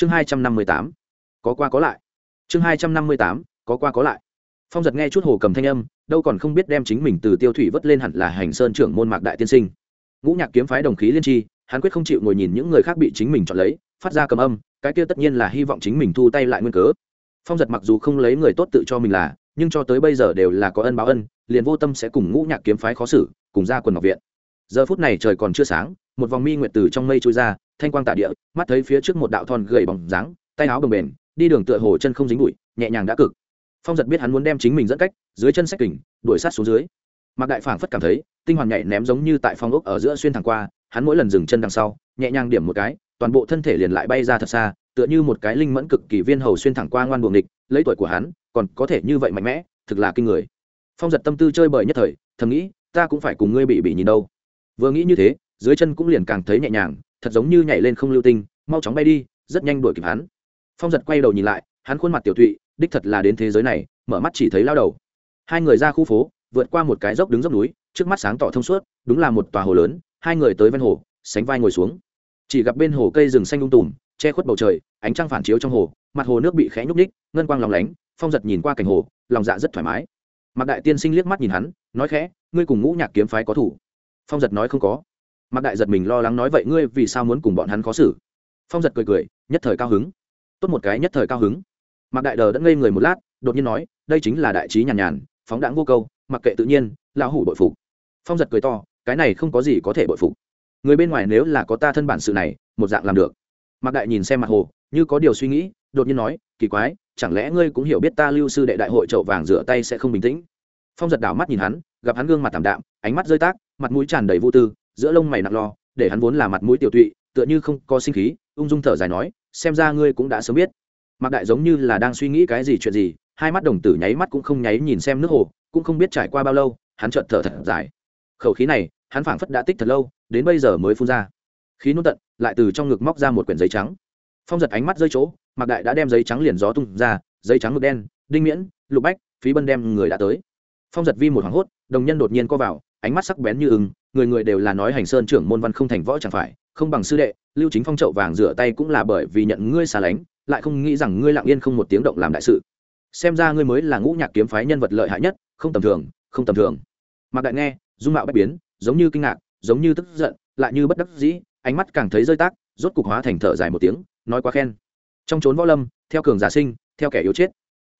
chương hai trăm năm mươi tám, có qua có lại. Chương hai trăm năm mươi tám, có qua có lại. Phong giật nghe chút hồ cầm thanh âm, đâu còn không biết đem chính mình từ tiêu thủy vớt lên hẳn là hành sơn trưởng môn mạc đại tiên sinh. Ngũ nhạc kiếm phái đồng khí liên tri hắn quyết không chịu ngồi nhìn những người khác bị chính mình chọn lấy, phát ra cầm âm, cái kia tất nhiên là hy vọng chính mình thu tay lại nguyên cớ. Phong giật mặc dù không lấy người tốt tự cho mình là, nhưng cho tới bây giờ đều là có ân báo ân, liền vô tâm sẽ cùng ngũ nhạc kiếm phái khó xử, cùng ra quần ngọc viện. Giờ phút này trời còn chưa sáng, một vòng mi nguyệt từ trong mây trôi ra thanh quang tạ địa, mắt thấy phía trước một đạo thon gầy bóng dáng, tay áo bồng bềnh, đi đường tựa hồ chân không dính bụi, nhẹ nhàng đã cực. Phong giật biết hắn muốn đem chính mình dẫn cách, dưới chân sách kình, đuổi sát xuống dưới. Mạc đại phảng phất cảm thấy, tinh hoàn nhảy ném giống như tại phong ốc ở giữa xuyên thẳng qua, hắn mỗi lần dừng chân đằng sau, nhẹ nhàng điểm một cái, toàn bộ thân thể liền lại bay ra thật xa, tựa như một cái linh mẫn cực kỳ viên hầu xuyên thẳng qua ngoan buồng địch, lấy tuổi của hắn, còn có thể như vậy mạnh mẽ, thực là kinh người. Phong giật tâm tư chơi bời nhất thời, thầm nghĩ, ta cũng phải cùng ngươi bị bị nhìn đâu. Vừa nghĩ như thế, dưới chân cũng liền càng thấy nhẹ nhàng thật giống như nhảy lên không lưu tinh, mau chóng bay đi, rất nhanh đuổi kịp hắn. Phong giật quay đầu nhìn lại, hắn khuôn mặt tiểu thụy, đích thật là đến thế giới này, mở mắt chỉ thấy lao đầu. Hai người ra khu phố, vượt qua một cái dốc đứng dốc núi, trước mắt sáng tỏ thông suốt, đúng là một tòa hồ lớn, hai người tới ven hồ, sánh vai ngồi xuống. Chỉ gặp bên hồ cây rừng xanh lung tùm, che khuất bầu trời, ánh trăng phản chiếu trong hồ, mặt hồ nước bị khẽ nhúc ních ngân quang lòng lánh, phong giật nhìn qua cảnh hồ, lòng dạ rất thoải mái. Mặc đại tiên sinh liếc mắt nhìn hắn, nói khẽ, ngươi cùng ngũ nhạc kiếm phái có thủ. Phong giật nói, không có mạc đại giật mình lo lắng nói, vậy ngươi vì sao muốn cùng bọn hắn khó xử? Phong giật cười cười, nhất thời cao hứng. Tốt một cái nhất thời cao hứng. Mạc đại đờ đã ngây người một lát, đột nhiên nói, đây chính là đại trí nhàn nhàn, phóng đãng vô câu, mặc kệ tự nhiên, lão hủ bội phục. Phong giật cười to, cái này không có gì có thể bội phục. Người bên ngoài nếu là có ta thân bản sự này, một dạng làm được. Mạc đại nhìn xem mặt hồ, như có điều suy nghĩ, đột nhiên nói, kỳ quái, chẳng lẽ ngươi cũng hiểu biết ta lưu sư đệ đại hội chậu vàng rửa tay sẽ không bình tĩnh? Phong giật đảo mắt nhìn hắn, gặp hắn gương mặt tảm đạm, ánh mắt rơi tác, mặt mũi tràn đầy vô tư giữa lông mày nặng lo, để hắn vốn là mặt mũi tiểu tụy, tựa như không có sinh khí, ung dung thở dài nói, xem ra ngươi cũng đã sớm biết. Mạc đại giống như là đang suy nghĩ cái gì chuyện gì, hai mắt đồng tử nháy mắt cũng không nháy nhìn xem nước hồ, cũng không biết trải qua bao lâu, hắn chợt thở thật dài. Khẩu khí này, hắn phảng phất đã tích thật lâu, đến bây giờ mới phun ra. Khí nôn tận, lại từ trong ngực móc ra một quyển giấy trắng. Phong giật ánh mắt rơi chỗ, mạc đại đã đem giấy trắng liền gió tung ra, giấy trắng ngực đen, đinh miễn, lục bách, phí bân đem người đã tới. Phong giật vi một hoảng hốt, đồng nhân đột nhiên co vào, ánh mắt sắc bén như ưng người người đều là nói hành sơn trưởng môn văn không thành võ chẳng phải, không bằng sư đệ, lưu chính phong trậu vàng rửa tay cũng là bởi vì nhận ngươi xa lánh, lại không nghĩ rằng ngươi lặng yên không một tiếng động làm đại sự. Xem ra ngươi mới là ngũ nhạc kiếm phái nhân vật lợi hại nhất, không tầm thường, không tầm thường. Mạc đại nghe, dung mạo bất biến, giống như kinh ngạc, giống như tức giận, lại như bất đắc dĩ, ánh mắt càng thấy rơi tác, rốt cục hóa thành thở dài một tiếng, nói quá khen. Trong trốn võ lâm, theo cường giả sinh, theo kẻ yếu chết.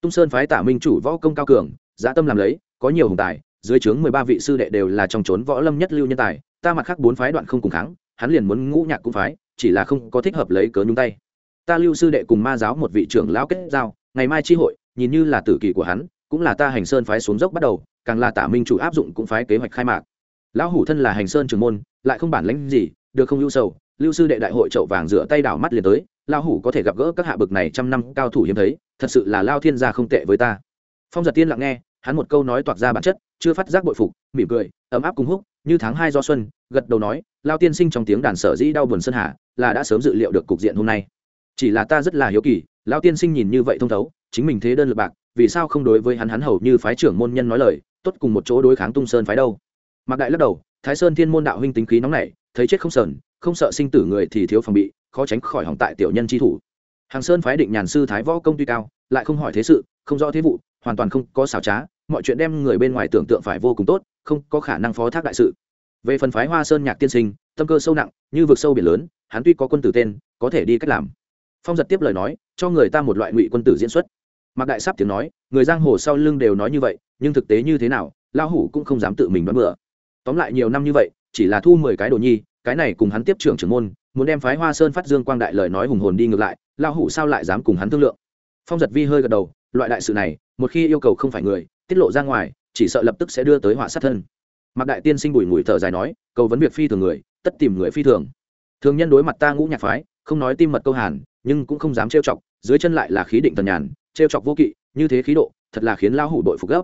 Tung sơn phái tả minh chủ võ công cao cường, dã tâm làm lấy, có nhiều hùng tài dưới trướng mười ba vị sư đệ đều là trong trốn võ lâm nhất lưu nhân tài, ta mặt khác bốn phái đoạn không cùng kháng, hắn liền muốn ngũ nhạc cũng phái, chỉ là không có thích hợp lấy cớ nhúng tay. Ta lưu sư đệ cùng ma giáo một vị trưởng lão kết giao, ngày mai tri hội, nhìn như là tử kỳ của hắn, cũng là ta hành sơn phái xuống dốc bắt đầu, càng là tả minh chủ áp dụng cũng phái kế hoạch khai mạc. Lão hủ thân là hành sơn trường môn, lại không bản lãnh gì, được không lưu sầu, lưu sư đệ đại hội chậu vàng rửa tay đảo mắt liền tới, lão hủ có thể gặp gỡ các hạ bực này trăm năm cao thủ hiếm thấy, thật sự là lao thiên gia không tệ với ta. Phong giật tiên lặng nghe hắn một câu nói toạc ra bản chất, chưa phát giác bội phục, mỉm cười, ấm áp cùng húc, như tháng hai do xuân, gật đầu nói, lao tiên sinh trong tiếng đàn sở dĩ đau buồn sơn hà, là đã sớm dự liệu được cục diện hôm nay. Chỉ là ta rất là hiếu kỳ, lao tiên sinh nhìn như vậy thông thấu, chính mình thế đơn lực bạc, vì sao không đối với hắn hắn hầu như phái trưởng môn nhân nói lời, tốt cùng một chỗ đối kháng tung sơn phái đâu? Mạc đại lắc đầu, thái sơn thiên môn đạo huynh tính khí nóng nảy, thấy chết không sờn, không sợ sinh tử người thì thiếu phòng bị, khó tránh khỏi hỏng tại tiểu nhân chi thủ. Hàng sơn phái định nhàn sư thái võ công tuy cao, lại không hỏi thế sự, không rõ thế vụ, hoàn toàn không có xảo trá mọi chuyện đem người bên ngoài tưởng tượng phải vô cùng tốt, không có khả năng phó thác đại sự. Về phần phái hoa sơn nhạc tiên sinh, tâm cơ sâu nặng, như vực sâu biển lớn, hắn tuy có quân tử tên, có thể đi cách làm. Phong giật tiếp lời nói, cho người ta một loại ngụy quân tử diễn xuất. Mạc đại sắp tiếng nói, người giang hồ sau lưng đều nói như vậy, nhưng thực tế như thế nào lao hủ cũng không dám tự mình đoán bừa. Tóm lại nhiều năm như vậy, chỉ là thu mười cái đồ nhi, cái này cùng hắn tiếp trưởng trưởng môn, muốn đem phái hoa sơn phát dương quang đại lời nói hùng hồn đi ngược lại lao hủ sao lại dám cùng hắn thương lượng? Phong giật vi hơi gật đầu, loại đại sự này, một khi yêu cầu không phải người tiết lộ ra ngoài, chỉ sợ lập tức sẽ đưa tới họa sát thân. Mạc đại tiên sinh bùi mùi thở dài nói, cầu vấn việc phi thường người, tất tìm người phi thường. Thường nhân đối mặt ta ngũ nhạc phái, không nói tim mật câu hàn, nhưng cũng không dám trêu chọc, dưới chân lại là khí định tần nhàn, trêu chọc vô kỵ, như thế khí độ, thật là khiến lao hủ đội phục gấp.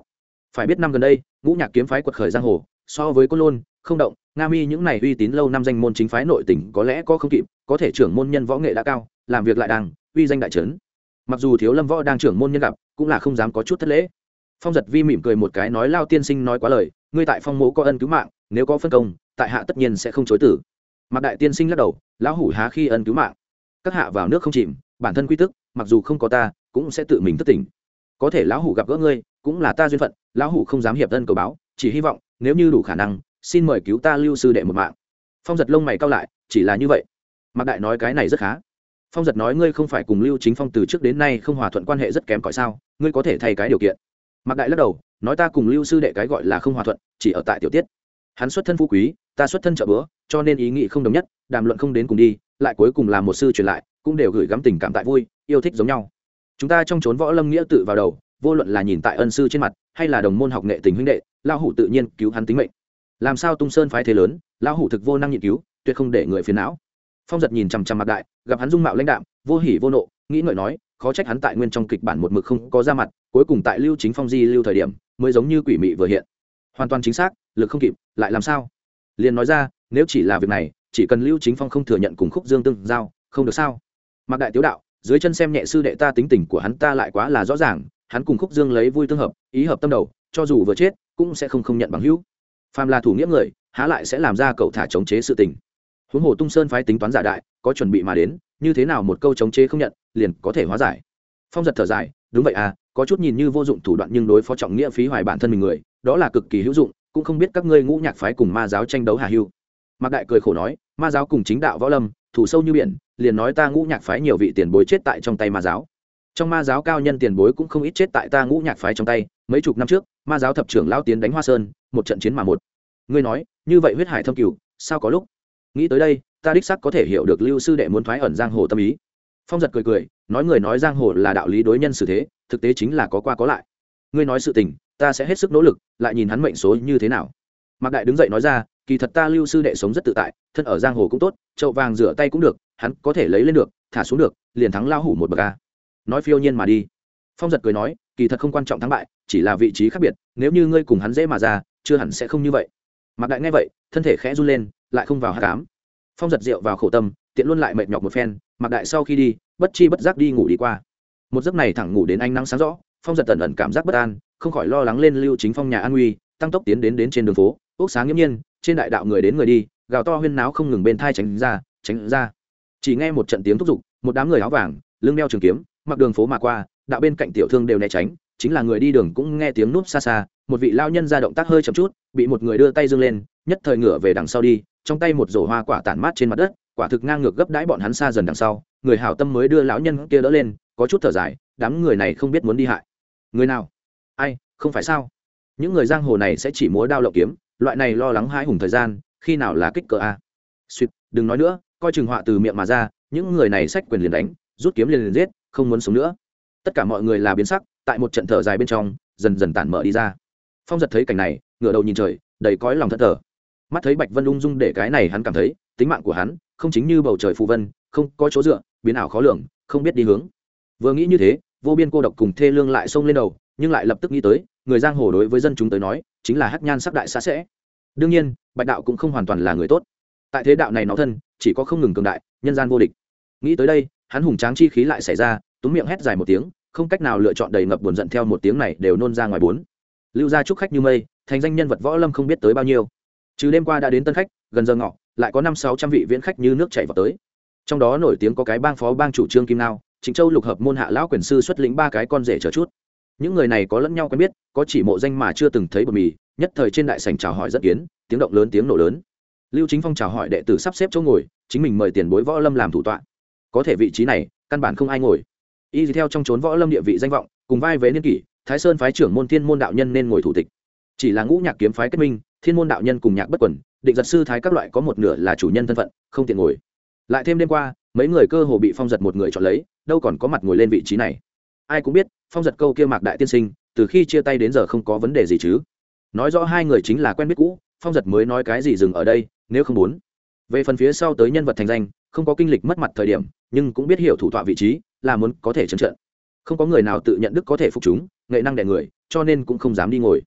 Phải biết năm gần đây, ngũ nhạc kiếm phái quật khởi giang hồ, so với côn lôn, không động, nga mi những này uy tín lâu năm danh môn chính phái nội tỉnh có lẽ có không kịp, có thể trưởng môn nhân võ nghệ đã cao, làm việc lại đàng uy danh đại trấn. Mặc dù thiếu lâm võ đang trưởng môn nhân gặp, cũng là không dám có chút thất lễ phong giật vi mỉm cười một cái nói, lao tiên sinh nói quá lời, ngươi tại phong mố có ân cứu mạng, nếu có phân công, tại hạ tất nhiên sẽ không chối tử. Mặc đại tiên sinh lắc đầu, lão hủ há khi ân cứu mạng? Các hạ vào nước không chìm, bản thân quy tức, mặc dù không có ta, cũng sẽ tự mình thất tỉnh. Có thể lão hủ gặp gỡ ngươi, cũng là ta duyên phận, lão hủ không dám hiệp thân cầu báo, chỉ hy vọng, nếu như đủ khả năng, xin mời cứu ta lưu sư đệ một mạng. Phong giật lông mày cao lại, chỉ là như vậy. Mạc đại nói, cái này rất khá. Phong giật nói, ngươi không phải cùng lưu chính phong từ trước đến nay không hòa thuận quan hệ rất kém cỏi sao? Ngươi có thể thay cái điều kiện mạc đại lắc đầu, nói ta cùng lưu sư đệ cái gọi là không hòa thuận, chỉ ở tại tiểu tiết. Hắn xuất thân phú quý, ta xuất thân trợ bữa, cho nên ý nghĩ không đồng nhất, đàm luận không đến cùng đi, lại cuối cùng là một sư truyền lại, cũng đều gửi gắm tình cảm tại vui, yêu thích giống nhau. Chúng ta trong trốn võ lâm nghĩa tự vào đầu, vô luận là nhìn tại ân sư trên mặt, hay là đồng môn học nghệ tình huynh đệ lao hủ tự nhiên cứu hắn tính mệnh. Làm sao tung sơn phái thế lớn lao hủ thực vô năng nhịn cứu, tuyệt không để người phiền não. Phong giật nhìn chằm chằm mặt đại, gặp hắn dung mạo lãnh đạm, vô hỉ vô nộ, nghĩ ngợi nói khó trách hắn tại nguyên trong kịch bản một mực không có ra mặt, cuối cùng tại lưu chính phong di lưu thời điểm, mới giống như quỷ mị vừa hiện. Hoàn toàn chính xác, lực không kịp, lại làm sao? Liền nói ra, nếu chỉ là việc này, chỉ cần lưu chính phong không thừa nhận cùng khúc dương tương giao, không được sao? Mặc đại tiếu đạo, dưới chân xem nhẹ sư đệ ta tính tình của hắn ta lại quá là rõ ràng, hắn cùng khúc dương lấy vui tương hợp, ý hợp tâm đầu, cho dù vừa chết, cũng sẽ không không nhận bằng hữu. Phàm là thủ nghĩa người, há lại sẽ làm ra cậu thả chống chế sự tình. Huống hồ tung sơn phái tính toán giả đại, có chuẩn bị mà đến, như thế nào một câu chống chế không nhận liền có thể hóa giải. Phong giật thở dài, đúng vậy à có chút nhìn như vô dụng thủ đoạn nhưng đối phó trọng nghĩa phí hoài bản thân mình người, đó là cực kỳ hữu dụng, cũng không biết các ngươi ngũ nhạc phái cùng ma giáo tranh đấu hà hưu mạc đại cười khổ nói, ma giáo cùng chính đạo võ lâm, thủ sâu như biển, liền nói ta ngũ nhạc phái nhiều vị tiền bối chết tại trong tay ma giáo. Trong ma giáo cao nhân tiền bối cũng không ít chết tại ta ngũ nhạc phái trong tay, mấy chục năm trước, ma giáo thập trưởng lao tiến đánh hoa sơn, một trận chiến mà một. Ngươi nói, như vậy huyết hải thâm cửu sao có lúc? Nghĩ tới đây, ta đích sắc có thể hiểu được lưu sư đệ muốn thoái ẩn giang hồ tâm ý phong giật cười cười, nói người nói giang hồ là đạo lý đối nhân xử thế, thực tế chính là có qua có lại. Ngươi nói sự tình, ta sẽ hết sức nỗ lực, lại nhìn hắn mệnh số như thế nào. Mạc đại đứng dậy nói ra, kỳ thật ta lưu sư đệ sống rất tự tại, thân ở giang hồ cũng tốt, chậu vàng rửa tay cũng được, hắn có thể lấy lên được, thả xuống được, liền thắng lao hủ một bậc ca nói phiêu nhiên mà đi. Phong giật cười nói, kỳ thật không quan trọng thắng bại, chỉ là vị trí khác biệt, nếu như ngươi cùng hắn dễ mà ra, chưa hẳn sẽ không như vậy. Mạc đại nghe vậy, thân thể khẽ run lên, lại không vào hát cám phong giật rượu vào khổ tâm tiện luôn lại mệt nhọc một phen, mặc đại sau khi đi, bất chi bất giác đi ngủ đi qua. Một giấc này thẳng ngủ đến ánh nắng sáng rõ, phong giật tần ẩn cảm giác bất an, không khỏi lo lắng lên lưu chính phong nhà an nguy, tăng tốc tiến đến đến trên đường phố ốc sáng nghiễm nhiên, trên đại đạo người đến người đi, gào to huyên náo không ngừng bên thai tránh ra tránh ra. Chỉ nghe một trận tiếng thúc giục, một đám người áo vàng, lưng đeo trường kiếm, mặc đường phố mà qua, đạo bên cạnh tiểu thương đều né tránh, chính là người đi đường cũng nghe tiếng núp xa xa, một vị lao nhân ra động tác hơi chậm chút, bị một người đưa tay dâng lên, nhất thời ngửa về đằng sau đi, trong tay một rổ hoa quả tản mát trên mặt đất quả thực ngang ngược gấp đãi bọn hắn xa dần đằng sau, người hảo tâm mới đưa lão nhân kia đỡ lên, có chút thở dài, đám người này không biết muốn đi hại. Người nào? Ai, không phải sao? Những người giang hồ này sẽ chỉ múa đao lộng kiếm, loại này lo lắng hai hùng thời gian, khi nào là kích cỡ a? Suýt đừng nói nữa, coi chừng họa từ miệng mà ra, những người này sách quyền liền đánh, rút kiếm liền liền giết, không muốn sống nữa. Tất cả mọi người là biến sắc, tại một trận thở dài bên trong, dần dần tản mở đi ra. Phong giật thấy cảnh này, ngửa đầu nhìn trời, đầy cõi lòng thất thờ. Mắt thấy bạch vân ung dung để cái này hắn cảm thấy, tính mạng của hắn không chính như bầu trời phù vân, không có chỗ dựa, biến ảo khó lường, không biết đi hướng. Vừa nghĩ như thế, vô biên cô độc cùng thê lương lại xông lên đầu, nhưng lại lập tức nghĩ tới, người giang hồ đối với dân chúng tới nói, chính là hắc nhan sắc đại xa sẽ. Đương nhiên, bạch đạo cũng không hoàn toàn là người tốt. Tại thế đạo này nó thân, chỉ có không ngừng cường đại, nhân gian vô địch. Nghĩ tới đây, hắn hùng tráng chi khí lại xảy ra, túm miệng hét dài một tiếng, không cách nào lựa chọn đầy ngập buồn giận theo một tiếng này đều nôn ra ngoài bốn. Lưu gia chúc khách như mây, thành danh nhân vật võ lâm không biết tới bao nhiêu. Trừ đêm qua đã đến tân khách, gần giờ ngọ lại có năm sáu trăm vị viễn khách như nước chảy vào tới. Trong đó nổi tiếng có cái bang phó bang chủ trương kim nao chính châu lục hợp môn hạ lão quyền sư xuất lĩnh ba cái con rể chờ chút. Những người này có lẫn nhau quen biết, có chỉ mộ danh mà chưa từng thấy bờ mì, nhất thời trên đại sảnh chào hỏi rất kiến, tiếng động lớn tiếng nổ lớn. Lưu chính phong chào hỏi đệ tử sắp xếp chỗ ngồi, chính mình mời tiền bối võ lâm làm thủ tọa. Có thể vị trí này, căn bản không ai ngồi. Y theo trong trốn võ lâm địa vị danh vọng, cùng vai vế niên kỷ, thái sơn phái trưởng môn thiên môn đạo nhân nên ngồi thủ tịch chỉ là ngũ nhạc kiếm phái kết minh, thiên môn đạo nhân cùng nhạc bất quẩn định giật sư thái các loại có một nửa là chủ nhân thân phận, không tiện ngồi. Lại thêm đêm qua, mấy người cơ hồ bị phong giật một người chọn lấy, đâu còn có mặt ngồi lên vị trí này. Ai cũng biết, phong giật câu kia mạc đại tiên sinh, từ khi chia tay đến giờ không có vấn đề gì chứ. Nói rõ hai người chính là quen biết cũ, phong giật mới nói cái gì dừng ở đây, nếu không muốn. Về phần phía sau tới nhân vật thành danh, không có kinh lịch mất mặt thời điểm, nhưng cũng biết hiểu thủ tọa vị trí, là muốn có thể trấn trận. Không có người nào tự nhận đức có thể phục chúng, nghệ năng đẻ người, cho nên cũng không dám đi ngồi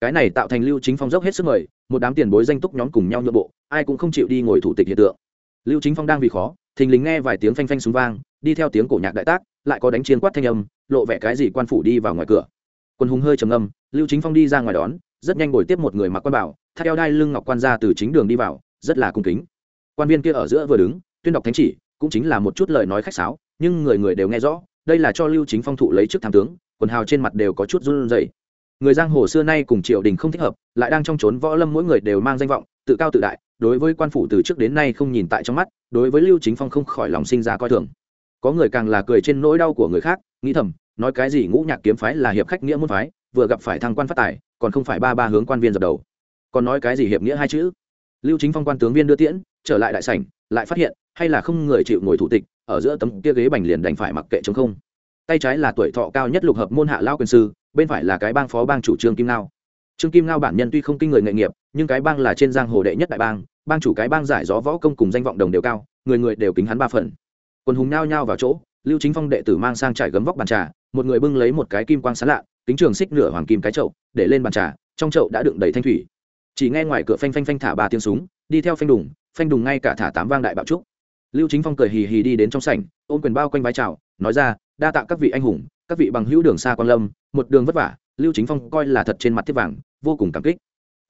cái này tạo thành lưu chính phong dốc hết sức mời, một đám tiền bối danh túc nhóm cùng nhau nhượng bộ, ai cũng không chịu đi ngồi thủ tịch hiện tượng. Lưu chính phong đang vì khó, thình lình nghe vài tiếng phanh phanh súng vang, đi theo tiếng cổ nhạc đại tác, lại có đánh chiên quát thanh âm, lộ vẻ cái gì quan phủ đi vào ngoài cửa. Quân hùng hơi trầm âm lưu chính phong đi ra ngoài đón, rất nhanh ngồi tiếp một người mặc quan bảo, thắt eo đai lưng ngọc quan ra từ chính đường đi vào, rất là cung kính. Quan viên kia ở giữa vừa đứng, tuyên đọc thánh chỉ, cũng chính là một chút lời nói khách sáo, nhưng người người đều nghe rõ, đây là cho lưu chính phong thụ lấy chức tham tướng, quần hào trên mặt đều có chút run rẩy người giang hồ xưa nay cùng triều đình không thích hợp, lại đang trong trốn võ lâm mỗi người đều mang danh vọng, tự cao tự đại, đối với quan phủ từ trước đến nay không nhìn tại trong mắt, đối với lưu chính phong không khỏi lòng sinh ra coi thường. Có người càng là cười trên nỗi đau của người khác, nghĩ thầm, nói cái gì ngũ nhạc kiếm phái là hiệp khách nghĩa môn phái, vừa gặp phải thăng quan phát tài, còn không phải ba ba hướng quan viên dập đầu. Còn nói cái gì hiệp nghĩa hai chữ? Lưu chính phong quan tướng viên đưa tiễn, trở lại đại sảnh, lại phát hiện, hay là không người chịu ngồi thủ tịch, ở giữa tấm kia ghế bành liền đành phải mặc kệ chống không. Tay trái là tuổi thọ cao nhất lục hợp môn hạ lao quyền sư bên phải là cái bang phó bang chủ trương kim ngao. Trương kim ngao bản nhân tuy không kinh người nghệ nghiệp, nhưng cái bang là trên giang hồ đệ nhất đại bang bang chủ cái bang giải gió võ công cùng danh vọng đồng đều cao, người người đều kính hắn ba phần. Quần hùng nao nhao vào chỗ, lưu chính phong đệ tử mang sang trải gấm vóc bàn trà, một người bưng lấy một cái kim quang sán lạ, kính trường xích nửa hoàng kim cái chậu, để lên bàn trà, trong chậu đã đựng đầy thanh thủy. Chỉ nghe ngoài cửa phanh phanh phanh thả ba tiếng súng, đi theo phanh đùng phanh đùng ngay cả thả tám vang đại bạo trúc. Lưu chính phong cười hì hì đi đến trong sảnh, ôm quyền bao quanh vai trào nói ra, đa tạ các vị anh hùng các vị bằng hữu đường xa quan lâm, một đường vất vả, lưu chính phong coi là thật trên mặt thiết vàng, vô cùng cảm kích.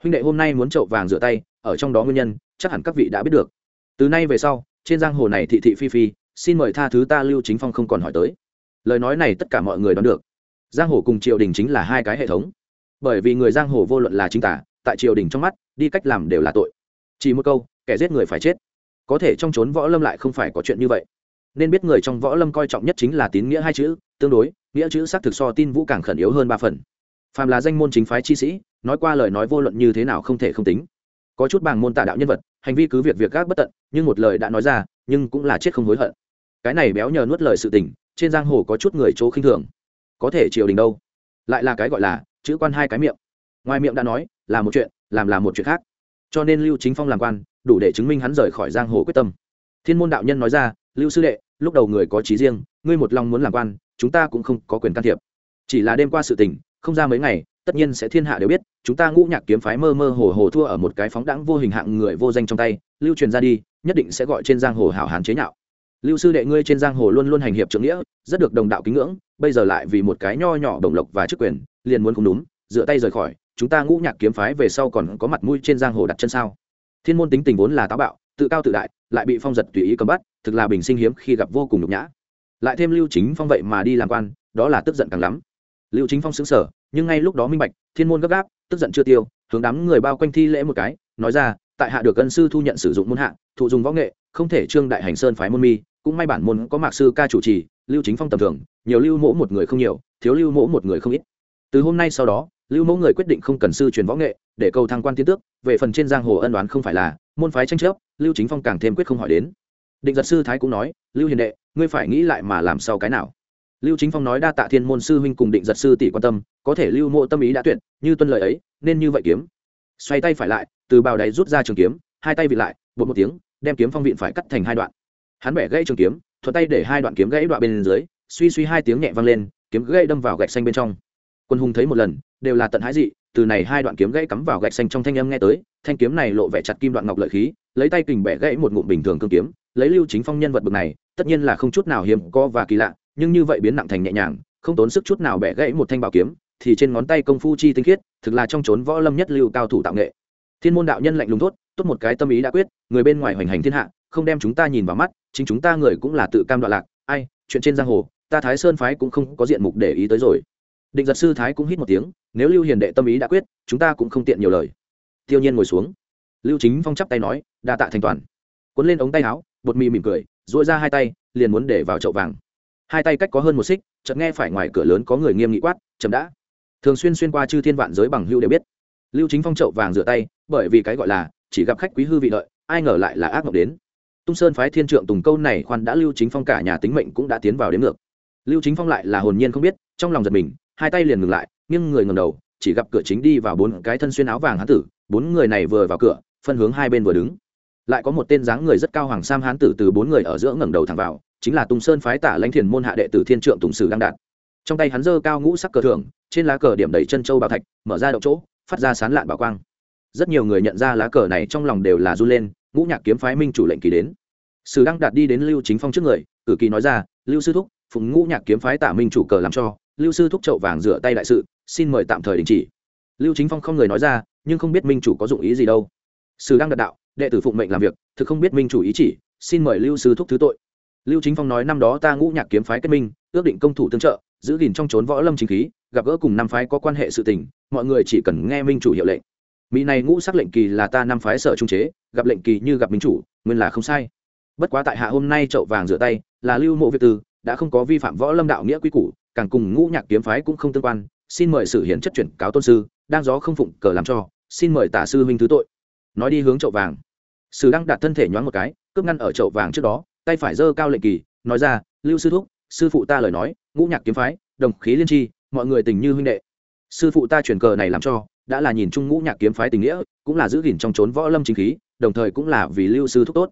Huynh đệ hôm nay muốn trậu vàng rửa tay, ở trong đó nguyên nhân, chắc hẳn các vị đã biết được. Từ nay về sau, trên giang hồ này thị thị phi phi, xin mời tha thứ ta lưu chính phong không còn hỏi tới. Lời nói này tất cả mọi người đoán được. Giang hồ cùng triều đình chính là hai cái hệ thống. Bởi vì người giang hồ vô luận là chính tả, tại triều đình trong mắt, đi cách làm đều là tội. Chỉ một câu, kẻ giết người phải chết. Có thể trong trốn võ lâm lại không phải có chuyện như vậy. Nên biết người trong võ lâm coi trọng nhất chính là tín nghĩa hai chữ, tương đối nghĩa chữ xác thực so tin vũ càng khẩn yếu hơn ba phần. Phàm là danh môn chính phái chi sĩ, nói qua lời nói vô luận như thế nào không thể không tính. Có chút bảng môn tà đạo nhân vật, hành vi cứ việc việc gác bất tận, nhưng một lời đã nói ra, nhưng cũng là chết không hối hận. Cái này béo nhờ nuốt lời sự tình, trên giang hồ có chút người chỗ khinh thường. Có thể triều đình đâu? Lại là cái gọi là, chữ quan hai cái miệng. Ngoài miệng đã nói, là một chuyện, làm là một chuyện khác. Cho nên lưu chính phong làm quan, đủ để chứng minh hắn rời khỏi giang hồ quyết tâm. Thiên môn đạo nhân nói ra, lưu sư đệ, lúc đầu người có trí riêng, ngươi một lòng muốn làm quan chúng ta cũng không có quyền can thiệp. Chỉ là đêm qua sự tình, không ra mấy ngày, tất nhiên sẽ thiên hạ đều biết, chúng ta ngũ nhạc kiếm phái mơ mơ hồ hồ thua ở một cái phóng đãng vô hình hạng người vô danh trong tay, lưu truyền ra đi, nhất định sẽ gọi trên giang hồ hảo hán chế nhạo. Lưu sư đệ ngươi trên giang hồ luôn luôn hành hiệp trưởng nghĩa, rất được đồng đạo kính ngưỡng, bây giờ lại vì một cái nho nhỏ đồng lộc và chức quyền, liền muốn không đúng, dựa tay rời khỏi, chúng ta ngũ nhạc kiếm phái về sau còn có mặt mũi trên giang hồ đặt chân sao? Thiên môn tính tình vốn là táo bạo, tự cao tự đại, lại bị phong giật tùy ý cầm bắt, thực là bình sinh hiếm khi gặp vô cùng nhục nhã lại thêm lưu chính phong vậy mà đi làm quan, đó là tức giận càng lắm. Lưu chính phong xứng sở nhưng ngay lúc đó minh bạch, thiên môn gấp gáp, tức giận chưa tiêu, hướng đám người bao quanh thi lễ một cái, nói ra, tại hạ được ân sư thu nhận sử dụng môn hạ, thụ dùng võ nghệ, không thể trương đại hành sơn phái môn mi, cũng may bản môn có mạc sư ca chủ trì, lưu chính phong tầm thường, nhiều lưu mỗ một người không nhiều, thiếu lưu mỗ một người không ít. Từ hôm nay sau đó, lưu mẫu người quyết định không cần sư truyền võ nghệ, để cầu thăng quan tiến tước, về phần trên giang hồ ân đoán không phải là, môn phái tranh chấp, lưu chính phong càng thêm quyết không hỏi đến định giật sư thái cũng nói, lưu hiền đệ, ngươi phải nghĩ lại mà làm sau cái nào? Lưu chính phong nói, đa tạ thiên môn sư huynh cùng định giật sư tỷ quan tâm, có thể lưu mộ tâm ý đã tuyệt, như tuân lời ấy, nên như vậy kiếm. Xoay tay phải lại, từ bào đáy rút ra trường kiếm, hai tay vị lại bột một tiếng, đem kiếm phong vịn phải cắt thành hai đoạn. Hắn bẻ gãy trường kiếm, thuận tay để hai đoạn kiếm gãy đoạn bên dưới, suy suy hai tiếng nhẹ vang lên, kiếm gãy đâm vào gạch xanh bên trong. Quân hùng thấy một lần, đều là tận hái dị, từ này hai đoạn kiếm gãy cắm vào gạch xanh trong thanh âm nghe tới, thanh kiếm này lộ vẻ chặt kim đoạn ngọc lợi khí, lấy tay kình bẻ gãy một ngụm bình thường cương kiếm lấy lưu chính phong nhân vật bực này, tất nhiên là không chút nào hiếm có và kỳ lạ, nhưng như vậy biến nặng thành nhẹ nhàng, không tốn sức chút nào bẻ gãy một thanh bảo kiếm, thì trên ngón tay công phu chi tinh khiết, thực là trong trốn võ lâm nhất lưu cao thủ tạo nghệ. Thiên môn đạo nhân lạnh lùng thốt, tốt một cái tâm ý đã quyết, người bên ngoài hoành hành thiên hạ, không đem chúng ta nhìn vào mắt, chính chúng ta người cũng là tự cam đoạn lạc, ai, chuyện trên giang hồ, ta thái sơn phái cũng không có diện mục để ý tới rồi. Định giật sư thái cũng hít một tiếng, nếu lưu hiền đệ tâm ý đã quyết, chúng ta cũng không tiện nhiều lời. Tiêu nhiên ngồi xuống. Lưu chính phong chắp tay nói, đa tạ thành toàn. Cuốn lên ống tay áo bột mì mỉm cười dội ra hai tay, liền muốn để vào chậu vàng. Hai tay cách có hơn một xích, chợt nghe phải ngoài cửa lớn có người nghiêm nghị quát, chậm đã. Thường xuyên xuyên qua chư thiên vạn giới bằng hưu đều biết. Lưu chính phong chậu vàng rửa tay, bởi vì cái gọi là chỉ gặp khách quý hư vị lợi, ai ngờ lại là ác mộng đến. Tung sơn phái thiên trượng tùng câu này khoan đã lưu chính phong cả nhà tính mệnh cũng đã tiến vào đến ngược. Lưu chính phong lại là hồn nhiên không biết, trong lòng giật mình, hai tay liền ngừng lại nhưng người ngầm đầu, chỉ gặp cửa chính đi vào bốn cái thân xuyên áo vàng hán tử, bốn người này vừa vào cửa, phân hướng hai bên vừa đứng lại có một tên dáng người rất cao hoàng sam hán tử từ bốn người ở giữa ngẩng đầu thẳng vào, chính là tùng sơn phái tả lãnh thiền môn hạ đệ tử thiên trượng tùng sử đang đạt. Trong tay hắn giơ cao ngũ sắc cờ thưởng, trên lá cờ điểm đầy chân châu bảo thạch, mở ra động chỗ, phát ra sán lạn bảo quang. Rất nhiều người nhận ra lá cờ này trong lòng đều là r u lên, ngũ nhạc kiếm phái minh chủ lệnh kỳ đến. Sử đăng đạt đi đến lưu chính phong trước người, cử kỳ nói ra, lưu sư thúc, phụng ngũ nhạc kiếm phái tả minh chủ cờ làm cho, lưu sư thúc trậu vàng rửa tay đại sự, xin mời tạm thời đình chỉ. Lưu chính phong không người nói ra, nhưng không biết minh chủ có dụng ý gì đâu. Sử đăng đạt đạo đệ tử phụng mệnh làm việc, thực không biết minh chủ ý chỉ, xin mời lưu sư thúc thứ tội. Lưu chính phong nói năm đó ta ngũ nhạc kiếm phái kết minh, ước định công thủ tương trợ, giữ gìn trong trốn võ lâm chính khí, gặp gỡ cùng năm phái có quan hệ sự tình, mọi người chỉ cần nghe minh chủ hiệu lệnh. Mỹ này ngũ sắc lệnh kỳ là ta năm phái sở trung chế, gặp lệnh kỳ như gặp minh chủ, nguyên là không sai. Bất quá tại hạ hôm nay chậu vàng rửa tay, là lưu mộ việt tư đã không có vi phạm võ lâm đạo nghĩa quý củ, càng cùng ngũ nhạc kiếm phái cũng không tương quan, xin mời sự hiển chất chuyển cáo tôn sư, đang gió không phụng cờ làm cho, xin mời tả sư huynh thứ tội. Nói đi hướng chậu vàng sử đang đặt thân thể nhoáng một cái, cướp ngăn ở chậu vàng trước đó, tay phải giơ cao lệnh kỳ, nói ra, lưu sư thúc, sư phụ ta lời nói, ngũ nhạc kiếm phái, đồng khí liên tri, mọi người tình như huynh đệ. Sư phụ ta chuyển cờ này làm cho, đã là nhìn chung ngũ nhạc kiếm phái tình nghĩa, cũng là giữ gìn trong trốn võ lâm chính khí, đồng thời cũng là vì lưu sư thúc tốt.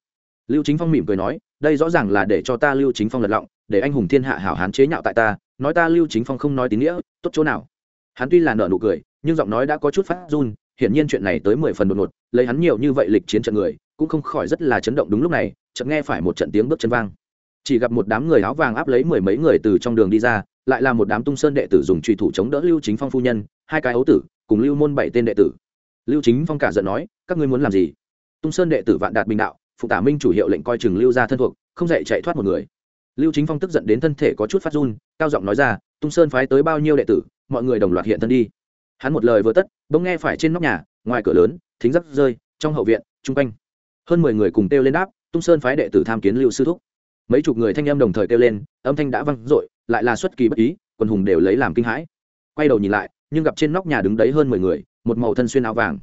Lưu chính phong mỉm cười nói, đây rõ ràng là để cho ta lưu chính phong lật lọng, để anh hùng thiên hạ hảo hán chế nhạo tại ta, nói ta lưu chính phong không nói tín nghĩa, tốt chỗ nào? Hắn tuy là nợ nụ cười, nhưng giọng nói đã có chút phát run hiển nhiên chuyện này tới mười phần đột ngột, lấy hắn nhiều như vậy lịch chiến trận người, cũng không khỏi rất là chấn động đúng lúc này, chợt nghe phải một trận tiếng bước chân vang. Chỉ gặp một đám người áo vàng áp lấy mười mấy người từ trong đường đi ra, lại là một đám tung sơn đệ tử dùng truy thủ chống đỡ lưu chính phong phu nhân, hai cái ấu tử, cùng lưu môn bảy tên đệ tử. Lưu chính phong cả giận nói, các ngươi muốn làm gì? Tung sơn đệ tử vạn đạt bình đạo, phụ tả minh chủ hiệu lệnh coi chừng lưu ra thân thuộc, không dạy chạy thoát một người. Lưu chính phong tức giận đến thân thể có chút phát run, cao giọng nói ra, tung sơn phái tới bao nhiêu đệ tử, mọi người đồng loạt hiện thân đi hắn một lời vừa tất, bỗng nghe phải trên nóc nhà, ngoài cửa lớn, thính giáp rơi, trong hậu viện, chung quanh. Hơn mười người cùng kêu lên đáp, tung sơn phái đệ tử tham kiến lưu sư thúc. Mấy chục người thanh em đồng thời kêu lên, âm thanh đã văng dội, lại là xuất kỳ bất ý quần hùng đều lấy làm kinh hãi. Quay đầu nhìn lại, nhưng gặp trên nóc nhà đứng đấy hơn mười người, một màu thân xuyên áo vàng.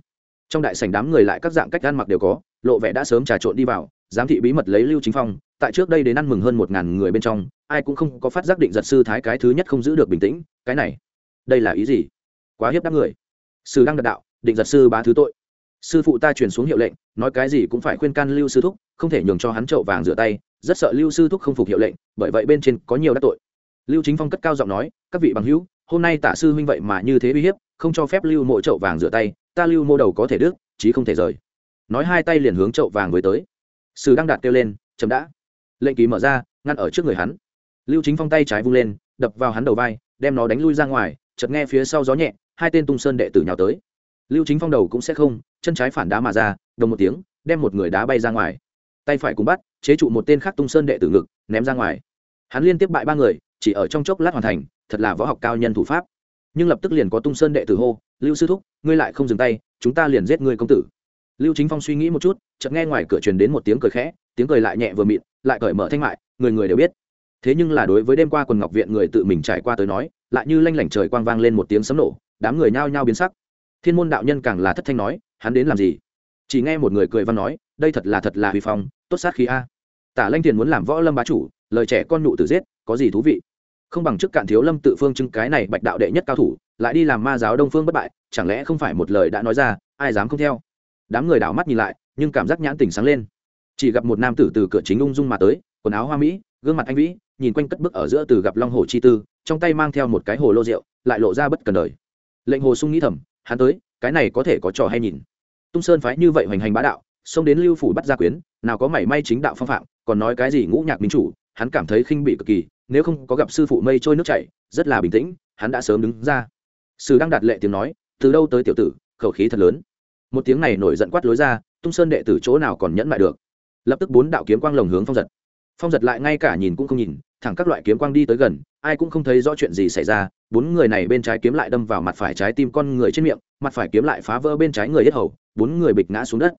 Trong đại sảnh đám người lại các dạng cách ăn mặc đều có, lộ vẻ đã sớm trà trộn đi vào, giám thị bí mật lấy lưu chính phong, tại trước đây đến ăn mừng hơn một ngàn người bên trong, ai cũng không có phát giác định giật sư thái cái thứ nhất không giữ được bình tĩnh, cái này, đây là ý gì? Quá hiếp đáp người. Sư đang đạt đạo, định giật sư bá thứ tội. Sư phụ ta truyền xuống hiệu lệnh, nói cái gì cũng phải khuyên can lưu sư thúc, không thể nhường cho hắn trậu vàng rửa tay, rất sợ lưu sư thúc không phục hiệu lệnh, bởi vậy bên trên có nhiều đắc tội. Lưu chính phong cất cao giọng nói, các vị bằng hữu, hôm nay tả sư huynh vậy mà như thế uy hiếp, không cho phép lưu mộ chậu vàng rửa tay, ta lưu mô đầu có thể đứt, chí không thể rời. Nói hai tay liền hướng chậu vàng với tới. Sử đang đạt kêu lên, chấm đã. Lệnh ký mở ra, ngăn ở trước người hắn. Lưu chính phong tay trái vung lên, đập vào hắn đầu vai, đem nó đánh lui ra ngoài, chợt nghe phía sau gió nhẹ hai tên tung sơn đệ tử nhào tới. Lưu chính phong đầu cũng sẽ không, chân trái phản đá mà ra, đồng một tiếng, đem một người đá bay ra ngoài. Tay phải cùng bắt, chế trụ một tên khác tung sơn đệ tử ngực, ném ra ngoài. Hắn liên tiếp bại ba người, chỉ ở trong chốc lát hoàn thành, thật là võ học cao nhân thủ pháp. Nhưng lập tức liền có tung sơn đệ tử hô, lưu sư thúc, ngươi lại không dừng tay, chúng ta liền giết ngươi công tử. Lưu chính phong suy nghĩ một chút, chợt nghe ngoài cửa truyền đến một tiếng cười khẽ, tiếng cười lại nhẹ vừa mịn, lại cởi mở thanh mại, người người đều biết. Thế nhưng là đối với đêm qua quần ngọc viện người tự mình trải qua tới nói, lại như lanh lảnh trời quang vang lên một tiếng sấm nổ đám người nhao nhao biến sắc. Thiên môn đạo nhân càng là thất thanh nói, hắn đến làm gì? Chỉ nghe một người cười văn nói, đây thật là thật là huy phong, tốt sát khí a. Tả lanh tiền muốn làm võ lâm bá chủ, lời trẻ con nụ tử giết, có gì thú vị? Không bằng trước cạn thiếu lâm tự phương chứng cái này bạch đạo đệ nhất cao thủ, lại đi làm ma giáo đông phương bất bại, chẳng lẽ không phải một lời đã nói ra, ai dám không theo? Đám người đảo mắt nhìn lại, nhưng cảm giác nhãn tỉnh sáng lên. Chỉ gặp một nam tử từ cửa chính ung dung mà tới, quần áo hoa mỹ, gương mặt anh vĩ, nhìn quanh cất bước ở giữa từ gặp long hồ chi tư, trong tay mang theo một cái hồ lô rượu, lại lộ ra bất cần đời lệnh hồ sung nghĩ thầm, hắn tới, cái này có thể có trò hay nhìn. Tung sơn phái như vậy hoành hành bá đạo, xông đến lưu phủ bắt gia quyến, nào có mảy may chính đạo phong phạm, còn nói cái gì ngũ nhạc minh chủ, hắn cảm thấy khinh bị cực kỳ, nếu không có gặp sư phụ mây trôi nước chảy, rất là bình tĩnh, hắn đã sớm đứng ra. Sử đang đặt lệ tiếng nói, từ đâu tới tiểu tử, khẩu khí thật lớn. Một tiếng này nổi giận quát lối ra, tung sơn đệ tử chỗ nào còn nhẫn mại được. Lập tức bốn đạo kiếm quang lồng hướng phong giật. Phong giật lại ngay cả nhìn cũng không nhìn, thẳng các loại kiếm quang đi tới gần, ai cũng không thấy rõ chuyện gì xảy ra bốn người này bên trái kiếm lại đâm vào mặt phải trái tim con người trên miệng, mặt phải kiếm lại phá vỡ bên trái người yết hầu, bốn người bịch ngã xuống đất.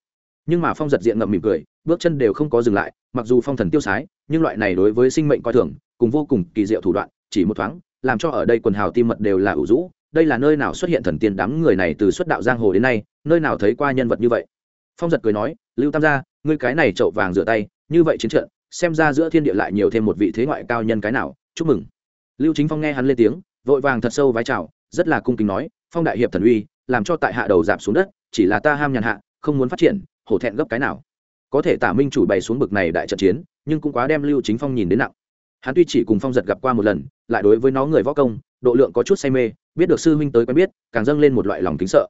Nhưng mà phong giật diện ngậm mỉm cười, bước chân đều không có dừng lại, mặc dù phong thần tiêu sái, nhưng loại này đối với sinh mệnh coi thường, cùng vô cùng kỳ diệu thủ đoạn, chỉ một thoáng, làm cho ở đây quần hào tim mật đều là ủ rũ. Đây là nơi nào xuất hiện thần tiên đám người này từ xuất đạo giang hồ đến nay, nơi nào thấy qua nhân vật như vậy? Phong giật cười nói, lưu tam gia, ngươi cái này trậu vàng rửa tay, như vậy chiến trận, xem ra giữa thiên địa lại nhiều thêm một vị thế ngoại cao nhân cái nào. Chúc mừng. Lưu chính phong nghe hắn lên tiếng vội vàng thật sâu vái chào, rất là cung kính nói, phong đại hiệp thần uy, làm cho tại hạ đầu giảm xuống đất, chỉ là ta ham nhàn hạ, không muốn phát triển, hổ thẹn gấp cái nào. Có thể tả minh chủ bày xuống bực này đại trận chiến, nhưng cũng quá đem lưu chính phong nhìn đến nặng. Hắn tuy chỉ cùng phong giật gặp qua một lần, lại đối với nó người võ công, độ lượng có chút say mê, biết được sư huynh tới quen biết, càng dâng lên một loại lòng kính sợ.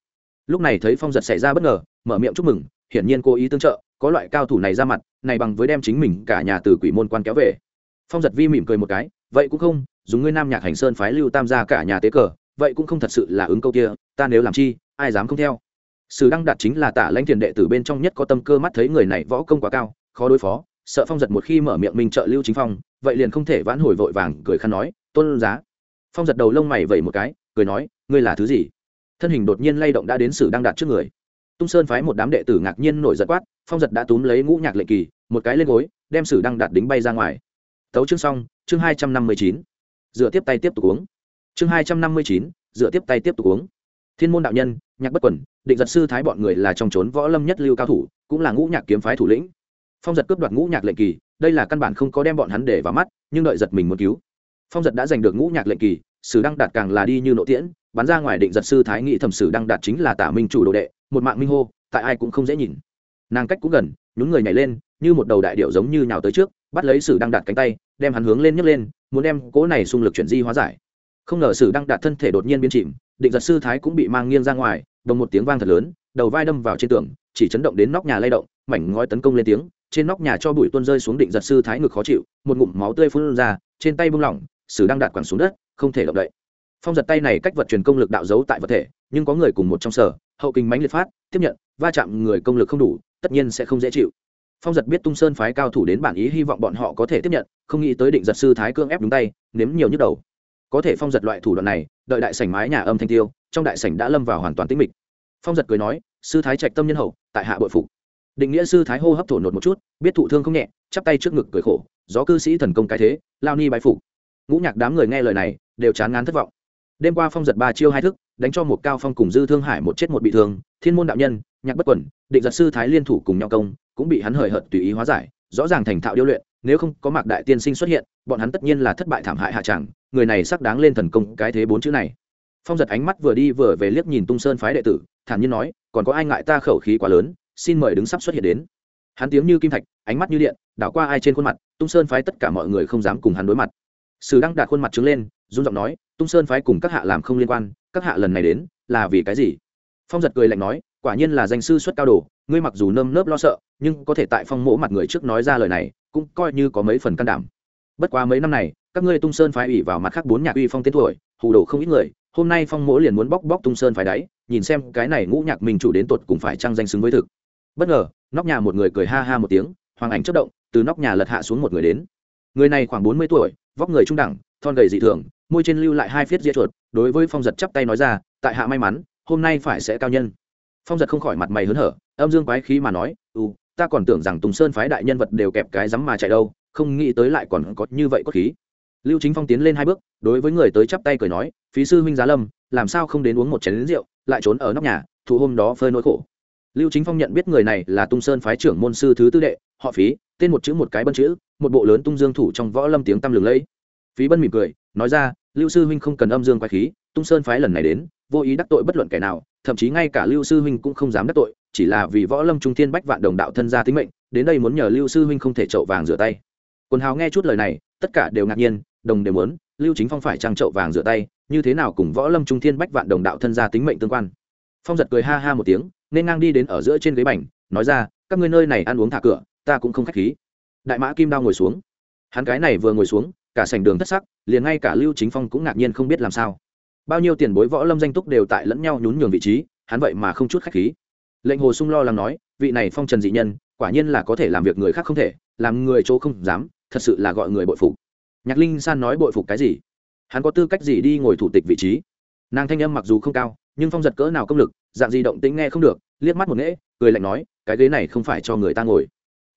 Lúc này thấy phong giật xảy ra bất ngờ, mở miệng chúc mừng, hiển nhiên cố ý tương trợ, có loại cao thủ này ra mặt, này bằng với đem chính mình cả nhà từ quỷ môn quan kéo về. Phong giật vi mỉm cười một cái, vậy cũng không dùng ngươi nam nhạc hành sơn phái lưu tam gia cả nhà tế cờ, vậy cũng không thật sự là ứng câu kia, ta nếu làm chi, ai dám không theo? Sử đăng đạt chính là tả lãnh thiền đệ tử bên trong nhất có tâm cơ mắt thấy người này võ công quá cao, khó đối phó, sợ phong giật một khi mở miệng mình trợ lưu chính phong, vậy liền không thể vãn hồi vội vàng, cười khăn nói, tôn giá. Phong giật đầu lông mày vẩy một cái, cười nói, ngươi là thứ gì? Thân hình đột nhiên lay động đã đến sử đăng đạt trước người. Tung sơn phái một đám đệ tử ngạc nhiên nổi giận quát, phong giật đã túm lấy ngũ nhạc lệ kỳ, một cái lên gối, đem sử đăng đạt đính bay ra ngoài. Tấu chương xong, chương hai trăm năm mươi chín dựa tiếp tay tiếp tục uống. Chương hai trăm năm mươi chín, dựa tiếp tay tiếp tục uống. Thiên môn đạo nhân, nhạc bất quẩn định giật sư thái bọn người là trong trốn võ lâm nhất lưu cao thủ, cũng là ngũ nhạc kiếm phái thủ lĩnh. Phong giật cướp đoạt ngũ nhạc lệnh kỳ, đây là căn bản không có đem bọn hắn để vào mắt, nhưng đợi giật mình muốn cứu. Phong giật đã giành được ngũ nhạc lệnh kỳ, sử đăng đạt càng là đi như nộ tiễn, bắn ra ngoài định giật sư thái nghị thẩm sử đăng đạt chính là tả minh chủ đồ đệ, một mạng minh hô, tại ai cũng không dễ nhìn. Nàng cách cũng gần, nhún người nhảy lên, như một đầu đại điệu giống như nhào tới trước, bắt lấy sử đăng đạt cánh tay đem hắn hướng lên nhấc lên, muốn đem cỗ này xung lực chuyển di hóa giải. Không ngờ sử đăng đạt thân thể đột nhiên biến chìm, định giật sư thái cũng bị mang nghiêng ra ngoài, đồng một tiếng vang thật lớn, đầu vai đâm vào trên tường, chỉ chấn động đến nóc nhà lay động, mảnh ngói tấn công lên tiếng, trên nóc nhà cho bụi tuôn rơi xuống định giật sư thái ngực khó chịu, một ngụm máu tươi phun ra, trên tay bung lỏng, sử đăng đạt quẳng xuống đất, không thể động đậy. Phong giật tay này cách vật truyền công lực đạo giấu tại vật thể, nhưng có người cùng một trong sở, hậu kinh mánh liệt phát, tiếp nhận, va chạm người công lực không đủ, tất nhiên sẽ không dễ chịu phong giật biết tung sơn phái cao thủ đến bản ý hy vọng bọn họ có thể tiếp nhận, không nghĩ tới định giật sư thái cương ép đúng tay, nếm nhiều nhức đầu. Có thể phong giật loại thủ đoạn này, đợi đại sảnh mái nhà âm thanh tiêu, trong đại sảnh đã lâm vào hoàn toàn tĩnh mịch. Phong giật cười nói, sư thái trạch tâm nhân hậu, tại hạ bội phục. Định nghĩa sư thái hô hấp thổ nột một chút, biết thụ thương không nhẹ, chắp tay trước ngực cười khổ, gió cư sĩ thần công cái thế, lao ni bái phục. Ngũ nhạc đám người nghe lời này, đều chán ngán thất vọng. Đêm qua phong giật ba chiêu hai thức đánh cho một cao phong cùng dư thương hải một chết một bị thương, thiên môn đạo nhân, nhạc bất quẩn, định giật sư thái liên thủ cùng nhau công, cũng bị hắn hời hợt tùy ý hóa giải, rõ ràng thành thạo điêu luyện, nếu không có mạc đại tiên sinh xuất hiện, bọn hắn tất nhiên là thất bại thảm hại hạ tràng người này sắc đáng lên thần công cái thế bốn chữ này. Phong giật ánh mắt vừa đi vừa về liếc nhìn tung sơn phái đệ tử, thản nhiên nói, còn có ai ngại ta khẩu khí quá lớn, xin mời đứng sắp xuất hiện đến. Hắn tiếng như kim thạch, ánh mắt như điện, đảo qua ai trên khuôn mặt, tung sơn phái tất cả mọi người không dám cùng hắn đối mặt. Sử đăng đạt khuôn mặt trứng lên, run giọng nói tung sơn phái cùng các hạ làm không liên quan, các hạ lần này đến, là vì cái gì? Phong giật cười lạnh nói, quả nhiên là danh sư xuất cao đồ, ngươi mặc dù nơm nớp lo sợ, nhưng có thể tại phong mỗ mặt người trước nói ra lời này, cũng coi như có mấy phần can đảm. Bất quá mấy năm này, các ngươi tung sơn phái ủy vào mặt khác bốn nhạc uy phong tên tuổi, hù đồ không ít người, hôm nay phong mỗ liền muốn bóc bóc tung sơn phái đáy, nhìn xem cái này ngũ nhạc mình chủ đến tột cùng phải trăng danh xứng với thực. Bất ngờ, nóc nhà một người cười ha ha một tiếng, hoàng ảnh chất động, từ nóc nhà lật hạ xuống một người đến. Người này khoảng bốn mươi tuổi, vóc người trung đẳng, thon gầy dị thường môi trên lưu lại hai phiết dĩa chuột, đối với phong giật chắp tay nói ra, tại hạ may mắn, hôm nay phải sẽ cao nhân. Phong giật không khỏi mặt mày hớn hở, âm dương quái khí mà nói ừ ta còn tưởng rằng tùng sơn phái đại nhân vật đều kẹp cái rắm mà chạy đâu, không nghĩ tới lại còn có như vậy có khí. Lưu chính phong tiến lên hai bước, đối với người tới chắp tay cười nói, phí sư huynh giá lâm, làm sao không đến uống một chén lính rượu, lại trốn ở nóc nhà, thụ hôm đó phơi nỗi khổ. Lưu chính phong nhận biết người này là tung sơn phái trưởng môn sư thứ tư đệ, họ phí, tên một chữ một cái bân chữ, một bộ lớn tung dương thủ trong võ lâm tiếng tăm lừng lẫy. Phí bân mỉm cười nói ra, lưu sư huynh không cần âm dương quái khí, tung sơn phái lần này đến, vô ý đắc tội bất luận kẻ nào, thậm chí ngay cả lưu sư huynh cũng không dám đắc tội, chỉ là vì võ lâm trung thiên bách vạn đồng đạo thân gia tính mệnh, đến đây muốn nhờ lưu sư huynh không thể trậu vàng rửa tay. Quần hào nghe chút lời này, tất cả đều ngạc nhiên, đồng đều muốn, lưu chính phong phải trang trậu vàng rửa tay, như thế nào cùng võ lâm trung thiên bách vạn đồng đạo thân gia tính mệnh tương quan? Phong giật cười ha ha một tiếng, nên ngang đi đến ở giữa trên ghế bành, nói ra, các ngươi nơi này ăn uống thả cửa, ta cũng không khách khí. Đại mã kim đao ngồi xuống. Hắn cái này vừa ngồi xuống cả sảnh đường thất sắc, liền ngay cả lưu chính phong cũng ngạc nhiên không biết làm sao. Bao nhiêu tiền bối võ lâm danh túc đều tại lẫn nhau nhún nhường vị trí, hắn vậy mà không chút khách khí. Lệnh hồ sung lo lắng nói, vị này phong trần dị nhân, quả nhiên là có thể làm việc người khác không thể, làm người chỗ không dám, thật sự là gọi người bội phục. Nhạc linh san nói bội phục cái gì? Hắn có tư cách gì đi ngồi thủ tịch vị trí? Nàng thanh âm mặc dù không cao, nhưng phong giật cỡ nào công lực, dạng gì động tính nghe không được, liếc mắt một nghễ, cười lạnh nói, cái ghế này không phải cho người ta ngồi.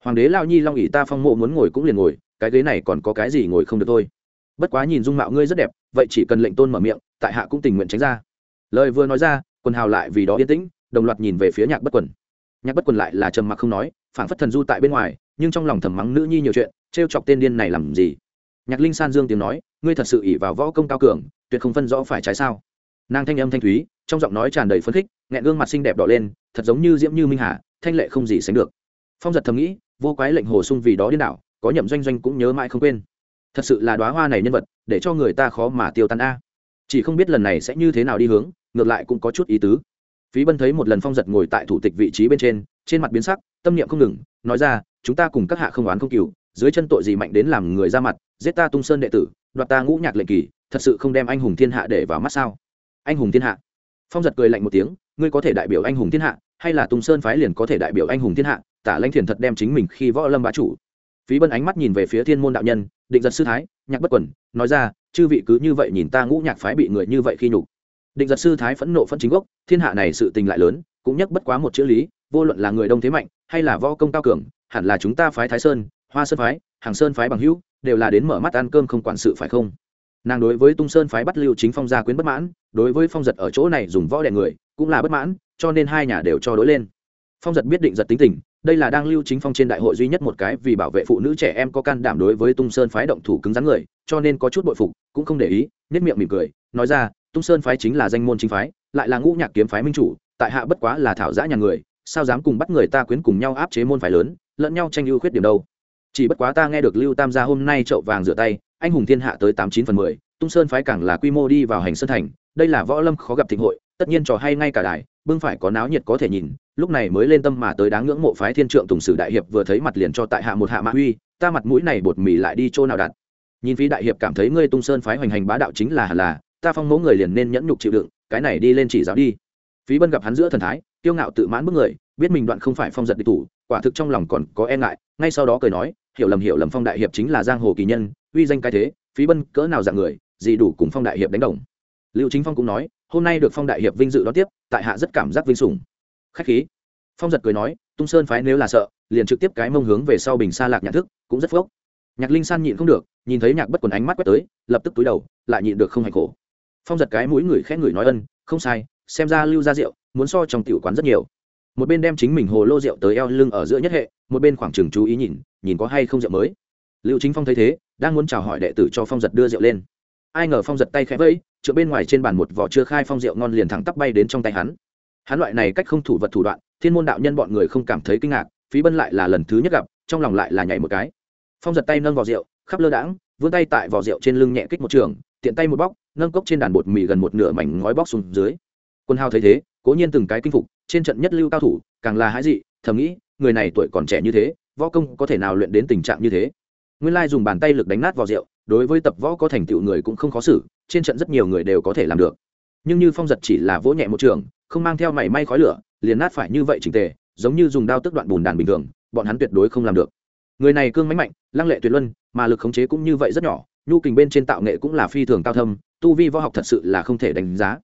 Hoàng đế lao nhi long ỉ ta phong mộ muốn ngồi cũng liền ngồi cái ghế này còn có cái gì ngồi không được thôi. Bất quá nhìn dung mạo ngươi rất đẹp, vậy chỉ cần lệnh tôn mở miệng, tại hạ cũng tình nguyện tránh ra. Lời vừa nói ra, quần hào lại vì đó yên tĩnh, đồng loạt nhìn về phía nhạc bất quần. Nhạc bất quần lại là trầm mặc không nói phản phất thần du tại bên ngoài, nhưng trong lòng thầm mắng nữ nhi nhiều chuyện, trêu chọc tên điên này làm gì? Nhạc linh san dương tiếng nói, ngươi thật sự ỉ vào võ công cao cường, tuyệt không phân rõ phải trái sao? Nàng thanh âm thanh thúy, trong giọng nói tràn đầy phấn khích, nghẹn gương mặt xinh đẹp đỏ lên, thật giống như diễm như minh hà, thanh lệ không gì sánh được. Phong giật thầm nghĩ, vô quái lệnh hồ sung vì đó điên đảo có nhậm doanh doanh cũng nhớ mãi không quên. Thật sự là đoá hoa này nhân vật, để cho người ta khó mà tiêu tan a. Chỉ không biết lần này sẽ như thế nào đi hướng, ngược lại cũng có chút ý tứ. Phí bân thấy một lần phong giật ngồi tại thủ tịch vị trí bên trên trên mặt biến sắc, tâm niệm không ngừng, nói ra, chúng ta cùng các hạ không oán không cừu, dưới chân tội gì mạnh đến làm người ra mặt, giết ta tung sơn đệ tử, đoạt ta ngũ nhạc lệnh kỳ, thật sự không đem anh hùng thiên hạ để vào mắt sao? Anh hùng thiên hạ? Phong giật cười lạnh một tiếng, ngươi có thể đại biểu anh hùng thiên hạ, hay là tung sơn phái liền có thể đại biểu anh hùng thiên hạ, tả lãnh thiền thật đem chính mình khi võ lâm bá chủ phí bân ánh mắt nhìn về phía thiên môn đạo nhân, định giật sư thái, nhạc bất quẩn nói ra, chư vị cứ như vậy nhìn ta ngũ nhạc phái bị người như vậy khi nhục. Định giật sư thái phẫn nộ phẫn chính gốc, thiên hạ này sự tình lại lớn, cũng nhắc bất quá một chữ lý, vô luận là người đông thế mạnh, hay là võ công cao cường, hẳn là chúng ta phái thái sơn, hoa sơn phái, hàng sơn phái bằng hữu, đều là đến mở mắt ăn cơm không quản sự phải không? Nàng đối với tung sơn phái bắt lưu chính phong gia quyến bất mãn, đối với phong giật ở chỗ này dùng võ đèn người, cũng là bất mãn, cho nên hai nhà đều cho đối lên. Phong giật biết định giật tính tình đây là đang lưu chính phong trên đại hội duy nhất một cái vì bảo vệ phụ nữ trẻ em có can đảm đối với tung sơn phái động thủ cứng rắn người, cho nên có chút bội phục, cũng không để ý nết miệng mỉm cười, nói ra, tung sơn phái chính là danh môn chính phái, lại là ngũ nhạc kiếm phái minh chủ, tại hạ bất quá là thảo giã nhà người, sao dám cùng bắt người ta quyến cùng nhau áp chế môn phái lớn, lẫn nhau tranh ưu khuyết điểm đâu. Chỉ bất quá ta nghe được lưu tam gia hôm nay trậu vàng rửa tay, anh hùng thiên hạ tới tám chín phần mười, tung sơn phái càng là quy mô đi vào hành sơn thành, đây là võ lâm khó gặp thịnh hội, tất nhiên trò hay ngay cả đài bưng phải có náo nhiệt có thể nhìn, lúc này mới lên tâm mà tới đáng ngưỡng mộ phái thiên trượng tùng sử đại hiệp vừa thấy mặt liền cho tại hạ một hạ mã uy, ta mặt mũi này bột mì lại đi chỗ nào đặt nhìn phí đại hiệp cảm thấy ngươi tung sơn phái hoành hành bá đạo chính là hẳn là, ta phong mẫu người liền nên nhẫn nhục chịu đựng, cái này đi lên chỉ giáo đi. Phí bân gặp hắn giữa thần thái, kiêu ngạo tự mãn bức người, biết mình đoạn không phải phong giật địch thủ, quả thực trong lòng còn có e ngại, ngay sau đó cười nói, hiểu lầm hiểu lầm phong đại hiệp chính là giang hồ kỳ nhân, uy danh cái thế, phí bân cỡ nào dạng người, gì đủ cùng phong đại hiệp đánh đồng. Liệu chính phong cũng nói hôm nay được phong đại hiệp vinh dự đón tiếp, tại hạ rất cảm giác vinh sủng. Khách khí. Phong giật cười nói, tung sơn phái nếu là sợ, liền trực tiếp cái mông hướng về sau bình xa lạc nhận thức, cũng rất phốc. Nhạc linh san nhịn không được, nhìn thấy nhạc bất quần ánh mắt quét tới, lập tức túi đầu, lại nhịn được không hành khổ. Phong giật cái mũi người khẽ người nói ân, không sai, xem ra lưu ra rượu muốn so trong tiểu quán rất nhiều. Một bên đem chính mình hồ lô rượu tới eo lưng ở giữa nhất hệ, một bên khoảng trừng chú ý nhìn nhìn có hay không rượu mới. Lưu chính phong thấy thế, đang muốn chào hỏi đệ tử cho phong giật đưa rượu lên ai ngờ phong giật tay khẽ vẫy chợ bên ngoài trên bàn một vỏ chưa khai phong rượu ngon liền thẳng tắp bay đến trong tay hắn. Hắn loại này cách không thủ vật thủ đoạn, thiên môn đạo nhân bọn người không cảm thấy kinh ngạc, phí bân lại là lần thứ nhất gặp, trong lòng lại là nhảy một cái. Phong giật tay nâng vỏ rượu, khắp lơ đãng, vươn tay tại vỏ rượu trên lưng nhẹ kích một trường, tiện tay một bóc, nâng cốc trên đàn bột mì gần một nửa mảnh ngói bóc xuống dưới. Quân hào thấy thế, cố nhiên từng cái kinh phục, trên trận nhất lưu cao thủ, càng là hãi dị, thầm nghĩ, người này tuổi còn trẻ như thế, võ công có thể nào luyện đến tình trạng như thế? Nguyên lai dùng bàn tay lực đánh nát vào rượu, đối với tập võ có thành tựu người cũng không khó xử, trên trận rất nhiều người đều có thể làm được. Nhưng như phong giật chỉ là vỗ nhẹ một trường, không mang theo mảy may khói lửa, liền nát phải như vậy trình tề, giống như dùng đao tức đoạn bùn đàn bình thường, bọn hắn tuyệt đối không làm được. Người này cương mãnh mạnh, lăng lệ tuyệt luân, mà lực khống chế cũng như vậy rất nhỏ, nhu kình bên trên tạo nghệ cũng là phi thường cao thâm, tu vi võ học thật sự là không thể đánh giá.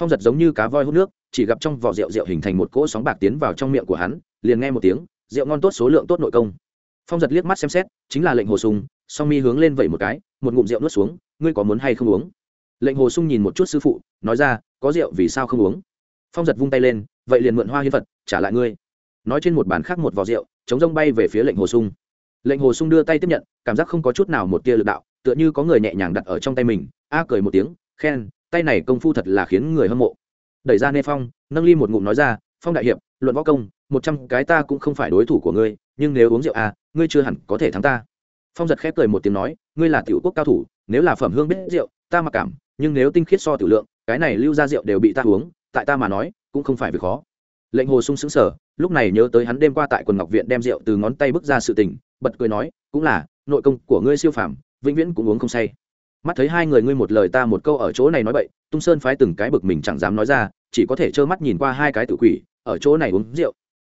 Phong giật giống như cá voi hút nước, chỉ gặp trong vỏ rượu rượu hình thành một cỗ sóng bạc tiến vào trong miệng của hắn, liền nghe một tiếng, rượu ngon tốt số lượng tốt nội công phong giật liếc mắt xem xét, chính là lệnh hồ sung, song mi hướng lên vậy một cái, một ngụm rượu nuốt xuống, ngươi có muốn hay không uống? Lệnh hồ sung nhìn một chút sư phụ, nói ra, có rượu vì sao không uống? Phong giật vung tay lên, vậy liền mượn hoa hiến phật, trả lại ngươi. Nói trên một bàn khác một vò rượu, chống rông bay về phía lệnh hồ sung. Lệnh hồ sung đưa tay tiếp nhận, cảm giác không có chút nào một tia lực đạo, tựa như có người nhẹ nhàng đặt ở trong tay mình, a cười một tiếng, khen, tay này công phu thật là khiến người hâm mộ. Đẩy ra nê phong, nâng ly một ngụm nói ra, phong đại hiệp, luận võ công, một trăm cái ta cũng không phải đối thủ của ngươi, nhưng nếu uống rượu à ngươi chưa hẳn có thể thắng ta. Phong giật khép cười một tiếng nói, ngươi là tiểu quốc cao thủ, nếu là phẩm hương biết rượu, ta mặc cảm, nhưng nếu tinh khiết so tiểu lượng, cái này lưu ra rượu đều bị ta uống, tại ta mà nói, cũng không phải việc khó. Lệnh hồ sung sững sờ, lúc này nhớ tới hắn đêm qua tại quần ngọc viện đem rượu từ ngón tay bước ra sự tình, bật cười nói, cũng là, nội công của ngươi siêu phàm, vĩnh viễn cũng uống không say. Mắt thấy hai người ngươi một lời ta một câu ở chỗ này nói bậy, tung sơn phái từng cái bực mình chẳng dám nói ra, chỉ có thể trơ mắt nhìn qua hai cái tự quỷ, ở chỗ này uống rượu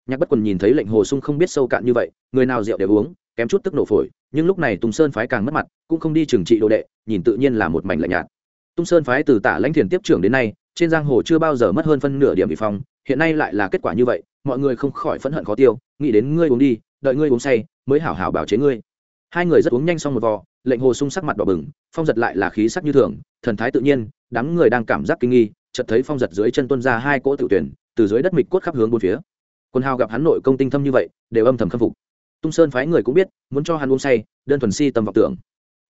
nhạc bất quần nhìn thấy lệnh hồ sung không biết sâu cạn như vậy, người nào rượu đều uống, kém chút tức nổ phổi, nhưng lúc này tung sơn phái càng mất mặt, cũng không đi trừng trị đồ đệ, nhìn tự nhiên là một mảnh lạnh nhạt. Tung sơn phái từ tả lãnh thiền tiếp trưởng đến nay, trên giang hồ chưa bao giờ mất hơn phân nửa điểm bị phong, hiện nay lại là kết quả như vậy, mọi người không khỏi phẫn hận khó tiêu, nghĩ đến ngươi uống đi, đợi ngươi uống say, mới hảo hảo bảo chế ngươi. Hai người rất uống nhanh xong một vò, lệnh hồ sung sắc mặt đỏ bừng, phong giật lại là khí sắc như thường, thần thái tự nhiên, đám người đang cảm giác kinh nghi, chợt thấy phong giật dưới chân tuân ra hai cỗ tự tuyển, từ dưới đất mịch cốt khắp hướng bốn phía quân hào gặp hắn nội công tinh thâm như vậy, đều âm thầm khâm phục. Tung sơn phái người cũng biết, muốn cho hắn uống say, đơn thuần si tâm vọng tưởng.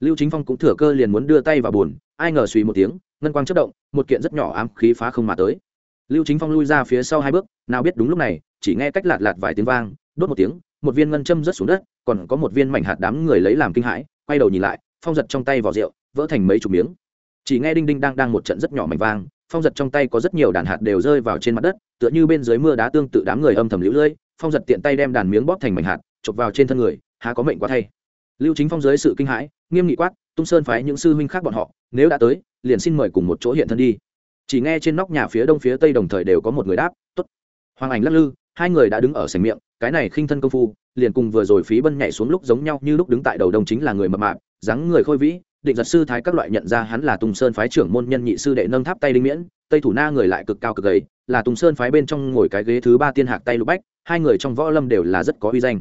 Lưu chính phong cũng thừa cơ liền muốn đưa tay vào bùn ai ngờ suy một tiếng, ngân quang chất động, một kiện rất nhỏ ám khí phá không mà tới. Lưu chính phong lui ra phía sau hai bước, nào biết đúng lúc này, chỉ nghe cách lạt lạt vài tiếng vang, đốt một tiếng, một viên ngân châm rớt xuống đất, còn có một viên mảnh hạt đám người lấy làm kinh hãi, quay đầu nhìn lại, phong giật trong tay vỏ rượu, vỡ thành mấy chục miếng. Chỉ nghe đinh đinh đang đang một trận rất nhỏ mảnh vang phong giật trong tay có rất nhiều đàn hạt đều rơi vào trên mặt đất, tựa như bên dưới mưa đá tương tự đám người âm thầm lũ lưỡi phong giật tiện tay đem đàn miếng bóp thành mảnh hạt, chụp vào trên thân người, há có mệnh quá thay. Lưu chính phong dưới sự kinh hãi, nghiêm nghị quát, tung sơn phái những sư huynh khác bọn họ, nếu đã tới, liền xin mời cùng một chỗ hiện thân đi. Chỉ nghe trên nóc nhà phía đông phía tây đồng thời đều có một người đáp, tốt. Hoàng ảnh lắc lư, hai người đã đứng ở sảnh miệng, cái này khinh thân công phu, liền cùng vừa rồi phí bân nhảy xuống lúc giống nhau như lúc đứng tại đầu đông chính là người mập mạp, dáng người khôi vĩ định giật sư thái các loại nhận ra hắn là tùng sơn phái trưởng môn nhân nhị sư đệ nâng tháp tay đinh miễn, tây thủ na người lại cực cao cực gầy, là tùng sơn phái bên trong ngồi cái ghế thứ ba tiên hạc tay lục bách, hai người trong võ lâm đều là rất có uy danh.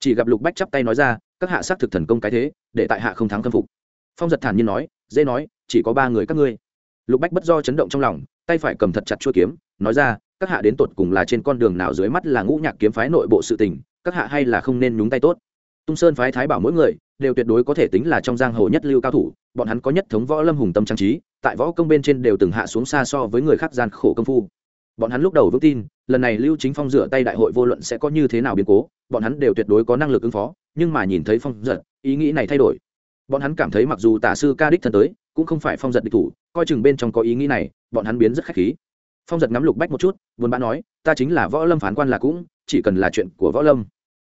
Chỉ gặp lục bách chắp tay nói ra, các hạ xác thực thần công cái thế, để tại hạ không thắng khâm phục. Phong giật thản nhiên nói, dễ nói, chỉ có ba người các ngươi. Lục bách bất do chấn động trong lòng, tay phải cầm thật chặt chuôi kiếm, nói ra, các hạ đến tột cùng là trên con đường nào dưới mắt là ngũ nhạc kiếm phái nội bộ sự tình, các hạ hay là không nên nhúng tay tốt. Tung sơn phái thái bảo mỗi người đều tuyệt đối có thể tính là trong giang hồ nhất lưu cao thủ, bọn hắn có nhất thống võ lâm hùng tâm trang trí, tại võ công bên trên đều từng hạ xuống xa so với người khác gian khổ công phu. Bọn hắn lúc đầu vững tin, lần này lưu chính phong dựa tay đại hội vô luận sẽ có như thế nào biến cố, bọn hắn đều tuyệt đối có năng lực ứng phó, nhưng mà nhìn thấy phong giật, ý nghĩ này thay đổi. Bọn hắn cảm thấy mặc dù tả sư ca đích thân tới, cũng không phải phong giật địch thủ, coi chừng bên trong có ý nghĩ này, bọn hắn biến rất khách khí. Phong giật ngắm lục bách một chút, buồn bã nói, ta chính là võ lâm phán quan là cũng, chỉ cần là chuyện của võ lâm,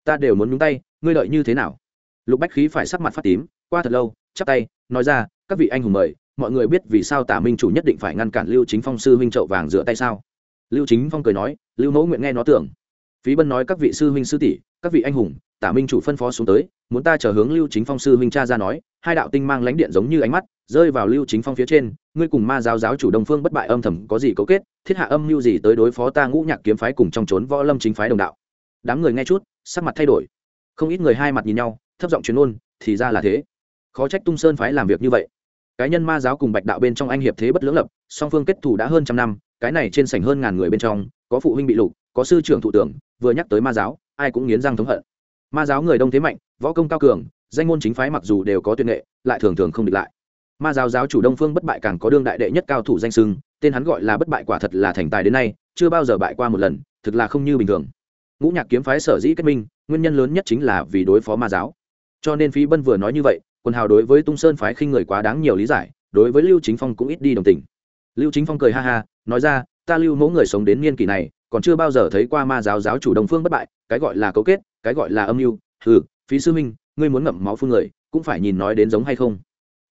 ta đều muốn nhúng tay, ngươi đợi như thế nào? Lục bách khí phải sắc mặt phát tím, qua thật lâu, chắp tay, nói ra, các vị anh hùng mời, mọi người biết vì sao tả minh chủ nhất định phải ngăn cản lưu chính phong sư huynh trậu vàng dựa tay sao? Lưu chính phong cười nói, lưu mẫu nguyện nghe nó tưởng. Phí bân nói, các vị sư huynh sư tỷ, các vị anh hùng, tả minh chủ phân phó xuống tới, muốn ta chờ hướng lưu chính phong sư huynh cha ra nói, hai đạo tinh mang lãnh điện giống như ánh mắt, rơi vào lưu chính phong phía trên, ngươi cùng ma giáo giáo chủ đông phương bất bại âm thầm có gì cấu kết, thiết hạ âm mưu gì tới đối phó ta ngũ nhạc kiếm phái cùng trong trốn võ lâm chính phái đồng đạo. Đám người nghe chút, sắc mặt thay đổi. Không ít người hai mặt nhìn nhau thấp giọng truyền ôn thì ra là thế. Khó trách tung sơn phái làm việc như vậy. Cái nhân ma giáo cùng bạch đạo bên trong anh hiệp thế bất lưỡng lập, song phương kết thủ đã hơn trăm năm, cái này trên sảnh hơn ngàn người bên trong, có phụ huynh bị lục, có sư trưởng thủ tưởng, vừa nhắc tới ma giáo, ai cũng nghiến răng thống hận. Ma giáo người đông thế mạnh, võ công cao cường, danh môn chính phái mặc dù đều có tuyệt nghệ, lại thường thường không địch lại. Ma giáo giáo chủ đông phương bất bại càng có đương đại đệ nhất cao thủ danh sưng tên hắn gọi là bất bại quả thật là thành tài đến nay, chưa bao giờ bại qua một lần, thực là không như bình thường. Ngũ nhạc kiếm phái sở dĩ kết minh, nguyên nhân lớn nhất chính là vì đối phó ma giáo cho nên phí bân vừa nói như vậy quần hào đối với tung sơn phái khinh người quá đáng nhiều lý giải đối với lưu chính phong cũng ít đi đồng tình. Lưu chính phong cười ha ha nói ra ta lưu mẫu người sống đến niên kỷ này còn chưa bao giờ thấy qua ma giáo giáo chủ đồng phương bất bại cái gọi là cấu kết cái gọi là âm mưu. Hừ phí sư minh ngươi muốn ngậm máu phương người cũng phải nhìn nói đến giống hay không?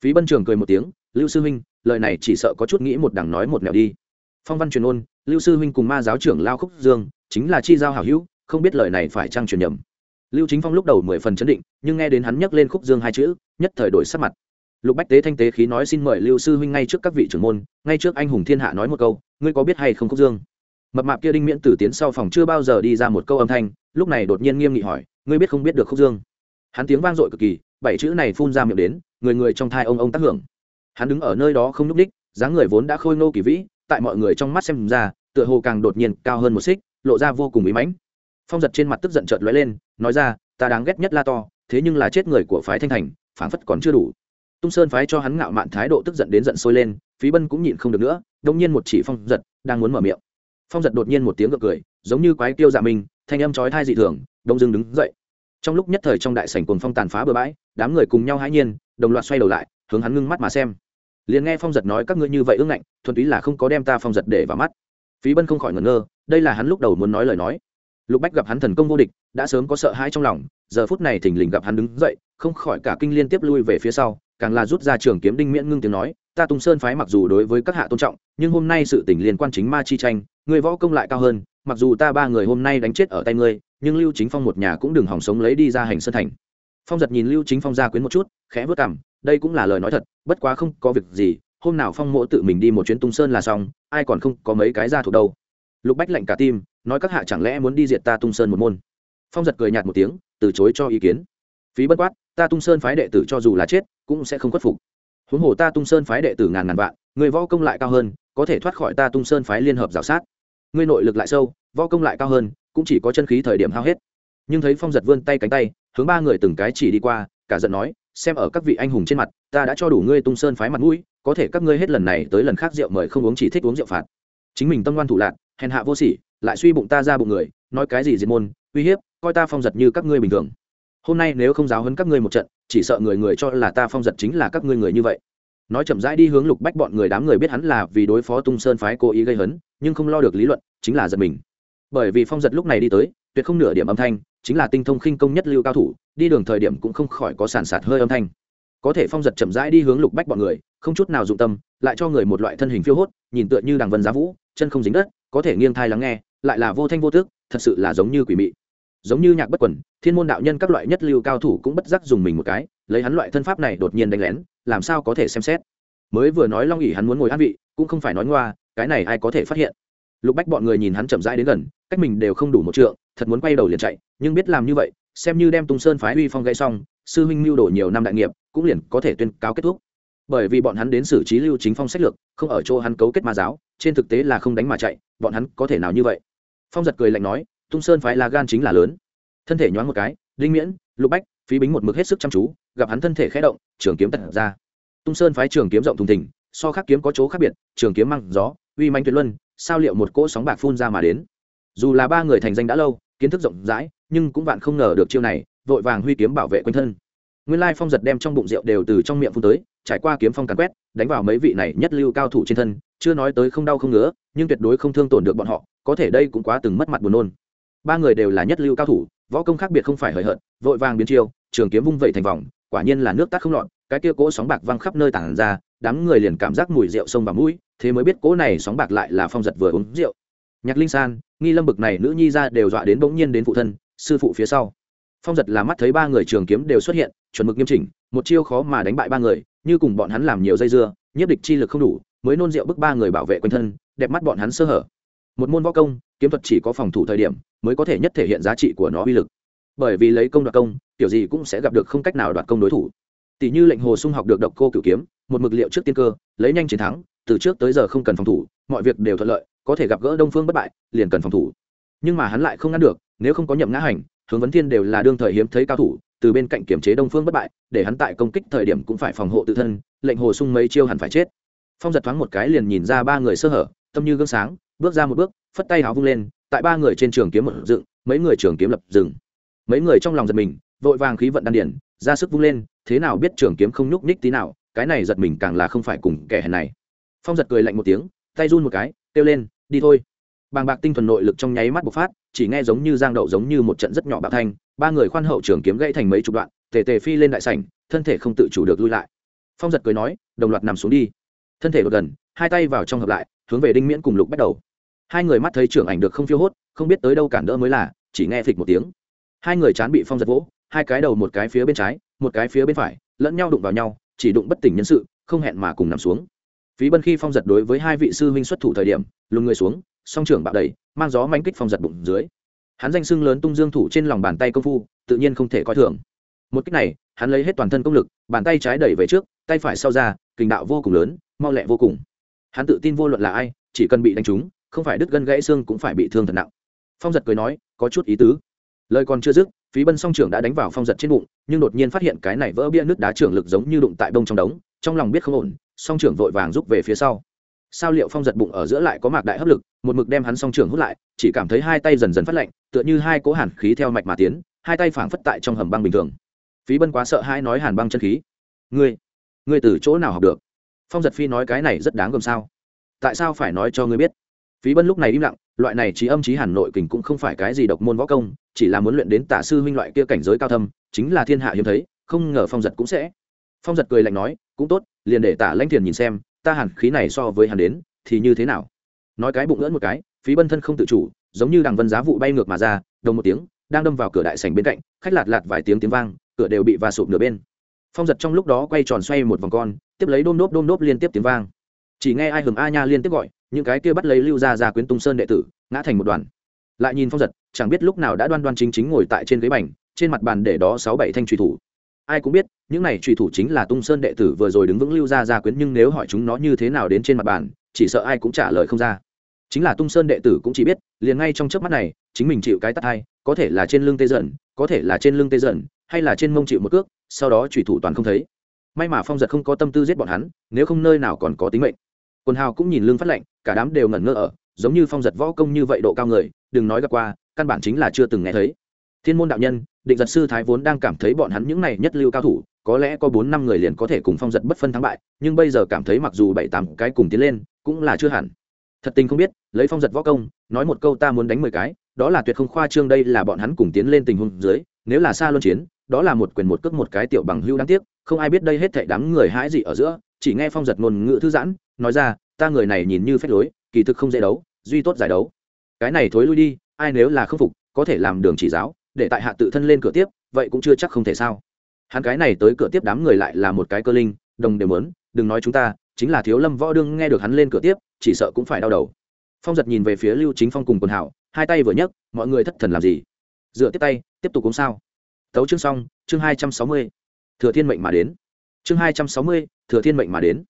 Phí bân trường cười một tiếng lưu sư minh, lời này chỉ sợ có chút nghĩ một đằng nói một nẻo đi. Phong văn truyền ôn lưu sư minh cùng ma giáo trưởng lao khúc dương chính là chi giao hảo hữu không biết lời này phải trang truyền nhầm lưu chính phong lúc đầu mười phần chấn định nhưng nghe đến hắn nhắc lên khúc dương hai chữ nhất thời đổi sắc mặt. Lục bách tế thanh tế khí nói xin mời lưu sư huynh ngay trước các vị trưởng môn ngay trước anh hùng thiên hạ nói một câu ngươi có biết hay không khúc dương? Mập mạp kia đinh miễn tử tiến sau phòng chưa bao giờ đi ra một câu âm thanh lúc này đột nhiên nghiêm nghị hỏi ngươi biết không biết được khúc dương? Hắn tiếng vang dội cực kỳ bảy chữ này phun ra miệng đến người người trong thai ông ông tác hưởng. Hắn đứng ở nơi đó không nhúc đích, dáng người vốn đã khôi ngô kỳ vĩ tại mọi người trong mắt xem ra tựa hồ càng đột nhiên cao hơn một xích lộ ra vô cùng ý mãnh phong giật trên mặt tức giận trợt lóe lên, nói ra, ta đáng ghét nhất la to, thế nhưng là chết người của phái thanh thành, phảng phất còn chưa đủ. Tung sơn phái cho hắn ngạo mạn thái độ tức giận đến giận sôi lên, phí bân cũng nhịn không được nữa đông nhiên một chỉ phong giật, đang muốn mở miệng. Phong giật đột nhiên một tiếng gật cười, giống như quái tiêu dạ mình, thanh âm chói thai dị thường, đông dưng đứng dậy. Trong lúc nhất thời trong đại sảnh cồn phong tàn phá bừa bãi, đám người cùng nhau hãi nhiên, đồng loạt xoay đầu lại, hướng hắn ngưng mắt mà xem. Liền nghe phong giật nói các ngươi như vậy ưng ngạnh, thuần túy là không có đem ta phong giật để vào mắt. Phí bân không khỏi ngẩn ngơ, đây là hắn lúc đầu muốn nói lời nói lục bách gặp hắn thần công vô địch, đã sớm có sợ hãi trong lòng, giờ phút này thình lình gặp hắn đứng dậy, không khỏi cả kinh liên tiếp lui về phía sau, càng là rút ra trường kiếm đinh miễn ngưng tiếng nói, ta tung sơn phái mặc dù đối với các hạ tôn trọng, nhưng hôm nay sự tình liên quan chính ma chi tranh, người võ công lại cao hơn, mặc dù ta ba người hôm nay đánh chết ở tay ngươi, nhưng lưu chính phong một nhà cũng đừng hỏng sống lấy đi ra hành sơn thành. Phong giật nhìn lưu chính phong ra quyến một chút, khẽ vớt cảm đây cũng là lời nói thật, bất quá không có việc gì, hôm nào phong mộ tự mình đi một chuyến tung sơn là xong, ai còn không có mấy cái ra thuộc đâu lục bách lạnh cả tim, nói các hạ chẳng lẽ muốn đi diệt ta tung sơn một môn? Phong giật cười nhạt một tiếng, từ chối cho ý kiến. Phí bất quát, ta tung sơn phái đệ tử cho dù là chết, cũng sẽ không khuất phục. Huống hồ ta tung sơn phái đệ tử ngàn ngàn vạn, người võ công lại cao hơn, có thể thoát khỏi ta tung sơn phái liên hợp g sát. Người nội lực lại sâu, võ công lại cao hơn, cũng chỉ có chân khí thời điểm hao hết. Nhưng thấy phong giật vươn tay cánh tay, hướng ba người từng cái chỉ đi qua, cả giận nói, xem ở các vị anh hùng trên mặt, ta đã cho đủ ngươi tung sơn phái mặt mũi, có thể các ngươi hết lần này tới lần khác rượu mời không uống chỉ thích uống rượu phạt. Chính mình tâm ngoan thủ lạc hèn hạ vô sỉ, lại suy bụng ta ra bụng người, nói cái gì diệt môn, uy hiếp, coi ta phong giật như các ngươi bình thường. Hôm nay nếu không giáo hấn các ngươi một trận, chỉ sợ người người cho là ta phong giật chính là các ngươi người như vậy. Nói chậm rãi đi hướng lục bách bọn người đám người biết hắn là vì đối phó tung sơn phái cố ý gây hấn, nhưng không lo được lý luận, chính là giật mình. Bởi vì phong giật lúc này đi tới, tuyệt không nửa điểm âm thanh, chính là tinh thông khinh công nhất lưu cao thủ, đi đường thời điểm cũng không khỏi có sản sạt hơi âm thanh. Có thể phong giật chậm rãi đi hướng lục bách bọn người, không chút nào dụng tâm, lại cho người một loại thân hình phiêu hốt, nhìn tựa như đằng vân giá vũ, chân không dính đất có thể nghiêng thai lắng nghe, lại là vô thanh vô tức, thật sự là giống như quỷ mị. Giống như nhạc bất quần, thiên môn đạo nhân các loại nhất lưu cao thủ cũng bất giác dùng mình một cái, lấy hắn loại thân pháp này đột nhiên đánh lén, làm sao có thể xem xét. Mới vừa nói long ỉ hắn muốn ngồi an vị, cũng không phải nói ngoa, cái này ai có thể phát hiện. Lục bách bọn người nhìn hắn chậm rãi đến gần, cách mình đều không đủ một trượng, thật muốn quay đầu liền chạy, nhưng biết làm như vậy, xem như đem tung sơn phái uy phong gây xong, sư huynh mưu đồ nhiều năm đại nghiệp, cũng liền có thể tuyên cáo kết thúc bởi vì bọn hắn đến xử trí lưu chính phong sách lược, không ở chỗ hắn cấu kết ma giáo, trên thực tế là không đánh mà chạy, bọn hắn có thể nào như vậy? Phong giật cười lạnh nói, tung sơn phái là gan chính là lớn. Thân thể nhoáng một cái linh miễn, lục bách, phí bính một mực hết sức chăm chú, gặp hắn thân thể khẽ động, trường kiếm tật ra. Tung sơn phái trường kiếm rộng thùng thình, so khắc kiếm có chỗ khác biệt, trường kiếm măng gió, uy manh tuyệt luân, sao liệu một cỗ sóng bạc phun ra mà đến? Dù là ba người thành danh đã lâu, kiến thức rộng rãi, nhưng cũng vạn không ngờ được chiêu này, vội vàng huy kiếm bảo vệ quanh thân nguyên lai phong giật đem trong bụng rượu đều từ trong miệng phun tới, trải qua kiếm phong càn quét, đánh vào mấy vị này nhất lưu cao thủ trên thân, chưa nói tới không đau không ngứa, nhưng tuyệt đối không thương tổn được bọn họ, có thể đây cũng quá từng mất mặt buồn nôn. Ba người đều là nhất lưu cao thủ, võ công khác biệt không phải hời hợt, vội vàng biến chiêu, trường kiếm vung vẩy thành vòng, quả nhiên là nước tắt không lọt, cái kia cỗ sóng bạc văng khắp nơi tản ra, đám người liền cảm giác mùi rượu sông vào mũi, thế mới biết cỗ này sóng bạc lại là phong giật vừa uống rượu. Nhạc linh san, nghi lâm bực này nữ nhi ra đều dọa đến bỗng nhiên đến phụ thân, sư phụ phía sau phong giật là mắt thấy ba người trường kiếm đều xuất hiện, chuẩn mực nghiêm chỉnh, một chiêu khó mà đánh bại ba người, như cùng bọn hắn làm nhiều dây dưa nhất địch chi lực không đủ, mới nôn rượu bức ba người bảo vệ quanh thân, đẹp mắt bọn hắn sơ hở. Một môn võ công, kiếm thuật chỉ có phòng thủ thời điểm, mới có thể nhất thể hiện giá trị của nó uy lực. Bởi vì lấy công đoạt công, kiểu gì cũng sẽ gặp được không cách nào đoạt công đối thủ. Tỷ như lệnh hồ sung học được độc cô cửu kiếm, một mực liệu trước tiên cơ, lấy nhanh chiến thắng, từ trước tới giờ không cần phòng thủ, mọi việc đều thuận lợi, có thể gặp gỡ đông phương bất bại, liền cần phòng thủ. Nhưng mà hắn lại không ngăn được, nếu không có nhậm ngã hành hướng vấn thiên đều là đương thời hiếm thấy cao thủ, từ bên cạnh kiểm chế đông phương bất bại, để hắn tại công kích thời điểm cũng phải phòng hộ tự thân, lệnh hồ sung mấy chiêu hẳn phải chết. Phong giật thoáng một cái liền nhìn ra ba người sơ hở, tâm như gương sáng, bước ra một bước, phất tay háo vung lên, tại ba người trên trường kiếm một dựng, mấy người trường kiếm lập dừng mấy người trong lòng giật mình, vội vàng khí vận đan điển ra sức vung lên, thế nào biết trường kiếm không nhúc nhích tí nào, cái này giật mình càng là không phải cùng kẻ hèn này. Phong giật cười lạnh một tiếng, tay run một cái, kêu lên, đi thôi bàng bạc tinh thuần nội lực trong nháy mắt bộc phát, chỉ nghe giống như giang đậu giống như một trận rất nhỏ bạo thanh, ba người khoan hậu trường kiếm gãy thành mấy chục đoạn, tề tề phi lên đại sảnh, thân thể không tự chủ được lui lại. Phong giật cười nói, đồng loạt nằm xuống đi. Thân thể đột gần, hai tay vào trong hợp lại, hướng về đinh miễn cùng lục bắt đầu. Hai người mắt thấy trưởng ảnh được không phiêu hốt, không biết tới đâu cản đỡ mới là, chỉ nghe phịch một tiếng. Hai người chán bị phong giật vỗ, hai cái đầu một cái phía bên trái, một cái phía bên phải, lẫn nhau đụng vào nhau, chỉ đụng bất tỉnh nhân sự, không hẹn mà cùng nằm xuống. Phí bân khi phong giật đối với hai vị sư huynh xuất thủ thời điểm, lùn người xuống song trưởng bạo đầy, mang gió mánh kích phong giật bụng dưới. Hắn danh sưng lớn tung dương thủ trên lòng bàn tay công phu, tự nhiên không thể coi thường. Một cách này, hắn lấy hết toàn thân công lực, bàn tay trái đẩy về trước, tay phải sau ra, kình đạo vô cùng lớn, mau lẹ vô cùng. Hắn tự tin vô luận là ai, chỉ cần bị đánh trúng, không phải đứt gân gãy xương cũng phải bị thương thật nặng. Phong giật cười nói, có chút ý tứ. Lời còn chưa dứt, phí bân song trưởng đã đánh vào phong giật trên bụng, nhưng đột nhiên phát hiện cái này vỡ bia nước đá trưởng lực giống như đụng tại bông trong đống, trong lòng biết không ổn, song trưởng vội vàng rút về phía sau sao liệu phong giật bụng ở giữa lại có mạc đại hấp lực, một mực đem hắn song trưởng hút lại, chỉ cảm thấy hai tay dần dần phát lạnh, tựa như hai cố hàn khí theo mạch mà tiến, hai tay phảng phất tại trong hầm băng bình thường. Phí bân quá sợ hai nói hàn băng chân khí. Ngươi ngươi từ chỗ nào học được? Phong giật phi nói cái này rất đáng gồm sao? Tại sao phải nói cho ngươi biết? Phí bân lúc này im lặng, loại này trí âm trí hàn nội kình cũng không phải cái gì độc môn võ công, chỉ là muốn luyện đến tả sư huynh loại kia cảnh giới cao thâm, chính là thiên hạ hiếm thấy, không ngờ phong giật cũng sẽ. Phong giật cười lạnh nói, cũng tốt, liền để tả lãnh thiền nhìn xem ta hàn khí này so với hàn đến, thì như thế nào? Nói cái bụng ngỡn một cái, phí bân thân không tự chủ, giống như đằng vân giá vụ bay ngược mà ra, đồng một tiếng, đang đâm vào cửa đại sảnh bên cạnh, khách lạt lạt vài tiếng tiếng vang, cửa đều bị va sụp nửa bên. Phong giật trong lúc đó quay tròn xoay một vòng con, tiếp lấy đôm đốp đôm đốp liên tiếp tiếng vang. Chỉ nghe ai hầm a nha liên tiếp gọi, những cái kia bắt lấy lưu ra ra quyến tung sơn đệ tử, ngã thành một đoàn. Lại nhìn phong giật, chẳng biết lúc nào đã đoan đoan chính chính ngồi tại trên ghế bành, trên mặt bàn để đó sáu bảy thanh truy thủ ai cũng biết, những này truy thủ chính là tung sơn đệ tử vừa rồi đứng vững lưu ra gia quyến, nhưng nếu hỏi chúng nó như thế nào đến trên mặt bàn, chỉ sợ ai cũng trả lời không ra. Chính là tung sơn đệ tử cũng chỉ biết, liền ngay trong chớp mắt này, chính mình chịu cái tắt hai, có thể là trên lưng tê dần, có thể là trên lưng tê dần, hay là trên mông chịu một cước, sau đó truy thủ toàn không thấy. May mà phong giật không có tâm tư giết bọn hắn, nếu không nơi nào còn có tính mệnh. Quần hào cũng nhìn lưng phát lệnh, cả đám đều ngẩn ngơ ở, giống như phong giật võ công như vậy độ cao người, đừng nói gặp qua, căn bản chính là chưa từng nghe thấy. Thiên môn đạo nhân định giật sư thái vốn đang cảm thấy bọn hắn những này nhất lưu cao thủ, có lẽ có bốn năm người liền có thể cùng phong giật bất phân thắng bại, nhưng bây giờ cảm thấy mặc dù bảy tám cái cùng tiến lên, cũng là chưa hẳn. Thật tình không biết, lấy phong giật võ công, nói một câu ta muốn đánh mười cái, đó là tuyệt không khoa trương đây là bọn hắn cùng tiến lên tình huống dưới, nếu là xa luân chiến, đó là một quyền một cước một cái tiểu bằng hưu đáng tiếc, không ai biết đây hết thảy đám người hãi gì ở giữa, chỉ nghe phong giật ngôn ngữ thư giãn, nói ra, ta người này nhìn như phép lối, kỳ thực không dễ đấu, duy tốt giải đấu. Cái này thối lui đi, ai nếu là không phục, có thể làm đường chỉ giáo để tại hạ tự thân lên cửa tiếp, vậy cũng chưa chắc không thể sao. Hắn cái này tới cửa tiếp đám người lại là một cái cơ linh, đồng đều mớn đừng nói chúng ta, chính là thiếu lâm võ đương nghe được hắn lên cửa tiếp, chỉ sợ cũng phải đau đầu. Phong giật nhìn về phía lưu chính phong cùng quần hảo, hai tay vừa nhấc, mọi người thất thần làm gì? Dựa tiếp tay, tiếp tục cũng sao? Tấu chương xong, chương hai trăm sáu mươi. Thừa thiên mệnh mà đến. Chương hai trăm sáu mươi, thừa thiên mệnh mà đến.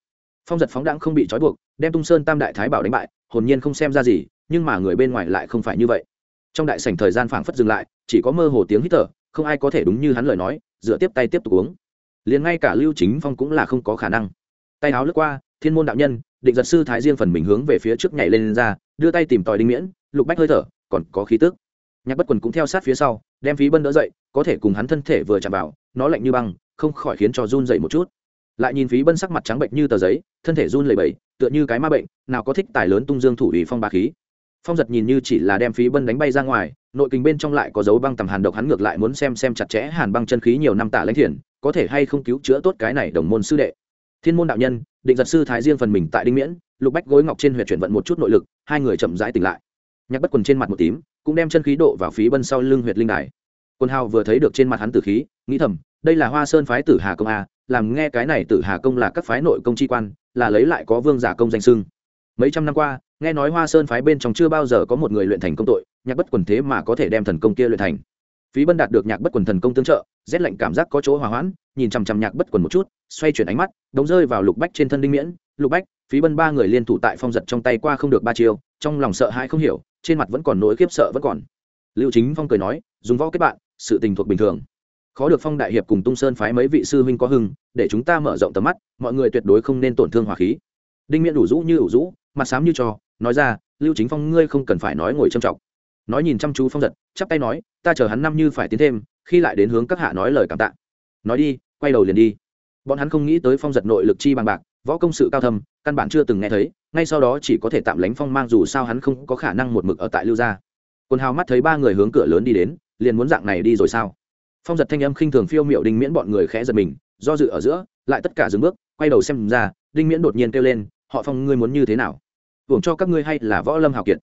Phong giật phóng đãng không bị trói buộc, đem tung sơn tam đại thái bảo đánh bại, hồn nhiên không xem ra gì, nhưng mà người bên ngoài lại không phải như vậy. Trong đại sảnh thời gian phảng phất dừng lại chỉ có mơ hồ tiếng hít thở không ai có thể đúng như hắn lời nói dựa tiếp tay tiếp tục uống. Liền ngay cả lưu chính phong cũng là không có khả năng. Tay áo lướt qua thiên môn đạo nhân định giật sư thái riêng phần mình hướng về phía trước nhảy lên, lên ra đưa tay tìm tòi đinh miễn lục bách hơi thở còn có khí tức. Nhạc bất quần cũng theo sát phía sau đem phí bân đỡ dậy có thể cùng hắn thân thể vừa chạm vào nó lạnh như băng không khỏi khiến cho run dậy một chút. Lại nhìn phí bân sắc mặt trắng bệnh như tờ giấy thân thể run lầy bẩy tựa như cái ma bệnh nào có thích tài lớn tung dương thủ ủy phong ba khí phong giật nhìn như chỉ là đem phí bân đánh bay ra ngoài, nội kình bên trong lại có dấu băng tầm hàn độc hắn ngược lại muốn xem xem chặt chẽ hàn băng chân khí nhiều năm tả lãnh thiền có thể hay không cứu chữa tốt cái này đồng môn sư đệ. Thiên môn đạo nhân, định giật sư thái riêng phần mình tại đinh miễn, lục bách gối ngọc trên huyện chuyển vận một chút nội lực, hai người chậm rãi tỉnh lại. Nhạc bất quần trên mặt một tím, cũng đem chân khí độ vào phí bân sau lưng huyệt linh đài. Quân hào vừa thấy được trên mặt hắn tử khí, nghĩ thầm, đây là hoa sơn phái tử hà công a, làm nghe cái này tử hà công là các phái nội công chi quan, là lấy lại có vương giả công danh sưng mấy trăm năm qua nghe nói hoa sơn phái bên trong chưa bao giờ có một người luyện thành công tội nhạc bất quần thế mà có thể đem thần công kia luyện thành. Phí bân đạt được nhạc bất quần thần công tương trợ rét lạnh cảm giác có chỗ hòa hoãn nhìn chằm chằm nhạc bất quần một chút xoay chuyển ánh mắt đống rơi vào lục bách trên thân đinh miễn. Lục bách phí bân ba người liên thủ tại phong giật trong tay qua không được ba chiều, trong lòng sợ hãi không hiểu trên mặt vẫn còn nỗi khiếp sợ vẫn còn. Lưu chính phong cười nói dùng võ kết bạn sự tình thuộc bình thường. Khó được phong đại hiệp cùng tung sơn phái mấy vị sư huynh có hưng để chúng ta mở rộng tầm mắt mọi người tuyệt đối không nên tổn thương hòa khí. Đinh miễn đủ rũ như đủ rũ mặt xám như cho, nói ra, lưu chính phong, ngươi không cần phải nói ngồi trầm trọng nói nhìn chăm chú phong giật, chắp tay nói, ta chờ hắn năm như phải tiến thêm, khi lại đến hướng các hạ nói lời cảm tạ. Nói đi, quay đầu liền đi. Bọn hắn không nghĩ tới phong giật nội lực chi bằng bạc, võ công sự cao thâm, căn bản chưa từng nghe thấy, ngay sau đó chỉ có thể tạm lánh phong mang dù sao hắn không có khả năng một mực ở tại lưu gia. Quân hào mắt thấy ba người hướng cửa lớn đi đến, liền muốn dạng này đi rồi sao? Phong giật thanh âm khinh thường phiêu miệu đinh miễn bọn người khẽ giật mình, do dự ở giữa, lại tất cả dừng bước, quay đầu xem ra, đinh miễn đột nhiên kêu lên họ phong, ngươi muốn như thế nào? Hưởng cho các ngươi hay là võ lâm hào kiệt?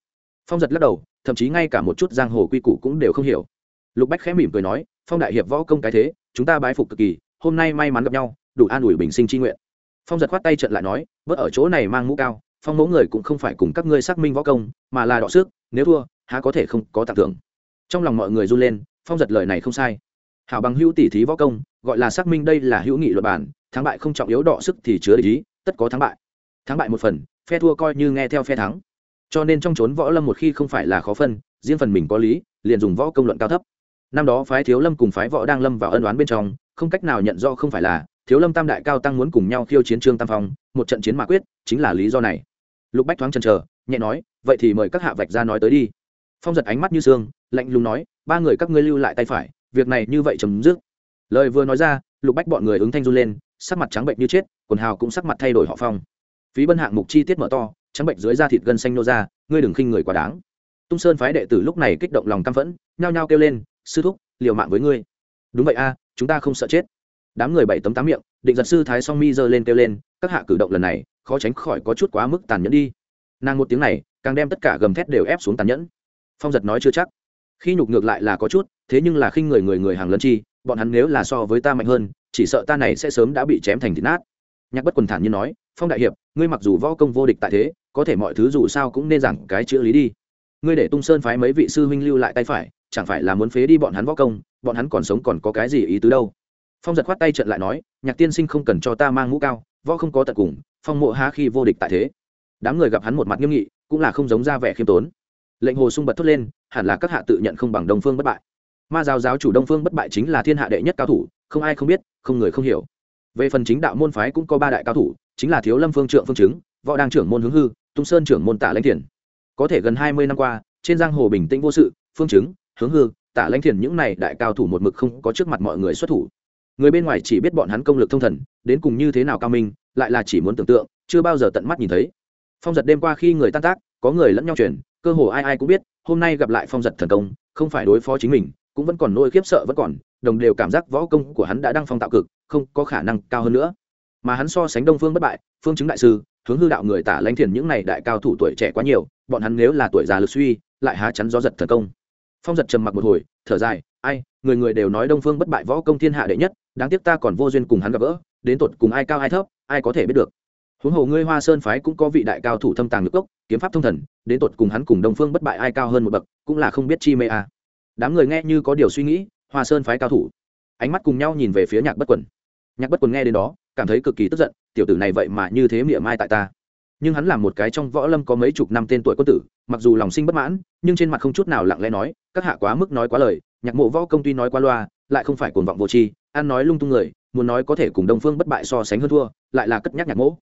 Phong giật lắc đầu, thậm chí ngay cả một chút giang hồ quy củ cũng đều không hiểu. Lục bách khẽ mỉm cười nói, phong đại hiệp võ công cái thế, chúng ta bái phục cực kỳ, hôm nay may mắn gặp nhau, đủ an ủi bình sinh tri nguyện. Phong giật khoát tay trận lại nói, bớt ở chỗ này mang mũ cao, phong mẫu người cũng không phải cùng các ngươi xác minh võ công, mà là đọ sức nếu thua, há có thể không có tặng thưởng. Trong lòng mọi người run lên, phong giật lời này không sai. Hảo bằng hữu tỷ thí võ công, gọi là xác minh đây là hữu nghị luật bản thắng bại không trọng yếu, đọ sức thì chứa ý, tất có thắng bại thắng bại một phần, phe thua coi như nghe theo phe thắng. Cho nên trong trốn võ lâm một khi không phải là khó phân, riêng phần mình có lý, liền dùng võ công luận cao thấp. Năm đó phái thiếu lâm cùng phái võ đang lâm vào ân đoán bên trong, không cách nào nhận do không phải là thiếu lâm tam đại cao tăng muốn cùng nhau khiêu chiến trương tam phong, một trận chiến mã quyết, chính là lý do này. Lục bách thoáng chần chờ, nhẹ nói, vậy thì mời các hạ vạch ra nói tới đi. Phong giật ánh mắt như sương, lạnh lùng nói, ba người các ngươi lưu lại tay phải, việc này như vậy chấm dứt. Lời vừa nói ra, lục bách bọn người ứng thanh run lên, sắc mặt trắng bệnh như chết, quần hào cũng sắc mặt thay đổi họ phong phí bân hạng mục chi tiết mở to, trắng bệnh dưới da thịt gân xanh nô ra, ngươi đừng khinh người quá đáng. Tung sơn phái đệ tử lúc này kích động lòng căm phẫn, nhao nhao kêu lên, sư thúc, liều mạng với ngươi. Đúng vậy a, chúng ta không sợ chết. Đám người bảy tấm tám miệng, định giật sư thái song mi giơ lên kêu lên, các hạ cử động lần này, khó tránh khỏi có chút quá mức tàn nhẫn đi. Nàng một tiếng này, càng đem tất cả gầm thét đều ép xuống tàn nhẫn. Phong giật nói chưa chắc. Khi nhục ngược lại là có chút, thế nhưng là khi người người người hàng lân chi, bọn hắn nếu là so với ta mạnh hơn, chỉ sợ ta này sẽ sớm đã bị chém thành thịt nát. Nhạc bất quần thản như nói, phong đại hiệp ngươi mặc dù võ công vô địch tại thế, có thể mọi thứ dù sao cũng nên giảng cái chữ lý đi. Ngươi để tung sơn phái mấy vị sư huynh lưu lại tay phải, chẳng phải là muốn phế đi bọn hắn võ công, bọn hắn còn sống còn có cái gì ý tứ đâu? Phong giật khoát tay trận lại nói, nhạc tiên sinh không cần cho ta mang mũ cao, võ không có tận cùng, phong mộ há khi vô địch tại thế. Đám người gặp hắn một mặt nghiêm nghị, cũng là không giống ra vẻ khiêm tốn. Lệnh hồ sung bật thốt lên, hẳn là các hạ tự nhận không bằng đông phương bất bại. Ma giáo giáo chủ đông phương bất bại chính là thiên hạ đệ nhất cao thủ, không ai không biết, không người không hiểu. Về phần chính đạo môn phái cũng có ba đại cao thủ chính là thiếu lâm phương trượng phương chứng, võ đang trưởng môn hướng hư, tung sơn trưởng môn tạ lãnh thiền. Có thể gần hai mươi năm qua, trên giang hồ bình tĩnh vô sự, phương chứng, hướng hư, tạ lãnh thiền những này đại cao thủ một mực không có trước mặt mọi người xuất thủ. Người bên ngoài chỉ biết bọn hắn công lực thông thần, đến cùng như thế nào cao minh, lại là chỉ muốn tưởng tượng, chưa bao giờ tận mắt nhìn thấy. Phong giật đêm qua khi người tan tác, có người lẫn nhau truyền, cơ hồ ai ai cũng biết, hôm nay gặp lại phong giật thần công, không phải đối phó chính mình, cũng vẫn còn nỗi khiếp sợ vẫn còn, đồng đều cảm giác võ công của hắn đã đăng phong tạo cực, không có khả năng cao hơn nữa mà hắn so sánh đông phương bất bại phương chứng đại sư hướng hư đạo người tả lãnh thiền những này đại cao thủ tuổi trẻ quá nhiều bọn hắn nếu là tuổi già lực suy lại há chắn gió giật thần công. Phong giật trầm mặc một hồi thở dài ai người người đều nói đông phương bất bại võ công thiên hạ đệ nhất đáng tiếc ta còn vô duyên cùng hắn gặp gỡ đến tột cùng ai cao ai thấp ai có thể biết được. Huống hồ ngươi hoa sơn phái cũng có vị đại cao thủ thâm tàng lực cốc, kiếm pháp thông thần đến tột cùng hắn cùng đông phương bất bại ai cao hơn một bậc cũng là không biết chi mê à. đám người nghe như có điều suy nghĩ hoa sơn phái cao thủ. Ánh mắt cùng nhau nhìn về phía nhạc bất quần nhạc bất quần nghe đến đó, cảm thấy cực kỳ tức giận, tiểu tử này vậy mà như thế miệng mai tại ta? Nhưng hắn là một cái trong võ lâm có mấy chục năm tên tuổi quân tử, mặc dù lòng sinh bất mãn, nhưng trên mặt không chút nào lặng lẽ nói, các hạ quá mức nói quá lời, nhạc mộ võ công tuy nói qua loa, lại không phải cuồng vọng vô tri, ăn nói lung tung người, muốn nói có thể cùng đông phương bất bại so sánh hơn thua, lại là cất nhắc nhạc mộ.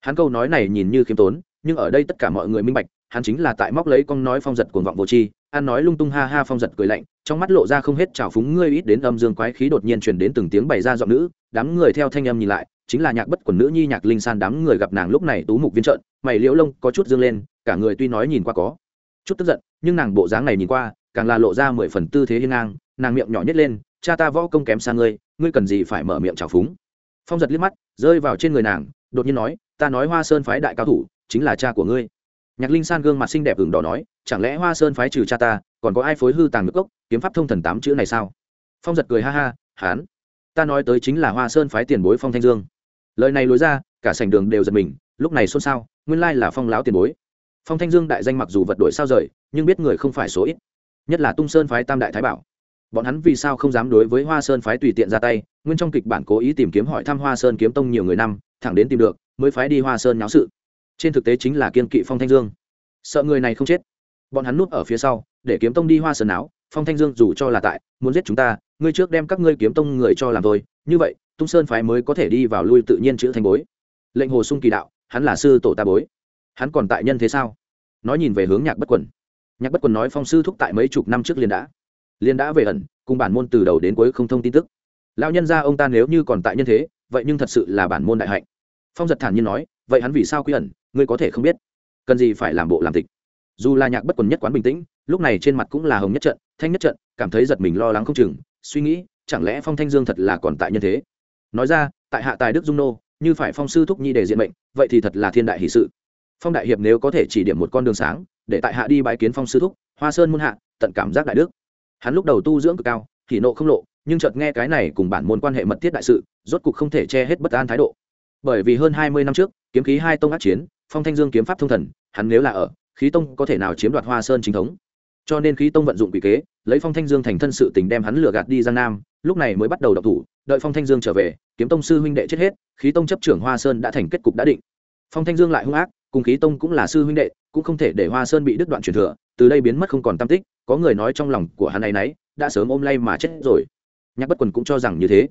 Hắn câu nói này nhìn như khiêm tốn, nhưng ở đây tất cả mọi người minh bạch, hắn chính là tại móc lấy con nói phong giật cuồng vọng vô tri ăn nói lung tung ha ha phong giật cười lạnh, trong mắt lộ ra không hết trào phúng, ngươi ít đến âm dương quái khí đột nhiên truyền đến từng tiếng bày ra giọng nữ, đám người theo thanh âm nhìn lại, chính là nhạc bất quần nữ nhi nhạc linh san đám người gặp nàng lúc này tú mục viên trợn, mày liễu lông có chút dương lên, cả người tuy nói nhìn qua có chút tức giận, nhưng nàng bộ dáng này nhìn qua, càng là lộ ra mười phần tư thế hiên ngang, nàng miệng nhỏ nhất lên, cha ta võ công kém xa ngươi ngươi cần gì phải mở miệng trào phúng? Phong giật liếc mắt, rơi vào trên người nàng, đột nhiên nói, ta nói hoa sơn phái đại cao thủ, chính là cha của ngươi nhạc linh san gương mặt xinh đẹp ửng đỏ nói, chẳng lẽ hoa sơn phái trừ cha ta, còn có ai phối hư tàng nước cốc, kiếm pháp thông thần tám chữ này sao? Phong giật cười ha ha, hán, ta nói tới chính là hoa sơn phái tiền bối phong thanh dương. Lời này lối ra, cả sảnh đường đều giật mình, lúc này xôn xao, nguyên lai là phong láo tiền bối. Phong thanh dương đại danh mặc dù vật đổi sao rời, nhưng biết người không phải số ít, nhất là tung sơn phái tam đại thái bảo. Bọn hắn vì sao không dám đối với hoa sơn phái tùy tiện ra tay, nguyên trong kịch bản cố ý tìm kiếm hỏi thăm hoa sơn kiếm tông nhiều người năm, thẳng đến tìm được, mới phái đi hoa sơn nháo sự trên thực tế chính là kiên kỵ phong thanh dương sợ người này không chết bọn hắn núp ở phía sau để kiếm tông đi hoa sơn áo phong thanh dương dù cho là tại muốn giết chúng ta ngươi trước đem các ngươi kiếm tông người cho làm thôi như vậy tung sơn phái mới có thể đi vào lui tự nhiên chữ thanh bối lệnh hồ sung kỳ đạo hắn là sư tổ ta bối hắn còn tại nhân thế sao nói nhìn về hướng nhạc bất quần nhạc bất quần nói phong sư thúc tại mấy chục năm trước liền đã liền đã về ẩn cùng bản môn từ đầu đến cuối không thông tin tức lão nhân ra ông ta nếu như còn tại nhân thế vậy nhưng thật sự là bản môn đại hạnh phong giật thản nhiên nói vậy hắn vì sao quy ẩn ngươi có thể không biết. Cần gì phải làm bộ làm tịch. Dù là nhạc bất quần nhất quán bình tĩnh, lúc này trên mặt cũng là hồng nhất trận, thanh nhất trận, cảm thấy giật mình lo lắng không chừng, suy nghĩ, chẳng lẽ phong thanh dương thật là còn tại nhân thế? Nói ra, tại hạ tài đức dung nô, như phải phong sư thúc nhi để diện mệnh, vậy thì thật là thiên đại hỷ sự. Phong đại hiệp nếu có thể chỉ điểm một con đường sáng, để tại hạ đi bãi kiến phong sư thúc, hoa sơn muôn hạ, tận cảm giác đại đức. Hắn lúc đầu tu dưỡng cực cao thì nộ không lộ, nhưng chợt nghe cái này cùng bản môn quan hệ mật thiết đại sự, rốt cục không thể che hết bất an thái độ. Bởi vì hơn hai mươi năm trước, kiếm khí hai tông ác chiến phong thanh dương kiếm pháp thông thần, hắn nếu là ở, khí tông có thể nào chiếm đoạt hoa sơn chính thống? Cho nên khí tông vận dụng quỷ kế, lấy phong thanh dương thành thân sự tình đem hắn lừa gạt đi giang nam, lúc này mới bắt đầu đọc thủ, đợi phong thanh dương trở về, kiếm tông sư huynh đệ chết hết, khí tông chấp trưởng hoa sơn đã thành kết cục đã định. Phong thanh dương lại hung ác, cùng khí tông cũng là sư huynh đệ, cũng không thể để hoa sơn bị đứt đoạn truyền thừa, từ đây biến mất không còn tam tích, có người nói trong lòng của hắn này nấy, đã sớm ôm lay mà chết rồi. Nhạc bất quần cũng cho rằng như thế.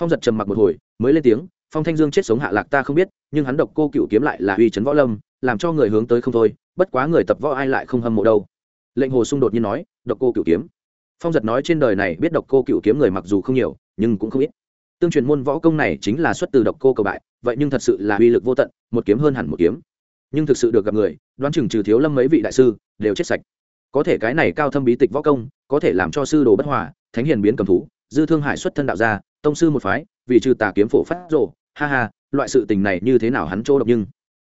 Phong giật trầm mặc một hồi, mới lên tiếng phong thanh dương chết sống hạ lạc ta không biết, nhưng hắn độc cô cựu kiếm lại là uy chấn võ lâm, làm cho người hướng tới không thôi, bất quá người tập võ ai lại không hâm mộ đâu. Lệnh hồ xung đột nhiên nói, độc cô cựu kiếm. Phong giật nói trên đời này biết độc cô cựu kiếm người mặc dù không nhiều, nhưng cũng không ít. Tương truyền môn võ công này chính là xuất từ độc cô cầu bại, vậy nhưng thật sự là uy lực vô tận, một kiếm hơn hẳn một kiếm. Nhưng thực sự được gặp người, đoán chừng trừ thiếu lâm mấy vị đại sư, đều chết sạch. Có thể cái này cao thâm bí tịch võ công, có thể làm cho sư đồ bất hòa, thánh hiền biến cầm thú, dư thương hải xuất thân đạo gia tông sư một phái, vì trừ tà kiếm phổ phát rộ ha ha, loại sự tình này như thế nào hắn chỗ độc nhưng?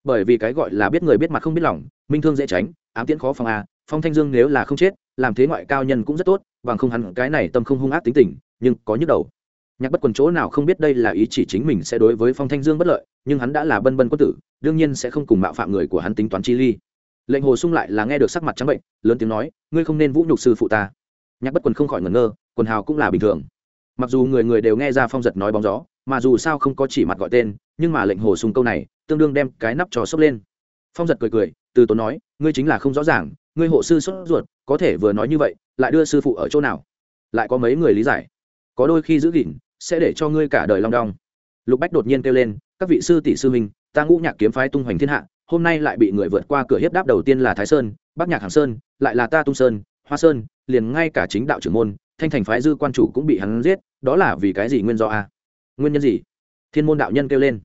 Bởi vì cái gọi là biết người biết mặt không biết lòng, minh thương dễ tránh, ám tiễn khó phòng a phong thanh dương nếu là không chết, làm thế ngoại cao nhân cũng rất tốt, bằng không hắn cái này tâm không hung ác tính tình, nhưng có nhức đầu. Nhạc bất quần chỗ nào không biết đây là ý chỉ chính mình sẽ đối với phong thanh dương bất lợi, nhưng hắn đã là bân bân quân tử, đương nhiên sẽ không cùng mạo phạm người của hắn tính toán chi ly. Lệnh hồ sung lại là nghe được sắc mặt trắng bệnh, lớn tiếng nói, ngươi không nên vũ nhục sư phụ ta. Nhạc bất quần không khỏi ngẩn ngơ, quần hào cũng là bình thường mặc dù người người đều nghe ra phong giật nói bóng gió, mà dù sao không có chỉ mặt gọi tên, nhưng mà lệnh hồ sùng câu này, tương đương đem cái nắp trò sốc lên. Phong giật cười cười, từ tốn nói, ngươi chính là không rõ ràng, ngươi hộ sư sốt ruột, có thể vừa nói như vậy, lại đưa sư phụ ở chỗ nào? Lại có mấy người lý giải? Có đôi khi giữ gìn, sẽ để cho ngươi cả đời long đong. Lục bách đột nhiên kêu lên, các vị sư tỷ sư minh ta ngũ nhạc kiếm phái tung hoành thiên hạ, hôm nay lại bị người vượt qua cửa hiếp đáp đầu tiên là thái sơn, bắc nhạc hàng sơn, lại là ta tung sơn, hoa sơn, liền ngay cả chính đạo trưởng môn thanh thành phái dư quan chủ cũng bị hắn giết, đó là vì cái gì nguyên do a? Nguyên nhân gì? Thiên môn đạo nhân kêu lên.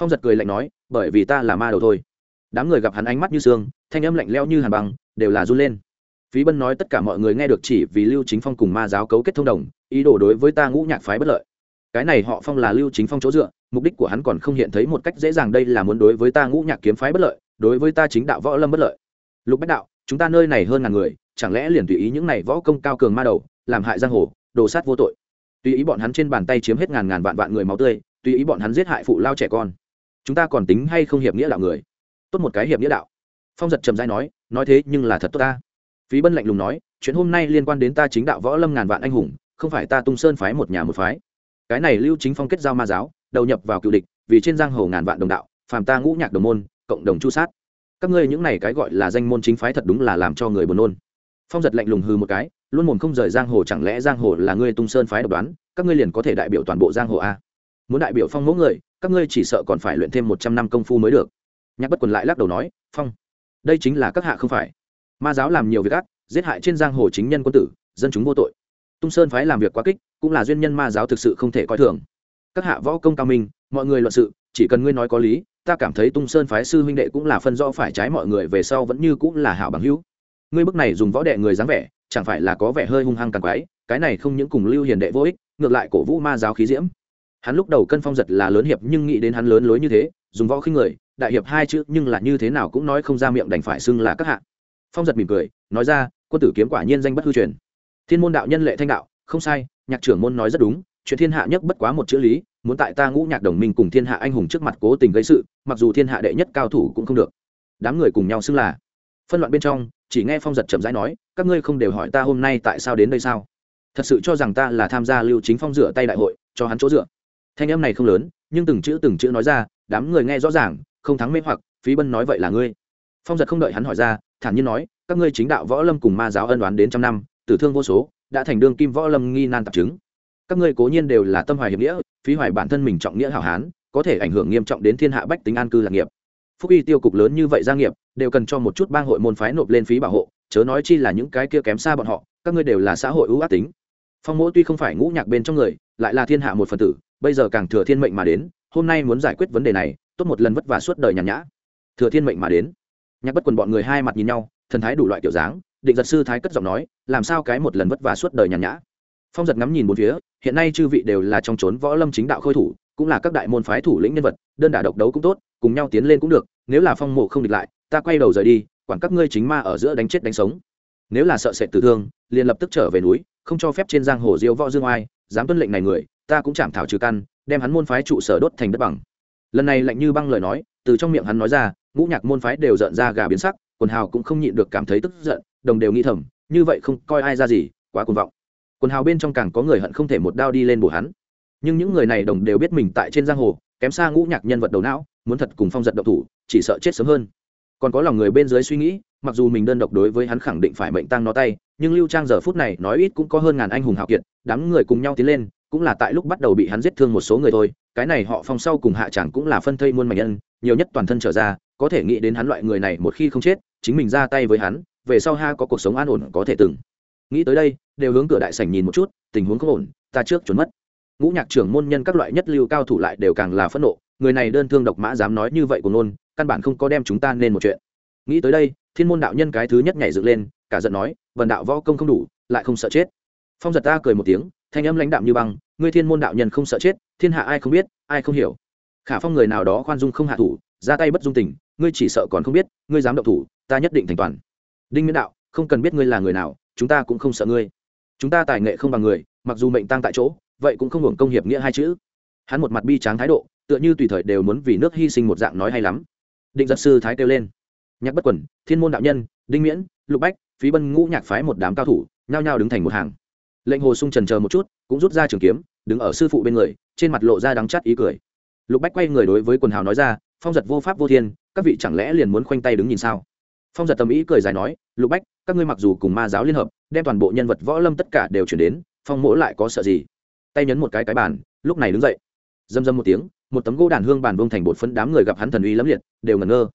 Phong giật cười lạnh nói, bởi vì ta là ma đầu thôi. Đám người gặp hắn ánh mắt như xương thanh âm lạnh leo như hàn băng, đều là run lên. Phí bân nói tất cả mọi người nghe được chỉ vì lưu chính phong cùng ma giáo cấu kết thông đồng, ý đồ đối với ta ngũ nhạc phái bất lợi. Cái này họ phong là lưu chính phong chỗ dựa, mục đích của hắn còn không hiện thấy một cách dễ dàng đây là muốn đối với ta ngũ nhạc kiếm phái bất lợi, đối với ta chính đạo võ lâm bất lợi. Lục bách đạo, chúng ta nơi này hơn ngàn người, chẳng lẽ liền tùy ý những này võ công cao cường ma đầu làm hại giang hồ, đồ sát vô tội. Tùy ý bọn hắn trên bàn tay chiếm hết ngàn ngàn vạn vạn người máu tươi, tùy ý bọn hắn giết hại phụ lao trẻ con. Chúng ta còn tính hay không hiệp nghĩa đạo người? Tốt một cái hiệp nghĩa đạo. Phong giật trầm dai nói nói thế nhưng là thật tốt ta. Phí bân lạnh lùng nói, chuyện hôm nay liên quan đến ta chính đạo võ lâm ngàn vạn anh hùng, không phải ta tung sơn phái một nhà một phái. Cái này lưu chính phong kết giao ma giáo, đầu nhập vào cựu địch, vì trên giang hồ ngàn vạn đồng đạo, phàm ta ngũ nhạc đồng môn, cộng đồng chu sát. Các ngươi những này cái gọi là danh môn chính phái thật đúng là làm cho người buồn nôn. Phong giật lạnh lùng hư một cái luôn mồm không rời giang hồ chẳng lẽ giang hồ là ngươi tung sơn phái độc đoán, các ngươi liền có thể đại biểu toàn bộ giang hồ a muốn đại biểu phong mẫu người, các ngươi chỉ sợ còn phải luyện thêm một trăm năm công phu mới được. Nhạc bất quần lại lắc đầu nói, phong, đây chính là các hạ không phải. Ma giáo làm nhiều việc ác, giết hại trên giang hồ chính nhân quân tử, dân chúng vô tội. Tung sơn phái làm việc quá kích, cũng là duyên nhân ma giáo thực sự không thể coi thường. Các hạ võ công cao minh, mọi người luận sự, chỉ cần ngươi nói có lý, ta cảm thấy tung sơn phái sư huynh đệ cũng là phân rõ phải trái mọi người về sau vẫn như cũng là hảo bằng hữu. Ngươi bức này dùng võ đệ người dáng vẻ chẳng phải là có vẻ hơi hung hăng càng quái, cái này không những cùng lưu hiền đệ vô ích, ngược lại cổ vũ ma giáo khí diễm. Hắn lúc đầu cân phong giật là lớn hiệp nhưng nghĩ đến hắn lớn lối như thế, dùng võ khinh người, đại hiệp hai chữ nhưng là như thế nào cũng nói không ra miệng đành phải xưng là các hạ. Phong giật mỉm cười, nói ra, quân tử kiếm quả nhiên danh bất hư truyền. Thiên môn đạo nhân lệ thanh đạo, không sai, nhạc trưởng môn nói rất đúng, chuyện thiên hạ nhất bất quá một chữ lý, muốn tại ta ngũ nhạc đồng minh cùng thiên hạ anh hùng trước mặt cố tình gây sự, mặc dù thiên hạ đệ nhất cao thủ cũng không được. Đám người cùng nhau xưng là. Phân loạn bên trong chỉ nghe phong giật chậm rãi nói, các ngươi không đều hỏi ta hôm nay tại sao đến đây sao? Thật sự cho rằng ta là tham gia lưu chính phong rửa tay đại hội, cho hắn chỗ dựa. Thanh âm này không lớn, nhưng từng chữ từng chữ nói ra, đám người nghe rõ ràng, không thắng mê hoặc, phí bân nói vậy là ngươi. Phong giật không đợi hắn hỏi ra, thản nhiên nói, các ngươi chính đạo võ lâm cùng ma giáo ân đoán đến trăm năm, tử thương vô số, đã thành đương kim võ lâm nghi nan tạp chứng. Các ngươi cố nhiên đều là tâm hoài hiệp nghĩa, phí hoài bản thân mình trọng nghĩa hảo hán, có thể ảnh hưởng nghiêm trọng đến thiên hạ bách tính an cư lạc nghiệp phúc y tiêu cục lớn như vậy gia nghiệp, đều cần cho một chút bang hội môn phái nộp lên phí bảo hộ, chớ nói chi là những cái kia kém xa bọn họ, các ngươi đều là xã hội ưu ác tính. Phong mỗ tuy không phải ngũ nhạc bên trong người, lại là thiên hạ một phần tử, bây giờ càng thừa thiên mệnh mà đến, hôm nay muốn giải quyết vấn đề này, tốt một lần vất vả suốt đời nhàn nhã. Thừa thiên mệnh mà đến. Nhạc bất quần bọn người hai mặt nhìn nhau, thần thái đủ loại kiểu dáng, định giật sư thái cất giọng nói, làm sao cái một lần vất vả suốt đời nhàn nhã. Phong giật ngắm nhìn một phía, hiện nay chư vị đều là trong trốn võ lâm chính đạo khôi thủ, cũng là các đại môn phái thủ lĩnh nhân vật, đơn đả độc đấu cũng tốt cùng nhau tiến lên cũng được, nếu là phong mộ không địch lại, ta quay đầu rời đi, quản các ngươi chính ma ở giữa đánh chết đánh sống. Nếu là sợ sệt tử thương, liền lập tức trở về núi, không cho phép trên giang hồ diêu võ dương oai, dám tuân lệnh này người, ta cũng chạm thảo trừ căn, đem hắn môn phái trụ sở đốt thành đất bằng. Lần này lạnh như băng lời nói, từ trong miệng hắn nói ra, ngũ nhạc môn phái đều giận ra gà biến sắc, quần hào cũng không nhịn được cảm thấy tức giận, đồng đều nghĩ thầm, như vậy không coi ai ra gì, quá cuồng vọng. Quần hào bên trong càng có người hận không thể một đao đi lên bổ hắn. Nhưng những người này đồng đều biết mình tại trên giang hồ, kém xa ngũ nhạc nhân vật đầu não muốn thật cùng phong giật độc thủ, chỉ sợ chết sớm hơn. Còn có lòng người bên dưới suy nghĩ, mặc dù mình đơn độc đối với hắn khẳng định phải mệnh tăng nó tay, nhưng lưu trang giờ phút này nói ít cũng có hơn ngàn anh hùng hào kiệt, đám người cùng nhau tiến lên, cũng là tại lúc bắt đầu bị hắn giết thương một số người thôi. Cái này họ phong sau cùng hạ chẳng cũng là phân thây muôn mảnh nhân nhiều nhất toàn thân trở ra, có thể nghĩ đến hắn loại người này một khi không chết, chính mình ra tay với hắn, về sau ha có cuộc sống an ổn có thể từng. Nghĩ tới đây, đều hướng cửa đại sảnh nhìn một chút, tình huống không ổn, ta trước trốn mất. Ngũ nhạc trưởng môn nhân các loại nhất lưu cao thủ lại đều càng là phẫn nộ người này đơn thương độc mã dám nói như vậy của nôn căn bản không có đem chúng ta nên một chuyện. Nghĩ tới đây, thiên môn đạo nhân cái thứ nhất nhảy dựng lên, cả giận nói vần đạo võ công không đủ, lại không sợ chết. Phong giật ta cười một tiếng, thanh âm lãnh đạm như băng, ngươi thiên môn đạo nhân không sợ chết, thiên hạ ai không biết, ai không hiểu. Khả phong người nào đó khoan dung không hạ thủ, ra tay bất dung tình, ngươi chỉ sợ còn không biết, ngươi dám động thủ, ta nhất định thành toàn. Đinh miễn đạo, không cần biết ngươi là người nào, chúng ta cũng không sợ ngươi. Chúng ta tài nghệ không bằng người, mặc dù mệnh tăng tại chỗ, vậy cũng không hưởng công hiệp nghĩa hai chữ. Hắn một mặt bi tráng thái độ tựa như tùy thời đều muốn vì nước hy sinh một dạng nói hay lắm. Định giật sư thái kêu lên. Nhạc bất quần, thiên môn đạo nhân, đinh miễn, lục bách, phí bân ngũ nhạc phái một đám cao thủ, nhao nhao đứng thành một hàng. Lệnh hồ sung trần chờ một chút, cũng rút ra trường kiếm, đứng ở sư phụ bên người, trên mặt lộ ra đắng chắt ý cười. Lục bách quay người đối với quần hào nói ra, phong giật vô pháp vô thiên, các vị chẳng lẽ liền muốn khoanh tay đứng nhìn sao? Phong giật tầm ý cười dài nói, lục bách, các ngươi mặc dù cùng ma giáo liên hợp, đem toàn bộ nhân vật võ lâm tất cả đều chuyển đến, phong mỗ lại có sợ gì? Tay nhấn một cái cái bàn, lúc này đứng dậy. Dâm dâm một tiếng một tấm gỗ đàn hương bàn vông thành bột phấn đám người gặp hắn thần uy lẫm liệt, đều ngẩn ngơ.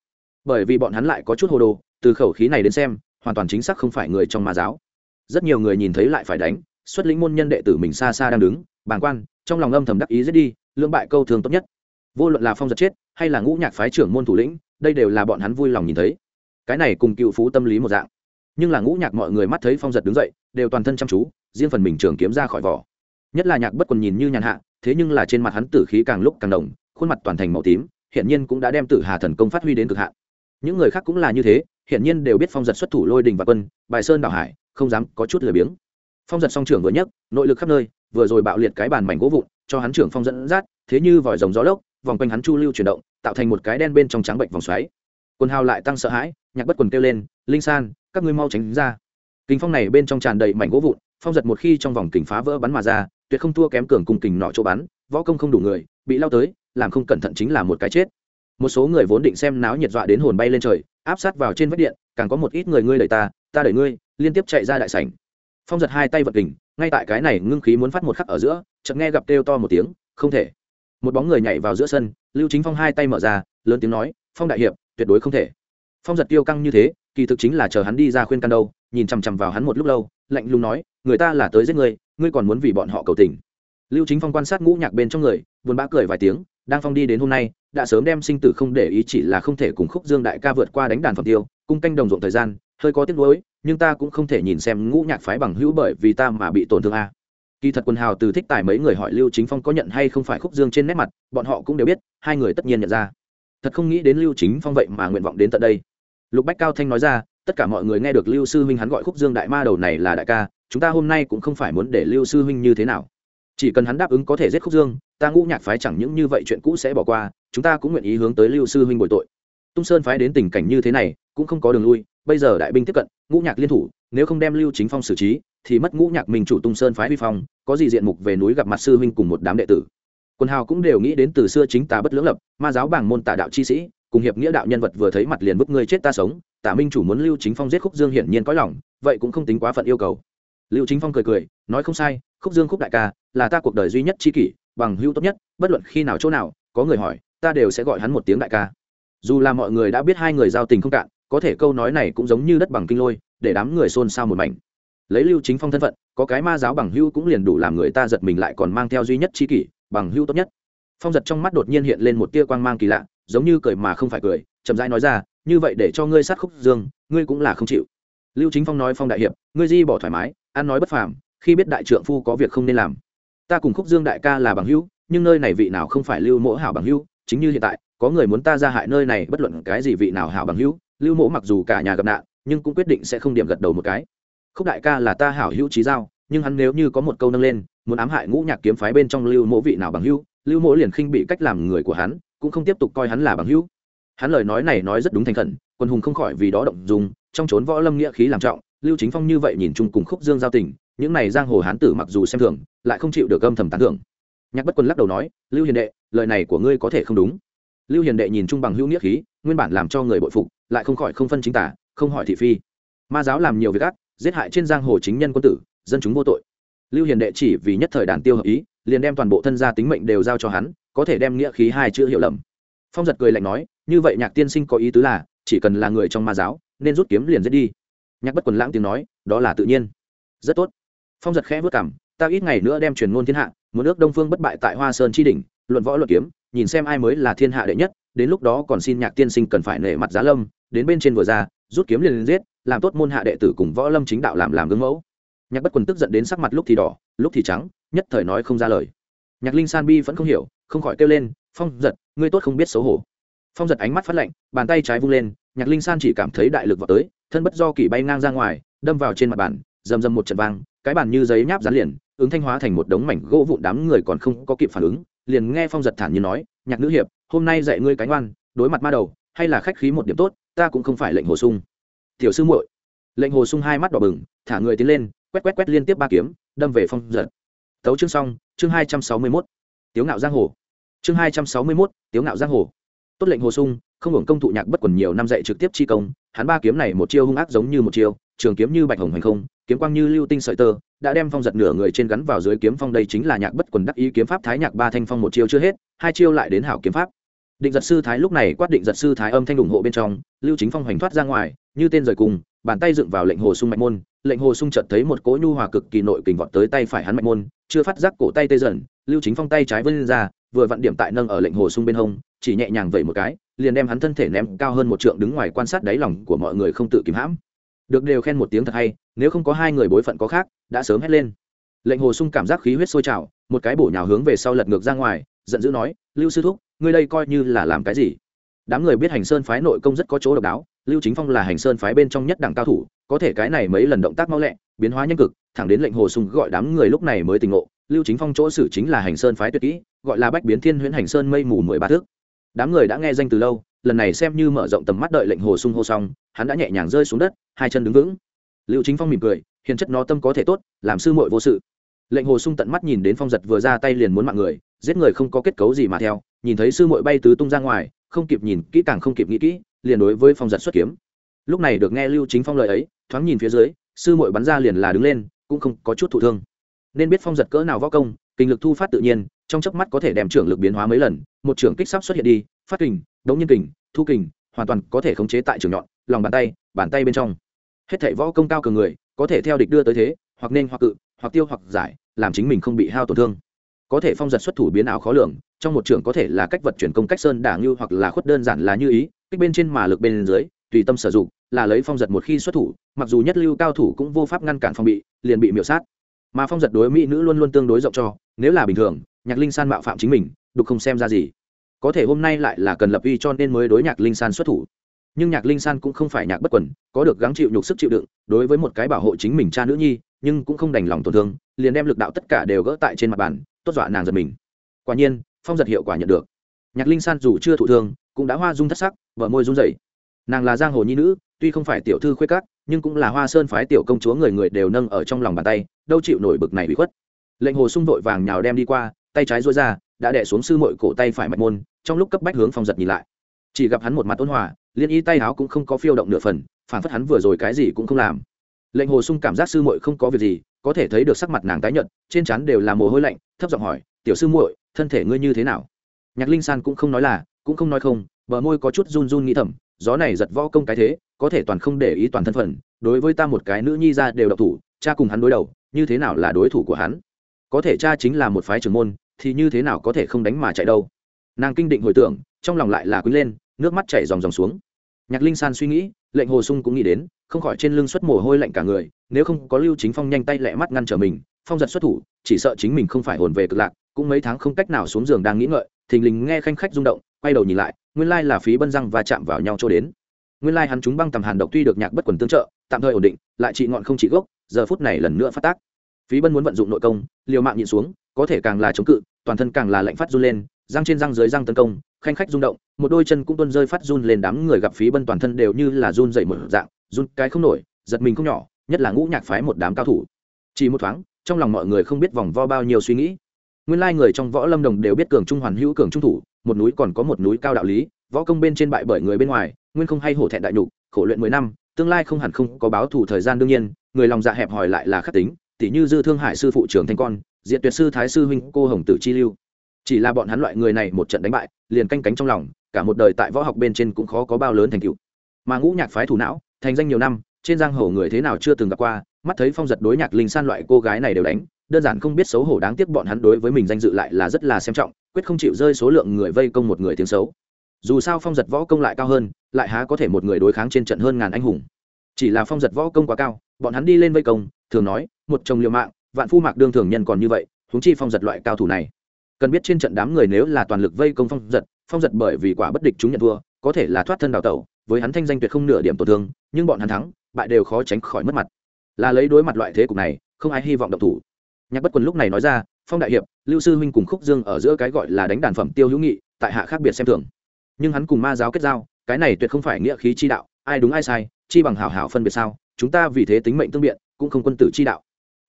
Bởi vì bọn hắn lại có chút hồ đồ, từ khẩu khí này đến xem, hoàn toàn chính xác không phải người trong ma giáo. Rất nhiều người nhìn thấy lại phải đánh, xuất lĩnh môn nhân đệ tử mình xa xa đang đứng, bàng quan, trong lòng âm thầm đắc ý giết đi lượng bại câu thường tốt nhất. Vô luận là phong giật chết, hay là ngũ nhạc phái trưởng môn thủ lĩnh, đây đều là bọn hắn vui lòng nhìn thấy. Cái này cùng cựu phú tâm lý một dạng. Nhưng là ngũ nhạc mọi người mắt thấy phong giật đứng dậy, đều toàn thân chăm chú, riêng phần mình trường kiếm ra khỏi vỏ. Nhất là nhạc bất quần nhìn như nhàn hạ thế nhưng là trên mặt hắn tử khí càng lúc càng đồng, khuôn mặt toàn thành màu tím hiện nhiên cũng đã đem tử hà thần công phát huy đến cực hạn. Những người khác cũng là như thế hiện nhiên đều biết phong giật xuất thủ lôi đình và quân, bài sơn đảo hải, không dám có chút lười biếng. Phong giật song trưởng vừa nhấc, nội lực khắp nơi, vừa rồi bạo liệt cái bàn mảnh gỗ vụn, cho hắn trưởng phong dẫn dắt, thế như vòi rồng gió lốc, vòng quanh hắn chu lưu chuyển động, tạo thành một cái đen bên trong trắng bệnh vòng xoáy. Quần hào lại tăng sợ hãi, nhạc bất quần kêu lên, linh san, các ngươi mau tránh ra. Kính phong này bên trong tràn đầy mảnh gỗ vụn, phong giật một khi trong vòng kính phá vỡ bắn mà ra tuyệt không thua kém cường cùng kình nọ chỗ bắn, võ công không đủ người, bị lao tới, làm không cẩn thận chính là một cái chết. Một số người vốn định xem náo nhiệt dọa đến hồn bay lên trời, áp sát vào trên vách điện, càng có một ít người ngươi đẩy ta ta đẩy ngươi, liên tiếp chạy ra đại sảnh. Phong giật hai tay vật kình, ngay tại cái này ngưng khí muốn phát một khắc ở giữa, chợt nghe gặp kêu to một tiếng, không thể. Một bóng người nhảy vào giữa sân, lưu chính phong hai tay mở ra, lớn tiếng nói, phong đại hiệp, tuyệt đối không thể. Phong giật tiêu căng như thế, kỳ thực chính là chờ hắn đi ra khuyên can đâu, nhìn chằm chằm vào hắn một lúc lâu, lạnh lùng nói, người ta là tới giết ngươi ngươi còn muốn vì bọn họ cầu tình. Lưu chính phong quan sát ngũ nhạc bên trong người, buồn bã cười vài tiếng, đang phong đi đến hôm nay, đã sớm đem sinh tử không để ý chỉ là không thể cùng khúc dương đại ca vượt qua đánh đàn phẩm tiêu, cung canh đồng ruộng thời gian, hơi có tiếc nuối, nhưng ta cũng không thể nhìn xem ngũ nhạc phái bằng hữu bởi vì ta mà bị tổn thương a. Kỳ thật quần hào từ thích tài mấy người hỏi lưu chính phong có nhận hay không phải khúc dương trên nét mặt, bọn họ cũng đều biết, hai người tất nhiên nhận ra. Thật không nghĩ đến lưu chính phong vậy mà nguyện vọng đến tận đây. Lục bách cao thanh nói ra tất cả mọi người nghe được lưu sư huynh hắn gọi khúc dương đại ma đầu này là đại ca, chúng ta hôm nay cũng không phải muốn để lưu sư huynh như thế nào. Chỉ cần hắn đáp ứng có thể giết khúc dương, ta ngũ nhạc phái chẳng những như vậy chuyện cũ sẽ bỏ qua, chúng ta cũng nguyện ý hướng tới lưu sư huynh bồi tội. Tung sơn phái đến tình cảnh như thế này, cũng không có đường lui, bây giờ đại binh tiếp cận, ngũ nhạc liên thủ, nếu không đem lưu chính phong xử trí, thì mất ngũ nhạc mình chủ tung sơn phái vi phong, có gì diện mục về núi gặp mặt sư huynh cùng một đám đệ tử. Quần hào cũng đều nghĩ đến từ xưa chính tà bất lưỡng lập, ma giáo bảng môn tà đạo chi sĩ, cùng hiệp nghĩa đạo nhân vật vừa thấy mặt liền bức ngươi chết ta sống tả minh chủ muốn lưu chính phong giết khúc dương hiển nhiên có lòng, vậy cũng không tính quá phận yêu cầu. Lưu chính phong cười cười, nói không sai, khúc dương khúc đại ca, là ta cuộc đời duy nhất chi kỷ, bằng hữu tốt nhất, bất luận khi nào chỗ nào, có người hỏi, ta đều sẽ gọi hắn một tiếng đại ca. Dù là mọi người đã biết hai người giao tình không cạn, có thể câu nói này cũng giống như đất bằng kinh lôi, để đám người xôn xao một mảnh. Lấy lưu chính phong thân phận, có cái ma giáo bằng hữu cũng liền đủ làm người ta giật mình lại còn mang theo duy nhất chi kỷ, bằng hữu tốt nhất. Phong giật trong mắt đột nhiên hiện lên một tia quang mang kỳ lạ, giống như cười mà không phải cười, chậm rãi nói ra như vậy để cho ngươi sát khúc dương, ngươi cũng là không chịu. Lưu chính phong nói phong đại hiệp, ngươi di bỏ thoải mái, ăn nói bất phàm, khi biết đại trượng phu có việc không nên làm. Ta cùng khúc dương đại ca là bằng hữu, nhưng nơi này vị nào không phải lưu mỗ hảo bằng hữu, chính như hiện tại, có người muốn ta ra hại nơi này bất luận cái gì vị nào hảo bằng hữu, lưu mỗ mặc dù cả nhà gặp nạn, nhưng cũng quyết định sẽ không điểm gật đầu một cái. Khúc đại ca là ta hảo hữu trí giao, nhưng hắn nếu như có một câu nâng lên, muốn ám hại ngũ nhạc kiếm phái bên trong lưu mỗ vị nào bằng hữu, lưu mỗ liền khinh bị cách làm người của hắn, cũng không tiếp tục coi hắn là bằng hữu hắn lời nói này nói rất đúng thành khẩn, quân hùng không khỏi vì đó động dùng trong trốn võ lâm nghĩa khí làm trọng, lưu chính phong như vậy nhìn chung cùng khúc dương giao tình, những này giang hồ hán tử mặc dù xem thường, lại không chịu được âm thầm tán thưởng. Nhạc bất quân lắc đầu nói, lưu hiền đệ, lời này của ngươi có thể không đúng. Lưu hiền đệ nhìn chung bằng hữu nghĩa khí, nguyên bản làm cho người bội phục, lại không khỏi không phân chính tả, không hỏi thị phi. Ma giáo làm nhiều việc ác, giết hại trên giang hồ chính nhân quân tử, dân chúng vô tội. Lưu hiền đệ chỉ vì nhất thời đàn tiêu hợp ý, liền đem toàn bộ thân gia tính mệnh đều giao cho hắn, có thể đem nghĩa khí hai chữ hiểu lầm. Phong giật cười lạnh nói như vậy nhạc tiên sinh có ý tứ là, chỉ cần là người trong ma giáo, nên rút kiếm liền giết đi. Nhạc bất quần lãng tiếng nói, đó là tự nhiên. Rất tốt. Phong giật khẽ vất cảm ta ít ngày nữa đem truyền ngôn thiên hạ một nước đông phương bất bại tại hoa sơn tri đỉnh, luận võ luận kiếm, nhìn xem ai mới là thiên hạ đệ nhất, đến lúc đó còn xin nhạc tiên sinh cần phải nể mặt giá lâm, đến bên trên vừa ra, rút kiếm liền giết, làm tốt môn hạ đệ tử cùng võ lâm chính đạo làm làm gương mẫu. Nhạc bất quần tức giận đến sắc mặt lúc thì đỏ, lúc thì trắng, nhất thời nói không ra lời. Nhạc linh san bi vẫn không hiểu, không khỏi kêu lên, phong giật, ngươi tốt không biết xấu hổ phong giật ánh mắt phát lạnh, bàn tay trái vung lên, nhạc linh san chỉ cảm thấy đại lực vào tới, thân bất do kỷ bay ngang ra ngoài, đâm vào trên mặt bàn, rầm rầm một trận vang, cái bàn như giấy nháp dán liền, ứng thanh hóa thành một đống mảnh gỗ vụn đám người còn không có kịp phản ứng, liền nghe phong giật thản như nói, nhạc nữ hiệp, hôm nay dạy ngươi cánh oan đối mặt ma đầu, hay là khách khí một điểm tốt, ta cũng không phải lệnh hồ sung. Tiểu sư muội. Lệnh hồ sung hai mắt đỏ bừng, thả người tiến lên, quét quét quét liên tiếp ba kiếm, đâm về phong giật. Tấu chương xong, chương hai trăm sáu mươi mốt. Tiếu ngạo giang hồ. Chương hai trăm sáu mươi mốt, tiếu ngạo giang hồ tốt lệnh hồ sung, không hưởng công thụ nhạc bất quần nhiều năm dạy trực tiếp chi công, hắn ba kiếm này một chiêu hung ác giống như một chiêu, trường kiếm như bạch hồng hành không, kiếm quang như lưu tinh sợi tơ, đã đem phong giật nửa người trên gắn vào dưới kiếm phong đây chính là nhạc bất quần đắc ý kiếm pháp thái nhạc ba thanh phong một chiêu chưa hết, hai chiêu lại đến hảo kiếm pháp. Định giật sư thái lúc này quát định giật sư thái âm thanh ủng hộ bên trong, lưu chính phong hoành thoát ra ngoài, như tên rời cùng, bàn tay dựng vào lệnh hồ sung mạnh môn, lệnh hồ sung chợt thấy một cỗ nhu hòa cực kỳ nội kình vọt tới tay phải hắn mạnh môn, chưa phát giác cổ tay tê dần, lưu chính phong tay trái vươn ra vừa vặn điểm tại nâng ở lệnh hồ sung bên hông, chỉ nhẹ nhàng vẩy một cái, liền đem hắn thân thể ném cao hơn một trượng đứng ngoài quan sát đáy lòng của mọi người không tự kìm hãm. Được đều khen một tiếng thật hay, nếu không có hai người bối phận có khác, đã sớm hét lên. Lệnh hồ sung cảm giác khí huyết sôi trào, một cái bổ nhào hướng về sau lật ngược ra ngoài, giận dữ nói, lưu sư thúc, ngươi đây coi như là làm cái gì? Đám người biết hành sơn phái nội công rất có chỗ độc đáo, lưu chính phong là hành sơn phái bên trong nhất đẳng cao thủ, có thể cái này mấy lần động tác mau lẹ, biến hóa nhanh cực, thẳng đến lệnh hồ sung gọi đám người lúc này mới tỉnh ngộ lưu chính phong chỗ xử chính là hành sơn phái tuyệt kỹ, gọi là bách biến thiên huyễn hành sơn mây mù mười ba thước. Đám người đã nghe danh từ lâu, lần này xem như mở rộng tầm mắt đợi lệnh hồ sung hô xong, hắn đã nhẹ nhàng rơi xuống đất, hai chân đứng vững. Lưu chính phong mỉm cười, hiền chất nó tâm có thể tốt, làm sư muội vô sự. Lệnh hồ sung tận mắt nhìn đến phong giật vừa ra tay liền muốn mạng người, giết người không có kết cấu gì mà theo, nhìn thấy sư muội bay tứ tung ra ngoài, không kịp nhìn kỹ càng không kịp nghĩ kỹ, liền đối với phong giật xuất kiếm. Lúc này được nghe lưu chính phong lời ấy, thoáng nhìn phía dưới, sư muội bắn ra liền là đứng lên, cũng không có chút thụ thương nên biết phong giật cỡ nào võ công, kinh lực thu phát tự nhiên, trong chớp mắt có thể đem trưởng lực biến hóa mấy lần, một trưởng kích sắp xuất hiện đi, phát kình, đống nhân kình, thu kình, hoàn toàn có thể khống chế tại trường nhọn, lòng bàn tay bàn tay bên trong. Hết thảy võ công cao cường người, có thể theo địch đưa tới thế, hoặc nên hoặc cự, hoặc tiêu hoặc giải, làm chính mình không bị hao tổn thương. Có thể phong giật xuất thủ biến ảo khó lường, trong một trường có thể là cách vật chuyển công cách sơn đả như hoặc là khuất đơn giản là như ý cách bên trên mà lực bên dưới, tùy tâm sử dụng, là lấy phong giật một khi xuất thủ, mặc dù nhất lưu cao thủ cũng vô pháp ngăn cản phong bị, liền bị miểu sát mà phong giật đối mỹ nữ luôn luôn tương đối rộng cho, nếu là bình thường, nhạc linh san mạo phạm chính mình, đục không xem ra gì. Có thể hôm nay lại là cần lập uy cho nên mới đối nhạc linh san xuất thủ. Nhưng nhạc linh san cũng không phải nhạc bất quẩn có được gắng chịu nhục sức chịu đựng, đối với một cái bảo hộ chính mình cha nữ nhi, nhưng cũng không đành lòng tổn thương, liền đem lực đạo tất cả đều gỡ tại trên mặt bàn, tốt dọa nàng giật mình. Quả nhiên, phong giật hiệu quả nhận được. Nhạc linh san dù chưa thụ thương, cũng đã hoa dung thất sắc, vợ môi run rẩy. Nàng là giang hồ nhi nữ tuy không phải tiểu thư khuê cát nhưng cũng là hoa sơn phái tiểu công chúa người người đều nâng ở trong lòng bàn tay, đâu chịu nổi bực này bị khuất. Lệnh hồ sung vội vàng nhào đem đi qua, tay trái dối ra, đã đẻ xuống sư mội cổ tay phải mạch môn, trong lúc cấp bách hướng phong giật nhìn lại. Chỉ gặp hắn một mặt ôn hòa, liên y tay áo cũng không có phiêu động nửa phần phản phất hắn vừa rồi cái gì cũng không làm. Lệnh hồ sung cảm giác sư muội không có việc gì, có thể thấy được sắc mặt nàng tái nhợt, trên trán đều là mồ hôi lạnh, thấp giọng hỏi, tiểu sư muội, thân thể ngươi như thế nào? Nhạc linh san cũng không nói là, cũng không nói không, bờ môi có chút run run nghĩ thầm gió này giật võ công cái thế, có thể toàn không để ý toàn thân phận, đối với ta một cái nữ nhi ra đều độc thủ, cha cùng hắn đối đầu, như thế nào là đối thủ của hắn? Có thể cha chính là một phái trưởng môn, thì như thế nào có thể không đánh mà chạy đâu? Nàng kinh định hồi tưởng, trong lòng lại là quý lên, nước mắt chảy dòng dòng xuống. Nhạc linh san suy nghĩ, lệnh hồ sung cũng nghĩ đến, không khỏi trên lưng xuất mồ hôi lạnh cả người, nếu không có lưu chính phong nhanh tay lẹ mắt ngăn trở mình, phong giật xuất thủ, chỉ sợ chính mình không phải hồn về cực lạc, cũng mấy tháng không cách nào xuống giường đang nghĩ ngợi, thình lình nghe khanh khách rung động, quay đầu nhìn lại nguyên lai là phí bân răng và chạm vào nhau cho đến. Nguyên lai hắn chúng băng tầm hàn độc tuy được nhạc bất quần tương trợ, tạm thời ổn định, lại trị ngọn không trị gốc, giờ phút này lần nữa phát tác. Phí bân muốn vận dụng nội công, liều mạng nhịn xuống, có thể càng là chống cự, toàn thân càng là lạnh phát run lên, răng trên răng dưới răng tấn công, khanh khách rung động, một đôi chân cũng tuân rơi phát run lên đám người gặp phí bân toàn thân đều như là run dậy một dạng, run cái không nổi, giật mình không nhỏ, nhất là ngũ nhạc phái một đám cao thủ. Chỉ một thoáng, trong lòng mọi người không biết vòng vo bao nhiêu suy nghĩ nguyên lai người trong võ lâm đồng đều biết cường trung hoàn hữu, cường trung thủ, một núi còn có một núi cao đạo lý, võ công bên trên bại bởi người bên ngoài, nguyên không hay hổ thẹn đại nhục, khổ luyện mười năm, tương lai không hẳn không có báo thù thời gian đương nhiên, người lòng dạ hẹp hòi lại là khắc tính tỷ như dư thương hải sư phụ trưởng thanh con diện tuyệt sư thái sư huynh cô hồng tử chi lưu. Chỉ là bọn hắn loại người này một trận đánh bại, liền canh cánh trong lòng, cả một đời tại võ học bên trên cũng khó có bao lớn thành tựu. Mà ngũ nhạc phái thủ não, thành danh nhiều năm, trên giang hồ người thế nào chưa từng gặp qua mắt thấy phong giật đối nhạc linh san loại cô gái này đều đánh, đơn giản không biết xấu hổ đáng tiếc bọn hắn đối với mình danh dự lại là rất là xem trọng, quyết không chịu rơi số lượng người vây công một người tiếng xấu. Dù sao phong giật võ công lại cao hơn, lại há có thể một người đối kháng trên trận hơn ngàn anh hùng. Chỉ là phong giật võ công quá cao, bọn hắn đi lên vây công, thường nói, một chồng liều mạng, vạn phu mạc đương thường nhân còn như vậy húng chi phong giật loại cao thủ này. Cần biết trên trận đám người nếu là toàn lực vây công phong giật phong giật bởi vì quả bất địch chúng nhận thua, có thể là thoát thân đào tẩu, với hắn thanh danh tuyệt không nửa điểm tổn thương, nhưng bọn hắn thắng, bại đều khó tránh khỏi mất mặt là lấy đối mặt loại thế cục này, không ai hy vọng động thủ. Nhạc bất quần lúc này nói ra, phong đại hiệp, lưu sư huynh cùng khúc dương ở giữa cái gọi là đánh đàn phẩm tiêu hữu nghị, tại hạ khác biệt xem thường. Nhưng hắn cùng ma giáo kết giao, cái này tuyệt không phải nghĩa khí chi đạo, ai đúng ai sai, chi bằng hảo hảo phân biệt sao, chúng ta vì thế tính mệnh tương biện, cũng không quân tử chi đạo.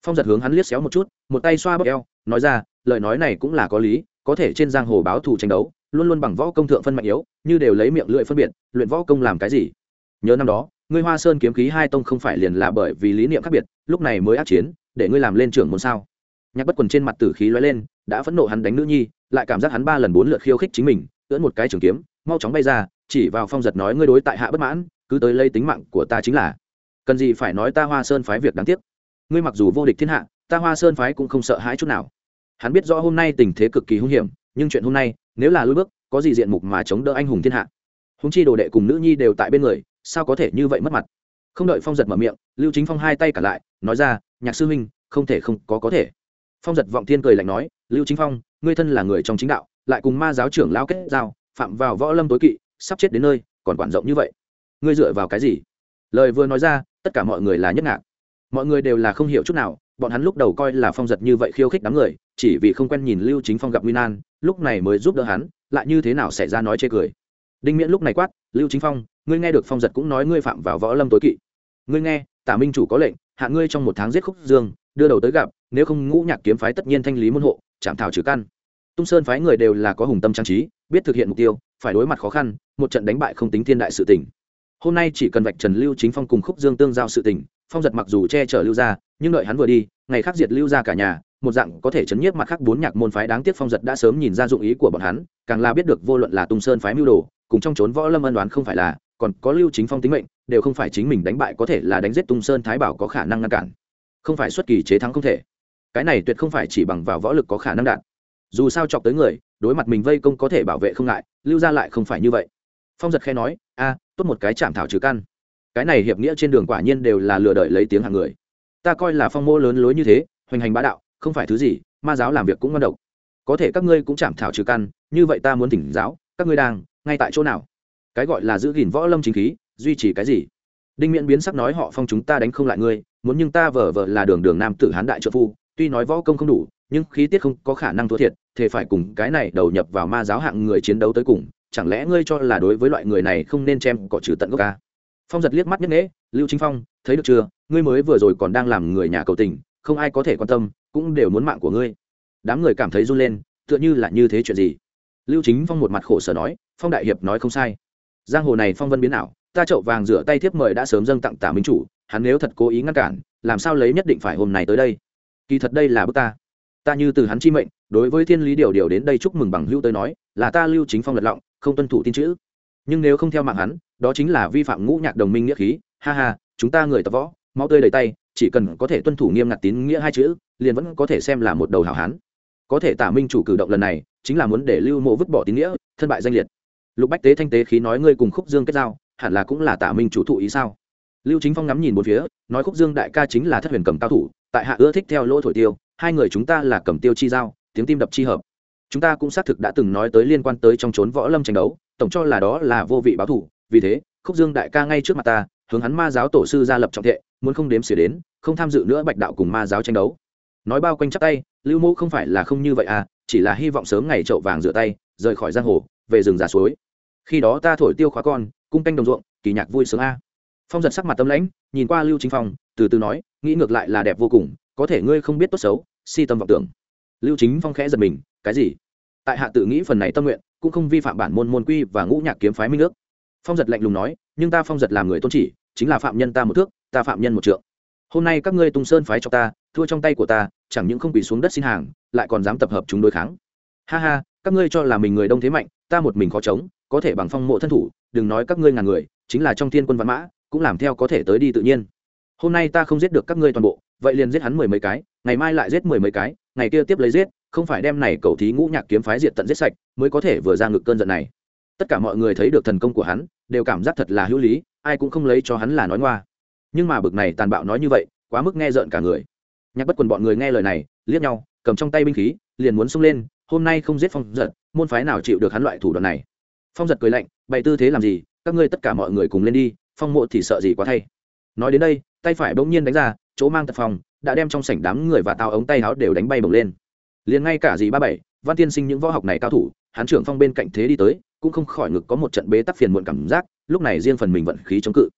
Phong giật hướng hắn liếc xéo một chút, một tay xoa bóp eo, nói ra, lời nói này cũng là có lý, có thể trên giang hồ báo thù tranh đấu, luôn luôn bằng võ công thượng phân mạnh yếu, như đều lấy miệng lưỡi phân biệt, luyện võ công làm cái gì? Nhớ năm đó ngươi hoa sơn kiếm khí hai tông không phải liền là bởi vì lý niệm khác biệt, lúc này mới ác chiến, để ngươi làm lên trưởng môn sao? Nhạc bất quần trên mặt tử khí lóe lên, đã phẫn nộ hắn đánh nữ nhi, lại cảm giác hắn ba lần bốn lượt khiêu khích chính mình, ưỡn một cái trường kiếm, mau chóng bay ra, chỉ vào phong giật nói ngươi đối tại hạ bất mãn, cứ tới lấy tính mạng của ta chính là. Cần gì phải nói ta hoa sơn phái việc đáng tiếc? Ngươi mặc dù vô địch thiên hạ, ta hoa sơn phái cũng không sợ hãi chút nào. Hắn biết rõ hôm nay tình thế cực kỳ hung hiểm, nhưng chuyện hôm nay, nếu là lối bước, có gì diện mục mà chống đỡ anh hùng thiên hạ? Húng chi đồ đệ cùng nữ nhi đều tại bên người sao có thể như vậy mất mặt? Không đợi phong giật mở miệng, lưu chính phong hai tay cả lại, nói ra, nhạc sư huynh, không thể không có có thể. Phong giật vọng thiên cười lạnh nói, lưu chính phong, ngươi thân là người trong chính đạo, lại cùng ma giáo trưởng lao kết giao, phạm vào võ lâm tối kỵ, sắp chết đến nơi, còn quản rộng như vậy. Ngươi dựa vào cái gì? Lời vừa nói ra, tất cả mọi người là nhất ngạc. Mọi người đều là không hiểu chút nào, bọn hắn lúc đầu coi là phong giật như vậy khiêu khích đám người, chỉ vì không quen nhìn lưu chính phong gặp nguy nan, lúc này mới giúp đỡ hắn, lại như thế nào xảy ra nói chê cười. Đinh miễn lúc này quát lưu chính phong, ngươi nghe được phong giật cũng nói ngươi phạm vào võ lâm tối kỵ. Ngươi nghe, tả minh chủ có lệnh, hạ ngươi trong một tháng giết khúc dương, đưa đầu tới gặp, nếu không ngũ nhạc kiếm phái tất nhiên thanh lý môn hộ, chạm thảo trừ căn. Tung sơn phái người đều là có hùng tâm trang trí, biết thực hiện mục tiêu, phải đối mặt khó khăn, một trận đánh bại không tính thiên đại sự tỉnh hôm nay chỉ cần vạch trần lưu chính phong cùng khúc dương tương giao sự tình, phong giật mặc dù che chở lưu gia, nhưng đợi hắn vừa đi, ngày khác diệt lưu gia cả nhà, một dạng có thể chấn nhiếp mặt khác bốn nhạc môn phái. Đáng tiếc phong giật đã sớm nhìn ra dụng ý của bọn hắn, càng là biết được vô luận là tung sơn phái mưu đồ cùng trong trốn võ lâm ân đoán không phải là, còn có lưu chính phong tính mệnh, đều không phải chính mình đánh bại có thể là đánh giết tung sơn thái bảo có khả năng ngăn cản. Không phải xuất kỳ chế thắng không thể. Cái này tuyệt không phải chỉ bằng vào võ lực có khả năng đạt. Dù sao chọc tới người, đối mặt mình vây công có thể bảo vệ không ngại, lưu ra lại không phải như vậy. Phong giật khe nói, a, tốt một cái chạm thảo trừ căn. Cái này hiệp nghĩa trên đường quả nhiên đều là lừa đợi lấy tiếng hàng người. Ta coi là phong mô lớn lối như thế, hoành hành bá đạo, không phải thứ gì, ma giáo làm việc cũng ngon độc. Có thể các ngươi cũng chạm thảo trừ căn, như vậy ta muốn tỉnh giáo, các ngươi đang ngay tại chỗ nào? Cái gọi là giữ gìn võ lâm chính khí, duy trì cái gì? Đinh miễn biến sắc nói, họ phong chúng ta đánh không lại ngươi, muốn nhưng ta vờ vờ là đường đường nam tử hán đại trợ phu, tuy nói võ công không đủ, nhưng khí tiết không có khả năng thua thiệt thì phải cùng cái này đầu nhập vào ma giáo hạng người chiến đấu tới cùng, chẳng lẽ ngươi cho là đối với loại người này không nên chém cỏ trừ tận gốc ca phong giật liếc mắt nhất nễ lưu chính phong, thấy được chưa? Ngươi mới vừa rồi còn đang làm người nhà cầu tình, không ai có thể quan tâm, cũng đều muốn mạng của ngươi. Đám người cảm thấy run lên, tựa như là như thế chuyện gì? Lưu chính phong một mặt khổ sở nói phong đại hiệp nói không sai. Giang hồ này phong vân biến ảo, ta chậu vàng rửa tay thiếp mời đã sớm dâng tặng tả minh chủ, hắn nếu thật cố ý ngăn cản, làm sao lấy nhất định phải hôm này tới đây? Kỳ thật đây là bức ta. Ta như từ hắn chi mệnh, đối với thiên lý điều điều đến đây chúc mừng bằng hữu tới nói, là ta lưu chính phong lật lọng, không tuân thủ tin chữ. Nhưng nếu không theo mạng hắn, đó chính là vi phạm ngũ nhạc đồng minh nghĩa khí. Ha ha, chúng ta người tập võ mau tươi đầy tay, chỉ cần có thể tuân thủ nghiêm ngặt tín nghĩa hai chữ, liền vẫn có thể xem là một đầu hảo hán. Có thể tả minh chủ cử động lần này, chính là muốn để lưu mộ vứt bỏ tín nghĩa, thân bại danh liệt lục bách tế thanh tế khí nói ngươi cùng khúc dương kết giao, hẳn là cũng là tả minh chủ thụ ý sao? Lưu chính phong ngắm nhìn một phía, nói khúc dương đại ca chính là thất huyền cầm cao thủ, tại hạ ưa thích theo lỗ thổi tiêu, hai người chúng ta là cầm tiêu chi giao, tiếng tim đập chi hợp. Chúng ta cũng xác thực đã từng nói tới liên quan tới trong trốn võ lâm tranh đấu, tổng cho là đó là vô vị báo thủ, vì thế, khúc dương đại ca ngay trước mặt ta, hướng hắn ma giáo tổ sư ra lập trọng thệ, muốn không đếm xỉa đến, không tham dự nữa bạch đạo cùng ma giáo tranh đấu. Nói bao quanh chắc tay, lưu mô không phải là không như vậy à chỉ là hy vọng sớm ngày trậu vàng rửa tay, rời khỏi giang hồ về rừng giả suối. Khi đó ta thổi tiêu khóa con, cung canh đồng ruộng, kỳ nhạc vui sướng a. Phong giật sắc mặt tâm lãnh, nhìn qua lưu chính phong, từ từ nói, nghĩ ngược lại là đẹp vô cùng, có thể ngươi không biết tốt xấu, si tâm vọng tưởng. Lưu chính phong khẽ giật mình, cái gì? Tại hạ tự nghĩ phần này tâm nguyện, cũng không vi phạm bản môn môn quy và ngũ nhạc kiếm phái minh nước phong giật lạnh lùng nói, nhưng ta phong giật làm người tôn chỉ, chính là phạm nhân ta một thước, ta phạm nhân một trượng. Hôm nay các ngươi tung sơn phái cho ta, thua trong tay của ta, chẳng những không bị xuống đất xin hàng, lại còn dám tập hợp chúng đối kháng. Ha ha các ngươi cho là mình người đông thế mạnh, ta một mình khó chống, có thể bằng phong mộ thân thủ, đừng nói các ngươi ngàn người, chính là trong thiên quân văn mã, cũng làm theo có thể tới đi tự nhiên. Hôm nay ta không giết được các ngươi toàn bộ, vậy liền giết hắn mười mấy cái, ngày mai lại giết mười mấy cái, ngày kia tiếp lấy giết, không phải đem này cầu thí ngũ nhạc kiếm phái diệt tận giết sạch, mới có thể vừa ra ngực cơn giận này. Tất cả mọi người thấy được thần công của hắn, đều cảm giác thật là hữu lý, ai cũng không lấy cho hắn là nói ngoa. Nhưng mà bực này tàn bạo nói như vậy, quá mức nghe rợn cả người. Nhạc bất quần bọn người nghe lời này, liếc nhau, cầm trong tay binh khí, liền muốn xông lên hôm nay không giết phong giật, môn phái nào chịu được hắn loại thủ đoạn này? Phong giật cười lạnh, bày tư thế làm gì? Các ngươi tất cả mọi người cùng lên đi, phong mộ thì sợ gì quá thay. Nói đến đây, tay phải bỗng nhiên đánh ra, chỗ mang tật phòng, đã đem trong sảnh đám người và tao ống tay áo đều đánh bay bồng lên. Liền ngay cả dì ba bảy, văn tiên sinh những võ học này cao thủ hán trưởng phong bên cạnh thế đi tới, cũng không khỏi ngực có một trận bế tắc phiền muộn cảm giác, lúc này riêng phần mình vận khí chống cự.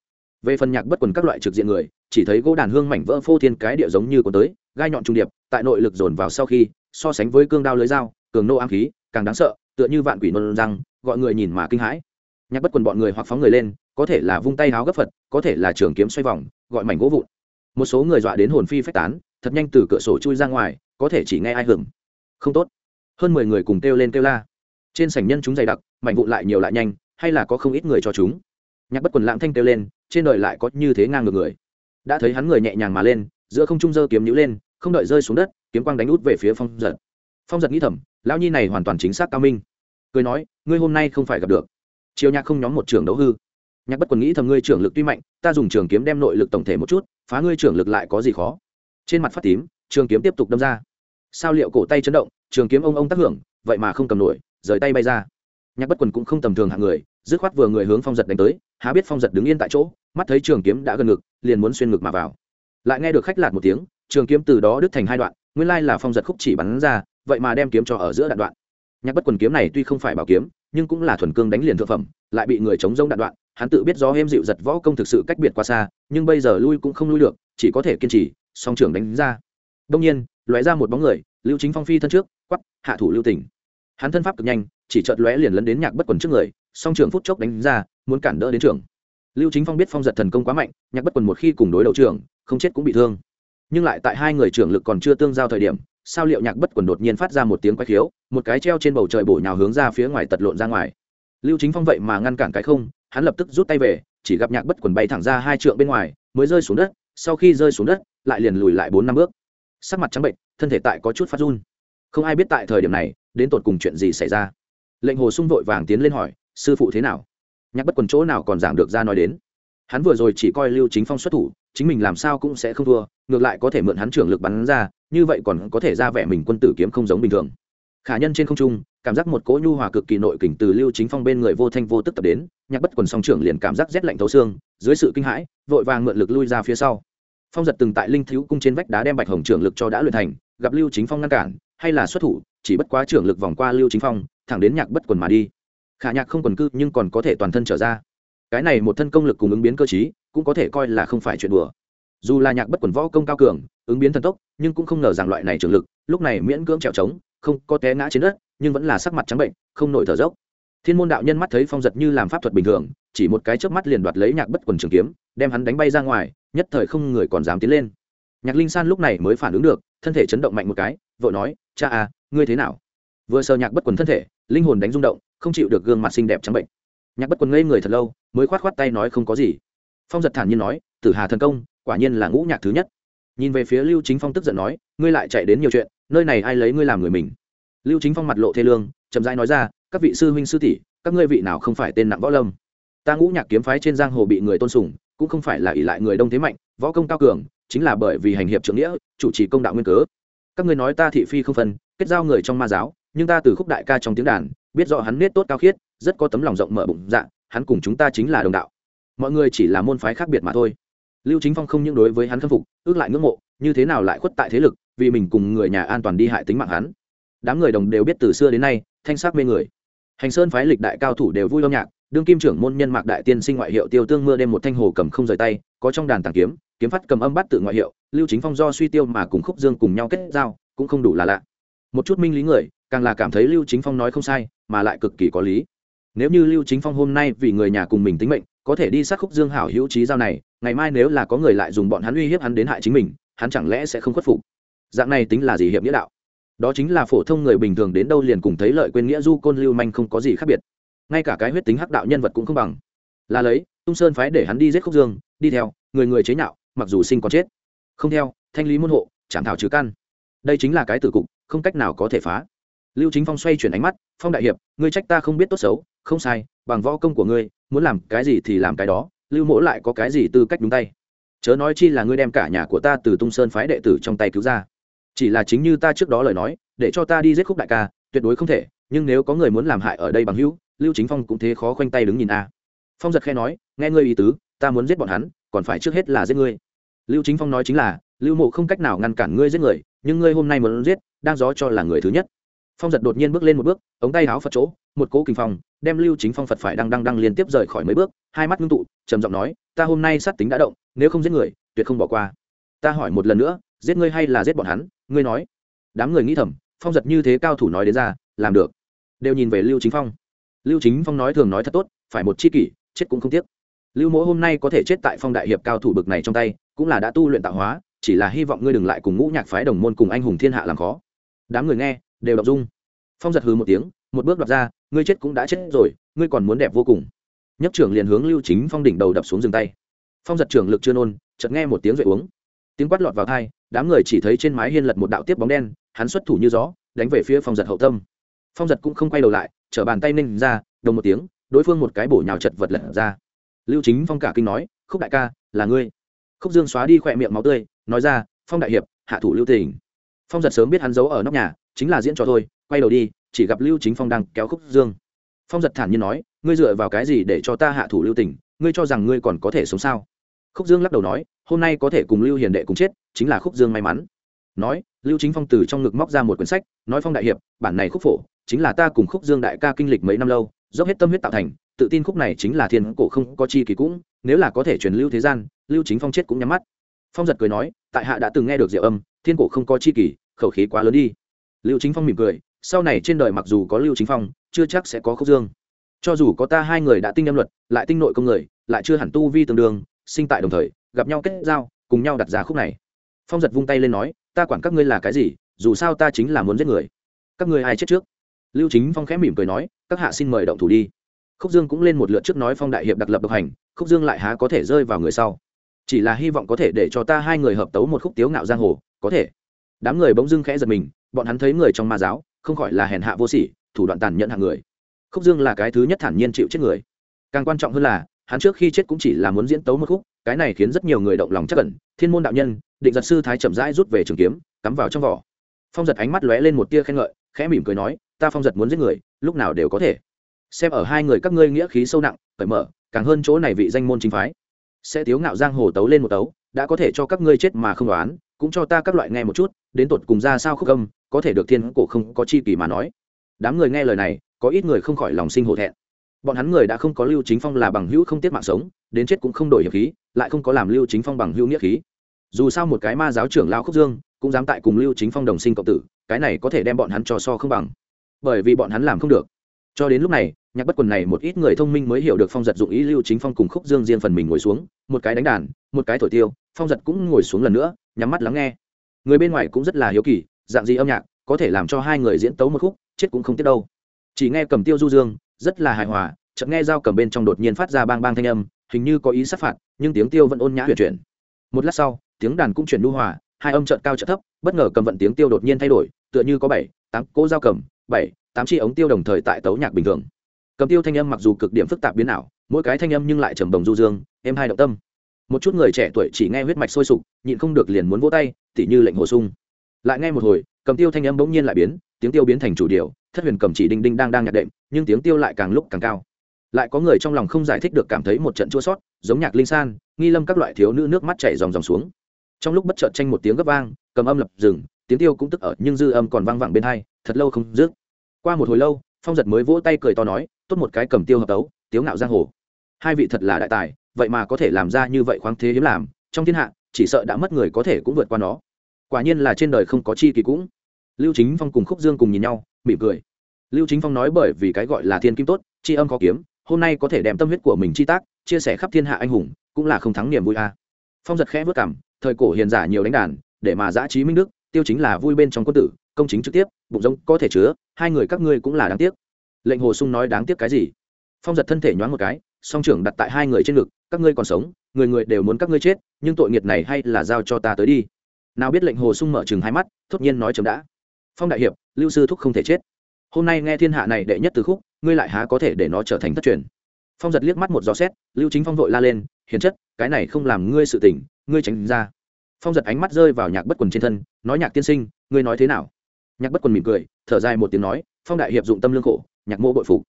Về phần nhạc bất quần các loại trực diện người, chỉ thấy gỗ đàn hương mảnh vỡ phô thiên cái địa giống như có tới, gai nhọn trung điệp, tại nội lực dồn vào sau khi, so sánh với cương đao lưới dao cường nô ám khí, càng đáng sợ, tựa như vạn quỷ nôn răng, gọi người nhìn mà kinh hãi. Nhạc bất quần bọn người hoặc phóng người lên, có thể là vung tay háo gấp phật, có thể là trường kiếm xoay vòng, gọi mảnh gỗ vụn. Một số người dọa đến hồn phi phách tán, thật nhanh từ cửa sổ chui ra ngoài, có thể chỉ nghe ai hưởng không tốt. Hơn mười người cùng kêu lên kêu la. Trên sảnh nhân chúng dày đặc, mảnh vụn lại nhiều lại nhanh, hay là có không ít người cho chúng. Nhạc bất quần lãng thanh kêu lên, trên đời lại có như thế ngang ngược người. Đã thấy hắn người nhẹ nhàng mà lên, giữa không trung dơ kiếm nhữ lên, không đợi rơi xuống đất, kiếm quang đánh út về phía phong giật phong giật nghĩ thầm, lão nhi này hoàn toàn chính xác cao minh. Cười nói, ngươi hôm nay không phải gặp được. Chiều nhạc không nhóm một trường đấu hư. Nhạc bất quần nghĩ thầm, ngươi trưởng lực tuy mạnh, ta dùng trường kiếm đem nội lực tổng thể một chút, phá ngươi trưởng lực lại có gì khó? Trên mặt phát tím, trường kiếm tiếp tục đâm ra. Sao liệu cổ tay chấn động, trường kiếm ông ông tác hưởng, vậy mà không cầm nổi, rời tay bay ra. Nhạc bất quần cũng không tầm thường hạng người, dứt khoát vừa người hướng phong giật đánh tới, há biết phong giật đứng yên tại chỗ, mắt thấy trường kiếm đã gần ngực, liền muốn xuyên ngực mà vào. Lại nghe được khách lạt một tiếng, trường kiếm từ đó đứt thành hai đoạn, nguyên lai là phong giật khúc chỉ bắn ra vậy mà đem kiếm cho ở giữa đạn đoạn. Nhạc bất quần kiếm này tuy không phải bảo kiếm, nhưng cũng là thuần cương đánh liền thượng phẩm, lại bị người chống rông đạn đoạn, hắn tự biết do êm dịu giật võ công thực sự cách biệt quá xa, nhưng bây giờ lui cũng không lui được, chỉ có thể kiên trì, song trưởng đánh ra. Đông nhiên, lóe ra một bóng người, lưu chính phong phi thân trước quắp hạ thủ lưu tỉnh. Hắn thân pháp cực nhanh, chỉ chợt lóe liền lấn đến nhạc bất quần trước người, song trưởng phút chốc đánh ra, muốn cản đỡ đến trưởng. Lưu chính phong biết phong giật thần công quá mạnh, nhạc bất quần một khi cùng đối đầu trưởng, không chết cũng bị thương. Nhưng lại tại hai người trưởng lực còn chưa tương giao thời điểm sao liệu nhạc bất quần đột nhiên phát ra một tiếng quái khiếu, một cái treo trên bầu trời bổ nhào hướng ra phía ngoài tật lộn ra ngoài. Lưu chính phong vậy mà ngăn cản cái không, hắn lập tức rút tay về, chỉ gặp nhạc bất quần bay thẳng ra hai trượng bên ngoài, mới rơi xuống đất, sau khi rơi xuống đất, lại liền lùi lại bốn năm bước. Sắc mặt trắng bệnh, thân thể tại có chút phát run. Không ai biết tại thời điểm này, đến tột cùng chuyện gì xảy ra. Lệnh hồ sung vội vàng tiến lên hỏi, sư phụ thế nào? Nhạc bất quần chỗ nào còn giảng được ra nói đến. Hắn vừa rồi chỉ coi lưu chính phong xuất thủ, chính mình làm sao cũng sẽ không thua, ngược lại có thể mượn hắn trưởng lực bắn ra như vậy còn có thể ra vẻ mình quân tử kiếm không giống bình thường. Khả nhân trên không trung, cảm giác một cỗ nhu hòa cực kỳ nội kình từ lưu chính phong bên người vô thanh vô tức tập đến, nhạc bất quần song trưởng liền cảm giác rét lạnh thấu xương, dưới sự kinh hãi, vội vàng mượn lực lui ra phía sau. Phong giật từng tại linh thiếu cung trên vách đá đem bạch hồng trưởng lực cho đã luyện thành, gặp lưu chính phong ngăn cản, hay là xuất thủ, chỉ bất quá trưởng lực vòng qua lưu chính phong, thẳng đến nhạc bất quần mà đi. Khả nhạc không quần cư, nhưng còn có thể toàn thân trở ra. Cái này một thân công lực cùng ứng biến cơ chí cũng có thể coi là không phải chuyện đùa. Dù là nhạc bất quần võ công cao cường ứng biến thần tốc, nhưng cũng không ngờ rằng loại này trường lực, lúc này miễn cưỡng trèo trống, không có té ngã trên đất, nhưng vẫn là sắc mặt trắng bệnh, không nổi thở dốc. Thiên môn đạo nhân mắt thấy phong giật như làm pháp thuật bình thường, chỉ một cái chớp mắt liền đoạt lấy nhạc bất quần trường kiếm, đem hắn đánh bay ra ngoài, nhất thời không người còn dám tiến lên. Nhạc linh san lúc này mới phản ứng được, thân thể chấn động mạnh một cái, vội nói, cha à ngươi thế nào? Vừa sờ nhạc bất quần thân thể, linh hồn đánh rung động, không chịu được gương mặt xinh đẹp trắng bệnh. Nhạc bất quần ngây người thật lâu, mới khoát khoát tay nói không có gì. Phong giật thản nhiên nói, tử hà thần công, quả nhiên là ngũ nhạc thứ nhất nhìn về phía lưu chính phong tức giận nói, ngươi lại chạy đến nhiều chuyện, nơi này ai lấy ngươi làm người mình? Lưu chính phong mặt lộ thê lương, chậm rãi nói ra, các vị sư huynh sư tỷ, các ngươi vị nào không phải tên nặng võ lâm? Ta ngũ nhạc kiếm phái trên giang hồ bị người tôn sùng, cũng không phải là ỷ lại người đông thế mạnh, võ công cao cường, chính là bởi vì hành hiệp trưởng nghĩa, chủ trì công đạo nguyên cớ. Các ngươi nói ta thị phi không phân, kết giao người trong ma giáo, nhưng ta từ khúc đại ca trong tiếng đàn, biết rõ hắn nết tốt cao khiết, rất có tấm lòng rộng mở bụng dạ hắn cùng chúng ta chính là đồng đạo. Mọi người chỉ là môn phái khác biệt mà thôi lưu chính phong không những đối với hắn khâm phục, ước lại ngưỡng mộ, như thế nào lại khuất tại thế lực, vì mình cùng người nhà an toàn đi hại tính mạng hắn. Đám người đồng đều biết từ xưa đến nay, thanh sắc mê người. Hành sơn phái lịch đại cao thủ đều vui âm nhạc, đương kim trưởng môn nhân mạc đại tiên sinh ngoại hiệu tiêu tương mưa đêm một thanh hồ cầm không rời tay, có trong đàn tàng kiếm kiếm phát cầm âm bắt tự ngoại hiệu, lưu chính phong do suy tiêu mà cùng khúc dương cùng nhau kết giao, cũng không đủ là lạ. Một chút minh lý người, càng là cảm thấy lưu chính phong nói không sai, mà lại cực kỳ có lý nếu như lưu chính phong hôm nay vì người nhà cùng mình tính mệnh, có thể đi sát khúc dương hảo hữu trí giao này, ngày mai nếu là có người lại dùng bọn hắn uy hiếp hắn đến hại chính mình, hắn chẳng lẽ sẽ không khuất phục? Dạng này tính là gì hiệp nghĩa đạo? Đó chính là phổ thông người bình thường đến đâu liền cùng thấy lợi quên nghĩa du côn lưu manh không có gì khác biệt. Ngay cả cái huyết tính hắc đạo nhân vật cũng không bằng. Là lấy, tung sơn phái để hắn đi giết khúc dương, đi theo, người người chế nhạo, mặc dù sinh còn chết. Không theo, thanh lý môn hộ chạm thảo trừ căn. Đây chính là cái tử cục, không cách nào có thể phá. Lưu chính phong xoay chuyển ánh mắt, phong đại hiệp, ngươi trách ta không biết tốt xấu không sai, bằng võ công của ngươi, muốn làm cái gì thì làm cái đó, lưu mỗ lại có cái gì tư cách đúng tay. Chớ nói chi là ngươi đem cả nhà của ta từ tung sơn phái đệ tử trong tay cứu ra. Chỉ là chính như ta trước đó lời nói, để cho ta đi giết khúc đại ca, tuyệt đối không thể, nhưng nếu có người muốn làm hại ở đây bằng hữu, lưu chính phong cũng thế khó khoanh tay đứng nhìn a. Phong giật khe nói, nghe ngươi ý tứ, ta muốn giết bọn hắn, còn phải trước hết là giết ngươi. Lưu chính phong nói chính là, lưu mộ không cách nào ngăn cản ngươi giết người, nhưng ngươi hôm nay muốn giết, đang gió cho là người thứ nhất. Phong giật đột nhiên bước lên một bước, ống tay áo phật chỗ một cố kinh phong, đem lưu chính phong phật phải đang đang đang liên tiếp rời khỏi mấy bước, hai mắt ngưng tụ, trầm giọng nói, ta hôm nay sát tính đã động, nếu không giết người, tuyệt không bỏ qua. Ta hỏi một lần nữa, giết ngươi hay là giết bọn hắn? Ngươi nói. Đám người nghĩ thầm, phong giật như thế cao thủ nói đến ra, làm được. Đều nhìn về lưu chính phong. Lưu chính phong nói thường nói thật tốt, phải một chi kỷ, chết cũng không tiếc. Lưu mỗ hôm nay có thể chết tại phong đại hiệp cao thủ bực này trong tay, cũng là đã tu luyện tạo hóa, chỉ là hy vọng ngươi đừng lại cùng ngũ nhạc phái đồng môn cùng anh hùng thiên hạ làm khó. Đám người nghe, đều đọc dung. Phong giật hừ một tiếng, một bước đập ra ngươi chết cũng đã chết rồi, ngươi còn muốn đẹp vô cùng. Nhất trưởng liền hướng lưu chính phong đỉnh đầu đập xuống dừng tay. Phong giật trưởng lực chưa nôn, chợt nghe một tiếng rồi uống. Tiếng quát lọt vào thai đám người chỉ thấy trên mái hiên lật một đạo tiếp bóng đen, hắn xuất thủ như gió, đánh về phía phong giật hậu tâm. Phong giật cũng không quay đầu lại chở bàn tay ninh ra, đồng một tiếng, đối phương một cái bổ nhào chật vật lật ra. Lưu chính phong cả kinh nói, khúc đại ca, là ngươi. Khúc dương xóa đi khỏe miệng máu tươi, nói ra, phong đại hiệp, hạ thủ lưu tình. Phong giật sớm biết hắn giấu ở nóc nhà, chính là diễn trò thôi, quay đầu đi chỉ gặp lưu chính phong đang kéo khúc dương. Phong giật thản nhiên nói, ngươi dựa vào cái gì để cho ta hạ thủ lưu tình ngươi cho rằng ngươi còn có thể sống sao? Khúc dương lắc đầu nói, hôm nay có thể cùng lưu hiền đệ cùng chết, chính là khúc dương may mắn. Nói, lưu chính phong từ trong ngực móc ra một quyển sách, nói, phong đại hiệp, bản này khúc phổ, chính là ta cùng khúc dương đại ca kinh lịch mấy năm lâu, dốc hết tâm huyết tạo thành, tự tin khúc này chính là thiên cổ không có chi kỳ cũng, nếu là có thể truyền lưu thế gian, lưu chính phong chết cũng nhắm mắt. Phong giật cười nói, tại hạ đã từng nghe được diệu âm, thiên cổ không có chi kỳ, khẩu khí quá lớn đi lưu chính phong mỉm cười, sau này trên đời mặc dù có lưu chính phong, chưa chắc sẽ có khúc dương. Cho dù có ta hai người đã tinh âm luật, lại tinh nội công người, lại chưa hẳn tu vi tương đương, sinh tại đồng thời, gặp nhau kết giao, cùng nhau đặt ra khúc này. Phong giật vung tay lên nói, ta quản các ngươi là cái gì, dù sao ta chính là muốn giết người. Các ngươi ai chết trước? Lưu chính phong khẽ mỉm cười nói, các hạ xin mời động thủ đi. Khúc dương cũng lên một lượt trước nói phong đại hiệp đặc lập độc hành, khúc dương lại há có thể rơi vào người sau. Chỉ là hy vọng có thể để cho ta hai người hợp tấu một khúc tiếu ngạo giang hồ, có thể. Đám người bỗng dưng khẽ giật mình bọn hắn thấy người trong ma giáo, không khỏi là hèn hạ vô sỉ, thủ đoạn tàn nhẫn hạng người. Khúc dương là cái thứ nhất thản nhiên chịu chết người. Càng quan trọng hơn là, hắn trước khi chết cũng chỉ là muốn diễn tấu một khúc, cái này khiến rất nhiều người động lòng chắc cẩn thiên môn đạo nhân, định giật sư thái chậm rãi rút về trường kiếm, cắm vào trong vỏ. Phong giật ánh mắt lóe lên một tia khen ngợi, khẽ mỉm cười nói, ta phong giật muốn giết người, lúc nào đều có thể. Xem ở hai người các ngươi nghĩa khí sâu nặng, cởi mở, càng hơn chỗ này vị danh môn chính phái. Sẽ thiếu ngạo giang hồ tấu lên một tấu, đã có thể cho các ngươi chết mà không đoán, cũng cho ta các loại nghe một chút, đến tột cùng ra sao khúc âm có thể được thiên cổ không có chi kỳ mà nói. Đám người nghe lời này, có ít người không khỏi lòng sinh hổ thẹn. Bọn hắn người đã không có lưu chính phong là bằng hữu không tiết mạng sống, đến chết cũng không đổi hiệp khí, lại không có làm lưu chính phong bằng hữu nghĩa khí. Dù sao một cái ma giáo trưởng lao khúc dương, cũng dám tại cùng lưu chính phong đồng sinh cộng tử, cái này có thể đem bọn hắn cho so không bằng. Bởi vì bọn hắn làm không được. Cho đến lúc này, nhạc bất quần này một ít người thông minh mới hiểu được phong giật dụng ý lưu chính phong cùng khúc dương riêng phần mình ngồi xuống, một cái đánh đàn, một cái thổi tiêu, phong giật cũng ngồi xuống lần nữa, nhắm mắt lắng nghe. Người bên ngoài cũng rất là hiếu kỳ dạng gì âm nhạc, có thể làm cho hai người diễn tấu một khúc, chết cũng không tiếc đâu. Chỉ nghe cầm tiêu du dương, rất là hài hòa, chợt nghe dao cầm bên trong đột nhiên phát ra bang bang thanh âm, hình như có ý sát phạt, nhưng tiếng tiêu vẫn ôn nhã huyền chuyển. Một lát sau, tiếng đàn cũng chuyển lưu hòa, hai âm trợn cao trợn thấp, bất ngờ cầm vận tiếng tiêu đột nhiên thay đổi, tựa như có bảy, tám cỗ dao cầm, bảy, tám chi ống tiêu đồng thời tại tấu nhạc bình thường. Cầm tiêu thanh âm mặc dù cực điểm phức tạp biến ảo, mỗi cái thanh âm nhưng lại trầm đồng du dương em hai động tâm. Một chút người trẻ tuổi chỉ nghe huyết mạch sôi sục, nhịn không được liền muốn vỗ tay, tỉ như lệnh hồ sung lại nghe một hồi, cầm tiêu thanh âm bỗng nhiên lại biến, tiếng tiêu biến thành chủ điều thất huyền cầm chỉ đinh đinh đang đang nhạc đệm, nhưng tiếng tiêu lại càng lúc càng cao. Lại có người trong lòng không giải thích được cảm thấy một trận chua sót, giống nhạc linh san, nghi lâm các loại thiếu nữ nước mắt chảy dòng dòng xuống. Trong lúc bất chợt tranh một tiếng gấp vang, cầm âm lập dừng, tiếng tiêu cũng tức ở, nhưng dư âm còn vang vẳng bên hai, thật lâu không dứt. Qua một hồi lâu, phong giật mới vỗ tay cười to nói, tốt một cái cầm tiêu hợp tấu, tiếu ngạo giang hồ. Hai vị thật là đại tài, vậy mà có thể làm ra như vậy khoáng thế hiếm làm, trong thiên hạ, chỉ sợ đã mất người có thể cũng vượt qua nó quả nhiên là trên đời không có chi kỳ cũng. Lưu chính phong cùng khúc dương cùng nhìn nhau, mỉm cười. Lưu chính phong nói bởi vì cái gọi là thiên kim tốt, chi âm có kiếm, hôm nay có thể đem tâm huyết của mình chi tác, chia sẻ khắp thiên hạ anh hùng, cũng là không thắng niềm vui a. Phong giật khẽ vất cảm, thời cổ hiền giả nhiều đánh đàn, để mà giã trí minh đức, tiêu chính là vui bên trong quân tử, công chính trực tiếp, bụng giống có thể chứa, hai người các ngươi cũng là đáng tiếc. Lệnh hồ sung nói đáng tiếc cái gì? Phong giật thân thể nhoáng một cái, song trưởng đặt tại hai người trên ngực, các ngươi còn sống, người người đều muốn các ngươi chết, nhưng tội nghiệt này hay là giao cho ta tới đi nào biết lệnh hồ sung mở chừng hai mắt, thốt nhiên nói chấm đã. Phong đại hiệp, lưu sư thúc không thể chết. Hôm nay nghe thiên hạ này đệ nhất từ khúc, ngươi lại há có thể để nó trở thành thất truyền? Phong giật liếc mắt một gió xét, lưu chính phong vội la lên, hiền chất, cái này không làm ngươi sự tỉnh, ngươi tránh ra. Phong giật ánh mắt rơi vào nhạc bất quần trên thân, nói nhạc tiên sinh, ngươi nói thế nào? Nhạc bất quần mỉm cười, thở dài một tiếng nói, phong đại hiệp dụng tâm lương khổ, nhạc mô bội phục.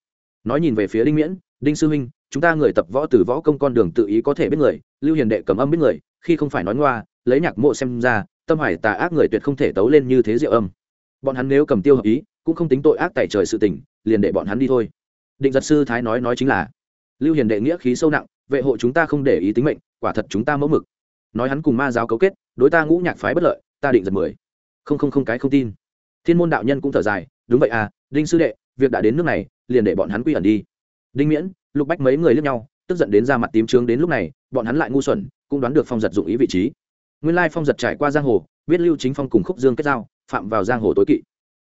Nói nhìn về phía đinh miễn, đinh sư huynh, chúng ta người tập võ từ võ công con đường tự ý có thể biết người, lưu hiền đệ cầm âm biết người, khi không phải nói ngoa, lấy nhạc mộ xem ra tâm hải tà ác người tuyệt không thể tấu lên như thế diệu âm. Bọn hắn nếu cầm tiêu hợp ý, cũng không tính tội ác tại trời sự tình, liền để bọn hắn đi thôi. Định giật sư thái nói nói chính là, lưu hiền đệ nghĩa khí sâu nặng, vệ hộ chúng ta không để ý tính mệnh, quả thật chúng ta mẫu mực. Nói hắn cùng ma giáo cấu kết, đối ta ngũ nhạc phái bất lợi, ta định giật mười. Không không không cái không tin. Thiên môn đạo nhân cũng thở dài, đúng vậy à đinh sư đệ, việc đã đến nước này, liền để bọn hắn quy ẩn đi. Đinh miễn, lục bách mấy người lướt nhau, tức giận đến ra mặt tím trướng đến lúc này, bọn hắn lại ngu xuẩn, cũng đoán được phong giật dụng ý vị trí nguyên lai phong giật trải qua giang hồ, biết lưu chính phong cùng khúc dương kết giao, phạm vào giang hồ tối kỵ.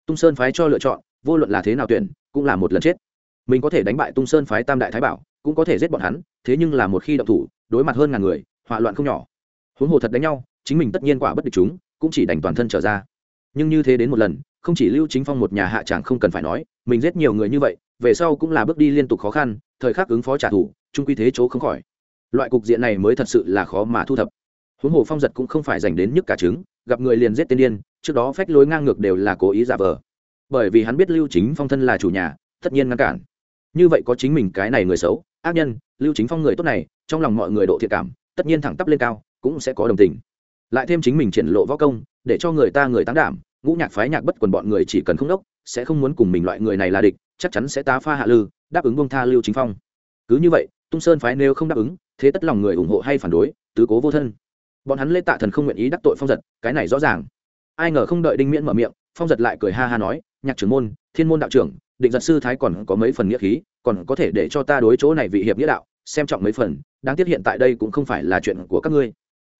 Tung sơn phái cho lựa chọn, vô luận là thế nào tuyển, cũng là một lần chết. Mình có thể đánh bại tung sơn phái tam đại thái bảo, cũng có thể giết bọn hắn, thế nhưng là một khi động thủ, đối mặt hơn ngàn người, hỏa loạn không nhỏ. Huống hồ thật đánh nhau, chính mình tất nhiên quả bất địch chúng, cũng chỉ đành toàn thân trở ra. Nhưng như thế đến một lần, không chỉ lưu chính phong một nhà hạ chẳng không cần phải nói, mình giết nhiều người như vậy, về sau cũng là bước đi liên tục khó khăn, thời khắc ứng phó trả thù trung quy thế chỗ không khỏi. Loại cục diện này mới thật sự là khó mà thu thập huống hồ phong giật cũng không phải dành đến nhức cả trứng, gặp người liền giết tên điên, trước đó phách lối ngang ngược đều là cố ý giả vờ. Bởi vì hắn biết lưu chính phong thân là chủ nhà, tất nhiên ngăn cản. Như vậy có chính mình cái này người xấu, ác nhân, lưu chính phong người tốt này, trong lòng mọi người độ thiệt cảm, tất nhiên thẳng tắp lên cao, cũng sẽ có đồng tình. Lại thêm chính mình triển lộ võ công, để cho người ta người tán đảm, ngũ nhạc phái nhạc bất quần bọn người chỉ cần không đốc, sẽ không muốn cùng mình loại người này là địch, chắc chắn sẽ tá pha hạ lư, đáp ứng bông tha lưu chính phong. Cứ như vậy, tung sơn phái nếu không đáp ứng, thế tất lòng người ủng hộ hay phản đối, tứ cố vô thân bọn hắn lê tạ thần không nguyện ý đắc tội phong giật, cái này rõ ràng. Ai ngờ không đợi đinh miễn mở miệng, phong giật lại cười ha ha nói, nhạc trưởng môn, thiên môn đạo trưởng, định giật sư thái còn có mấy phần nghĩa khí, còn có thể để cho ta đối chỗ này vị hiệp nghĩa đạo, xem trọng mấy phần, đáng tiếc hiện tại đây cũng không phải là chuyện của các ngươi.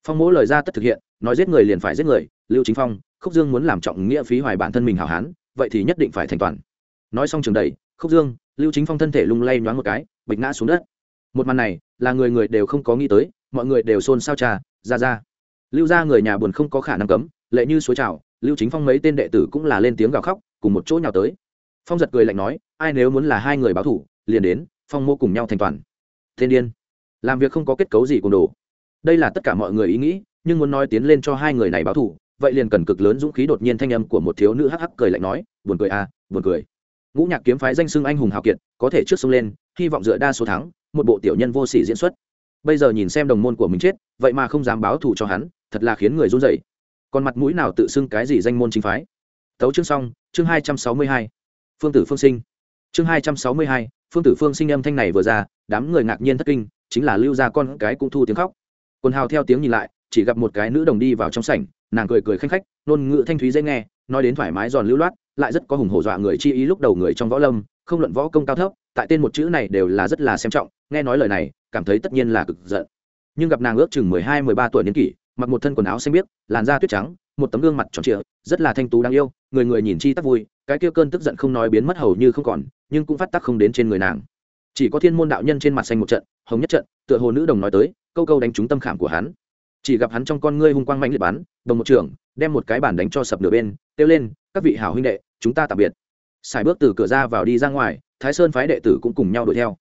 Phong mỗi lời ra tất thực hiện, nói giết người liền phải giết người, lưu chính phong, khúc dương muốn làm trọng nghĩa phí hoài bản thân mình hảo hán, vậy thì nhất định phải thành toàn. Nói xong trường đầy khúc dương, lưu chính phong thân thể lung lay nhoáng một cái, bịch ngã xuống đất. Một màn này, là người người đều không có nghĩ tới, mọi người đều xôn xao trà ra ra. Lưu ra người nhà buồn không có khả năng cấm, lệ như suối trào, lưu chính phong mấy tên đệ tử cũng là lên tiếng gào khóc, cùng một chỗ nhào tới. Phong giật cười lạnh nói, ai nếu muốn là hai người báo thủ, liền đến, phong mô cùng nhau thành toàn. Thiên điên, làm việc không có kết cấu gì cùng đồ. Đây là tất cả mọi người ý nghĩ, nhưng muốn nói tiến lên cho hai người này báo thủ, vậy liền cần cực lớn dũng khí đột nhiên thanh âm của một thiếu nữ hắc hắc cười lạnh nói, buồn cười à buồn cười. Ngũ nhạc kiếm phái danh xưng anh hùng hào kiệt, có thể trước sông lên, hy vọng dựa đa số thắng, một bộ tiểu nhân vô sỉ diễn xuất bây giờ nhìn xem đồng môn của mình chết, vậy mà không dám báo thù cho hắn, thật là khiến người run rẩy. Còn mặt mũi nào tự xưng cái gì danh môn chính phái? Tấu chương xong, chương hai trăm sáu mươi hai. Phương tử phương sinh. Chương hai trăm sáu mươi hai, phương tử phương sinh âm thanh này vừa ra, đám người ngạc nhiên thất kinh, chính là lưu gia con cái cũng thu tiếng khóc. Quần hào theo tiếng nhìn lại, chỉ gặp một cái nữ đồng đi vào trong sảnh, nàng cười cười khanh khách nôn ngữ thanh thúy dễ nghe, nói đến thoải mái giòn lưu loát, lại rất có hùng hổ dọa người chi ý lúc đầu người trong võ lâm, không luận võ công cao thấp, tại tên một chữ này đều là rất là xem trọng, nghe nói lời này cảm thấy tất nhiên là cực giận. Nhưng gặp nàng ước chừng mười hai, mười ba tuổi niên kỷ, mặc một thân quần áo xanh biếc, làn da tuyết trắng, một tấm gương mặt tròn trịa, rất là thanh tú đáng yêu, người người nhìn chi tắc vui, cái kia cơn tức giận không nói biến mất hầu như không còn, nhưng cũng phát tắc không đến trên người nàng. Chỉ có thiên môn đạo nhân trên mặt xanh một trận, hồng nhất trận, tựa hồ nữ đồng nói tới, câu câu đánh trúng tâm khảm của hắn. Chỉ gặp hắn trong con ngươi hung quang mạnh liệt bắn, đồng một trưởng đem một cái bản đánh cho sập nửa bên, kêu lên, các vị hảo huynh đệ, chúng ta tạm biệt. Xài bước từ cửa ra vào đi ra ngoài, thái sơn phái đệ tử cũng cùng nhau đuổi theo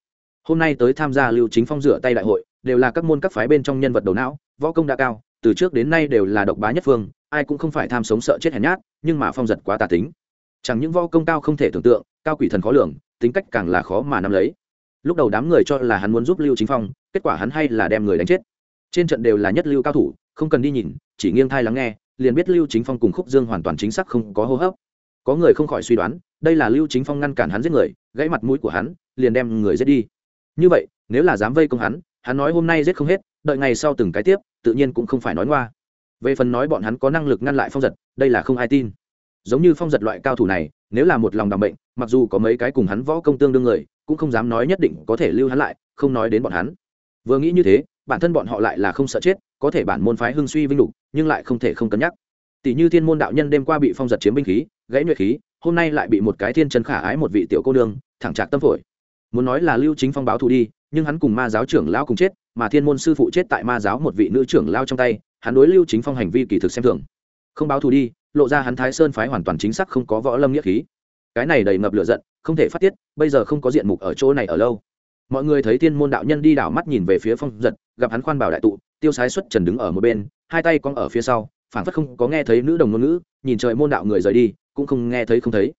hôm nay tới tham gia lưu chính phong rửa tay đại hội, đều là các môn các phái bên trong nhân vật đầu não, võ công đã cao, từ trước đến nay đều là độc bá nhất phương, ai cũng không phải tham sống sợ chết hèn nhát, nhưng mà phong giật quá tà tính. Chẳng những võ công cao không thể tưởng tượng, cao quỷ thần khó lường, tính cách càng là khó mà nắm lấy. Lúc đầu đám người cho là hắn muốn giúp lưu chính phong, kết quả hắn hay là đem người đánh chết. Trên trận đều là nhất lưu cao thủ, không cần đi nhìn, chỉ nghiêng thai lắng nghe, liền biết lưu chính phong cùng khúc dương hoàn toàn chính xác không có hô hấp. Có người không khỏi suy đoán, đây là lưu chính phong ngăn cản hắn giết người, gãy mặt mũi của hắn, liền đem người giết đi như vậy, nếu là dám vây công hắn hắn nói hôm nay giết không hết, đợi ngày sau từng cái tiếp, tự nhiên cũng không phải nói ngoa. Về phần nói bọn hắn có năng lực ngăn lại phong giật, đây là không ai tin. Giống như phong giật loại cao thủ này, nếu là một lòng đ bệnh mặc dù có mấy cái cùng hắn võ công tương đương người, cũng không dám nói nhất định có thể lưu hắn lại, không nói đến bọn hắn. Vừa nghĩ như thế, bản thân bọn họ lại là không sợ chết, có thể bản môn phái hưng suy vinh lục, nhưng lại không thể không cân nhắc. Tỷ như thiên môn đạo nhân đêm qua bị phong giật chiếm binh khí, gãy nhuệ khí, hôm nay lại bị một cái thiên chân khả ái một vị tiểu cô đương thẳng trạc tâm phổi muốn nói là lưu chính phong báo thù đi, nhưng hắn cùng ma giáo trưởng lao cùng chết, mà thiên môn sư phụ chết tại ma giáo một vị nữ trưởng lao trong tay, hắn đối lưu chính phong hành vi kỳ thực xem thường. Không báo thù đi, lộ ra hắn thái sơn phái hoàn toàn chính xác không có võ lâm nghĩa khí. Cái này đầy ngập lửa giận, không thể phát tiết, bây giờ không có diện mục ở chỗ này ở lâu. Mọi người thấy thiên môn đạo nhân đi đảo mắt nhìn về phía phong giật, gặp hắn khoan bảo đại tụ, tiêu sái xuất trần đứng ở một bên, hai tay cong ở phía sau phản phất không có nghe thấy nữ đồng ngôn ngữ, nhìn trời môn đạo người rời đi, cũng không nghe thấy không thấy.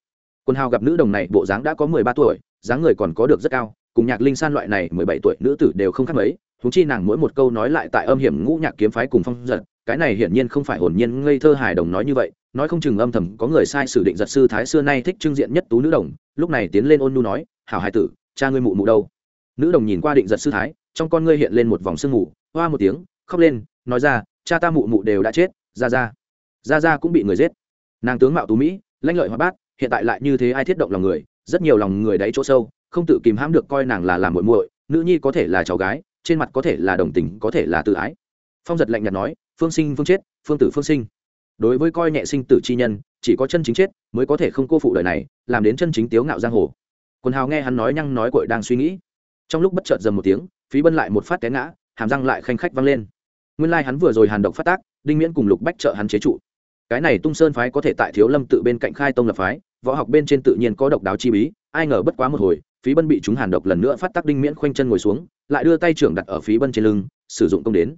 Quân hào gặp nữ đồng này, bộ dáng đã có mười ba tuổi dáng người còn có được rất cao, cùng nhạc linh san loại này mười bảy tuổi nữ tử đều không khác mấy thú chi nàng mỗi một câu nói lại tại âm hiểm ngũ nhạc kiếm phái cùng phong giật, cái này hiển nhiên không phải hồn nhiên ngây thơ hài đồng nói như vậy, nói không chừng âm thầm có người sai sử định giật sư thái xưa nay thích trưng diện nhất tú nữ đồng, lúc này tiến lên ôn nu nói, hảo hài tử, cha ngươi mụ mụ đâu? Nữ đồng nhìn qua định giật sư thái, trong con ngươi hiện lên một vòng sương mù, hoa một tiếng, khóc lên, nói ra, cha ta mụ mụ đều đã chết, ra ra. Ra ra cũng bị người giết. Nàng tướng mạo tú mỹ, lanh lợi hoa bát, hiện tại lại như thế ai thiết động lòng người rất nhiều lòng người đáy chỗ sâu, không tự kìm hãm được coi nàng là làm muội muội, nữ nhi có thể là cháu gái, trên mặt có thể là đồng tình, có thể là tự ái. Phong giật lạnh nhạt nói, phương sinh, phương chết, phương tử, phương sinh. Đối với coi nhẹ sinh tử chi nhân, chỉ có chân chính chết mới có thể không cô phụ đời này, làm đến chân chính tiếu ngạo giang hồ. Quần hào nghe hắn nói nhăng nói cội đang suy nghĩ. Trong lúc bất chợt dầm một tiếng, phí bân lại một phát té ngã, hàm răng lại khanh khách văng lên. Nguyên lai、like、hắn vừa rồi hàn độc phát tác, đinh miễn cùng lục bách trợ hắn chế trụ. Cái này tung sơn phái có thể tại thiếu lâm tự bên cạnh khai tông lập phái võ học bên trên tự nhiên có độc đáo chi bí, ai ngờ bất quá một hồi, phí bân bị chúng hàn độc lần nữa phát tác đinh miễn khoanh chân ngồi xuống, lại đưa tay trưởng đặt ở phí bân trên lưng, sử dụng công đến.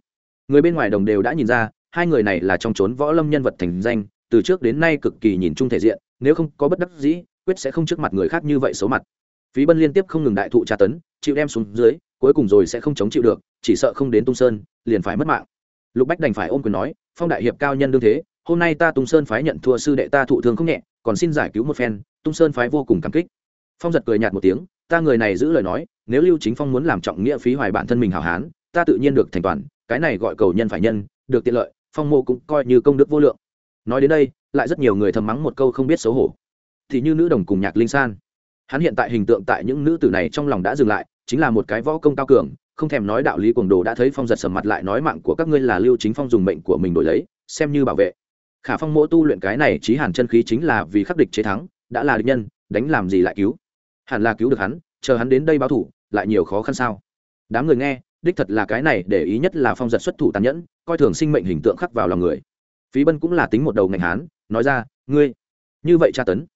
Người bên ngoài đồng đều đã nhìn ra, hai người này là trong trốn võ lâm nhân vật thành danh, từ trước đến nay cực kỳ nhìn chung thể diện, nếu không có bất đắc dĩ, quyết sẽ không trước mặt người khác như vậy xấu mặt. Phí bân liên tiếp không ngừng đại thụ tra tấn, chịu đem xuống dưới, cuối cùng rồi sẽ không chống chịu được, chỉ sợ không đến tung sơn, liền phải mất mạng. Lục bách đành phải ôm quyền nói, phong đại hiệp cao nhân đương thế, hôm nay ta tung sơn phái nhận thua sư đệ ta thụ thương không nhẹ còn xin giải cứu một phen, tung sơn phái vô cùng cảm kích. Phong giật cười nhạt một tiếng, ta người này giữ lời nói, nếu lưu chính phong muốn làm trọng nghĩa phí hoài bản thân mình hảo hán, ta tự nhiên được thành toàn, cái này gọi cầu nhân phải nhân, được tiện lợi, phong mô cũng coi như công đức vô lượng. Nói đến đây, lại rất nhiều người thầm mắng một câu không biết xấu hổ. Thì như nữ đồng cùng nhạc linh san. Hắn hiện tại hình tượng tại những nữ tử này trong lòng đã dừng lại, chính là một cái võ công cao cường, không thèm nói đạo lý cuồng đồ đã thấy phong giật sầm mặt lại nói mạng của các ngươi là lưu chính phong dùng mệnh của mình đổi lấy, xem như bảo vệ khả phong mỗ tu luyện cái này trí hàn chân khí chính là vì khắc địch chế thắng, đã là địch nhân, đánh làm gì lại cứu? Hẳn là cứu được hắn, chờ hắn đến đây báo thủ, lại nhiều khó khăn sao? Đám người nghe, đích thật là cái này để ý nhất là phong giật xuất thủ tàn nhẫn, coi thường sinh mệnh hình tượng khắc vào lòng người. Phí bân cũng là tính một đầu ngành hán, nói ra, ngươi, như vậy tra tấn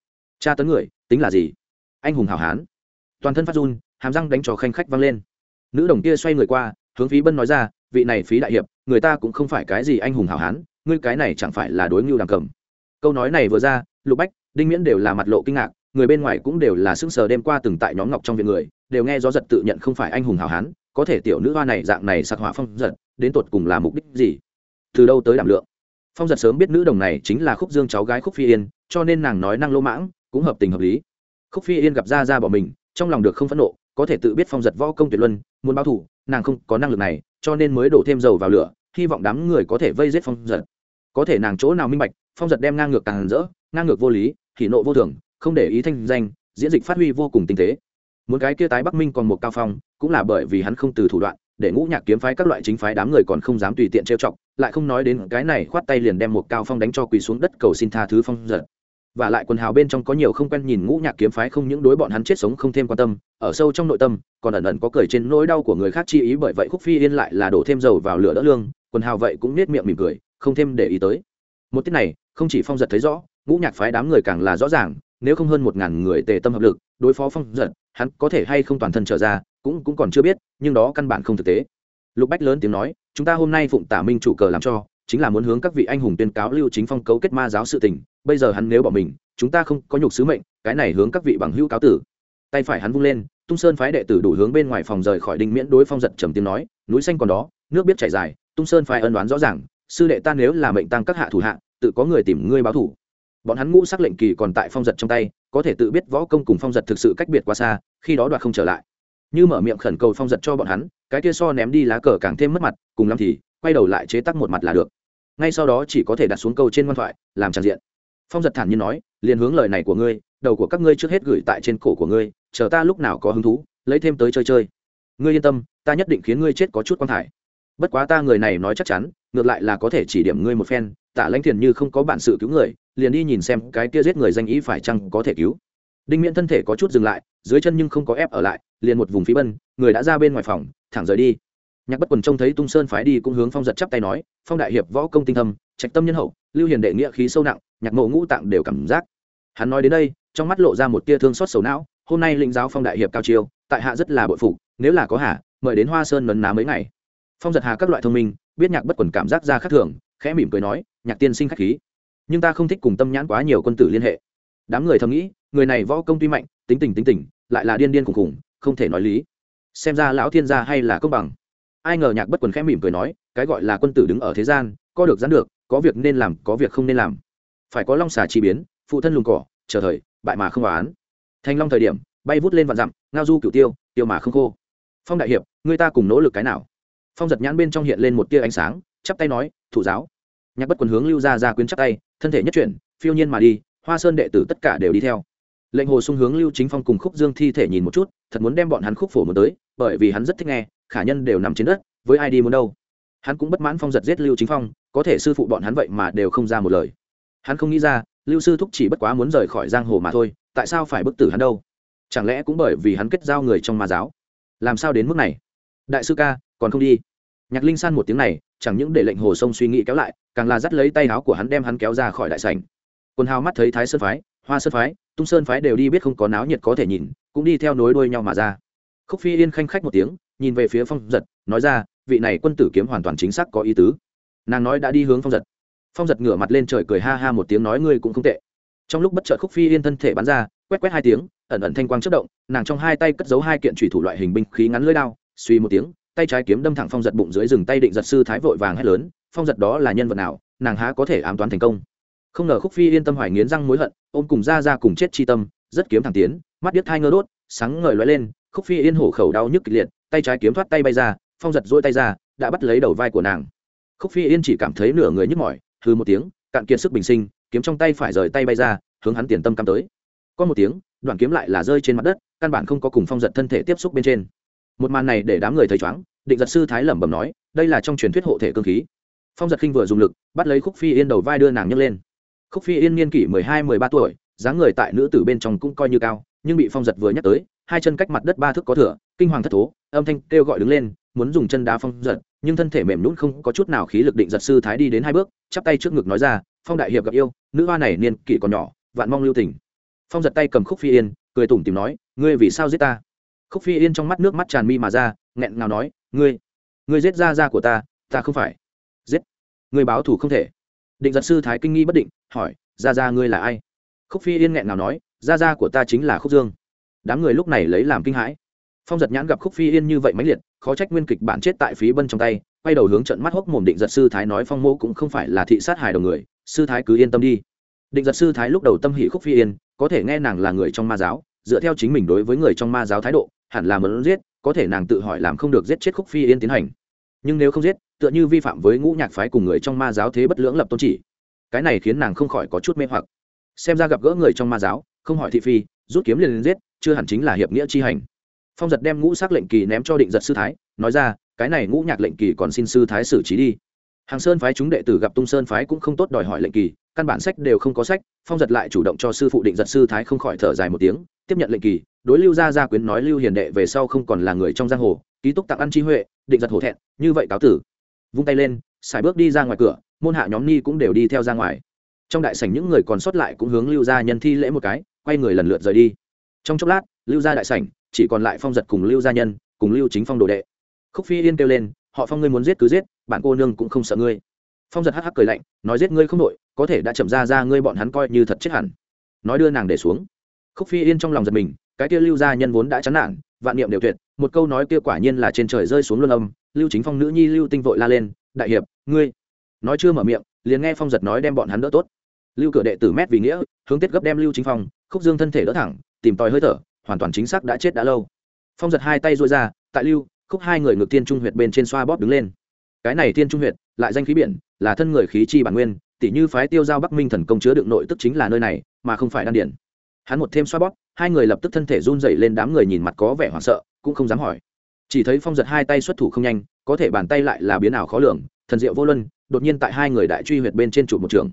tra tấn người, tính là gì? Anh hùng hảo hán. Toàn thân phát run, hàm răng đánh trò khanh khách vang lên. Nữ đồng kia xoay người qua, hướng phí bân nói ra, vị này phí đại hiệp, người ta cũng không phải cái gì anh hùng hảo hán ngươi cái này chẳng phải là đối ngưu đàng cầm. Câu nói này vừa ra, lục bách, đinh miễn đều là mặt lộ kinh ngạc, người bên ngoài cũng đều là sững sờ đêm qua từng tại nhóm ngọc trong viện người, đều nghe gió giật tự nhận không phải anh hùng hảo hán, có thể tiểu nữ hoa này dạng này sặc hỏa phong giật, đến tột cùng là mục đích gì? Từ đâu tới đảm lượng? Phong giật sớm biết nữ đồng này chính là khúc dương cháu gái khúc phi yên, cho nên nàng nói năng lỗ mãng, cũng hợp tình hợp lý. Khúc phi yên gặp ra ra bỏ mình, trong lòng được không phẫn nộ, có thể tự biết phong giật võ công tuyệt luân, muốn báo thủ nàng không có năng lực này, cho nên mới đổ thêm dầu vào lửa, hy vọng đám người có thể vây giết phong giật có thể nàng chỗ nào minh bạch, phong giật đem ngang ngược càng rỡ, ngang ngược vô lý thì nộ vô thường, không để ý thanh danh, diễn dịch phát huy vô cùng tinh tế. Muốn cái kia tái bắc minh còn một cao phong, cũng là bởi vì hắn không từ thủ đoạn, để ngũ nhạc kiếm phái các loại chính phái đám người còn không dám tùy tiện trêu chọc, lại không nói đến cái này khoát tay liền đem một cao phong đánh cho quỳ xuống đất cầu xin tha thứ phong giật. Và lại quần hào bên trong có nhiều không quen nhìn ngũ nhạc kiếm phái không những đối bọn hắn chết sống không thêm quan tâm, ở sâu trong nội tâm, còn ẩn ẩn có cười trên nỗi đau của người khác chi ý bởi vậy khúc phi yên lại là đổ thêm dầu vào lửa đỡ lương, quần hào vậy cũng nết miệng mỉm cười không thêm để ý tới. Một tiết này, không chỉ phong giật thấy rõ, ngũ nhạc phái đám người càng là rõ ràng, nếu không hơn một ngàn người tề tâm hợp lực, đối phó phong giật, hắn có thể hay không toàn thân trở ra, cũng cũng còn chưa biết, nhưng đó căn bản không thực tế. Lục bách lớn tiếng nói, chúng ta hôm nay phụng tả minh chủ cờ làm cho, chính là muốn hướng các vị anh hùng tuyên cáo lưu chính phong cấu kết ma giáo sự tình, bây giờ hắn nếu bỏ mình, chúng ta không có nhục sứ mệnh, cái này hướng các vị bằng hữu cáo tử. Tay phải hắn vung lên, tung sơn phái đệ tử đủ hướng bên ngoài phòng rời khỏi đinh miễn đối phong giật trầm tiếng nói, núi xanh còn đó, nước biết chảy dài. Tung sơn phái ân đoán rõ ràng sư đệ ta nếu là mệnh tăng các hạ thủ hạ, tự có người tìm ngươi báo thủ. Bọn hắn ngũ sắc lệnh kỳ còn tại phong giật trong tay, có thể tự biết võ công cùng phong giật thực sự cách biệt quá xa, khi đó đoạt không trở lại. Như mở miệng khẩn cầu phong giật cho bọn hắn, cái kia so ném đi lá cờ càng thêm mất mặt, cùng lắm thì, quay đầu lại chế tắc một mặt là được. Ngay sau đó chỉ có thể đặt xuống câu trên ngoan thoại, làm tràn diện. Phong giật thản nhiên nói, liền hướng lời này của ngươi, đầu của các ngươi trước hết gửi tại trên cổ của ngươi, chờ ta lúc nào có hứng thú, lấy thêm tới chơi chơi. Ngươi yên tâm, ta nhất định khiến ngươi chết có chút quan thải. Bất quá ta người này nói chắc chắn ngược lại là có thể chỉ điểm ngươi một phen tạ lãnh thiền như không có bản sự cứu người, liền đi nhìn xem cái kia giết người danh ý phải chăng có thể cứu. Đinh miễn thân thể có chút dừng lại, dưới chân nhưng không có ép ở lại, liền một vùng phí bân, người đã ra bên ngoài phòng, thẳng rời đi. Nhạc bất quần trông thấy tung sơn phái đi cũng hướng phong giật chắp tay nói, phong đại hiệp võ công tinh thâm, trạch tâm nhân hậu, lưu hiền đệ nghĩa khí sâu nặng, nhạc mộ ngũ tạng đều cảm giác. Hắn nói đến đây, trong mắt lộ ra một tia thương xót sầu não, hôm nay linh giáo phong đại hiệp cao chiêu, tại hạ rất là bội phục, nếu là có hạ, mời đến hoa sơn nấn ná mấy ngày phong giật hà các loại thông minh, biết nhạc bất quần cảm giác ra khác thường, khẽ mỉm cười nói, nhạc tiên sinh khách khí, nhưng ta không thích cùng tâm nhãn quá nhiều quân tử liên hệ. Đám người thầm nghĩ, người này võ công tuy mạnh, tính tình tính tình, lại là điên điên khùng khùng không thể nói lý. Xem ra lão thiên gia hay là công bằng. Ai ngờ nhạc bất quần khẽ mỉm cười nói, cái gọi là quân tử đứng ở thế gian, có được dán được, có việc nên làm, có việc không nên làm. Phải có long xà chi biến, phụ thân lùng cỏ, chờ thời, bại mà không oán. Thành long thời điểm, bay vút lên vạn dặm, ngao du cửu tiêu tiêu mà không khô. Phong đại hiệp, người ta cùng nỗ lực cái nào? Phong giật nhãn bên trong hiện lên một tia ánh sáng, chắp tay nói, thủ giáo. Nhạc bất quần hướng lưu ra ra quyến chắp tay, thân thể nhất chuyển, phiêu nhiên mà đi, hoa sơn đệ tử tất cả đều đi theo. Lệnh hồ sung hướng lưu chính phong cùng khúc dương thi thể nhìn một chút, thật muốn đem bọn hắn khúc phổ một tới, bởi vì hắn rất thích nghe, khả nhân đều nằm trên đất, với ai đi muốn đâu. Hắn cũng bất mãn phong giật giết lưu chính phong, có thể sư phụ bọn hắn vậy mà đều không ra một lời. Hắn không nghĩ ra, lưu sư thúc chỉ bất quá muốn rời khỏi giang hồ mà thôi, tại sao phải bức tử hắn đâu? Chẳng lẽ cũng bởi vì hắn kết giao người trong ma giáo? Làm sao đến mức này? Đại sư ca, còn không đi? Nhạc linh san một tiếng này, chẳng những để lệnh hồ sông suy nghĩ kéo lại, càng là dắt lấy tay áo của hắn đem hắn kéo ra khỏi đại sảnh. Quần hào mắt thấy thái sơn phái, hoa sơn phái, tung sơn phái đều đi biết không có náo nhiệt có thể nhìn, cũng đi theo nối đuôi nhau mà ra. Khúc phi yên khanh khách một tiếng, nhìn về phía phong giật, nói ra, vị này quân tử kiếm hoàn toàn chính xác có ý tứ. Nàng nói đã đi hướng phong giật. Phong giật ngửa mặt lên trời cười ha ha một tiếng nói ngươi cũng không tệ. Trong lúc bất chợt khúc phi yên thân thể bắn ra, quét quét hai tiếng, ẩn ẩn thanh quang chất động, nàng trong hai tay cất giấu hai kiện thủy thủ loại hình binh khí ngắn lưỡi đao, suy một tiếng tay trái kiếm đâm thẳng phong giật bụng dưới rừng tay định giật sư thái vội vàng hét lớn, phong giật đó là nhân vật nào, nàng há có thể ám toán thành công. Không ngờ khúc phi yên tâm hoài nghiến răng mối hận, ôm cùng ra ra cùng chết chi tâm, rất kiếm thẳng tiến, mắt điếc thai ngơ đốt, sáng ngời lóe lên, khúc phi yên hổ khẩu đau nhức kịch liệt, tay trái kiếm thoát tay bay ra, phong giật dỗi tay ra, đã bắt lấy đầu vai của nàng. Khúc phi yên chỉ cảm thấy nửa người nhức mỏi hư một tiếng, cạn kiệt sức bình sinh, kiếm trong tay phải rời tay bay ra, hướng hắn tiền tâm cắm tới. Có một tiếng, đoạn kiếm lại là rơi trên mặt đất, căn bản không có cùng phong giật thân thể tiếp xúc bên trên một màn này để đám người thấy chóng định giật sư thái lẩm bẩm nói, đây là trong truyền thuyết hộ thể cơ khí. Phong giật khinh vừa dùng lực, bắt lấy khúc phi yên đầu vai đưa nàng nhấc lên. Khúc phi yên niên kỷ mười hai, mười ba tuổi, dáng người tại nữ tử bên trong cũng coi như cao, nhưng bị phong giật vừa nhắc tới, hai chân cách mặt đất ba thước có thửa kinh hoàng thất thố, âm thanh kêu gọi đứng lên, muốn dùng chân đá phong giật, nhưng thân thể mềm nhũn không có chút nào khí lực định giật sư thái đi đến hai bước, chắp tay trước ngực nói ra, phong đại hiệp gặp yêu, nữ hoa này niên kỷ còn nhỏ, vạn mong lưu tình. Phong giật tay cầm khúc phi yên, cười tủm tìm nói, ngươi vì sao giết ta? Khúc phi yên trong mắt nước mắt tràn mi mà ra, nghẹn ngào nói, ngươi ngươi giết ra ra của ta ta không phải. Giết? Ngươi báo thù không thể. Định giật sư thái kinh nghi bất định, hỏi ra ra ngươi là ai? Khúc phi yên nghẹn ngào nói ra ra của ta chính là khúc dương. Đám người lúc này lấy làm kinh hãi. Phong giật nhãn gặp khúc phi yên như vậy mãnh liệt, khó trách nguyên kịch bản chết tại phí bân trong tay, quay đầu hướng trận mắt hốc mồm định giật sư thái nói, phong mô cũng không phải là thị sát hài đầu người, sư thái cứ yên tâm đi. Định giật sư thái lúc đầu tâm hỷ khúc phi yên, có thể nghe nàng là người trong ma giáo, dựa theo chính mình đối với người trong ma giáo thái độ hẳn là muốn giết có thể nàng tự hỏi làm không được giết chết khúc phi yên tiến hành. Nhưng nếu không giết tựa như vi phạm với ngũ nhạc phái cùng người trong ma giáo thế bất lưỡng lập tôn chỉ. Cái này khiến nàng không khỏi có chút mê hoặc. Xem ra gặp gỡ người trong ma giáo không hỏi thị phi rút kiếm liền, liền giết chưa hẳn chính là hiệp nghĩa chi hành. Phong giật đem ngũ sắc lệnh kỳ ném cho định giật sư thái nói ra cái này ngũ nhạc lệnh kỳ còn xin sư thái xử trí đi hàng sơn phái chúng đệ tử gặp tung sơn phái cũng không tốt đòi hỏi lệnh kỳ, căn bản sách đều không có sách, phong giật lại chủ động cho sư phụ định giật sư thái không khỏi thở dài một tiếng, tiếp nhận lệnh kỳ, đối lưu gia gia quyến nói lưu hiền đệ về sau không còn là người trong giang hồ, ký túc tặng ăn chi huệ, định giật hổ thẹn, như vậy cáo tử. Vung tay lên, xài bước đi ra ngoài cửa, môn hạ nhóm ni cũng đều đi theo ra ngoài. Trong đại sảnh những người còn sót lại cũng hướng lưu gia nhân thi lễ một cái, quay người lần lượt rời đi. Trong chốc lát, lưu gia đại sảnh, chỉ còn lại phong giật cùng lưu gia nhân, cùng lưu chính phong đồ đệ. Khúc phi yên kêu lên họ phong ngươi muốn giết cứ giết bạn cô nương cũng không sợ ngươi. Phong giật hắc hắc cười lạnh, nói giết ngươi không đội, có thể đã chậm ra ra ngươi bọn hắn coi như thật chết hẳn. Nói đưa nàng để xuống. Khúc phi yên trong lòng giật mình, cái kia lưu gia nhân vốn đã chán nản, vạn niệm đều tuyệt, một câu nói kia quả nhiên là trên trời rơi xuống luân âm, lưu chính phong nữ nhi lưu tinh vội la lên, đại hiệp, ngươi. Nói chưa mở miệng, liền nghe phong giật nói đem bọn hắn đỡ tốt. Lưu cửa đệ tử mét vì nghĩa, hướng tiết gấp đem lưu chính phong, khúc dương thân thể đỡ thẳng, tìm tòi hơi thở, hoàn toàn chính xác đã chết đã lâu. Phong giật hai tay dôi ra, tại lưu khúc hai người ngược tiên trung huyệt bên trên xoa bóp đứng lên. Cái này tiên trung huyệt, lại danh khí biển, là thân người khí chi bản nguyên tỷ như phái tiêu giao bắc minh thần công chứa đựng nội tức chính là nơi này, mà không phải đan điển. Hắn một thêm xoa bóp, hai người lập tức thân thể run rẩy lên đám người nhìn mặt có vẻ hoảng sợ, cũng không dám hỏi. Chỉ thấy phong giật hai tay xuất thủ không nhanh, có thể bàn tay lại là biến ảo khó lường, thần diệu vô luân, đột nhiên tại hai người đại truy huyệt bên trên trụ một trường.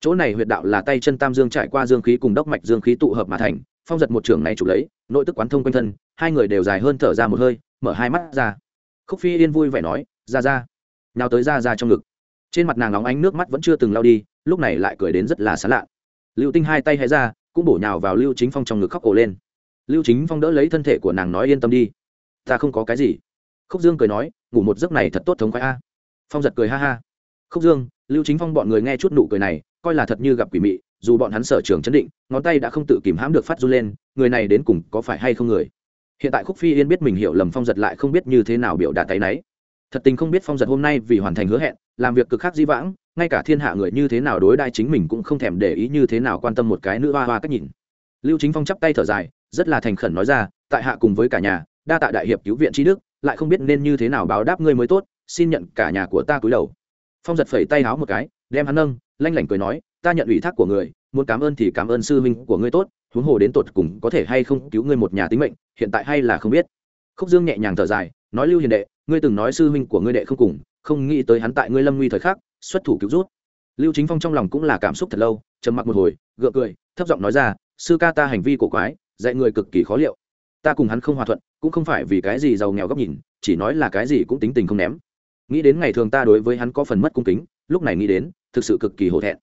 Chỗ này huyệt đạo là tay chân tam dương trải qua dương khí cùng đốc mạch dương khí tụ hợp mà thành phong giật một trường này chụp lấy, nội tức quán thông quanh thân, hai người đều dài hơn thở ra một hơi, mở hai mắt ra. Khúc phi yên vui vẻ nói, ra ra, nào tới ra ra trong ngực. Trên mặt nàng nóng ánh nước mắt vẫn chưa từng lao đi, lúc này lại cười đến rất là xán lạ. Lưu tinh hai tay hay ra, cũng bổ nhào vào lưu chính phong trong ngực khóc ổ lên. Lưu chính phong đỡ lấy thân thể của nàng nói, yên tâm đi, ta không có cái gì. Khúc dương cười nói, ngủ một giấc này thật tốt thống khoái a. Phong giật cười ha ha. Khúc dương, lưu chính phong bọn người nghe chút nụ cười này, coi là thật như gặp quỷ mị dù bọn hắn sở trường chấn định, ngón tay đã không tự kìm hãm được phát run lên, người này đến cùng có phải hay không người? Hiện tại khúc phi yên biết mình hiểu lầm phong giật lại không biết như thế nào biểu đạt tay náy. Thật tình không biết phong giật hôm nay vì hoàn thành hứa hẹn, làm việc cực khác di vãng, ngay cả thiên hạ người như thế nào đối đai chính mình cũng không thèm để ý như thế nào quan tâm một cái nữ hoa hoa cách nhìn. Lưu chính phong chắp tay thở dài, rất là thành khẩn nói ra, tại hạ cùng với cả nhà, đa tạ đại hiệp cứu viện trí đức, lại không biết nên như thế nào báo đáp ngươi mới tốt, xin nhận cả nhà của ta cúi đầu. Phong giật phẩy tay háo một cái, đem hắn nâng, lanh lảnh cười nói ta nhận ủy thác của người, muốn cảm ơn thì cảm ơn sư huynh của ngươi tốt, huống hồ đến tột cùng có thể hay không cứu ngươi một nhà tính mệnh, hiện tại hay là không biết. Khúc dương nhẹ nhàng thở dài, nói lưu hiền đệ, ngươi từng nói sư huynh của ngươi đệ không cùng, không nghĩ tới hắn tại ngươi lâm nguy thời khắc, xuất thủ cứu rút. Lưu chính phong trong lòng cũng là cảm xúc thật lâu, trầm mặc một hồi, gượng cười, thấp giọng nói ra, sư ca ta hành vi cổ quái, dạy người cực kỳ khó liệu. Ta cùng hắn không hòa thuận, cũng không phải vì cái gì giàu nghèo góc nhìn, chỉ nói là cái gì cũng tính tình không ném. Nghĩ đến ngày thường ta đối với hắn có phần mất cung kính, lúc này nghĩ đến, thực sự cực kỳ hổ thẹn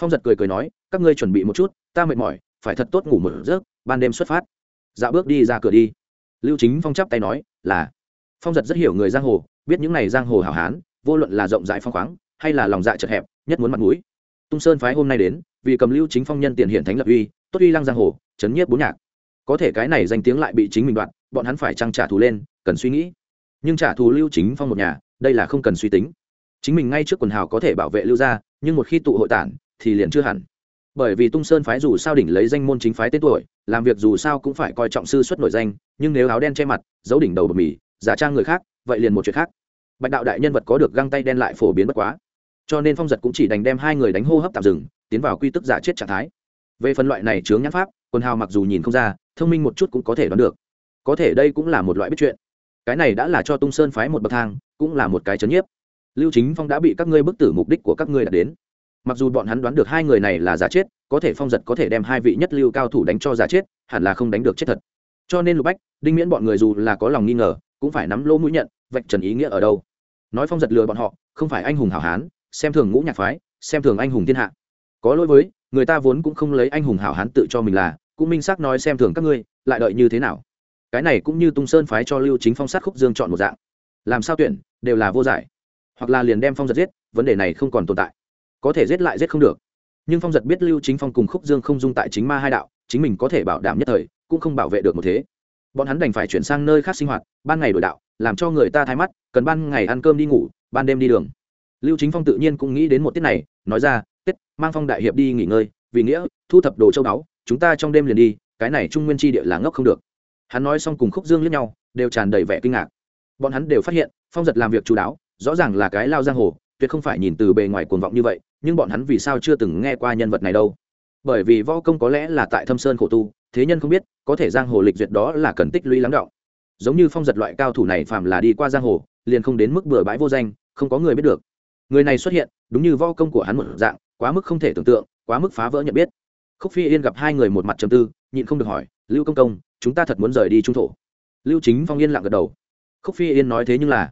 phong giật cười cười nói, các ngươi chuẩn bị một chút, ta mệt mỏi, phải thật tốt ngủ một giấc, ban đêm xuất phát. Dạo bước đi ra cửa đi. Lưu chính phong chắp tay nói, là. Phong giật rất hiểu người giang hồ, biết những n à y giang hồ hảo hán, vô luận là rộng rãi phong khoáng, hay là lòng dạ chật hẹp, nhất muốn mặt mũi. Tung sơn phái hôm nay đến, vì cầm lưu chính phong nhân tiền hiện thánh lập uy, tốt uy lăng giang hồ, chấn nhiếp bốn nhạc. Có thể cái này danh tiếng lại bị chính mình đoạn bọn hắn phải trăng trả thù lên, cần suy nghĩ. Nhưng trả thù lưu chính phong một nhà, đây là không cần suy tính. Chính mình ngay trước quần hào có thể bảo vệ lưu gia, nhưng một khi tụ hội tản thì liền chưa hẳn. Bởi vì tung sơn phái dù sao đỉnh lấy danh môn chính phái tên tuổi, làm việc dù sao cũng phải coi trọng sư xuất nổi danh, nhưng nếu áo đen che mặt, giấu đỉnh đầu bờ mì, giả trang người khác, vậy liền một chuyện khác. Bạch đạo đại nhân vật có được găng tay đen lại phổ biến bất quá. Cho nên phong giật cũng chỉ đành đem hai người đánh hô hấp tạm dừng, tiến vào quy tức giả chết trạng thái. Về phần loại này chướng nhãn pháp quần hào mặc dù nhìn không ra, thông minh một chút cũng có thể đoán được. Có thể đây cũng là một loại biết chuyện. Cái này đã là cho tung sơn phái một bậc thang, cũng là một cái chấn nhiếp. Lưu chính phong đã bị các ngươi bức tử mục đích của các ngươi đã đến mặc dù bọn hắn đoán được hai người này là giả chết, có thể phong giật có thể đem hai vị nhất lưu cao thủ đánh cho giả chết, hẳn là không đánh được chết thật. Cho nên lục bách, đinh miễn bọn người dù là có lòng nghi ngờ, cũng phải nắm lỗ mũi nhận, vạch trần ý nghĩa ở đâu. Nói phong giật lừa bọn họ, không phải anh hùng hảo hán, xem thường ngũ nhạc phái, xem thường anh hùng thiên hạ. Có lỗi với, người ta vốn cũng không lấy anh hùng hảo hán tự cho mình là, cũng minh xác nói xem thường các ngươi, lại đợi như thế nào? Cái này cũng như tung sơn phái cho lưu chính phong sát khúc dương chọn một dạng. Làm sao tuyển, đều là vô giải. Hoặc là liền đem phong giật giết, vấn đề này không còn tồn tại có thể giết lại giết không được. Nhưng phong giật biết lưu chính phong cùng khúc dương không dung tại chính ma hai đạo, chính mình có thể bảo đảm nhất thời, cũng không bảo vệ được một thế. Bọn hắn đành phải chuyển sang nơi khác sinh hoạt, ban ngày đổi đạo, làm cho người ta thay mắt, cần ban ngày ăn cơm đi ngủ, ban đêm đi đường. Lưu chính phong tự nhiên cũng nghĩ đến một tiết này, nói ra tết mang phong đại hiệp đi nghỉ ngơi, vì nghĩa, thu thập đồ châu báu, chúng ta trong đêm liền đi, cái này trung nguyên tri địa là ngốc không được. Hắn nói xong cùng khúc dương liếc nhau, đều tràn đầy vẻ kinh ngạc. Bọn hắn đều phát hiện, phong giật làm việc chú đáo, rõ ràng là cái lao giang hồ, tuyệt không phải nhìn từ bề ngoài cuồng vọng như vậy nhưng bọn hắn vì sao chưa từng nghe qua nhân vật này đâu? Bởi vì võ công có lẽ là tại thâm sơn khổ tu, thế nhân không biết, có thể giang hồ lịch duyệt đó là cần tích lũy lắng động. Giống như phong giật loại cao thủ này phàm là đi qua giang hồ, liền không đến mức bừa bãi vô danh, không có người biết được. Người này xuất hiện, đúng như võ công của hắn một dạng, quá mức không thể tưởng tượng, quá mức phá vỡ nhận biết. Khúc phi yên gặp hai người một mặt trầm tư, nhịn không được hỏi, lưu công công, chúng ta thật muốn rời đi trung thổ? Lưu chính phong yên lặng gật đầu. Khúc phi yên nói thế nhưng là,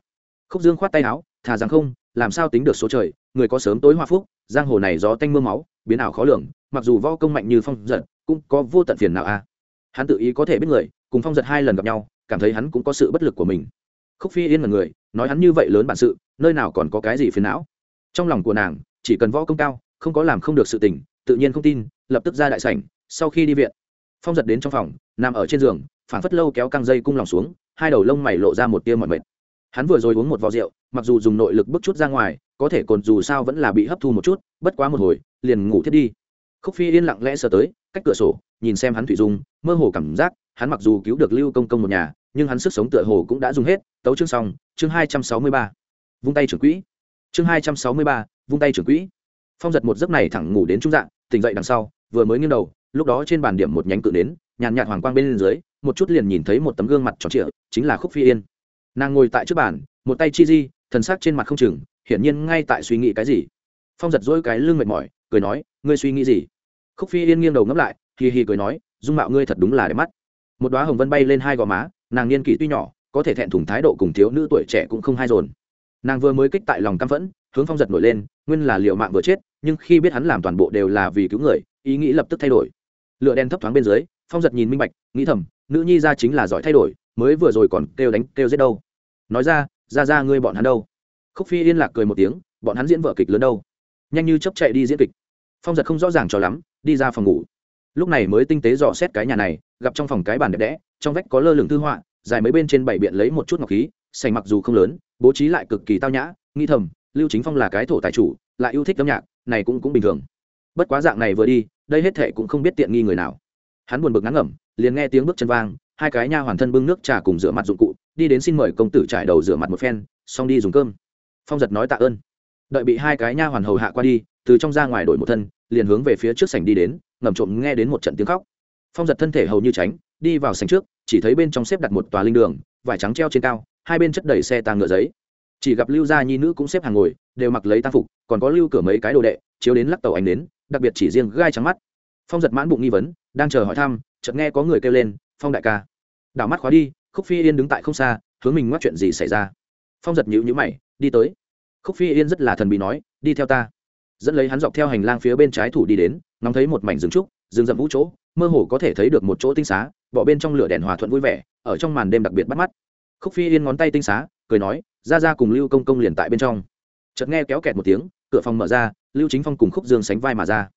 khúc dương khoát tay áo, thà rằng không làm sao tính được số trời, người có sớm tối hoa phúc, giang hồ này gió tanh m ư a máu, biến ảo khó lường, mặc dù võ công mạnh như phong giật, cũng có vô tận phiền nào a. À. hắn tự ý có thể biết người, cùng phong giật hai lần gặp nhau, cảm thấy hắn cũng có sự bất lực của mình. Khúc phi yên là người, nói hắn như vậy lớn bản sự, nơi nào còn có cái gì phiền não. Trong lòng của nàng, chỉ cần võ công cao, không có làm không được sự tình, tự nhiên không tin, lập tức ra đại sảnh, sau khi đi viện, phong giật đến trong phòng, nằm ở trên giường phản phất lâu kéo căng dây cung lòng xuống, hai đầu lông mày lộ ra một tia mọi mệt hắn vừa rồi uống một vò rượu, mặc dù dùng nội lực bước chút ra ngoài, có thể còn dù sao vẫn là bị hấp thu một chút, bất quá một hồi, liền ngủ thiết đi. Khúc phi yên lặng lẽ sờ tới, cách cửa sổ, nhìn xem hắn thủy dung, mơ hồ cảm giác, hắn mặc dù cứu được lưu công công một nhà, nhưng hắn sức sống tựa hồ cũng đã dùng hết. Tấu chương xong, chương hai trăm sáu mươi ba. Vung tay trưởng quỹ. Chương hai trăm sáu mươi ba, vung tay trưởng quỹ. Phong giật một giấc này thẳng ngủ đến trung dạng, tỉnh dậy đằng sau, vừa mới nghiêng đầu, lúc đó trên bàn điểm một nhánh cự đến nhàn nhạt hoàng quang bên dưới, một chút liền nhìn thấy một tấm gương mặt tròn trịa, chính là khúc phi yên nàng ngồi tại trước bàn, một tay chi di, thần sắc trên mặt không chừng, hiển nhiên ngay tại suy nghĩ cái gì. Phong giật dỗi cái lưng mệt mỏi, cười nói, ngươi suy nghĩ gì? Khúc phi yên nghiêng đầu ngấp lại, hì hì cười nói, dung mạo ngươi thật đúng là đẹp mắt. Một đoá hồng vân bay lên hai gò má, nàng niên kỷ tuy nhỏ, có thể thẹn thùng thái độ cùng thiếu nữ tuổi trẻ cũng không hay dồn. Nàng vừa mới kích tại lòng căm phẫn, hướng phong giật nổi lên, nguyên là liệu mạng vừa chết, nhưng khi biết hắn làm toàn bộ đều là vì cứu người, ý nghĩ lập tức thay đổi. Lựa đen thấp thoáng bên dưới, phong giật nhìn minh bạch, nghĩ thầm, nữ nhi ra chính là giỏi thay đổi, mới vừa rồi còn kêu đánh kêu giết đâu nói ra ra ra, ngươi bọn hắn đâu? Khúc phi yên lạc cười một tiếng, bọn hắn diễn vở kịch lớn đâu? Nhanh như chấp chạy đi diễn kịch. Phong giật không rõ ràng cho lắm, đi ra phòng ngủ. Lúc này mới tinh tế dò xét cái nhà này, gặp trong phòng cái bàn đẹp đẽ, trong vách có lơ lửng thư họa, dài mấy bên trên bảy biện lấy một chút ngọc khí sành mặc dù không lớn, bố trí lại cực kỳ tao nhã, nghi thầm, lưu chính phong là cái thổ tài chủ, lại yêu thích âm nhạc, này cũng cũng bình thường. Bất quá dạng này vừa đi, đây hết thệ cũng không biết tiện nghi người nào. Hắn buồn bực ngắn ngẩm, liền nghe tiếng bước chân vang, hai cái nha hoàn thân bưng nước trà cùng rửa mặt dụng cụ đi đến xin mời công tử trải đầu rửa mặt một phen, xong đi dùng cơm. Phong giật nói tạ ơn. Đợi bị hai cái nha hoàn hầu hạ qua đi, từ trong ra ngoài đổi một thân, liền hướng về phía trước sảnh đi đến, ngầm trộm nghe đến một trận tiếng khóc. Phong giật thân thể hầu như tránh, đi vào sảnh trước, chỉ thấy bên trong xếp đặt một tòa linh đường, vải trắng treo trên cao, hai bên chất đầy xe tàng ngựa giấy. Chỉ gặp lưu gia nhi nữ cũng xếp hàng ngồi, đều mặc lấy tang phục, còn có lưu cửa mấy cái đồ đệ, chiếu đến lắc tàu ánh đến đặc biệt chỉ riêng gai trắng mắt. Phong giật mãn bụng nghi vấn, đang chờ hỏi thăm, chợt nghe có người kêu lên, phong đại ca. Đảo mắt khóa đi khúc phi yên đứng tại không xa, hướng mình ngoắc chuyện gì xảy ra. Phong giật nhữ nhữ mày, đi tới. Khúc phi yên rất là thần bị nói, đi theo ta. Dẫn lấy hắn dọc theo hành lang phía bên trái thủ đi đến ngóng thấy một mảnh rừng trúc, rừng rậm vũ chỗ, mơ hồ có thể thấy được một chỗ tinh xá bỏ bên trong lửa đèn hòa thuận vui vẻ, ở trong màn đêm đặc biệt bắt mắt. Khúc phi yên ngón tay tinh xá, cười nói, ra ra cùng lưu công công liền tại bên trong. Chợt nghe kéo kẹt một tiếng, cửa phòng mở ra, lưu chính phong cùng khúc dương sánh vai mà ra.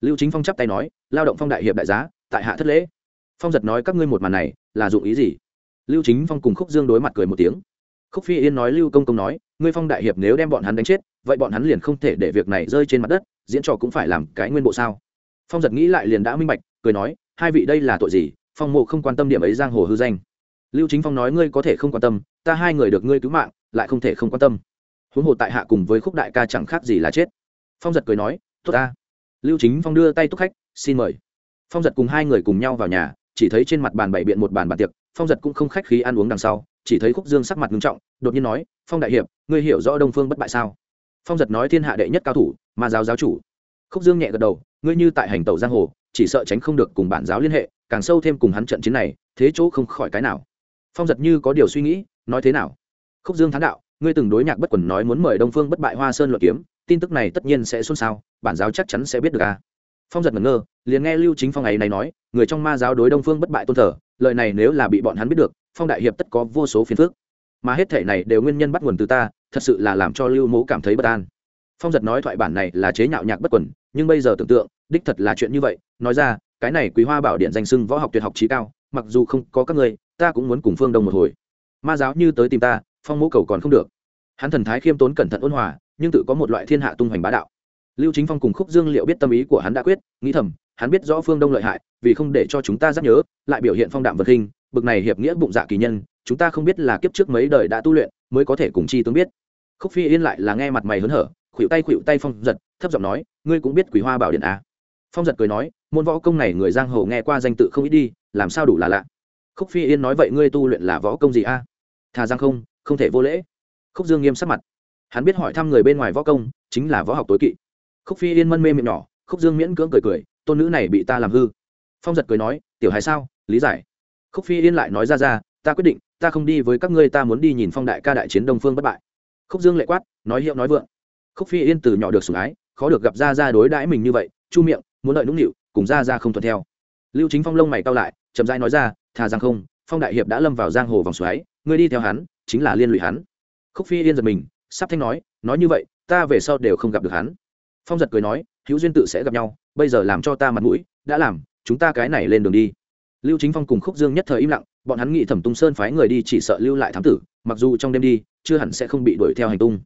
Lưu chính phong chắp tay nói, lao động phong đại hiệp đại giá, tại hạ thất lễ. Phong giật nói, các ngươi một màn này, là dụng ý gì? Lưu chính phong cùng khúc dương đối mặt cười một tiếng. Khúc phi yên nói lưu công công nói, ngươi phong đại hiệp nếu đem bọn hắn đánh chết, vậy bọn hắn liền không thể để việc này rơi trên mặt đất, diễn trò cũng phải làm cái nguyên bộ sao? Phong giật nghĩ lại liền đã minh bạch, cười nói, hai vị đây là tội gì? Phong mộ không quan tâm điểm ấy giang hồ hư danh. Lưu chính phong nói, ngươi có thể không quan tâm, ta hai người được ngươi cứu mạng, lại không thể không quan tâm. Huống hồ tại hạ cùng với khúc đại ca chẳng khác gì là chết. Phong giật cười nói, tốt ta. Lưu chính phong đưa tay túc khách, xin mời. Phong giật cùng hai người cùng nhau vào nhà, chỉ thấy trên mặt bàn bày biện một bàn bàn tiệc phong giật cũng không khách khí ăn uống đằng sau, chỉ thấy khúc dương sắc mặt nghiêm trọng, đột nhiên nói, phong đại hiệp, ngươi hiểu rõ đông phương bất bại sao? Phong giật nói, thiên hạ đệ nhất cao thủ, mà giáo giáo chủ. Khúc dương nhẹ gật đầu, ngươi như tại hành tẩu giang hồ, chỉ sợ tránh không được cùng bản giáo liên hệ, càng sâu thêm cùng hắn trận chiến này, thế chỗ không khỏi cái nào. Phong giật như có điều suy nghĩ, nói thế nào? Khúc dương thán đạo, ngươi từng đối nhạc bất quần nói muốn mời đông phương bất bại hoa sơn luận kiếm, tin tức này tất nhiên sẽ xôn xao, bản giáo chắc chắn sẽ biết được à. phong giật ngẩn ngơ, liền nghe lưu chính phong ấy này nói, người trong ma giáo đối đông phương bất bại tôn thờ lời này nếu là bị bọn hắn biết được, phong đại hiệp tất có vô số phiền phức. Mà hết thể này đều nguyên nhân bắt nguồn từ ta, thật sự là làm cho lưu mố cảm thấy bất an. Phong giật nói thoại bản này là chế nhạo nhạc bất quần, nhưng bây giờ tưởng tượng, đích thật là chuyện như vậy. Nói ra, cái này quý hoa bảo điện danh sưng võ học tuyệt học trí cao, mặc dù không có các người, ta cũng muốn cùng phương đông một hồi. Ma giáo như tới tìm ta, phong mẫu cầu còn không được. Hắn thần thái khiêm tốn cẩn thận ôn hòa, nhưng tự có một loại thiên hạ tung hoành bá đạo lưu chính phong cùng khúc dương liệu biết tâm ý của hắn đã quyết, nghĩ thầm, hắn biết rõ phương đông lợi hại, vì không để cho chúng ta rất nhớ, lại biểu hiện phong đạm vật hình, bực này hiệp nghĩa bụng dạ kỳ nhân, chúng ta không biết là kiếp trước mấy đời đã tu luyện, mới có thể cùng chi tướng biết. Khúc phi yên lại là nghe mặt mày hớn hở khuỵu tay khuỵu tay phong giật, thấp giọng nói, ngươi cũng biết quỷ hoa bảo điện à. phong giật cười nói, môn võ công này người giang hồ nghe qua danh tự không ít đi, làm sao đủ là lạ? Khúc phi yên nói, vậy ngươi tu luyện là võ công gì a à? thà giang không không thể vô lễ. Khúc dương nghiêm sắc mặt. Hắn biết hỏi thăm người bên ngoài võ công, chính là võ học tối kỵ khúc phi yên mân mê miệng nhỏ, khúc dương miễn cưỡng cười cười, tôn nữ này bị ta làm hư. Phong giật cười nói, tiểu hài sao? Lý giải. Khúc phi yên lại nói ra ra, ta quyết định, ta không đi với các ngươi, ta muốn đi nhìn phong đại ca đại chiến đông phương bất bại. Khúc dương lệ quát, nói hiệu nói vượng. Khúc phi yên từ nhỏ được sủng ái, khó được gặp ra ra đối đãi mình như vậy, chu miệng, muốn lợi nũng nịu, cùng ra ra không thuận theo. Lưu chính phong lông mày cao lại, chậm rãi nói ra, thà rằng không, phong đại hiệp đã lâm vào giang hồ vòng xoáy, ngươi đi theo hắn, chính là liên lụy hắn. Khúc phi yên giật mình, sắp thanh nói nói như vậy, ta về sau đều không gặp được hắn phong giật cười nói, hữu duyên tự sẽ gặp nhau, bây giờ làm cho ta mặt mũi, đã làm, chúng ta cái này lên đường đi. Lưu chính phong cùng khúc dương nhất thời im lặng, bọn hắn nghĩ thẩm tung sơn phái người đi chỉ sợ lưu lại thám tử, mặc dù trong đêm đi, chưa hẳn sẽ không bị đuổi theo hành tung.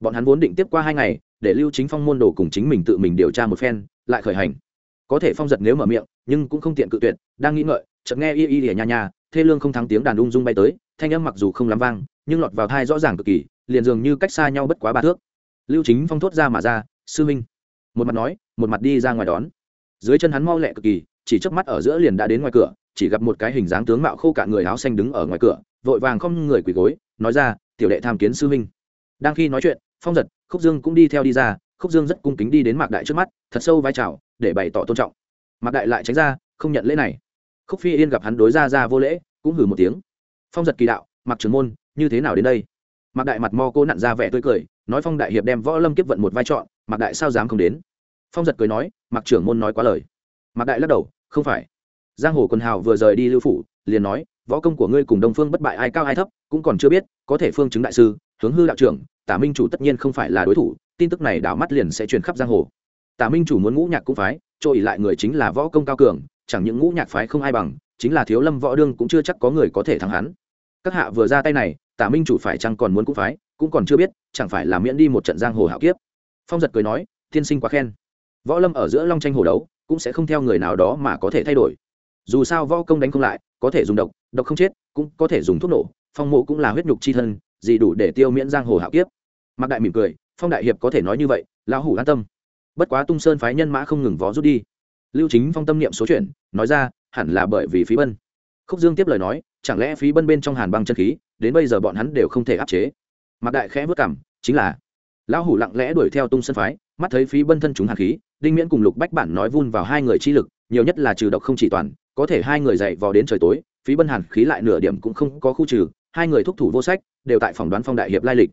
Bọn hắn vốn định tiếp qua hai ngày, để lưu chính phong môn đồ cùng chính mình tự mình điều tra một phen, lại khởi hành. Có thể phong giật nếu mở miệng, nhưng cũng không tiện cự tuyệt, đang nghĩ ngợi, chợt nghe y y lìa nha nha, thê lương không thắng tiếng đàn ung dung bay tới, thanh âm mặc dù không lắm vang, nhưng lọt vào thai rõ ràng cực kỳ, liền dường như cách xa nhau bất quá ba thước. Lưu chính phong thốt ra mà ra sư minh. Một mặt nói, một mặt đi ra ngoài đón. Dưới chân hắn mau lẹ cực kỳ, chỉ chớp mắt ở giữa liền đã đến ngoài cửa, chỉ gặp một cái hình dáng tướng mạo khô cạn người áo xanh đứng ở ngoài cửa, vội vàng không người quỳ gối, nói ra, tiểu đệ tham kiến sư minh. Đang khi nói chuyện, phong giật, khúc dương cũng đi theo đi ra, khúc dương rất cung kính đi đến mạc đại trước mắt, thật sâu vai trào để bày tỏ tôn trọng. Mạc đại lại tránh ra, không nhận lễ này. Khúc phi yên gặp hắn đối ra ra vô lễ, cũng hử một tiếng. Phong giật kỳ đạo mặc trưởng môn, như thế nào đến đây? Mạc đại mặt mo cô nặn ra vẻ tươi cười, nói phong đại hiệp đem võ lâm kiếp vận một vai trọn mạc đại sao dám không đến? Phong giật cười nói, mạc trưởng môn nói quá lời. Mạc đại lắc đầu, không phải. Giang hồ quần hào vừa rời đi lưu phủ, liền nói, võ công của ngươi cùng đông phương bất bại ai cao ai thấp, cũng còn chưa biết, có thể phương chứng đại sư, hướng hư đạo trưởng, tả minh chủ tất nhiên không phải là đối thủ, tin tức này đảo mắt liền sẽ truyền khắp giang hồ. Tả minh chủ muốn ngũ nhạc cũng phái, chỗ ỉ lại người chính là võ công cao cường, chẳng những ngũ nhạc phái không ai bằng, chính là thiếu lâm võ đương cũng chưa chắc có người có thể thắng hắn. Các hạ vừa ra tay này, tả minh chủ phải chăng còn muốn cũng phái, cũng còn chưa biết, chẳng phải là miễn đi một trận giang hồ hạo kiếp phong giật cười nói, tiên sinh quá khen. Võ lâm ở giữa long tranh hồ đấu cũng sẽ không theo người nào đó mà có thể thay đổi. Dù sao võ công đánh không lại, có thể dùng độc độc không chết, cũng có thể dùng thuốc nổ, phong mộ cũng là huyết nhục chi thân, gì đủ để tiêu miễn giang hồ hạo kiếp. Mạc đại mỉm cười, phong đại hiệp có thể nói như vậy, lão hủ an tâm. Bất quá tung sơn phái nhân mã không ngừng vó rút đi. Lưu chính phong tâm niệm số chuyện nói ra, hẳn là bởi vì phí bân. Khúc dương tiếp lời nói, chẳng lẽ phí bân bên trong hàn băng chân khí, đến bây giờ bọn hắn đều không thể áp chế? Mạc đại khẽ vất cảm chính là lão hủ lặng lẽ đuổi theo tung sân phái, mắt thấy phí bân thân chúng hàn khí, đinh miễn cùng lục bách bản nói vun vào hai người chi lực, nhiều nhất là trừ độc không chỉ toàn, có thể hai người dậy vò đến trời tối, phí bân hàn khí lại nửa điểm cũng không có khu trừ, hai người thúc thủ vô sách, đều tại phòng đoán phong đại hiệp lai lịch.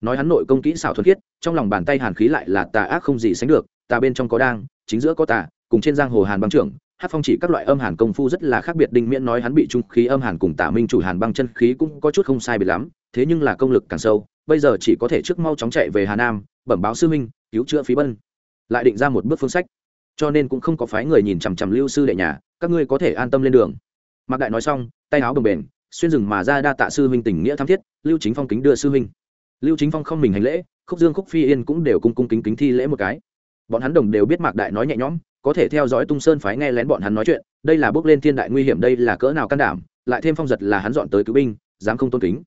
Nói hắn nội công kỹ xảo thuần khiết, trong lòng bàn tay hàn khí lại là tà ác không gì sánh được, tà bên trong có đang, chính giữa có tà, cùng trên giang hồ hàn băng trưởng, hát phong chỉ các loại âm hàn công phu rất là khác biệt, đinh miễn nói hắn bị trung khí âm hàn cùng tả minh chủ hàn băng chân khí cũng có chút không sai biệt lắm, thế nhưng là công lực càng sâu bây giờ chỉ có thể trước mau chóng chạy về hà nam, bẩm báo sư minh cứu chữa phí bân. Lại định ra một bước phương sách. Cho nên cũng không có phái người nhìn chằm chằm lưu sư đệ nhà, các ngươi có thể an tâm lên đường. Mạc đại nói xong, tay áo bồng bềnh, xuyên rừng mà ra đa tạ sư huynh tình nghĩa tham thiết, lưu chính phong kính đưa sư huynh. Lưu chính phong không mình hành lễ, khúc dương khúc phi yên cũng đều cung cung kính kính thi lễ một cái. Bọn hắn đồng đều biết mạc đại nói nhẹ nhõm, có thể theo dõi tung sơn phái nghe lén bọn hắn nói chuyện, đây là bước lên thiên đại nguy hiểm, đây là cỡ nào can đảm, lại thêm phong giật là hắn dọn tới cứu binh, dám không tôn kính.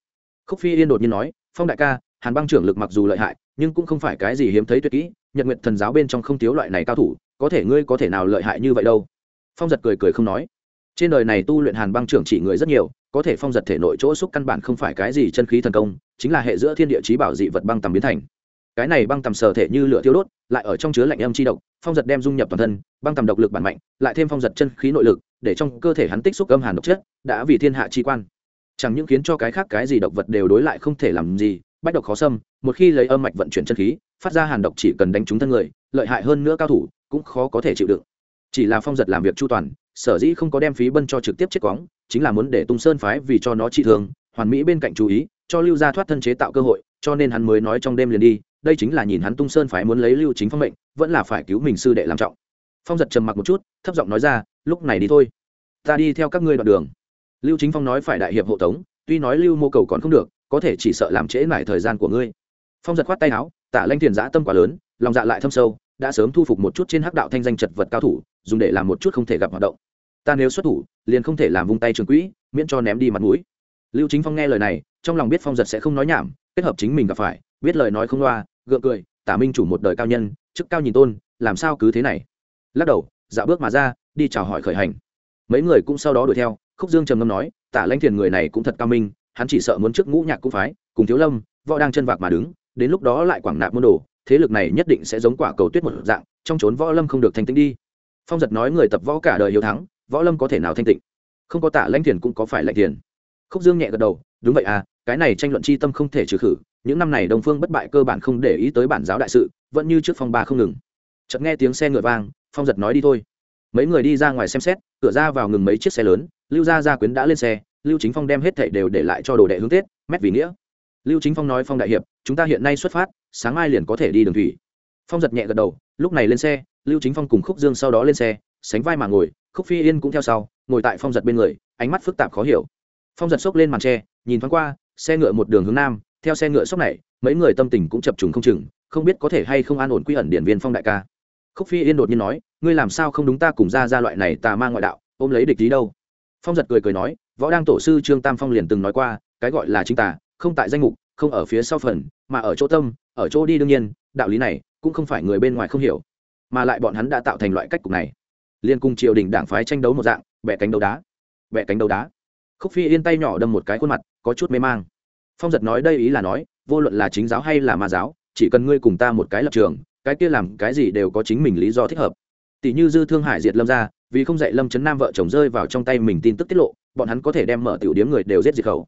Khúc phi yên đột nhiên nói phong đại ca, hàn băng trưởng lực mặc dù lợi hại, nhưng cũng không phải cái gì hiếm thấy tuyệt kỹ, nhật nguyện thần giáo bên trong không thiếu loại này cao thủ, có thể ngươi có thể nào lợi hại như vậy đâu? Phong giật cười cười không nói. Trên đời này tu luyện hàn băng trưởng chỉ người rất nhiều, có thể phong giật thể nội chỗ xúc căn bản không phải cái gì chân khí thần công, chính là hệ giữa thiên địa trí bảo dị vật băng tầm biến thành. Cái này băng tầm sở thể như lửa thiêu đốt, lại ở trong chứa lạnh âm chi độc, phong giật đem dung nhập toàn thân, băng tầm độc lực bản mạnh, lại thêm phong giật chân khí nội lực, để trong cơ thể hắn tích xúc âm hàn độc chất, đã vì thiên hạ chi quan chẳng những khiến cho cái khác cái gì độc vật đều đối lại không thể làm gì, bách độc khó xâm, một khi lấy âm mạch vận chuyển chân khí, phát ra hàn độc chỉ cần đánh trúng thân người, lợi hại hơn nữa cao thủ, cũng khó có thể chịu đựng. Chỉ là phong giật làm việc chu toàn, sở dĩ không có đem phí bân cho trực tiếp chết quóng chính là muốn để tung sơn phái vì cho nó trị thường hoàn mỹ bên cạnh chú ý, cho lưu gia thoát thân chế tạo cơ hội, cho nên hắn mới nói trong đêm liền đi, đây chính là nhìn hắn tung sơn phái muốn lấy lưu chính phong mệnh, vẫn là phải cứu mình sư đệ làm trọng. Phong giật trầm mặc một chút, thấp giọng nói ra, lúc này đi thôi. Ta đi theo các ngươi đoạn đường lưu chính phong nói phải đại hiệp hộ tống, tuy nói lưu mô cầu còn không được, có thể chỉ sợ làm trễ mải thời gian của ngươi. Phong giật khoát tay áo tả lanh thiền giã tâm quá lớn, lòng dạ lại thâm sâu, đã sớm thu phục một chút trên hắc đạo thanh danh chật vật cao thủ, dùng để làm một chút không thể gặp hoạt động. Ta nếu xuất thủ, liền không thể làm vung tay trường quỹ, miễn cho ném đi mặt mũi. Lưu chính phong nghe lời này, trong lòng biết phong giật sẽ không nói nhảm, kết hợp chính mình gặp phải, biết lời nói không loa, gượng cười, tả minh chủ một đời cao nhân, chức cao nhìn tôn, làm sao cứ thế này? Lắc đầu dạo bước mà ra, đi chào hỏi khởi hành. Mấy người cũng sau đó đuổi theo khúc dương trầm ngâm nói, tả lãnh thiền người này cũng thật cao minh, hắn chỉ sợ muốn trước ngũ nhạc cũng phái, cùng thiếu lâm, võ đang chân vạc mà đứng, đến lúc đó lại quảng nạp môn đồ, thế lực này nhất định sẽ giống quả cầu tuyết một dạng, trong trốn võ lâm không được thanh tĩnh đi. Phong giật nói người tập võ cả đời hiếu thắng, võ lâm có thể nào thanh tịnh? Không có tạ lãnh thiền cũng có phải lãnh thiền. Khúc dương nhẹ gật đầu, đúng vậy à cái này tranh luận chi tâm không thể trừ khử, những năm này đồng phương bất bại cơ bản không để ý tới bản giáo đại sự, vẫn như trước phong ba không ngừng. Chợt nghe tiếng xe ngựa vang, phong giật nói đi thôi. Mấy người đi ra ngoài xem xét, cửa ra vào ngừng mấy chiếc xe lớn lưu gia gia quyến đã lên xe, lưu chính phong đem hết thảy đều để lại cho đồ đệ hướng tết, mét vì nghĩa. Lưu chính phong nói phong đại hiệp, chúng ta hiện nay xuất phát, sáng mai liền có thể đi đường thủy. Phong giật nhẹ gật đầu, lúc này lên xe, lưu chính phong cùng khúc dương sau đó lên xe, sánh vai mà ngồi, khúc phi yên cũng theo sau, ngồi tại phong giật bên người, ánh mắt phức tạp khó hiểu. Phong giật xốc lên màn tre, nhìn thoáng qua, xe ngựa một đường hướng nam, theo xe ngựa sốc này, mấy người tâm tình cũng chập trùng không chừng, không biết có thể hay không an ổn quy ẩn điển viên phong đại ca. Khúc phi yên đột nhiên nói, ngươi làm sao không đúng ta cùng ra ra loại này tà ma ngoại đạo, ôm lấy địch tí đâu? Phong giật cười cười nói, võ đang tổ sư trương tam phong liền từng nói qua, cái gọi là chính tà, không tại danh mục, không ở phía sau phần, mà ở chỗ tâm, ở chỗ đi đương nhiên, đạo lý này cũng không phải người bên ngoài không hiểu. Mà lại bọn hắn đã tạo thành loại cách cục này. Liên cung triều đình đảng phái tranh đấu một dạng, bẻ cánh đấu đá, bẻ cánh đấu đá. Khúc phi yên tay nhỏ đâm một cái khuôn mặt, có chút mê mang. Phong giật nói đây ý là nói, vô luận là chính giáo hay là ma giáo, chỉ cần ngươi cùng ta một cái lập trường, cái kia làm cái gì đều có chính mình lý do thích hợp tỷ như dư thương hải diệt lâm ra, vì không dạy lâm chấn nam vợ chồng rơi vào trong tay mình tin tức tiết lộ, bọn hắn có thể đem mở tiểu điếm người đều giết diệt khẩu.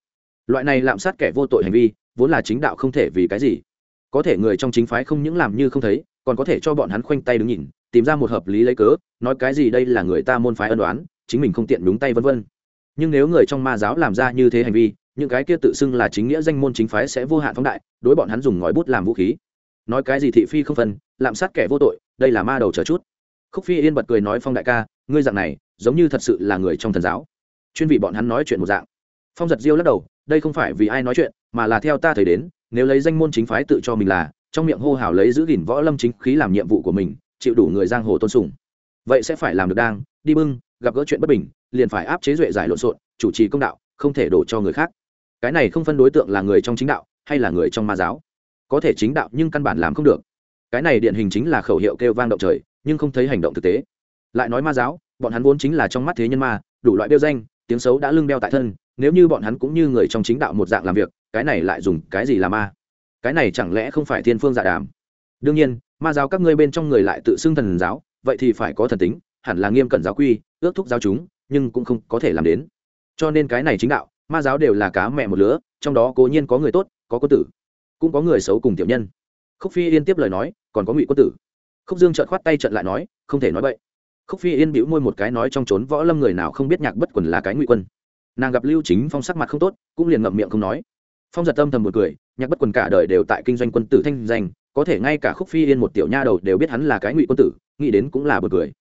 Loại này lạm sát kẻ vô tội hành vi, vốn là chính đạo không thể vì cái gì. Có thể người trong chính phái không những làm như không thấy, còn có thể cho bọn hắn khoanh tay đứng nhìn, tìm ra một hợp lý lấy cớ, nói cái gì đây là người ta môn phái ân đoán chính mình không tiện đúng tay vân vân. Nhưng nếu người trong ma giáo làm ra như thế hành vi, những cái kia tự xưng là chính nghĩa danh môn chính phái sẽ vô hạn phóng đại, đối bọn hắn dùng ngòi bút làm vũ khí. Nói cái gì thị phi không phân, lạm sát kẻ vô tội, đây là ma đầu chờ chút khúc phi yên bật cười nói, phong đại ca, ngươi dạng này, giống như thật sự là người trong thần giáo. Chuyên vị bọn hắn nói chuyện một dạng. Phong giật diêu lắc đầu, đây không phải vì ai nói chuyện, mà là theo ta thấy đến, nếu lấy danh môn chính phái tự cho mình là, trong miệng hô hào lấy giữ gìn võ lâm chính khí làm nhiệm vụ của mình, chịu đủ người giang hồ tôn sùng. Vậy sẽ phải làm được đang, đi bưng, gặp gỡ chuyện bất bình, liền phải áp chế duệ giải lộn xộn, chủ trì công đạo, không thể đổ cho người khác. Cái này không phân đối tượng là người trong chính đạo, hay là người trong ma giáo. Có thể chính đạo nhưng căn bản làm không được. Cái này điển hình chính là khẩu hiệu kêu vang động trời nhưng không thấy hành động thực tế. Lại nói ma giáo, bọn hắn vốn chính là trong mắt thế nhân ma, đủ loại đeo danh, tiếng xấu đã lưng đeo tại thân, nếu như bọn hắn cũng như người trong chính đạo một dạng làm việc, cái này lại dùng cái gì là ma? Cái này chẳng lẽ không phải thiên phương giả đàm? Đương nhiên, ma giáo các ngươi bên trong người lại tự xưng thần giáo, vậy thì phải có thần tính, hẳn là nghiêm cẩn giáo quy, ước thúc giáo chúng, nhưng cũng không có thể làm đến. Cho nên cái này chính đạo, ma giáo đều là cá mẹ một lứa, trong đó cố nhiên có người tốt, có quân tử, cũng có người xấu cùng tiểu nhân. Khúc phi yên tiếp lời nói, còn có ngụy quân tử khúc dương trợn khoát tay trận lại nói, không thể nói vậy. Khúc phi yên bĩu môi một cái nói trong trốn võ lâm người nào không biết nhạc bất quần là cái ngụy quân. Nàng gặp lưu chính phong sắc mặt không tốt, cũng liền ngậm miệng không nói. Phong giật tâm thầm một cười, nhạc bất quần cả đời đều tại kinh doanh quân tử thanh danh, có thể ngay cả khúc phi yên một tiểu nha đầu đều biết hắn là cái ngụy quân tử, nghĩ đến cũng là bật cười.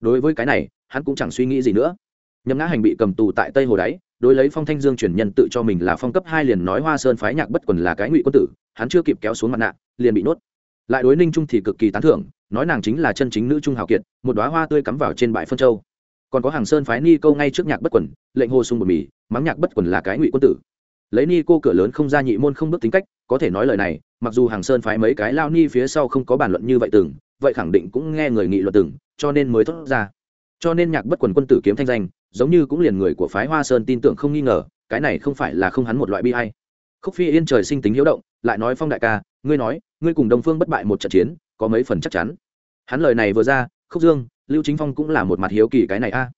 Đối với cái này, hắn cũng chẳng suy nghĩ gì nữa. Nhấm ngã hành bị cầm tù tại tây hồ đáy, đối lấy phong thanh dương chuyển nhân tự cho mình là phong cấp hai liền nói hoa sơn phái nhạc bất quần là cái ngụy quân tử, hắn chưa kịp kéo xuống mặt nạ, liền bị nuốt lại đối ninh trung thì cực kỳ tán thưởng, nói nàng chính là chân chính nữ trung hào kiệt, một đoá hoa tươi cắm vào trên bãi phân châu. Còn có hàng sơn phái ni câu ngay trước nhạc bất quần, lệnh hồ sung bờ mì, mắng nhạc bất quần là cái ngụy quân tử. Lấy ni cô cửa lớn không ra nhị môn không bước tính cách, có thể nói lời này, mặc dù hàng sơn phái mấy cái lao ni phía sau không có bàn luận như vậy từng, vậy khẳng định cũng nghe người nghị luận từng, cho nên mới thốt ra. Cho nên nhạc bất quần quân tử kiếm thanh danh, giống như cũng liền người của phái hoa sơn tin tưởng không nghi ngờ, cái này không phải là không hắn một loại bi hay khúc phi yên trời sinh tính hiếu động, lại nói phong đại ca ngươi nói, ngươi cùng đồng phương bất bại một trận chiến, có mấy phần chắc chắn. Hắn lời này vừa ra, khúc dương, lưu chính phong cũng là một mặt hiếu kỳ cái này a.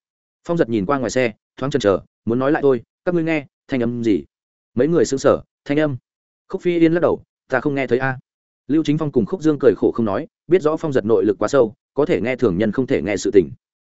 Phong giật nhìn qua ngoài xe, thoáng chần chờ, muốn nói lại thôi, các ngươi nghe, thanh âm gì? Mấy người xứng sở thanh âm. Khúc phi yên lắc đầu, ta không nghe thấy a. Lưu chính phong cùng khúc dương cười khổ không nói, biết rõ phong giật nội lực quá sâu, có thể nghe thường nhân không thể nghe sự tình.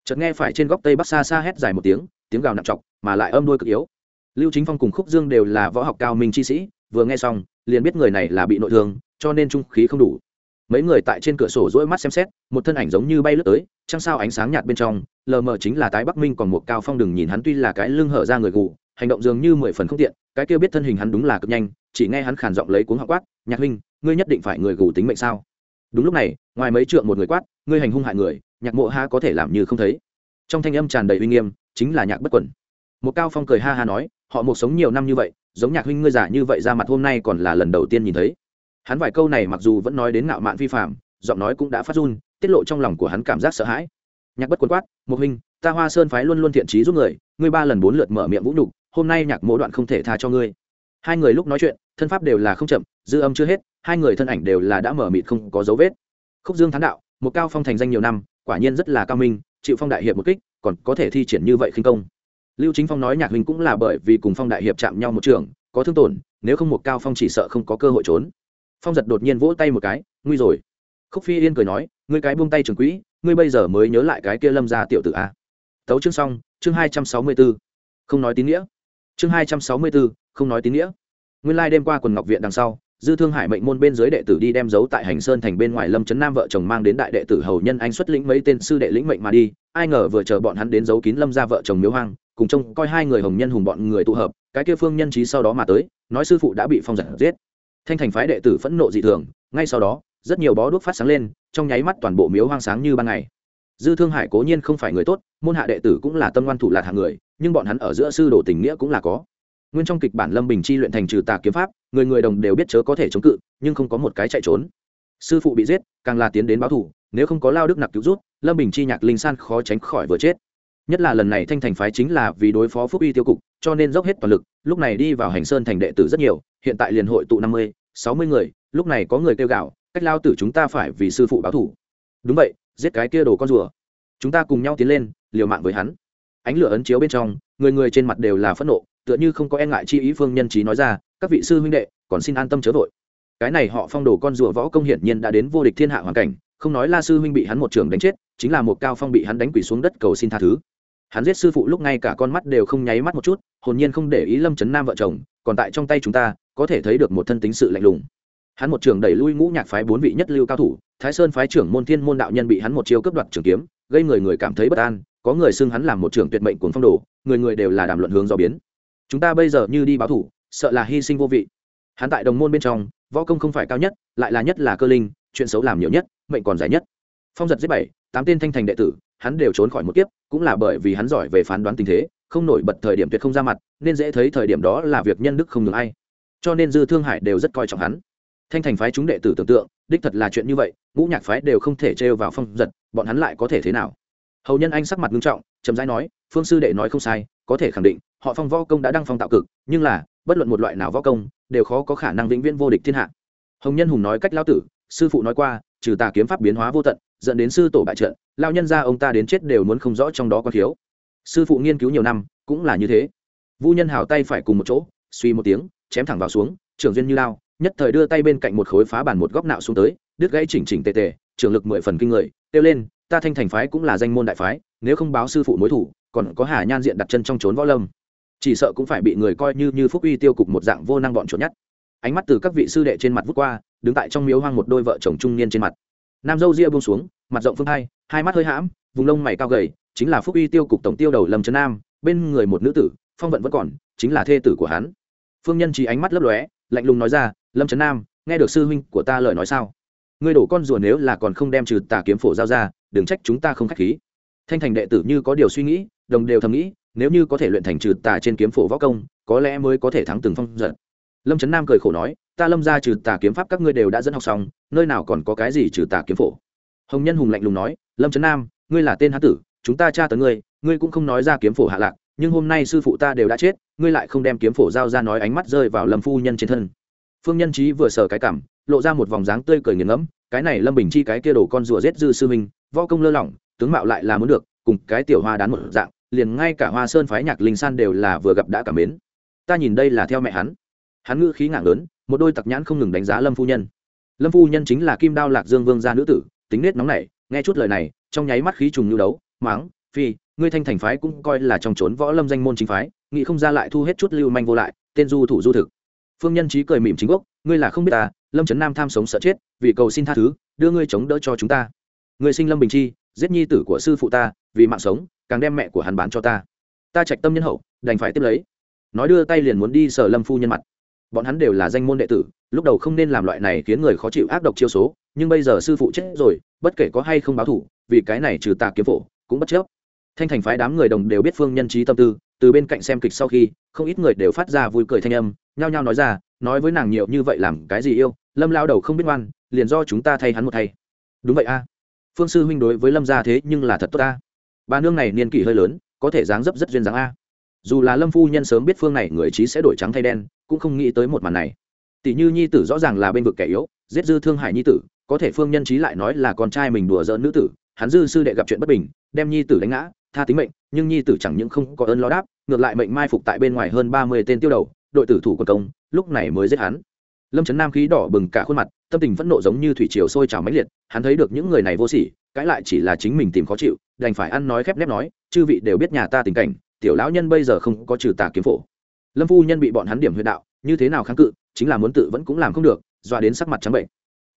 Chợt nghe phải trên góc tây bắc xa xa hét dài một tiếng tiếng gào nặng trọc, mà lại âm đôi cực yếu. Lưu chính phong cùng khúc dương đều là võ học cao minh chi sĩ, vừa nghe xong liền biết người này là bị nội thương, cho nên trung khí không đủ. Mấy người tại trên cửa sổ rỗi mắt xem xét, một thân ảnh giống như bay lướt tới, trăng sao ánh sáng nhạt bên trong, lờ mờ chính là tái bắc minh còn một cao phong đừng nhìn hắn tuy là cái lưng hở ra người gù, hành động dường như mười phần không tiện, cái kia biết thân hình hắn đúng là cực nhanh, chỉ nghe hắn khản giọng lấy cuốn họng quát, nhạc huynh, ngươi nhất định phải người gù tính mệnh sao? Đúng lúc này, ngoài mấy trượng một người quát, ngươi hành hung hại người, nhạc mộ ha có thể làm như không thấy? Trong thanh âm tràn đầy uy nghiêm, chính là nhạc bất quẩn một cao phong cười ha ha nói, họ một sống nhiều năm như vậy, giống nhạc huynh ngươi giả như vậy ra mặt hôm nay còn là lần đầu tiên nhìn thấy. Hắn vài câu này mặc dù vẫn nói đến ngạo mạn vi phạm, giọng nói cũng đã phát run, tiết lộ trong lòng của hắn cảm giác sợ hãi. Nhạc bất quân quát, một huynh, ta hoa sơn phái luôn luôn thiện trí giúp người, ngươi ba lần bốn lượt mở miệng vũ nhục, hôm nay nhạc mỗ đoạn không thể tha cho ngươi. Hai người lúc nói chuyện, thân pháp đều là không chậm, dư âm chưa hết, hai người thân ảnh đều là đã mở mịt không có dấu vết. Khúc dương thắng đạo, một cao phong thành danh nhiều năm, quả nhiên rất là cao minh, chịu phong đại hiệp một kích, còn có thể thi triển như vậy khinh công lưu chính phong nói nhạc huynh cũng là bởi vì cùng phong đại hiệp chạm nhau một trường, có thương tổn, nếu không một cao phong chỉ sợ không có cơ hội trốn. Phong giật đột nhiên vỗ tay một cái, nguy rồi. Khúc phi yên cười nói, ngươi cái buông tay trường quỹ, ngươi bây giờ mới nhớ lại cái kia lâm ra tiểu tử a. Tấu chương xong, chương hai trăm sáu mươi b ố không nói tín nghĩa. Chương hai trăm sáu mươi b ố không nói tín nghĩa. Nguyên lai、like、đêm qua quần ngọc viện đằng sau, dư thương hải mệnh môn bên dưới đệ tử đi đem giấu tại hành sơn thành bên ngoài lâm trấn nam vợ chồng mang đến đại đệ tử hầu nhân anh xuất lĩnh mấy tên sư đệ lĩnh mệnh mà đi, ai ngờ vừa chờ bọn hắn đến giấu kín lâm ra vợ chồng miếu hoang cùng trông coi hai người hồng nhân hùng bọn người tụ hợp, cái kia phương nhân trí sau đó mà tới, nói sư phụ đã bị phong giật giết. Thanh thành phái đệ tử phẫn nộ dị thường, ngay sau đó, rất nhiều bó đuốc phát sáng lên, trong nháy mắt toàn bộ miếu hoang sáng như ban ngày. Dư thương hải cố nhiên không phải người tốt, môn hạ đệ tử cũng là tâm ngoan thủ lạc hạng người, nhưng bọn hắn ở giữa sư đồ tình nghĩa cũng là có. Nguyên trong kịch bản lâm bình chi luyện thành trừ tà kiếm pháp, người người đồng đều biết chớ có thể chống cự, nhưng không có một cái chạy trốn. Sư phụ bị giết, càng là tiến đến báo thủ nếu không có lao đức nặc cứu rút lâm bình chi nhạc linh san khó tránh khỏi vừa chết nhất là lần này thanh thành phái chính là vì đối phó phúc uy tiêu cục, cho nên dốc hết toàn lực, lúc này đi vào hành sơn thành đệ tử rất nhiều, hiện tại liền hội tụ năm mươi, sáu mươi người, lúc này có người kêu gạo cách lao tử chúng ta phải vì sư phụ báo thủ. Đúng vậy, giết cái kia đồ con rùa. Chúng ta cùng nhau tiến lên, liều mạng với hắn. Ánh lửa ấn chiếu bên trong, người người trên mặt đều là phẫn nộ, tựa như không có e ngại chi ý phương nhân trí nói ra, các vị sư huynh đệ, còn xin an tâm chớ vội. Cái này họ phong đồ con rùa võ công hiển nhiên đã đến vô địch thiên hạ hoàn cảnh, không nói la sư huynh bị hắn một trường đánh chết, chính là một cao phong bị hắn đánh quỷ xuống đất cầu xin tha thứ hắn giết sư phụ lúc ngay cả con mắt đều không nháy mắt một chút, hồn nhiên không để ý lâm trấn nam vợ chồng, còn tại trong tay chúng ta, có thể thấy được một thân tính sự lạnh lùng. Hắn một trường đẩy lui ngũ nhạc phái bốn vị nhất lưu cao thủ, thái sơn phái trưởng môn thiên môn đạo nhân bị hắn một chiêu cướp đoạt trường kiếm, gây người người cảm thấy bất an, có người xưng hắn làm một trường tuyệt mệnh cuồng phong đồ, người người đều là đàm luận hướng do biến. Chúng ta bây giờ như đi báo thủ, sợ là hy sinh vô vị. Hắn tại đồng môn bên trong, võ công không phải cao nhất, lại là nhất là cơ linh, chuyện xấu làm nhiều nhất, mệnh còn dài nhất. Phong giật giết bảy, tám tên thanh thành đệ tử, hắn đều trốn khỏi một kiếp cũng là bởi vì hắn giỏi về phán đoán tình thế, không nổi bật thời điểm tuyệt không ra mặt, nên dễ thấy thời điểm đó là việc nhân đức không được ai. Cho nên dư thương hải đều rất coi trọng hắn. Thanh thành phái chúng đệ tử tưởng tượng, đích thật là chuyện như vậy, ngũ nhạc phái đều không thể trêu vào phong giật, bọn hắn lại có thể thế nào? Hầu nhân anh sắc mặt nghiêm trọng, chậm rãi nói, phương sư đệ nói không sai, có thể khẳng định, họ phong võ công đã đăng phong tạo cực, nhưng là, bất luận một loại nào võ công, đều khó có khả năng vĩnh viễn vô địch thiên hạ. Hồng nhân hùng nói cách lão tử, sư phụ nói qua, trừ tà kiếm pháp biến hóa vô tận dẫn đến sư tổ bại trận lao nhân ra ông ta đến chết đều muốn không rõ trong đó có thiếu. Sư phụ nghiên cứu nhiều năm, cũng là như thế. Vũ nhân hào tay phải cùng một chỗ, suy một tiếng, chém thẳng vào xuống trường duyên như lao, nhất thời đưa tay bên cạnh một khối phá bàn một góc nạo xuống tới, đứt gãy chỉnh chỉnh tề tề, trường lực mười phần kinh người, kêu lên, ta thanh thành phái cũng là danh môn đại phái, nếu không báo sư phụ mối thủ, còn có hà nhan diện đặt chân trong trốn võ lâm. Chỉ sợ cũng phải bị người coi như như phúc uy tiêu cục một dạng vô năng bọn trốn nhất ánh mắt từ các vị sư đệ trên mặt vút qua, đứng tại trong miếu hoang một đôi vợ chồng trung niên trên mặt nam dâu ria buông xuống, mặt rộng phương hai hai mắt hơi hãm, vùng lông mày cao gầy, chính là phúc uy tiêu cục tổng tiêu đầu lâm trấn nam, bên người một nữ tử, phong vận vẫn còn, chính là thê tử của hắn. Phương nhân trí ánh mắt lấp lóe, lạnh lùng nói ra, lâm trấn nam, nghe được sư huynh của ta lời nói sao? Ngươi đổ con rùa nếu là còn không đem trừ tà kiếm phổ giao ra, đừng trách chúng ta không k h á c h khí. Thanh thành đệ tử như có điều suy nghĩ, đồng đều thầm nghĩ, nếu như có thể luyện thành trừ tà trên kiếm phổ võ công, có lẽ mới có thể thắng từng phong giận. Lâm trấn nam cười khổ nói ta lâm ra trừ tà kiếm pháp các ngươi đều đã dẫn học xong, nơi nào còn có cái gì trừ tà kiếm phổ? Hồng nhân hùng lạnh lùng nói, lâm trấn nam, ngươi là tên hán tử, chúng ta tra tấn ngươi ngươi cũng không nói ra kiếm phổ hạ lạc, nhưng hôm nay sư phụ ta đều đã chết, ngươi lại không đem kiếm phổ giao ra nói ánh mắt rơi vào lâm phu nhân trên thân. Phương nhân trí vừa sờ cái cảm, lộ ra một vòng dáng tươi cười nghiền ngẫm, cái này lâm bình chi cái kia đổ con rùa rết dư sư minh võ công lơ lỏng, tướng mạo lại là muốn được, cùng cái tiểu hoa đán một dạng, liền ngay cả hoa sơn phái nhạc linh san đều là vừa gặp đã cảm mến. Ta nhìn đây là theo mẹ hắn. Hắn ngữ khí ngạc lớn một đôi tặc nhãn không ngừng đánh giá lâm phu nhân. Lâm phu nhân chính là kim đao lạc dương vương gia nữ tử, tính nết nóng nảy, nghe chút lời này, trong nháy mắt khí trùng nhu đấu máng phi, ngươi thanh thành phái cũng coi là trong trốn võ lâm danh môn chính phái nghị không ra lại thu hết chút lưu manh vô lại, tên du thủ du thực. Phương nhân trí cười mỉm chính gốc, ngươi là không biết ta, lâm trấn nam tham sống sợ chết, vì cầu xin tha thứ, đưa ngươi chống đỡ cho chúng ta. Người sinh lâm bình chi, giết nhi tử của sư phụ ta, vì mạng sống, càng đem mẹ của hắn bán cho ta. Ta trạch tâm nhân hậu, đành phải tiếp lấy. Nói đưa tay liền muốn đi sở lâm phu nhân mặt bọn hắn đều là danh môn đệ tử, lúc đầu không nên làm loại này khiến người khó chịu ác độc chiêu số, nhưng bây giờ sư phụ chết rồi, bất kể có hay không báo thủ, vì cái này trừ tà kiếm phổ, cũng bất chấp. Thanh thành phái đám người đồng đều biết phương nhân trí tâm tư, từ bên cạnh xem kịch sau khi, không ít người đều phát ra vui cười thanh âm, nhao nhao nói ra, nói với nàng nhiều như vậy làm cái gì yêu, lâm lao đầu không biết ngoan, liền do chúng ta thay hắn một thay. Đúng vậy a. Phương sư huynh đối với lâm gia thế nhưng là thật tốt ta. bà nương này niên kỷ hơi lớn, có thể dáng dấp rất duyên dáng a dù là lâm phu nhân sớm biết phương này người trí sẽ đổi trắng thay đen, cũng không nghĩ tới một màn này. Tỷ như nhi tử rõ ràng là bên vực kẻ yếu, giết dư thương hại nhi tử, có thể phương nhân trí lại nói là con trai mình đùa giỡn nữ tử, hắn dư sư đệ gặp chuyện bất bình, đem nhi tử đánh ngã, tha tính mệnh, nhưng nhi tử chẳng những không có ơn lo đáp, ngược lại mệnh mai phục tại bên ngoài hơn ba mươi tên tiêu đầu, đội tử thủ quân công, lúc này mới giết hắn. Lâm trấn nam khí đỏ bừng cả khuôn mặt, tâm tình phẫn nộ giống như thủy triều sôi trào mãnh liệt, hắn thấy được những người này vô sỉ, cãi lại chỉ là chính mình tìm khó chịu, đành phải ăn nói khép nép nói, chư vị đều biết nhà ta tình cảnh tiểu lão nhân bây giờ không có trừ tà kiếm phổ. Lâm phu nhân bị bọn hắn điểm huyệt đạo, như thế nào kháng cự, chính là muốn tự vẫn cũng làm không được, dọa đến sắc mặt trắng bệnh.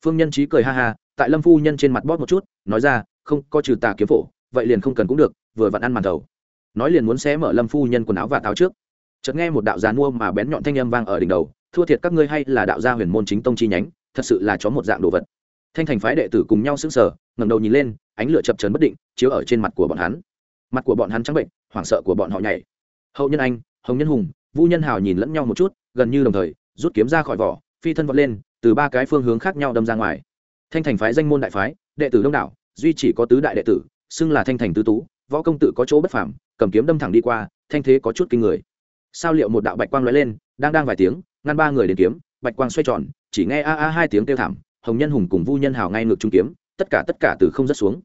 Phương nhân trí cười ha ha, tại lâm phu nhân trên mặt bóp một chút, nói ra, không, có trừ tà kiếm phổ, vậy liền không cần cũng được, vừa vặn ăn màn thầu nói liền muốn xé mở lâm phu nhân quần áo và táo trước. Chợt nghe một đạo giàn mua mà bén nhọn thanh âm vang ở đỉnh đầu, thua thiệt các ngươi hay là đạo gia huyền môn chính tông chi nhánh, thật sự là chó một dạng đồ vật. Thanh thành phái đệ tử cùng nhau sững sờ, ngẩng đầu nhìn lên, ánh lửa chập chờn bất định, chiếu ở trên mặt của bọn hắn. Mặt của bọn hắn trắng bệnh hoảng sợ của bọn họ nhảy. Hậu nhân anh, hồng nhân hùng vũ nhân hào nhìn lẫn nhau một chút, gần như đồng thời, rút kiếm ra khỏi vỏ, phi thân vọt lên, từ ba cái phương hướng khác nhau đâm ra ngoài. Thanh thành phái danh môn đại phái, đệ tử đông đảo, duy chỉ có tứ đại đệ tử, xưng là thanh thành tứ tú, võ công tự có chỗ bất phàm, cầm kiếm đâm thẳng đi qua, thanh thế có chút kinh người. Sao liệu một đạo bạch quang lóe lên, đang đang vài tiếng, ngăn ba người đến kiếm, bạch quang xoay tròn, chỉ nghe a a hai tiếng kêu thảm, hồng nhân hùng cùng vu nhân hào ngay ngược trung kiếm, tất cả tất cả từ không rất xuống.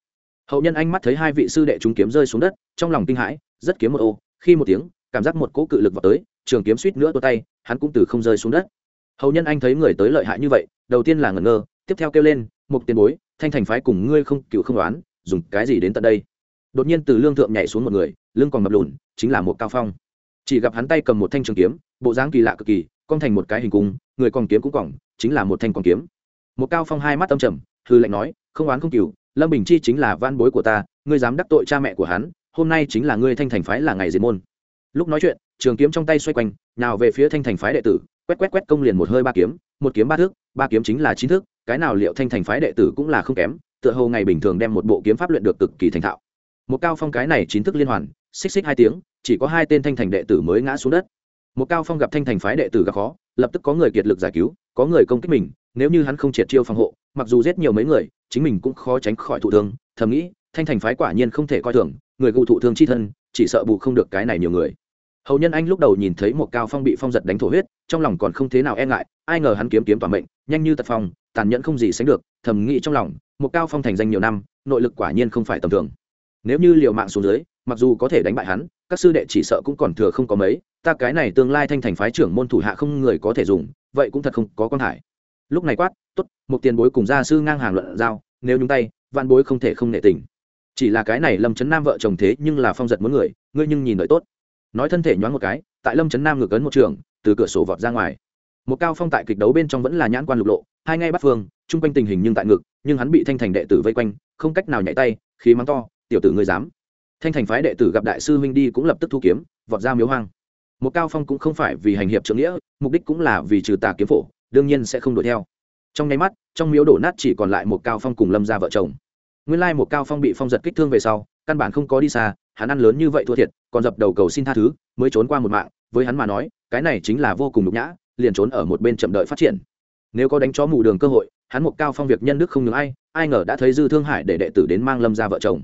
Hậu nhân anh mắt thấy hai vị sư đệ trung kiếm rơi xuống đất, trong lòng kinh hãi rất kiếm một ô, khi một tiếng, cảm giác một cỗ cự lực vào tới, trường kiếm suýt nữa tua tay, hắn cũng từ không rơi xuống đất. Hầu nhân anh thấy người tới lợi hại như vậy, đầu tiên là ngẩn ngơ, tiếp theo kêu lên một tiền bối, thanh thành phái cùng ngươi không cựu không đoán, dùng cái gì đến tận đây? Đột nhiên từ lương thượng nhảy xuống một người, lưng còn mập lùn, chính là một cao phong. Chỉ gặp hắn tay cầm một thanh trường kiếm, bộ dáng kỳ lạ cực kỳ, cong thành một cái hình cung, người còn kiếm cũng còng chính là một thanh còn kiếm. Một cao phong hai mắt âm trầm hư lệnh nói, không oán không cừu lâm bình chi chính là van bối của ta, ngươi dám đắc tội cha mẹ của hắn hôm nay chính là ngươi thanh thành phái là ngày diệt môn. Lúc nói chuyện, trường kiếm trong tay xoay quanh, nào về phía thanh thành phái đệ tử, quét quét quét công liền một hơi ba kiếm, một kiếm ba thước, ba kiếm chính là chín thước, cái nào liệu thanh thành phái đệ tử cũng là không kém, tựa hồ ngày bình thường đem một bộ kiếm pháp luyện được cực kỳ thành thạo. Một cao phong cái này chín thức liên hoàn, xích xích hai tiếng, chỉ có hai tên thanh thành đệ tử mới ngã xuống đất. Một cao phong gặp thanh thành phái đệ tử gặp khó, lập tức có người kiệt lực giải cứu, có người công kích mình, nếu như hắn không triệt chiêu phòng hộ, mặc dù giết nhiều mấy người, chính mình cũng khó tránh khỏi thụ thương, thầm nghĩ, thanh thành phái quả nhiên không thể coi thường người cụ thụ thương chi thân, chỉ sợ bù không được cái này nhiều người. Hầu nhân anh lúc đầu nhìn thấy một cao phong bị phong giật đánh thổ huyết, trong lòng còn không thế nào e ngại, ai ngờ hắn kiếm kiếm toàn mệnh, nhanh như tật phong, tàn nhẫn không gì sánh được, thầm nghĩ trong lòng, một cao phong thành danh nhiều năm, nội lực quả nhiên không phải tầm thường. Nếu như liều mạng xuống dưới, mặc dù có thể đánh bại hắn, các sư đệ chỉ sợ cũng còn thừa không có mấy, ta cái này tương lai thanh thành phái trưởng môn thủ hạ không người có thể dùng, vậy cũng thật không có con hải. Lúc này quát, tốt, một tiền bối cùng gia sư ngang hàng luận giao, nếu nhúng tay văn bối không thể không nệ tình chỉ là cái này lâm trấn nam vợ chồng thế nhưng là phong giật muốn người, ngươi nhưng nhìn đợi tốt. Nói thân thể nhoáng một cái, tại lâm trấn nam ngược ấn một trường, từ cửa sổ vọt ra ngoài. Một cao phong tại kịch đấu bên trong vẫn là nhãn quan lục lộ, hai ngay bắt phương, chung quanh tình hình nhưng tại ngực, nhưng hắn bị thanh thành đệ tử vây quanh, không cách nào nhảy tay, khí mắng to, tiểu tử ngươi dám. Thanh thành phái đệ tử gặp đại sư huynh đi cũng lập tức thu kiếm, vọt ra miếu hoang. Một cao phong cũng không phải vì hành hiệp trưởng nghĩa, mục đích cũng là vì trừ tà kiếm phổ, đương nhiên sẽ không đuổi theo. Trong nháy mắt, trong miếu đổ nát chỉ còn lại một cao phong cùng lâm ra vợ chồng nguyên lai một cao phong bị phong giật kích thương về sau, căn bản không có đi xa, hắn ăn lớn như vậy thua thiệt, còn dập đầu cầu xin tha thứ, mới trốn qua một mạng. Với hắn mà nói, cái này chính là vô cùng nhục nhã, liền trốn ở một bên chậm đợi phát triển. Nếu có đánh chó mù đường cơ hội, hắn một cao phong việc nhân đức không ngừng ai ai ngờ đã thấy dư thương hải để đệ tử đến mang lâm ra vợ chồng.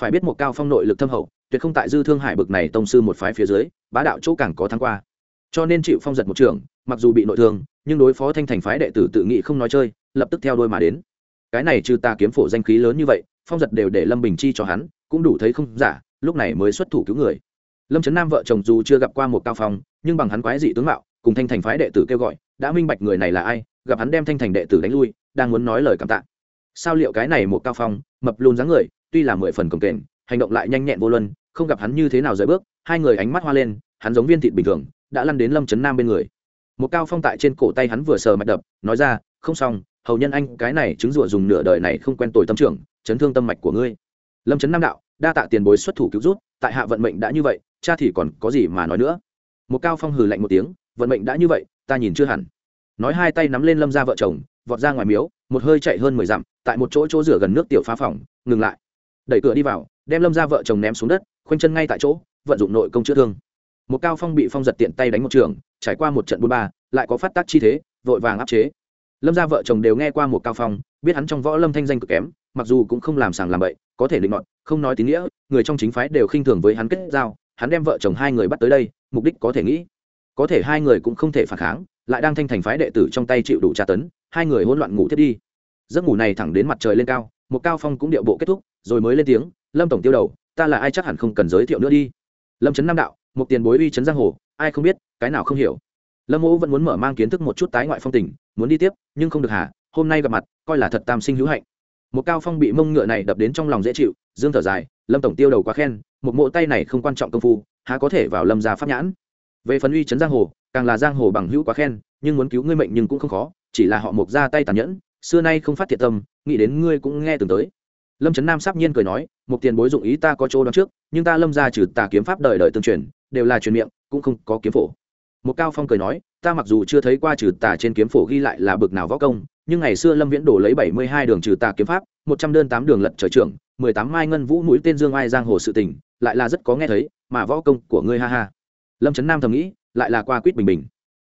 Phải biết một cao phong nội lực thâm hậu, tuyệt không tại dư thương hải bực này tông sư một phái phía dưới, bá đạo chỗ càng có thắng qua. Cho nên chịu phong giật một trường, mặc dù bị nội thương, nhưng đối phó thanh thành phái đệ tử tự nghĩ không nói chơi, lập tức theo đôi mà đến cái này trừ ta kiếm phổ danh khí lớn như vậy, phong giật đều để lâm bình chi cho hắn, cũng đủ thấy không giả, lúc này mới xuất thủ cứu người. Lâm trấn nam vợ chồng dù chưa gặp qua một cao phong, nhưng bằng hắn quái dị tướng mạo, cùng thanh thành phái đệ tử kêu gọi, đã minh bạch người này là ai, gặp hắn đem thanh thành đệ tử đánh lui, đang muốn nói lời cảm tạ. Sao liệu cái này một cao phong, mập luôn dáng người, tuy là mười phần cồng kềnh, hành động lại nhanh nhẹn vô luân, không gặp hắn như thế nào rời bước, hai người ánh mắt hoa lên, hắn giống viên thịt bình thường, đã lăn đến lâm trấn nam bên người. Một cao phong tại trên cổ tay hắn vừa sờ mạch đập, nói ra không xong, hầu nhân anh, cái này chứng rủa dùng nửa đời này không quen tồi tâm trưởng, chấn thương tâm mạch của ngươi. Lâm trấn nam đạo, đa tạ tiền bối xuất thủ cứu rút tại hạ vận mệnh đã như vậy, cha thì còn có gì mà nói nữa. Một cao phong hừ lạnh một tiếng, vận mệnh đã như vậy, ta nhìn chưa hẳn. Nói hai tay nắm lên lâm ra vợ chồng, vọt ra ngoài miếu, một hơi chạy hơn mười dặm, tại một chỗ chỗ rửa gần nước tiểu phá phòng, ngừng lại. Đẩy cửa đi vào, đem lâm ra vợ chồng ném xuống đất, khoanh chân ngay tại chỗ, vận dụng nội công chữa thương. Một cao phong bị phong giật tiện tay đánh một trường, trải qua một trận bốn ba, lại có phát tác chi thế, vội vàng áp chế lâm gia vợ chồng đều nghe qua một cao phong, biết hắn trong võ lâm thanh danh cực kém, mặc dù cũng không làm sàng làm bậy, có thể định luận không nói tín nghĩa, người trong chính phái đều khinh thường với hắn kết giao, hắn đem vợ chồng hai người bắt tới đây, mục đích có thể nghĩ. Có thể hai người cũng không thể phản kháng, lại đang thanh thành phái đệ tử trong tay chịu đủ tra tấn, hai người hỗn loạn ngủ thiết đi. Giấc ngủ này thẳng đến mặt trời lên cao, một cao phong cũng điệu bộ kết thúc, rồi mới lên tiếng, lâm tổng tiêu đầu, ta là ai chắc hẳn không cần giới thiệu nữa đi. Lâm trấn nam đạo, một tiền bối uy trấn giang hồ, ai không biết, cái nào không hiểu. Lâm mỗ vẫn muốn mở mang kiến thức một chút tái ngoại phong tình muốn đi tiếp, nhưng không được hả hôm nay gặp mặt, coi là thật tam sinh hữu hạnh. Một cao phong bị mông ngựa này đập đến trong lòng dễ chịu, dương thở dài, lâm tổng tiêu đầu quá khen, một mộ tay này không quan trọng công phu, há có thể vào lâm gia pháp nhãn. Về phần uy trấn giang hồ, càng là giang hồ bằng hữu quá khen, nhưng muốn cứu ngươi mệnh nhưng cũng không khó, chỉ là họ mộc ra tay tàn nhẫn, xưa nay không phát thiệt tâm, nghĩ đến ngươi cũng nghe từng tới. Lâm trấn nam sắp nhiên cười nói một tiền bối dụng ý ta có chỗ đón trước, nhưng ta lâm ra trừ tà kiếm pháp đời đời tương truyền, đều là truyền miệng, cũng không có kiếm phổ. Một cao phong cười nói ta mặc dù chưa thấy qua trừ tà trên kiếm phổ ghi lại là bực nào võ công, nhưng ngày xưa lâm viễn đổ lấy bảy mươi hai đường trừ tà kiếm pháp, một trăm đơn tám đường lật trời trưởng, mười tám mai ngân vũ mũi tên dương ai giang hồ sự tình, lại là rất có nghe thấy, mà võ công của ngươi ha ha. Lâm trấn nam thầm nghĩ, lại là qua quýt bình bình.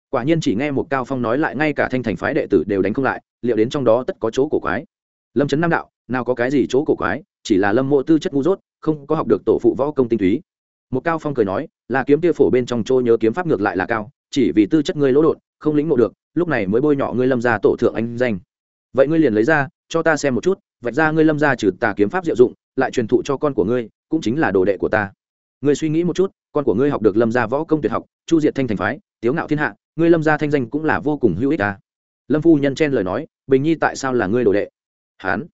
Quả nhiên chỉ nghe một cao phong nói lại ngay cả thanh thành phái đệ tử đều đánh không lại, liệu đến trong đó tất có chỗ cổ quái. Lâm trấn nam đạo, nào có cái gì chỗ cổ quái, chỉ là lâm mộ tư chất ngu dốt, không có học được tổ phụ võ công tinh túy. Một cao phong cười nói, là kiếm tia phổ bên trong chỗ nhớ kiếm pháp ngược lại là cao chỉ vì tư chất ngươi lỗ đột, không lĩnh ngộ được, lúc này mới bôi nhọ ngươi lâm ra tổ thượng anh danh. Vậy ngươi liền lấy ra, cho ta xem một chút, vạch ra ngươi lâm ra trừ tà kiếm pháp diệu dụng, lại truyền thụ cho con của ngươi, cũng chính là đồ đệ của ta. Ngươi suy nghĩ một chút, con của ngươi học được lâm gia võ công tuyệt học, chu diệt thanh thành phái, tiếu ngạo thiên hạ, ngươi lâm gia thanh danh cũng là vô cùng hữu ích ta. Lâm phu nhân chen lời nói, bình nhi tại sao là ngươi đồ đệ? Hán,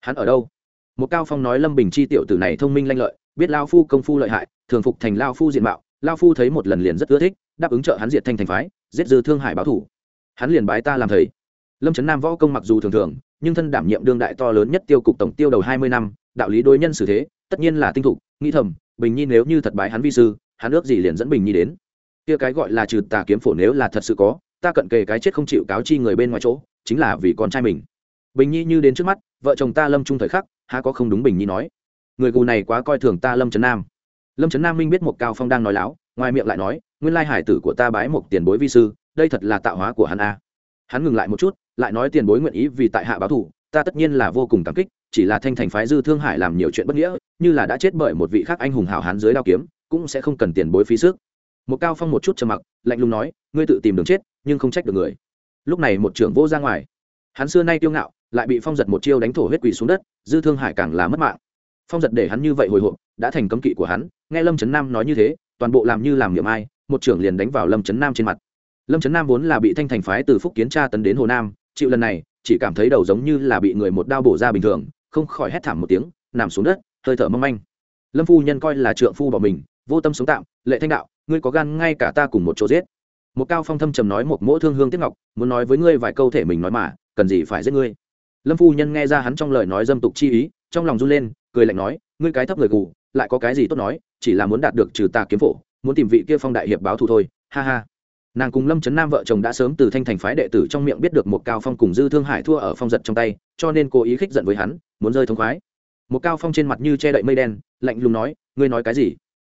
hắn ở đâu? Một cao phong nói lâm bình chi tiểu tử này thông minh lanh lợi, biết lao phu công phu lợi hại, thường phục thành lao phu diện mạo lao phu thấy một lần liền rất ưa thích, đáp ứng trợ hắn diệt thanh thành phái, giết dư thương hải báo thủ. Hắn liền bái ta làm thầy. Lâm trấn nam võ công mặc dù thường thường, nhưng thân đảm nhiệm đương đại to lớn nhất tiêu cục tổng tiêu đầu hai mươi năm, đạo lý đối nhân xử thế, tất nhiên là tinh thục, nghĩ thầm, bình nhi nếu như thật bái hắn vi sư, hắn ước gì liền dẫn bình nhi đến. Kia cái gọi là trừ tà kiếm phổ nếu là thật sự có, ta cận kề cái chết không chịu cáo chi người bên ngoài chỗ, chính là vì con trai mình. Bình nhi như đến trước mắt, vợ chồng ta lâm trung thời khắc, há có không đúng bình nhi nói. Người gù này quá coi thường ta lâm trấn nam lâm trấn nam minh biết một cao phong đang nói láo ngoài miệng lại nói nguyên lai hải tử của ta bái một tiền bối vi sư đây thật là tạo hóa của hắn a hắn ngừng lại một chút lại nói tiền bối nguyện ý vì tại hạ báo thủ ta tất nhiên là vô cùng cảm kích chỉ là thanh thành phái dư thương hải làm nhiều chuyện bất nghĩa như là đã chết bởi một vị khác anh hùng hảo hán dưới đao kiếm cũng sẽ không cần tiền bối phí sức một cao phong một chút trầm mặc lạnh lùng nói ngươi tự tìm đường chết nhưng không trách được người lúc này một trưởng vô ra ngoài hắn xưa nay tiêu ngạo lại bị phong giật một chiêu đánh thổ huyết quỷ xuống đất dư thương hải càng là mất mạng phong giật để hắn như vậy hồi hộp, đã thành cấm kỵ của hắn, nghe lâm trấn nam nói như thế, toàn bộ làm như làm niệm ai, một trưởng liền đánh vào lâm trấn nam trên mặt. Lâm trấn nam vốn là bị thanh thành phái từ phúc kiến tra tấn đến hồ nam, chịu lần này, chỉ cảm thấy đầu giống như là bị người một đao bổ ra bình thường, không khỏi hét thảm một tiếng, nằm xuống đất, hơi thở mâm anh lâm phu nhân coi là trượng phu bỏ mình, vô tâm sống tạm, lệ thanh đạo, ngươi có gan ngay cả ta cùng một chỗ giết. Một cao phong thâm trầm nói một mỗ thương hương tiết ngọc, muốn nói với ngươi vài câu thể mình nói mà, cần gì phải giết ngươi. Lâm phu nhân nghe ra hắn trong lời nói dâm tục chi ý, trong lòng run lên cười lạnh nói, ngươi cái thấp người gù, lại có cái gì tốt nói, chỉ là muốn đạt được trừ tà kiếm phổ, muốn tìm vị kia phong đại hiệp báo thù thôi, ha ha. Nàng cùng lâm trấn nam vợ chồng đã sớm từ thanh thành phái đệ tử trong miệng biết được một cao phong cùng dư thương hải thua ở phong giật trong tay, cho nên cố ý khích giận với hắn, muốn rơi thống khoái. Một cao phong trên mặt như che đậy mây đen, lạnh lùng nói, ngươi nói cái gì?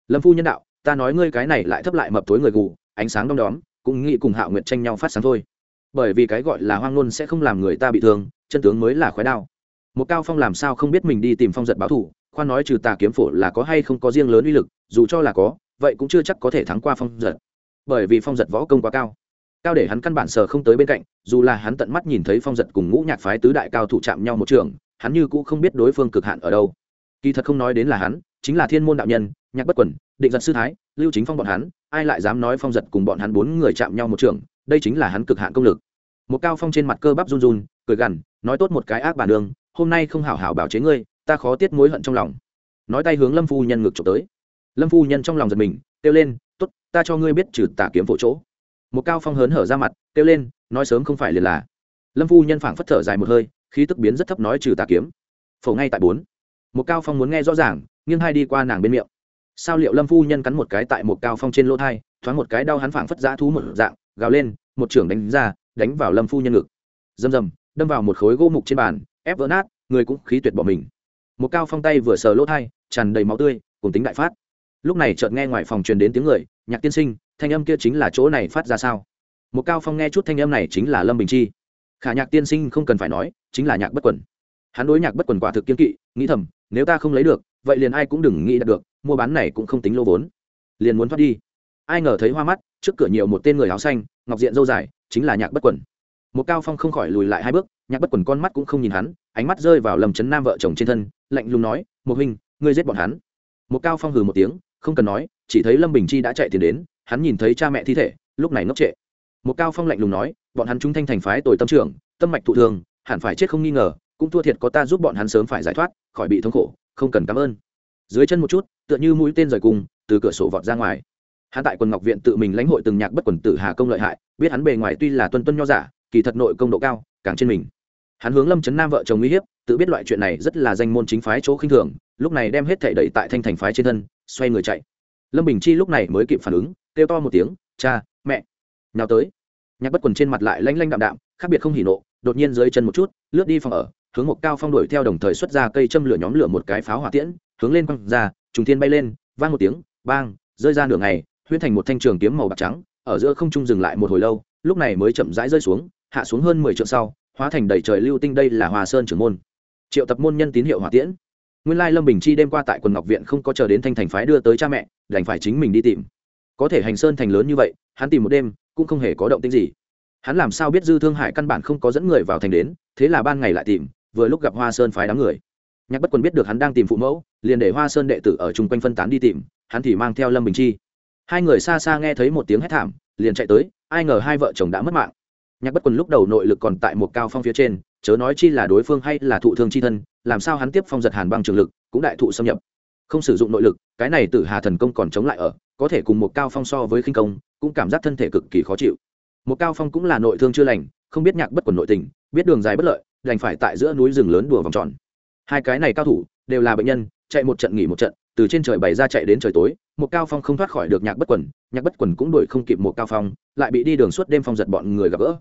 Lâm phu nhân đạo, ta nói ngươi cái này lại thấp lại mập tối người gù, ánh sáng đom đóm, cũng nghĩ cùng hạo nguyệt tranh nhau phát sáng thôi. Bởi vì cái gọi là hoang ngôn sẽ không làm người ta bị thương, chân tướng mới là khói đao một cao phong làm sao không biết mình đi tìm phong giật báo thủ, khoan nói trừ tà kiếm phổ là có hay không có riêng lớn uy lực, dù cho là có, vậy cũng chưa chắc có thể thắng qua phong giật. Bởi vì phong giật võ công quá cao cao để hắn căn bản sờ không tới bên cạnh, dù là hắn tận mắt nhìn thấy phong giật cùng ngũ nhạc phái tứ đại cao thủ chạm nhau một trường, hắn như cũ không biết đối phương cực hạn ở đâu. Kỳ thật không nói đến là hắn, chính là thiên môn đạo nhân, nhạc bất quẩn định giật sư thái, lưu chính phong bọn hắn, ai lại dám nói phong giật cùng bọn hắn bốn người chạm nhau một trường, đây chính là hắn cực hạn công lực. Một cao phong trên mặt cơ bắp run run, cười gằn, nói tốt một cái ác bản đường hôm nay không hảo hảo bảo chế ngươi, ta khó tiết mối hận trong lòng. Nói tay hướng lâm phu nhân ngực trộm tới. Lâm phu nhân trong lòng giật mình, kêu lên t ố t ta cho ngươi biết trừ tà kiếm phổ chỗ. Một cao phong hớn hở ra mặt, kêu lên, nói sớm không phải liền là. Lâm phu nhân phảng phất thở dài một hơi, khí tức biến rất thấp nói trừ tà kiếm. Phổ ngay tại bốn. Một cao phong muốn nghe rõ ràng, nghiêng hai đi qua nàng bên miệng. Sao liệu lâm phu nhân cắn một cái tại một cao phong trên lỗ thai, thoáng một cái đau hắn phảng phất giã thú một dạng, gào lên, một trưởng đánh ra, đánh vào lâm phu nhân ngực. Rầm rầm, đâm vào một khối gỗ mục trên bàn ép vỡ nát người cũng khí tuyệt bỏ mình. Một cao phong tay vừa sờ lỗ thai, tràn đầy máu tươi cùng tính đại phát. Lúc này chợt nghe ngoài phòng truyền đến tiếng người, nhạc tiên sinh, thanh âm kia chính là chỗ này phát ra sao? Một cao phong nghe chút thanh âm này chính là lâm bình chi. Khả nhạc tiên sinh không cần phải nói, chính là nhạc bất quẩn hắn đối nhạc bất quẩn quả thực kiên kỵ, nghĩ thầm, nếu ta không lấy được, vậy liền ai cũng đừng nghĩ đạt được, mua bán này cũng không tính lô vốn. Liền muốn thoát đi. Ai ngờ thấy hoa mắt, trước cửa nhiều một tên người áo xanh, ngọc diện dâu dài, chính là nhạc bất quẩn một cao phong không khỏi lùi lại hai bước nhạc bất quần con mắt cũng không nhìn hắn, ánh mắt rơi vào lầm chấn nam vợ chồng trên thân, lạnh lùng nói một huynh, ngươi giết bọn hắn. Một cao phong hừ một tiếng, không cần nói, chỉ thấy lâm bình chi đã chạy tiền đến, hắn nhìn thấy cha mẹ thi thể, lúc này ngốc trệ. Một cao phong lạnh lùng nói, bọn hắn trung thanh thành phái tồi tâm trưởng, tâm mạch thụ thường, hẳn phải chết không nghi ngờ, cũng thua thiệt có ta giúp bọn hắn sớm phải giải thoát, khỏi bị thống khổ, không cần cảm ơn. Dưới chân một chút, tựa như mũi tên rời cùng, từ cửa sổ vọt ra ngoài. Hắn tại quần ngọc viện tự mình lãnh hội từng nhạc bất quần tử hà công lợi hại, biết hắn bề ngoài tuy là tuân tuân nho giả, kỳ thật nội công độ cao, càng trên mình hắn hướng lâm chấn nam vợ chồng uy hiếp, tự biết loại chuyện này rất là danh môn chính phái chỗ khinh thường, lúc này đem hết thể đẩy tại thanh thành phái trên thân, xoay người chạy. Lâm bình chi lúc này mới kịp phản ứng, kêu to một tiếng, cha, mẹ, nào tới. Nhạc bất quần trên mặt lại lanh lanh đạm đạm, khác biệt không hỉ nộ, đột nhiên dưới chân một chút, lướt đi phòng ở, hướng một cao phong đuổi theo đồng thời xuất ra cây châm lửa nhóm lửa một cái pháo hỏa tiễn, hướng lên quăng ra, trùng thiên bay lên, vang một tiếng, bang, rơi ra nửa ngày, huyễn thành một thanh trường kiếm màu bạc trắng, ở giữa không trung dừng lại một hồi lâu, lúc này mới chậm rãi rơi xuống, hạ xuống hơn mười trượng sau hóa thành đầy trời lưu tinh đây là hòa sơn trưởng môn. Triệu tập môn nhân tín hiệu hỏa tiễn. Nguyên lai lâm bình chi đêm qua tại quần ngọc viện không có chờ đến thanh thành phái đưa tới cha mẹ, đành phải chính mình đi tìm. Có thể hành sơn thành lớn như vậy, hắn tìm một đêm, cũng không hề có động tĩnh gì. Hắn làm sao biết dư thương hải căn bản không có dẫn người vào thành đến, thế là ban ngày lại tìm, vừa lúc gặp hoa sơn phái đám người. Nhạc bất quân biết được hắn đang tìm phụ mẫu, liền để hoa sơn đệ tử ở chung quanh phân tán đi tìm, hắn thì mang theo lâm bình chi. Hai người xa xa nghe thấy một tiếng hét thảm, liền chạy tới, ai ngờ hai vợ chồng đã mất mạng nhạc bất quần lúc đầu nội lực còn tại một cao phong phía trên, chớ nói chi là đối phương hay là thụ thương chi thân, làm sao hắn tiếp phong giật hàn băng trường lực, cũng đại thụ xâm nhập. Không sử dụng nội lực, cái này tử hà thần công còn chống lại ở, có thể cùng một cao phong so với khinh công, cũng cảm giác thân thể cực kỳ khó chịu. Một cao phong cũng là nội thương chưa lành, không biết nhạc bất quần nội tình, biết đường dài bất lợi, đành phải tại giữa núi rừng lớn đùa vòng tròn. Hai cái này cao thủ, đều là bệnh nhân, chạy một trận nghỉ một trận, từ trên trời bày ra chạy đến trời tối, một cao phong không thoát khỏi được nhạc bất quần, nhạc bất quần cũng đuổi không kịp một cao phong, lại bị đi đường suốt đêm phong giật bọn người gặp gỡ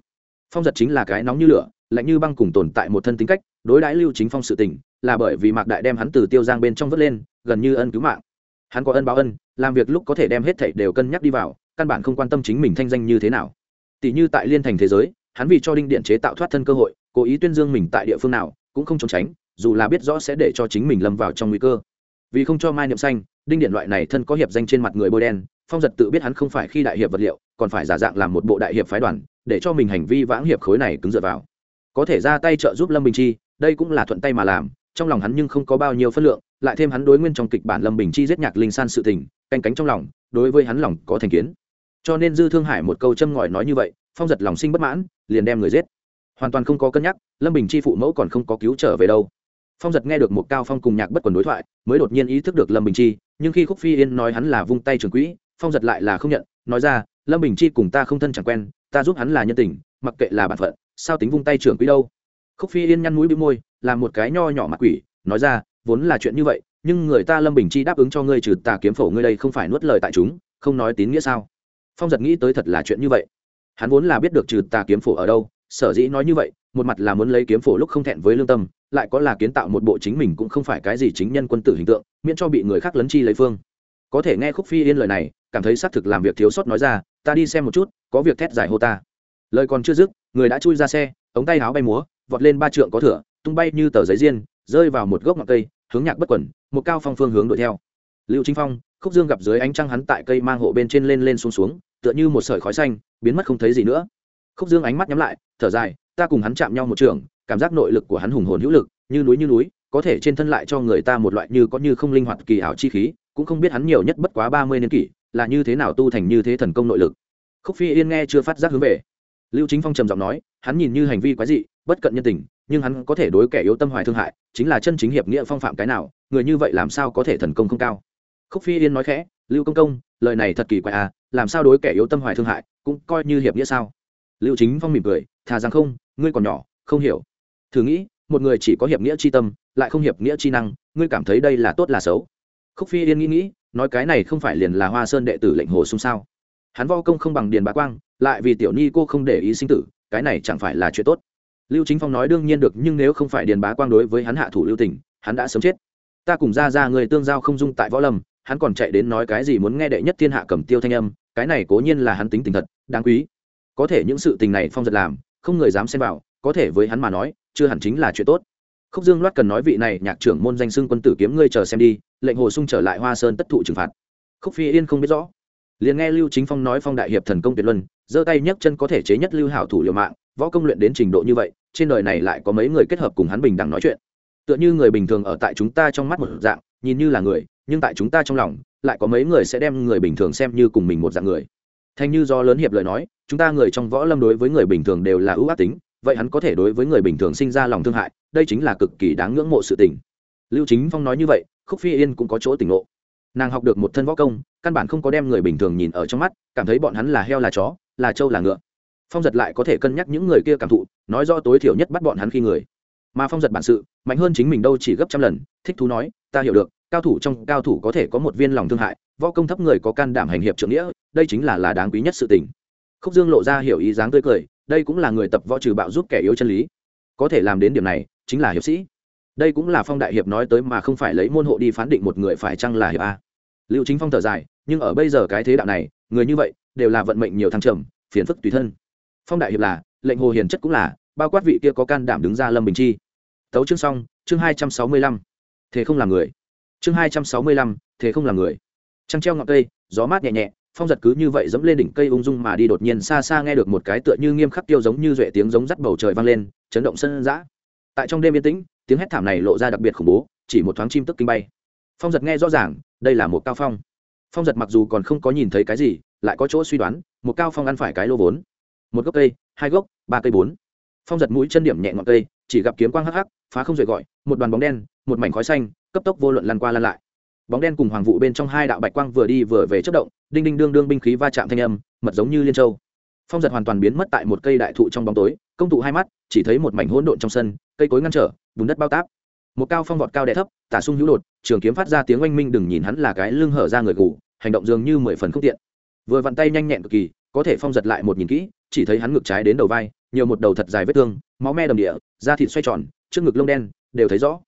phong giật chính là cái nóng như lửa, lạnh như băng cùng tồn tại một thân tính cách, đối đãi lưu chính phong sự tình, là bởi vì mạc đại đem hắn từ tiêu giang bên trong vớt lên, gần như ân cứu mạng. Hắn có ân báo ân, làm việc lúc có thể đem hết thảy đều cân nhắc đi vào, căn bản không quan tâm chính mình thanh danh như thế nào. Tỷ như tại liên thành thế giới, hắn vì cho đinh điện chế tạo thoát thân cơ hội, cố ý tuyên dương mình tại địa phương nào, cũng không trốn tránh, dù là biết rõ sẽ để cho chính mình lâm vào trong nguy cơ. Vì không cho mai niệm xanh, đinh điện loại này thân có hiệp danh trên mặt người bôi đen, phong giật tự biết hắn không phải khi đại hiệp vật liệu, còn phải giả dạng làm một bộ đại hiệp phái đoàn để cho mình hành vi vãng hiệp khối này cứng dựa vào. Có thể ra tay trợ giúp lâm bình chi, đây cũng là thuận tay mà làm, trong lòng hắn nhưng không có bao nhiêu phân lượng, lại thêm hắn đối nguyên trong kịch bản lâm bình chi giết nhạc linh san sự tình, canh cánh trong lòng, đối với hắn lòng có thành kiến. Cho nên dư thương hải một câu châm ngòi nói như vậy, phong giật lòng sinh bất mãn, liền đem người giết. Hoàn toàn không có cân nhắc, lâm bình chi phụ mẫu còn không có cứu trở về đâu. Phong giật nghe được một cao phong cùng nhạc bất quần đối thoại, mới đột nhiên ý thức được lâm bình chi, nhưng khi khúc phi yên nói hắn là vung tay trường quỹ, phong giật lại là không nhận, nói ra, lâm bình chi cùng ta không thân chẳng quen ta giúp hắn là nhân tình, mặc kệ là bản phận, sao tính vung tay trưởng quý đâu. Khúc phi yên nhăn mũi bị môi làm một cái nho nhỏ mặt quỷ, nói ra, vốn là chuyện như vậy, nhưng người ta lâm bình chi đáp ứng cho ngươi trừ tà kiếm phổ ngươi đây không phải nuốt lời tại chúng, không nói tín nghĩa sao? Phong giật nghĩ tới thật là chuyện như vậy. Hắn vốn là biết được trừ tà kiếm phổ ở đâu, sở dĩ nói như vậy, một mặt là muốn lấy kiếm phổ lúc không thẹn với lương tâm, lại có là kiến tạo một bộ chính mình cũng không phải cái gì chính nhân quân tử hình tượng, miễn cho bị người khác lấn chi lấy phương. Có thể nghe khúc phi yên lời này, cảm thấy xác thực làm việc thiếu sót nói ra ta đi xem một chút có việc thét giải hô ta. Lời còn chưa dứt người đã chui ra xe ống tay áo bay múa vọt lên ba trượng có thửa tung bay như tờ giấy diên, rơi vào một gốc ngọn cây hướng nhạc bất quẩn một cao phong phương hướng đuổi theo. Lưu chính phong khúc dương gặp dưới ánh trăng hắn tại cây mang hộ bên trên lên lên xuống xuống tựa như một sợi khói xanh biến mất không thấy gì nữa. Khúc dương ánh mắt nhắm lại thở dài ta cùng hắn chạm nhau một trường cảm giác nội lực của hắn hùng hồn hữu lực như núi như núi có thể trên thân lại cho người ta một loại như có như không linh hoạt kỳ ảo chi khí cũng không biết hắn nhiều nhất bất quá ba mươi niên kỷ là như thế nào tu thành như thế thần công nội lực? Khúc phi yên nghe chưa phát giác hướng về. Lưu chính phong trầm giọng nói, hắn nhìn như hành vi quái dị, bất cận nhân tình, nhưng hắn có thể đối kẻ yếu tâm hoài thương hại, chính là chân chính hiệp nghĩa phong phạm cái nào, người như vậy làm sao có thể thần công không cao? Khúc phi yên nói khẽ, lưu công công, lời này thật kỳ quái à làm sao đối kẻ yếu tâm hoài thương hại, cũng coi như hiệp nghĩa sao? Lưu chính phong mỉm cười, thà rằng không, ngươi còn nhỏ, không hiểu. Thử nghĩ, một người chỉ có hiệp nghĩa c h i tâm, lại không hiệp nghĩa c h i năng, ngươi cảm thấy đây là tốt là xấu? Khúc phi yên nghĩ nghĩ nói cái này không phải liền là hoa sơn đệ tử lệnh hồ xung sao? Hắn vo công không bằng điền bá quang, lại vì tiểu ni cô không để ý sinh tử, cái này chẳng phải là chuyện tốt. Lưu chính phong nói đương nhiên được, nhưng nếu không phải điền bá quang đối với hắn hạ thủ lưu tỉnh hắn đã sớm chết. Ta cùng ra ra người tương giao không dung tại võ lâm, hắn còn chạy đến nói cái gì muốn nghe đệ nhất thiên hạ cầm tiêu thanh âm, cái này cố nhiên là hắn tính tình thật, đáng quý. Có thể những sự tình này phong giật làm, không người dám xem vào, có thể với hắn mà nói, chưa hẳn chính là chuyện tốt khúc dương loát cần nói vị này nhạc trưởng môn danh xưng quân tử kiếm ngươi chờ xem đi, lệnh hồ sung trở lại hoa sơn tất thụ trừng phạt. Khúc phi yên không biết rõ. Liền nghe lưu chính phong nói phong đại hiệp thần công tuyệt luân, giơ tay nhấc chân có thể chế nhất lưu hảo thủ liều mạng, võ công luyện đến trình độ như vậy, trên đời này lại có mấy người kết hợp cùng hắn bình đẳng nói chuyện. Tựa như người bình thường ở tại chúng ta trong mắt một dạng, nhìn như là người, nhưng tại chúng ta trong lòng, lại có mấy người sẽ đem người bình thường xem như cùng mình một dạng người. Thành như do lớn hiệp lời nói, chúng ta người trong võ lâm đối với người bình thường đều là ưu ác tính vậy hắn có thể đối với người bình thường sinh ra lòng thương hại, đây chính là cực kỳ đáng ngưỡng mộ sự tình. Lưu chính phong nói như vậy, khúc phi yên cũng có chỗ tỉnh ngộ. Nàng học được một thân võ công, căn bản không có đem người bình thường nhìn ở trong mắt, cảm thấy bọn hắn là heo là chó, là trâu là ngựa. Phong giật lại có thể cân nhắc những người kia cảm thụ, nói do tối thiểu nhất bắt bọn hắn khi người. Mà phong giật bản sự, mạnh hơn chính mình đâu chỉ gấp trăm lần, thích thú nói, ta hiểu được, cao thủ trong cao thủ có thể có một viên lòng thương hại, võ công thấp người có can đảm hành hiệp trưởng nghĩa, đây chính là là đáng quý nhất sự tình. Khúc dương lộ ra hiểu ý dáng tươi cười đây cũng là người tập võ trừ bạo giúp kẻ yếu chân lý. Có thể làm đến điểm này, chính là hiệp sĩ. Đây cũng là phong đại hiệp nói tới mà không phải lấy môn hộ đi phán định một người phải chăng là hiệp a. Liệu chính phong thở dài, nhưng ở bây giờ cái thế đạo này, người như vậy, đều là vận mệnh nhiều thăng trầm, phiền phức tùy thân. Phong đại hiệp là, lệnh hồ hiền chất cũng là, bao quát vị kia có can đảm đứng ra lâm bình chi. Tấu chương xong, chương hai trăm sáu mươi lăm. Thế không làm người. Chương hai trăm sáu mươi lăm, thế không làm người. Trăng treo ngọn cây, gió mát nhẹ nhẹ phong giật cứ như vậy dẫm lên đỉnh cây ung dung mà đi đột nhiên xa xa nghe được một cái tựa như nghiêm khắc tiêu giống như duệ tiếng giống rắt bầu trời vang lên, chấn động sân giã. Tại trong đêm yên tĩnh, tiếng hét thảm này lộ ra đặc biệt khủng bố, chỉ một thoáng chim tức kinh bay. Phong giật nghe rõ ràng, đây là một cao phong. Phong giật mặc dù còn không có nhìn thấy cái gì, lại có chỗ suy đoán, một cao phong ăn phải cái lô vốn. Một gốc cây, hai gốc, ba cây bốn. Phong giật mũi chân điểm nhẹ ngọn cây, chỉ gặp kiếm quang hắc hắc, phá không rồi gọi, một đoàn bóng đen, một mảnh khói xanh, cấp tốc vô luận lăn qua lăn lại bóng đen cùng hoàng vụ bên trong hai đạo bạch quang vừa đi vừa về chất động, đinh đinh đương đương binh khí va chạm thanh âm, mật giống như liên châu. Phong giật hoàn toàn biến mất tại một cây đại thụ trong bóng tối, công tụ hai mắt, chỉ thấy một mảnh hỗn độn trong sân, cây cối ngăn trở, bùn đất bao táp. Một cao phong vọt cao đẻ thấp, tả sung hữu đột, trường kiếm phát ra tiếng oanh minh đừng nhìn hắn là cái lưng hở ra người gù, hành động dường như mười phần không tiện. Vừa vặn tay nhanh nhẹn cực kỳ, có thể phong giật lại một nhìn kỹ, chỉ thấy hắn ngực trái đến đầu vai, nhiều một đầu thật dài vết thương, máu me đầm địa, da thịt xoay tròn, trước ngực lông đen, đều thấy rõ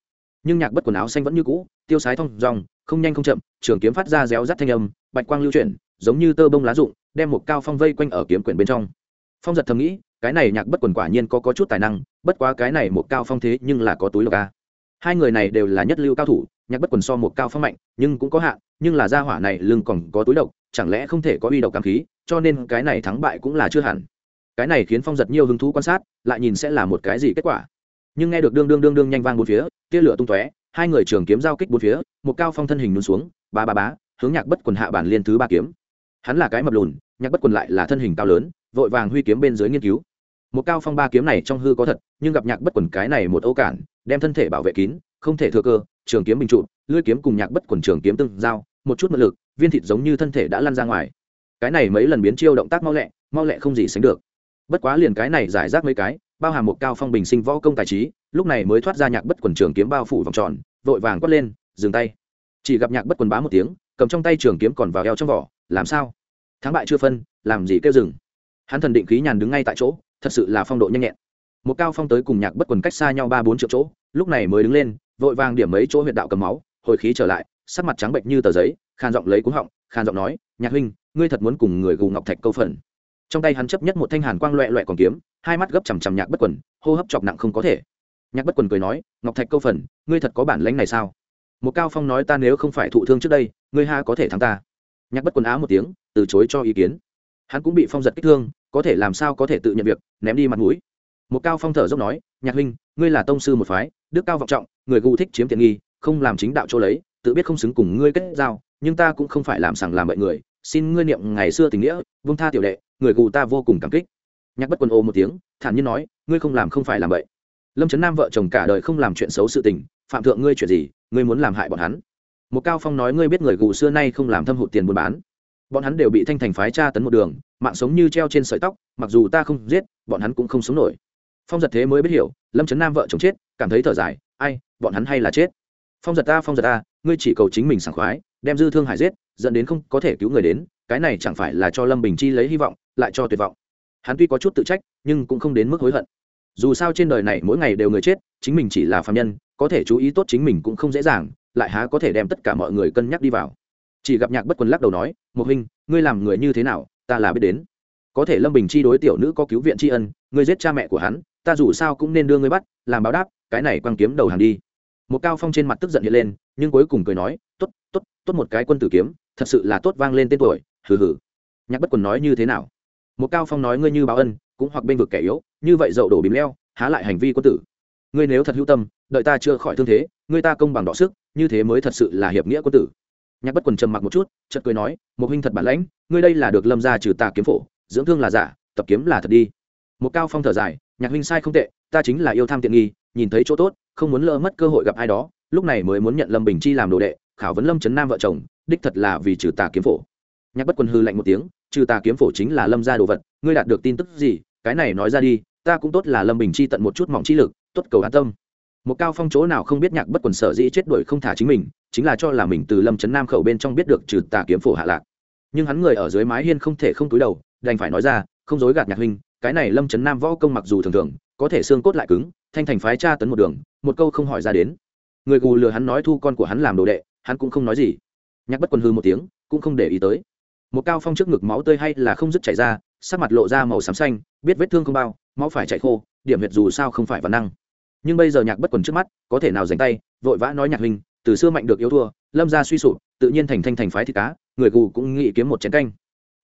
nhưng nhạc bất quần áo xanh vẫn như cũ, tiêu sái thong dòng không nhanh không chậm, trường kiếm phát ra réo rắt thanh âm, bạch quang lưu chuyển, giống như tơ bông lá rụng, đem một cao phong vây quanh ở kiếm quyển bên trong. Phong giật thầm nghĩ, cái này nhạc bất quần quả nhiên có có chút tài năng, bất quá cái này một cao phong thế nhưng là có túi lộc a. Hai người này đều là nhất lưu cao thủ, nhạc bất quần so một cao phong mạnh, nhưng cũng có hạn, nhưng là gia hỏa này lưng còn có túi độc chẳng lẽ không thể có uy độc cảm khí, cho nên cái này thắng bại cũng là chưa hẳn. Cái này khiến phong giật nhiều hứng thú quan sát, lại nhìn sẽ là một cái gì kết quả nhưng nghe được đương đương đương đương nhanh vang bốn phía, tia lửa tung tóe, hai người trường kiếm giao kích bốn phía, một cao phong thân hình nôn xuống, ba ba bá hướng nhạc bất quần hạ bản liên thứ ba kiếm. Hắn là cái mập lùn, nhạc bất quần lại là thân hình cao lớn, vội vàng huy kiếm bên dưới nghiên cứu. Một cao phong ba kiếm này trong hư có thật, nhưng gặp nhạc bất quần cái này một âu cản, đem thân thể bảo vệ kín, không thể thừa cơ, trường kiếm bình trụ, lưỡi kiếm cùng nhạc bất quần trường kiếm tương giao, một chút mật lực, viên thịt giống như thân thể đã lăn ra ngoài. Cái này mấy lần biến chiêu động tác mau lẹ mau lẹ không gì sánh được. Bất quá liền cái này giải rác mấy cái bao hàm một cao phong bình sinh võ công tài trí, lúc này mới thoát ra nhạc bất quần trường kiếm bao phủ vòng tròn, vội vàng quất lên, dừng tay. Chỉ gặp nhạc bất quần bá một tiếng, cầm trong tay trường kiếm còn vào eo trong vỏ, làm sao? Thắng bại chưa phân, làm gì kêu dừng? Hắn thần định khí nhàn đứng ngay tại chỗ, thật sự là phong độ nhanh nhẹn. Một cao phong tới cùng nhạc bất quần cách xa nhau ba bốn triệu chỗ, lúc này mới đứng lên, vội vàng điểm mấy chỗ huyệt đạo cầm máu, hồi khí trở lại, sắc mặt trắng bệnh như tờ giấy khan giọng lấy cúng họng khan giọng nói, nhạc huynh, ngươi thật muốn cùng người gù ngọc thạch câu phần trong tay hắn chấp nhất một thanh hàn quang loẹ loẹ còn kiếm, hai mắt gấp chằm chằm nhạc bất quần, hô hấp chọc nặng không có thể. Nhạc bất quần cười nói, ngọc thạch câu phần, ngươi thật có bản lãnh này sao? Một cao phong nói ta nếu không phải thụ thương trước đây, ngươi ha có thể thắng ta. Nhạc bất quần á một tiếng, từ chối cho ý kiến. Hắn cũng bị phong giật kích thương, có thể làm sao có thể tự nhận việc, ném đi mặt mũi. Một cao phong thở dốc nói, nhạc huynh, ngươi là tông sư một phái, đức cao vọng trọng, người gu thích chiếm tiện nghi, không làm chính đạo chỗ lấy, tự biết không xứng cùng ngươi kết giao, nhưng ta cũng không phải làm sằng làm bậy người, xin ngươi niệm ngày xưa tình nghĩa vương tha tiểu đệ người gù ta vô cùng cảm kích. Nhạc bất quân ô một tiếng, thản nhiên nói, ngươi không làm không phải làm vậy. lâm trấn nam vợ chồng cả đời không làm chuyện xấu sự tình, phạm thượng ngươi chuyện gì, ngươi muốn làm hại bọn hắn. Một cao phong nói, ngươi biết người gù xưa nay không làm thâm hụt tiền buôn bán. Bọn hắn đều bị thanh thành phái tra tấn một đường, mạng sống như treo trên sợi tóc, mặc dù ta không giết, bọn hắn cũng không sống nổi. Phong giật thế mới biết hiểu, lâm trấn nam vợ chồng chết, cảm thấy thở dài, ai, bọn hắn hay là chết. Phong giật ta phong giật ta ngươi chỉ cầu chính mình sảng khoái, đem dư thương hải giết, dẫn đến không có thể cứu người đến cái này chẳng phải là cho lâm bình chi lấy hy vọng, lại cho tuyệt vọng. Hắn tuy có chút tự trách, nhưng cũng không đến mức hối hận. Dù sao trên đời này mỗi ngày đều người chết, chính mình chỉ là phạm nhân, có thể chú ý tốt chính mình cũng không dễ dàng, lại há có thể đem tất cả mọi người cân nhắc đi vào. Chỉ gặp nhạc bất quần lắc đầu nói một huynh, ngươi làm người như thế nào, ta là biết đến. Có thể lâm bình chi đối tiểu nữ có cứu viện tri ân, ngươi giết cha mẹ của hắn, ta dù sao cũng nên đưa ngươi bắt, làm báo đáp, cái này quăng kiếm đầu hàng đi. Một cao phong trên mặt tức giận hiện lên, nhưng cuối cùng cười nói, tốt tốt tốt một cái quân tử kiếm, thật sự là tốt vang lên tên tuổi hừ hừ. Nhạc bất quần nói như thế nào? Một cao phong nói ngươi như báo ân, cũng hoặc bên vực kẻ yếu, như vậy dậu đổ bìm leo, há lại hành vi quân tử. Ngươi nếu thật hữu tâm, đợi ta chưa khỏi thương thế, ngươi ta công bằng đọ sức, như thế mới thật sự là hiệp nghĩa quân tử. Nhạc bất quần trầm mặc một chút, chợt cười nói, một huynh thật bản lãnh, ngươi đây là được lâm ra trừ tà kiếm phổ, dưỡng thương là giả, tập kiếm là thật đi. Một cao phong thở dài, nhạc huynh sai không tệ, ta chính là yêu tham tiện nghi, nhìn thấy chỗ tốt, không muốn lỡ mất cơ hội gặp ai đó, lúc này mới muốn nhận lâm bình chi làm đồ đệ, khảo vấn lâm trấn nam vợ chồng, đích thật là vì trừ tà kiếm phổ nhạc bất quân hư lạnh một tiếng, trừ tà kiếm phổ chính là lâm gia đồ vật, ngươi đạt được tin tức gì? Cái này nói ra đi, ta cũng tốt là lâm bình chi tận một chút mỏng chi lực, tốt cầu an tâm. Một cao phong chỗ nào không biết nhạc bất quần sở dĩ chết đuổi không thả chính mình, chính là cho là mình từ lâm trấn nam khẩu bên trong biết được trừ tà kiếm phổ hạ lạc. Nhưng hắn người ở dưới mái hiên không thể không túi đầu, đành phải nói ra, không dối gạt nhạc huynh, cái này lâm trấn nam võ công mặc dù thường thường, có thể xương cốt lại cứng, thanh thành phái tra tấn một đường, một câu không hỏi ra đến. Người gù lừa hắn nói thu con của hắn làm đồ đệ, hắn cũng không nói gì. Nhạc bất quần hư một tiếng, cũng không để ý tới một cao phong trước ngực máu tươi hay là không dứt chảy ra, sắc mặt lộ ra màu xám xanh, biết vết thương không bao, máu phải chảy khô, điểm huyệt dù sao không phải văn năng. Nhưng bây giờ nhạc bất quần trước mắt, có thể nào dành tay, vội vã nói nhạc huynh, từ xưa mạnh được yếu thua, lâm ra suy sụp, tự nhiên thành thanh thành phái thịt cá, người gù cũng nghĩ kiếm một chén canh.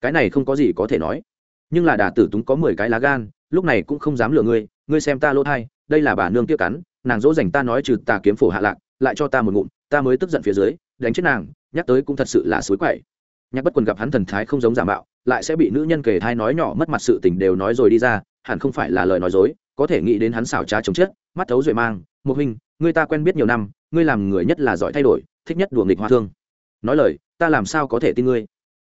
Cái này không có gì có thể nói. Nhưng là đà tử túng có mười cái lá gan, lúc này cũng không dám lừa ngươi ngươi xem ta lỗ thai, đây là bà nương tiêu cắn, nàng dỗ dành ta nói trừ ta kiếm phổ hạ lạc, lại cho ta một ngụm, ta mới tức giận phía dưới, đánh chết nàng, nhắc tới cũng thật sự là suối quậy. Nhạc bất quần gặp hắn thần thái không giống giả mạo, lại sẽ bị nữ nhân kể thai nói nhỏ mất mặt sự tình đều nói rồi đi ra, hẳn không phải là lời nói dối, có thể nghĩ đến hắn xảo trá chống chết, mắt thấu duệ mang một huynh ngươi ta quen biết nhiều năm, ngươi làm người nhất là giỏi thay đổi, thích nhất đùa nghịch hoa thương. Nói lời, ta làm sao có thể tin ngươi?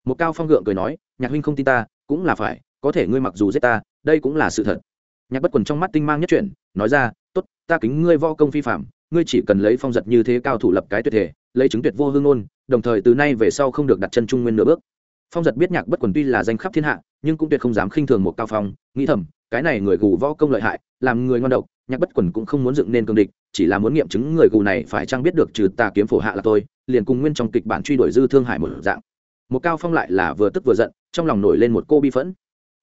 Một cao phong gượng cười nói, nhạc huynh không tin ta, cũng là phải, có thể ngươi mặc dù giết ta, đây cũng là sự thật. Nhạc bất quần trong mắt tinh mang nhất chuyển, nói ra, tốt, ta kính ngươi vo công phi phạm ngươi chỉ cần lấy phong giật như thế cao thủ lập cái tuyệt thể, lấy chứng tuyệt vô hương ngôn đồng thời từ nay về sau không được đặt chân trung nguyên nửa bước. Phong giật biết nhạc bất quần tuy là danh khắp thiên hạ, nhưng cũng tuyệt không dám khinh thường một cao phong, nghĩ thầm, cái này người gù võ công lợi hại, làm người ngon độc, nhạc bất quần cũng không muốn dựng nên cương địch, chỉ là muốn nghiệm chứng người gù này phải chăng biết được trừ tà kiếm phổ hạ là tôi, liền cùng nguyên trong kịch bản truy đuổi dư thương hải một dạng. Một cao phong lại là vừa tức vừa giận, trong lòng nổi lên một cô bi phẫn.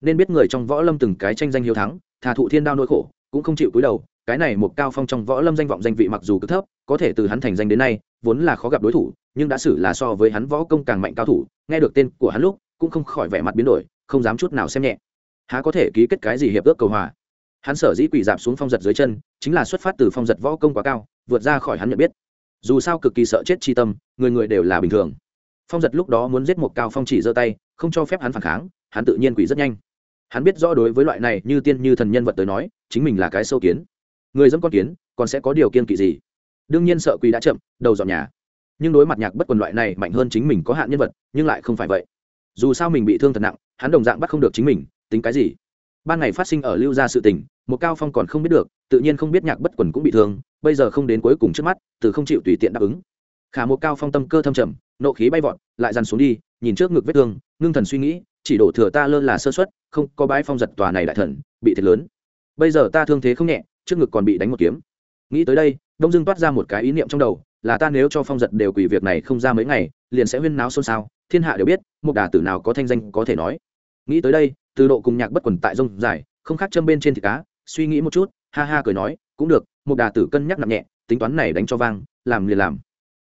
Nên biết người trong võ lâm từng cái tranh danh hiếu thắng thà thụ thiên đao nỗi khổ, cũng không chịu cúi đầu cái này một cao phong trong võ lâm danh vọng danh vị mặc dù cực thấp, có thể từ hắn thành danh đến nay, vốn là khó gặp đối thủ, nhưng đã xử là so với hắn võ công càng mạnh cao thủ, nghe được tên của hắn lúc, cũng không khỏi vẻ mặt biến đổi, không dám chút nào xem nhẹ. Há có thể ký kết cái gì hiệp ước cầu hòa? Hắn sở dĩ quỷ dạp xuống phong giật dưới chân, chính là xuất phát từ phong giật võ công quá cao, vượt ra khỏi hắn nhận biết. Dù sao cực kỳ sợ chết chi tâm, người người đều là bình thường. Phong giật lúc đó muốn giết một cao phong chỉ giơ tay, không cho phép hắn phản kháng, hắn tự nhiên quỷ rất nhanh. Hắn biết rõ đối với loại này như tiên như thần nhân vật tới nói, chính mình là cái sâu kiến người dẫm con kiến còn sẽ có điều kiên kỵ gì? Đương nhiên sợ quỷ đã chậm đầu dọn nhà. Nhưng đối mặt nhạc bất quần loại này mạnh hơn chính mình có hạn nhân vật nhưng lại không phải vậy. Dù sao mình bị thương thật nặng hắn đồng dạng bắt không được chính mình tính cái gì? Ban ngày phát sinh ở lưu gia sự tình một cao phong còn không biết được tự nhiên không biết nhạc bất quần cũng bị thương bây giờ không đến cuối cùng trước mắt từ không chịu tùy tiện đáp ứng. Khả một cao phong tâm cơ thâm trầm nộ khí bay vọt lại dằn xuống đi nhìn trước ngực vết thương ngưng thần suy nghĩ chỉ đổ thừa ta lơ là sơ suất, không có bãi phong giật tòa này đại thần bị thiệt lớn. Bây giờ ta thương thế không nhẹ trước ngực còn bị đánh một kiếm. Nghĩ tới đây, đông Dương toát ra một cái ý niệm trong đầu, là ta nếu cho phong giật đều quỷ việc này không ra mấy ngày, liền sẽ huyên náo xôn xao, thiên hạ đều biết, một đà tử nào có thanh danh có thể nói. Nghĩ tới đây, từ độ cùng nhạc bất quần tại rông dài, không khác châm bên trên thịt cá, suy nghĩ một chút, ha ha cười nói, cũng được, một đà tử cân nhắc nặng nhẹ, tính toán này đánh cho vang, làm liền làm.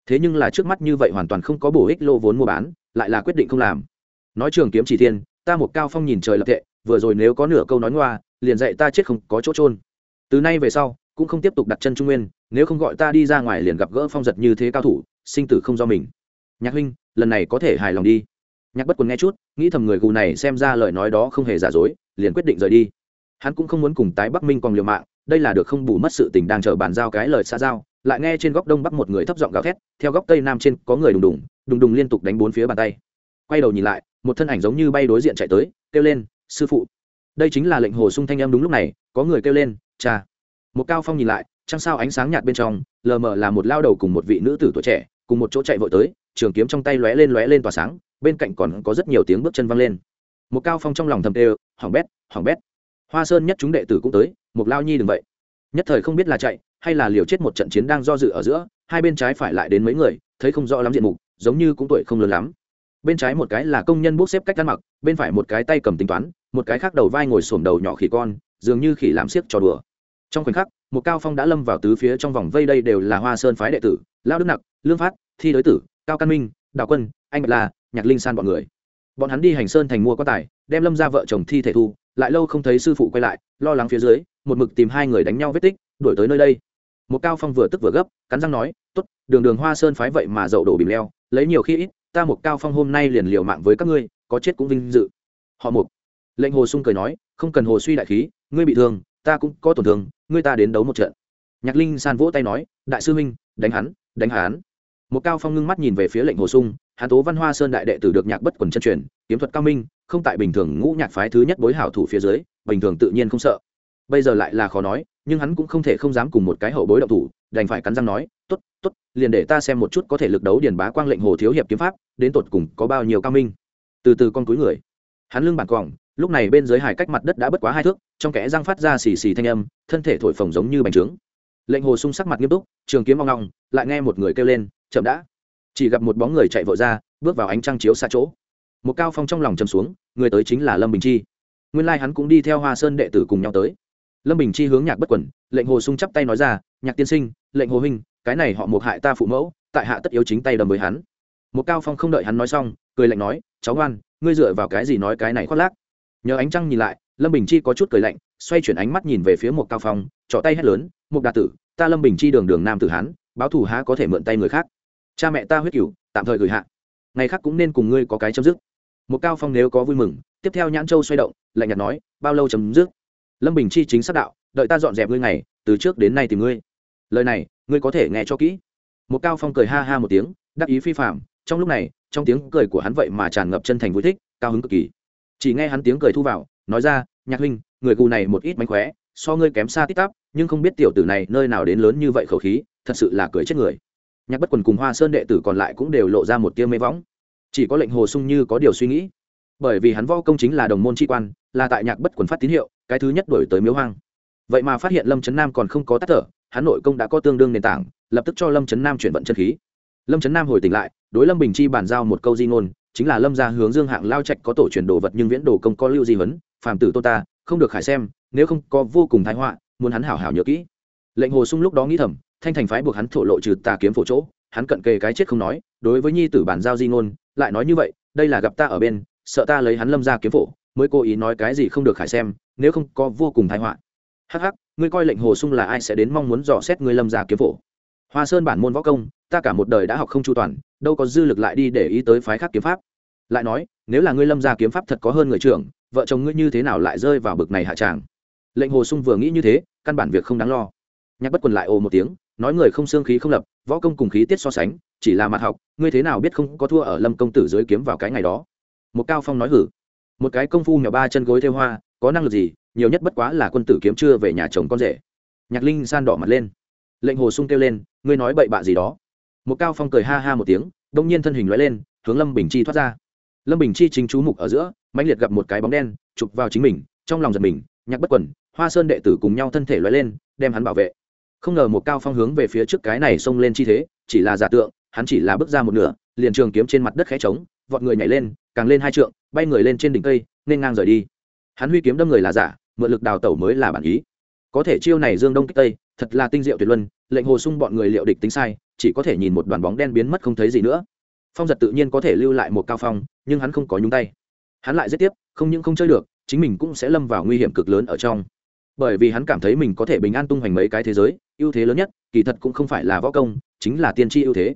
Thế nhưng là trước mắt như vậy hoàn toàn không có bổ ích lô vốn mua bán, lại là quyết định không làm. Nói trường kiếm chỉ thiên, ta một cao phong nhìn trời lập tệ, vừa rồi nếu có nửa câu nói ngoa, liền dạy ta chết không có chỗ trôn từ nay về sau, cũng không tiếp tục đặt chân trung nguyên, nếu không gọi ta đi ra ngoài liền gặp gỡ phong giật như thế cao thủ, sinh tử không do mình. Nhạc huynh, lần này có thể hài lòng đi. Nhạc bất quần nghe chút, nghĩ thầm người gù này xem ra lời nói đó không hề giả dối, liền quyết định rời đi. Hắn cũng không muốn cùng tái bắc minh còn liều mạng, đây là được không bù mất sự tình đang chờ bàn giao cái lời xa giao, lại nghe trên góc đông bắc một người thấp giọng gào thét, theo góc tây nam trên có người đùng đùng đùng đùng liên tục đánh bốn phía bàn tay. Quay đầu nhìn lại, một thân ảnh giống như bay đối diện chạy tới, kêu lên, sư phụ. Đây chính là lệnh hồ sung thanh em đúng lúc này, có người kêu lên cha. Một cao phong nhìn lại, trăng sao ánh sáng nhạt bên trong, lờ mờ là một lao đầu cùng một vị nữ tử tuổi trẻ, cùng một chỗ chạy vội tới, trường kiếm trong tay lóe lên lóe lên tỏa sáng, bên cạnh còn có rất nhiều tiếng bước chân văng lên. Một cao phong trong lòng thầm tê hỏng bét hỏng bét. Hoa sơn nhất chúng đệ tử cũng tới, một lao nhi đừng vậy. Nhất thời không biết là chạy, hay là liều chết một trận chiến đang do dự ở giữa, hai bên trái phải lại đến mấy người, thấy không rõ lắm diện mục, giống như cũng tuổi không lớn lắm. Bên trái một cái là công nhân bốc xếp cách ăn mặc, bên phải một cái tay cầm tính toán, một cái khác đầu vai ngồi xổm đầu nhỏ khỉ con, dường như khỉ làm xiếc trò đùa trong khoảnh khắc, một cao phong đã lâm vào tứ phía trong vòng vây đây đều là hoa sơn phái đệ tử, lao đức nặc, lương phát, thi đối tử, cao căn minh, đào quân, anh bạch la, nhạc linh san bọn người. Bọn hắn đi hành sơn thành mua quan tài, đem lâm ra vợ chồng thi thể thu, lại lâu không thấy sư phụ quay lại, lo lắng phía dưới, một mực tìm hai người đánh nhau vết tích, đuổi tới nơi đây. Một cao phong vừa tức vừa gấp, cắn răng nói, tốt, đường đường hoa sơn phái vậy mà dậu đổ bìm leo, lấy nhiều khi ít, ta một cao phong hôm nay liền liều mạng với các ngươi, có chết cũng vinh dự. Họ một, lệnh hồ sung cười nói, không cần hồ suy đại khí, ngươi bị thương ta cũng có tổn thương, ngươi ta đến đấu một trận. Nhạc linh san vỗ tay nói, đại sư huynh, đánh hắn đánh hắn. Một cao phong ngưng mắt nhìn về phía lệnh hồ sung hàn tố văn hoa sơn đại đệ tử được nhạc bất quần chân truyền, kiếm thuật cao minh, không tại bình thường ngũ nhạc phái thứ nhất bối hảo thủ phía dưới, bình thường tự nhiên không sợ. Bây giờ lại là khó nói, nhưng hắn cũng không thể không dám cùng một cái hậu bối động thủ, đành phải cắn răng nói t ố t t ố t liền để ta xem một chút có thể lực đấu điền bá quang lệnh hồ thiếu hiệp kiếm pháp, đến tột cùng có bao nhiêu cao minh. Từ từ con túi người, hắn lưng bản còng lúc này bên dưới hải cách mặt đất đã bất quá hai thước, trong kẽ răng phát ra xì xì thanh âm, thân thể thổi phồng giống như bành trướng. Lệnh hồ sung sắc mặt nghiêm túc, trường kiếm mong ngong lại nghe một người kêu lên, chậm đã. Chỉ gặp một bóng người chạy vội ra, bước vào ánh trăng chiếu xa chỗ. Một cao phong trong lòng chầm xuống, người tới chính là lâm bình chi. Nguyên lai、like、hắn cũng đi theo hoa sơn đệ tử cùng nhau tới. Lâm bình chi hướng nhạc bất quẩn, lệnh hồ sung chắp tay nói ra, nhạc tiên sinh, lệnh hồ huynh, cái này họ mục hại ta phụ mẫu, tại hạ tất yếu chính tay đầm với hắn. Một cao phong không đợi hắn nói xong, cười lạnh nói, cháu ngoan, ngươi dựa vào cái gì nói cái này khoác lác? Nhờ ánh trăng nhìn lại, lâm bình chi có chút cười lạnh, xoay chuyển ánh mắt nhìn về phía một cao phong, trỏ tay hét lớn một đà tử, ta lâm bình chi đường đường nam tử hán, báo thù há có thể mượn tay người khác. Cha mẹ ta huyết cửu, tạm thời gửi hạ. Ngày khác cũng nên cùng ngươi có cái chấm dứt. Một cao phong nếu có vui mừng, tiếp theo nhãn châu xoay động, lạnh nhạt nói, bao lâu chấm dứt? Lâm bình chi chính xác đạo, đợi ta dọn dẹp ngươi ngày, từ trước đến nay tìm ngươi. Lời này, ngươi có thể nghe cho kỹ. Một cao phong cười ha ha một tiếng, đắc ý phi phạm trong lúc này, trong tiếng cười của hắn vậy mà tràn ngập chân thành vui thích, cao hứng cực kỳ chỉ nghe hắn tiếng cười thu vào, nói ra, nhạc huynh, người cù này một ít mánh khóe, so ngươi kém xa tít tắp, nhưng không biết tiểu tử này nơi nào đến lớn như vậy khẩu khí, thật sự là cười chết người. Nhạc bất quần cùng hoa sơn đệ tử còn lại cũng đều lộ ra một tia mê võng. Chỉ có lệnh hồ sung như có điều suy nghĩ. Bởi vì hắn võ công chính là đồng môn tri quan, là tại nhạc bất quần phát tín hiệu, cái thứ nhất đổi tới miếu hoang. Vậy mà phát hiện lâm trấn nam còn không có tắt thở, hắn nội công đã có tương đương nền tảng, lập tức cho lâm trấn nam chuyển vận chân khí. Lâm trấn nam hồi tỉnh lại, đối lâm bình chi bàn giao một câu di ngôn chính là lâm gia hướng dương hạng lao trạch có tổ truyền đồ vật nhưng viễn đồ công có lưu di huấn, phàm tử tô ta, không được khải xem, nếu không có vô cùng thái họa, muốn hắn hảo hảo nhớ kỹ. Lệnh hồ sung lúc đó nghĩ thầm, thanh thành phái buộc hắn thổ lộ trừ tà kiếm phổ chỗ, hắn cận kề cái chết không nói, đối với nhi tử bản giao di ngôn, lại nói như vậy, đây là gặp ta ở bên, sợ ta lấy hắn lâm ra kiếm phổ, mới cố ý nói cái gì không được khải xem, nếu không có vô cùng thái họa. Hắc hắc, ngươi coi lệnh hồ sung là ai sẽ đến mong muốn dò xét ngươi lâm ra kiếm phổ? Hoa sơn bản môn võ công, ta cả một đời đã học không chu toàn, đâu có dư lực lại đi để ý tới phái khác kiếm pháp. Lại nói, nếu là ngươi lâm gia kiếm pháp thật có hơn người trưởng, vợ chồng ngươi như thế nào lại rơi vào bực này hạ tràng lệnh hồ sung vừa nghĩ như thế, căn bản việc không đáng lo. Nhạc bất quần lại ồ một tiếng, nói người không xương khí không lập, võ công cùng khí tiết so sánh, chỉ là mặt học, ngươi thế nào biết không có thua ở lâm công tử dưới kiếm vào cái ngày đó? Một cao phong nói hử. Một cái công phu nhỏ ba chân gối theo hoa, có năng lực gì, nhiều nhất bất quá là quân tử kiếm chưa về nhà chồng con rể. Nhạc linh san đỏ mặt lên lệnh hồ sung kêu lên, ngươi nói bậy bạ gì đó? Một cao phong cười ha ha một tiếng, đông nhiên thân hình lóe lên, hướng lâm bình chi thoát ra. Lâm bình chi chính chú mục ở giữa, mãnh liệt gặp một cái bóng đen, chụp vào chính mình, trong lòng giật mình, nhạc bất quẩn hoa sơn đệ tử cùng nhau thân thể lóe lên, đem hắn bảo vệ. Không ngờ một cao phong hướng về phía trước cái này xông lên chi thế, chỉ là giả tượng, hắn chỉ là bước ra một nửa, liền trường kiếm trên mặt đất khẽ trống, vọt người nhảy lên, càng lên hai trượng, bay người lên trên đỉnh cây, nên ngang rời đi. Hắn huy kiếm đâm người là giả, mượn lực đào tẩu mới là bản ý. Có thể chiêu này dương đông kích tây thật là tinh diệu tuyệt luân, lệnh hồ sung bọn người liệu địch tính sai, chỉ có thể nhìn một đoàn bóng đen biến mất không thấy gì nữa. Phong giật tự nhiên có thể lưu lại một cao phong, nhưng hắn không có nhúng tay. Hắn lại giết tiếp, không những không chơi được, chính mình cũng sẽ lâm vào nguy hiểm cực lớn ở trong. Bởi vì hắn cảm thấy mình có thể bình an tung hoành mấy cái thế giới, ưu thế lớn nhất, kỳ thật cũng không phải là võ công, chính là tiên tri ưu thế.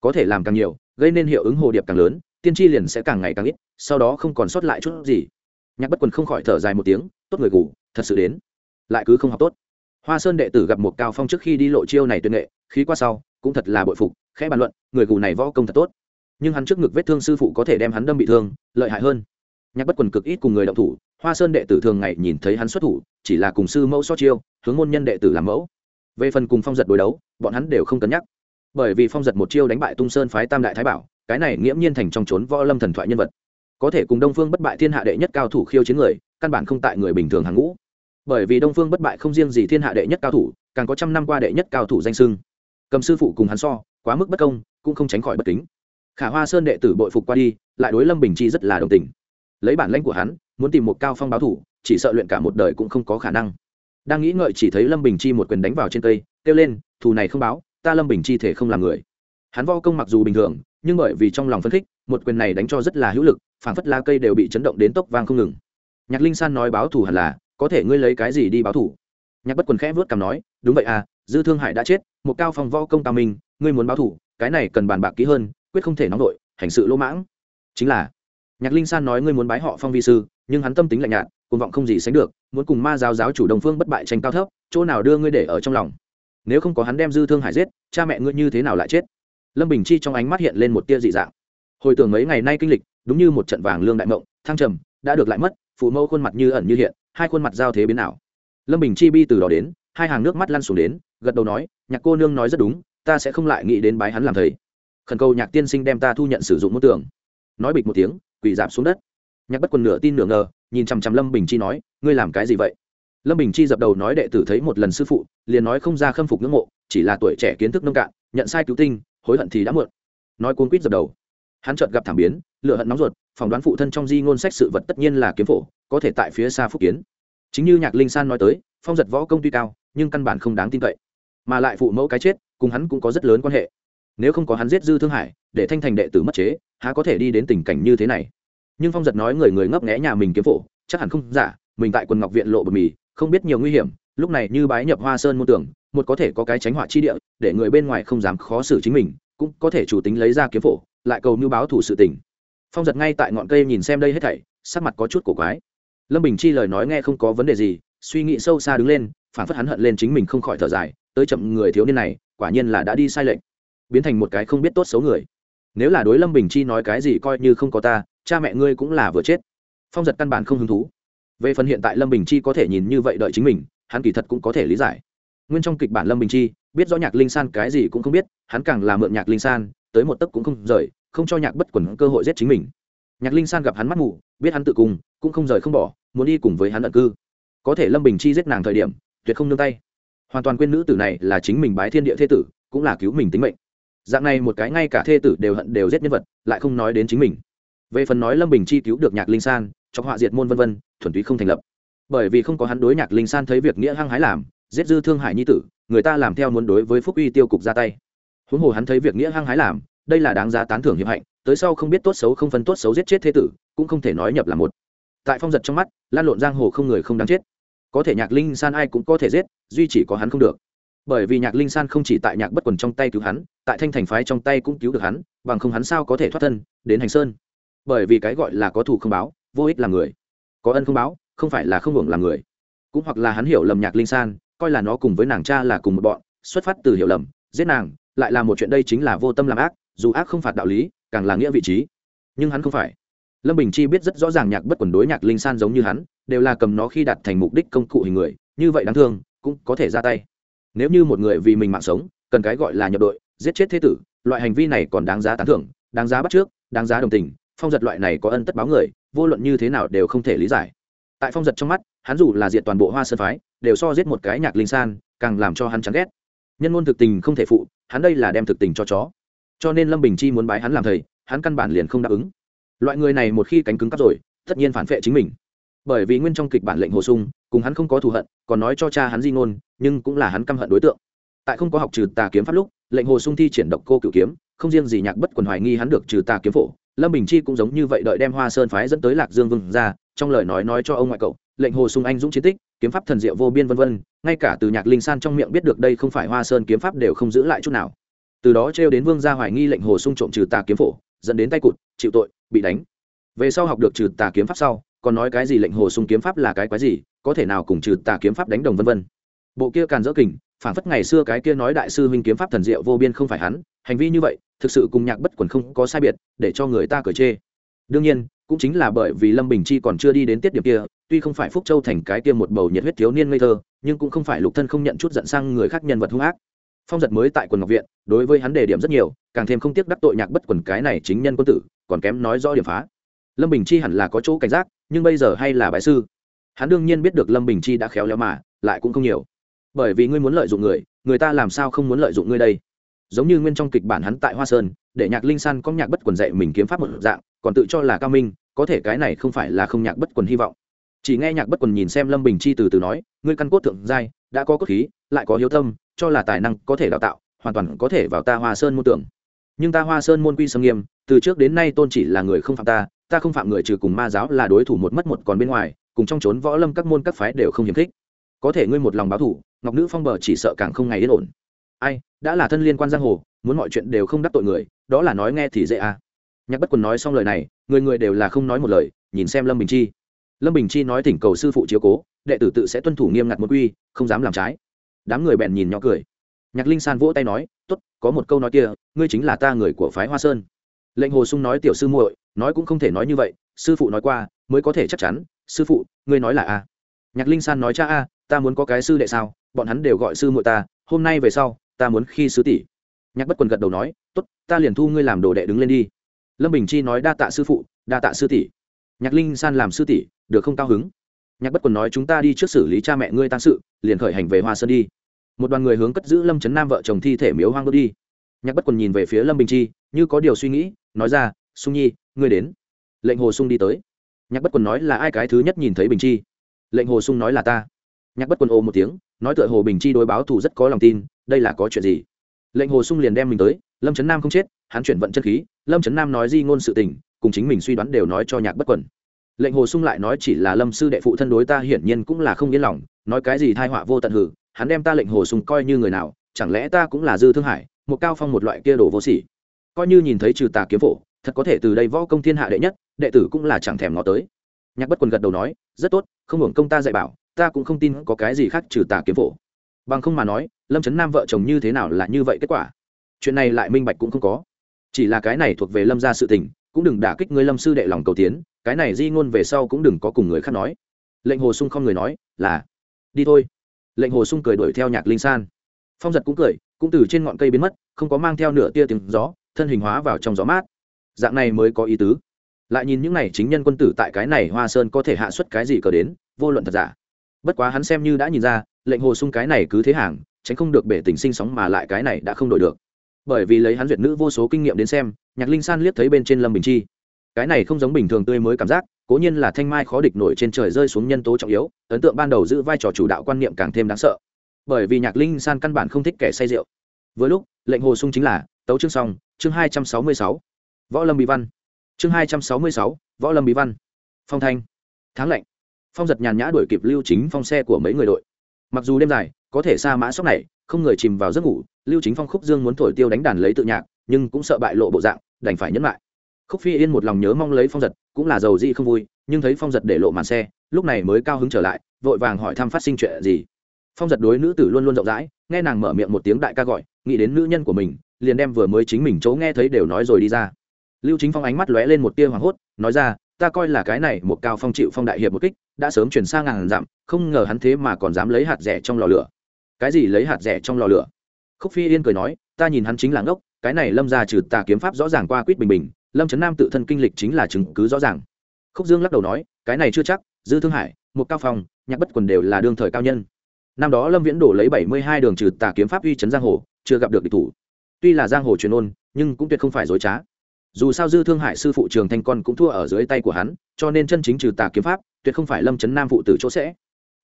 Có thể làm càng nhiều, gây nên hiệu ứng hồ điệp càng lớn, tiên tri liền sẽ càng ngày càng ít, sau đó không còn sót lại chút gì. Nhạc bất quần không khỏi thở dài một tiếng, tốt người ngủ, thật sự đến. Lại cứ không học tốt hoa sơn đệ tử gặp một cao phong trước khi đi lộ chiêu này tuyệt nghệ, khí qua sau, cũng thật là bội phục, khẽ bàn luận, người gù này võ công thật tốt. Nhưng hắn trước ngực vết thương sư phụ có thể đem hắn đâm bị thương, lợi hại hơn. Nhạc bất quần cực ít cùng người động thủ, hoa sơn đệ tử thường ngày nhìn thấy hắn xuất thủ, chỉ là cùng sư mẫu so chiêu, hướng môn nhân đệ tử làm mẫu. Về phần cùng phong giật đối đấu, bọn hắn đều không cân nhắc. Bởi vì phong giật một chiêu đánh bại tung sơn phái tam đại thái bảo, cái này nghiễm nhiên thành trong trốn võ lâm thần thoại nhân vật. Có thể cùng đông phương bất bại thiên hạ đệ nhất cao thủ khiêu chiến người, căn bản không tại người bình thường hàng ngũ bởi vì đông phương bất bại không riêng gì thiên hạ đệ nhất cao thủ, càng có trăm năm qua đệ nhất cao thủ danh sưng cầm sư phụ cùng hắn so, quá mức bất công, cũng không tránh khỏi bất kính. Khả hoa sơn đệ tử bội phục qua đi, lại đối lâm bình chi rất là đồng tình. Lấy bản lãnh của hắn, muốn tìm một cao phong báo thủ, chỉ sợ luyện cả một đời cũng không có khả năng. Đang nghĩ ngợi chỉ thấy lâm bình chi một quyền đánh vào trên cây, kêu lên, thù này không báo, ta lâm bình chi thể không làm người. Hắn vo công mặc dù bình thường, nhưng bởi vì trong lòng phấn khích, một quyền này đánh cho rất là hữu lực, phảng phất la cây đều bị chấn động đến tốc vang không ngừng. Nhạc linh san nói báo thù hẳn là có thể ngươi lấy cái gì đi báo thù nhạc bất quần khẽ vớt cằm nói, đúng vậy à dư thương hải đã chết, một cao phong võ công cao minh, ngươi muốn báo thù cái này cần bàn bạc kỹ hơn, quyết không thể nóng đội hành sự lỗ mãng. Chính là, nhạc linh san nói ngươi muốn bái họ phong vi sư, nhưng hắn tâm tính lạnh nhạt, cuồng vọng không gì sánh được, muốn cùng ma giáo giáo chủ đồng phương bất bại tranh cao thấp, chỗ nào đưa ngươi để ở trong lòng? Nếu không có hắn đem dư thương hải giết, cha mẹ ngươi như thế nào lại chết? Lâm bình chi trong ánh mắt hiện lên một tia dị dạng. Hồi tưởng mấy ngày nay kinh lịch, đúng như một trận vàng lương đại mộng, thăng trầm, đã được lại mất, phụ mẫu khuôn mặt như ẩn như hiện hai khuôn mặt giao thế biến nào lâm bình chi bi từ đó đến, hai hàng nước mắt lăn xuống đến, gật đầu nói, nhạc cô nương nói rất đúng, ta sẽ không lại nghĩ đến bái hắn làm thầy. Khẩn cầu nhạc tiên sinh đem ta thu nhận sử dụng môn tưởng nói bịch một tiếng, quỳ giảm xuống đất. Nhạc bất quần nửa tin nửa ngờ, nhìn chằm chằm lâm bình chi nói, ngươi làm cái gì vậy? Lâm bình chi dập đầu nói đệ tử thấy một lần sư phụ, liền nói không ra khâm phục ngưỡng mộ, chỉ là tuổi trẻ kiến thức nông cạn, nhận sai cứu tinh, hối hận thì đã muộn. Nói cuốn quýt dập đầu. Hắn chợt gặp thảm biến lựa hận nóng ruột, phỏng đoán phụ thân trong di ngôn sách sự vật tất nhiên là kiếm phổ có thể tại phía xa phúc kiến. Chính như nhạc linh san nói tới, phong giật võ công tuy cao, nhưng căn bản không đáng tin cậy. Mà lại phụ mẫu cái chết, cùng hắn cũng có rất lớn quan hệ. Nếu không có hắn giết dư thương hải, để thanh thành đệ tử mất chế, há có thể đi đến tình cảnh như thế này? Nhưng phong giật nói người người ngấp nghẽ nhà mình kiếm phổ, chắc hẳn không giả, mình tại quần ngọc viện lộ bờ mì, không biết nhiều nguy hiểm, lúc này như bái nhập hoa sơn môn tưởng, một có thể có cái tránh họa chi địa, để người bên ngoài không dám khó xử chính mình, cũng có thể chủ tính lấy ra kiếm phổ, lại cầu mưu báo thủ sự tình. Phong giật ngay tại ngọn cây nhìn xem đây hết thảy, sắc mặt có chút cổ quái lâm bình chi lời nói nghe không có vấn đề gì, suy nghĩ sâu xa đứng lên, phản phất hắn hận lên chính mình không khỏi thở dài, tới chậm người thiếu niên này, quả nhiên là đã đi sai lệnh biến thành một cái không biết tốt xấu người. Nếu là đối lâm bình chi nói cái gì coi như không có ta, cha mẹ ngươi cũng là vừa chết. Phong giật căn bản không hứng thú. Về phần hiện tại lâm bình chi có thể nhìn như vậy đợi chính mình, hắn kỳ thật cũng có thể lý giải. Nguyên trong kịch bản lâm bình chi, biết rõ nhạc linh san cái gì cũng không biết, hắn càng là mượn nhạc linh san, tới một tấc cũng không rời, không cho nhạc bất quần cơ hội giết chính mình. Nhạc linh san gặp hắn mắt mù, biết hắn tự cùng cũng không rời không bỏ, muốn đi cùng với hắn ẩn cư. Có thể lâm bình chi giết nàng thời điểm, tuyệt không nương tay. Hoàn toàn quên nữ tử này là chính mình bái thiên địa thế tử, cũng là cứu mình tính mệnh. Dạng này một cái ngay cả thê tử đều hận đều giết nhân vật, lại không nói đến chính mình. Về phần nói lâm bình chi cứu được nhạc linh san, cho họa diệt môn vân vân, thuần túy không thành lập. Bởi vì không có hắn đối nhạc linh san thấy việc nghĩa hăng hái làm, giết dư thương hại nhi tử, người ta làm theo muốn đối với phúc uy tiêu cục ra tay. Huống hồ hắn thấy việc nghĩa hăng hái làm, đây là đáng giá tán thưởng hiệp hạnh, tới sau không biết tốt xấu không phân tốt xấu giết chết thế tử, cũng không thể nói nhập là một tại phong giật trong mắt, lan lộn giang hồ không người không đáng chết. Có thể nhạc linh san ai cũng có thể giết, duy chỉ có hắn không được. Bởi vì nhạc linh san không chỉ tại nhạc bất quần trong tay cứu hắn, tại thanh thành phái trong tay cũng cứu được hắn, bằng không hắn sao có thể thoát thân đến hành sơn? Bởi vì cái gọi là có thù không báo, vô ích là người. Có ân không báo, không phải là không hưởng làm người. Cũng hoặc là hắn hiểu lầm nhạc linh san, coi là nó cùng với nàng cha là cùng một bọn, xuất phát từ hiểu lầm, giết nàng, lại là một chuyện đây chính là vô tâm làm ác, dù ác không phạt đạo lý, càng là nghĩa vị trí. Nhưng hắn không phải lâm bình chi biết rất rõ ràng nhạc bất quần đối nhạc linh san giống như hắn, đều là cầm nó khi đặt thành mục đích công cụ hình người, như vậy đáng thương, cũng có thể ra tay. Nếu như một người vì mình mạng sống, cần cái gọi là nhập đội, giết chết thế tử, loại hành vi này còn đáng giá tán thưởng, đáng giá bắt trước, đáng giá đồng tình, phong giật loại này có ân tất báo người, vô luận như thế nào đều không thể lý giải. Tại phong giật trong mắt, hắn dù là diện toàn bộ hoa sơn phái, đều so giết một cái nhạc linh san, càng làm cho hắn chán ghét. Nhân ngôn thực tình không thể phụ, hắn đây là đem thực tình cho chó. Cho nên lâm bình chi muốn bái hắn làm thầy, hắn căn bản liền không đáp ứng loại người này một khi cánh cứng cắp rồi, tất nhiên phản vệ chính mình. Bởi vì nguyên trong kịch bản lệnh hồ sung, cùng hắn không có thù hận, còn nói cho cha hắn di ngôn, nhưng cũng là hắn căm hận đối tượng. Tại không có học trừ tà kiếm pháp lúc, lệnh hồ sung thi triển độc cô cựu kiếm, không riêng gì nhạc bất quần hoài nghi hắn được trừ tà kiếm phổ, lâm bình chi cũng giống như vậy đợi đem hoa sơn phái dẫn tới lạc dương vương ra, trong lời nói nói cho ông ngoại cậu, lệnh hồ sung anh dũng chiến tích, kiếm pháp thần diệu vô biên vân vân, ngay cả từ nhạc linh san trong miệng biết được đây không phải hoa sơn kiếm pháp đều không giữ lại chút nào. Từ đó trêu đến vương gia hoài nghi lệnh hồ sung trộm trừ tà kiếm phổ dẫn đến tay cụt, chịu tội, bị đánh. Về sau học được trừ tà kiếm pháp sau, còn nói cái gì lệnh hồ sung kiếm pháp là cái quái gì, có thể nào cùng trừ tà kiếm pháp đánh đồng vân vân. Bộ kia càn dỡ kình, phản phất ngày xưa cái kia nói đại sư huynh kiếm pháp thần diệu vô biên không phải hắn, hành vi như vậy, thực sự cùng nhạc bất quần không có sai biệt, để cho người ta cởi chê. Đương nhiên, cũng chính là bởi vì lâm bình chi còn chưa đi đến tiết điểm kia, tuy không phải phúc châu thành cái kia một bầu nhiệt huyết thiếu niên ngây thơ, nhưng cũng không phải lục thân không nhận chút giận sang người khác nhân vật hung ác phong giật mới tại quần ngọc viện, đối với hắn đề điểm rất nhiều, càng thêm không tiếc đắc tội nhạc bất quần cái này chính nhân quân tử, còn kém nói rõ điểm phá. Lâm bình chi hẳn là có chỗ cảnh giác, nhưng bây giờ hay là bài sư. Hắn đương nhiên biết được lâm bình chi đã khéo léo mà, lại cũng không nhiều. Bởi vì ngươi muốn lợi dụng người người ta làm sao không muốn lợi dụng ngươi đây? Giống như nguyên trong kịch bản hắn tại hoa sơn, để nhạc linh san có nhạc bất quần dạy mình kiếm pháp một dạng, còn tự cho là cao minh, có thể cái này không phải là không nhạc bất quần hy vọng. Chỉ nghe nhạc bất quần nhìn xem lâm bình chi từ từ nói, ngươi căn cốt thượng giai, đã có cốt khí, lại có hiếu tâm cho là tài năng có thể đào tạo, hoàn toàn có thể vào ta hoa sơn môn tưởng. Nhưng ta hoa sơn môn quy sâm nghiêm, từ trước đến nay tôn chỉ là người không phạm ta ta không phạm người trừ cùng ma giáo là đối thủ một mất một còn bên ngoài, cùng trong trốn võ lâm các môn các phái đều không hiếm thích có thể ngươi một lòng báo thủ, ngọc nữ phong bờ chỉ sợ càng không ngày yên ổn. Ai, đã là thân liên quan giang hồ, muốn mọi chuyện đều không đắc tội người, đó là nói nghe thì dễ à. Nhạc bất quần nói xong lời này, người người đều là không nói một lời, nhìn xem lâm bình chi. Lâm bình chi nói thỉnh cầu sư phụ chiếu cố, đệ tử tự sẽ tuân thủ nghiêm ngặt một quy, không dám làm trái đám người bèn nhìn nhỏ cười. Nhạc linh san vỗ tay nói t ố t có một câu nói kia, ngươi chính là ta người của phái hoa sơn. Lệnh hồ sung nói, tiểu sư muội, nói cũng không thể nói như vậy, sư phụ nói qua, mới có thể chắc chắn, sư phụ, ngươi nói là a. Nhạc linh san nói, cha a, ta muốn có cái sư đệ sao, bọn hắn đều gọi sư muội ta, hôm nay về sau, ta muốn khi sứ tỷ. Nhạc bất quần gật đầu nói t ố t ta liền thu ngươi làm đồ đệ đứng lên đi. Lâm bình chi nói, đa tạ sư phụ, đa tạ sư tỷ. Nhạc linh san làm sư tỷ, được không cao hứng. Nhạc bất quần nói, chúng ta đi trước xử lý cha mẹ ngươi tăng sự, liền khởi hành về hoa sơn đi một đoàn người hướng cất giữ lâm trấn nam vợ chồng thi thể miếu hoang bước đi nhạc bất quần nhìn về phía lâm bình chi như có điều suy nghĩ nói ra sung nhi ngươi đến lệnh hồ sung đi tới nhạc bất quần nói là ai cái thứ nhất nhìn thấy bình chi lệnh hồ sung nói là ta nhạc bất quần ô một tiếng nói tựa hồ bình chi đối báo thù rất có lòng tin đây là có chuyện gì lệnh hồ sung liền đem mình tới lâm trấn nam không chết hắn chuyển vận chân khí lâm trấn nam nói di ngôn sự tình cùng chính mình suy đoán đều nói cho nhạc bất quần lệnh hồ sung lại nói chỉ là lâm sư đệ phụ thân đối ta hiển nhiên cũng là không yên lòng nói cái gì thai họa vô tận hử hắn đem ta lệnh hồ sung coi như người nào, chẳng lẽ ta cũng là dư thương hải, một cao phong một loại kia đồ vô sỉ? Coi như nhìn thấy trừ tà kiếm phổ, thật có thể từ đây võ công thiên hạ đệ nhất, đệ tử cũng là chẳng thèm ngó tới. Nhạc bất quần gật đầu nói, rất tốt, không hưởng công ta dạy bảo, ta cũng không tin có cái gì khác trừ tà kiếm phổ. Bằng không mà nói, lâm trấn nam vợ chồng như thế nào là như vậy kết quả? Chuyện này lại minh bạch cũng không có. Chỉ là cái này thuộc về lâm gia sự tình, cũng đừng đả kích ngươi lâm sư đệ lòng cầu tiến, cái này di ngôn về sau cũng đừng có cùng người khác nói. Lệnh hồ sung không người nói, là, đi thôi lệnh hồ sung cười đuổi theo nhạc linh san. Phong giật cũng cười, cũng từ trên ngọn cây biến mất, không có mang theo nửa tia tiếng gió, thân hình hóa vào trong gió mát. Dạng này mới có ý tứ. Lại nhìn những n à y chính nhân quân tử tại cái này hoa sơn có thể hạ xuất cái gì cờ đến, vô luận thật giả. Bất quá hắn xem như đã nhìn ra, lệnh hồ sung cái này cứ thế hàng, tránh không được bể tình sinh sóng mà lại cái này đã không đổi được. Bởi vì lấy hắn duyệt nữ vô số kinh nghiệm đến xem, nhạc linh san liếc thấy bên trên lâm bình chi. Cái này không giống bình thường tươi mới cảm giác cố nhiên là thanh mai khó địch nổi trên trời rơi xuống nhân tố trọng yếu, ấn tượng ban đầu giữ vai trò chủ đạo quan niệm càng thêm đáng sợ. Bởi vì nhạc linh san căn bản không thích kẻ say rượu. Với lúc, lệnh hồ sung chính là, tấu chương song chương hai trăm sáu mươi sáu. Võ lâm bí văn. Chương hai trăm sáu mươi sáu, võ lâm bí văn. Phong thanh. Tháng lạnh phong giật nhàn nhã đuổi kịp lưu chính phong xe của mấy người đội. Mặc dù đêm dài, có thể xa mã sóc này, không người chìm vào giấc ngủ, lưu chính phong khúc dương muốn thổi tiêu đánh đàn lấy tự nhạc, nhưng cũng sợ bại lộ bộ dạng, đành phải nhấn lại khúc phi yên một lòng nhớ mong lấy phong giật, cũng là giàu di không vui, nhưng thấy phong giật để lộ màn xe, lúc này mới cao hứng trở lại, vội vàng hỏi thăm phát sinh chuyện gì. Phong giật đối nữ tử luôn luôn rộng rãi, nghe nàng mở miệng một tiếng đại ca gọi, nghĩ đến nữ nhân của mình, liền đem vừa mới chính mình chỗ nghe thấy đều nói rồi đi ra. Lưu chính phong ánh mắt lóe lên một tia hoảng hốt, nói ra, ta coi là cái này một cao phong chịu phong đại hiệp một kích, đã sớm chuyển sang ngàn dặm, không ngờ hắn thế mà còn dám lấy hạt rẻ trong lò lửa. Cái gì lấy hạt rẻ trong lò lửa? Khúc phi yên cười nói, ta nhìn hắn chính là ngốc, cái này lâm ra trừ tà kiếm pháp rõ ràng qua quýt bình bình lâm trấn nam tự thân kinh lịch chính là chứng cứ rõ ràng. Khúc dương lắc đầu nói, cái này chưa chắc, dư thương hải một cao phòng nhạc bất quần đều là đương thời cao nhân. Năm đó lâm viễn đổ lấy bảy mươi hai đường trừ tà kiếm pháp uy chấn giang hồ, chưa gặp được địch thủ. Tuy là giang hồ truyền ôn, nhưng cũng tuyệt không phải dối trá. Dù sao dư thương hải sư phụ trường thanh con cũng thua ở dưới tay của hắn, cho nên chân chính trừ tà kiếm pháp, tuyệt không phải lâm trấn nam phụ tử chỗ sẽ.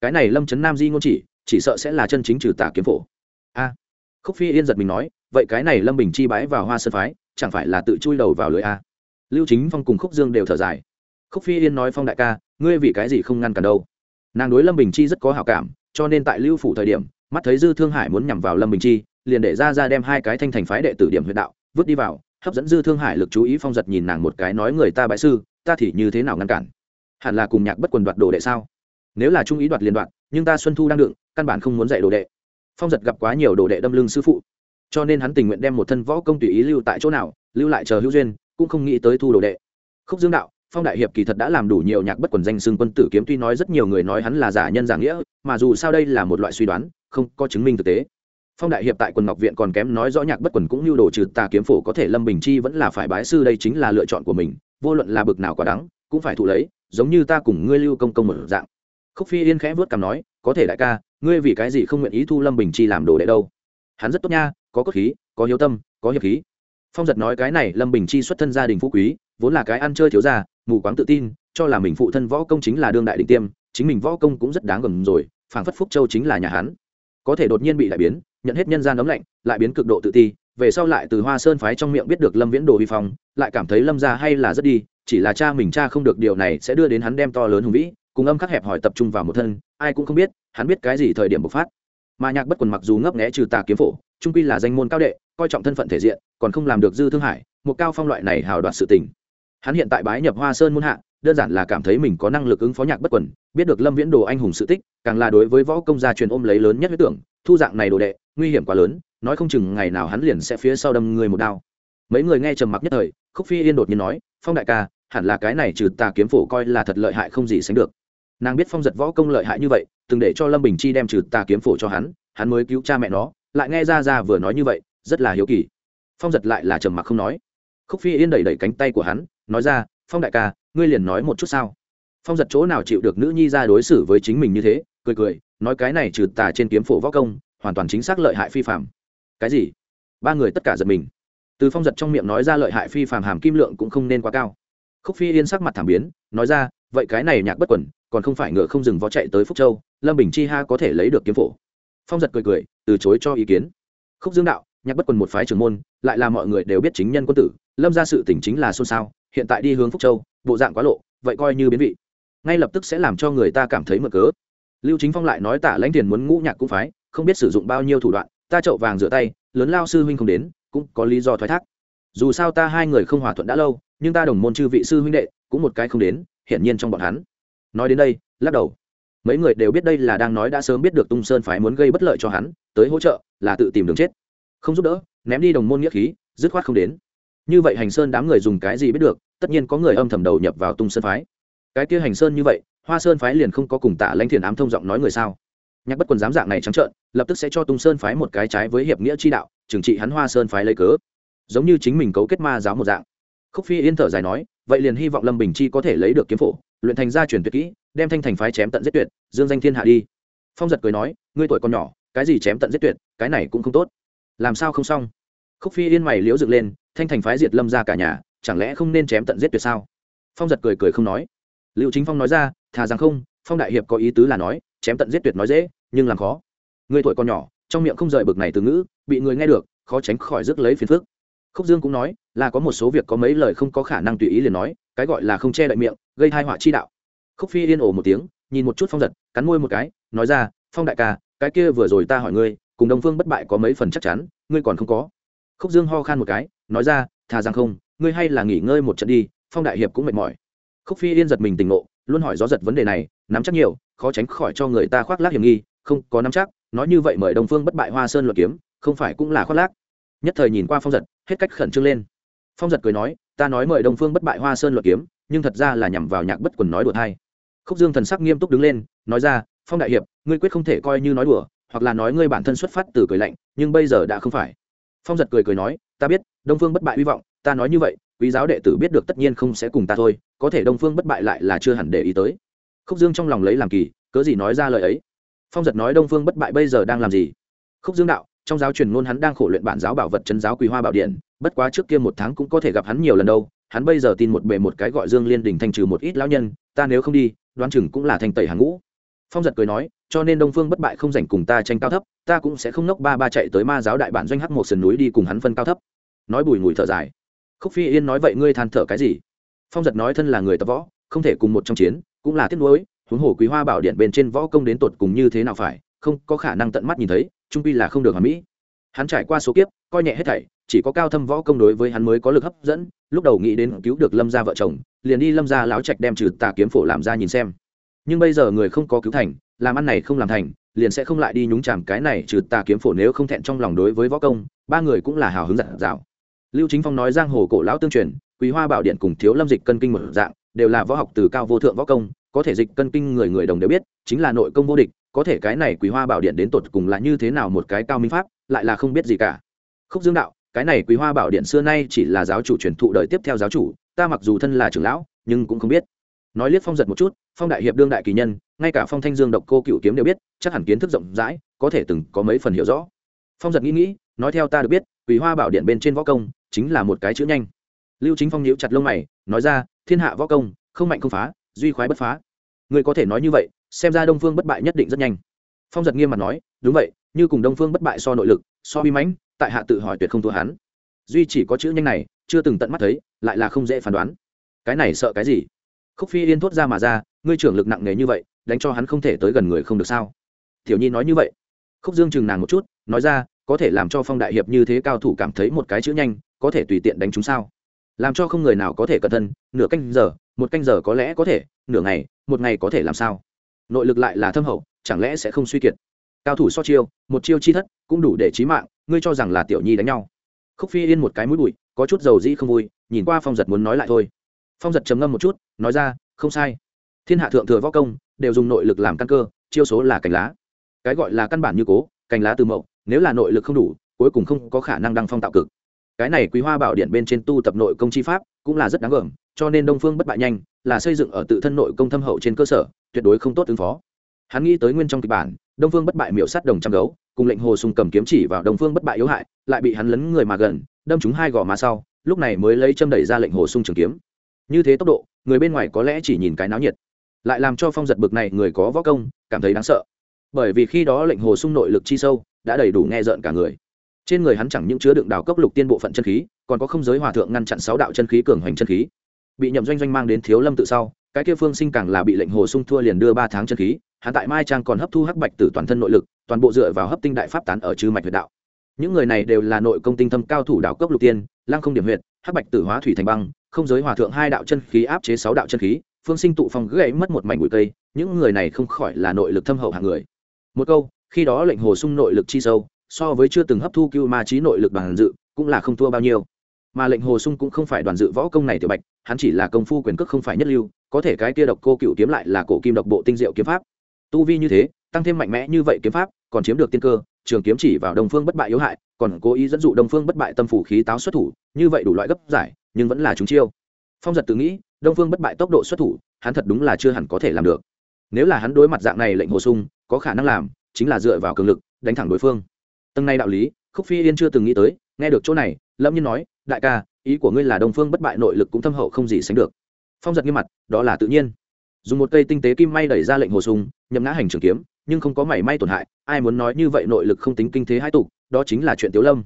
Cái này lâm trấn nam di ngôn chỉ chỉ sợ sẽ là chân chính trừ tà kiếm phổ. A. Khúc phi yên giật mình nói, vậy cái này lâm bình chi bái vào hoa sơn phái chẳng phải là tự chui đầu vào lưới a? Lưu chính phong cùng khúc dương đều thở dài. Khúc phi yên nói phong đại ca, ngươi vì cái gì không ngăn cản đâu? Nàng đối lâm bình chi rất có hảo cảm, cho nên tại lưu phủ thời điểm, mắt thấy dư thương hải muốn nhằm vào lâm bình chi, liền để ra ra đem hai cái thanh thành phái đệ tử điểm huyện đạo, vứt đi vào, hấp dẫn dư thương hải lực chú ý phong giật nhìn nàng một cái nói người ta bại sư, ta thì như thế nào ngăn cản? Hẳn là cùng nhạc bất quần đoạt đồ đệ sao? Nếu là trung ý đoạt liền đoạt, nhưng ta xuân thu đang đựng, căn bản không muốn dạy đồ đệ. Phong giật gặp quá nhiều đồ đệ đâm lưng sư phụ cho nên hắn tình nguyện đem một thân võ công tùy ý lưu tại chỗ nào, lưu lại chờ hữu duyên, cũng không nghĩ tới thu đồ đệ. Khúc dương đạo, phong đại hiệp kỳ thật đã làm đủ nhiều nhạc bất quần danh xưng quân tử kiếm tuy nói rất nhiều người nói hắn là giả nhân giả nghĩa, mà dù sao đây là một loại suy đoán, không có chứng minh thực tế. Phong đại hiệp tại quần ngọc viện còn kém nói rõ nhạc bất quần cũng như đồ trừ tà kiếm phổ có thể lâm bình chi vẫn là phải bái sư đây chính là lựa chọn của mình, vô luận là bực nào quá đắng, cũng phải thụ lấy, giống như ta cùng ngươi lưu công công một dạng. Khúc phi yên khẽ vớt cằm nói, có thể đại ca, ngươi vì cái gì không nguyện ý thu lâm bình chi làm đồ đệ đâu? Hắn rất tốt nha có cốt khí có hiếu tâm có hiệp khí. Phong giật nói cái này lâm bình chi xuất thân gia đình phú quý vốn là cái ăn chơi thiếu gia mù quáng tự tin cho là mình phụ thân võ công chính là đương đại định tiêm chính mình võ công cũng rất đáng gầm rồi phảng phất phúc châu chính là nhà Hán, có thể đột nhiên bị đại biến nhận hết nhân gian ấm lạnh lại biến cực độ tự ti về sau lại từ hoa sơn phái trong miệng biết được lâm viễn đồ vi phong lại cảm thấy lâm ra hay là rất đi chỉ là cha mình cha không được điều này sẽ đưa đến hắn đem to lớn hùng vĩ cùng âm khắc hẹp hỏi tập trung vào một thân ai cũng không biết hắn biết cái gì thời điểm bộc phát. Mà nhạc bất quần mặc dù ngấp nghẽ trừ tà kiếm phổ trung quy là danh môn cao đệ, coi trọng thân phận thể diện, còn không làm được dư thương hải, một cao phong loại này hào đoạt sự tình. Hắn hiện tại bái nhập hoa sơn muôn hạ, đơn giản là cảm thấy mình có năng lực ứng phó nhạc bất quần, biết được lâm viễn đồ anh hùng sự tích, càng là đối với võ công gia truyền ôm lấy lớn nhất huyết tưởng, thu dạng này đồ đệ, nguy hiểm quá lớn, nói không chừng ngày nào hắn liền sẽ phía sau đâm người một đao. Mấy người nghe trầm mặc nhất thời, khúc phi yên đột nhiên nói, phong đại ca, hẳn là cái này trừ tà kiếm phổ coi là thật lợi hại không gì sánh được. Nàng biết phong giật võ công lợi hại như vậy, từng để cho lâm bình chi đem trừ tà kiếm phổ cho hắn hắn mới cứu cha mẹ nó lại nghe ra ra vừa nói như vậy, rất là hiếu kỳ. Phong giật lại là trầm mặc không nói. Khúc phi yên đẩy đẩy cánh tay của hắn, nói ra, phong đại ca, ngươi liền nói một chút sao? Phong giật chỗ nào chịu được nữ nhi ra đối xử với chính mình như thế, cười cười, nói cái này trừ tà trên kiếm phổ võ công, hoàn toàn chính xác lợi hại phi phạm cái gì? Ba người tất cả giật mình. Từ phong giật trong miệng nói ra lợi hại phi phạm hàm kim lượng cũng không nên quá cao. Khúc phi yên sắc mặt thảm biến, nói ra, vậy cái này nhạc bất quẩn, còn không phải ngựa không dừng vó chạy tới phúc châu, lâm bình chi ha có thể lấy được kiếm phổ phong giật cười cười, từ chối cho ý kiến. Khúc dương đạo, nhạc bất quần một phái trưởng môn, lại là mọi người đều biết chính nhân quân tử, lâm ra sự tỉnh chính là xôn xao, hiện tại đi hướng phúc châu, bộ dạng quá lộ, vậy coi như biến vị. Ngay lập tức sẽ làm cho người ta cảm thấy mở cớ. Lưu chính phong lại nói tả lãnh tiền muốn ngũ nhạc cũng phái, không biết sử dụng bao nhiêu thủ đoạn, ta trậu vàng rửa tay, lớn lao sư huynh không đến, cũng có lý do thoái thác. Dù sao ta hai người không hòa thuận đã lâu, nhưng ta đồng môn chư vị sư huynh đệ, cũng một cái không đến, hiển nhiên trong bọn hắn. Nói đến đây, lắc đầu mấy người đều biết đây là đang nói đã sớm biết được tung sơn phái muốn gây bất lợi cho hắn, tới hỗ trợ, là tự tìm đường chết. Không giúp đỡ, ném đi đồng môn nghĩa khí, dứt khoát không đến. Như vậy hành sơn đám người dùng cái gì biết được, tất nhiên có người âm thầm đầu nhập vào tung sơn phái. Cái kia hành sơn như vậy, hoa sơn phái liền không có cùng tạ lãnh thiền ám thông giọng nói người sao? Nhạc bất quần dám dạng này trắng trợn, lập tức sẽ cho tung sơn phái một cái trái với hiệp nghĩa chi đạo, trừng trị hắn hoa sơn phái lấy cớ. Giống như chính mình cấu kết ma giáo một dạng. Khúc phi yên thở dài nói, vậy liền hy vọng lâm bình chi có thể lấy được kiếm phổ, luyện thành gia truyền tuyệt kỹ đem thanh thành phái chém tận giết tuyệt, dương danh thiên hạ đi. Phong giật cười nói, ngươi tuổi còn nhỏ, cái gì chém tận giết tuyệt, cái này cũng không tốt. Làm sao không xong? Khúc phi yên mày liễu dựng lên, thanh thành phái diệt lâm ra cả nhà, chẳng lẽ không nên chém tận giết tuyệt sao? Phong giật cười cười không nói. Liệu chính phong nói ra, thà rằng không, phong đại hiệp có ý tứ là nói, chém tận giết tuyệt nói dễ, nhưng làm khó. Người tuổi còn nhỏ, trong miệng không rời bực này từ ngữ, bị người nghe được, khó tránh khỏi rước lấy phiền phức. Khúc dương cũng nói, là có một số việc có mấy lời không có khả năng tùy ý liền nói, cái gọi là không che đậy miệng, gây thai họa chi đạo khúc phi yên ổ một tiếng, nhìn một chút phong giật, cắn môi một cái, nói ra, phong đại ca, cái kia vừa rồi ta hỏi ngươi, cùng đồng phương bất bại có mấy phần chắc chắn, ngươi còn không có. Khúc dương ho khan một cái, nói ra, thà rằng không, ngươi hay là nghỉ ngơi một trận đi, phong đại hiệp cũng mệt mỏi. Khúc phi yên giật mình tỉnh ngộ, luôn hỏi gió giật vấn đề này, nắm chắc nhiều, khó tránh khỏi cho người ta khoác lác hiểm nghi, không có nắm chắc, nói như vậy mời đồng phương bất bại hoa sơn luật kiếm, không phải cũng là khoác lác. Nhất thời nhìn qua phong giật, hết cách khẩn trương lên. Phong giật cười nói, ta nói mời đồng phương bất bại hoa sơn luật kiếm, nhưng thật ra là nhằm vào nhạc bất quần nói đùa thay khúc dương thần sắc nghiêm túc đứng lên, nói ra, phong đại hiệp, ngươi quyết không thể coi như nói đùa, hoặc là nói ngươi bản thân xuất phát từ cười lạnh, nhưng bây giờ đã không phải. Phong giật cười cười nói, ta biết, đông phương bất bại hy vọng, ta nói như vậy, quý giáo đệ tử biết được tất nhiên không sẽ cùng ta thôi, có thể đông phương bất bại lại là chưa hẳn để ý tới. Khúc dương trong lòng lấy làm kỳ, cớ gì nói ra lời ấy? Phong giật nói, đông phương bất bại bây giờ đang làm gì? Khúc dương đạo, trong giáo truyền ngôn hắn đang khổ luyện bản giáo bảo vật chân giáo quý hoa bảo điện, bất quá trước kia một tháng cũng có thể gặp hắn nhiều lần đâu hắn bây giờ tin một bề một cái gọi dương liên đình thanh trừ một ít lão nhân, ta nếu không đi, đoán chừng cũng là thanh tẩy hàng ngũ. Phong giật cười nói, cho nên đông phương bất bại không dành cùng ta tranh cao thấp, ta cũng sẽ không nốc ba ba chạy tới ma giáo đại bản doanh hắc một sườn núi đi cùng hắn phân cao thấp. Nói bùi ngùi thở dài. Khúc phi yên nói vậy ngươi than thở cái gì? Phong giật nói thân là người tập võ, không thể cùng một trong chiến, cũng là tiếc nuối, huống hồ quý hoa bảo điện bên trên võ công đến tột cùng như thế nào phải, không có khả năng tận mắt nhìn thấy, trung quy là không được hoàn mỹ. Hắn trải qua số kiếp, coi nhẹ hết thảy chỉ có cao thâm võ công đối với hắn mới có lực hấp dẫn, lúc đầu nghĩ đến cứu được lâm gia vợ chồng, liền đi lâm gia lão trạch đem trừ tà kiếm phổ làm ra nhìn xem. Nhưng bây giờ người không có cứu thành, làm ăn này không làm thành, liền sẽ không lại đi nhúng chàm cái này trừ tà kiếm phổ nếu không thẹn trong lòng đối với võ công, ba người cũng là hào hứng giản dạo lưu chính phong nói giang hồ cổ lão tương truyền, quý hoa bảo điện cùng thiếu lâm dịch cân kinh một dạng, đều là võ học từ cao vô thượng võ công, có thể dịch cân kinh người người đồng đều biết, chính là nội công vô địch, có thể cái này quý hoa bảo điện đến tột cùng là như thế nào một cái cao minh pháp, lại là không biết gì cả. Khúc dương đạo cái này quý hoa bảo điện xưa nay chỉ là giáo chủ truyền thụ đời tiếp theo giáo chủ, ta mặc dù thân là trưởng lão, nhưng cũng không biết. Nói liếc phong giật một chút, phong đại hiệp đương đại kỳ nhân, ngay cả phong thanh dương độc cô cựu kiếm đều biết, chắc hẳn kiến thức rộng rãi, có thể từng có mấy phần hiểu rõ. Phong giật nghĩ nghĩ, nói theo ta được biết, quý hoa bảo điện bên trên võ công, chính là một cái chữ nhanh. Lưu chính phong nhíu chặt lông mày, nói ra, thiên hạ võ công, không mạnh không phá, duy khoái bất phá. Người có thể nói như vậy, xem ra đông phương bất bại nhất định rất nhanh. Phong giật nghiêm mặt nói, đúng vậy, như cùng đông phương bất bại so nội lực so bi mãnh, tại hạ tự hỏi tuyệt không thua hắn. Duy chỉ có chữ nhanh này, chưa từng tận mắt thấy, lại là không dễ phán đoán. Cái này sợ cái gì? Khúc phi yên thốt ra mà ra, ngươi trưởng lực nặng nề như vậy, đánh cho hắn không thể tới gần người không được sao? Tiểu nhi nói như vậy. Khúc dương chừng nàng một chút, nói ra, có thể làm cho phong đại hiệp như thế cao thủ cảm thấy một cái chữ nhanh, có thể tùy tiện đánh chúng sao? Làm cho không người nào có thể cẩn thân nửa canh giờ, một canh giờ có lẽ có thể, nửa ngày, một ngày có thể làm sao? Nội lực lại là thâm hậu, chẳng lẽ sẽ không suy kiệt? Cao thủ so chiêu, một chiêu chi thất, cũng đủ để trí mạng, ngươi cho rằng là tiểu nhi đánh nhau. Khúc phi yên một cái mũi bụi, có chút dầu dĩ không vui, nhìn qua phong giật muốn nói lại thôi. Phong giật trầm ngâm một chút, nói ra, không sai. Thiên hạ thượng thừa võ công, đều dùng nội lực làm căn cơ, chiêu số là cành lá. Cái gọi là căn bản như cố, cành lá từ mậu, nếu là nội lực không đủ, cuối cùng không có khả năng đăng phong tạo cực. Cái này quý hoa bảo điện bên trên tu tập nội công chi pháp, cũng là rất đáng gờm, cho nên đông phương bất bại nhanh, là xây dựng ở tự thân nội công thâm hậu trên cơ sở, tuyệt đối không tốt ứng phó hắn nghĩ tới nguyên trong kịch bản, đông phương bất bại miểu sát đồng trăm gấu, cùng lệnh hồ sùng cầm kiếm chỉ vào đông phương bất bại yếu hại, lại bị hắn lấn người mà gần, đâm chúng hai gò má sau, lúc này mới lấy châm đẩy ra lệnh hồ sung trường kiếm. Như thế tốc độ, người bên ngoài có lẽ chỉ nhìn cái náo nhiệt, lại làm cho phong giật bực này người có võ công, cảm thấy đáng sợ. Bởi vì khi đó lệnh hồ sung nội lực chi sâu, đã đầy đủ nghe rợn cả người. Trên người hắn chẳng những chứa đựng đào cốc lục tiên bộ phận chân khí, còn có không giới hòa thượng ngăn chặn sáu đạo chân khí cường hoành chân khí. Bị nhậm doanh doanh mang đến thiếu lâm tự sau, cái kia phương sinh càng là bị lệnh hồ sung thua liền đưa ba tháng chân khí hắn tại mai trang còn hấp thu hắc bạch từ toàn thân nội lực, toàn bộ dựa vào hấp tinh đại pháp tán ở chư mạch huyệt đạo. Những người này đều là nội công tinh thâm cao thủ đạo cốc lục tiên lang không điểm huyệt, hắc bạch tử hóa thủy thành băng, không giới hòa thượng hai đạo chân khí áp chế sáu đạo chân khí, phương sinh tụ phong gãy mất một mảnh bụi cây, những người này không khỏi là nội lực thâm hậu hàng người. Một câu, khi đó lệnh hồ sung nội lực chi sâu, so với chưa từng hấp thu cưu ma trí nội lực bằng dự, cũng là không thua bao nhiêu. Mà lệnh hồ sung cũng không phải đoàn dự võ công này tiểu bạch, hắn chỉ là công phu quyền cước không phải nhất lưu, có thể cái kia độc cô cựu kiếm lại là cổ kim độc bộ tinh diệu kiếm pháp tu vi như thế, tăng thêm mạnh mẽ như vậy kiếm pháp, còn chiếm được tiên cơ, trường kiếm chỉ vào đồng phương bất bại yếu hại, còn cố ý dẫn dụ đồng phương bất bại tâm phủ khí táo xuất thủ, như vậy đủ loại gấp giải, nhưng vẫn là chúng chiêu. Phong giật tự nghĩ, đông phương bất bại tốc độ xuất thủ, hắn thật đúng là chưa hẳn có thể làm được. Nếu là hắn đối mặt dạng này lệnh hồ sung, có khả năng làm, chính là dựa vào cường lực, đánh thẳng đối phương. Tầng này đạo lý, khúc phi yên chưa từng nghĩ tới, nghe được chỗ này, lâm nhiên nói, đại ca, ý của ngươi là đông phương bất bại nội lực cũng thâm hậu không gì sánh được. Phong giật nghiêm mặt, đó là tự nhiên dùng một cây tinh tế kim may đẩy ra lệnh hồ sung, nhậm ngã hành trường kiếm, nhưng không có mảy may tổn hại, ai muốn nói như vậy nội lực không tính kinh thế hai tục, đó chính là chuyện tiếu lâm.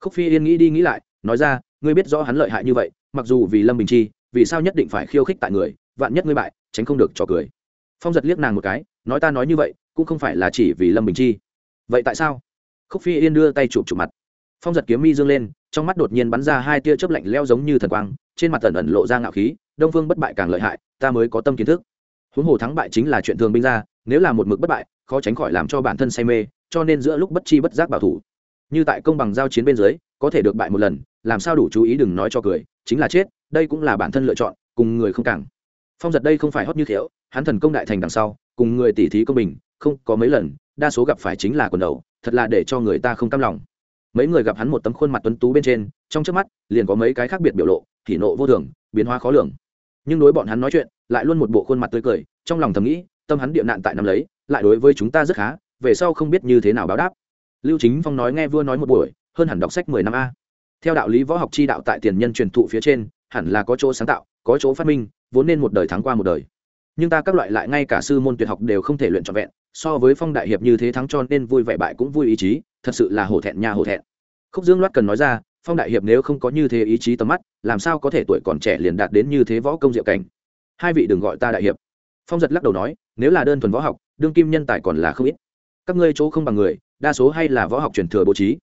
Khúc phi yên nghĩ đi nghĩ lại, nói ra, ngươi biết rõ hắn lợi hại như vậy, mặc dù vì lâm bình chi, vì sao nhất định phải khiêu khích tại người, vạn nhất ngươi bại, tránh không được trò cười. Phong giật liếc nàng một cái, nói ta nói như vậy, cũng không phải là chỉ vì lâm bình chi. Vậy tại sao? Khúc phi yên đưa tay chụp chụp mặt. Phong giật kiếm mi dương lên, trong mắt đột nhiên bắn ra hai tia chớp lạnh leo giống như thần quang, trên mặt tần ẩn lộ ra ngạo khí, đông phương bất bại càng lợi hại, ta mới có tâm kiến thức huống hồ thắng bại chính là chuyện thường binh ra, nếu là một mực bất bại, khó tránh khỏi làm cho bản thân say mê, cho nên giữa lúc bất chi bất giác bảo thủ. Như tại công bằng giao chiến bên dưới, có thể được bại một lần, làm sao đủ chú ý đừng nói cho cười, chính là chết, đây cũng là bản thân lựa chọn, cùng người không càng phong giật đây không phải hót như thiệu hắn thần công đại thành đằng sau, cùng người tỉ thí công bình, không có mấy lần, đa số gặp phải chính là quần đầu, thật là để cho người ta không cam lòng. Mấy người gặp hắn một tấm khuôn mặt tuấn tú bên trên, trong trước mắt, liền có mấy cái khác biệt biểu lộ thì nộ vô thường, biến hóa khó lường. Nhưng đối bọn hắn nói chuyện lại luôn một bộ khuôn mặt tươi cười, trong lòng thầm nghĩ, tâm hắn địa nạn tại năm lấy, lại đối với chúng ta rất khá, về sau không biết như thế nào báo đáp. Lưu chính phong nói nghe vua nói một buổi, hơn hẳn đọc sách mười năm a. Theo đạo lý võ học chi đạo tại tiền nhân truyền thụ phía trên, hẳn là có chỗ sáng tạo, có chỗ phát minh, vốn nên một đời thắng qua một đời. Nhưng ta các loại lại ngay cả sư môn tuyệt học đều không thể luyện trọn vẹn, so với phong đại hiệp như thế thắng cho nên vui vẻ bại cũng vui ý chí, thật sự là hổ thẹn nhà hổ thẹn. Khúc dương loát cần nói ra, phong đại hiệp nếu không có như thế ý chí tầm mắt, làm sao có thể tuổi còn trẻ liền đạt đến như thế võ công diệu cảnh? Hai vị đừng gọi ta đại hiệp. Phong giật lắc đầu nói, nếu là đơn thuần võ học, đương kim nhân tài còn là không ít. Các ngươi chỗ không bằng người, đa số hay là võ học truyền thừa bố trí.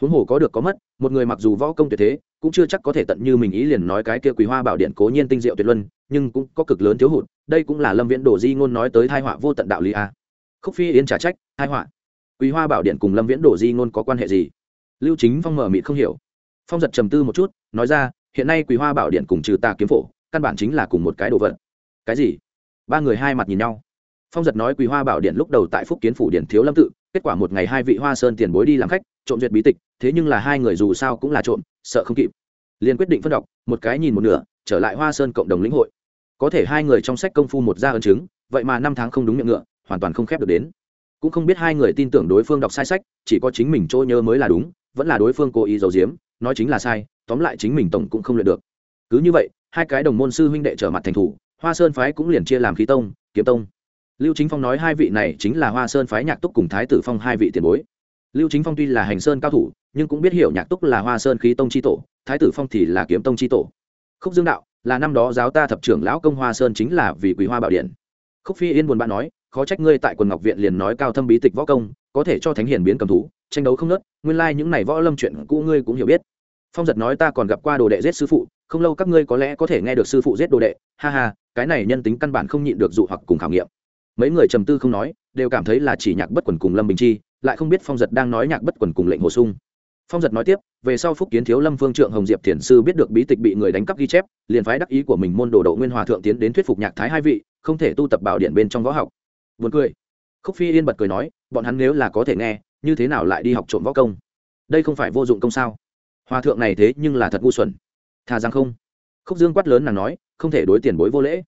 Huống hồ có được có mất, một người mặc dù võ công tuyệt thế, cũng chưa chắc có thể tận như mình ý liền nói cái kia quý hoa bảo điện cố nhiên tinh diệu tuyệt luân, nhưng cũng có cực lớn thiếu hụt, đây cũng là lâm viễn đổ di ngôn nói tới thai họa vô tận đạo lý a. Khúc phi yên trả trách, thai họa. Quý hoa bảo điện cùng lâm viễn đổ di ngôn có quan hệ gì? Lưu chính phong mở mịt không hiểu. Phong giật trầm tư một chút, nói ra, hiện nay quý hoa bảo điện cùng trừ tà kiếm phổ căn bản chính là cùng một cái đồ vật. Cái gì? Ba người hai mặt nhìn nhau. Phong giật nói quý hoa bảo điện lúc đầu tại phúc kiến phủ điện thiếu lâm tự, kết quả một ngày hai vị hoa sơn tiền bối đi làm khách, trộm duyệt bí tịch, thế nhưng là hai người dù sao cũng là trộm, sợ không kịp. Liền quyết định phân đọc, một cái nhìn một nửa, trở lại hoa sơn cộng đồng lĩnh hội. Có thể hai người trong sách công phu một ra ấn chứng, vậy mà năm tháng không đúng miệng ngựa, hoàn toàn không khép được đến. Cũng không biết hai người tin tưởng đối phương đọc sai sách, chỉ có chính mình trôi nhớ mới là đúng, vẫn là đối phương cố ý giấu giếm, nói chính là sai, tóm lại chính mình tổng cũng không luyện được cứ như vậy, hai cái đồng môn sư huynh đệ trở mặt thành thủ, hoa sơn phái cũng liền chia làm khí tông, kiếm tông. Lưu chính phong nói hai vị này chính là hoa sơn phái nhạc túc cùng thái tử phong hai vị tiền bối. Lưu chính phong tuy là hành sơn cao thủ, nhưng cũng biết hiểu nhạc túc là hoa sơn khí tông c h i tổ, thái tử phong thì là kiếm tông c h i tổ. Khúc dương đạo, là năm đó giáo ta thập trưởng lão công hoa sơn chính là vì quý hoa bảo điện. Khúc phi yên buồn bã nói, khó trách ngươi tại quần ngọc viện liền nói cao thâm bí tịch võ công, có thể cho thánh hiển biến cầm thú, tranh đấu không nớt, nguyên lai、like、những n à y võ lâm chuyện cũ ngươi cũng hiểu biết. Phong giật nói ta còn gặp qua đồ đệ giết sư phụ không lâu các ngươi có lẽ có thể nghe được sư phụ giết đồ đệ, ha ha, cái này nhân tính căn bản không nhịn được dụ hoặc cùng khảo nghiệm. Mấy người trầm tư không nói, đều cảm thấy là chỉ nhạc bất quần cùng lâm bình chi, lại không biết phong giật đang nói nhạc bất quần cùng lệnh hồ sung. Phong giật nói tiếp, về sau phúc kiến thiếu lâm phương trượng hồng diệp thiền sư biết được bí tịch bị người đánh cắp ghi chép, liền phái đắc ý của mình môn đồ độ nguyên hòa thượng tiến đến thuyết phục nhạc thái hai vị, không thể tu tập bảo điện bên trong võ học. Buồn cười. Khúc phi yên bật cười nói, bọn hắn nếu là có thể nghe, như thế nào lại đi học trộm võ công? Đây không phải vô dụng công sao? Hòa thượng này thế nhưng là thật ngu xuẩn thà rằng không. Khúc dương quát lớn nàng nói, không thể đối tiền bối vô lễ.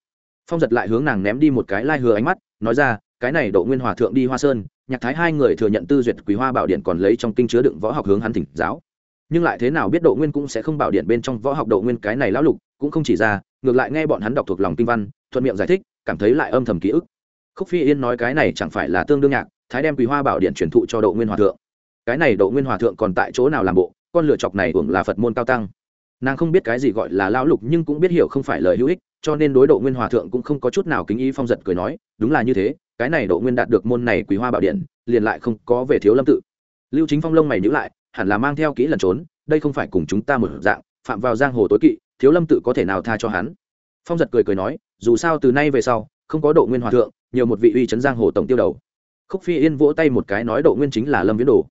Phong giật lại hướng nàng ném đi một cái lai hứa ánh mắt, nói ra, cái này độ nguyên hòa thượng đi hoa sơn, nhạc thái hai người thừa nhận tư duyệt quý hoa bảo điện còn lấy trong kinh chứa đựng võ học hướng hắn thỉnh giáo. Nhưng lại thế nào biết độ nguyên cũng sẽ không bảo điện bên trong võ học độ nguyên cái này lão lục, cũng không chỉ ra, ngược lại nghe bọn hắn đọc thuộc lòng kinh văn, thuận miệng giải thích, cảm thấy lại âm thầm ký ức. Khúc phi yên nói cái này chẳng phải là tương đương nhạc, thái đem quý hoa bảo điện truyền thụ cho độ nguyên hòa thượng. Cái này độ nguyên hòa thượng còn tại chỗ nào làm bộ, con lựa chọc này hưởng là phật môn cao tăng nàng không biết cái gì gọi là lão lục nhưng cũng biết hiểu không phải lời hữu ích, cho nên đối độ nguyên hòa thượng cũng không có chút nào kính ý phong giật cười nói, đúng là như thế, cái này độ nguyên đạt được môn này quý hoa bảo điện, liền lại không có về thiếu lâm tự. Lưu chính phong lông mày nhữ lại, hẳn là mang theo kỹ lần trốn, đây không phải cùng chúng ta một dạng, phạm vào giang hồ tối kỵ, thiếu lâm tự có thể nào tha cho hắn? Phong giật cười cười nói, dù sao từ nay về sau, không có độ nguyên hòa thượng, nhiều một vị uy chấn giang hồ tổng tiêu đầu. Khúc phi yên vỗ tay một cái nói, độ nguyên chính là lâm viễn đồ.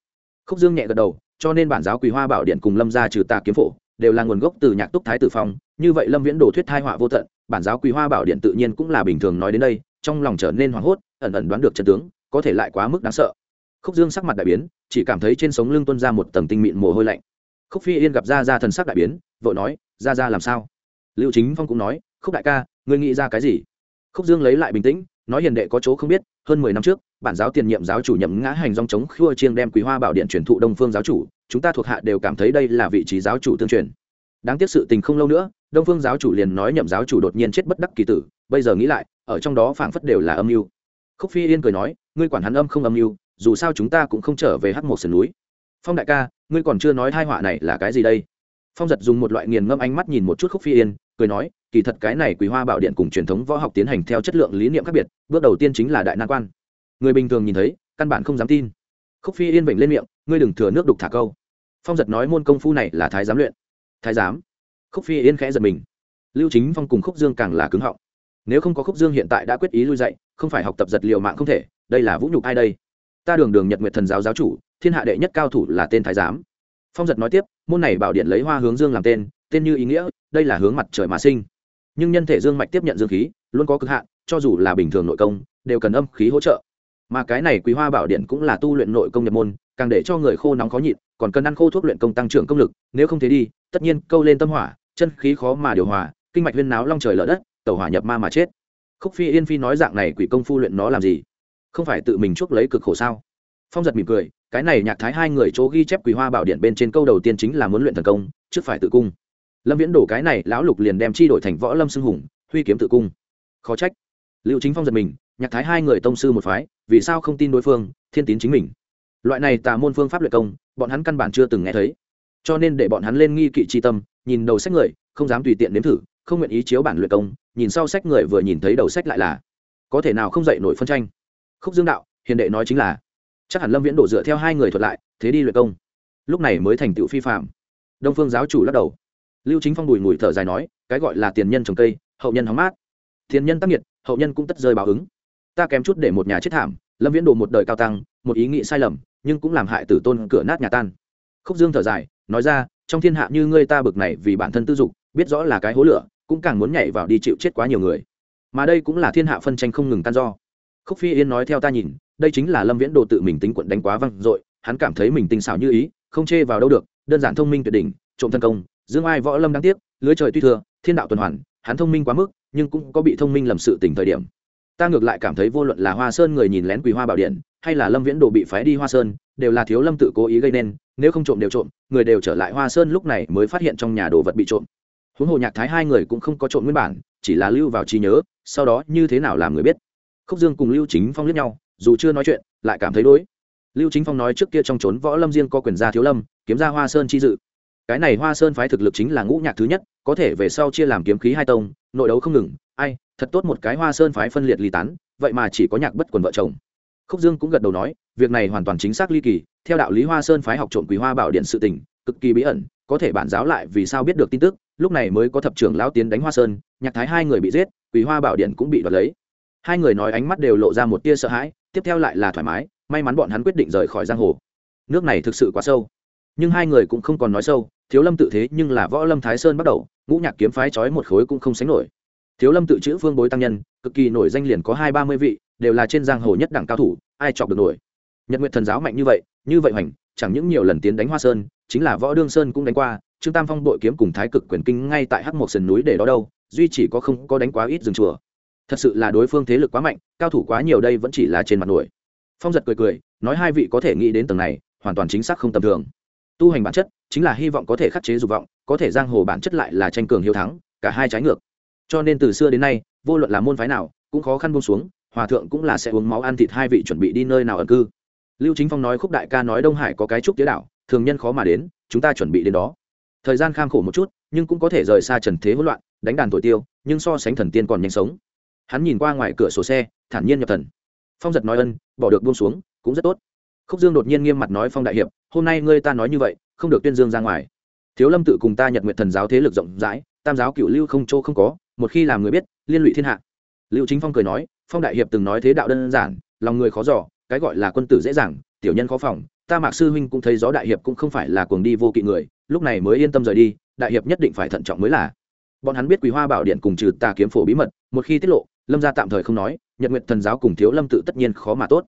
Khúc dương nhẹ gật đầu, cho nên bản giáo quý hoa bảo điện cùng lâm gia trừ tà kiếm phổ đều là nguồn gốc từ nhạc túc thái tử phong. Như vậy lâm viễn đồ thuyết thai họa vô tận, bản giáo quý hoa bảo điện tự nhiên cũng là bình thường nói đến đây, trong lòng trở nên hoảng hốt, ẩn ẩn đoán được chân tướng, có thể lại quá mức đáng sợ. Khúc dương sắc mặt đại biến, chỉ cảm thấy trên sống lưng tuân ra một tầng tinh mịn mồ hôi lạnh. Khúc phi yên gặp ra ra thần sắc đại biến, vội nói ra ra làm sao? Liệu chính phong cũng nói, khúc đại ca, ngươi nghĩ ra cái gì? Khúc dương lấy lại bình tĩnh nói hiền đệ có chỗ không biết, hơn mười năm trước, bản giáo tiền nhiệm giáo chủ nhậm ngã hành dòng chống khua chiêng đem quý hoa bảo điện truyền thụ đông phương giáo chủ, chúng ta thuộc hạ đều cảm thấy đây là vị trí giáo chủ tương truyền. Đáng tiếc sự tình không lâu nữa, đông phương giáo chủ liền nói nhậm giáo chủ đột nhiên chết bất đắc kỳ tử, bây giờ nghĩ lại, ở trong đó phảng phất đều là âm mưu. Khúc phi yên cười nói, ngươi quản hắn âm không âm mưu, dù sao chúng ta cũng không trở về hắc một sườn núi. Phong đại ca, ngươi còn chưa nói hai họa này là cái gì đây? Phong giật dùng một loại nghiền ngâm ánh mắt nhìn một chút khúc phi yên cười nói, kỳ thật cái này quý hoa bảo điện cùng truyền thống võ học tiến hành theo chất lượng lý niệm khác biệt, bước đầu tiên chính là đại nan quan. Người bình thường nhìn thấy, căn bản không dám tin. Khúc phi yên vịnh lên miệng, ngươi đừng thừa nước đục thả câu. Phong giật nói môn công phu này là thái giám luyện. Thái giám? Khúc phi yên khẽ giật mình. Lưu chính phong cùng khúc dương càng là cứng họng. Nếu không có khúc dương hiện tại đã quyết ý lui dạy, không phải học tập giật liệu mạng không thể, đây là vũ nhục ai đây? Ta đường đường nhật nguyệt thần giáo giáo chủ, thiên hạ đệ nhất cao thủ là tên thái giám. Phong giật nói tiếp, môn này bảo điện lấy hoa hướng dương làm tên tên như ý nghĩa, đây là hướng mặt trời mà sinh. Nhưng nhân thể dương mạch tiếp nhận dương khí, luôn có cực hạn, cho dù là bình thường nội công, đều cần âm khí hỗ trợ. Mà cái này quý hoa bảo điện cũng là tu luyện nội công nhập môn, càng để cho người khô nóng khó nhịn, còn cần ăn khô thuốc luyện công tăng trưởng công lực, nếu không thế đi, tất nhiên câu lên tâm hỏa, chân khí khó mà điều hòa, kinh mạch huyên náo long trời lở đất, tẩu hỏa nhập ma mà chết. Khúc phi yên phi nói dạng này quỷ công phu luyện nó làm gì? Không phải tự mình chuốc lấy cực khổ sao? Phong giật mỉm cười, cái này nhạc thái hai người chỗ ghi chép quý hoa bảo điện bên trên câu đầu tiên chính là muốn luyện thần công, trước phải tự cung lâm viễn đổ cái này, lão lục liền đem chi đổi thành võ lâm xưng hùng, huy kiếm tự cung. Khó trách. Liệu chính phong giật mình, nhạc thái hai người tông sư một phái, vì sao không tin đối phương, thiên tín chính mình. Loại này tà môn phương pháp luyện công, bọn hắn căn bản chưa từng nghe thấy. Cho nên để bọn hắn lên nghi kỵ chi tâm, nhìn đầu sách người, không dám tùy tiện nếm thử, không nguyện ý chiếu bản luyện công, nhìn sau sách người vừa nhìn thấy đầu sách lại là, có thể nào không dậy nổi phân tranh. Khúc dương đạo, hiền đệ nói chính là, chắc hẳn lâm viễn đổ dựa theo hai người thuật lại, thế đi luyện công. Lúc này mới thành tựu phi phạm. Đông phương giáo chủ lắc đầu lưu chính phong bùi ngùi thở dài nói, cái gọi là tiền nhân trồng cây, hậu nhân hóng mát. Tiền nhân tác nghiệt, hậu nhân cũng tất rơi báo ứng. Ta kém chút để một nhà chết thảm, lâm viễn đồ một đời cao tăng, một ý nghĩ sai lầm, nhưng cũng làm hại tử tôn cửa nát nhà tan. Khúc dương thở dài, nói ra, trong thiên hạ như ngươi ta bực này vì bản thân tư dục, biết rõ là cái hố lửa, cũng càng muốn nhảy vào đi chịu chết quá nhiều người. Mà đây cũng là thiên hạ phân tranh không ngừng tan do. Khúc phi yên nói theo ta nhìn, đây chính là lâm viễn đồ tự mình tính quận đánh quá văng dội, hắn cảm thấy mình tinh xảo như ý, không chê vào đâu được, đơn giản thông minh tuyệt đỉnh, trộm thân công dương ai võ lâm đáng tiếc, lưới trời tuy thừa thiên đạo tuần hoàn, hắn thông minh quá mức, nhưng cũng có bị thông minh lầm sự tỉnh thời điểm. Ta ngược lại cảm thấy vô luận là hoa sơn người nhìn lén quỳ hoa bảo điện, hay là lâm viễn đồ bị phái đi hoa sơn, đều là thiếu lâm tự cố ý gây nên, nếu không trộm đều trộm, người đều trở lại hoa sơn lúc này mới phát hiện trong nhà đồ vật bị trộm. Huống hồ nhạc thái hai người cũng không có trộm nguyên bản, chỉ là lưu vào trí nhớ, sau đó như thế nào làm người biết. Khúc dương cùng lưu chính phong liếc nhau, dù chưa nói chuyện, lại cảm thấy đối. Lưu chính phong nói trước kia trong trốn võ lâm riêng có quyền gia thiếu lâm, kiếm ra hoa sơn chi dự cái này hoa sơn phái thực lực chính là ngũ nhạc thứ nhất, có thể về sau chia làm kiếm khí hai tông, nội đấu không ngừng. Ai, thật tốt một cái hoa sơn phái phân liệt ly tán, vậy mà chỉ có nhạc bất quần vợ chồng. Khúc dương cũng gật đầu nói, việc này hoàn toàn chính xác ly kỳ. Theo đạo lý hoa sơn phái học trộm quý hoa bảo điện sự tình, cực kỳ bí ẩn, có thể bản giáo lại vì sao biết được tin tức, lúc này mới có thập trưởng lão tiến đánh hoa sơn, nhạc thái hai người bị giết quý hoa bảo điện cũng bị đoạt lấy. Hai người nói ánh mắt đều lộ ra một tia sợ hãi, tiếp theo lại là thoải mái, may mắn bọn hắn quyết định rời khỏi giang hồ. Nước này thực sự quá sâu. Nhưng hai người cũng không còn nói sâu thiếu lâm tự thế nhưng là võ lâm thái sơn bắt đầu, ngũ nhạc kiếm phái trói một khối cũng không sánh nổi. Thiếu lâm tự chữ phương bối tăng nhân, cực kỳ nổi danh liền có hai ba mươi vị, đều là trên giang hồ nhất đẳng cao thủ, ai chọc được nổi? Nhật nguyện thần giáo mạnh như vậy như vậy hoành, chẳng những nhiều lần tiến đánh hoa sơn, chính là võ đương sơn cũng đánh qua, trương tam phong bội kiếm cùng thái cực quyền kinh ngay tại hắc một sườn núi để đó đâu, duy chỉ có không có đánh quá ít rừng chùa. Thật sự là đối phương thế lực quá mạnh, cao thủ quá nhiều đây vẫn chỉ là trên mặt nổi. Phong giật cười cười, nói hai vị có thể nghĩ đến tầng này, hoàn toàn chính xác không tầm thường. Tu hành bản chất chính là hy vọng có thể khắc chế dục vọng, có thể giang hồ bản chất lại là tranh cường hiếu thắng, cả hai trái ngược. Cho nên từ xưa đến nay, vô luận là môn phái nào, cũng khó khăn buông xuống, hòa thượng cũng là sẽ uống máu ăn thịt hai vị chuẩn bị đi nơi nào ẩn cư. Lưu chính phong nói khúc đại ca nói đông hải có cái trúc tía đảo, thường nhân khó mà đến, chúng ta chuẩn bị đến đó. Thời gian kham khổ một chút, nhưng cũng có thể rời xa trần thế hỗn loạn, đánh đàn thổi tiêu, nhưng so sánh thần tiên còn nhanh sống. Hắn nhìn qua ngoài cửa sổ xe, thản nhiên nhập thần. Phong giật nói ân, bỏ được buông xuống, cũng rất tốt. Khúc dương đột nhiên nghiêm mặt nói, phong đại hiệp, hôm nay ngươi ta nói như vậy không được tuyên dương ra ngoài. Thiếu lâm tự cùng ta nhật nguyện thần giáo thế lực rộng rãi, tam giáo cựu lưu không chỗ không có, một khi làm người biết, liên lụy thiên hạ. Lưu chính phong cười nói, phong đại hiệp từng nói thế đạo đơn giản, lòng người khó giỏ cái gọi là quân tử dễ dàng, tiểu nhân khó phòng, ta mạc sư huynh cũng thấy gió đại hiệp cũng không phải là cuồng đi vô kỵ người, lúc này mới yên tâm rời đi, đại hiệp nhất định phải thận trọng mới là. Bọn hắn biết quý hoa bảo điện cùng trừ tà kiếm phổ bí mật, một khi tiết lộ, lâm gia tạm thời không nói, nhật nguyện thần giáo cùng thiếu lâm tự tất nhiên khó mà tốt.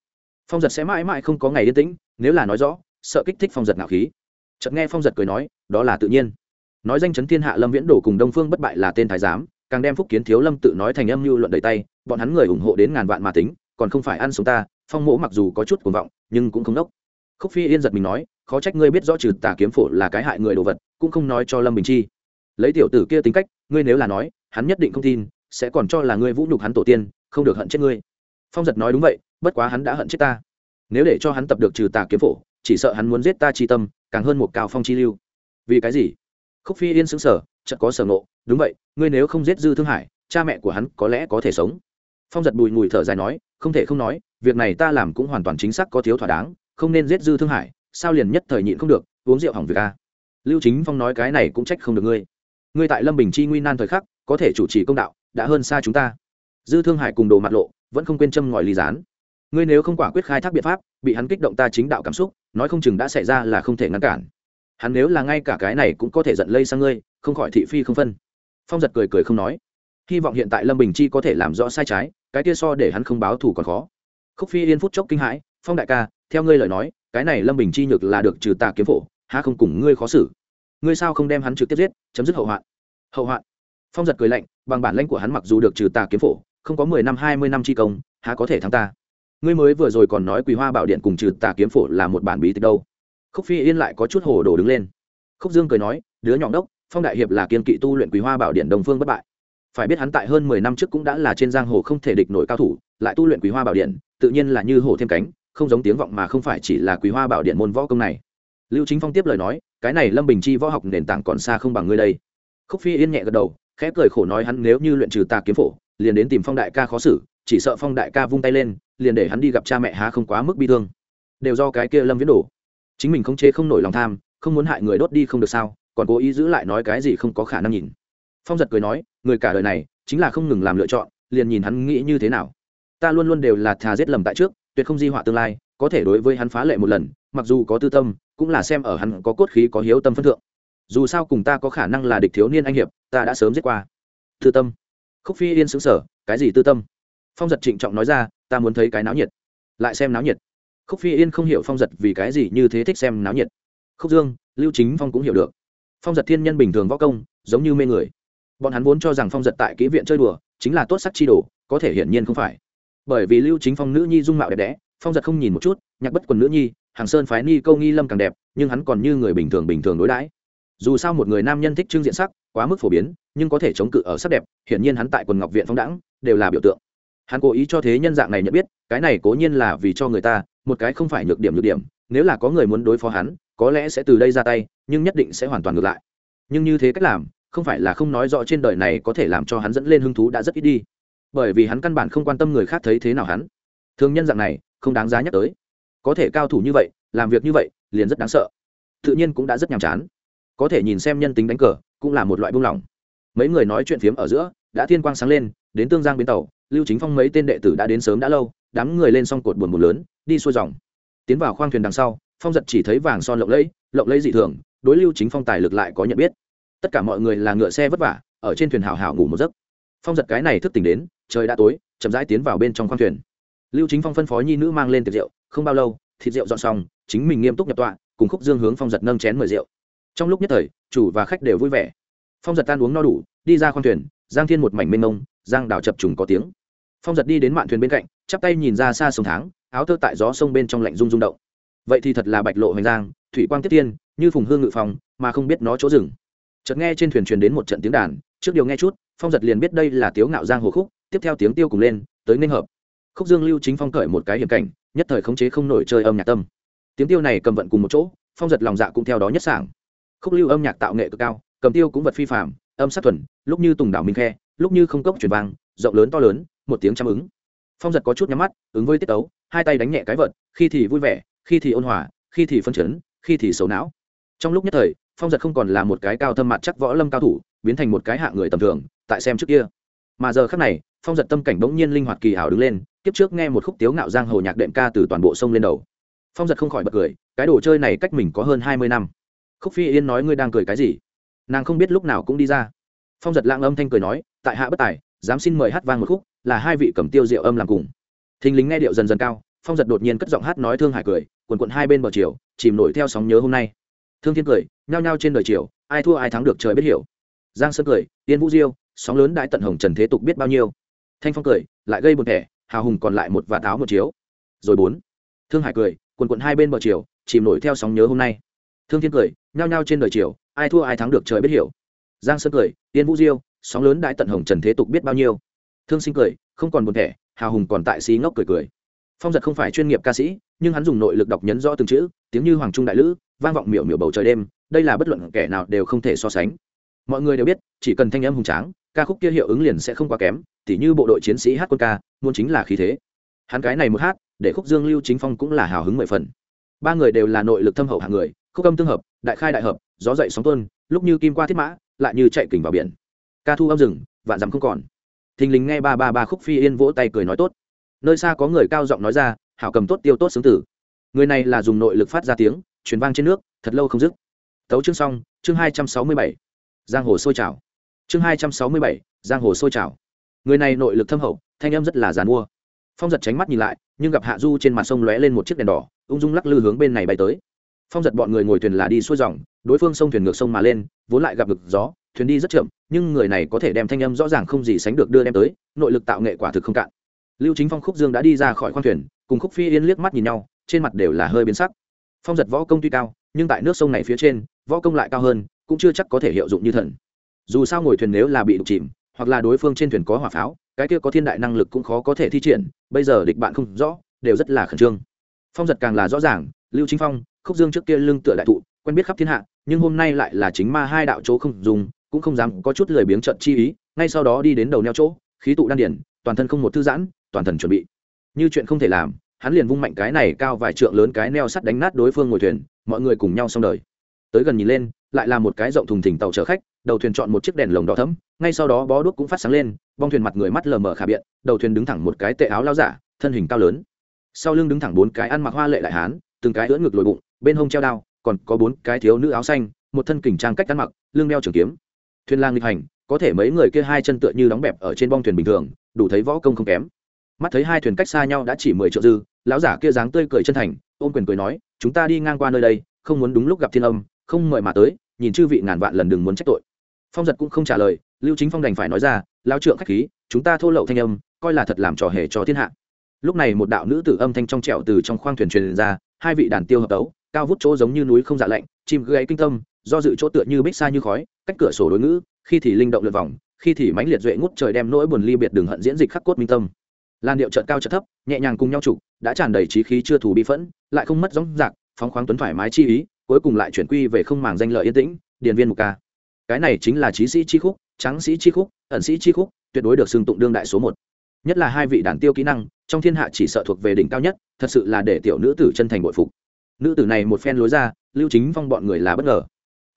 Phong giật sẽ mãi mãi không có ngày yên tĩnh, nếu là nói rõ, sợ kích thích phong giật ngạo khí chợt nghe phong giật cười nói, đó là tự nhiên. Nói danh chấn thiên hạ lâm viễn đổ cùng đông phương bất bại là tên thái giám, càng đem phúc kiến thiếu lâm tự nói thành âm mưu luận đầy tay, bọn hắn người ủng hộ đến ngàn vạn mà tính, còn không phải ăn sống ta, phong mỗ mặc dù có chút cuồng vọng, nhưng cũng không đốc. Khúc phi yên giật mình nói, khó trách ngươi biết rõ trừ tà kiếm phổ là cái hại người đồ vật, cũng không nói cho lâm bình chi. Lấy tiểu tử kia tính cách, ngươi nếu là nói, hắn nhất định không tin, sẽ còn cho là ngươi vũ nhục hắn tổ tiên, không được hận chết ngươi. Phong giật nói đúng vậy, bất quá hắn đã hận chết ta. Nếu để cho hắn tập được trừ tà kiếm phổ, chỉ sợ hắn muốn giết ta chi tâm càng hơn một cao phong chi lưu. Vì cái gì? Khúc phi yên xứng sở chợt có sở ngộ, đúng vậy, ngươi nếu không giết dư thương hải, cha mẹ của hắn có lẽ có thể sống. Phong giật bùi ngùi thở dài nói, không thể không nói, việc này ta làm cũng hoàn toàn chính xác có thiếu thỏa đáng, không nên giết dư thương hải, sao liền nhất thời nhịn không được, uống rượu hỏng việc a. Lưu chính phong nói, cái này cũng trách không được ngươi. Ngươi tại lâm bình chi nguy nan thời khắc, có thể chủ trì công đạo, đã hơn xa chúng ta. Dư thương hải cùng đồ mặt lộ, vẫn không quên châm ngòi ly gián. Ngươi nếu không quả quyết khai thác biện pháp, bị hắn kích động ta chính đạo cảm xúc nói không chừng đã xảy ra là không thể ngăn cản. Hắn nếu là ngay cả cái này cũng có thể giận lây sang ngươi, không khỏi thị phi không phân. Phong giật cười cười không nói. Hy vọng hiện tại lâm bình chi có thể làm rõ sai trái, cái kia so để hắn không báo thù còn khó. Khúc phi yên phút chốc kinh hãi, phong đại ca, theo ngươi lời nói, cái này lâm bình chi nhược là được trừ tà kiếm phổ, há không cùng ngươi khó xử? Ngươi sao không đem hắn trực tiếp giết, chấm dứt hậu hoạn? Hậu hoạn? Phong giật cười lạnh, bằng bản lãnh của hắn mặc dù được trừ tà kiếm phổ, không có mười năm, hai mươi năm chi công, há có thể thắng ta? Ngươi mới vừa rồi còn nói quý hoa bảo điện cùng trừ tà kiếm phổ là một bản bí tịch đâu. Khúc phi yên lại có chút hồ đồ đứng lên. Khúc dương cười nói, đứa nhỏ đốc phong đại hiệp là kiên kỵ tu luyện quý hoa bảo điện đồng phương bất bại. Phải biết hắn tại hơn mười năm trước cũng đã là trên giang hồ không thể địch nổi cao thủ, lại tu luyện quý hoa bảo điện, tự nhiên là như hồ thêm cánh, không giống tiếng vọng mà không phải chỉ là quý hoa bảo điện môn võ công này. Lưu chính phong tiếp lời nói, cái này lâm bình chi võ học nền tảng còn xa không bằng ngươi đây. Khúc phi yên nhẹ gật đầu, khẽ cười khổ nói hắn nếu như luyện trừ tà kiếm phổ, liền đến tìm phong đại ca khó xử, chỉ sợ phong đại ca vung tay lên liền để hắn đi gặp cha mẹ há không quá mức bi thương. Đều do cái kia lâm viễn đổ. Chính mình không chế không nổi lòng tham, không muốn hại người đốt đi không được sao, còn cố ý giữ lại nói cái gì không có khả năng nhìn. Phong giật cười nói, người cả đời này, chính là không ngừng làm lựa chọn, liền nhìn hắn nghĩ như thế nào. Ta luôn luôn đều là thà giết lầm tại trước, tuyệt không di họa tương lai, có thể đối với hắn phá lệ một lần, mặc dù có tư tâm, cũng là xem ở hắn có cốt khí có hiếu tâm phân thượng. Dù sao cùng ta có khả năng là địch thiếu niên anh hiệp, ta đã sớm giết qua. Tư tâm. Khúc phi yên xứng sở cái gì tư tâm? Phong giật trịnh trọng nói ra ta muốn thấy cái náo nhiệt. Lại xem náo nhiệt. Khúc phi yên không hiểu phong giật vì cái gì như thế thích xem náo nhiệt. Khúc dương, lưu chính phong cũng hiểu được. Phong giật thiên nhân bình thường võ công, giống như mê người. Bọn hắn vốn cho rằng phong giật tại kỹ viện chơi đùa, chính là tốt sắc chi đồ, có thể hiển nhiên không phải. Bởi vì lưu chính phong nữ nhi dung mạo đẹp đẽ, phong giật không nhìn một chút, nhạc bất quần nữ nhi, hàng sơn phái ni câu nghi lâm càng đẹp, nhưng hắn còn như người bình thường bình thường đối đãi. Dù sao một người nam nhân thích trưng diện sắc, quá mức phổ biến, nhưng có thể chống cự ở sắc đẹp, hiển nhiên hắn tại quần ngọc viện phong đẳng đều là biểu tượng hắn cố ý cho thế nhân dạng này nhận biết, cái này cố nhiên là vì cho người ta, một cái không phải nhược điểm nhược điểm, nếu là có người muốn đối phó hắn, có lẽ sẽ từ đây ra tay, nhưng nhất định sẽ hoàn toàn ngược lại. Nhưng như thế cách làm, không phải là không nói rõ trên đời này có thể làm cho hắn dẫn lên hứng thú đã rất ít đi. Bởi vì hắn căn bản không quan tâm người khác thấy thế nào hắn. Thương nhân dạng này, không đáng giá nhắc tới. Có thể cao thủ như vậy, làm việc như vậy, liền rất đáng sợ. Tự nhiên cũng đã rất nhàm chán. Có thể nhìn xem nhân tính đánh cờ, cũng là một loại buông lỏng. Mấy người nói chuyện phiếm ở giữa, đã thiên quang sáng lên, đến tương giang bến tàu lưu chính phong mấy tên đệ tử đã đến sớm đã lâu, đám người lên xong cột buồn một lớn, đi xuôi dòng. Tiến vào khoang thuyền đằng sau, phong giật chỉ thấy vàng son lộng lẫy lộng lẫy dị thường, đối lưu chính phong tài lực lại có nhận biết. Tất cả mọi người là ngựa xe vất vả, ở trên thuyền hào hào ngủ một giấc. Phong giật cái này thức tỉnh đến, trời đã tối, chậm rãi tiến vào bên trong khoang thuyền. Lưu chính phong phân phó nhi nữ mang lên tiệc rượu, không bao lâu, thịt rượu dọn xong, chính mình nghiêm túc nhập tọa, cùng khúc dương hướng phong giật nâng chén mời rượu. Trong lúc nhất thời, chủ và khách đều vui vẻ. Phong giật tan uống no đủ, đi ra khoang thuyền giang thiên một mảnh mênh mông, giang đảo chập trùng có tiếng. Phong giật đi đến mạn thuyền bên cạnh, chắp tay nhìn ra xa sông tháng áo thơ tại gió sông bên trong lạnh rung rung động. Vậy thì thật là bạch lộ hoành giang, thủy quang tiếp tiên, như phùng hương ngự phòng mà không biết nó chỗ rừng chợt nghe trên thuyền truyền đến một trận tiếng đàn, trước điều nghe chút, phong giật liền biết đây là tiếu ngạo giang hồ khúc, tiếp theo tiếng tiêu cùng lên, tới nên hợp. Khúc dương lưu chính phong cởi một cái hiểm cảnh, nhất thời khống chế không nổi chơi âm nhạc tâm. Tiếng tiêu này cầm vận cùng một chỗ, phong giật lòng dạ cũng theo đó nhất sảng. Khúc lưu âm nhạc tạo nghệ cực cao, cầm tiêu cũng vật phi phạm âm sát thuần, lúc như tùng đảo minh khe, lúc như không cốc chuyển vang, rộng lớn to lớn, một tiếng chăm ứng. Phong giật có chút nhắm mắt, ứng với tiết tấu, hai tay đánh nhẹ cái vợt, khi thì vui vẻ, khi thì ôn hòa, khi thì phân chấn, khi thì xấu não. Trong lúc nhất thời, phong giật không còn là một cái cao thâm mặt chắc võ lâm cao thủ, biến thành một cái hạ người tầm thường, tại xem trước kia. Mà giờ khác này, phong giật tâm cảnh bỗng nhiên linh hoạt kỳ hảo đứng lên, kiếp trước nghe một khúc tiếu ngạo giang hồ nhạc đệm ca từ toàn bộ sông lên đầu. Phong giật không khỏi bật cười, cái đồ chơi này cách mình có hơn hai mươi năm. Khúc phi yên nói ngươi đang cười cái gì? Nàng không biết lúc nào cũng đi ra. Phong giật lãng âm thanh cười nói, tại hạ bất tài, dám xin mời hát vang một khúc, là hai vị cầm tiêu rượu âm làm cùng. Thình lính nghe điệu dần dần cao, phong giật đột nhiên cất giọng hát nói thương hải cười, quần quận hai bên bờ chiều chìm nổi theo sóng nhớ hôm nay. Thương thiên cười, nhao nhao trên đời chiều ai thua ai thắng được trời biết hiểu. Giang sơn cười, yên vũ diêu, sóng lớn đại tận hồng trần thế tục biết bao nhiêu. Thanh phong cười, lại gây một thẻ, hào hùng còn lại một và táo một chiếu. Rồi bốn, thương hải cười, quần quận hai bên bờ chiều chìm nổi theo sóng nhớ hôm nay. Thương thiên cười, nhao nhao trên đời chiều ai thua ai thắng được trời biết hiểu. Giang sơn cười tiên vũ diêu, sóng lớn đại tận hồng trần thế tục biết bao nhiêu. Thương sinh cười, không còn buồn thẻ, hào hùng còn tại xí ngốc cười cười. Phong giật không phải chuyên nghiệp ca sĩ, nhưng hắn dùng nội lực đọc nhấn rõ từng chữ, tiếng như hoàng trung đại lữ, vang vọng miểu miểu bầu trời đêm, đây là bất luận kẻ nào đều không thể so sánh. Mọi người đều biết, chỉ cần thanh âm hùng tráng, ca khúc kia hiệu ứng liền sẽ không quá kém, tỉ như bộ đội chiến sĩ hát quân ca, muốn chính là khí thế. Hắn cái này một hát, để khúc dương lưu chính phong cũng là hào hứng mười phần. Ba người đều là nội lực thâm hậu hạng người, khúc âm tương hợp, đại khai đại hợp gió dậy sóng tuôn, lúc như kim qua thiết mã, lại như chạy kình vào biển. Ca thu âm rừng, vạn dặm không còn. Thình lình nghe ba ba ba khúc phi yên vỗ tay cười nói tốt. Nơi xa có người cao giọng nói ra, hảo cầm tốt tiêu tốt xứng tử. Người này là dùng nội lực phát ra tiếng, truyền vang trên nước, thật lâu không dứt. Tấu chương xong, chương hai trăm sáu mươi bảy. Giang hồ sôi trào. Chương hai trăm sáu mươi bảy, giang hồ sôi trào. Người này nội lực thâm hậu, thanh âm rất là giàn mua. Phong giật tránh mắt nhìn lại, nhưng gặp hạ du trên mặt sông lóe lên một chiếc đèn đỏ, ung dung lắc lư hướng bên này bay tới phong giật bọn người ngồi thuyền là đi xuôi dòng, đối phương sông thuyền ngược sông mà lên, vốn lại gặp ngực gió, thuyền đi rất chậm, nhưng người này có thể đem thanh âm rõ ràng không gì sánh được đưa đem tới, nội lực tạo nghệ quả thực không cạn. Lưu chính phong, khúc dương đã đi ra khỏi khoang thuyền, cùng khúc phi yên liếc mắt nhìn nhau, trên mặt đều là hơi biến sắc. Phong giật võ công tuy cao, nhưng tại nước sông này phía trên, võ công lại cao hơn, cũng chưa chắc có thể hiệu dụng như thần. Dù sao ngồi thuyền nếu là bị đục chìm, hoặc là đối phương trên thuyền có hỏa pháo, cái kia có thiên đại năng lực cũng khó có thể thi triển, bây giờ địch bạn không rõ, đều rất là khẩn trương phong giật càng là rõ ràng, lưu chính phong, khúc dương trước kia lưng tựa đại thụ, quen biết khắp thiên hạ, nhưng hôm nay lại là chính ma hai đạo chỗ không dùng, cũng không dám có chút lười biếng trận chi ý, ngay sau đó đi đến đầu neo chỗ, khí tụ đan điển toàn thân không một thư giãn, toàn thân chuẩn bị. Như chuyện không thể làm, hắn liền vung mạnh cái này cao vài trượng lớn cái neo sắt đánh nát đối phương ngồi thuyền, mọi người cùng nhau xong đời. Tới gần nhìn lên, lại là một cái rộng thùng thình tàu chở khách, đầu thuyền chọn một chiếc đèn lồng đỏ thấm ngay sau đó bó đuốc cũng phát sáng lên, bong thuyền mặt người mắt lờ mờ khả biện, đầu thuyền đứng thẳng một cái tệ áo lao giả, thân hình cao lớn sau lưng đứng thẳng bốn cái ăn mặc hoa lệ đại hán, từng cái ưỡn ngực lồi bụng, bên hông treo đao, còn có bốn cái thiếu nữ áo xanh, một thân kình trang cách ăn mặc, lưng đeo trường kiếm. Thuyền lang nghịch hành, có thể mấy người kia hai chân tựa như đóng bẹp ở trên bong thuyền bình thường, đủ thấy võ công không kém. Mắt thấy hai thuyền cách xa nhau đã chỉ mười triệu dư, lão giả kia dáng tươi cười chân thành, ôm quyền cười nói, chúng ta đi ngang qua nơi đây, không muốn đúng lúc gặp thiên âm, không mời mà tới, nhìn chư vị ngàn vạn lần đừng muốn trách tội. Phong giật cũng không trả lời, lưu chính phong đành phải nói ra lao trượng khách khí, chúng ta thô lậu thanh âm, coi là thật làm trò hề cho thiên hạ lúc này một đạo nữ tử âm thanh trong trẹo từ trong khoang thuyền truyền ra, hai vị đàn tiêu hợp tấu, cao vút chỗ giống như núi không dạ lạnh, chim gây kinh tâm, do dự chỗ tựa như bích xa như khói, cách cửa sổ đối ngữ, khi thì linh động lượt vòng, khi thì mãnh liệt duệ ngút trời đem nỗi buồn ly biệt đường hận diễn dịch khắc cốt minh tâm. Lan điệu trợn cao trợn thấp, nhẹ nhàng cùng nhau trục, đã tràn đầy trí khí chưa thù bi phẫn, lại không mất gióng dạc, phóng khoáng tuấn thoải mái chi ý, cuối cùng lại chuyển quy về không màng danh lợi yên tĩnh, điền viên mục ca. Cái này chính là trí sĩ chi khúc, tráng sĩ chi khúc, ẩn sĩ chi khúc, tuyệt đối được xưng tụng đương đại số một nhất là hai vị đàn tiêu kỹ năng, trong thiên hạ chỉ sợ thuộc về đỉnh cao nhất, thật sự là để tiểu nữ tử chân thành bội phục. Nữ tử này một phen lối ra, lưu chính phong bọn người là bất ngờ.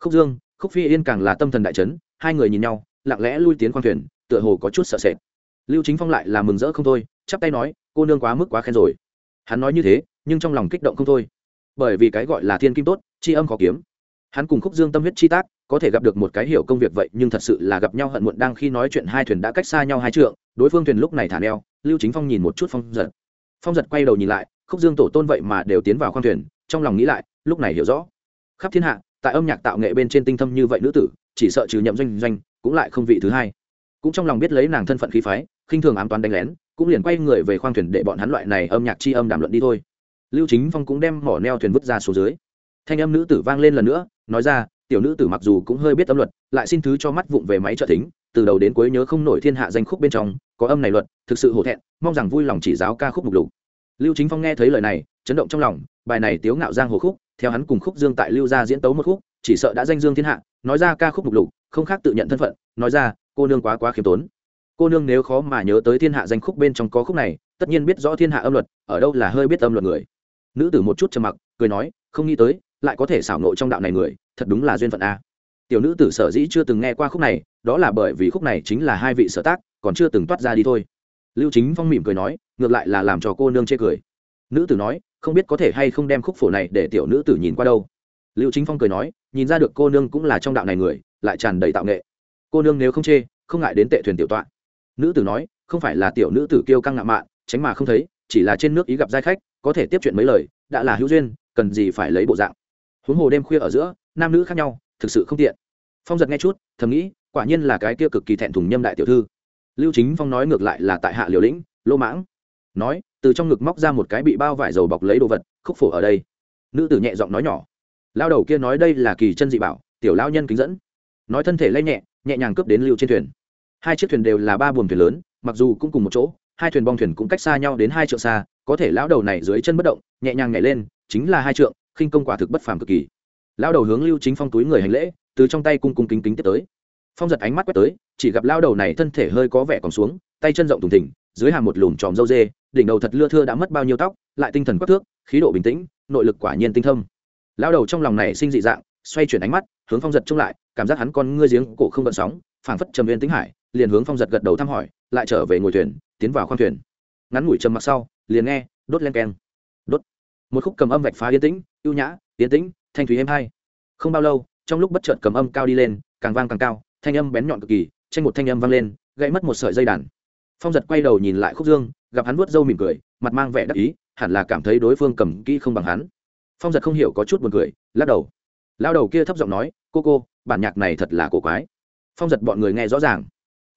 Khúc dương, khúc phi yên càng là tâm thần đại trấn hai người nhìn nhau, lặng lẽ lui tiến khoang thuyền, tựa hồ có chút sợ sệt. Lưu chính phong lại là mừng rỡ không thôi, chắp tay nói, cô nương quá mức quá khen rồi. Hắn nói như thế, nhưng trong lòng kích động không thôi. Bởi vì cái gọi là thiên kim tốt tri âm khó kiếm. Hắn cùng khúc dương tâm huyết chi tác có thể gặp được một cái hiểu công việc vậy, nhưng thật sự là gặp nhau hận muộn đang khi nói chuyện hai thuyền đã cách xa nhau hai trượng, đối phương thuyền lúc này thả neo, lưu chính phong nhìn một chút phong giật. Phong giật quay đầu nhìn lại, khúc dương tổ tôn vậy mà đều tiến vào khoang thuyền, trong lòng nghĩ lại, lúc này hiểu rõ. Khắp thiên hạ, tại âm nhạc tạo nghệ bên trên tinh thâm như vậy nữ tử, chỉ sợ trừ nhậm doanh doanh, cũng lại không vị thứ hai. Cũng trong lòng biết lấy nàng thân phận khí phái, khinh thường ám toán đánh lén, cũng liền quay người về khoang thuyền để bọn hắn loại này âm nhạc chi âm đàm luận đi thôi. Lưu chính phong cũng đem mỏ neo thuyền vứt ra xuống dưới. Thanh âm nữ tử vang lên lần nữa, nói ra tiểu nữ tử mặc dù cũng hơi biết âm luật, lại xin thứ cho mắt vụng về máy trợ thính, từ đầu đến cuối nhớ không nổi thiên hạ danh khúc bên trong, có âm này luật, thực sự hổ thẹn, mong rằng vui lòng chỉ giáo ca khúc mục lục. Lưu chính phong nghe thấy lời này, chấn động trong lòng, bài này tiếu ngạo giang hồ khúc, theo hắn cùng khúc dương tại lưu gia diễn tấu một khúc, chỉ sợ đã danh dương thiên hạ, nói ra ca khúc mục lục, không khác tự nhận thân phận, nói ra, cô nương quá quá khiêm tốn. Cô nương nếu khó mà nhớ tới thiên hạ danh khúc bên trong có khúc này, tất nhiên biết rõ thiên hạ âm luật, ở đâu là hơi biết âm luật người. Nữ tử một chút trầm mặc, cười nói, không nghĩ tới lại có thể xảo nộ trong đạo này người, thật đúng là duyên phận a. Tiểu nữ tử sở dĩ chưa từng nghe qua khúc này, đó là bởi vì khúc này chính là hai vị sở tác, còn chưa từng toát ra đi thôi. Lưu chính phong mỉm cười nói, ngược lại là làm cho cô nương chê cười. Nữ tử nói, không biết có thể hay không đem khúc phổ này để tiểu nữ tử nhìn qua đâu. Lưu chính phong cười nói, nhìn ra được cô nương cũng là trong đạo này người, lại tràn đầy tạo nghệ. Cô nương nếu không chê, không ngại đến tệ thuyền tiểu tọa. Nữ tử nói, không phải là tiểu nữ tử kêu căng ngạo mạn, tránh mà không thấy, chỉ là trên nước ý gặp giai khách, có thể tiếp chuyện mấy lời, đã là hữu duyên, cần gì phải lấy bộ dạng huống hồ đêm khuya ở giữa, nam nữ khác nhau, thực sự không tiện. Phong giật nghe chút, thầm nghĩ, quả nhiên là cái kia cực kỳ thẹn thùng nhâm đại tiểu thư. Lưu chính phong nói ngược lại là tại hạ liều lĩnh, lô mãng. Nói, từ trong ngực móc ra một cái bị bao vải dầu bọc lấy đồ vật, khúc phổ ở đây. Nữ tử nhẹ giọng nói nhỏ. Lao đầu kia nói đây là kỳ chân dị bảo, tiểu lao nhân kính dẫn. Nói thân thể lay nhẹ nhẹ nhàng cướp đến lưu trên thuyền. Hai chiếc thuyền đều là ba buồng thuyền lớn, mặc dù cũng cùng một chỗ, hai thuyền bong thuyền cũng cách xa nhau đến hai triệu xa, có thể lão đầu này dưới chân bất động, nhẹ nhàng nhảy lên chính là hai trượng, khinh công quả thực bất phàm cực kỳ. Lão đầu hướng lưu chính phong túi người hành lễ, từ trong tay cung cung kính kính tiếp tới. Phong giật ánh mắt quét tới, chỉ gặp lão đầu này thân thể hơi có vẻ còn xuống, tay chân rộng thùng thình, dưới hàm một lùm tròm râu dê, đỉnh đầu thật lưa thưa đã mất bao nhiêu tóc, lại tinh thần quắc thước, khí độ bình tĩnh, nội lực quả nhiên tinh thâm. Lão đầu trong lòng này sinh dị dạng, xoay chuyển ánh mắt, hướng phong giật trông lại, cảm giác hắn con ngươi giếng cổ không gợn sóng, phảng phất trầm viên tĩnh hải, liền hướng phong giật gật đầu thăm hỏi, lại trở về ngồi thuyền, tiến vào khoang thuyền. Ngắn ngủi trầm mặc sau, liền nghe, đốt len keng một khúc cầm âm vạch phá yên tĩnh, ưu nhã, yên tĩnh, thanh thúy êm hai. Không bao lâu, trong lúc bất chợt cầm âm cao đi lên, càng vang càng cao, thanh âm bén nhọn cực kỳ, tranh một thanh âm vang lên, gãy mất một sợi dây đàn. Phong giật quay đầu nhìn lại khúc dương, gặp hắn vuốt râu mỉm cười, mặt mang vẻ đắc ý, hẳn là cảm thấy đối phương cầm kỹ không bằng hắn. Phong giật không hiểu có chút buồn cười, lắc đầu. Lao đầu kia thấp giọng nói, cô cô, bản nhạc này thật là cổ quái. Phong giật bọn người nghe rõ ràng.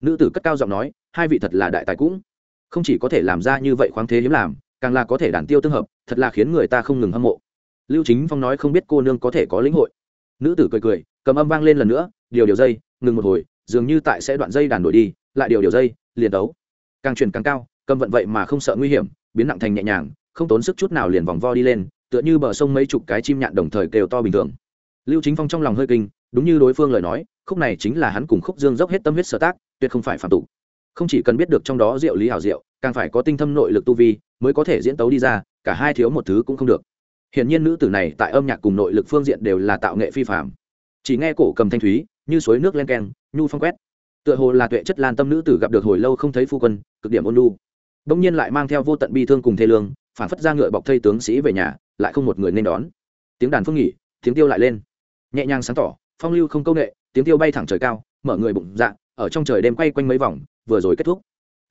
Nữ tử cất cao giọng nói, hai vị thật là đại tài cũng. Không chỉ có thể làm ra như vậy khoáng thế hiếm làm càng là có thể đàn tiêu tương hợp, thật là khiến người ta không ngừng hâm mộ. Lưu chính phong nói không biết cô nương có thể có lĩnh hội. Nữ tử cười cười, cầm âm vang lên lần nữa, điều điều dây, ngừng một hồi, dường như tại sẽ đoạn dây đàn đổi đi, lại điều điều dây, liền đấu. Càng chuyển càng cao, cầm vận vậy mà không sợ nguy hiểm, biến nặng thành nhẹ nhàng, không tốn sức chút nào liền vòng vo đi lên, tựa như bờ sông mấy chục cái chim nhạn đồng thời kêu to bình thường. Lưu chính phong trong lòng hơi kinh, đúng như đối phương lời nói, khúc này chính là hắn cùng khúc dương dốc hết tâm huyết sở tác, tuyệt không phải phạm tụ không chỉ cần biết được trong đó diệu lý hảo diệu càng phải có tinh thâm nội lực tu vi, mới có thể diễn tấu đi ra, cả hai thiếu một thứ cũng không được. Hiển nhiên nữ tử này tại âm nhạc cùng nội lực phương diện đều là tạo nghệ phi phạm chỉ nghe cổ cầm thanh thúy, như suối nước len keng, nhu phong quét. Tựa hồ là tuệ chất lan tâm nữ tử gặp được hồi lâu không thấy phu quân, cực điểm ôn lu bỗng nhiên lại mang theo vô tận bi thương cùng thê lương, phản phất ra ngựa bọc thây tướng sĩ về nhà, lại không một người nên đón. Tiếng đàn phương nghỉ, tiếng tiêu lại lên. Nhẹ nhàng sáng tỏ, phong lưu không công nghệ, tiếng tiêu bay thẳng trời cao, mở người bụng dạ ở trong trời đêm quay quanh mấy vòng, vừa rồi kết thúc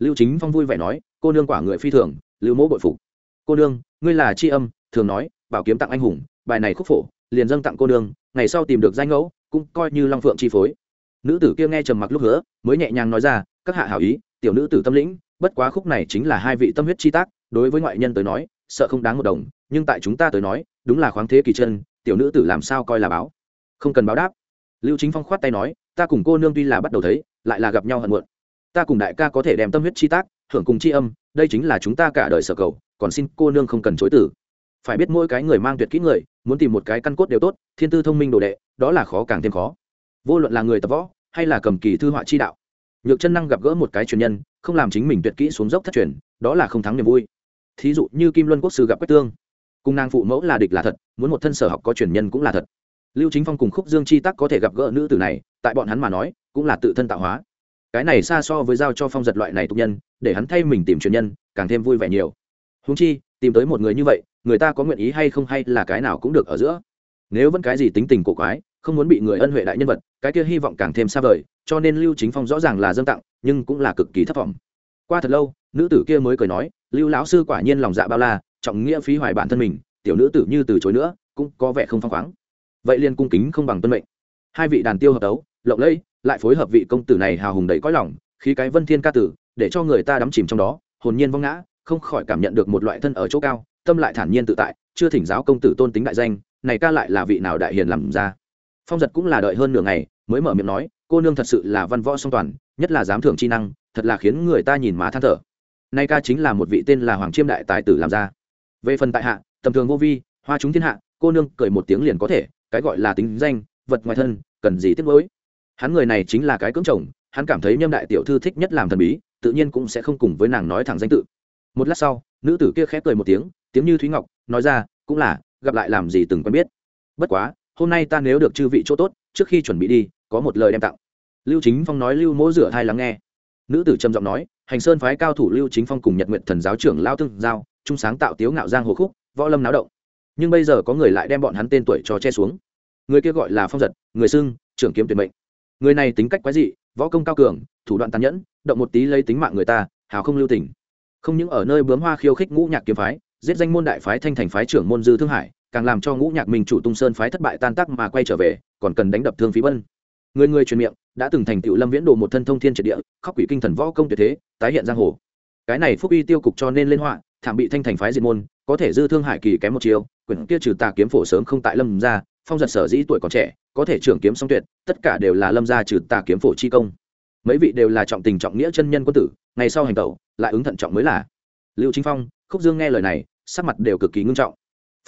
lưu chính phong vui vẻ nói, cô nương quả người phi thường, lưu mỗ bội phục. Cô nương, ngươi là tri âm, thường nói, bảo kiếm tặng anh hùng, bài này khúc phổ, liền dâng tặng cô nương, ngày sau tìm được danh ngẫu, cũng coi như long phượng chi phối. Nữ tử kia nghe trầm mặc lúc hứa, mới nhẹ nhàng nói ra, các hạ hảo ý, tiểu nữ tử tâm lĩnh, bất quá khúc này chính là hai vị tâm huyết chi tác, đối với ngoại nhân tới nói, sợ không đáng một đồng, nhưng tại chúng ta tới nói, đúng là khoáng thế kỳ chân, tiểu nữ tử làm sao coi là báo? Không cần báo đáp. Lưu chính phong khoát tay nói, ta cùng cô nương tuy là bắt đầu thấy, lại là gặp nhau hận muộn ta cùng đại ca có thể đem tâm huyết chi tác, hưởng cùng chi âm, đây chính là chúng ta cả đời sở cầu, còn xin cô nương không cần chối tử phải biết mỗi cái người mang tuyệt kỹ người, muốn tìm một cái căn cốt đều tốt, thiên tư thông minh đồ đệ, đó là khó càng thêm khó. Vô luận là người tập võ, hay là cầm kỳ thư họa chi đạo, nhược chân năng gặp gỡ một cái truyền nhân, không làm chính mình tuyệt kỹ xuống dốc thất truyền, đó là không thắng niềm vui. Thí dụ như kim luân quốc sư gặp quách tương, cùng nàng phụ mẫu là địch là thật, muốn một thân sở học có truyền nhân cũng là thật. Lưu chính phong cùng khúc dương chi tắc có thể gặp gỡ nữ tử này, tại bọn hắn mà nói, cũng là tự thân tạo hóa cái này xa so với giao cho phong giật loại này tục nhân, để hắn thay mình tìm truyền nhân, càng thêm vui vẻ nhiều. Húng chi, tìm tới một người như vậy, người ta có nguyện ý hay không hay là cái nào cũng được ở giữa. Nếu vẫn cái gì tính tình cổ quái, không muốn bị người ân huệ đại nhân vật, cái kia hy vọng càng thêm xa vời, cho nên lưu chính phong rõ ràng là dâng tặng, nhưng cũng là cực kỳ thất vọng. Qua thật lâu, nữ tử kia mới cười nói, lưu lão sư quả nhiên lòng dạ bao la, trọng nghĩa phí hoài bản thân mình, tiểu nữ tử như từ chối nữa, cũng có vẻ không phăng khoáng. Vậy liền cung kính không bằng tuân mệnh. Hai vị đàn tiêu hợp đấu lộng lẫy, lại phối hợp vị công tử này hào hùng đầy cõi lòng, khí cái vân thiên ca tử, để cho người ta đắm chìm trong đó, hồn nhiên vong ngã, không khỏi cảm nhận được một loại thân ở chỗ cao, tâm lại thản nhiên tự tại, chưa thỉnh giáo công tử tôn tính đại danh, này ca lại là vị nào đại hiền làm ra. Phong giật cũng là đợi hơn nửa ngày, mới mở miệng nói, cô nương thật sự là văn võ song toàn, nhất là giám thưởng chi năng, thật là khiến người ta nhìn má than thở. Nay ca chính là một vị tên là hoàng chiêm đại tài tử làm ra. Về phần tại hạ, tầm thường vô vi, hoa chúng thiên hạ, cô nương cười một tiếng liền có thể, cái gọi là tính danh, vật ngoài thân, cần gì tiếc mới hắn người này chính là cái cưỡng chồng, hắn cảm thấy nhâm đại tiểu thư thích nhất làm thần bí, tự nhiên cũng sẽ không cùng với nàng nói thẳng danh tự. Một lát sau, nữ tử kia khép cười một tiếng tiếng như thúy ngọc, nói ra, cũng là, gặp lại làm gì từng quen biết. Bất quá, hôm nay ta nếu được chư vị chỗ tốt, trước khi chuẩn bị đi, có một lời đem tặng. Lưu chính phong nói lưu mỗ rửa thai lắng nghe. Nữ tử trầm giọng nói, hành sơn phái cao thủ lưu chính phong cùng nhật nguyện thần giáo trưởng lao tương giao trung sáng tạo tiếu ngạo giang hồ khúc, võ lâm náo động. Nhưng bây giờ có người lại đem bọn hắn tên tuổi cho che xuống. Người kia gọi là phong giật, người xưng, trưởng kiếm tuyệt mệnh người này tính cách quái dị, võ công cao cường, thủ đoạn tàn nhẫn, động một tí lấy tính mạng người ta, hào không lưu tình. Không những ở nơi bướm hoa khiêu khích ngũ nhạc kiếm phái, giết danh môn đại phái thanh thành phái trưởng môn dư thương hải, càng làm cho ngũ nhạc minh chủ tung sơn phái thất bại tan tác mà quay trở về, còn cần đánh đập thương phí bân người người truyền miệng, đã từng thành tựu lâm viễn đồ một thân thông thiên triệt địa, khóc quỷ kinh thần võ công tuyệt thế, tái hiện giang hồ. Cái này phúc uy tiêu cục cho nên lên họa, thảm bị thanh thành phái diệt môn, có thể dư thương hải kỳ kém một chiều quyển kia trừ tà kiếm phổ sớm không tại lâm ra phong giật sở dĩ tuổi còn trẻ, có thể trưởng kiếm song tuyệt, tất cả đều là lâm gia trừ tà kiếm phổ chi công. Mấy vị đều là trọng tình trọng nghĩa chân nhân quân tử, ngày sau hành tẩu, lại ứng thận trọng mới là. Lưu chính phong, khúc dương nghe lời này, sắc mặt đều cực kỳ ngưng trọng.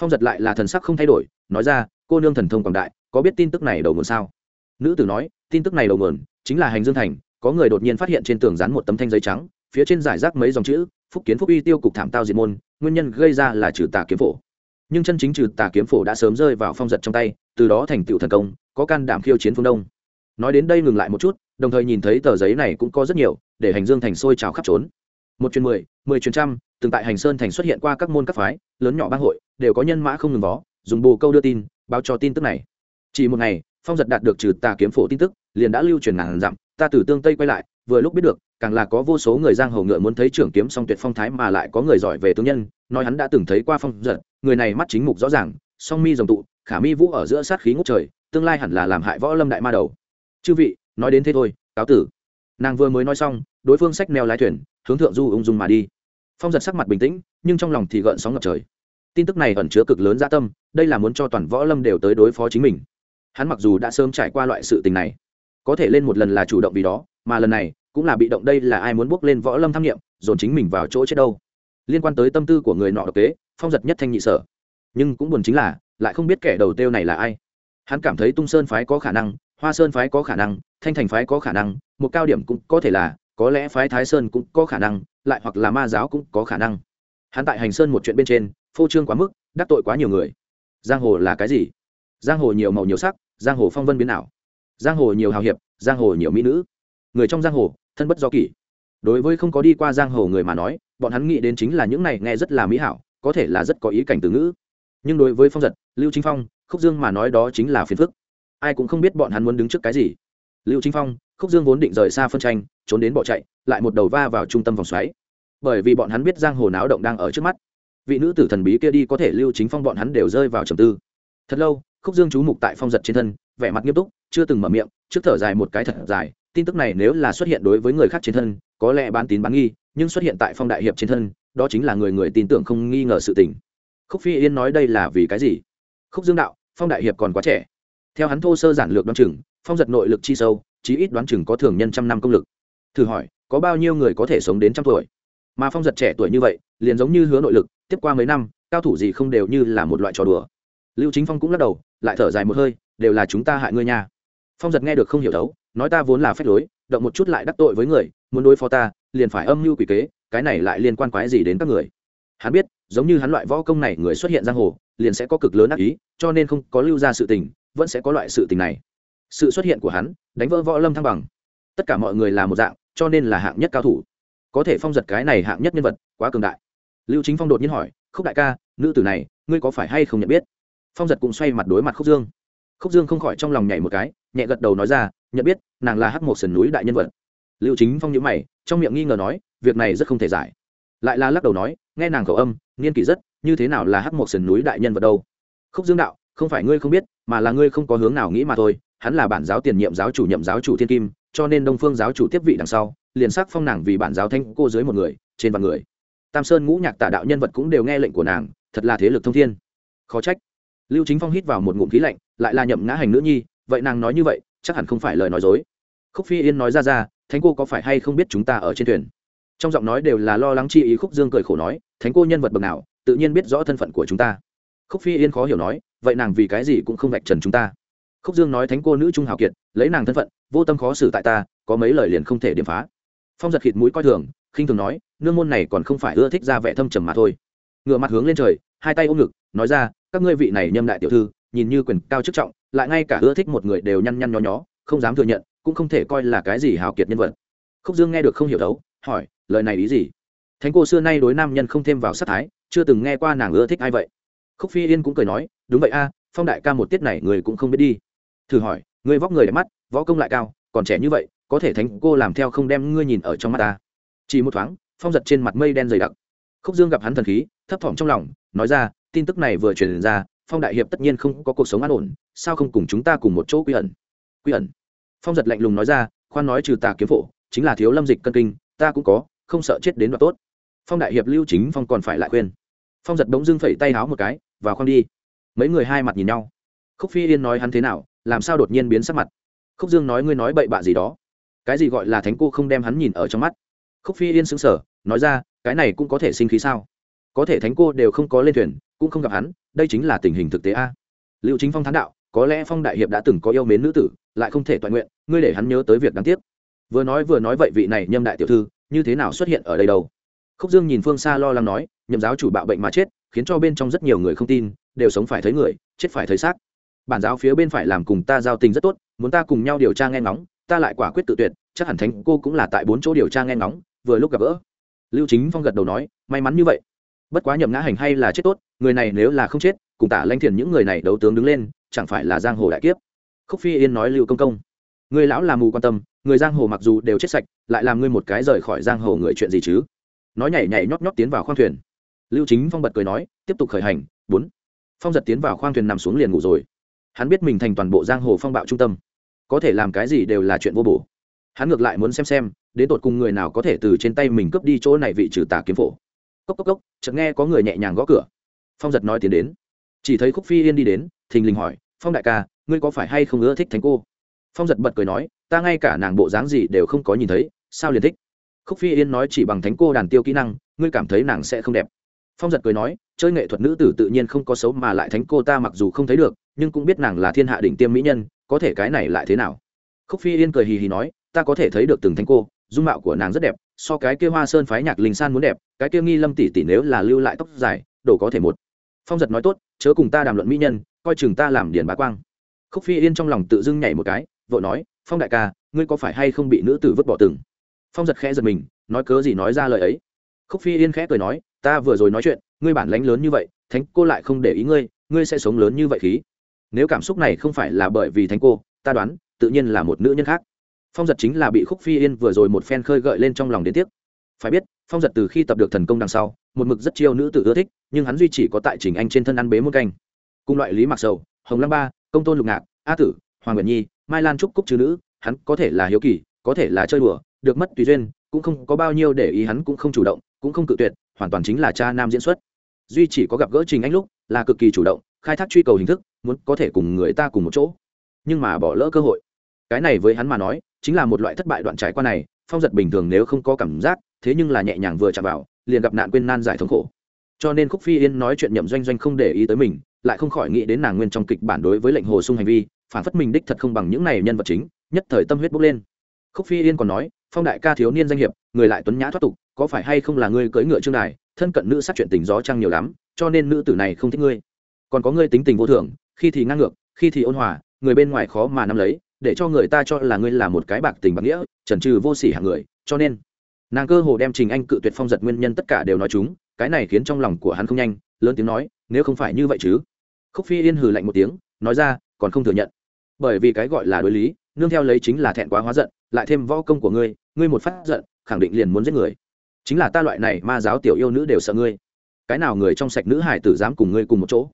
Phong giật lại là thần sắc không thay đổi, nói ra, cô nương thần thông quảng đại, có biết tin tức này đầu nguồn sao? Nữ tử nói, tin tức này đầu nguồn, chính là hành dương thành, có người đột nhiên phát hiện trên tường dán một tấm thanh giấy trắng, phía trên giải rác mấy dòng chữ, phúc kiến phúc uy tiêu cục thảm tao diệt môn, nguyên nhân gây ra là trừ tà kiếm phổ nhưng chân chính trừ tà kiếm phổ đã sớm rơi vào phong giật trong tay, từ đó thành tựu thần công, có can đảm khiêu chiến phương đông. Nói đến đây ngừng lại một chút, đồng thời nhìn thấy tờ giấy này cũng có rất nhiều, để hành dương thành sôi trào khắp trốn. Một chuyến mười mười chuyến trăm, từng tại hành sơn thành xuất hiện qua các môn các phái, lớn nhỏ bang hội, đều có nhân mã không ngừng vó, dùng bồ câu đưa tin, báo cho tin tức này. Chỉ một ngày, phong giật đạt được trừ tà kiếm phổ tin tức, liền đã lưu truyền ngàn dặm, ta từ tương tây quay lại, vừa lúc biết được càng là có vô số người giang hồ ngựa muốn thấy trưởng kiếm song tuyệt phong thái mà lại có người giỏi về tướng nhân, nói hắn đã từng thấy qua phong giật, người này mắt chính mục rõ ràng, song mi rồng tụ, khả mi vũ ở giữa sát khí ngút trời, tương lai hẳn là làm hại võ lâm đại ma đầu. Chư vị, nói đến thế thôi, cáo tử. Nàng vừa mới nói xong, đối phương sách neo lái thuyền, hướng thượng du ung dung mà đi. Phong giật sắc mặt bình tĩnh, nhưng trong lòng thì gợn sóng ngập trời. Tin tức này ẩn chứa cực lớn gia tâm, đây là muốn cho toàn võ lâm đều tới đối phó chính mình. Hắn mặc dù đã sớm trải qua loại sự tình này, có thể lên một lần là chủ động vì đó, mà lần này cũng là bị động đây là ai muốn bước lên võ lâm tham nghiệm dồn chính mình vào chỗ chết đâu. Liên quan tới tâm tư của người nọ độc kế, phong giật nhất thanh nhị sở. Nhưng cũng buồn chính là, lại không biết kẻ đầu tiêu này là ai. Hắn cảm thấy tung sơn phái có khả năng, hoa sơn phái có khả năng, thanh thành phái có khả năng, một cao điểm cũng có thể là, có lẽ phái thái sơn cũng có khả năng, lại hoặc là ma giáo cũng có khả năng. Hắn tại hành sơn một chuyện bên trên, phô trương quá mức, đắc tội quá nhiều người. Giang hồ là cái gì? Giang hồ nhiều màu nhiều sắc, giang hồ phong vân biến ảo. Giang hồ nhiều hào hiệp, giang hồ nhiều mỹ nữ. Người trong giang hồ thân bất do kỷ. Đối với không có đi qua giang hồ người mà nói, bọn hắn nghĩ đến chính là những này nghe rất là mỹ hảo, có thể là rất có ý cảnh từ ngữ. Nhưng đối với phong giật, lưu chính phong, khúc dương mà nói đó chính là phiền phức. Ai cũng không biết bọn hắn muốn đứng trước cái gì. Lưu chính phong, khúc dương vốn định rời xa phân tranh, trốn đến bỏ chạy, lại một đầu va vào trung tâm vòng xoáy. Bởi vì bọn hắn biết giang hồ náo động đang ở trước mắt. Vị nữ tử thần bí kia đi có thể lưu chính phong bọn hắn đều rơi vào trầm tư. Thật lâu, khúc dương chú mục tại phong giật trên thân, vẻ mặt nghiêm túc, chưa từng mở miệng, trước thở dài một cái thật dài tin tức này nếu là xuất hiện đối với người khác trên thân, có lẽ bán tín bán nghi, nhưng xuất hiện tại phong đại hiệp trên thân, đó chính là người người tin tưởng không nghi ngờ sự tình. Khúc phi yên nói đây là vì cái gì? Khúc dương đạo, phong đại hiệp còn quá trẻ. Theo hắn thô sơ giản lược đoán chừng, phong giật nội lực chi sâu, chí ít đoán chừng có thường nhân trăm năm công lực. Thử hỏi, có bao nhiêu người có thể sống đến trăm tuổi? Mà phong giật trẻ tuổi như vậy, liền giống như hứa nội lực, tiếp qua mấy năm, cao thủ gì không đều như là một loại trò đùa. Lưu chính phong cũng lắc đầu, lại thở dài một hơi, đều là chúng ta hại ngươi nha. Phong giật nghe được không hiểu đấu nói ta vốn là phép lối, động một chút lại đắc tội với người, muốn đối phó ta, liền phải âm mưu quỷ kế, cái này lại liên quan quái gì đến các người. Hắn biết, giống như hắn loại võ công này người xuất hiện giang hồ, liền sẽ có cực lớn ác ý, cho nên không có lưu ra sự tình, vẫn sẽ có loại sự tình này. Sự xuất hiện của hắn, đánh vỡ võ lâm thăng bằng. Tất cả mọi người là một dạng, cho nên là hạng nhất cao thủ. Có thể phong giật cái này hạng nhất nhân vật, quá cường đại. Lưu chính phong đột nhiên hỏi, khúc đại ca, nữ tử này, ngươi có phải hay không nhận biết? Phong giật cũng xoay mặt đối mặt khúc dương. Khúc dương không khỏi trong lòng nhảy một cái, nhẹ gật đầu nói ra nhận biết, nàng là hắc một sườn núi đại nhân vật. Lưu chính phong nhữ mày, trong miệng nghi ngờ nói, việc này rất không thể giải. Lại là lắc đầu nói, nghe nàng khẩu âm, niên kỷ rất, như thế nào là hắc một sườn núi đại nhân vật đâu? Khúc dương đạo, không phải ngươi không biết, mà là ngươi không có hướng nào nghĩ mà thôi, hắn là bản giáo tiền nhiệm giáo chủ nhậm giáo chủ thiên kim, cho nên đông phương giáo chủ tiếp vị đằng sau, liền sắc phong nàng vì bản giáo thanh cô dưới một người, trên vạn người. Tam sơn ngũ nhạc tả đạo nhân vật cũng đều nghe lệnh của nàng, thật là thế lực thông thiên. Khó trách. Lưu chính phong hít vào một ngụm khí lạnh, lại là nhậm ngã hành nữ nhi, vậy nàng nói như vậy chắc hẳn không phải lời nói dối. Khúc phi yên nói ra ra, thánh cô có phải hay không biết chúng ta ở trên thuyền? Trong giọng nói đều là lo lắng chi ý, khúc dương cười khổ nói, thánh cô nhân vật bậc nào, tự nhiên biết rõ thân phận của chúng ta. Khúc phi yên khó hiểu nói, vậy nàng vì cái gì cũng không vạch trần chúng ta? Khúc dương nói, thánh cô nữ trung hào kiệt, lấy nàng thân phận, vô tâm khó xử tại ta, có mấy lời liền không thể điểm phá. Phong giật khịt mũi coi thường, khinh thường nói, nương môn này còn không phải ưa thích ra vẻ thâm trầm mà thôi. Ngựa mặt hướng lên trời, hai tay ôm ngực, nói ra, các ngươi vị này nhâm đại tiểu thư, nhìn như quyền cao chức trọng lại ngay cả ưa thích một người đều nhăn nhăn nhó nhó, không dám thừa nhận, cũng không thể coi là cái gì hào kiệt nhân vật. Khúc dương nghe được không hiểu đấu, hỏi, lời này ý gì? Thánh cô xưa nay đối nam nhân không thêm vào sát thái, chưa từng nghe qua nàng ưa thích ai vậy. Khúc phi yên cũng cười nói, đúng vậy a, phong đại ca một tiết này người cũng không biết đi. Thử hỏi người vóc người đẹp mắt, võ công lại cao, còn trẻ như vậy, có thể thánh cô làm theo không đem ngươi nhìn ở trong mắt ta? Chỉ một thoáng, phong giật trên mặt mây đen dày đặc. Khúc dương gặp hắn thần khí, thấp thỏm trong lòng, nói ra, tin tức này vừa truyền ra phong đại hiệp tất nhiên không có cuộc sống an ổn, sao không cùng chúng ta cùng một chỗ quy ẩn? Quy ẩn? Phong giật lạnh lùng nói ra, khoan nói trừ tà kiếm phổ, chính là thiếu lâm dịch cân kinh, ta cũng có, không sợ chết đến đoạn tốt. Phong đại hiệp lưu chính phong còn phải lại khuyên. Phong giật bỗng dưng phẩy tay háo một cái và khoan đi. Mấy người hai mặt nhìn nhau. Khúc phi yên nói hắn thế nào, làm sao đột nhiên biến sắc mặt? Khúc dương nói ngươi nói bậy bạ gì đó. Cái gì gọi là thánh cô không đem hắn nhìn ở trong mắt? Khúc phi yên xứng sở nói ra, cái này cũng có thể sinh khí sao? Có thể thánh cô đều không có lên thuyền, cũng không gặp hắn đây chính là tình hình thực tế a. Liệu chính phong thán đạo, có lẽ phong đại hiệp đã từng có yêu mến nữ tử, lại không thể toàn nguyện, ngươi để hắn nhớ tới việc đáng tiếc. Vừa nói vừa nói vậy vị này nhâm đại tiểu thư, như thế nào xuất hiện ở đây đâu? Khúc dương nhìn phương xa lo lắng nói, nhậm giáo chủ bạo bệnh mà chết, khiến cho bên trong rất nhiều người không tin, đều sống phải thấy người, chết phải thấy xác. Bản giáo phía bên phải làm cùng ta giao tình rất tốt, muốn ta cùng nhau điều tra nghe ngóng, ta lại quả quyết tự tuyệt, chắc hẳn thánh cô cũng là tại bốn chỗ điều tra nghe ngóng, vừa lúc gặp gỡ. Lưu chính phong gật đầu nói, may mắn như vậy bất quá nhậm ngã hành hay là chết tốt, người này nếu là không chết, cùng tả lanh thiền những người này đấu tướng đứng lên, chẳng phải là giang hồ đại kiếp. Khúc phi yên nói lưu công công, người lão là mù quan tâm, người giang hồ mặc dù đều chết sạch, lại làm ngươi một cái rời khỏi giang hồ người chuyện gì chứ? Nói nhảy nhảy nhót nhót tiến vào khoang thuyền. Lưu chính phong bật cười nói, tiếp tục khởi hành, bốn. Phong giật tiến vào khoang thuyền nằm xuống liền ngủ rồi. Hắn biết mình thành toàn bộ giang hồ phong bạo trung tâm, có thể làm cái gì đều là chuyện vô bổ. Hắn ngược lại muốn xem xem, đến tột cùng người nào có thể từ trên tay mình cướp đi chỗ này vị trừ tà kiếm phổ cốc cốc cốc, chợt nghe có người nhẹ nhàng gõ cửa. Phong giật nói tiến đến. Chỉ thấy khúc phi yên đi đến, thình lình hỏi, phong đại ca, ngươi có phải hay không ưa thích thánh cô? Phong giật bật cười nói, ta ngay cả nàng bộ dáng gì đều không có nhìn thấy, sao liền thích? Khúc phi yên nói chỉ bằng thánh cô đàn tiêu kỹ năng, ngươi cảm thấy nàng sẽ không đẹp. Phong giật cười nói, chơi nghệ thuật nữ tử tự nhiên không có xấu mà lại thánh cô ta mặc dù không thấy được, nhưng cũng biết nàng là thiên hạ đỉnh tiêm mỹ nhân, có thể cái này lại thế nào? Khúc phi yên cười hì hì nói, ta có thể thấy được từng thánh cô, dung mạo của nàng rất đẹp so cái kia hoa sơn phái nhạc linh san muốn đẹp, cái kia nghi lâm tỷ tỷ nếu là lưu lại tóc dài đổ có thể một. Phong giật nói tốt, chớ cùng ta đàm luận mỹ nhân, coi chừng ta làm điền bá quang. Khúc phi yên trong lòng tự dưng nhảy một cái, vội nói, phong đại ca, ngươi có phải hay không bị nữ tử vứt bỏ từng? Phong giật khẽ giật mình, nói cớ gì nói ra lời ấy. Khúc phi yên khẽ cười nói, ta vừa rồi nói chuyện, ngươi bản lánh lớn như vậy, thánh cô lại không để ý ngươi ngươi sẽ sống lớn như vậy khí. Nếu cảm xúc này không phải là bởi vì thánh cô, ta đoán, tự nhiên là một nữ nhân khác phong giật chính là bị khúc phi yên vừa rồi một phen khơi gợi lên trong lòng đến tiếc. Phải biết, phong giật từ khi tập được thần công đằng sau, một mực rất chiêu nữ tử ưa thích, nhưng hắn duy chỉ có tại trình anh trên thân ăn bế muôn canh. Cùng loại lý mặc sầu, hồng lăng ba, công tôn lục ngạc, a tử, hoàng nguyện nhi, mai lan trúc cúc chữ nữ, hắn có thể là hiếu kỳ, có thể là chơi đùa, được mất tùy duyên, cũng không có bao nhiêu để ý hắn cũng không chủ động, cũng không cự tuyệt, hoàn toàn chính là cha nam diễn xuất. Duy chỉ có gặp gỡ trình anh lúc, là cực kỳ chủ động, khai thác truy cầu hình thức, muốn có thể cùng người ta cùng một chỗ, nhưng mà bỏ lỡ cơ hội. Cái này với hắn mà nói chính là một loại thất bại đoạn trải qua này, phong giật bình thường nếu không có cảm giác, thế nhưng là nhẹ nhàng vừa chạm vào, liền gặp nạn quên nan giải thống khổ. Cho nên khúc phi yên nói chuyện nhậm doanh doanh không để ý tới mình, lại không khỏi nghĩ đến nàng nguyên trong kịch bản đối với lệnh hồ sung hành vi, phản phất mình đích thật không bằng những này nhân vật chính, nhất thời tâm huyết bốc lên. Khúc phi yên còn nói, phong đại ca thiếu niên danh hiệp, người lại tuấn nhã thoát tục, có phải hay không là ngươi cưỡi ngựa trương đài, thân cận nữ sát chuyện tình gió trăng nhiều lắm, cho nên nữ tử này không thích ngươi. Còn có ngươi tính tình vô thường, khi thì ngang ngược, khi thì ôn hòa, người bên ngoài khó mà nắm lấy để cho người ta cho là ngươi là một cái bạc tình bạc nghĩa, trần trừ vô sỉ hạng người, cho nên, nàng cơ hồ đem trình anh cự tuyệt phong giật nguyên nhân tất cả đều nói chúng, cái này khiến trong lòng của hắn không nhanh, lớn tiếng nói, nếu không phải như vậy chứ? Khúc phi yên hừ lạnh một tiếng, nói ra, còn không thừa nhận. Bởi vì cái gọi là đối lý, nương theo lấy chính là thẹn quá hóa giận, lại thêm võ công của ngươi ngươi một phát giận, khẳng định liền muốn giết người. Chính là ta loại này ma giáo tiểu yêu nữ đều sợ ngươi. Cái nào người trong sạch nữ hải tử dám cùng ngươi cùng một chỗ?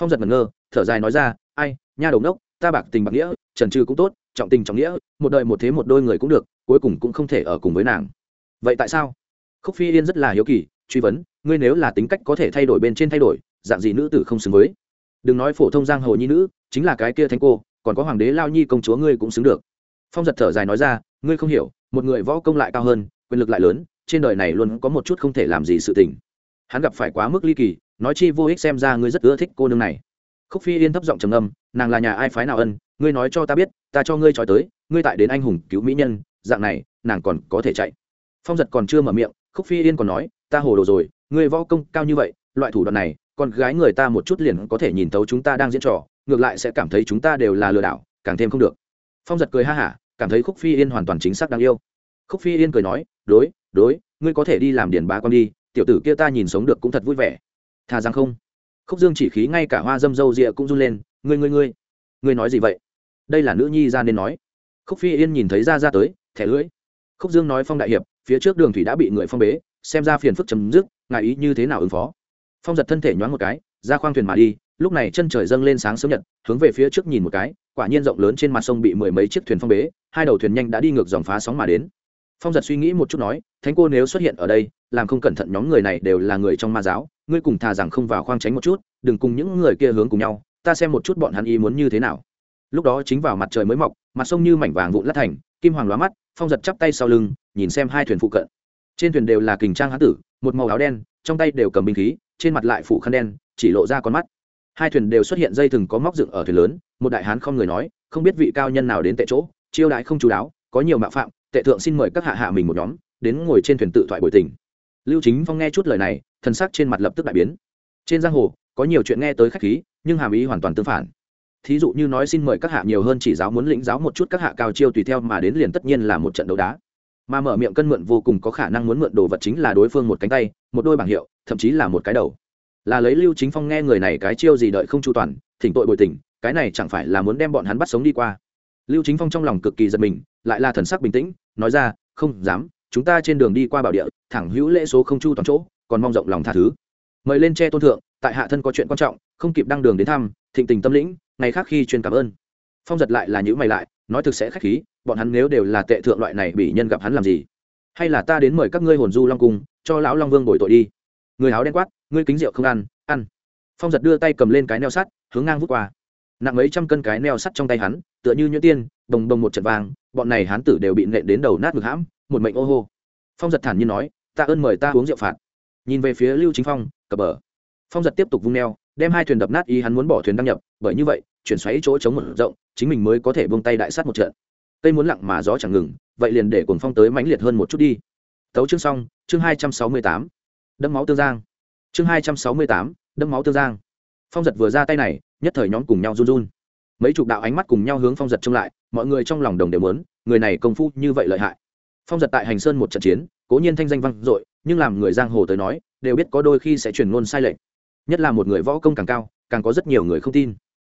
Phong giật ngẩn ngơ, thở dài nói ra, ai, nha đầu đốc ta bạc tình bạc nghĩa, trần trừ cũng tốt, trọng tình trọng nghĩa, một đời một thế một đôi người cũng được, cuối cùng cũng không thể ở cùng với nàng. Vậy tại sao? Khúc phi yên rất là hiếu kỳ, truy vấn, ngươi nếu là tính cách có thể thay đổi bên trên thay đổi, dạng gì nữ tử không xứng với? Đừng nói phổ thông giang hồ nhi nữ, chính là cái kia thánh cô, còn có hoàng đế lao nhi công chúa ngươi cũng xứng được. Phong giật thở dài nói ra, ngươi không hiểu, một người võ công lại cao hơn, quyền lực lại lớn, trên đời này luôn có một chút không thể làm gì sự tình. Hắn gặp phải quá mức ly kỳ, nói chi vô ích xem ra ngươi rất ưa thích cô nương này khúc phi yên thấp giọng trầm âm nàng là nhà ai phái nào ân? Ngươi nói cho ta biết, ta cho ngươi trói tới, ngươi tại đến anh hùng cứu mỹ nhân, dạng này, nàng còn có thể chạy. Phong giật còn chưa mở miệng, khúc phi yên còn nói, ta hồ đồ rồi, ngươi võ công cao như vậy, loại thủ đoạn này, con gái người ta một chút liền có thể nhìn thấu chúng ta đang diễn trò, ngược lại sẽ cảm thấy chúng ta đều là lừa đảo, càng thêm không được. Phong giật cười ha hả, cảm thấy khúc phi yên hoàn toàn chính xác đáng yêu. Khúc phi yên cười nói, đối đối, ngươi có thể đi làm điền bá con đi, tiểu tử kia ta nhìn sống được cũng thật vui vẻ. Thà rằng không? Khúc dương chỉ khí ngay cả hoa dâm dâu rịa cũng run lên, ngươi ngươi ngươi ngươi nói gì vậy? Đây là nữ nhi ra nên nói. Khúc phi yên nhìn thấy ra ra tới, thẻ lưỡi. Khúc dương nói, phong đại hiệp, phía trước đường thủy đã bị người phong bế, xem ra phiền phức chấm dứt ngại ý như thế nào ứng phó? Phong giật thân thể nhoáng một cái, ra khoang thuyền mà đi, lúc này chân trời dâng lên sáng sớm nhật, hướng về phía trước nhìn một cái, quả nhiên rộng lớn trên mặt sông bị mười mấy chiếc thuyền phong bế, hai đầu thuyền nhanh đã đi ngược dòng phá sóng mà đến. Phong giật suy nghĩ một chút nói, thánh cô nếu xuất hiện ở đây, làm không cẩn thận nhóm người này đều là người trong ma giáo ngươi cùng thà rằng không vào khoang tránh một chút, đừng cùng những người kia hướng cùng nhau, ta xem một chút bọn hắn ý muốn như thế nào. Lúc đó chính vào mặt trời mới mọc, mặt sông như mảnh vàng vụn lát thành, kim hoàng lóa mắt, phong giật chắp tay sau lưng, nhìn xem hai thuyền phụ cận. Trên thuyền đều là kình trang hán tử, một màu áo đen, trong tay đều cầm binh khí, trên mặt lại phủ khăn đen, chỉ lộ ra con mắt. Hai thuyền đều xuất hiện dây thừng có móc dựng ở thuyền lớn, một đại hán không người nói, không biết vị cao nhân nào đến tệ chỗ, chiêu đãi không chú đáo, có nhiều mạo phạm, tệ thượng xin mời các hạ hạ mình một nhóm, đến ngồi trên thuyền tự thoại bồi tình lưu chính phong nghe chút lời này, thần sắc trên mặt lập tức đại biến. Trên giang hồ, có nhiều chuyện nghe tới khách khí, nhưng hàm ý hoàn toàn tương phản. Thí dụ như nói xin mời các hạ nhiều hơn chỉ giáo muốn lĩnh giáo một chút các hạ cao chiêu tùy theo mà đến liền tất nhiên là một trận đấu đá. Mà mở miệng cân mượn vô cùng có khả năng muốn mượn đồ vật chính là đối phương một cánh tay, một đôi bảng hiệu, thậm chí là một cái đầu. Là lấy lưu chính phong nghe người này cái chiêu gì đợi không chu toàn, thỉnh tội bồi tình, cái này chẳng phải là muốn đem bọn hắn bắt sống đi qua. Lưu chính phong trong lòng cực kỳ giật mình, lại là thần sắc bình tĩnh, nói ra, không dám chúng ta trên đường đi qua bảo địa, thẳng hữu lễ số không chu toàn chỗ, còn mong rộng lòng tha thứ. Mời lên che tôn thượng, tại hạ thân có chuyện quan trọng, không kịp đăng đường đến thăm, thịnh tình tâm lĩnh, ngày khác khi truyền cảm ơn. Phong giật lại là những mày lại, nói thực sẽ khách khí, bọn hắn nếu đều là tệ thượng loại này bị nhân gặp hắn làm gì? Hay là ta đến mời các ngươi hồn du long cung, cho lão long vương bồi tội đi? Người áo đen quát, ngươi kính rượu không ăn ăn. Phong giật đưa tay cầm lên cái neo sắt, hướng ngang vút qua. Nặng mấy trăm cân cái neo sắt trong tay hắn, tựa như nhuyễn tiên đồng đồng một trận vàng bọn này hán tử đều bị nện đến đầu nát ngực hãm, một mệnh ô hô. Phong giật thản nhiên nói, ta ơn mời ta uống rượu phạt. Nhìn về phía lưu chính phong, cập bờ. Phong giật tiếp tục vung neo, đem hai thuyền đập nát ý hắn muốn bỏ thuyền đăng nhập, bởi như vậy, chuyển xoáy chỗ chống một rộng, chính mình mới có thể buông tay đại sát một trận. Cây muốn lặng mà gió chẳng ngừng, vậy liền để cuồng phong tới mãnh liệt hơn một chút đi. Tấu chương xong, chương hai trăm sáu mươi tám. Đâm máu tương giang. Chương hai trăm sáu mươi tám đâm máu tương giang. Phong giật vừa ra tay này, nhất thời nhóm cùng nhau run run mấy chục đạo ánh mắt cùng nhau hướng phong giật trông lại, mọi người trong lòng đồng đều muốn, người này công phu như vậy lợi hại. Phong giật tại hành sơn một trận chiến, cố nhiên thanh danh vang dội, nhưng làm người giang hồ tới nói, đều biết có đôi khi sẽ truyền ngôn sai lệch. Nhất là một người võ công càng cao, càng có rất nhiều người không tin.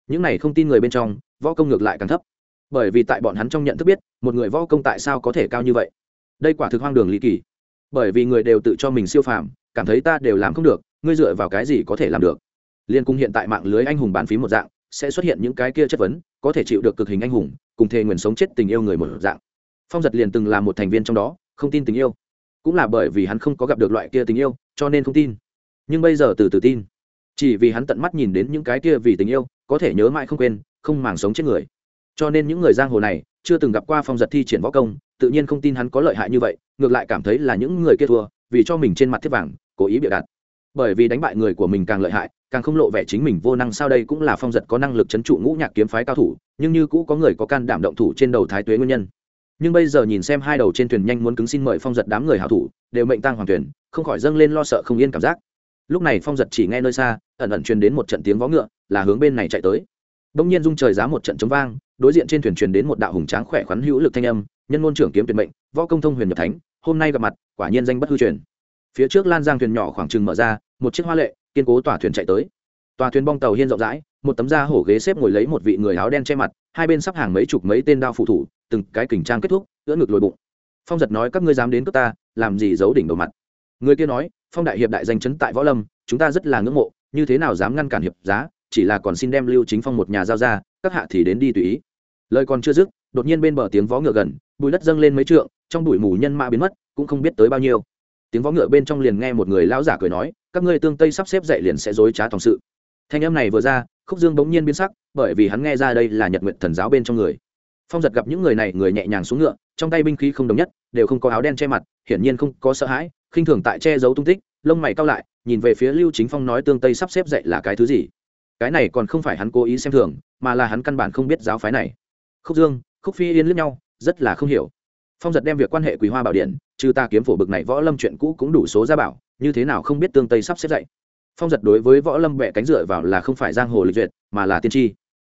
Những này không tin người bên trong, võ công ngược lại càng thấp. Bởi vì tại bọn hắn trong nhận thức biết, một người võ công tại sao có thể cao như vậy? Đây quả thực hoang đường ly kỳ. Bởi vì người đều tự cho mình siêu phàm, cảm thấy ta đều làm không được, ngươi dựa vào cái gì có thể làm được? Liên cung hiện tại mạng lưới anh hùng bán phí một dạng sẽ xuất hiện những cái kia chất vấn, có thể chịu được cực hình anh hùng, cùng thề nguyện sống chết tình yêu người một dạng. Phong giật liền từng là một thành viên trong đó, không tin tình yêu. Cũng là bởi vì hắn không có gặp được loại kia tình yêu, cho nên không tin. Nhưng bây giờ từ từ tin. Chỉ vì hắn tận mắt nhìn đến những cái kia vì tình yêu, có thể nhớ mãi không quên, không màng sống chết người. Cho nên những người giang hồ này, chưa từng gặp qua phong giật thi triển võ công, tự nhiên không tin hắn có lợi hại như vậy, ngược lại cảm thấy là những người kia thua, vì cho mình trên mặt thiết vàng, cố ý bịa đặt. Bởi vì đánh bại người của mình càng lợi hại càng không lộ vẻ chính mình vô năng sao đây cũng là phong giật có năng lực c h ấ n trụ ngũ nhạc kiếm phái cao thủ, nhưng như cũ có người có can đảm động thủ trên đầu thái tuế nguyên nhân. Nhưng bây giờ nhìn xem hai đầu trên thuyền nhanh muốn cứng xin mời phong giật đám người hảo thủ, đều mệnh tăng hoàng thuyền, không khỏi dâng lên lo sợ không yên cảm giác. Lúc này phong giật chỉ nghe nơi xa, ẩn ẩn truyền đến một trận tiếng vó ngựa, là hướng bên này chạy tới. Đông nhiên dung trời giá một trận chống vang, đối diện trên thuyền truyền đến một đạo hùng tráng khỏe khoắn hữu lực thanh âm, nhân môn trưởng kiếm tuyệt mệnh, võ công thông huyền nhập thánh, hôm nay gặp mặt, quả nhiên danh bất hư truyền phía trước lan giang thuyền nhỏ khoảng trừng mở ra, một chiếc hoa lệ, kiên cố tòa thuyền chạy tới. Tòa thuyền bong tàu hiên rộng rãi, một tấm da hổ ghế xếp ngồi lấy một vị người áo đen che mặt, hai bên sắp hàng mấy chục mấy tên đao phụ thủ, từng cái kình trang kết thúc, ưỡn ngực lồi bụng. Phong giật nói, các ngươi dám đến cướp ta, làm gì giấu đỉnh đầu mặt? Người kia nói, phong đại hiệp đại danh chấn tại võ lâm, chúng ta rất là ngưỡng mộ, như thế nào dám ngăn cản hiệp giá, chỉ là còn xin đem lưu chính phong một nhà giao ra, các hạ thì đến đi tùy ý. Lời còn chưa dứt, đột nhiên bên bờ tiếng vó ngựa gần bùi đất dâng lên mấy trượng, trong bụi mù nhân mã biến mất, cũng không biết tới bao nhiêu tiếng vó ngựa bên trong liền nghe một người lão giả cười nói, các ngươi tương tây sắp xếp dậy liền sẽ dối trá tòng sự. Thanh âm này vừa ra, khúc dương bỗng nhiên biến sắc, bởi vì hắn nghe ra đây là nhật nguyện thần giáo bên trong người. Phong giật gặp những người này, người nhẹ nhàng xuống ngựa, trong tay binh khí không đồng nhất, đều không có áo đen che mặt, hiển nhiên không có sợ hãi, khinh thường tại che giấu tung tích, lông mày cao lại, nhìn về phía lưu chính phong nói tương tây sắp xếp dậy là cái thứ gì? Cái này còn không phải hắn cố ý xem thường, mà là hắn căn bản không biết giáo phái này. Khúc dương, khúc phi yên lướt nhau, rất là không hiểu. Phong giật đem việc quan hệ quý hoa bảo điện trừ ta kiếm phổ bực này võ lâm chuyện cũ cũng đủ số gia bảo, như thế nào không biết tương tây sắp xếp dậy. Phong giật đối với võ lâm bẹ cánh dựa vào là không phải giang hồ lịch duyệt, mà là tiên tri.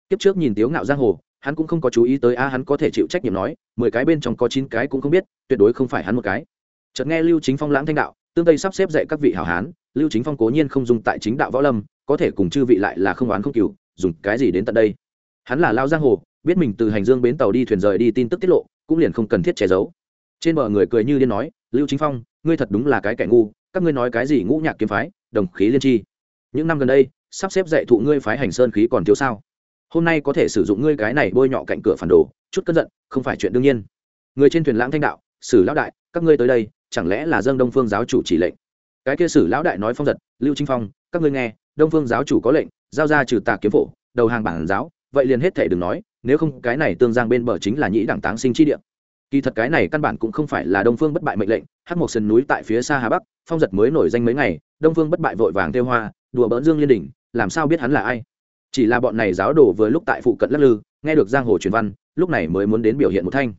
Kiếp trước nhìn tiếu ngạo giang hồ, hắn cũng không có chú ý tới a, hắn có thể chịu trách nhiệm nói, mười cái bên trong có chín cái cũng không biết, tuyệt đối không phải hắn một cái. Chợt nghe lưu chính phong lãng thanh đạo, tương tây sắp xếp dạy các vị hảo hán, lưu chính phong cố nhiên không dùng tại chính đạo võ lâm, có thể cùng chư vị lại là không oán không cừu, dùng cái gì đến tận đây? Hắn là lao giang hồ, biết mình từ hành dương bến tàu đi thuyền rời đi tin tức tiết lộ, cũng liền không cần thiết che giấu trên bờ người cười như điên nói, lưu chính phong, ngươi thật đúng là cái kẻ ngu, các ngươi nói cái gì ngũ nhạc kiếm phái, đồng khí liên tri những năm gần đây, sắp xếp dạy thụ ngươi phái hành sơn khí còn thiếu sao? Hôm nay có thể sử dụng ngươi cái này bôi nhọ cạnh cửa phản đồ, chút cơn giận, không phải chuyện đương nhiên. Người trên thuyền lãng thanh đạo, sử lão đại, các ngươi tới đây, chẳng lẽ là dâng đông phương giáo chủ chỉ lệnh? Cái kia sử lão đại nói phong giật, lưu chính phong, các ngươi nghe, đông phương giáo chủ có lệnh, giao ra trừ tà kiếm phổ, đầu hàng bản giáo, vậy liền hết thể đừng nói, nếu không cái này tương giang bên bờ chính là nhĩ đảng táng sinh chi địa kỳ thật cái này căn bản cũng không phải là đông phương bất bại mệnh lệnh hát một sườn núi tại phía xa hà bắc, phong giật mới nổi danh mấy ngày, đông phương bất bại vội vàng theo hoa, đùa bỡn dương liên đình làm sao biết hắn là ai? Chỉ là bọn này giáo đồ vừa lúc tại phụ cận lắc lư, nghe được giang hồ truyền văn, lúc này mới muốn đến biểu hiện một thanh.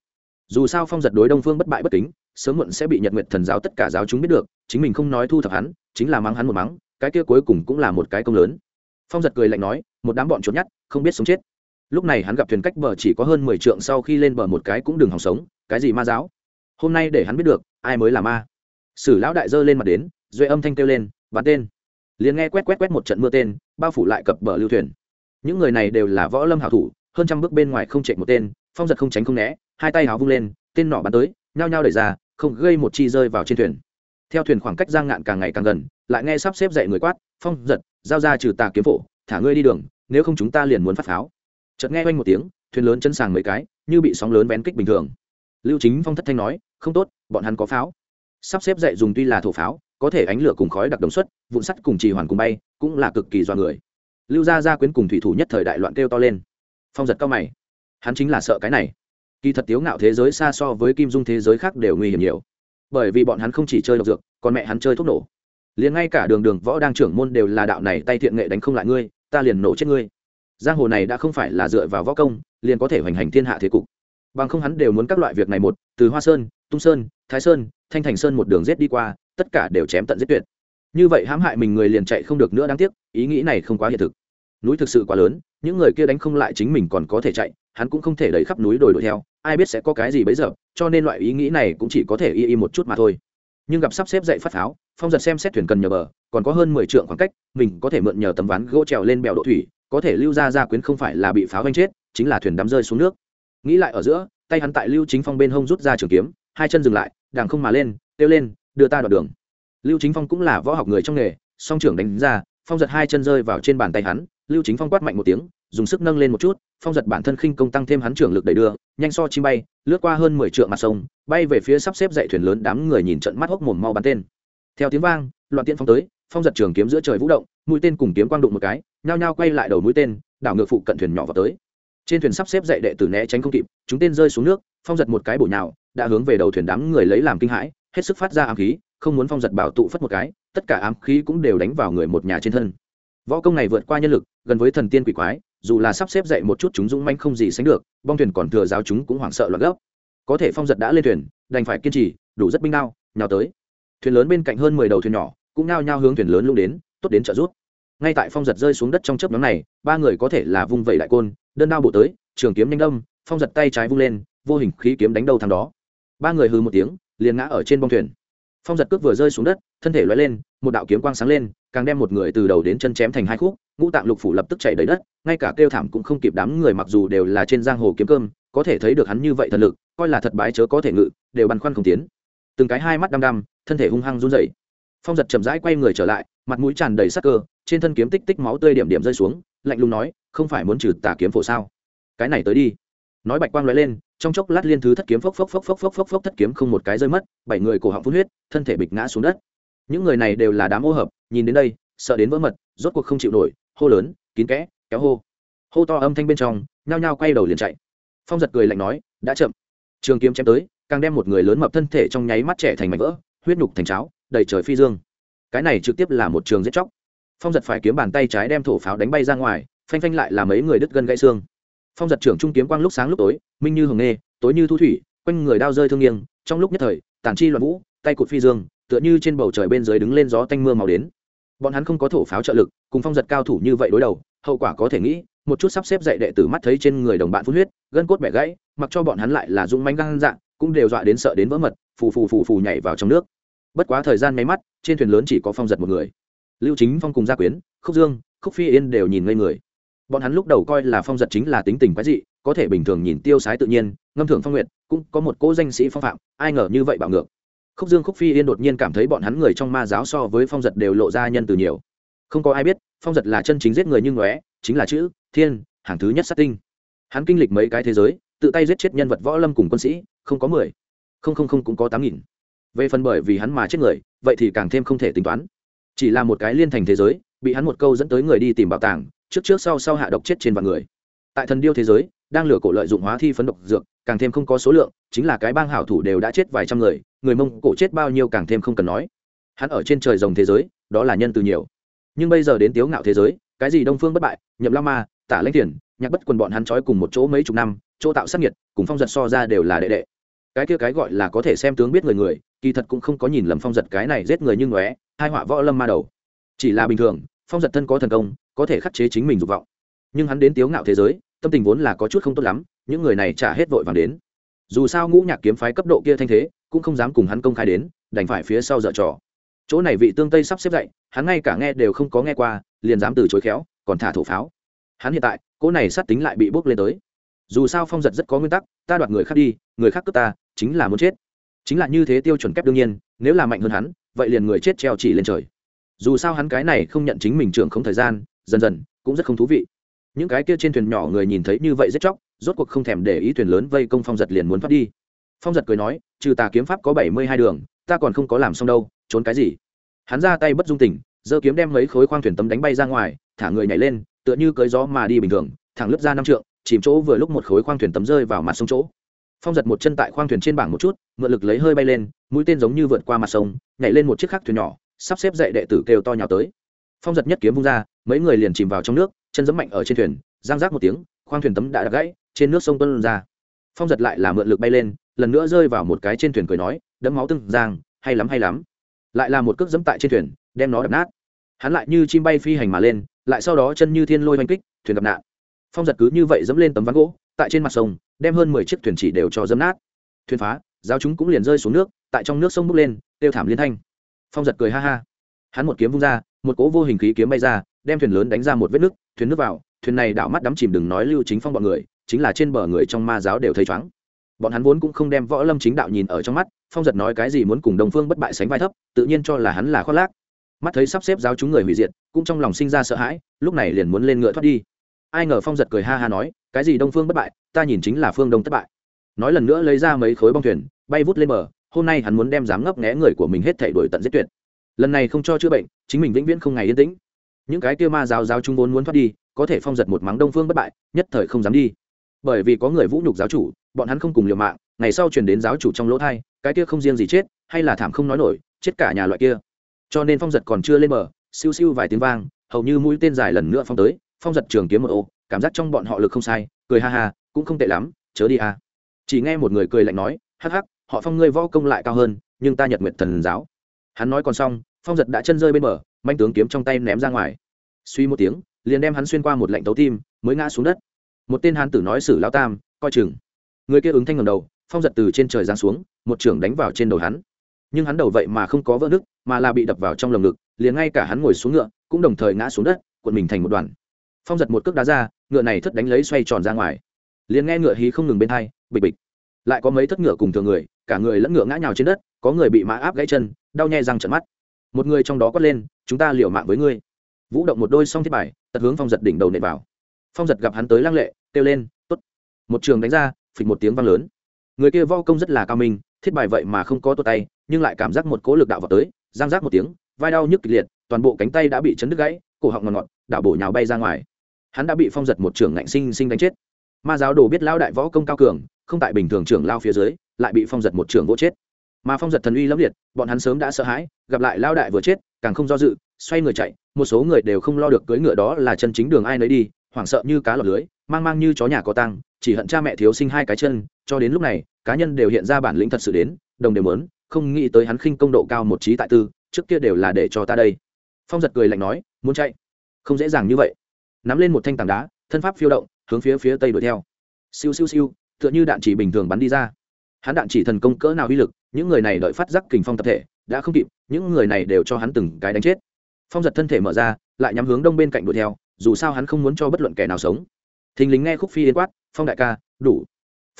Dù sao phong giật đối đông phương bất bại bất kính, sớm muộn sẽ bị nhật nguyện thần giáo tất cả giáo chúng biết được, chính mình không nói thu thập hắn, chính là mắng hắn một mắng, cái kia cuối cùng cũng là một cái công lớn. Phong giật cười lạnh nói, một đám bọn trốn nhát không biết sống chết lúc này hắn gặp thuyền cách bờ chỉ có hơn mười trượng sau khi lên bờ một cái cũng đừng hòng sống, cái gì ma giáo? Hôm nay để hắn biết được, ai mới là ma. Sử lão đại dơ lên mặt đến, duệ âm thanh kêu lên bắn tên. Liền nghe quét quét quét một trận mưa tên, bao phủ lại cập bờ lưu thuyền. Những người này đều là võ lâm hảo thủ, hơn trăm bước bên ngoài không chạy một tên, phong giật không tránh không né, hai tay háo vung lên, tên nỏ bắn tới, nhao nhao đẩy ra, không gây một chi rơi vào trên thuyền. Theo thuyền khoảng cách giang ngạn càng ngày càng gần, lại nghe sắp xếp dậy người quát, phong giật, giao ra trừ tà kiếm phổ, thả ngươi đi đường, nếu không chúng ta liền muốn phát pháo chợt nghe oanh một tiếng, thuyền lớn chân sàng mấy cái, như bị sóng lớn vén kích bình thường. Lưu chính phong thất thanh nói, không tốt, bọn hắn có pháo. Sắp xếp dậy dùng tuy là thổ pháo, có thể ánh lửa cùng khói đặc đồng xuất, vụn sắt cùng trì hoàn cùng bay, cũng là cực kỳ do người. Lưu gia gia quyến cùng thủy thủ nhất thời đại loạn kêu to lên. Phong giật cao mày. Hắn chính là sợ cái này. Kỳ thật tiếu ngạo thế giới xa so với kim dung thế giới khác đều nguy hiểm nhiều. Bởi vì bọn hắn không chỉ chơi độc dược, còn mẹ hắn chơi thuốc nổ. Liền ngay cả đường đường võ đang trưởng môn đều là đạo này tay thiện nghệ đánh không lại ngươi, ta liền nổ chết ngươi giang hồ này đã không phải là dựa vào võ công, liền có thể hoành hành thiên hạ thế cục. Bằng không hắn đều muốn các loại việc này một, từ hoa sơn, tung sơn, thái sơn, thanh thành sơn một đường rết đi qua, tất cả đều chém tận giết tuyệt. Như vậy hãm hại mình người liền chạy không được nữa, đáng tiếc, ý nghĩ này không quá hiện thực. Núi thực sự quá lớn, những người kia đánh không lại chính mình còn có thể chạy, hắn cũng không thể đẩy khắp núi đồi đuổi theo, ai biết sẽ có cái gì bấy giờ, cho nên loại ý nghĩ này cũng chỉ có thể y y một chút mà thôi. Nhưng gặp sắp xếp dậy phát pháo, phong giật xem xét thuyền cần nhờ bờ, còn có hơn mười trượng khoảng cách, mình có thể mượn nhờ tấm ván gỗ trèo lên bèo độ thủy có thể lưu ra gia quyến không phải là bị pháo vanh chết, chính là thuyền đắm rơi xuống nước. Nghĩ lại ở giữa, tay hắn tại lưu chính phong bên hông rút ra trường kiếm, hai chân dừng lại, đàng không mà lên, kêu lên, đưa ta đoạn đường. Lưu chính phong cũng là võ học người trong nghề, song trưởng đánh ra, phong giật hai chân rơi vào trên bàn tay hắn, lưu chính phong quát mạnh một tiếng, dùng sức nâng lên một chút, phong giật bản thân khinh công tăng thêm hắn trưởng lực đẩy đưa, nhanh so chim bay, lướt qua hơn mười trượng mặt sông, bay về phía sắp xếp dậy thuyền lớn đám người nhìn trận mắt hốc mồm mau bắn tên. Theo tiếng vang, loạn tiễn phong tới, phong giật trường kiếm giữa trời vũ động mũi tên cùng kiếm quang đụng một cái, nhao nhao quay lại đầu mũi tên, đảo ngược phụ cận thuyền nhỏ vào tới. Trên thuyền sắp xếp dậy đệ tử né tránh không kịp, chúng tên rơi xuống nước, phong giật một cái bổ nhào, đã hướng về đầu thuyền đám người lấy làm kinh hãi, hết sức phát ra ám khí, không muốn phong giật bảo tụ phất một cái, tất cả ám khí cũng đều đánh vào người một nhà trên thân. Võ công này vượt qua nhân lực, gần với thần tiên quỷ quái, dù là sắp xếp dậy một chút chúng dũng manh không gì sánh được, bong thuyền còn thừa giáo chúng cũng hoảng sợ loạt gấp. Có thể phong giật đã lên thuyền, đành phải kiên trì, đủ rất binh đao, nhào tới. Thuyền lớn bên cạnh hơn mười đầu thuyền nhỏ, cũng nao nhao hướng thuyền lớn lung đến tốt đến trợ giúp. Ngay tại phong giật rơi xuống đất trong chớp nhóm này, ba người có thể là vung vẩy đại côn, đơn đao bộ tới, trường kiếm nhanh đâm, phong giật tay trái vung lên, vô hình khí kiếm đánh đầu thằng đó. Ba người hư một tiếng, liền ngã ở trên bong thuyền. Phong giật cước vừa rơi xuống đất, thân thể loay lên, một đạo kiếm quang sáng lên, càng đem một người từ đầu đến chân chém thành hai khúc, ngũ tạng lục phủ lập tức chảy đầy đất, ngay cả kêu thảm cũng không kịp đám người mặc dù đều là trên giang hồ kiếm cơm, có thể thấy được hắn như vậy thần lực, coi là thật bái chớ có thể ngự, đều băn khoăn không tiến. Từng cái hai mắt đăm đăm, thân thể hung hăng run rẩy. Phong giật chậm rãi quay người trở lại mặt mũi tràn đầy sắc cơ, trên thân kiếm tích tích máu tươi điểm điểm rơi xuống, lạnh lùng nói, không phải muốn trừ tà kiếm phổ sao? Cái này tới đi. Nói bạch quang lóe lên, trong chốc lát liên thứ thất kiếm phốc phốc phốc phốc phốc phốc phốc thất kiếm không một cái rơi mất, bảy người cổ họng phun huyết, thân thể bịch ngã xuống đất. Những người này đều là đám ô hợp, nhìn đến đây, sợ đến vỡ mật, rốt cuộc không chịu nổi, hô lớn, kín kẽ, kéo hô. Hô to âm thanh bên trong, nhao nhao quay đầu liền chạy. Phong giật cười lạnh nói, đã chậm. Trường kiếm chém tới, càng đem một người lớn mập thân thể trong nháy mắt trẻ thành mảnh vỡ, huyết nhục thành cháo, đầy trời phi dương cái này trực tiếp là một trường giết chóc. Phong giật phải kiếm bàn tay trái đem thổ pháo đánh bay ra ngoài, phanh phanh lại là mấy người đứt gân gãy xương. Phong giật trưởng trung kiếm quang lúc sáng lúc tối, minh như hồng nghê, tối như thu thủy, quanh người đao rơi thương nghiêng, trong lúc nhất thời tản chi loạn vũ, tay cụt phi dương, tựa như trên bầu trời bên dưới đứng lên gió tanh mưa màu đến. Bọn hắn không có thổ pháo trợ lực, cùng phong giật cao thủ như vậy đối đầu, hậu quả có thể nghĩ, một chút sắp xếp dạy đệ tử mắt thấy trên người đồng bạn phun huyết, gân cốt bẻ gãy, mặc cho bọn hắn lại là dung manh gan dạng cũng đều dọa đến sợ đến vỡ mật, phù phù phù phù nhảy vào trong nước bất quá thời gian máy mắt, trên thuyền lớn chỉ có phong giật một người. Lưu chính phong cùng gia quyến, khúc dương, khúc phi yên đều nhìn ngây người. Bọn hắn lúc đầu coi là phong giật chính là tính tình quái dị, có thể bình thường nhìn tiêu sái tự nhiên, ngâm thưởng phong nguyện cũng có một cỗ danh sĩ phong phạm, ai ngờ như vậy bạo ngược. Khúc dương, khúc phi yên đột nhiên cảm thấy bọn hắn người trong ma giáo so với phong giật đều lộ ra nhân từ nhiều. Không có ai biết, phong giật là chân chính giết người như ngóe, chính là chữ, thiên, hàng thứ nhất sát tinh. Hắn kinh lịch mấy cái thế giới, tự tay giết chết nhân vật võ lâm cùng quân sĩ, không có mười, không không không cũng có tám nghìn về phần bởi vì hắn mà chết người, vậy thì càng thêm không thể tính toán. Chỉ là một cái liên thành thế giới, bị hắn một câu dẫn tới người đi tìm bảo tàng, trước trước sau sau hạ độc chết trên vạn người. Tại thần điêu thế giới, đang lửa cổ lợi dụng hóa thi phấn độc dược, càng thêm không có số lượng, chính là cái bang hảo thủ đều đã chết vài trăm người người mông cổ chết bao nhiêu càng thêm không cần nói. Hắn ở trên trời rồng thế giới, đó là nhân từ nhiều. Nhưng bây giờ đến tiếu ngạo thế giới, cái gì đông phương bất bại, nhậm la ma, tả lãnh tiền, nhạc bất quần bọn hắn trói cùng một chỗ mấy chục năm, chỗ tạo sát nhiệt cùng phong giật so ra đều là đệ đệ. Cái kia cái gọi là có thể xem tướng biết người người kỳ thật cũng không có nhìn lầm phong giật cái này giết người như ngóe, hai họa võ lâm ma đầu. Chỉ là bình thường, phong giật thân có thần công, có thể khắc chế chính mình dục vọng. Nhưng hắn đến tiếu ngạo thế giới, tâm tình vốn là có chút không tốt lắm, những người này trả hết vội vàng đến. Dù sao ngũ nhạc kiếm phái cấp độ kia thanh thế, cũng không dám cùng hắn công khai đến, đành phải phía sau dở trò. Chỗ này vị tương tây sắp xếp dậy, hắn ngay cả nghe đều không có nghe qua, liền dám từ chối khéo, còn thả thổ pháo. Hắn hiện tại, cỗ này sát tính lại bị bốc lên tới. Dù sao phong giật rất có nguyên tắc, ta đoạt người khác đi, người khác cướp ta, chính là muốn chết chính là như thế tiêu chuẩn kép đương nhiên, nếu là mạnh hơn hắn, vậy liền người chết treo chỉ lên trời. Dù sao hắn cái này không nhận chính mình trưởng không thời gian, dần dần, cũng rất không thú vị. Những cái kia trên thuyền nhỏ người nhìn thấy như vậy rất chóc, rốt cuộc không thèm để ý thuyền lớn vây công phong giật liền muốn thoát đi. Phong giật cười nói, trừ tà kiếm pháp có bảy mươi hai đường, ta còn không có làm xong đâu, trốn cái gì? Hắn ra tay bất dung tỉnh giơ kiếm đem mấy khối khoang thuyền tấm đánh bay ra ngoài, thả người nhảy lên, tựa như cưới gió mà đi bình thường, thẳng lướt ra năm trượng, chìm chỗ vừa lúc một khối khoang thuyền tấm rơi vào mặt sông chỗ phong giật một chân tại khoang thuyền trên bảng một chút, mượn lực lấy hơi bay lên, mũi tên giống như vượt qua mặt sông, nhảy lên một chiếc khác thuyền nhỏ, sắp xếp dậy đệ tử kêu to nhào tới. Phong giật nhất kiếm vung ra, mấy người liền chìm vào trong nước, chân giẫm mạnh ở trên thuyền, giang rác một tiếng, khoang thuyền tấm đã đập gãy, trên nước sông tuân ra. Phong giật lại là mượn lực bay lên, lần nữa rơi vào một cái trên thuyền cười nói đẫm máu tưng giang, hay lắm hay lắm. Lại là một cước dẫm tại trên thuyền, đem nó đập nát. Hắn lại như chim bay phi hành mà lên, lại sau đó chân như thiên lôi oanh kích, thuyền gặp nạn. Phong giật cứ như vậy dẫm lên tấm ván gỗ, tại trên mặt sông đem hơn mười chiếc thuyền chỉ đều cho dẫm nát. Thuyền phá, giáo chúng cũng liền rơi xuống nước, tại trong nước sông bốc lên tiêu thảm liên thanh. Phong giật cười ha ha. Hắn một kiếm vung ra, một cỗ vô hình khí kiếm bay ra, đem thuyền lớn đánh ra một vết nước thuyền nước vào, thuyền này đảo mắt đắm chìm đừng nói lưu chính phong bọn người, chính là trên bờ người trong ma giáo đều thấy chóng bọn hắn vốn cũng không đem võ lâm chính đạo nhìn ở trong mắt, phong giật nói cái gì muốn cùng đồng phương bất bại sánh vai thấp, tự nhiên cho là hắn là khoác lác. Mắt thấy sắp xếp giáo chúng người hủy diệt, cũng trong lòng sinh ra sợ hãi, lúc này liền muốn lên ngựa thoát đi. Ai ngờ phong giật cười ha ha nói cái gì đông phương bất bại, ta nhìn chính là phương đông thất bại. Nói lần nữa lấy ra mấy khối bong thuyền, bay vút lên bờ, hôm nay hắn muốn đem dám ngấp nghé người của mình hết thể đuổi tận giết tuyệt. Lần này không cho chữa bệnh, chính mình vĩnh viễn không ngày yên tĩnh. Những cái kia ma giáo giáo chúng vốn muốn thoát đi, có thể phong giật một mắng đông phương bất bại, nhất thời không dám đi. Bởi vì có người vũ nhục giáo chủ, bọn hắn không cùng liều mạng, ngày sau truyền đến giáo chủ trong lỗ thai, cái kia không riêng gì chết, hay là thảm không nói nổi, chết cả nhà loại kia. Cho nên phong giật còn chưa lên bờ, siêu siêu vài tiếng vang, hầu như mũi tên dài lần nữa phong tới, phong giật trường kiếm một ô cảm giác trong bọn họ lực không sai, cười ha ha, cũng không tệ lắm, chớ đi à chỉ nghe một người cười lạnh nói, hắc hắc, họ phong ngươi võ công lại cao hơn, nhưng ta nhật nguyện thần giáo. Hắn nói còn xong, phong giật đã chân rơi bên bờ, manh tướng kiếm trong tay ném ra ngoài. Suy một tiếng, liền đem hắn xuyên qua một lạnh tấu tim, mới ngã xuống đất. Một tên hán tử nói xử lao tam, coi chừng. Người kia ứng thanh ngầm đầu, phong giật từ trên trời giáng xuống, một trưởng đánh vào trên đầu hắn. Nhưng hắn đầu vậy mà không có vỡ nứt, mà là bị đập vào trong lồng ngực, liền ngay cả hắn ngồi xuống ngựa, cũng đồng thời ngã xuống đất, cuộn mình thành một đoàn phong giật một cước đá ra, ngựa này thất đánh lấy xoay tròn ra ngoài. Liền nghe ngựa hí không ngừng bên hai, bịch bịch. Lại có mấy thất ngựa cùng thường người, cả người lẫn ngựa ngã nhào trên đất, có người bị mã áp gãy chân, đau nhè răng trận mắt. Một người trong đó quát lên, chúng ta liều mạng với ngươi. Vũ động một đôi song thiết bài, tật hướng phong giật đỉnh đầu nệ vào. Phong giật gặp hắn tới lăng lệ, kêu lên t ố t một trường đánh ra, phịch một tiếng vang lớn. Người kia vo công rất là cao minh, thiết bài vậy mà không có tốt tay, nhưng lại cảm giác một cố lực đạo vào tới, giang giác một tiếng, vai đau nhức kịch liệt, toàn bộ cánh tay đã bị chấn đứt gãy, cổ họng ngọt ngọt đảo bổ nhào bay ra ngoài hắn đã bị phong giật một trưởng ngạnh sinh sinh đánh chết. Ma giáo đồ biết lao đại võ công cao cường, không tại bình thường trưởng lao phía dưới, lại bị phong giật một trưởng vỗ chết. Mà phong giật thần uy lẫm liệt, bọn hắn sớm đã sợ hãi, gặp lại lao đại vừa chết, càng không do dự, xoay người chạy, một số người đều không lo được cưỡi ngựa đó là chân chính đường ai nấy đi, hoảng sợ như cá lọc lưới, mang mang như chó nhà có tăng chỉ hận cha mẹ thiếu sinh hai cái chân, cho đến lúc này, cá nhân đều hiện ra bản lĩnh thật sự đến, đồng đều mớn không nghĩ tới hắn khinh công độ cao một trí tại tư, trước kia đều là để cho ta đây. Phong giật cười lạnh nói, muốn chạy? Không dễ dàng như vậy nắm lên một thanh tảng đá, thân pháp phiêu động, hướng phía phía tây đuổi theo. Siêu siêu siêu, tựa như đạn chỉ bình thường bắn đi ra. Hắn đạn chỉ thần công cỡ nào uy lực, những người này đợi phát giác kình phong tập thể, đã không kịp, những người này đều cho hắn từng cái đánh chết. Phong giật thân thể mở ra, lại nhắm hướng đông bên cạnh đuổi theo, dù sao hắn không muốn cho bất luận kẻ nào sống. Thình lính nghe khúc phi yên quát, phong đại ca, đủ.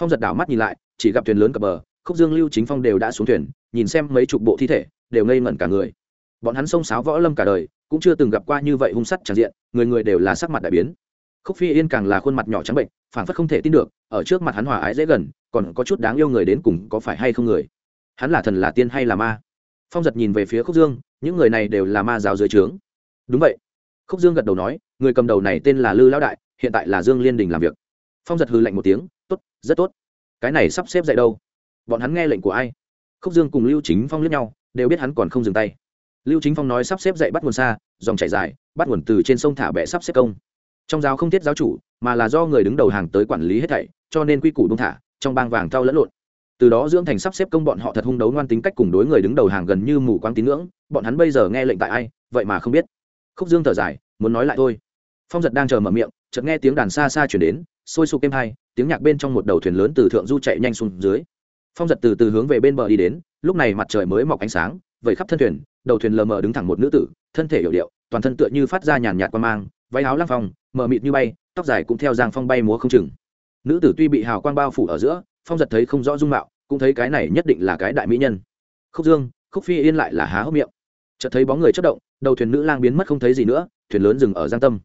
Phong giật đảo mắt nhìn lại, chỉ gặp thuyền lớn cập bờ, khúc dương lưu chính phong đều đã xuống thuyền, nhìn xem mấy chục bộ thi thể, đều ngây ngẩn cả người. Bọn hắn xông sáo võ lâm cả đời cũng chưa từng gặp qua như vậy hung sắt tràn diện, người người đều là sắc mặt đại biến. Khúc phi yên càng là khuôn mặt nhỏ trắng bệnh phản phất không thể tin được, ở trước mặt hắn hòa ái dễ gần, còn có chút đáng yêu người đến cùng có phải hay không người? Hắn là thần là tiên hay là ma? Phong giật nhìn về phía khúc dương, những người này đều là ma giáo dưới trướng. Đúng vậy. Khúc dương gật đầu nói, người cầm đầu này tên là lư lão đại, hiện tại là dương liên đình làm việc. Phong giật hư lạnh một tiếng, tốt, rất tốt. Cái này sắp xếp dậy đâu? Bọn hắn nghe lệnh của ai? Khúc dương cùng lưu chính phong lướt nhau, đều biết hắn còn không dừng tay lưu chính phong nói sắp xếp dậy bắt nguồn xa, dòng chảy dài, bắt nguồn từ trên sông thả bẹ sắp xếp công. Trong giáo không thiết giáo chủ, mà là do người đứng đầu hàng tới quản lý hết thảy, cho nên quy củ đông thả, trong bang vàng thau lẫn lộn. Từ đó dưỡng thành sắp xếp công bọn họ thật hung đấu ngoan tính cách cùng đối người đứng đầu hàng gần như mù quáng tín ngưỡng, bọn hắn bây giờ nghe lệnh tại ai, vậy mà không biết. Khúc dương thở dài, muốn nói lại thôi. Phong giật đang chờ mở miệng, chợt nghe tiếng đàn xa xa chuyển đến, sôi sục êm hai, tiếng nhạc bên trong một đầu thuyền lớn từ thượng du chạy nhanh xuống dưới. Phong giật từ từ hướng về bên bờ đi đến, lúc này mặt trời mới mọc ánh sáng, vẩy khắp thân thuyền đầu thuyền lờ mờ đứng thẳng một nữ tử, thân thể hiểu điệu, toàn thân tựa như phát ra nhàn nhạt qua mang, váy áo lăng phong, mờ mịt như bay, tóc dài cũng theo giang phong bay múa không chừng. Nữ tử tuy bị hào quang bao phủ ở giữa, phong giật thấy không rõ dung mạo, cũng thấy cái này nhất định là cái đại mỹ nhân. Khúc dương, khúc phi yên lại là há hốc miệng. Chợt thấy bóng người chất động, đầu thuyền nữ lang biến mất không thấy gì nữa, thuyền lớn dừng ở giang tâm.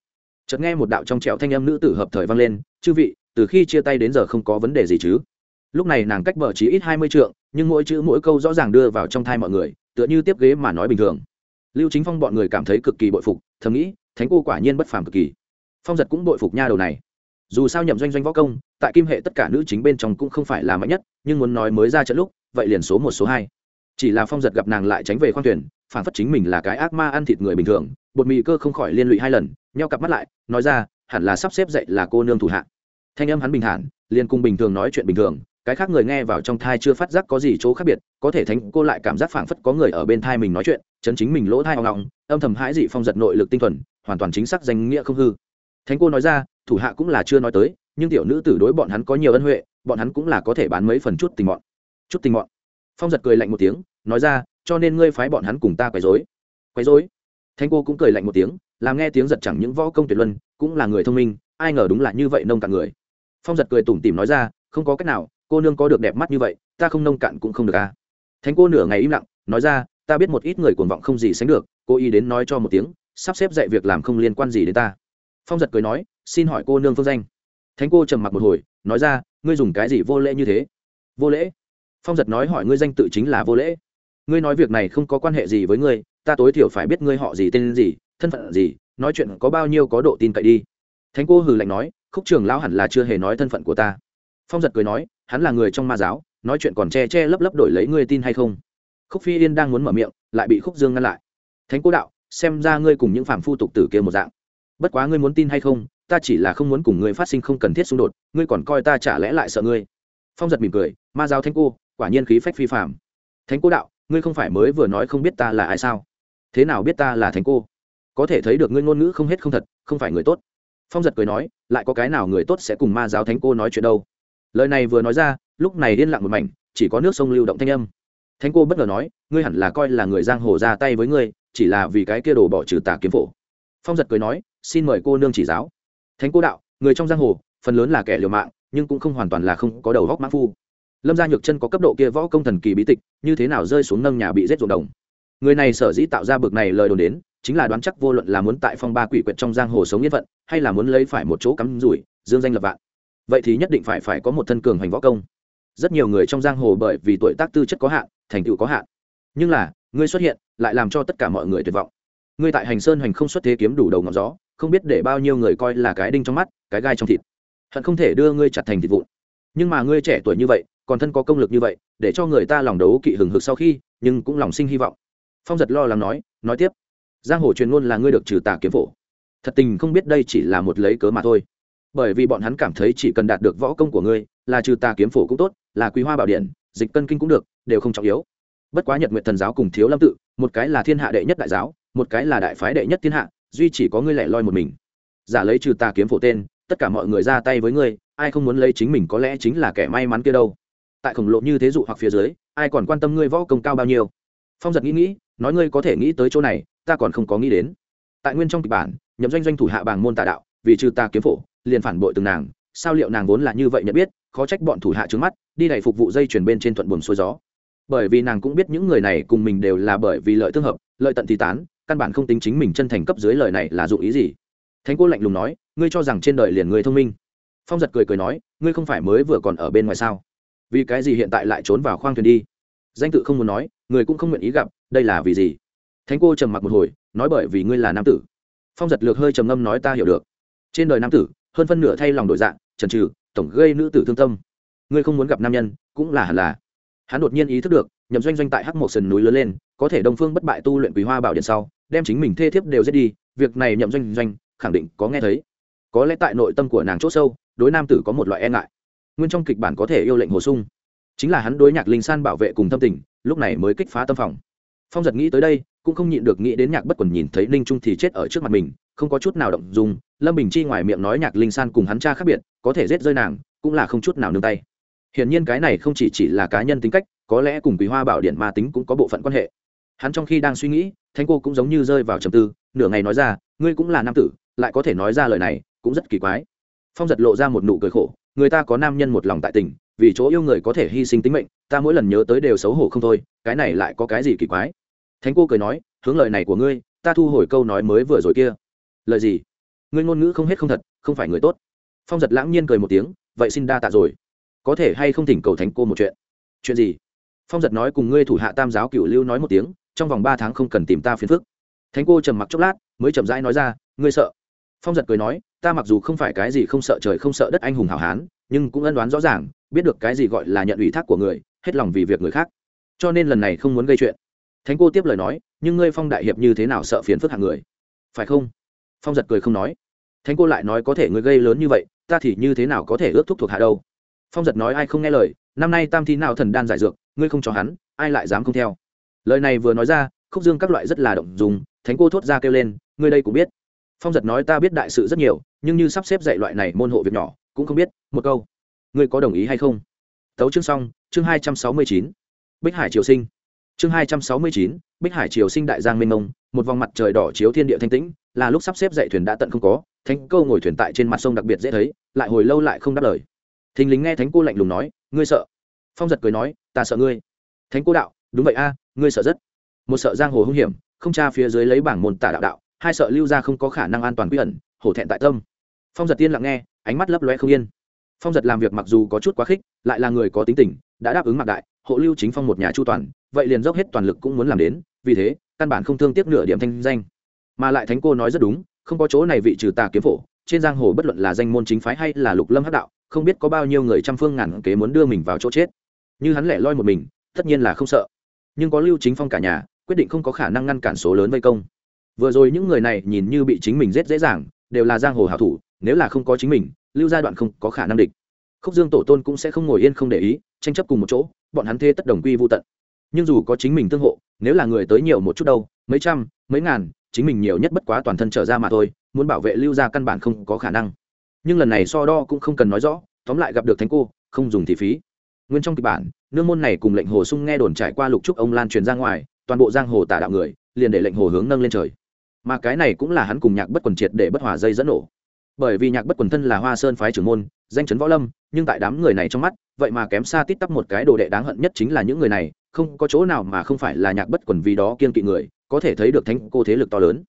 Chợt nghe một đạo trong trẹo thanh âm nữ tử hợp thời vang lên, chư vị, từ khi chia tay đến giờ không có vấn đề gì chứ? Lúc này nàng cách bờ chỉ ít hai mươi trượng, nhưng mỗi chữ mỗi câu rõ ràng đưa vào trong thai mọi người tựa như tiếp ghế mà nói bình thường. Lưu chính phong bọn người cảm thấy cực kỳ bội phục, thầm nghĩ, thánh cô quả nhiên bất phàm cực kỳ. Phong giật cũng bội phục nha đầu này. Dù sao nhậm doanh doanh võ công, tại kim hệ tất cả nữ chính bên trong cũng không phải là mạnh nhất, nhưng muốn nói mới ra trận lúc, vậy liền số một, số hai. Chỉ là phong giật gặp nàng lại tránh về khoang thuyền, phản phất chính mình là cái ác ma ăn thịt người bình thường, bột mì cơ không khỏi liên lụy hai lần, nheo cặp mắt lại, nói ra, hẳn là sắp xếp dậy là cô nương thủ hạ. Thanh âm hắn bình thản, liền cùng bình thường nói chuyện bình thường cái khác người nghe vào trong thai chưa phát giác có gì chỗ khác biệt, có thể thánh cô lại cảm giác phảng phất có người ở bên thai mình nói chuyện, chấn chính mình lỗ thai hoang ngọng âm thầm hãi dị phong giật nội lực tinh thuần, hoàn toàn chính xác danh nghĩa không hư. Thánh cô nói ra, thủ hạ cũng là chưa nói tới, nhưng tiểu nữ tử đối bọn hắn có nhiều ân huệ, bọn hắn cũng là có thể bán mấy phần chút tình bọn chút tình bọn phong giật cười lạnh một tiếng, nói ra, cho nên ngươi phái bọn hắn cùng ta quấy dối quấy dối thánh cô cũng cười lạnh một tiếng, làm nghe tiếng giật chẳng những võ công tuyệt luân, cũng là người thông minh, ai ngờ đúng là như vậy nông cạn người. Phong giật cười tủm tỉm nói ra, không có cách nào cô nương có được đẹp mắt như vậy, ta không nông cạn cũng không được à. Thánh cô nửa ngày im lặng, nói ra, ta biết một ít người cuồng vọng không gì sánh được, cô y đến nói cho một tiếng, sắp xếp dạy việc làm không liên quan gì đến ta. Phong giật cười nói, xin hỏi cô nương phương danh. Thánh cô trầm mặc một hồi, nói ra, ngươi dùng cái gì vô lễ như thế? Vô lễ? Phong giật nói hỏi ngươi danh tự chính là vô lễ. Ngươi nói việc này không có quan hệ gì với ngươi, ta tối thiểu phải biết ngươi họ gì, tên gì, thân phận gì, nói chuyện có bao nhiêu có độ tin cậy đi. Thánh cô hừ lạnh nói, khúc trường lão hẳn là chưa hề nói thân phận của ta. Phong giật cười nói hắn là người trong ma giáo, nói chuyện còn che che lấp lấp đổi lấy ngươi tin hay không. Khúc phi yên đang muốn mở miệng, lại bị khúc dương ngăn lại. Thánh cô đạo, xem ra ngươi cùng những phàm phu tục tử kia một dạng. Bất quá ngươi muốn tin hay không, ta chỉ là không muốn cùng ngươi phát sinh không cần thiết xung đột, ngươi còn coi ta chả lẽ lại sợ ngươi. Phong giật mỉm cười, ma giáo thánh cô, quả nhiên khí phách phi phạm thánh cô đạo, ngươi không phải mới vừa nói không biết ta là ai sao? Thế nào biết ta là thánh cô? Có thể thấy được ngươi ngôn ngữ không hết không thật, không phải người tốt. Phong giật cười nói, lại có cái nào người tốt sẽ cùng ma giáo thánh cô nói chuyện đâu? Lời này vừa nói ra, lúc này điên lặng một mảnh, chỉ có nước sông lưu động thanh âm. Thánh cô bất ngờ nói, ngươi hẳn là coi là người giang hồ ra tay với ngươi, chỉ là vì cái kia đồ bỏ trừ tà kiếm phổ. Phong giật cười nói, xin mời cô nương chỉ giáo. Thánh cô đạo, người trong giang hồ, phần lớn là kẻ liều mạng, nhưng cũng không hoàn toàn là không có đầu góc mã phu. Lâm gia nhược chân có cấp độ kia võ công thần kỳ bí tịch, như thế nào rơi xuống nâng nhà bị rết ruộng đồng? Người này sở dĩ tạo ra bực này lời đồn đến, chính là đoán chắc vô luận là muốn tại phong ba quỷ quyệt trong giang hồ sống yên phận, hay là muốn lấy phải một chỗ cắm rủi, dương danh lập vạn vậy thì nhất định phải phải có một thân cường hành võ công. Rất nhiều người trong giang hồ bởi vì tuổi tác tư chất có hạn, thành tựu có hạn. Nhưng là, ngươi xuất hiện, lại làm cho tất cả mọi người tuyệt vọng. Ngươi tại hành sơn hành không xuất thế kiếm đủ đầu ngọn gió, không biết để bao nhiêu người coi là cái đinh trong mắt, cái gai trong thịt. Hận không thể đưa ngươi chặt thành thịt vụn. Nhưng mà ngươi trẻ tuổi như vậy, còn thân có công lực như vậy, để cho người ta lòng đấu kỵ hừng hực sau khi, nhưng cũng lòng sinh hy vọng. Phong giật lo lắng nói nói tiếp. Giang hồ truyền ngôn là ngươi được trừ tà kiếm phổ. Thật tình không biết đây chỉ là một lấy cớ mà thôi bởi vì bọn hắn cảm thấy chỉ cần đạt được võ công của ngươi, là trừ tà kiếm phổ cũng tốt, là quý hoa bảo điện, dịch cân kinh cũng được, đều không trọng yếu. Bất quá nhật nguyện thần giáo cùng thiếu lâm tự, một cái là thiên hạ đệ nhất đại giáo, một cái là đại phái đệ nhất thiên hạ, duy chỉ có ngươi lẻ loi một mình. Giả lấy trừ tà kiếm phổ tên, tất cả mọi người ra tay với ngươi, ai không muốn lấy chính mình có lẽ chính là kẻ may mắn kia đâu. Tại khổng lộ như thế dụ hoặc phía dưới, ai còn quan tâm ngươi võ công cao bao nhiêu? Phong giật nghĩ nghĩ, nói ngươi có thể nghĩ tới chỗ này, ta còn không có nghĩ đến. Tại nguyên trong kịch bản, nhậm doanh doanh thủ hạ bàng môn tà đạo vì trừ ta kiếm phổ, liền phản bội từng nàng, sao liệu nàng vốn là như vậy nhận biết, khó trách bọn thủ hạ trứng mắt, đi đẩy phục vụ dây chuyển bên trên thuận buồm xuôi gió. Bởi vì nàng cũng biết những người này cùng mình đều là bởi vì lợi tương hợp, lợi tận thì tán, căn bản không tính chính mình chân thành cấp dưới lời này là dụng ý gì. Thánh cô lạnh lùng nói, ngươi cho rằng trên đời liền người thông minh. Phong giật cười cười nói, ngươi không phải mới vừa còn ở bên ngoài sao? Vì cái gì hiện tại lại trốn vào khoang thuyền đi? Danh tự không muốn nói, người cũng không nguyện ý gặp, đây là vì gì? Thánh cô trầm mặc một hồi, nói bởi vì ngươi là nam tử. Phong giật lược hơi trầm ngâm nói ta hiểu được trên đời nam tử, hơn phân nửa thay lòng đổi dạng trần trừ tổng gây nữ tử thương tâm. Ngươi không muốn gặp nam nhân, cũng là hẳn là. Hắn đột nhiên ý thức được, nhậm doanh doanh tại hắc một sườn núi lớn lên, có thể đông phương bất bại tu luyện quý hoa bảo điện sau, đem chính mình thê thiếp đều giết đi, việc này nhậm doanh doanh khẳng định có nghe thấy. Có lẽ tại nội tâm của nàng c h ỗ sâu, đối nam tử có một loại e ngại. Nguyên trong kịch bản có thể yêu lệnh hồ sung. Chính là hắn đối nhạc linh san bảo vệ cùng tâm tình, lúc này mới kích phá tâm phòng. Phong giật nghĩ tới đây, cũng không nhịn được nghĩ đến nhạc bất quần nhìn thấy ninh trung thì chết ở trước mặt mình không có chút nào động dùng lâm bình chi ngoài miệng nói nhạc linh san cùng hắn cha khác biệt, có thể giết rơi nàng, cũng là không chút nào nương tay. Hiển nhiên cái này không chỉ chỉ là cá nhân tính cách, có lẽ cùng quý hoa bảo điện ma tính cũng có bộ phận quan hệ. Hắn trong khi đang suy nghĩ thanh cô cũng giống như rơi vào trầm tư, nửa ngày nói ra, ngươi cũng là nam tử, lại có thể nói ra lời này, cũng rất kỳ quái. Phong giật lộ ra một nụ cười khổ, người ta có nam nhân một lòng tại tình, vì chỗ yêu người có thể hy sinh tính mệnh, ta mỗi lần nhớ tới đều xấu hổ không thôi, cái này lại có cái gì kỳ quái? Thánh cô cười nói, hướng lời này của ngươi, ta thu hồi câu nói mới vừa rồi kia lời gì? Ngươi ngôn ngữ không hết không thật, không phải người tốt. Phong giật lãng nhiên cười một tiếng, vậy xin đa tạ rồi. Có thể hay không thỉnh cầu thánh cô một chuyện? Chuyện gì? Phong giật nói cùng ngươi thủ hạ tam giáo cựu lưu nói một tiếng, trong vòng ba tháng không cần tìm ta phiền phức. Thánh cô trầm mặc chốc lát, mới chậm rãi nói ra, ngươi sợ? Phong giật cười nói, ta mặc dù không phải cái gì không sợ trời không sợ đất anh hùng hảo hán, nhưng cũng ân đoán rõ ràng, biết được cái gì gọi là nhận ủy thác của người, hết lòng vì việc người khác. Cho nên lần này không muốn gây chuyện. Thánh cô tiếp lời nói, nhưng ngươi phong đại hiệp như thế nào sợ phiền phức hạng người? Phải không? Phong giật cười không nói. Thánh cô lại nói có thể ngươi gây lớn như vậy, ta thì như thế nào có thể ước thúc thuộc hạ đâu? Phong giật nói ai không nghe lời, năm nay tam thi nào thần đan giải dược, ngươi không cho hắn, ai lại dám không theo? Lời này vừa nói ra, khúc dương các loại rất là động dùng thánh cô thốt ra kêu lên, ngươi đây cũng biết. Phong giật nói ta biết đại sự rất nhiều, nhưng như sắp xếp dạy loại này môn hộ việc nhỏ, cũng không biết, một câu. Ngươi có đồng ý hay không? Tấu chương xong, chương hai trăm sáu mươi chín. Bích hải triều sinh. Chương hai trăm sáu mươi chín, bích hải triều sinh đại giang minh mông, một vòng mặt trời đỏ chiếu thiên địa thanh tĩnh là lúc sắp xếp dạy thuyền đã tận không có, thánh câu ngồi thuyền tại trên mặt sông đặc biệt dễ thấy, lại hồi lâu lại không đáp lời. Thình lính nghe thánh cô lạnh lùng nói, ngươi sợ? Phong giật cười nói, ta sợ ngươi. Thánh cô đạo, đúng vậy a, ngươi sợ rất. Một sợ giang hồ hung hiểm, không tra phía dưới lấy bảng môn tả đạo đạo, hai sợ lưu ra không có khả năng an toàn quy ẩn, hổ thẹn tại tâm. Phong giật tiên lặng nghe, ánh mắt lấp loe không yên. Phong giật làm việc mặc dù có chút quá khích, lại là người có tính tình, đã đáp ứng mặc đại, hộ lưu chính phong một nhà chu toàn, vậy liền dốc hết toàn lực cũng muốn làm đến, vì thế, căn bản không thương tiếc nửa điểm thanh danh mà lại thánh cô nói rất đúng, không có chỗ này vị trừ tà kiếm phổ, trên giang hồ bất luận là danh môn chính phái hay là lục lâm hắc đạo, không biết có bao nhiêu người trăm phương ngàn kế muốn đưa mình vào chỗ chết. Như hắn lẻ loi một mình, tất nhiên là không sợ. Nhưng có lưu chính phong cả nhà, quyết định không có khả năng ngăn cản số lớn vây công. Vừa rồi những người này nhìn như bị chính mình giết dễ dàng, đều là giang hồ hảo thủ, nếu là không có chính mình, lưu giai đoạn không có khả năng địch. Khúc dương tổ tôn cũng sẽ không ngồi yên không để ý, tranh chấp cùng một chỗ, bọn hắn thê tất đồng quy vô tận. Nhưng dù có chính mình tương hộ, nếu là người tới nhiều một chút đâu, mấy trăm, mấy ngàn chính mình nhiều nhất bất quá toàn thân trở ra mà thôi, muốn bảo vệ lưu gia căn bản không có khả năng. Nhưng lần này so đo cũng không cần nói rõ, tóm lại gặp được thánh cô, không dùng thì phí. Nguyên trong kịch bản, nương môn này cùng lệnh hồ sung nghe đồn trải qua lục trúc ông lan truyền ra ngoài, toàn bộ giang hồ tả đạo người, liền để lệnh hồ hướng nâng lên trời. Mà cái này cũng là hắn cùng nhạc bất quần triệt để bất hòa dây dẫn nổ. Bởi vì nhạc bất quần thân là hoa sơn phái trưởng môn, danh chấn võ lâm, nhưng tại đám người này trong mắt, vậy mà kém xa tít tắp một cái đồ đệ đáng hận nhất chính là những người này, không có chỗ nào mà không phải là nhạc bất quần vì đó kiên kỵ người có thể thấy được thánh cô thế lực to lớn.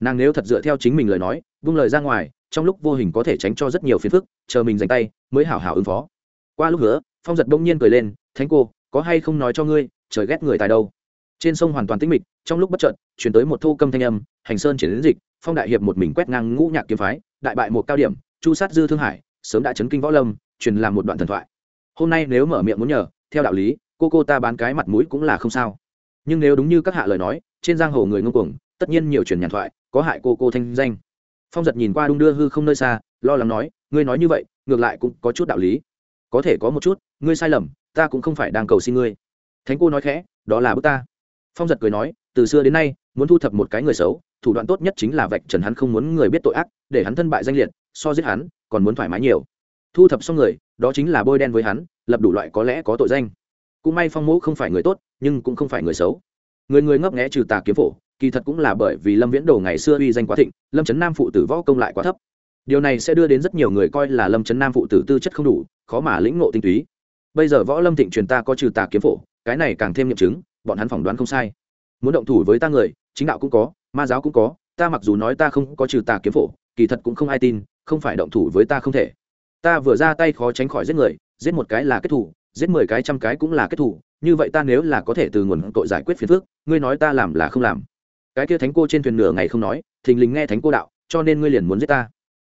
Nàng nếu thật dựa theo chính mình lời nói, vung lời ra ngoài, trong lúc vô hình có thể tránh cho rất nhiều phiền phức, chờ mình dành tay, mới hảo hảo ứng phó. Qua lúc nữa, phong giật bỗng nhiên cười lên, thánh cô, có hay không nói cho ngươi, trời ghét người tài đâu? Trên sông hoàn toàn tĩnh mịch, trong lúc bất trận chuyển tới một thu câm thanh âm, hành sơn chuyển đến dịch, phong đại hiệp một mình quét ngang ngũ nhạc kiếm phái, đại bại một cao điểm, chu sát dư thương hải, sớm đã chấn kinh võ lâm, truyền làm một đoạn thần thoại. Hôm nay nếu mở miệng muốn nhờ, theo đạo lý, cô cô ta bán cái mặt mũi cũng là không sao. Nhưng nếu đúng như các hạ lời nói trên giang hồ người ngông cuồng, tất nhiên nhiều truyền nhàn thoại, có hại cô cô thanh danh. Phong giật nhìn qua đung đưa hư không nơi xa, lo lắng nói, ngươi nói như vậy, ngược lại cũng có chút đạo lý. Có thể có một chút, ngươi sai lầm, ta cũng không phải đang cầu xin ngươi. Thánh cô nói khẽ, đó là bức ta. Phong giật cười nói, từ xưa đến nay, muốn thu thập một cái người xấu, thủ đoạn tốt nhất chính là vạch trần hắn không muốn người biết tội ác, để hắn thân bại danh liệt, so giết hắn, còn muốn thoải mái nhiều. Thu thập xong người, đó chính là bôi đen với hắn, lập đủ loại có lẽ có tội danh. Cũng may phong mẫu không phải người tốt, nhưng cũng không phải người xấu người người ngấp nghẽ trừ tà kiếm phổ, kỳ thật cũng là bởi vì lâm viễn đồ ngày xưa uy danh quá thịnh, lâm trấn nam phụ tử võ công lại quá thấp. Điều này sẽ đưa đến rất nhiều người coi là lâm trấn nam phụ tử tư chất không đủ, khó mà lĩnh ngộ tinh túy. Bây giờ võ lâm thịnh truyền ta có trừ tà kiếm phổ, cái này càng thêm nghiệm chứng, bọn hắn phỏng đoán không sai. Muốn động thủ với ta người, chính đạo cũng có, ma giáo cũng có, ta mặc dù nói ta không có trừ tà kiếm phổ, kỳ thật cũng không ai tin, không phải động thủ với ta không thể. Ta vừa ra tay khó tránh khỏi giết người, giết một cái là kết thủ giết mười cái trăm cái cũng là kết thủ như vậy ta nếu là có thể từ nguồn tội giải quyết phiền phước ngươi nói ta làm là không làm. Cái kia thánh cô trên thuyền nửa ngày không nói, thình lình nghe thánh cô đạo, cho nên ngươi liền muốn giết ta.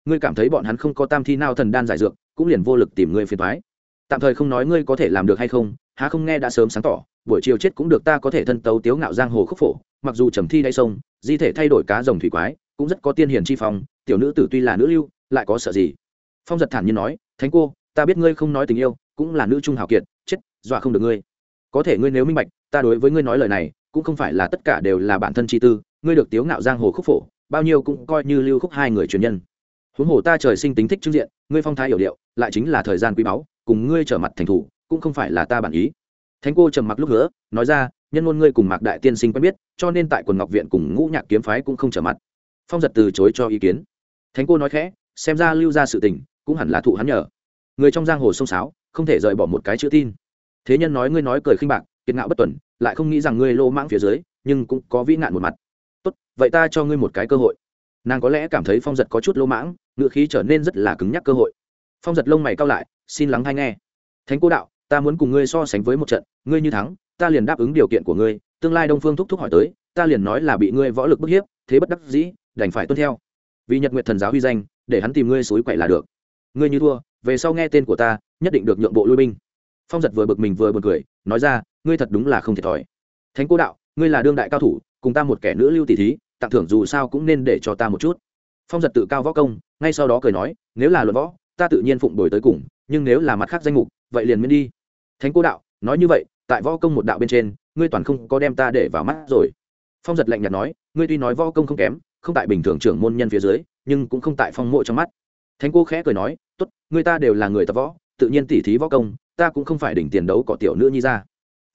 Ngươi cảm thấy bọn hắn không có tam thi nào thần đan giải dược, cũng liền vô lực tìm ngươi phiền thoái tạm thời không nói ngươi có thể làm được hay không, há không nghe đã sớm sáng tỏ, buổi chiều chết cũng được ta có thể thân tấu tiếu ngạo giang hồ khúc phổ, mặc dù trầm thi đay sông, di thể thay đổi cá rồng thủy quái, cũng rất có tiên hiền chi phong, tiểu nữ tử tuy là nữ lưu, lại có sợ gì? Phong giật thản nhiên nói, thánh cô, ta biết ngươi không nói tình yêu, cũng là nữ trung hào kiệt, chết, dọa không được ngươi có thể ngươi nếu minh bạch, ta đối với ngươi nói lời này, cũng không phải là tất cả đều là bản thân chi tư, ngươi được tiếu ngạo giang hồ khúc phổ, bao nhiêu cũng coi như lưu khúc hai người truyền nhân. Huống hồ ta trời sinh tính thích trưng diện, ngươi phong thái hiểu điệu, lại chính là thời gian quý báu, cùng ngươi trở mặt thành thủ, cũng không phải là ta bản ý. Thánh cô trầm mặc lúc nữa nói ra, nhân ngôn ngươi cùng mạc đại tiên sinh quen biết, cho nên tại quần ngọc viện cùng ngũ nhạc kiếm phái cũng không trở mặt. Phong giật từ chối cho ý kiến. Thánh cô nói khẽ, xem ra lưu ra sự tình, cũng hẳn là thụ hắn nhờ. Người trong giang hồ sông sáo, không thể rời bỏ một cái chữ tin thế nhân nói ngươi nói cười khinh bạc, kiệt ngạo bất tuần, lại không nghĩ rằng ngươi lô mãng phía dưới, nhưng cũng có vĩ nạn một mặt. Tốt, vậy ta cho ngươi một cái cơ hội. Nàng có lẽ cảm thấy phong giật có chút lô mãng, ngựa khí trở nên rất là cứng nhắc cơ hội. Phong giật lông mày cao lại, xin lắng hay nghe. Thánh cô đạo, ta muốn cùng ngươi so sánh với một trận, ngươi như thắng, ta liền đáp ứng điều kiện của ngươi, tương lai đông phương thúc thúc hỏi tới, ta liền nói là bị ngươi võ lực bức hiếp, thế bất đắc dĩ, đành phải tuân theo. Vì nhật nguyện thần giáo huy danh, để hắn tìm ngươi suối quậy là được. Ngươi như thua, về sau nghe tên của ta, nhất định được nhượng bộ lui binh phong giật vừa bực mình vừa b u ồ n cười, nói ra, ngươi thật đúng là không thiệt thòi. Thánh cô đạo, ngươi là đương đại cao thủ, cùng ta một kẻ nữ lưu tỷ thí, tặng thưởng dù sao cũng nên để cho ta một chút. Phong giật tự cao võ công, ngay sau đó cười nói, nếu là luật võ, ta tự nhiên phụng đổi tới cùng, nhưng nếu là mặt khác danh mục, vậy liền miễn đi. Thánh cô đạo, nói như vậy, tại võ công một đạo bên trên, ngươi toàn không có đem ta để vào mắt rồi. Phong giật lạnh nhạt nói, ngươi tuy nói võ công không kém, không tại bình thường trưởng môn nhân phía dưới, nhưng cũng không tại phong mộ trong mắt. Thánh cô khẽ cười nói, tốt, ngươi ta đều là người tập võ, tự nhiên tỉ thí võ công ta cũng không phải đỉnh tiền đấu có tiểu nữ nhi ra.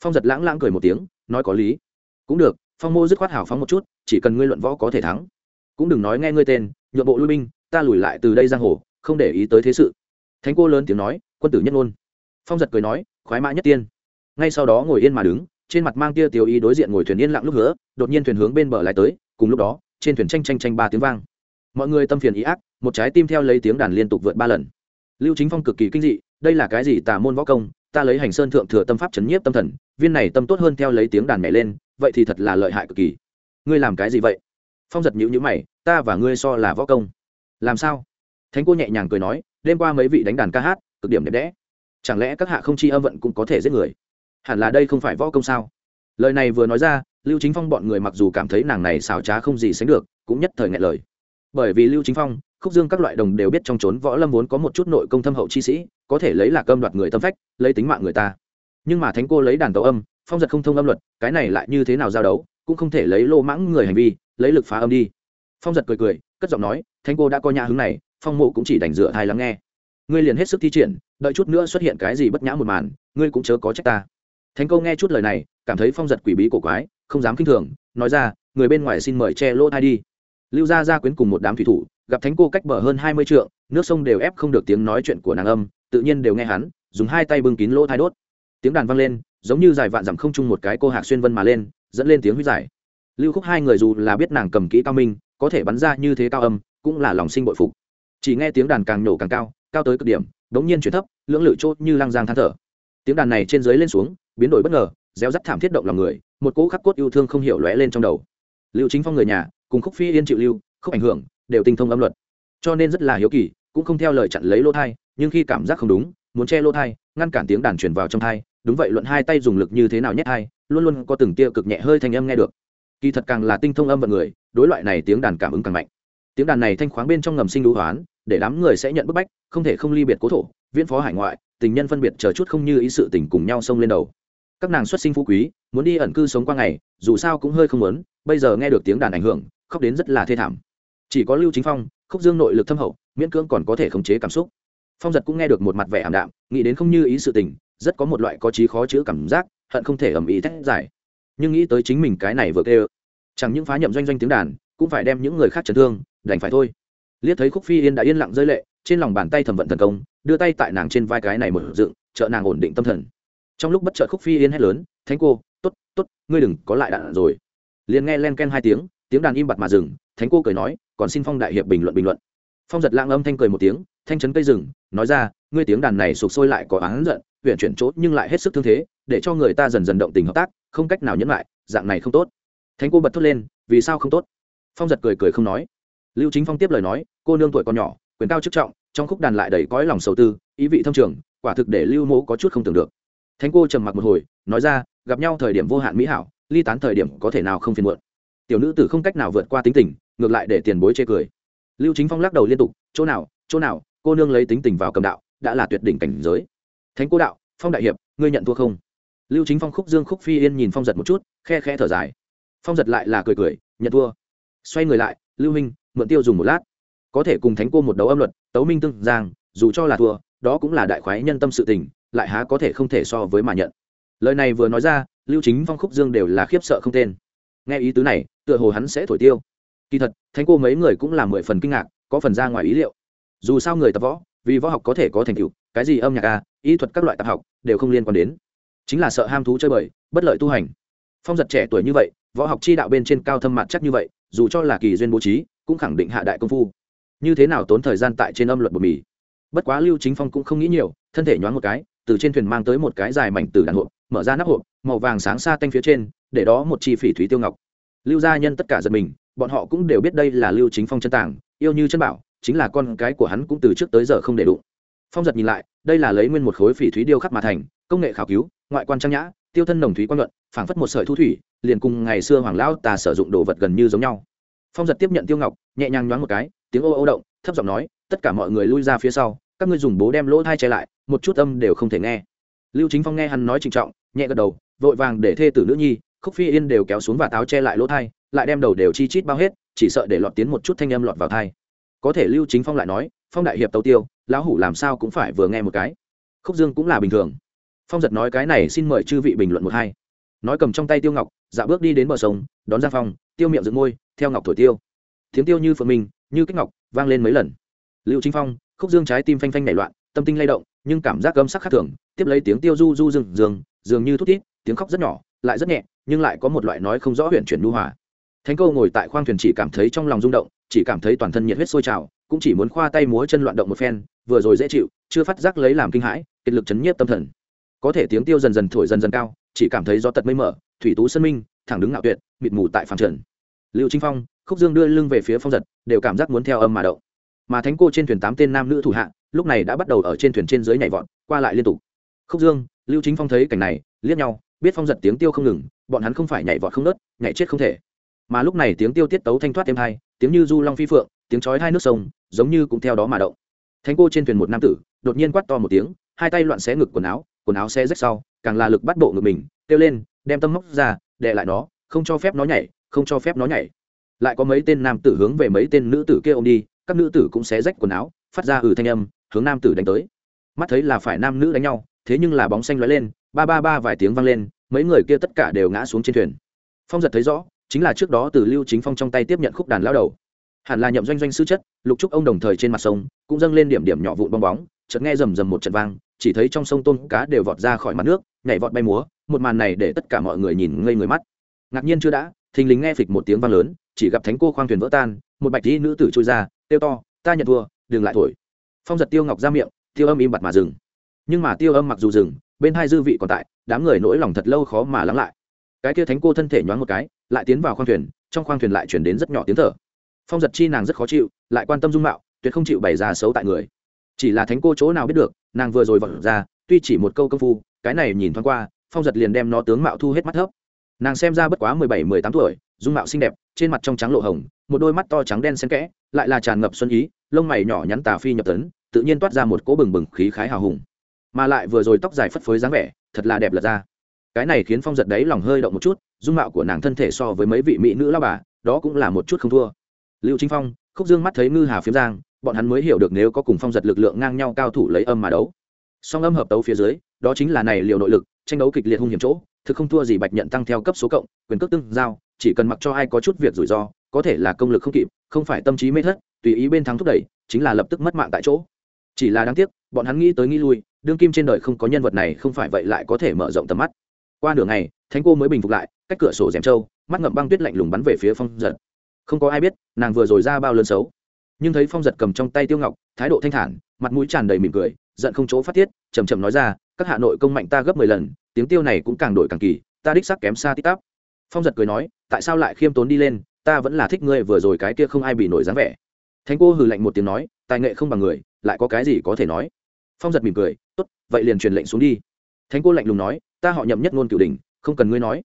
Phong giật lãng lãng cười một tiếng, nói có lý. Cũng được, phong mô dứt khoát hào phóng một chút, chỉ cần ngươi luận võ có thể thắng. Cũng đừng nói nghe ngươi tên, nhượng bộ lui binh, ta lùi lại từ đây giang hồ, không để ý tới thế sự. Thánh cô lớn tiếng nói, quân tử nhất ngôn. Phong giật cười nói, khoái mã nhất tiên. Ngay sau đó ngồi yên mà đứng, trên mặt mang tia tiểu ý đối diện ngồi thuyền yên lặng lúc hứa, đột nhiên thuyền hướng bên bờ lại tới, cùng lúc đó, trên thuyền tranh tranh tranh ba tiếng vang. Mọi người tâm phiền ý ác, một trái tim theo lấy tiếng đàn liên tục vượt ba lần. Lưu chính phong cực kỳ kinh dị đây là cái gì tà môn võ công, ta lấy hành sơn thượng thừa tâm pháp chấn nhiếp tâm thần, viên này tâm tốt hơn theo lấy tiếng đàn mẹ lên, vậy thì thật là lợi hại cực kỳ. Ngươi làm cái gì vậy? Phong giật nhữ nhữ mày, ta và ngươi so là võ công. Làm sao? Thánh cô nhẹ nhàng cười nói, đêm qua mấy vị đánh đàn ca hát, cực điểm đẹp đẽ. Chẳng lẽ các hạ không chi âm vận cũng có thể giết người? Hẳn là đây không phải võ công sao? Lời này vừa nói ra, lưu chính phong bọn người mặc dù cảm thấy nàng này xào trá không gì sánh được, cũng nhất thời ngại lời. Bởi vì lưu chính phong khúc dương các loại đồng đều biết trong trốn võ lâm vốn có một chút nội công thâm hậu chi sĩ, có thể lấy lạc âm đoạt người tâm phách, lấy tính mạng người ta. Nhưng mà thánh cô lấy đàn tấu âm, phong giật không thông âm luật, cái này lại như thế nào giao đấu, cũng không thể lấy lô mãng người hành vi, lấy lực phá âm đi. Phong giật cười cười, cất giọng nói, thánh cô đã có nhà hứng này, phong mộ cũng chỉ đành dựa thai lắng nghe. Ngươi liền hết sức thi triển, đợi chút nữa xuất hiện cái gì bất nhã một màn, ngươi cũng chớ có trách ta. Thánh cô nghe chút lời này, cảm thấy phong giật quỷ bí cổ quái, không dám k i n h thường, nói ra, người bên ngoài xin mời che lỗ thai đi. Lưu gia gia quyến cùng một đám thủy thủ gặp thánh cô cách bờ hơn hai mươi trượng, nước sông đều ép không được tiếng nói chuyện của nàng âm, tự nhiên đều nghe hắn, dùng hai tay bưng kín lỗ thai đốt. Tiếng đàn vang lên, giống như dài vạn dặm không chung một cái cô hạc xuyên vân mà lên, dẫn lên tiếng huyết giải lưu khúc hai người dù là biết nàng cầm kỹ cao minh, có thể bắn ra như thế cao âm, cũng là lòng sinh bội phục. Chỉ nghe tiếng đàn càng nổ càng cao cao tới cực điểm, đống nhiên chuyển thấp, lưỡng lự chốt như lang giang than thở. Tiếng đàn này trên dưới lên xuống, biến đổi bất ngờ, réo rắt thảm thiết động lòng người, một cỗ khắc cốt yêu thương không hiểu lóe lên trong đầu. Lưu chính phong người nhà, cùng khúc phi yên chịu lưu, không ảnh hưởng đều tinh thông âm luật. Cho nên rất là hiếu kỳ, cũng không theo lời chặn lấy lỗ thai, nhưng khi cảm giác không đúng, muốn che lỗ thai, ngăn cản tiếng đàn truyền vào trong thai, đúng vậy luận hai tay dùng lực như thế nào nhét thai, luôn luôn có từng tia cực nhẹ hơi thanh âm nghe được. Kỳ thật càng là tinh thông âm vận người, đối loại này tiếng đàn cảm ứng càng mạnh. Tiếng đàn này thanh khoáng bên trong ngầm sinh đũ hoán, để đám người sẽ nhận bức bách, không thể không ly biệt cố thổ, viễn phó hải ngoại, tình nhân phân biệt chờ chút không như ý sự tình cùng nhau xông lên đầu. Các nàng xuất sinh phú quý, muốn đi ẩn cư sống qua ngày, dù sao cũng hơi không muốn, bây giờ nghe được tiếng đàn ảnh hưởng, khóc đến rất là thê thảm chỉ có lưu chính phong, khúc dương nội lực thâm hậu, miễn cưỡng còn có thể khống chế cảm xúc. Phong giật cũng nghe được một mặt vẻ ảm đạm, nghĩ đến không như ý sự tình, rất có một loại có trí khó chữ cảm giác, hận không thể ầm ĩ thét giải nhưng nghĩ tới chính mình cái này vừa kêu, chẳng những phá nhậm doanh doanh tiếng đàn, cũng phải đem những người khác chấn thương, đành phải thôi. Liếc thấy khúc phi yên đã yên lặng rơi lệ, trên lòng bàn tay thẩm vận thần công, đưa tay tại nàng trên vai cái này một dựng, trợ nàng ổn định tâm thần. Trong lúc bất chợt khúc phi yên hét lớn, thánh cô t ố t t ố t ngươi đừng có lại đạn rồi. Liền nghe len ken hai tiếng tiếng đàn im bặt mà dừng thánh cô cười nói, còn xin phong đại hiệp bình luận bình luận. Phong giật lãng âm thanh cười một tiếng, thanh chấn cây rừng, nói ra, ngươi tiếng đàn này sụp sôi lại có án giận, huyện chuyển chốt nhưng lại hết sức thương thế, để cho người ta dần dần động tình hợp tác, không cách nào nhẫn lại, dạng này không tốt. Thánh cô bật thốt lên, vì sao không tốt? Phong giật cười cười không nói. Lưu chính phong tiếp lời nói, cô nương tuổi còn nhỏ, quyền cao chức trọng, trong khúc đàn lại đầy cõi lòng sầu tư, ý vị thâm trường, quả thực để lưu mỗ có chút không tưởng được. Thánh cô trầm mặc một hồi, nói ra, gặp nhau thời điểm vô hạn mỹ hảo, ly tán thời điểm có thể nào không phiền muộn? Tiểu nữ tử không cách nào vượt qua tính tình, ngược lại để tiền bối chê cười. Lưu chính phong lắc đầu liên tục, chỗ nào chỗ nào, cô nương lấy tính tình vào cầm đạo, đã là tuyệt đỉnh cảnh giới. Thánh cô đạo, phong đại hiệp, ngươi nhận thua không? Lưu chính phong khúc dương khúc phi yên nhìn phong giật một chút, khe khe thở dài. Phong giật lại là cười cười, nhận thua. Xoay người lại, lưu minh, mượn tiêu dùng một lát. Có thể cùng thánh cô một đấu âm luật, tấu minh tương giang, dù cho là thua, đó cũng là đại khoái nhân tâm sự tình, lại há có thể không thể so với mà nhận. Lời này vừa nói ra, lưu chính phong khúc dương đều là khiếp sợ không tên nghe ý tứ này, tựa hồ hắn sẽ thổi tiêu. Kỳ thật, thánh cô mấy người cũng là mười phần kinh ngạc, có phần ra ngoài ý liệu. Dù sao người tập võ, vì võ học có thể có thành tựu, cái gì âm nhạc a ý thuật các loại tạp học, đều không liên quan đến. Chính là sợ ham thú chơi bời, bất lợi tu hành. Phong giật trẻ tuổi như vậy, võ học chi đạo bên trên cao thâm mặt chắc như vậy, dù cho là kỳ duyên bố trí, cũng khẳng định hạ đại công phu. Như thế nào tốn thời gian tại trên âm luật bột mì? Bất quá lưu chính phong cũng không nghĩ nhiều, thân thể nhoáng một cái, từ trên thuyền mang tới một cái dài mảnh từ đàn hộp, mở ra nắp hộp, màu vàng sáng xa tanh phía trên để đó một chi phỉ thúy tiêu ngọc. Lưu gia nhân tất cả giật mình, bọn họ cũng đều biết đây là lưu chính phong chân tàng, yêu như chân bảo, chính là con cái của hắn cũng từ trước tới giờ không để đụng. Phong giật nhìn lại, đây là lấy nguyên một khối phỉ thúy điêu khắc mà thành, công nghệ khảo cứu, ngoại quan trang nhã, tiêu thân nồng thúy quan luận, phảng phất một sợi thu thủy, liền cùng ngày xưa hoàng lão tà sử dụng đồ vật gần như giống nhau. Phong giật tiếp nhận tiêu ngọc, nhẹ nhàng nhoáng một cái, tiếng ô ô động, thấp giọng nói, tất cả mọi người lui ra phía sau, các ngươi dùng bố đem lỗ thai che lại, một chút âm đều không thể nghe. Lưu chính phong nghe hắn nói trịnh trọng, nhẹ gật đầu, vội vàng để thê tử nữ nhi khúc phi yên đều kéo xuống và táo che lại lỗ thai, lại đem đầu đều chi chít bao hết, chỉ sợ để lọt tiến một chút thanh âm lọt vào thai. Có thể lưu chính phong lại nói, phong đại hiệp tấu tiêu, lão hủ làm sao cũng phải vừa nghe một cái. Khúc dương cũng là bình thường. Phong giật nói cái này xin mời chư vị bình luận một hai. Nói cầm trong tay tiêu ngọc dạ bước đi đến bờ sông, đón ra phong, tiêu miệng dựng môi, theo ngọc thổi tiêu. Tiếng tiêu như phượng minh, như kích ngọc, vang lên mấy lần. Lưu chính phong, khúc dương trái tim phanh phanh nảy loạn, tâm tinh lay động, nhưng cảm giác âm sắc khác thường, tiếp lấy tiếng tiêu du du rừng rừng, dường như thút thít, tiếng khóc rất nhỏ, lại rất nhẹ nhưng lại có một loại nói không rõ huyện chuyển nu hòa. Thánh câu ngồi tại khoang thuyền chỉ cảm thấy trong lòng rung động, chỉ cảm thấy toàn thân nhiệt huyết sôi trào, cũng chỉ muốn khoa tay múa chân loạn động một phen, vừa rồi dễ chịu, chưa phát giác lấy làm kinh hãi kiệt lực chấn nhiếp tâm thần. Có thể tiếng tiêu dần dần thổi dần dần cao, chỉ cảm thấy gió tật mây mở thủy tú sân minh, thẳng đứng ngạo tuyệt, mịt mù tại phàm trần. Lưu chính phong, khúc dương đưa lưng về phía phong giật, đều cảm giác muốn theo âm mà động. Mà thánh cô trên thuyền tám tên nam nữ thủ hạ, lúc này đã bắt đầu ở trên thuyền trên dưới nhảy vọt, qua lại liên tục. Khúc dương, lưu chính phong thấy cảnh này, liếc nhau, biết phong giật tiếng tiêu không ngừng bọn hắn không phải nhảy vọt không nớt, nhảy chết không thể. Mà lúc này tiếng tiêu tiết tấu thanh thoát thêm hai, tiếng như du long phi phượng, tiếng chói hai nước sông, giống như cũng theo đó mà động. Thánh cô trên thuyền một nam tử, đột nhiên quát to một tiếng, hai tay loạn xé ngực quần áo quần áo xé rách sau, càng là lực bắt bộ ngực mình, kêu lên, đem tâm móc ra đệ lại nó, không cho phép nó nhảy, không cho phép nó nhảy. Lại có mấy tên nam tử hướng về mấy tên nữ tử kia ôm đi, các nữ tử cũng xé rách quần áo, phát ra ừ thanh âm, hướng nam tử đánh tới. Mắt thấy là phải nam nữ đánh nhau, thế nhưng là bóng xanh lóe lên, ba ba ba vài tiếng vang lên mấy người kia tất cả đều ngã xuống trên thuyền. Phong giật thấy rõ, chính là trước đó từ lưu chính phong trong tay tiếp nhận khúc đàn lao đầu. Hẳn là nhậm doanh doanh sư chất, lục trúc ông đồng thời trên mặt sông, cũng dâng lên điểm điểm nhỏ vụn bong bóng, chợt nghe rầm rầm một trận vang, chỉ thấy trong sông tôm cá đều vọt ra khỏi mặt nước, nhảy vọt bay múa, một màn này để tất cả mọi người nhìn ngây người mắt. Ngạc nhiên chưa đã, thình lình nghe phịch một tiếng vang lớn, chỉ gặp thánh cô khoang thuyền vỡ tan, một bạch tí nữ tử trôi ra tiêu to, ta nhận thua, đừng lại thổi. Phong giật tiêu ngọc ra miệng, tiêu âm im bặt mà dừng. Nhưng mà tiêu âm mặc dù dừng bên hai dư vị còn tại, đám người nỗi lòng thật lâu khó mà lắng lại. Cái kia thánh cô thân thể nhoáng một cái, lại tiến vào khoang thuyền, trong khoang thuyền lại chuyển đến rất nhỏ tiếng thở. Phong giật chi nàng rất khó chịu, lại quan tâm dung mạo, tuyệt không chịu bày ra xấu tại người. Chỉ là thánh cô chỗ nào biết được, nàng vừa rồi vọt ra, tuy chỉ một câu công phu, cái này nhìn thoáng qua, phong giật liền đem nó tướng mạo thu hết mắt thấp. Nàng xem ra bất quá mười bảy, mười tám tuổi, dung mạo xinh đẹp, trên mặt trong trắng lộ hồng, một đôi mắt to trắng đen xen kẽ, lại là tràn ngập xuân ý, lông mày nhỏ nhắn tà phi nhập tấn, tự nhiên toát ra một cỗ bừng bừng khí khái hào hùng mà lại vừa rồi tóc dài phất phới dáng vẻ, thật là đẹp lật ra. Cái này khiến phong giật đấy lòng hơi động một chút, dung mạo của nàng thân thể so với mấy vị mỹ nữ lao bà, đó cũng là một chút không thua. Lưu chính phong, khúc dương mắt thấy ngư hà phiếm giang, bọn hắn mới hiểu được nếu có cùng phong giật lực lượng ngang nhau cao thủ lấy âm mà đấu. Song âm hợp tấu phía dưới, đó chính là này liều nội lực, tranh đấu kịch liệt hung hiểm chỗ, thực không thua gì bạch nhận tăng theo cấp số cộng, quyền cước tương giao, chỉ cần mặc cho ai có chút việc rủi ro, có thể là công lực không kịp, không phải tâm trí mê thất, tùy ý bên thắng thúc đẩy, chính là lập tức mất mạng tại chỗ. Chỉ là đáng tiếc, bọn hắn nghĩ tới nghĩ lui đương kim trên đời không có nhân vật này không phải vậy lại có thể mở rộng tầm mắt. Qua nửa ngày, thánh cô mới bình phục lại, cách cửa sổ rèm trâu, mắt ngậm băng tuyết lạnh lùng bắn về phía phong giật. Không có ai biết, nàng vừa rồi ra bao lớn xấu. Nhưng thấy phong giật cầm trong tay tiêu ngọc, thái độ thanh thản, mặt mũi tràn đầy mỉm cười, giận không chỗ phát tiết chầm chầm nói ra, các hạ nội công mạnh ta gấp mười lần, tiếng tiêu này cũng càng đổi càng kỳ, ta đích sắc kém xa tít tắp. Phong giật cười nói, tại sao lại khiêm tốn đi lên, ta vẫn là thích ngươi vừa rồi cái kia không ai bị nổi dáng vẻ. Thánh cô hừ lạnh một tiếng nói, tài nghệ không bằng người, lại có cái gì có thể nói? Phong giật mỉm cười vậy liền truyền lệnh xuống đi. Thánh cô lạnh lùng nói, ta họ nhậm nhất ngôn cửu đình không cần ngươi nói.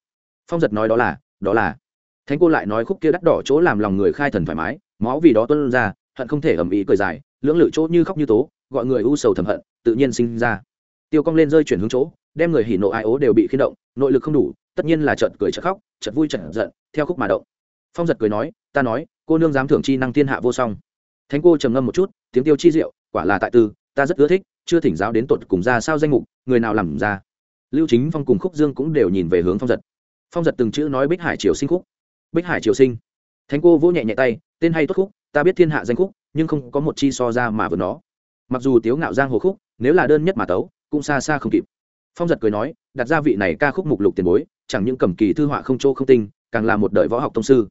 Phong giật nói đó là đó là. Thánh cô lại nói khúc kia đắt đỏ chỗ làm lòng người khai thần thoải mái, máu vì đó tuân ra, hận không thể ầm ĩ cười dài, lưỡng lự chỗ như khóc như tố, gọi người u sầu thầm hận, tự nhiên sinh ra. Tiêu cong lên rơi chuyển hướng chỗ, đem người hỉ nộ ai ố đều bị khiên động, nội lực không đủ, tất nhiên là trợt cười trợt khóc trợt vui trợt giận, theo khúc mà động. Phong giật cười nói, ta nói, cô nương dám thưởng chi năng thiên hạ vô song. Thánh cô trầm ngâm một chút, tiếng tiêu chi diệu, quả là tại tư ta rất ưa thích, chưa thỉnh giáo đến tột cùng ra sao danh mục, người nào làm ra. Lưu chính phong cùng khúc dương cũng đều nhìn về hướng phong giật. Phong giật từng chữ nói bích hải triều sinh khúc. Bích hải triều sinh. Thánh cô vỗ nhẹ nhẹ tay, tên hay tốt khúc, ta biết thiên hạ danh khúc, nhưng không có một chi so ra mà vượt nó. Mặc dù tiếu ngạo giang hồ khúc, nếu là đơn nhất mà tấu, cũng xa xa không kịp. Phong giật cười nói, đặt ra vị này ca khúc mục lục tiền bối, chẳng những cầm kỳ thư họa không chỗ không tinh, càng là một đời võ học tông sư.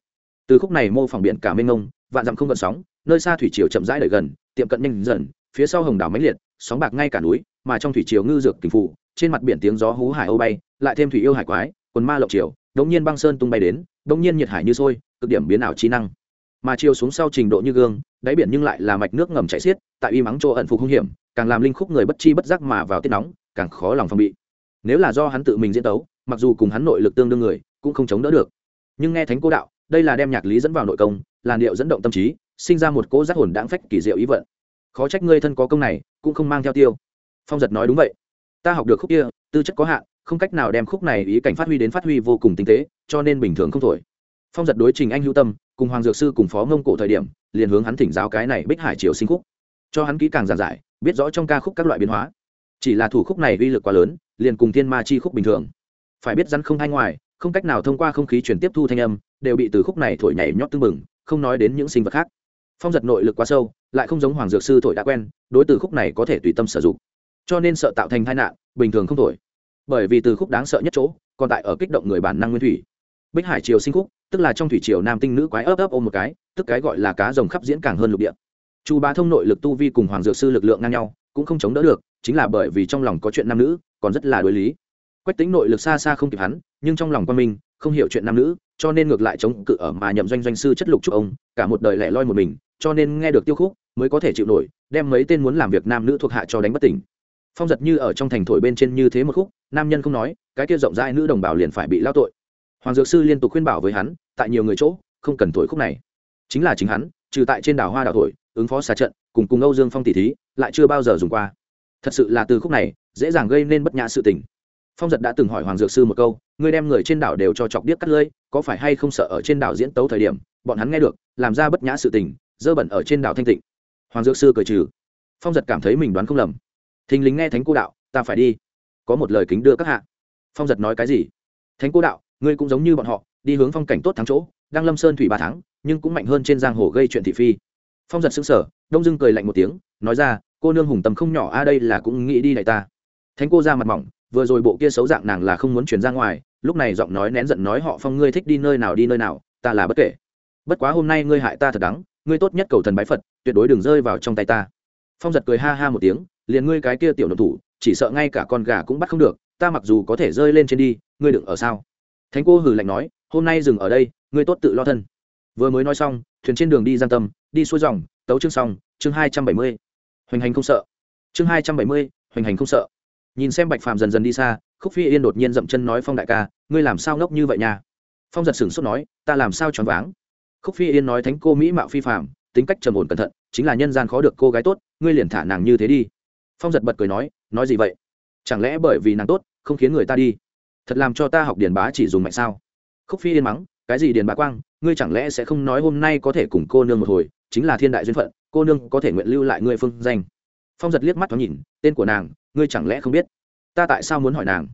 Từ khúc này mô phỏng biện cả mênh ngông vạn dặm không gợn sóng, nơi xa thủy triều chậm rãi đợi gần, tiệm cận nhanh dần phía sau hồng đảo mãnh liệt, sóng bạc ngay cả núi, mà trong thủy triều ngư dược kình phụ trên mặt biển tiếng gió hú hải âu bay, lại thêm thủy yêu hải quái, quần ma lộng triều, đống nhiên băng sơn tung bay đến, đống nhiên nhiệt hải như sôi, cực điểm biến ảo trí năng. Mà chiều xuống sau trình độ như gương, đáy biển nhưng lại là mạch nước ngầm chảy xiết, tại y mắng chỗ ẩn phục hung hiểm, càng làm linh khúc người bất chi bất giác mà vào tiết nóng, càng khó lòng phòng bị. Nếu là do hắn tự mình diễn tấu, mặc dù cùng hắn nội lực tương đương người, cũng không chống đỡ được. Nhưng nghe thánh cô đạo, đây là đem nhạc lý dẫn vào nội công, làn điệu dẫn động tâm trí, sinh ra một cỗ giác hồn đáng phách kỳ diệu ý vận khó trách ngươi thân có công này, cũng không mang theo tiêu. Phong giật nói đúng vậy. Ta học được khúc kia, tư chất có hạn, không cách nào đem khúc này ý cảnh phát huy đến phát huy vô cùng tinh tế, cho nên bình thường không thổi. Phong giật đối trình anh hữu tâm, cùng hoàng dược sư cùng phó mông cổ thời điểm, liền hướng hắn thỉnh giáo cái này bích hải triều sinh khúc. Cho hắn kỹ càng giản giải, biết rõ trong ca khúc các loại biến hóa. Chỉ là thủ khúc này uy lực quá lớn, liền cùng thiên ma chi khúc bình thường. Phải biết rắn không hay ngoài, không cách nào thông qua không khí chuyển tiếp thu thanh âm, đều bị từ khúc này thổi nhảy nhót tưng bừng, không nói đến những sinh vật khác. Phong giật nội lực quá sâu lại không giống hoàng dược sư thổi đã quen, đối từ khúc này có thể tùy tâm sử dụng. Cho nên sợ tạo thành tai nạn, bình thường không thổi. Bởi vì từ khúc đáng sợ nhất chỗ, còn tại ở kích động người bản năng nguyên thủy. Bích hải triều sinh khúc, tức là trong thủy triều nam tinh nữ quái ấp ấp ôm một cái, tức cái gọi là cá rồng khắp diễn càng hơn lục địa. Chu bá thông nội lực tu vi cùng hoàng dược sư lực lượng ngang nhau, cũng không chống đỡ được, chính là bởi vì trong lòng có chuyện nam nữ, còn rất là đối lý. Quách tính nội lực xa xa không kịp hắn, nhưng trong lòng quan minh, không hiểu chuyện nam nữ, cho nên ngược lại chống cự ở mà nhậm doanh doanh sư chất lục chúc ông, cả một đời lẻ loi một mình, cho nên nghe được tiêu khúc mới có thể chịu nổi, đem mấy tên muốn làm việc nam nữ thuộc hạ cho đánh bất tỉnh. Phong giật như ở trong thành thổi bên trên như thế một khúc, nam nhân không nói, cái kia rộng rãi nữ đồng bào liền phải bị lao tội. Hoàng dược sư liên tục khuyên bảo với hắn, tại nhiều người chỗ, không cần thổi khúc này. Chính là chính hắn, trừ tại trên đảo hoa đảo thổi, ứng phó xà trận, cùng cùng âu dương phong tỷ thí, lại chưa bao giờ dùng qua. Thật sự là từ khúc này, dễ dàng gây nên bất nhã sự tình. Phong giật đã từng hỏi hoàng dược sư một câu, ngươi đem người trên đảo đều cho chọc điếc cắt lơi có phải hay không sợ ở trên đảo diễn tấu thời điểm, bọn hắn nghe được, làm ra bất nhã sự tình, dơ bẩn ở trên đảo thanh tịnh? Hoàng dược sư cười trừ. Phong giật cảm thấy mình đoán không lầm. Thình lính nghe thánh cô đạo, ta phải đi. Có một lời kính đưa các hạ. Phong giật nói cái gì? Thánh cô đạo, ngươi cũng giống như bọn họ, đi hướng phong cảnh tốt thắng chỗ, đang lâm sơn thủy ba tháng, nhưng cũng mạnh hơn trên giang hồ gây chuyện thị phi. Phong giật xứng sở đông dưng cười lạnh một tiếng, nói ra, cô nương hùng tầm không nhỏ a, đây là cũng nghĩ đi đại ta. Thánh cô ra mặt mỏng, vừa rồi bộ kia xấu dạng nàng là không muốn chuyển ra ngoài, lúc này giọng nói nén giận nói, họ phong, ngươi thích đi nơi nào đi nơi nào, ta là bất kể. Bất quá hôm nay ngươi hại ta thật đắng ngươi tốt nhất cầu thần bái phật, tuyệt đối đừng rơi vào trong tay ta. Phong giật cười ha ha một tiếng, liền ngươi cái kia tiểu nội thủ, chỉ sợ ngay cả con gà cũng bắt không được, ta mặc dù có thể rơi lên trên đi, ngươi đừng ở sao? Thánh cô hừ lạnh nói, hôm nay dừng ở đây, ngươi tốt tự lo thân. Vừa mới nói xong, thuyền trên đường đi giang tâm, đi xuôi dòng, tấu chương xong, chương hai trăm bảy mươi. Hoành hành không sợ. Chương hai trăm bảy mươi, hoành hành không sợ. Nhìn xem bạch phàm dần dần đi xa, khúc phi yên đột nhiên dậm chân nói phong đại ca, ngươi làm sao ngốc như vậy nha? Phong giật sửng sốt nói, ta làm sao choáng váng? Khúc phi yên nói thánh cô mỹ mạo phi Phạm, tính cách trầm ổn cẩn thận chính là nhân gian khó được cô gái tốt ngươi liền thả nàng như thế đi. Phong giật bật cười nói nói gì vậy? Chẳng lẽ bởi vì nàng tốt không khiến người ta đi? Thật làm cho ta học điền bá chỉ dùng mạnh sao? Khúc phi yên mắng cái gì điền bá quang ngươi chẳng lẽ sẽ không nói hôm nay có thể cùng cô nương một hồi chính là thiên đại duyên phận cô nương có thể nguyện lưu lại ngươi phương danh. Phong giật liếc mắt thoáng nhìn tên của nàng ngươi chẳng lẽ không biết? Ta tại sao muốn hỏi nàng?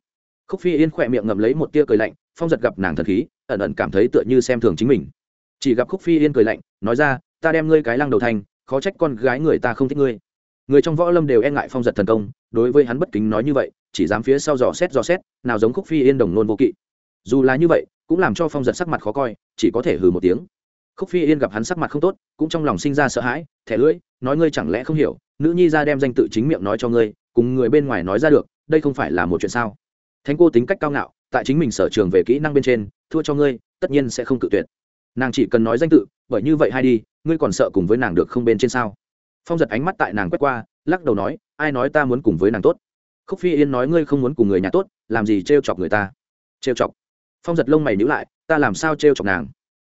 Khúc phi yên khỏe miệng ngậm lấy một tia cười lạnh phong giật gặp nàng thần khí ẩn ẩn cảm thấy tựa như xem thường chính mình chỉ gặp khúc phi yên cười lạnh, nói ra, ta đem ngươi cái lăng đầu thành, khó trách con gái người ta không thích ngươi. Người trong võ lâm đều e ngại phong giật thần công, đối với hắn bất kính nói như vậy, chỉ dám phía sau dò xét dò xét, nào giống khúc phi yên đồng nôn vô kỵ. Dù là như vậy, cũng làm cho phong giật sắc mặt khó coi, chỉ có thể hừ một tiếng. Khúc phi yên gặp hắn sắc mặt không tốt, cũng trong lòng sinh ra sợ hãi, thẻ lưỡi, nói ngươi chẳng lẽ không hiểu, nữ nhi ra đem danh tự chính miệng nói cho ngươi, cùng người bên ngoài nói ra được, đây không phải là một chuyện sao? Thánh cô tính cách cao ngạo, tại chính mình sở trường về kỹ năng bên trên, thua cho ngươi, tất nhiên sẽ không cự tuyệt nàng chỉ cần nói danh tự, bởi như vậy hay đi, ngươi còn sợ cùng với nàng được không bên trên sao? Phong giật ánh mắt tại nàng quét qua, lắc đầu nói, ai nói ta muốn cùng với nàng tốt? Khúc phi yên nói ngươi không muốn cùng người nhà tốt, làm gì trêu chọc người ta? Trêu chọc. Phong giật lông mày nhữ lại, ta làm sao trêu chọc nàng?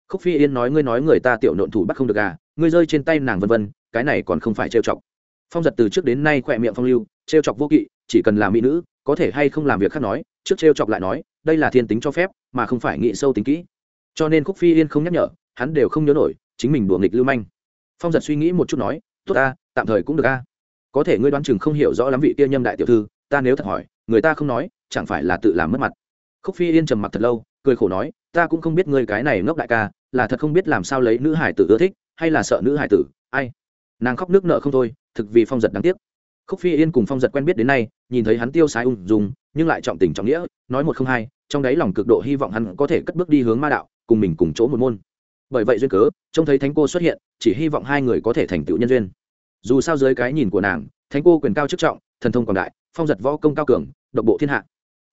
Khúc phi yên nói ngươi nói người ta tiểu nộn thủ bắt không được à ngươi rơi trên tay nàng vân vân, cái này còn không phải trêu chọc. Phong giật từ trước đến nay khỏe miệng phong lưu, trêu chọc vô kỵ, chỉ cần là mỹ nữ, có thể hay không làm việc khác nói, trước trêu chọc lại nói, đây là thiên tính cho phép, mà không phải nghĩ sâu tính kỹ cho nên khúc phi yên không nhắc nhở, hắn đều không nhớ nổi, chính mình đùa nghịch lưu manh. Phong giật suy nghĩ một chút nói, tốt ta, tạm thời cũng được a. Có thể ngươi đoán chừng không hiểu rõ lắm vị kia nhâm đại tiểu thư, ta nếu thật hỏi, người ta không nói, chẳng phải là tự làm mất mặt. Khúc phi yên trầm mặc thật lâu, cười khổ nói, ta cũng không biết ngươi cái này ngốc đại ca, là thật không biết làm sao lấy nữ hải tử ưa thích, hay là sợ nữ hải tử, ai? Nàng khóc nước nợ không thôi, thực vì phong giật đáng tiếc. Khúc phi yên cùng phong giật quen biết đến nay, nhìn thấy hắn tiêu sái ung dung, nhưng lại trọng tình trọng nghĩa, nói một không hai, trong đáy lòng cực độ hy vọng hắn có thể cất bước đi hướng ma đạo cùng mình cùng chỗ một môn. Bởi vậy duyên cớ, trông thấy thánh cô xuất hiện, chỉ hy vọng hai người có thể thành tựu nhân duyên. Dù sao dưới cái nhìn của nàng, thánh cô quyền cao chức trọng, thần thông quảng đại, phong giật võ công cao cường, độc bộ thiên hạ.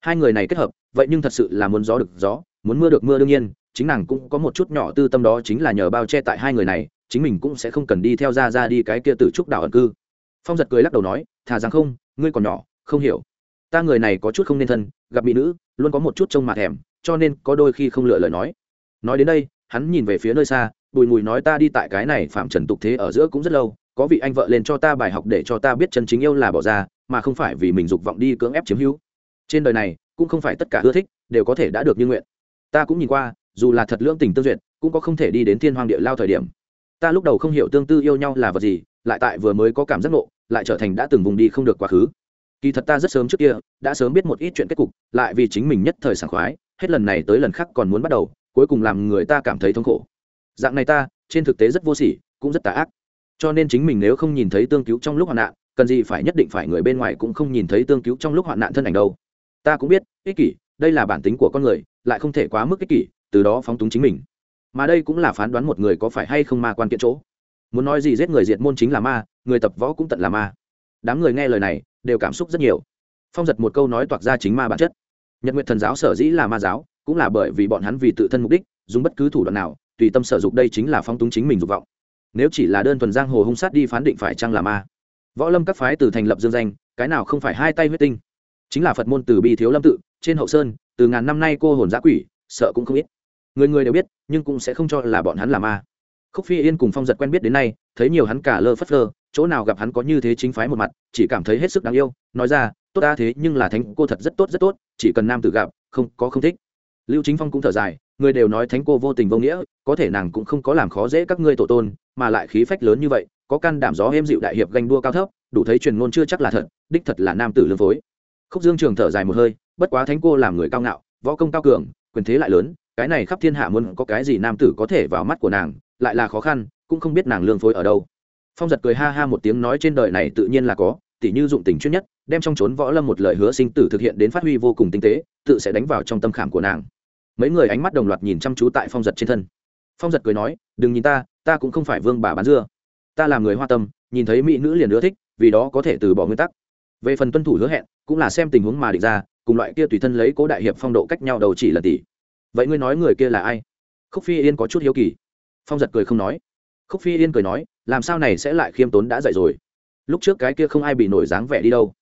Hai người này kết hợp, vậy nhưng thật sự là muốn gió được gió, muốn mưa được mưa đương nhiên, chính nàng cũng có một chút nhỏ tư tâm đó chính là nhờ bao che tại hai người này, chính mình cũng sẽ không cần đi theo ra ra đi cái kia từ trúc đảo ẩn cư. Phong giật cười lắc đầu nói, thà rằng không, ngươi còn nhỏ, không hiểu. Ta người này có chút không nên thân, gặp mỹ nữ, luôn có một chút trông mặt thèm, cho nên có đôi khi không lựa lời nói nói đến đây, hắn nhìn về phía nơi xa, bùi mùi nói ta đi tại cái này phạm trần tục thế ở giữa cũng rất lâu, có vị anh vợ lên cho ta bài học để cho ta biết chân chính yêu là bỏ ra, mà không phải vì mình dục vọng đi cưỡng ép chiếm hữu. Trên đời này, cũng không phải tất cả ưa thích, đều có thể đã được như nguyện. Ta cũng nhìn qua, dù là thật lưỡng tình tương duyệt, cũng có không thể đi đến thiên hoàng địa lao thời điểm. Ta lúc đầu không hiểu tương tư yêu nhau là vật gì, lại tại vừa mới có cảm giác nộ lại trở thành đã từng vùng đi không được quá khứ. Kỳ thật ta rất sớm trước kia, đã sớm biết một ít chuyện kết cục, lại vì chính mình nhất thời sảng khoái, hết lần này tới lần khác còn muốn bắt đầu cuối cùng làm người ta cảm thấy thống khổ. Dạng này ta, trên thực tế rất vô sỉ, cũng rất tà ác. Cho nên chính mình nếu không nhìn thấy tương cứu trong lúc hoạn nạn, cần gì phải nhất định phải người bên ngoài cũng không nhìn thấy tương cứu trong lúc hoạn nạn thân ảnh đâu. Ta cũng biết, ích kỷ, đây là bản tính của con người, lại không thể quá mức ích kỷ, từ đó phóng túng chính mình. Mà đây cũng là phán đoán một người có phải hay không ma quan kiện chỗ. Muốn nói gì giết người diệt môn chính là ma, người tập võ cũng tận là ma. Đám người nghe lời này, đều cảm xúc rất nhiều. Phong giật một câu nói toạc ra chính ma bản chất. Nhật nguyện thần giáo sở dĩ là ma giáo cũng là bởi vì bọn hắn vì tự thân mục đích, dùng bất cứ thủ đoạn nào, tùy tâm sở dụng đây chính là phong túng chính mình dục vọng. Nếu chỉ là đơn thuần giang hồ hung sát đi phán định phải chăng là ma? Võ lâm các phái từ thành lập dương danh, cái nào không phải hai tay huyết tinh? Chính là phật môn từ bi thiếu lâm tự, trên hậu sơn, từ ngàn năm nay cô hồn giã quỷ, sợ cũng không ít. Người người đều biết, nhưng cũng sẽ không cho là bọn hắn là ma. Khúc phi yên cùng phong giật quen biết đến nay, thấy nhiều hắn cả lơ phất lơ, chỗ nào gặp hắn có như thế chính phái một mặt, chỉ cảm thấy hết sức đáng yêu, nói ra, tốt ta, thế nhưng là thánh cô thật rất tốt rất tốt, chỉ cần nam tử gặp, không, có không thích lưu chính phong cũng thở dài, người đều nói thánh cô vô tình vô nghĩa, có thể nàng cũng không có làm khó dễ các ngươi tổ tôn, mà lại khí phách lớn như vậy, có can đảm gió êm dịu đại hiệp ganh đua cao thấp, đủ thấy truyền ngôn chưa chắc là thật, đích thật là nam tử lương phối. Khúc dương trường thở dài một hơi, bất quá thánh cô làm người cao ngạo, võ công cao cường, quyền thế lại lớn, cái này khắp thiên hạ muốn có cái gì nam tử có thể vào mắt của nàng, lại là khó khăn, cũng không biết nàng lương phối ở đâu. Phong giật cười ha ha một tiếng nói trên đời này tự nhiên là có tỷ như dụng tình chuyên nhất, đem trong trốn võ lâm một lời hứa sinh tử thực hiện đến phát huy vô cùng tinh tế, tự sẽ đánh vào trong tâm khảm của nàng mấy người ánh mắt đồng loạt nhìn chăm chú tại phong giật trên thân. Phong giật cười nói, đừng nhìn ta ta cũng không phải vương bà bán dưa. Ta là người hoa tâm, nhìn thấy mỹ nữ liền ưa thích, vì đó có thể từ bỏ nguyên tắc. Về phần tuân thủ hứa hẹn, cũng là xem tình huống mà định ra, cùng loại kia tùy thân lấy cố đại hiệp phong độ cách nhau đầu chỉ là tỷ. Vậy ngươi nói người kia là ai? Khúc phi yên có chút hiếu kỳ. Phong giật cười không nói. Khúc phi yên cười nói, làm sao này sẽ lại khiêm tốn đã dậy rồi? Lúc trước cái kia không ai bị nổi dáng vẻ đi đâu.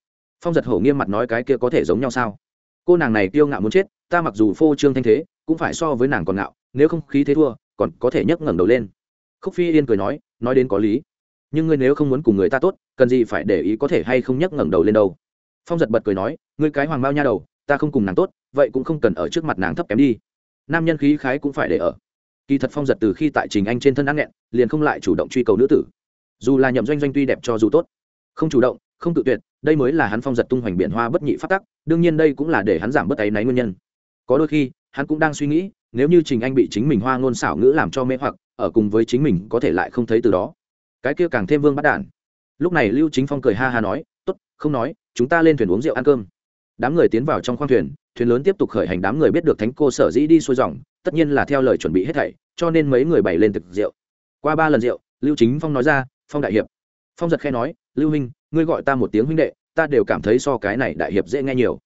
Phong giật hổ nghiêm mặt nói, cái kia có thể giống nhau sao? Cô nàng này kiêu ngạo muốn chết ta mặc dù phô trương thanh thế, cũng phải so với nàng còn ngạo, nếu không khí thế thua, còn có thể nhấc ngẩng đầu lên. Khúc phi yên cười nói nói đến có lý. Nhưng ngươi nếu không muốn cùng người ta tốt, cần gì phải để ý có thể hay không nhấc ngẩng đầu lên đâu. Phong giật bật cười nói, ngươi cái hoàng bao nha đầu, ta không cùng nàng tốt, vậy cũng không cần ở trước mặt nàng thấp kém đi. Nam nhân khí khái cũng phải để ở. Kỳ thật phong giật từ khi tại trình anh trên thân ăn nghẹn, liền không lại chủ động truy cầu nữ tử. Dù là nhậm doanh doanh tuy đẹp cho dù tốt, không chủ động, không tự tuyệt, đây mới là hắn phong giật tung hoành biển hoa bất nhị phát tắc, đương nhiên đây cũng là để hắn giảm bớt áy náy nguyên nhân có đôi khi, hắn cũng đang suy nghĩ, nếu như trình anh bị chính mình hoa ngôn xảo ngữ làm cho mê hoặc, ở cùng với chính mình có thể lại không thấy từ đó. Cái kia càng thêm vương bắt đản lúc này lưu chính phong cười ha ha nói t ố t không nói, chúng ta lên thuyền uống rượu ăn cơm. Đám người tiến vào trong khoang thuyền thuyền lớn tiếp tục khởi hành đám người biết được thánh cô sở dĩ đi xuôi dòng, tất nhiên là theo lời chuẩn bị hết thảy, cho nên mấy người bày lên thực rượu. Qua ba lần rượu, lưu chính phong nói ra, phong đại hiệp. Phong giật khe nói, lưu huynh, ngươi gọi ta một tiếng huynh đệ, ta đều cảm thấy so cái này đại hiệp dễ nghe nhiều.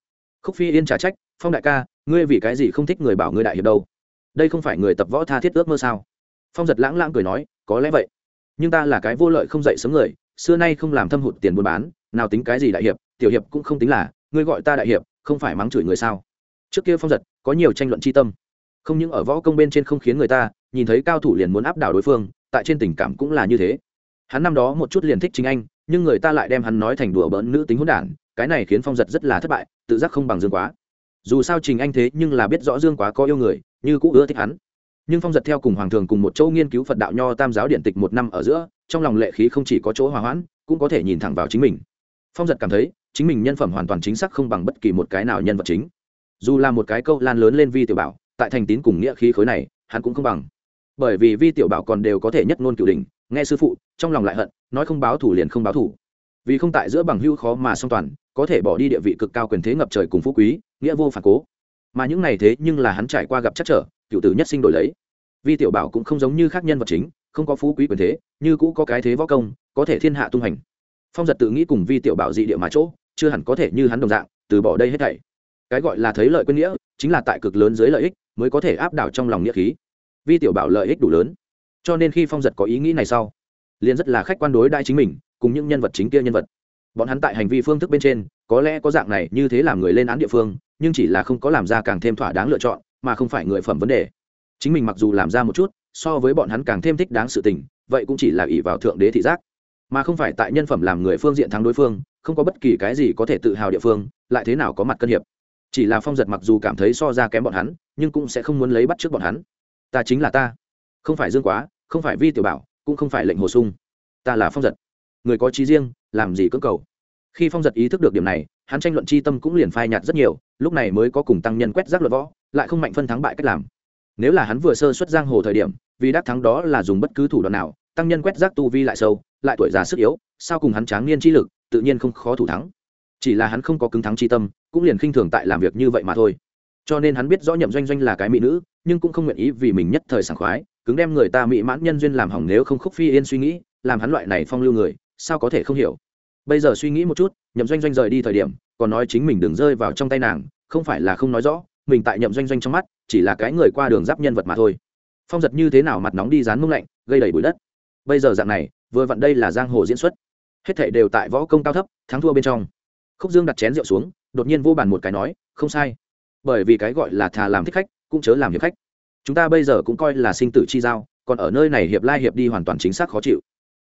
Khúc phi yên trả trách, phong đại ca ngươi vì cái gì không thích người bảo ngươi đại hiệp đâu? Đây không phải người tập võ tha thiết ước mơ sao? Phong giật lãng lãng cười nói, có lẽ vậy. Nhưng ta là cái vô lợi không dậy sớm người, xưa nay không làm thâm hụt tiền buôn bán, nào tính cái gì đại hiệp, tiểu hiệp cũng không tính là, ngươi gọi ta đại hiệp, không phải mắng chửi người sao? Trước kia phong giật có nhiều tranh luận c h i tâm. Không những ở võ công bên trên không khiến người ta, nhìn thấy cao thủ liền muốn áp đảo đối phương, tại trên tình cảm cũng là như thế. Hắn năm đó một chút liền thích chính anh, nhưng người ta lại đem hắn nói thành đùa bỡn nữ tính hỗn đản, cái này khiến phong giật rất là thất bại, tự giác không bằng dương quá dù sao trình anh thế nhưng là biết rõ dương quá có yêu người, như cũng ưa thích hắn. Nhưng phong giật theo cùng hoàng thường cùng một chỗ nghiên cứu phật đạo nho tam giáo điện tịch một năm ở giữa, trong lòng lệ khí không chỉ có chỗ hòa hoãn, cũng có thể nhìn thẳng vào chính mình. Phong giật cảm thấy, chính mình nhân phẩm hoàn toàn chính xác không bằng bất kỳ một cái nào nhân vật chính. Dù là một cái câu lan lớn lên vi tiểu bảo, tại thành tín cùng nghĩa khí khối này, hắn cũng không bằng. Bởi vì vi tiểu bảo còn đều có thể nhất ngôn cửu đình nghe sư phụ, trong lòng lại hận, nói không báo thủ liền không báo thủ vì không tại giữa bằng hữu khó mà song toàn, có thể bỏ đi địa vị cực cao quyền thế ngập trời cùng phú quý, nghĩa vô phản cố. Mà những này thế nhưng là hắn trải qua gặp chắc trở, cựu tử nhất sinh đổi lấy. Vi tiểu bảo cũng không giống như khác nhân vật chính, không có phú quý quyền thế, như cũ có cái thế võ công, có thể thiên hạ tung hành. Phong giật tự nghĩ cùng vi tiểu bảo dị địa mà chỗ, chưa hẳn có thể như hắn đồng dạng, từ bỏ đây hết thảy. Cái gọi là thấy lợi quên nghĩa, chính là tại cực lớn dưới lợi ích, mới có thể áp đảo trong lòng nghĩa khí. Vi tiểu bảo lợi ích đủ lớn. Cho nên khi phong giật có ý nghĩ này sau, liền rất là khách quan đối đại chính mình cùng những nhân vật chính kia nhân vật. Bọn hắn tại hành vi phương thức bên trên, có lẽ có dạng này như thế làm người lên án địa phương, nhưng chỉ là không có làm ra càng thêm thỏa đáng lựa chọn, mà không phải người phẩm vấn đề. Chính mình mặc dù làm ra một chút, so với bọn hắn càng thêm thích đáng sự tình, vậy cũng chỉ là ỷ vào thượng đế thị giác. Mà không phải tại nhân phẩm làm người phương diện thắng đối phương, không có bất kỳ cái gì có thể tự hào địa phương, lại thế nào có mặt cân hiệp. Chỉ là phong giật mặc dù cảm thấy so ra kém bọn hắn, nhưng cũng sẽ không muốn lấy bắt trước bọn hắn. Ta chính là ta. Không phải dương quá, không phải vi tiểu bảo, cũng không phải lệnh hồ sung. Ta là phong giật người có trí riêng, làm gì cưỡng cầu. Khi phong giật ý thức được điểm này, hắn tranh luận c h i tâm cũng liền phai nhạt rất nhiều, lúc này mới có cùng tăng nhân quét rác luật võ, lại không mạnh phân thắng bại cách làm. Nếu là hắn vừa sơ xuất giang hồ thời điểm, vì đắc thắng đó là dùng bất cứ thủ đoạn nào, tăng nhân quét rác tu vi lại sâu, lại tuổi già sức yếu, sao cùng hắn tráng niên chi lực, tự nhiên không khó thủ thắng. Chỉ là hắn không có cứng thắng chi tâm, cũng liền khinh thường tại làm việc như vậy mà thôi. Cho nên hắn biết rõ nhậm doanh doanh là cái mỹ nữ, nhưng cũng không nguyện ý vì mình nhất thời sảng khoái, cứng đem người ta mỹ mãn nhân duyên làm hỏng nếu không khúc phi yên suy nghĩ, làm hắn loại này phong lưu người sao có thể không hiểu? Bây giờ suy nghĩ một chút, nhậm doanh doanh rời đi thời điểm, còn nói chính mình đừng rơi vào trong tay nàng, không phải là không nói rõ, mình tại nhậm doanh doanh trong mắt, chỉ là cái người qua đường giáp nhân vật mà thôi. Phong giật như thế nào mặt nóng đi dán mông lạnh, gây đầy bụi đất. Bây giờ dạng này, vừa vặn đây là giang hồ diễn xuất. Hết thảy đều tại võ công cao thấp, thắng thua bên trong. Khúc dương đặt chén rượu xuống, đột nhiên vô bàn một cái nói, không sai. Bởi vì cái gọi là thà làm thích khách, cũng chớ làm hiệp khách. Chúng ta bây giờ cũng coi là sinh tử chi giao, còn ở nơi này hiệp lai hiệp đi hoàn toàn chính xác khó chịu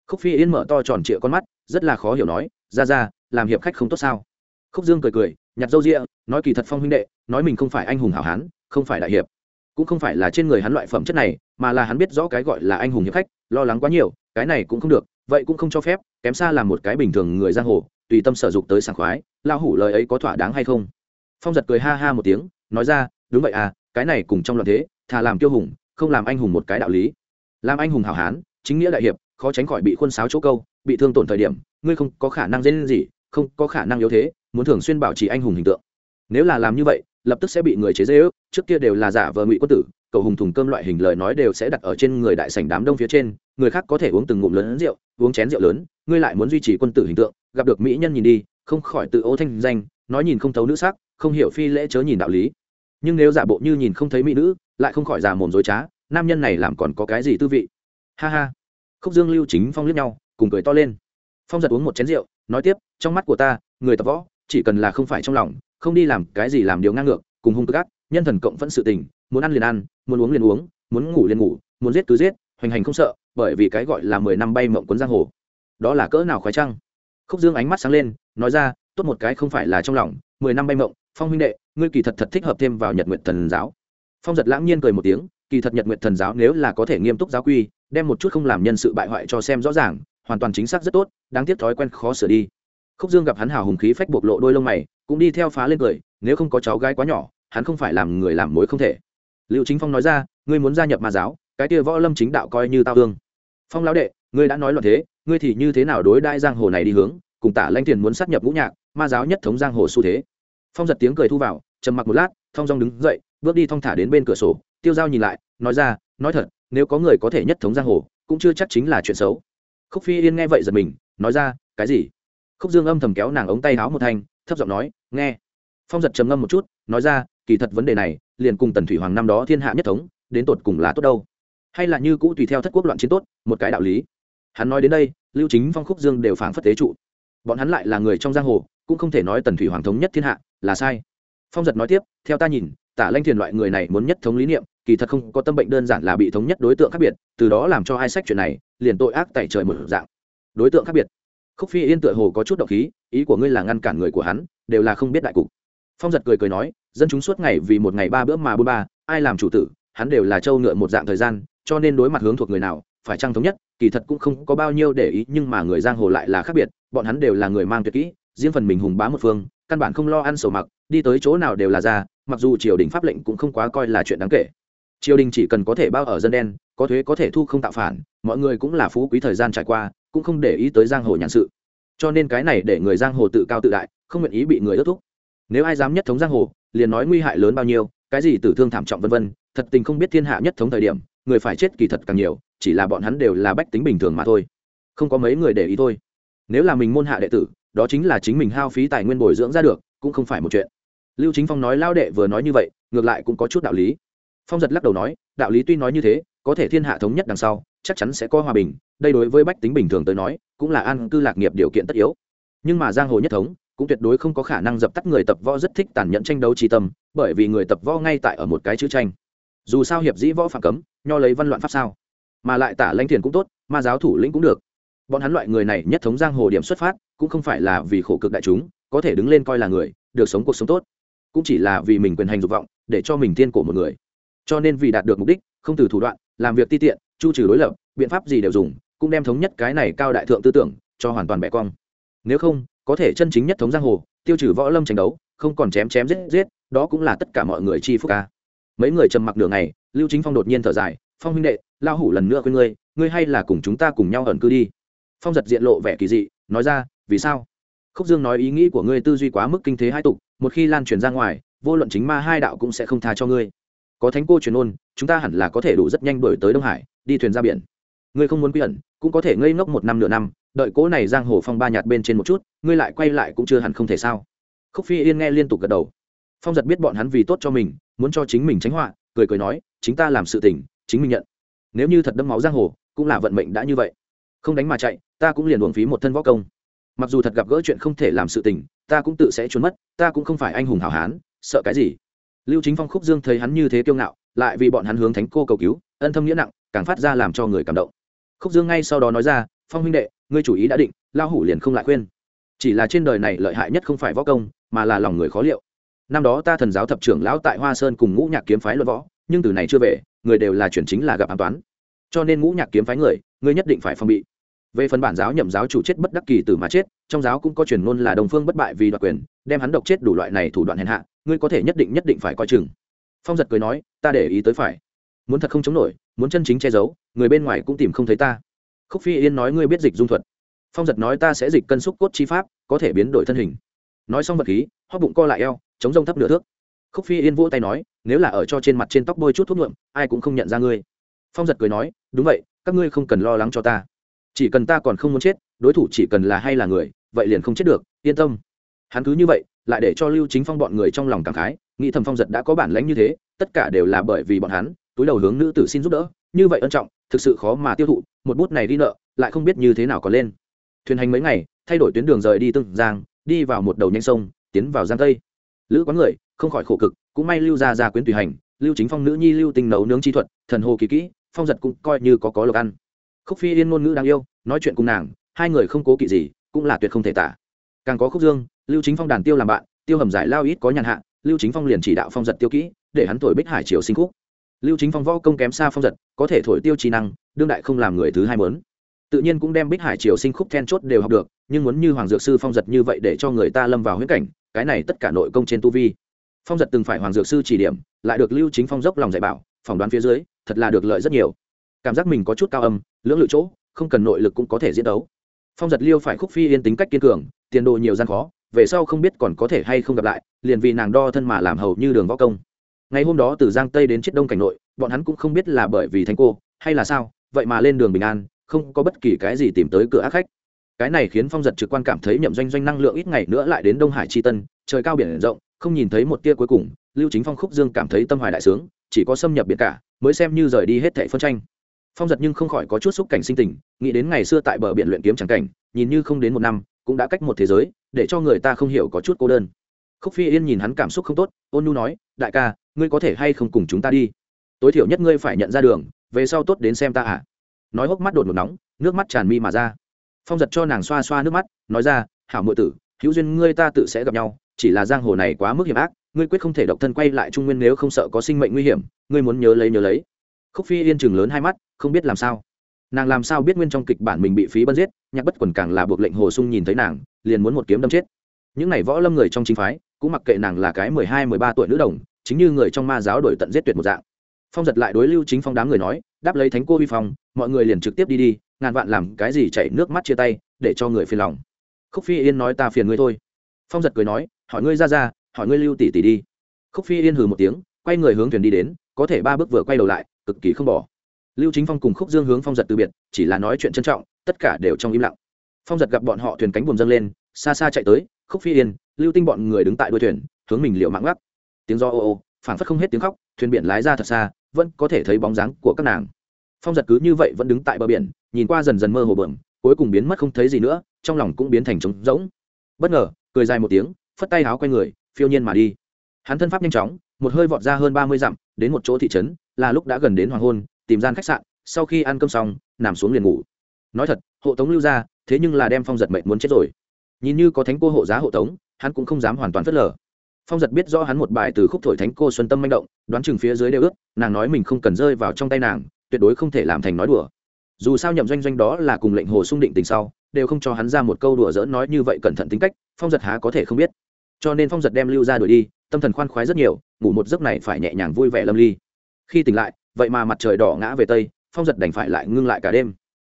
khúc phi yên mở to tròn trịa con mắt, rất là khó hiểu nói, ra ra, làm hiệp khách không tốt sao? Khúc dương cười cười, nhặt râu rịa, nói, kỳ thật phong huynh đệ, nói mình không phải anh hùng hảo hán, không phải đại hiệp. Cũng không phải là trên người hắn loại phẩm chất này, mà là hắn biết rõ cái gọi là anh hùng hiệp khách, lo lắng quá nhiều, cái này cũng không được, vậy cũng không cho phép, kém xa là một cái bình thường người giang hồ, tùy tâm sở dục tới sảng khoái lao hủ lời ấy có thỏa đáng hay không? Phong giật cười ha ha một tiếng, nói ra, đúng vậy à cái này cùng trong loạn thế, thà làm kiêu hùng, không làm anh hùng một cái đạo lý. Làm anh hùng hảo hán, chính nghĩa đại hiệp khó tránh khỏi bị khuôn sáo chỗ câu, bị thương tổn thời điểm, ngươi không có khả năng dễ lên gì, không có khả năng yếu thế, muốn thường xuyên bảo trì anh hùng hình tượng. Nếu là làm như vậy, lập tức sẽ bị người chế dễ ước trước kia đều là giả vờ ngụy quân tử, cầu hùng thùng cơm loại hình lời nói đều sẽ đặt ở trên người đại sảnh đám đông phía trên, người khác có thể uống từng ngụm lớn rượu, uống chén rượu lớn, ngươi lại muốn duy trì quân tử hình tượng, gặp được mỹ nhân nhìn đi, không khỏi tự ô thanh danh, nói nhìn không thấu nữ sắc, không hiểu phi lễ chớ nhìn đạo lý. Nhưng nếu giả bộ như nhìn không thấy mỹ nữ, lại không khỏi giả mồm dối trá, nam nhân này làm còn có cái gì tư vị? Ha ha khúc dương lưu chính phong liếc nhau, cùng cười to lên. Phong giật uống một chén rượu, nói tiếp, trong mắt của ta, người tập võ, chỉ cần là không phải trong lòng, không đi làm cái gì làm điều ngang ngược, cùng hung tức ác, nhân thần cộng vẫn sự tình, muốn ăn liền ăn, muốn uống liền uống, muốn ngủ liền ngủ, muốn giết cứ giết, hoành hành không sợ, bởi vì cái gọi là mười năm bay mộng cuốn giang hồ. Đó là cỡ nào khoái trăng? Khúc dương ánh mắt sáng lên, nói ra, tốt một cái không phải là trong lòng, mười năm bay mộng, phong huynh đệ, ngươi kỳ thật thật thích hợp thêm vào nhật nguyện thần giáo. Phong giật lãng nhiên cười một tiếng, kỳ thật nhật nguyện thần giáo nếu là có thể nghiêm túc giáo quy đem một chút không làm nhân sự bại hoại cho xem rõ ràng, hoàn toàn chính xác rất tốt, đáng tiếc thói quen khó sửa đi. Khúc dương gặp hắn hào hùng khí phách bộc lộ đôi lông mày, cũng đi theo phá lên cười, nếu không có cháu gái quá nhỏ, hắn không phải làm người làm mối không thể. Liệu chính phong nói ra, ngươi muốn gia nhập ma giáo, cái kia võ lâm chính đạo coi như tao hương. Phong lão đệ, ngươi đã nói loạn thế, ngươi thì như thế nào đối đại giang hồ này đi hướng, cùng tả lanh tiền muốn sát nhập ngũ nhạc, ma giáo nhất thống giang hồ xu thế. Phong giật tiếng cười thu vào, trầm mặc một lát, thong dong đứng dậy, bước đi thong thả đến bên cửa sổ, tiêu dao nhìn lại, nói ra, nói thật nếu có người có thể nhất thống giang hồ, cũng chưa chắc chính là chuyện xấu. Khúc phi yên nghe vậy giật mình, nói ra, cái gì? Khúc dương âm thầm kéo nàng ống tay áo một thanh, thấp giọng nói, nghe. Phong giật trầm ngâm một chút, nói ra, kỳ thật vấn đề này, liền cùng tần thủy hoàng năm đó thiên hạ nhất thống, đến tột cùng là tốt đâu. Hay là như cũ tùy theo thất quốc loạn chiến tốt, một cái đạo lý. Hắn nói đến đây, lưu chính phong, khúc dương đều phảng phất tế trụ. Bọn hắn lại là người trong giang hồ, cũng không thể nói tần thủy hoàng thống nhất thiên hạ là sai. Phong giật nói tiếp, theo ta nhìn, tả lanh thiền loại người này muốn nhất thống lý niệm kỳ thật không có tâm bệnh đơn giản là bị thống nhất đối tượng khác biệt, từ đó làm cho hai sách chuyện này, liền tội ác tại trời một dạng. Đối tượng khác biệt. Khúc phi yên tựa hồ có chút động khí, ý của ngươi là ngăn cản người của hắn, đều là không biết đại cục. Phong giật cười cười nói, dân chúng suốt ngày vì một ngày ba bữa mà bôn ba, ai làm chủ tử, hắn đều là trâu ngựa một dạng thời gian, cho nên đối mặt hướng thuộc người nào, phải chăng thống nhất, kỳ thật cũng không có bao nhiêu để ý, nhưng mà người giang hồ lại là khác biệt, bọn hắn đều là người mang tuyệt kỹ, riêng phần mình hùng bá một phương, căn bản không lo ăn sầu mặc, đi tới chỗ nào đều là ra, mặc dù triều đình pháp lệnh cũng không quá coi là chuyện đáng kể triều đình chỉ cần có thể bao ở dân đen, có thuế có thể thu không tạo phản, mọi người cũng là phú quý thời gian trải qua, cũng không để ý tới giang hồ nhàn sự. Cho nên cái này để người giang hồ tự cao tự đại, không nguyện ý bị người ước thúc. Nếu ai dám nhất thống giang hồ, liền nói nguy hại lớn bao nhiêu, cái gì tử thương thảm trọng vân vân, thật tình không biết thiên hạ nhất thống thời điểm, người phải chết kỳ thật càng nhiều, chỉ là bọn hắn đều là bách tính bình thường mà thôi. Không có mấy người để ý thôi. Nếu là mình môn hạ đệ tử, đó chính là chính mình hao phí tài nguyên bồi dưỡng ra được, cũng không phải một chuyện. Lưu chính phong nói lao đệ vừa nói như vậy, ngược lại cũng có chút đạo lý phong giật lắc đầu nói, đạo lý tuy nói như thế, có thể thiên hạ thống nhất đằng sau, chắc chắn sẽ có hòa bình, đây đối với bách tính bình thường tới nói, cũng là an cư lạc nghiệp điều kiện tất yếu. Nhưng mà giang hồ nhất thống, cũng tuyệt đối không có khả năng dập tắt người tập võ rất thích tàn nhẫn tranh đấu trí tâm, bởi vì người tập võ ngay tại ở một cái chữ tranh. Dù sao hiệp dĩ võ phạm cấm, nho lấy văn loạn pháp sao. Mà lại tả lãnh thiền cũng tốt, ma giáo thủ lĩnh cũng được. Bọn hắn loại người này nhất thống giang hồ điểm xuất phát, cũng không phải là vì khổ cực đại chúng, có thể đứng lên coi là người, được sống cuộc sống tốt. Cũng chỉ là vì mình quyền hành dục vọng, để cho mình tiên cổ một người cho nên vì đạt được mục đích, không từ thủ đoạn, làm việc ti tiện, chu trừ đối lập, biện pháp gì đều dùng, cũng đem thống nhất cái này cao đại thượng tư tưởng, cho hoàn toàn bẻ cong. Nếu không, có thể chân chính nhất thống giang hồ, tiêu trừ võ lâm tranh đấu, không còn chém chém giết giết, đó cũng là tất cả mọi người chi phúc ca. Mấy người trầm mặc đường này lưu chính phong đột nhiên thở dài, phong huynh đệ lao hủ lần nữa khuyên ngươi ngươi hay là cùng chúng ta cùng nhau ẩn cư đi. Phong giật diện lộ vẻ kỳ dị, nói ra, vì sao? Khúc dương nói ý nghĩ của ngươi tư duy quá mức kinh thế hai tục, một khi lan truyền ra ngoài, vô luận chính ma hai đạo cũng sẽ không tha cho ngươi có thánh cô truyền ôn, chúng ta hẳn là có thể đủ rất nhanh đổi tới đông hải, đi thuyền ra biển. Ngươi không muốn quy ẩn, cũng có thể ngây ngốc một năm nửa năm, đợi cỗ này giang hồ phong ba nhạt bên trên một chút, ngươi lại quay lại cũng chưa hẳn không thể sao? Khúc phi yên nghe liên tục gật đầu. Phong giật biết bọn hắn vì tốt cho mình, muốn cho chính mình tránh họa, cười cười nói, chính ta làm sự tình, chính mình nhận. Nếu như thật đâm máu giang hồ, cũng là vận mệnh đã như vậy. Không đánh mà chạy, ta cũng liền uổng phí một thân võ công. Mặc dù thật gặp gỡ chuyện không thể làm sự tình, ta cũng tự sẽ trốn mất, ta cũng không phải anh hùng hảo hán, sợ cái gì? Lưu chính phong khúc dương thấy hắn như thế kiêu ngạo, lại vì bọn hắn hướng thánh cô cầu cứu, ân thâm nghĩa nặng, càng phát ra làm cho người cảm động. Khúc dương ngay sau đó nói ra, phong huynh đệ, ngươi chủ ý đã định lao hủ liền không lại khuyên. Chỉ là trên đời này lợi hại nhất không phải võ công, mà là lòng người khó liệu. Năm đó ta thần giáo thập trưởng lão tại hoa sơn cùng ngũ nhạc kiếm phái luận võ, nhưng từ này chưa về, người đều là chuyển chính là gặp an toán. Cho nên ngũ nhạc kiếm phái người ngươi nhất định phải phòng bị. Về phần bản giáo nhậm giáo chủ chết bất đắc kỳ từ mà chết, trong giáo cũng có truyền ngôn là đồng phương bất bại vì đoạt quyền, đem hắn độc chết đủ loại này thủ đoạn hèn hạ ngươi có thể nhất định nhất định phải coi chừng. Phong giật cười nói, ta để ý tới phải. Muốn thật không chống nổi, muốn chân chính che giấu, người bên ngoài cũng tìm không thấy ta. Khúc phi yên nói ngươi biết dịch dung thuật. Phong giật nói ta sẽ dịch cân xúc cốt chi pháp, có thể biến đổi thân hình. Nói xong vật khí hóp bụng co lại eo, chống rông thấp nửa thước. Khúc phi yên vỗ tay nói, nếu là ở cho trên mặt trên tóc bôi chút thuốc nhuộm, ai cũng không nhận ra ngươi. Phong giật cười nói, đúng vậy, các ngươi không cần lo lắng cho ta. Chỉ cần ta còn không muốn chết, đối thủ chỉ cần là hay là người, vậy liền không chết được, yên tâm. Hắn cứ như vậy lại để cho lưu chính phong bọn người trong lòng cảm khái, nghĩ thầm phong giật đã có bản lãnh như thế, tất cả đều là bởi vì bọn hắn, túi đầu hướng nữ tử xin giúp đỡ, như vậy ân trọng, thực sự khó mà tiêu thụ, một bút này đi nợ, lại không biết như thế nào còn lên. Thuyền hành mấy ngày, thay đổi tuyến đường rời đi tương giang, đi vào một đầu nhanh sông, tiến vào giang tây. Lữ quán người, không khỏi khổ cực, cũng may lưu ra ra quyến tùy hành, lưu chính phong nữ nhi lưu tình nấu nướng chi thuật, thần hồ kỳ kỹ, phong giật cũng coi như có có lộc ăn. Khúc phi yên ngôn ngữ đáng yêu, nói chuyện cùng nàng, hai người không cố kỵ gì, cũng là tuyệt không thể tả càng có khúc dương, lưu chính phong đàn tiêu làm bạn, tiêu hầm giải lao ít có nhàn hạ, lưu chính phong liền chỉ đạo phong giật tiêu kỹ, để hắn thổi bích hải triều sinh khúc. Lưu chính phong võ công kém xa phong giật, có thể thổi tiêu trí năng, đương đại không làm người thứ hai mớn tự nhiên cũng đem bích hải triều sinh khúc then chốt đều học được, nhưng muốn như hoàng dược sư phong giật như vậy để cho người ta lâm vào huyết cảnh, cái này tất cả nội công trên tu vi. Phong giật từng phải hoàng dược sư chỉ điểm, lại được lưu chính phong dốc lòng dạy bảo, phỏng đoán phía dưới, thật là được lợi rất nhiều. Cảm giác mình có chút cao âm, lưỡng lự chỗ, không cần nội lực cũng có thể diễn đấu. Phong giật liêu phải khúc phi yên tính cách kiên cường tiền đồ nhiều gian khó, về sau không biết còn có thể hay không gặp lại, liền vì nàng đo thân mà làm hầu như đường võ công. Ngày hôm đó từ giang tây đến chiết đông cảnh nội, bọn hắn cũng không biết là bởi vì thanh cô, hay là sao, vậy mà lên đường bình an, không có bất kỳ cái gì tìm tới cửa ác khách. Cái này khiến phong giật trực quan cảm thấy nhậm doanh doanh năng lượng ít ngày nữa lại đến đông hải tri tân, trời cao biển rộng, không nhìn thấy một tia cuối cùng, lưu chính phong khúc dương cảm thấy tâm hoài đại sướng, chỉ có xâm nhập biển cả, mới xem như rời đi hết thẻ phân tranh. Phong giật nhưng không khỏi có chút xúc cảnh sinh tình, nghĩ đến ngày xưa tại bờ biển luyện kiếm tràng cảnh, nhìn như không đến một năm cũng đã cách một thế giới, để cho người ta không hiểu có chút cô đơn. Khúc phi yên nhìn hắn cảm xúc không tốt, ôn nhu nói, đại ca, ngươi có thể hay không cùng chúng ta đi? Tối thiểu nhất ngươi phải nhận ra đường, về sau tốt đến xem ta à. Nói hốc mắt đột một nóng, nước mắt tràn mi mà ra. Phong giật cho nàng xoa xoa nước mắt, nói ra, hảo mượn tử, hữu duyên ngươi ta tự sẽ gặp nhau, chỉ là giang hồ này quá mức hiểm ác, ngươi quyết không thể độc thân quay lại trung nguyên nếu không sợ có sinh mệnh nguy hiểm, ngươi muốn nhớ lấy nhớ lấy. Khúc phi yên chừng lớn hai mắt, không biết làm sao. Nàng làm sao biết nguyên trong kịch bản mình bị phí bân giết nhạc bất quần càng là buộc lệnh hồ sung nhìn thấy nàng, liền muốn một kiếm đâm chết. Những n à y võ lâm người trong chính phái, cũng mặc kệ nàng là cái mười hai, mười ba tuổi nữ đồng, chính như người trong ma giáo đổi tận giết tuyệt một dạng. Phong giật lại đối lưu chính phong đám người nói, đáp lấy thánh cô vi phong, mọi người liền trực tiếp đi đi, ngàn vạn làm cái gì chảy nước mắt chia tay, để cho người phiền lòng. Khúc phi yên nói ta phiền ngươi thôi. Phong giật cười nói, hỏi ngươi ra ra, hỏi ngươi lưu tỷ tỷ đi. Khúc phi yên hừ một tiếng, quay người hướng thuyền đi đến, có thể ba bước vừa quay đầu lại, cực kỳ không bỏ lưu chính phong cùng khúc dương hướng phong giật từ biệt, chỉ là nói chuyện trân trọng, tất cả đều trong im lặng. Phong giật gặp bọn họ thuyền cánh buồm dâng lên, xa xa chạy tới, khúc phi yên, lưu tinh bọn người đứng tại đuôi thuyền, hướng mình liệu mạng gắt tiếng do ô ô, phảng phất không hết tiếng khóc, thuyền biển lái ra thật xa, vẫn có thể thấy bóng dáng của các nàng. Phong giật cứ như vậy vẫn đứng tại bờ biển, nhìn qua dần dần mơ hồ bờm cuối cùng biến mất không thấy gì nữa, trong lòng cũng biến thành trống rỗng. Bất ngờ, cười dài một tiếng, phất tay áo quay người, phiêu nhiên mà đi. Hắn thân pháp nhanh chóng, một hơi vọt ra hơn ba mươi dặm, đến một chỗ thị trấn, là lúc đã gần đến hoàng hôn tìm gian khách sạn, sau khi ăn cơm xong, nằm xuống liền ngủ. Nói thật, hộ tống lưu ra thế nhưng là đem phong giật mệnh muốn chết rồi. Nhìn như có thánh cô hộ giá hộ tống, hắn cũng không dám hoàn toàn phớt lờ. Phong giật biết rõ hắn một bài từ khúc thổi thánh cô xuân tâm manh động, đoán chừng phía dưới đều ước, nàng nói mình không cần rơi vào trong tay nàng, tuyệt đối không thể làm thành nói đùa. Dù sao nhậm doanh doanh đó là cùng lệnh hồ sung định tình sau, đều không cho hắn ra một câu đùa dỡn nói như vậy cẩn thận tính cách, phong giật há có thể không biết. Cho nên phong giật đem lưu ra đuổi đi, tâm thần khoan khoái rất nhiều, ngủ một giấc này phải nhẹ nhàng vui vẻ lâm ly. Khi tỉnh lại vậy mà mặt trời đỏ ngã về tây, phong giật đành phải lại ngưng lại cả đêm.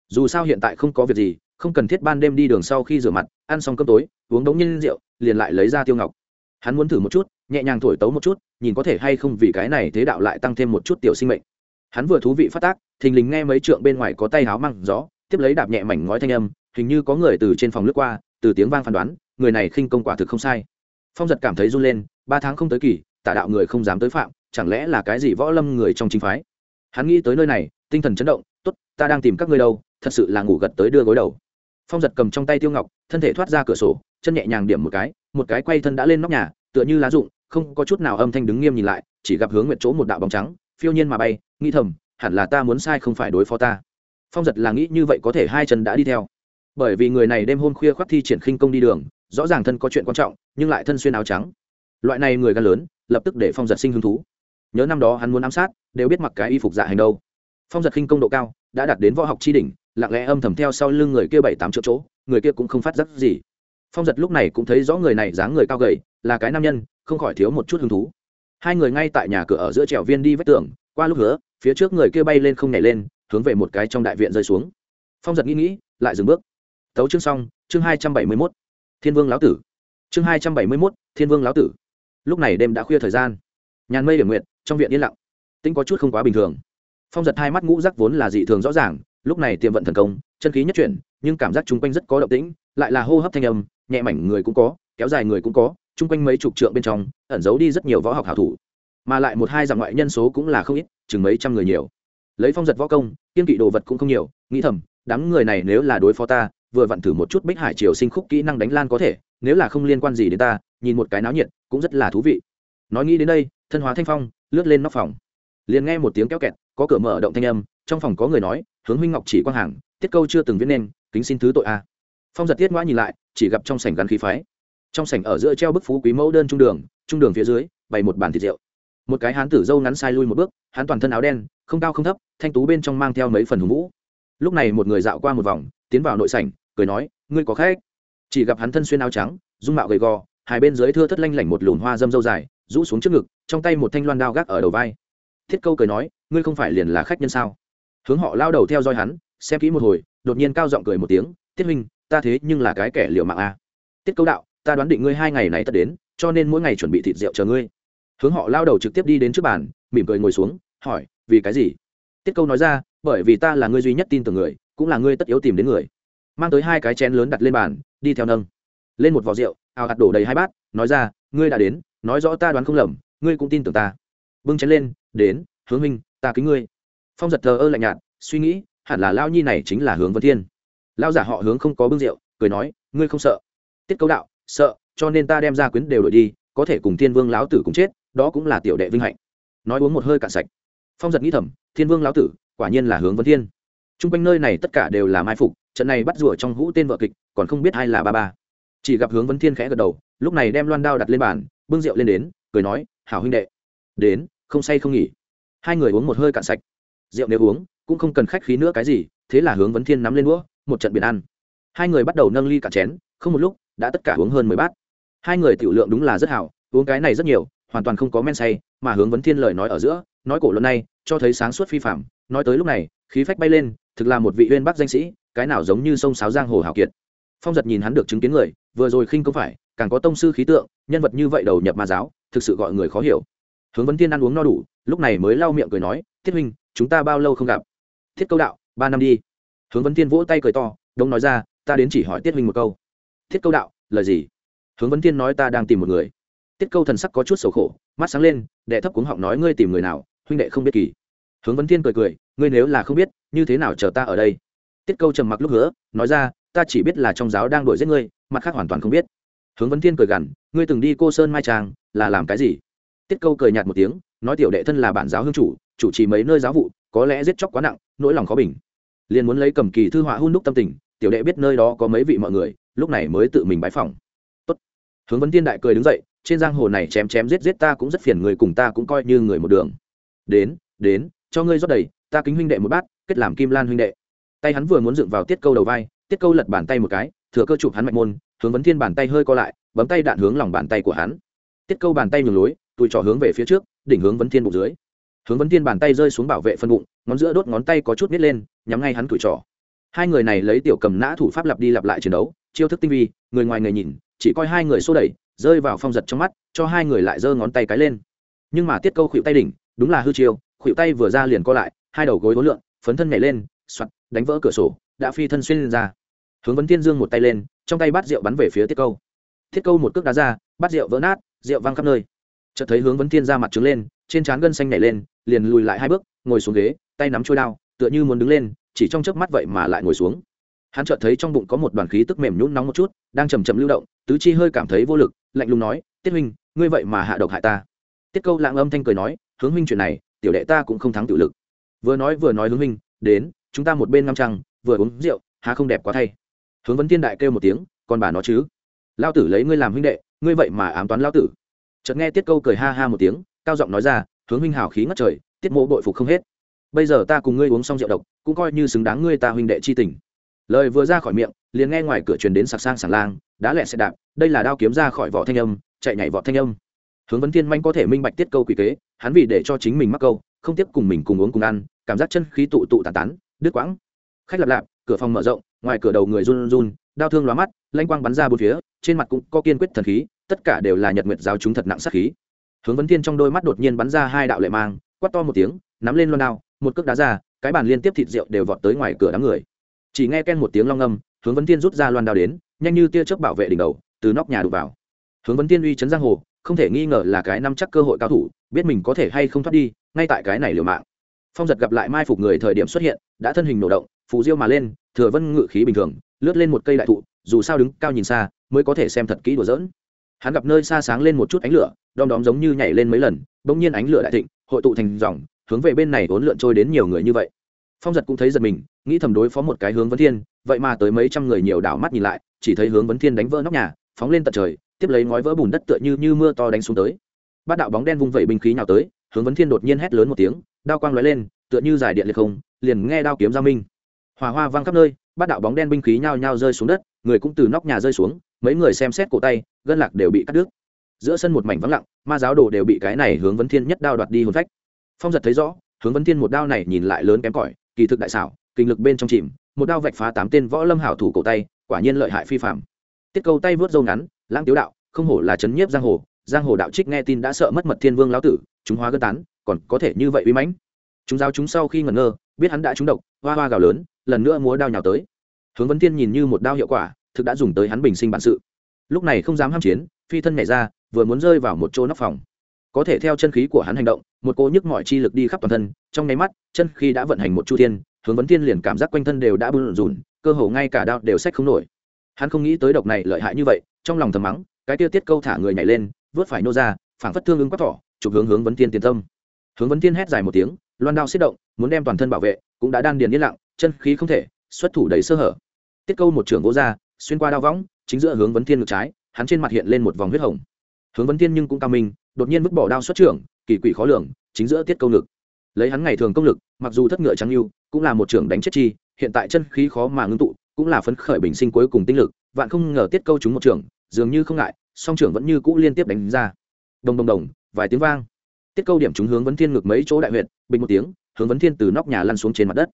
Dù sao hiện tại không có việc gì, không cần thiết ban đêm đi đường sau khi rửa mặt, ăn xong cơm tối, uống đống nhiên rượu, liền lại lấy ra tiêu ngọc. Hắn muốn thử một chút, nhẹ nhàng thổi tấu một chút, nhìn có thể hay không vì cái này thế đạo lại tăng thêm một chút tiểu sinh mệnh. Hắn vừa thú vị phát tác, thình lình nghe mấy trượng bên ngoài có tay háo măng gió, tiếp lấy đạp nhẹ mảnh ngói thanh âm, hình như có người từ trên phòng lướt qua, từ tiếng vang phán đoán, người này khinh công quả thực không sai. Phong giật cảm thấy run lên, ba tháng không tới kỳ tả đạo người không dám tới phạm, chẳng lẽ là cái gì võ lâm người trong chính phái? Hắn nghĩ tới nơi này, tinh thần chấn động t ố t ta đang tìm các ngươi đâu, thật sự là ngủ gật tới đưa gối đầu. Phong giật cầm trong tay tiêu ngọc, thân thể thoát ra cửa sổ, chân nhẹ nhàng điểm một cái một cái quay thân đã lên nóc nhà, tựa như lá rụng, không có chút nào âm thanh đứng nghiêm nhìn lại, chỉ gặp hướng nguyện chỗ một đạo bóng trắng, phiêu nhiên mà bay, nghĩ thầm, hẳn là ta muốn sai không phải đối phó ta. Phong giật là nghĩ như vậy có thể hai chân đã đi theo. Bởi vì người này đêm hôm khuya khoác thi triển khinh công đi đường, rõ ràng thân có chuyện quan trọng, nhưng lại thân xuyên áo trắng. Loại này người gan lớn, lập tức để phong giật sinh hứng thú nhớ năm đó hắn muốn ám sát, đều biết mặc cái y phục dạ hành đâu. Phong giật khinh công độ cao, đã đạt đến võ học tri đỉnh, lặng lẽ âm thầm theo sau lưng người kia bảy tám triệu chỗ, người kia cũng không phát giác gì. Phong giật lúc này cũng thấy rõ người này dáng người cao gầy, là cái nam nhân, không khỏi thiếu một chút hứng thú. Hai người ngay tại nhà cửa ở giữa trèo viên đi vách tường, qua lúc hứa, phía trước người kia bay lên không nhảy lên, hướng về một cái trong đại viện rơi xuống. Phong giật nghĩ nghĩ, lại dừng bước. Tấu chương xong, chương hai trăm bảy mươi mốt. Thiên vương lão tử. Chương hai trăm bảy mươi mốt, thiên vương lão tử. Lúc này đêm đã khuya thời gian nhàn mây điểm nguyện trong viện yên lặng. Tính có chút không quá bình thường. Phong giật hai mắt ngũ rắc vốn là dị thường rõ ràng, lúc này tiềm vận thần công, chân khí nhất chuyển, nhưng cảm giác chung quanh rất có động tĩnh, lại là hô hấp thanh âm, nhẹ mảnh người cũng có, kéo dài người cũng có, chung quanh mấy chục trượng bên trong, ẩn giấu đi rất nhiều võ học hảo thủ. Mà lại một hai dạng ngoại nhân số cũng là không ít, chừng mấy trăm người nhiều. Lấy phong giật võ công, kiên kỵ đồ vật cũng không nhiều, nghĩ thầm, đám người này nếu là đối phó ta, vừa vặn thử một chút bích hải triều sinh khúc kỹ năng đánh lan có thể, nếu là không liên quan gì đến ta, nhìn một cái náo nhiệt, cũng rất là thú vị. Nói nghĩ đến đây thân hóa thanh phong, lướt lên nóc phòng. Liền nghe một tiếng kéo kẹt, có cửa mở động thanh âm, trong phòng có người nói, hướng huynh ngọc chỉ quang hàng, tiết câu chưa từng viết nên, kính xin thứ tội a. Phong giật tiết ngoã nhìn lại, chỉ gặp trong sảnh gắn khí phái. Trong sảnh ở giữa treo bức phú quý mẫu đơn trung đường trung đường phía dưới, bày một bàn thịt rượu. Một cái hán tử dâu ngắn sai lui một bước hán toàn thân áo đen, không cao không thấp, thanh tú bên trong mang theo mấy phần hùng vũ. Lúc này một người dạo qua một vòng, tiến vào nội sảnh, cười nói, ngươi có khách? Chỉ gặp hắn thân xuyên áo trắng, dung mạo gầy gò, hai bên dưới thưa thất lanh lảnh một lùn hoa dâm dâu dài rũ xuống trước ngực, trong tay một thanh loan đao gác ở đầu vai. Thiết câu cười nói, ngươi không phải liền là khách nhân sao? Hướng họ lao đầu theo dõi hắn, xem kỹ một hồi, đột nhiên cao giọng cười một tiếng, tiết huynh, ta thế nhưng là cái kẻ liều mạng a à. tiết câu đạo, ta đoán định ngươi hai ngày này tất đến, cho nên mỗi ngày chuẩn bị thịt rượu chờ ngươi. Hướng họ lao đầu trực tiếp đi đến trước bàn, mỉm cười ngồi xuống, hỏi, vì cái gì? Tiết câu nói ra, bởi vì ta là ngươi duy nhất tin tưởng người, cũng là ngươi tất yếu tìm đến người. Mang tới hai cái chén lớn đặt lên bàn, đi theo nâng. Lên một vò rượu, ào ạt đổ đầy hai bát, nói ra, ngươi đã đến nói rõ ta đoán không lầm, ngươi cũng tin tưởng ta. Bưng chén lên, đến, hướng minh ta kính ngươi. Phong giật thờ ơ lạnh nhạt, suy nghĩ, hẳn là lao nhi này chính là hướng vân thiên. Lao giả họ hướng không có bưng rượu, cười nói, ngươi không sợ. Tiết cấu đạo, sợ, cho nên ta đem ra quyến đều đổi đi, có thể cùng thiên vương lão tử cùng chết, đó cũng là tiểu đệ vinh hạnh. Nói uống một hơi cạn sạch. Phong giật nghĩ thầm, thiên vương lão tử, quả nhiên là hướng vân thiên. T r u n g quanh nơi này tất cả đều là mai phục, trận này bắt rủa trong hũ tên vợ kịch, còn không biết ai là ba ba. Chỉ gặp hướng vân thiên khẽ gật đầu lúc này đem loan đao đặt lên bàn, bưng rượu lên đến, cười nói, hảo huynh đệ, đến, không say không nghỉ. Hai người uống một hơi cạn sạch. Rượu nếu uống, cũng không cần khách khí nữa cái gì, thế là hướng vấn thiên nắm lên đũa, một trận biển ăn. Hai người bắt đầu nâng ly cạn chén, không một lúc, đã tất cả uống hơn mười bát. Hai người tiểu lượng đúng là rất hảo, uống cái này rất nhiều, hoàn toàn không có men say, mà hướng vấn thiên lời nói ở giữa, nói cổ luận này, cho thấy sáng suốt phi phạm nói tới lúc này, khí phách bay lên, thực là một vị uyên bác danh sĩ, cái nào giống như sông sáo giang hồ hào kiệt. Phong giật nhìn hắn được chứng kiến người vừa rồi khinh công phải, càng có tông sư khí tượng, nhân vật như vậy đầu nhập ma giáo, thực sự gọi người khó hiểu. Hướng vấn thiên ăn uống no đủ, lúc này mới lau miệng cười nói, thiết huynh, chúng ta bao lâu không gặp? Thiết câu đạo, ba năm đi. Hướng vấn thiên vỗ tay cười to, đông nói ra, ta đến chỉ hỏi tiết huynh một câu. Thiết câu đạo, lời gì? Hướng vấn thiên nói, ta đang tìm một người. Tiết câu thần sắc có chút sầu khổ, mắt sáng lên, đệ thấp cuống họng nói, ngươi tìm người nào, huynh đệ không biết kỳ. Hướng vấn thiên cười cười, ngươi nếu là không biết, như thế nào chờ ta ở đây? Tiết câu trầm mặc lúc hứa, nói ra, ta chỉ biết là trong giáo đang đuổi giết ngươi mặt khác hoàn toàn không biết. Hướng vấn thiên cười gằn, ngươi từng đi cô sơn mai trang, là làm cái gì? Tiết câu cười nhạt một tiếng, nói, tiểu đệ thân là bản giáo hương chủ chủ trì mấy nơi giáo vụ, có lẽ giết chóc quá nặng, nỗi lòng khó bình. Liền muốn lấy cầm kỳ thư họa hôn đúc tâm tình, tiểu đệ biết nơi đó có mấy vị mọi người, lúc này mới tự mình bái phỏng. Tốt. hướng vấn thiên đại cười đứng dậy, trên giang hồ này chém chém giết giết ta cũng rất phiền, người cùng ta cũng coi như người một đường. Đến đến, cho ngươi rót đầy, ta kính huynh đệ một bát, kết làm kim lan huynh đệ. Tay hắn vừa muốn dựng vào tiết câu đầu vai, tiết câu lật bàn tay một cái thừa cơ chụp hắn mạnh môn, hướng vấn thiên bàn tay hơi co lại, bấm tay đạn hướng lòng bàn tay của hắn. Tiết câu bàn tay nhường lối tụi trỏ hướng về phía trước, đỉnh hướng vấn thiên bụng dưới. Hướng vấn thiên bàn tay rơi xuống bảo vệ phân bụng, ngón giữa đốt ngón tay có chút nít lên, nhắm ngay hắn tùi trỏ. Hai người này lấy tiểu cầm nã thủ pháp lặp đi lặp lại chiến đấu, chiêu thức tinh vi, người ngoài người nhìn, chỉ coi hai người xô đẩy, rơi vào phong giật trong mắt, cho hai người lại giơ ngón tay cái lên. Nhưng mà tiết câu khuỵu tay đỉnh, đúng là hư chiêu, khuỵu tay vừa ra liền co lại, hai đầu gối hối lượng phấn thân nhảy lên soặt đánh vỡ cửa sổ, đã phi thân xuyên lên ra hướng vấn thiên dương một tay lên, trong tay bát rượu bắn về phía tiết câu. Thiết câu một cước đá ra, bát rượu vỡ nát, rượu văng khắp nơi. Chợt thấy hướng vấn thiên ra mặt trứng lên, trên trán gân xanh nhảy lên, liền lùi lại hai bước, ngồi xuống ghế, tay nắm trôi đao, tựa như muốn đứng lên, chỉ trong chớp mắt vậy mà lại ngồi xuống. Hắn chợt thấy trong bụng có một đoàn khí tức mềm nhũn nóng một chút, đang chầm chậm lưu động, tứ chi hơi cảm thấy vô lực, lạnh lùng nói, tiết huynh, ngươi vậy mà hạ độc hại ta. Tiết câu lạng âm thanh cười nói, hướng huynh chuyện này, tiểu đệ ta cũng không thắng tự lực. Vừa nói vừa nói hướng huynh, đến, chúng ta một bên ngâm trăng, vừa uống rượu, há không đẹp quá thay hướng vấn Thiên đại kêu một tiếng còn bà nó chứ? Lao tử lấy ngươi làm huynh đệ, ngươi vậy mà ám toán lao tử. Chợt nghe tiết câu cười ha ha một tiếng, cao giọng nói ra, hướng huynh hào khí ngất trời, tiết mộ bội phục không hết. Bây giờ ta cùng ngươi uống xong rượu độc, cũng coi như xứng đáng ngươi ta huynh đệ chi tình. Lời vừa ra khỏi miệng, liền nghe ngoài cửa truyền đến sạc sang sảng lang, đá lẹ xe đạp, đây là đao kiếm ra khỏi vỏ thanh âm, chạy nhảy vỏ thanh âm. Hướng vấn thiên manh có thể minh bạch tiết câu quỷ kế, hắn vì để cho chính mình mắc câu, không tiếp cùng mình cùng uống cùng ăn, cảm giác chân khí tụ tụ tàn tán, đứt quãng. Khách lạp lạp, cửa phòng mở rộng ngoài cửa đầu người run run đao thương lóa mắt, lanh quang bắn ra bốn phía, trên mặt cũng có kiên quyết thần khí, tất cả đều là nhật nguyệt giáo chúng thật nặng sát khí. Hướng vấn thiên trong đôi mắt đột nhiên bắn ra hai đạo lệ mang, quát to một tiếng, nắm lên loan đao, một cước đá ra, cái bàn liên tiếp thịt rượu đều vọt tới ngoài cửa đám người. Chỉ nghe ken một tiếng long âm, hướng vấn thiên rút ra loan đao đến, nhanh như tia chớp bảo vệ đỉnh đầu, từ nóc nhà đục vào. Hướng vấn thiên uy chấn giang hồ, không thể nghi ngờ là cái năm chắc cơ hội cao thủ, biết mình có thể hay không thoát đi, ngay tại cái này liều mạng. Phong giật gặp lại mai phục người thời điểm xuất hiện, đã thân hình nổ động phù diêu mà lên, thừa vân ngự khí bình thường, lướt lên một cây đại thụ, dù sao đứng cao nhìn xa, mới có thể xem thật kỹ đùa dỡn hắn gặp nơi xa sáng lên một chút ánh lửa, đom đóm giống như nhảy lên mấy lần, bỗng nhiên ánh lửa đại thịnh, hội tụ thành dòng, hướng về bên này vốn lượn trôi đến nhiều người như vậy. Phong giật cũng thấy giật mình, nghĩ thầm đối phó một cái hướng vấn thiên, vậy mà tới mấy trăm người nhiều đảo mắt nhìn lại, chỉ thấy hướng vấn thiên đánh vỡ nóc nhà, phóng lên tận trời, tiếp lấy ngói vỡ bùn đất tựa như như mưa to đánh xuống tới. Bát đạo bóng đen vung vẩy binh khí nào tới, hướng vấn thiên đột nhiên hét lớn một tiếng, đao quang lóe lên, tựa như giải điện liệt không, liền nghe đao kiếm giao minh. Hòa hoa vang khắp nơi, bát đạo bóng đen binh khí nhao nhao rơi xuống đất, người cũng từ nóc nhà rơi xuống, mấy người xem xét cổ tay, gân lạc đều bị cắt đứt. Giữa sân một mảnh vắng lặng, ma giáo đồ đều bị cái này hướng vấn thiên nhất đao đoạt đi hồn phách. Phong giật thấy rõ, hướng vấn thiên một đao này nhìn lại lớn kém cỏi, kỳ thực đại xảo, kinh lực bên trong chìm, một đao vạch phá tám tên võ lâm hảo thủ cổ tay, quả nhiên lợi hại phi phạm tiết câu tay vớt dâu ngắn, lãng tiếu đạo, không hổ là chấn nhiếp giang hồ giang hồ đạo trích nghe tin đã sợ mất mật thiên vương lão tử, chúng hóa gân tán, còn có thể như vậy uy mãnh. Chúng giao chúng sau khi ngẩn ngơ, biết hắn đã trúng độc, hoa hoa gào lớn lần nữa múa đao nhào tới. Hướng vấn thiên nhìn như một đao hiệu quả, thực đã dùng tới hắn bình sinh bản sự. Lúc này không dám ham chiến, phi thân nhảy ra, vừa muốn rơi vào một chỗ nóc phòng. Có thể theo chân khí của hắn hành động, một cô nhức mọi chi lực đi khắp toàn thân, trong nháy mắt, chân khí đã vận hành một chu thiên, hướng vấn thiên liền cảm giác quanh thân đều đã bưng rùn, cơ hồ ngay cả đao đều sách không nổi. Hắn không nghĩ tới độc này lợi hại như vậy, trong lòng thầm mắng, cái tiêu tiết câu thả người nhảy lên, vớt phải nô ra, phảng phất thương ứng quát thỏ, chụp hướng hướng vấn thiên tiền tâm. Hướng vấn thiên hét dài một tiếng, loan đao xích động, muốn đem toàn thân bảo vệ, cũng đã đan điền yên lặng chân khí không thể xuất thủ đầy sơ hở. Tiết câu một trường gỗ ra xuyên qua đao võng chính giữa hướng vấn thiên ngược trái hắn trên mặt hiện lên một vòng huyết hồng. Hướng vấn thiên nhưng cũng cao minh đột nhiên vứt bỏ đao xuất trưởng kỳ quỷ khó lường chính giữa tiết câu ngực. Lấy hắn ngày thường công lực mặc dù thất ngựa trắng yêu cũng là một trưởng đánh chết chi hiện tại chân khí khó mà ngưng tụ cũng là phấn khởi bình sinh cuối cùng tinh lực vạn không ngờ tiết câu chúng một trưởng dường như không ngại song trưởng vẫn như cũ liên tiếp đánh ra. Đồng đồng đồng vài tiếng vang. Tiết câu điểm chúng hướng vấn thiên ngược mấy chỗ đại huyệt, bình một tiếng hướng vấn thiên từ nóc nhà lăn xuống trên mặt đất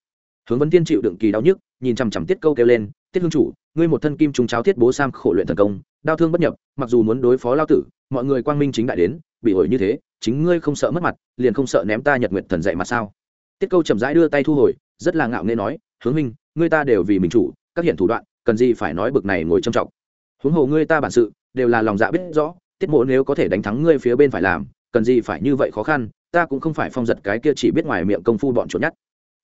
hướng vấn thiên chịu đựng kỳ đau nhức, nhìn chằm chằm tiết câu kêu lên, tiết hương chủ, ngươi một thân kim trùng cháo thiết bố sam khổ luyện thần công, đau thương bất nhập, mặc dù muốn đối phó lao tử, mọi người quang minh chính đại đến, bị ổi như thế, chính ngươi không sợ mất mặt, liền không sợ ném ta nhật nguyệt thần dạy mà sao? Tiết câu chậm rãi đưa tay thu hồi, rất là ngạo nghễ nói, hướng minh ngươi ta đều vì mình chủ, các hiện thủ đoạn, cần gì phải nói bực này ngồi trầm trọng. Huống hồ ngươi ta bản sự, đều là lòng dạ biết rõ, tiết mộ nếu có thể đánh thắng ngươi phía bên phải làm, cần gì phải như vậy khó khăn, ta cũng không phải phong giật cái kia chỉ biết ngoài miệng công phu bọn chuột nhắt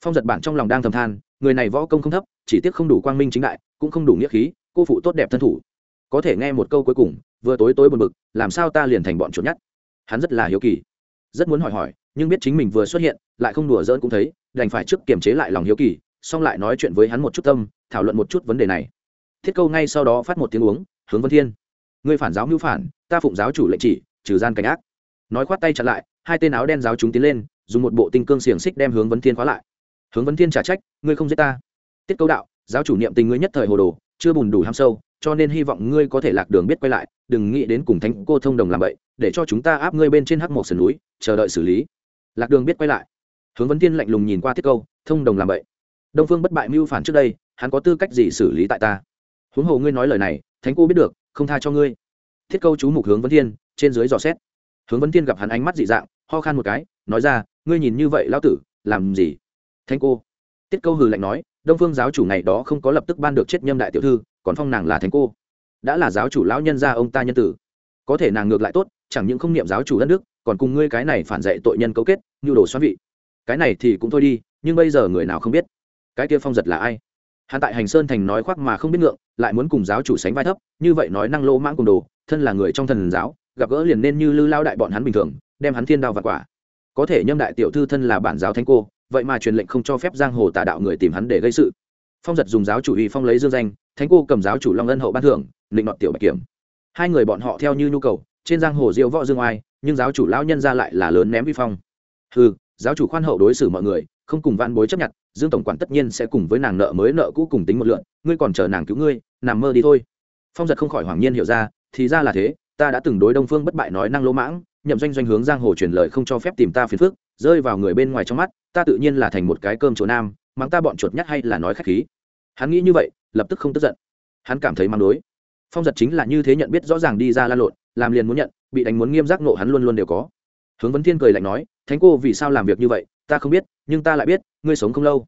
phong giật bản trong lòng đang thầm than, người này võ công không thấp, chỉ tiếc không đủ quang minh chính đại, cũng không đủ nghĩa khí, cô phụ tốt đẹp thân thủ. Có thể nghe một câu cuối cùng, vừa tối tối buồn bực, làm sao ta liền thành bọn chuột nhắt? Hắn rất là hiếu kỳ. Rất muốn hỏi hỏi, nhưng biết chính mình vừa xuất hiện, lại không đùa giỡn cũng thấy, đành phải trước kiềm chế lại lòng hiếu kỳ, xong lại nói chuyện với hắn một chút tâm, thảo luận một chút vấn đề này. Thiết câu ngay sau đó phát một tiếng uống, hướng vân thiên. Người phản giáo mưu phản, ta phụng giáo chủ lệnh chỉ, trừ gian cảnh ác. Nói khoát tay chặn lại, hai tên áo đen giáo chúng tiến lên, dùng một bộ tinh cương xiềng xích đem hướng vấn thiên khóa lại hướng vấn thiên trả trách, ngươi không giết ta. Tiết câu đạo, giáo chủ niệm tình ngươi nhất thời hồ đồ, chưa bùn đủ ham sâu, cho nên hy vọng ngươi có thể lạc đường biết quay lại, đừng nghĩ đến cùng thánh cô thông đồng làm vậy, để cho chúng ta áp ngươi bên trên hắc một sườn núi, chờ đợi xử lý. Lạc đường biết quay lại. Hướng vấn thiên lạnh lùng nhìn qua tiết câu, thông đồng làm vậy. Đông phương bất bại mưu phản trước đây, hắn có tư cách gì xử lý tại ta? Huống hồ ngươi nói lời này, thánh cô biết được, không tha cho ngươi. Thiết câu chú mục hướng vấn thiên, trên dưới dò xét. Hướng vấn thiên gặp hắn ánh mắt dị dạng, ho khan một cái, nói ra, ngươi nhìn như vậy lão tử, làm gì? Thánh cô. Tiết câu hừ lạnh nói, đông phương giáo chủ ngày đó không có lập tức ban được chết nhâm đại tiểu thư, còn phong nàng là thánh cô. Đã là giáo chủ lão nhân gia ông ta nhân tử. Có thể nàng ngược lại tốt, chẳng những không niệm giáo chủ đất nước, còn cùng ngươi cái này phản dạy tội nhân cấu kết, nhu đồ xoắn vị. Cái này thì cũng thôi đi, nhưng bây giờ người nào không biết? Cái kia phong giật là ai? Hắn tại hành sơn thành nói khoác mà không biết ngượng, lại muốn cùng giáo chủ sánh vai thấp, như vậy nói năng lỗ mãng cùng đồ, thân là người trong thần giáo, gặp gỡ liền nên như lư lao đại bọn hắn bình thường, đem hắn thiên đao và quả. Có thể nhâm đại tiểu thư thân là bản giáo thánh cô vậy mà truyền lệnh không cho phép giang hồ tà đạo người tìm hắn để gây sự. Phong giật dùng giáo chủ uy phong lấy dương danh, thánh cô cầm giáo chủ long ân hậu ban thưởng định nọt tiểu bạch kiểm. Hai người bọn họ theo như nhu cầu, trên giang hồ diêu võ dương oai, nhưng giáo chủ lão nhân ra lại là lớn ném vi phong. Ừ giáo chủ khoan hậu đối xử mọi người, không cùng van bối chấp nhận, dương tổng quản tất nhiên sẽ cùng với nàng nợ mới nợ cũ cùng tính một lượn, ngươi còn chờ nàng cứu ngươi, nằm mơ đi thôi. Phong giật không khỏi hoàng nhiên hiểu ra, thì ra là thế, ta đã từng đối đông phương bất bại nói năng lỗ mãng, nhậm doanh doanh hướng giang hồ truyền lời không cho phép tìm ta phiền phức, rơi vào người bên ngoài trong mắt ta tự nhiên là thành một cái cơm chỗ nam, mắng ta bọn chuột nhắt hay là nói khách khí. Hắn nghĩ như vậy, lập tức không tức giận. Hắn cảm thấy mang đối. Phong giật chính là như thế nhận biết rõ ràng đi ra la lộn, làm liền muốn nhận, bị đánh muốn nghiêm giác nộ hắn luôn luôn đều có. Hướng vấn thiên cười lạnh nói, thánh cô, vì sao làm việc như vậy? Ta không biết, nhưng ta lại biết, ngươi sống không lâu.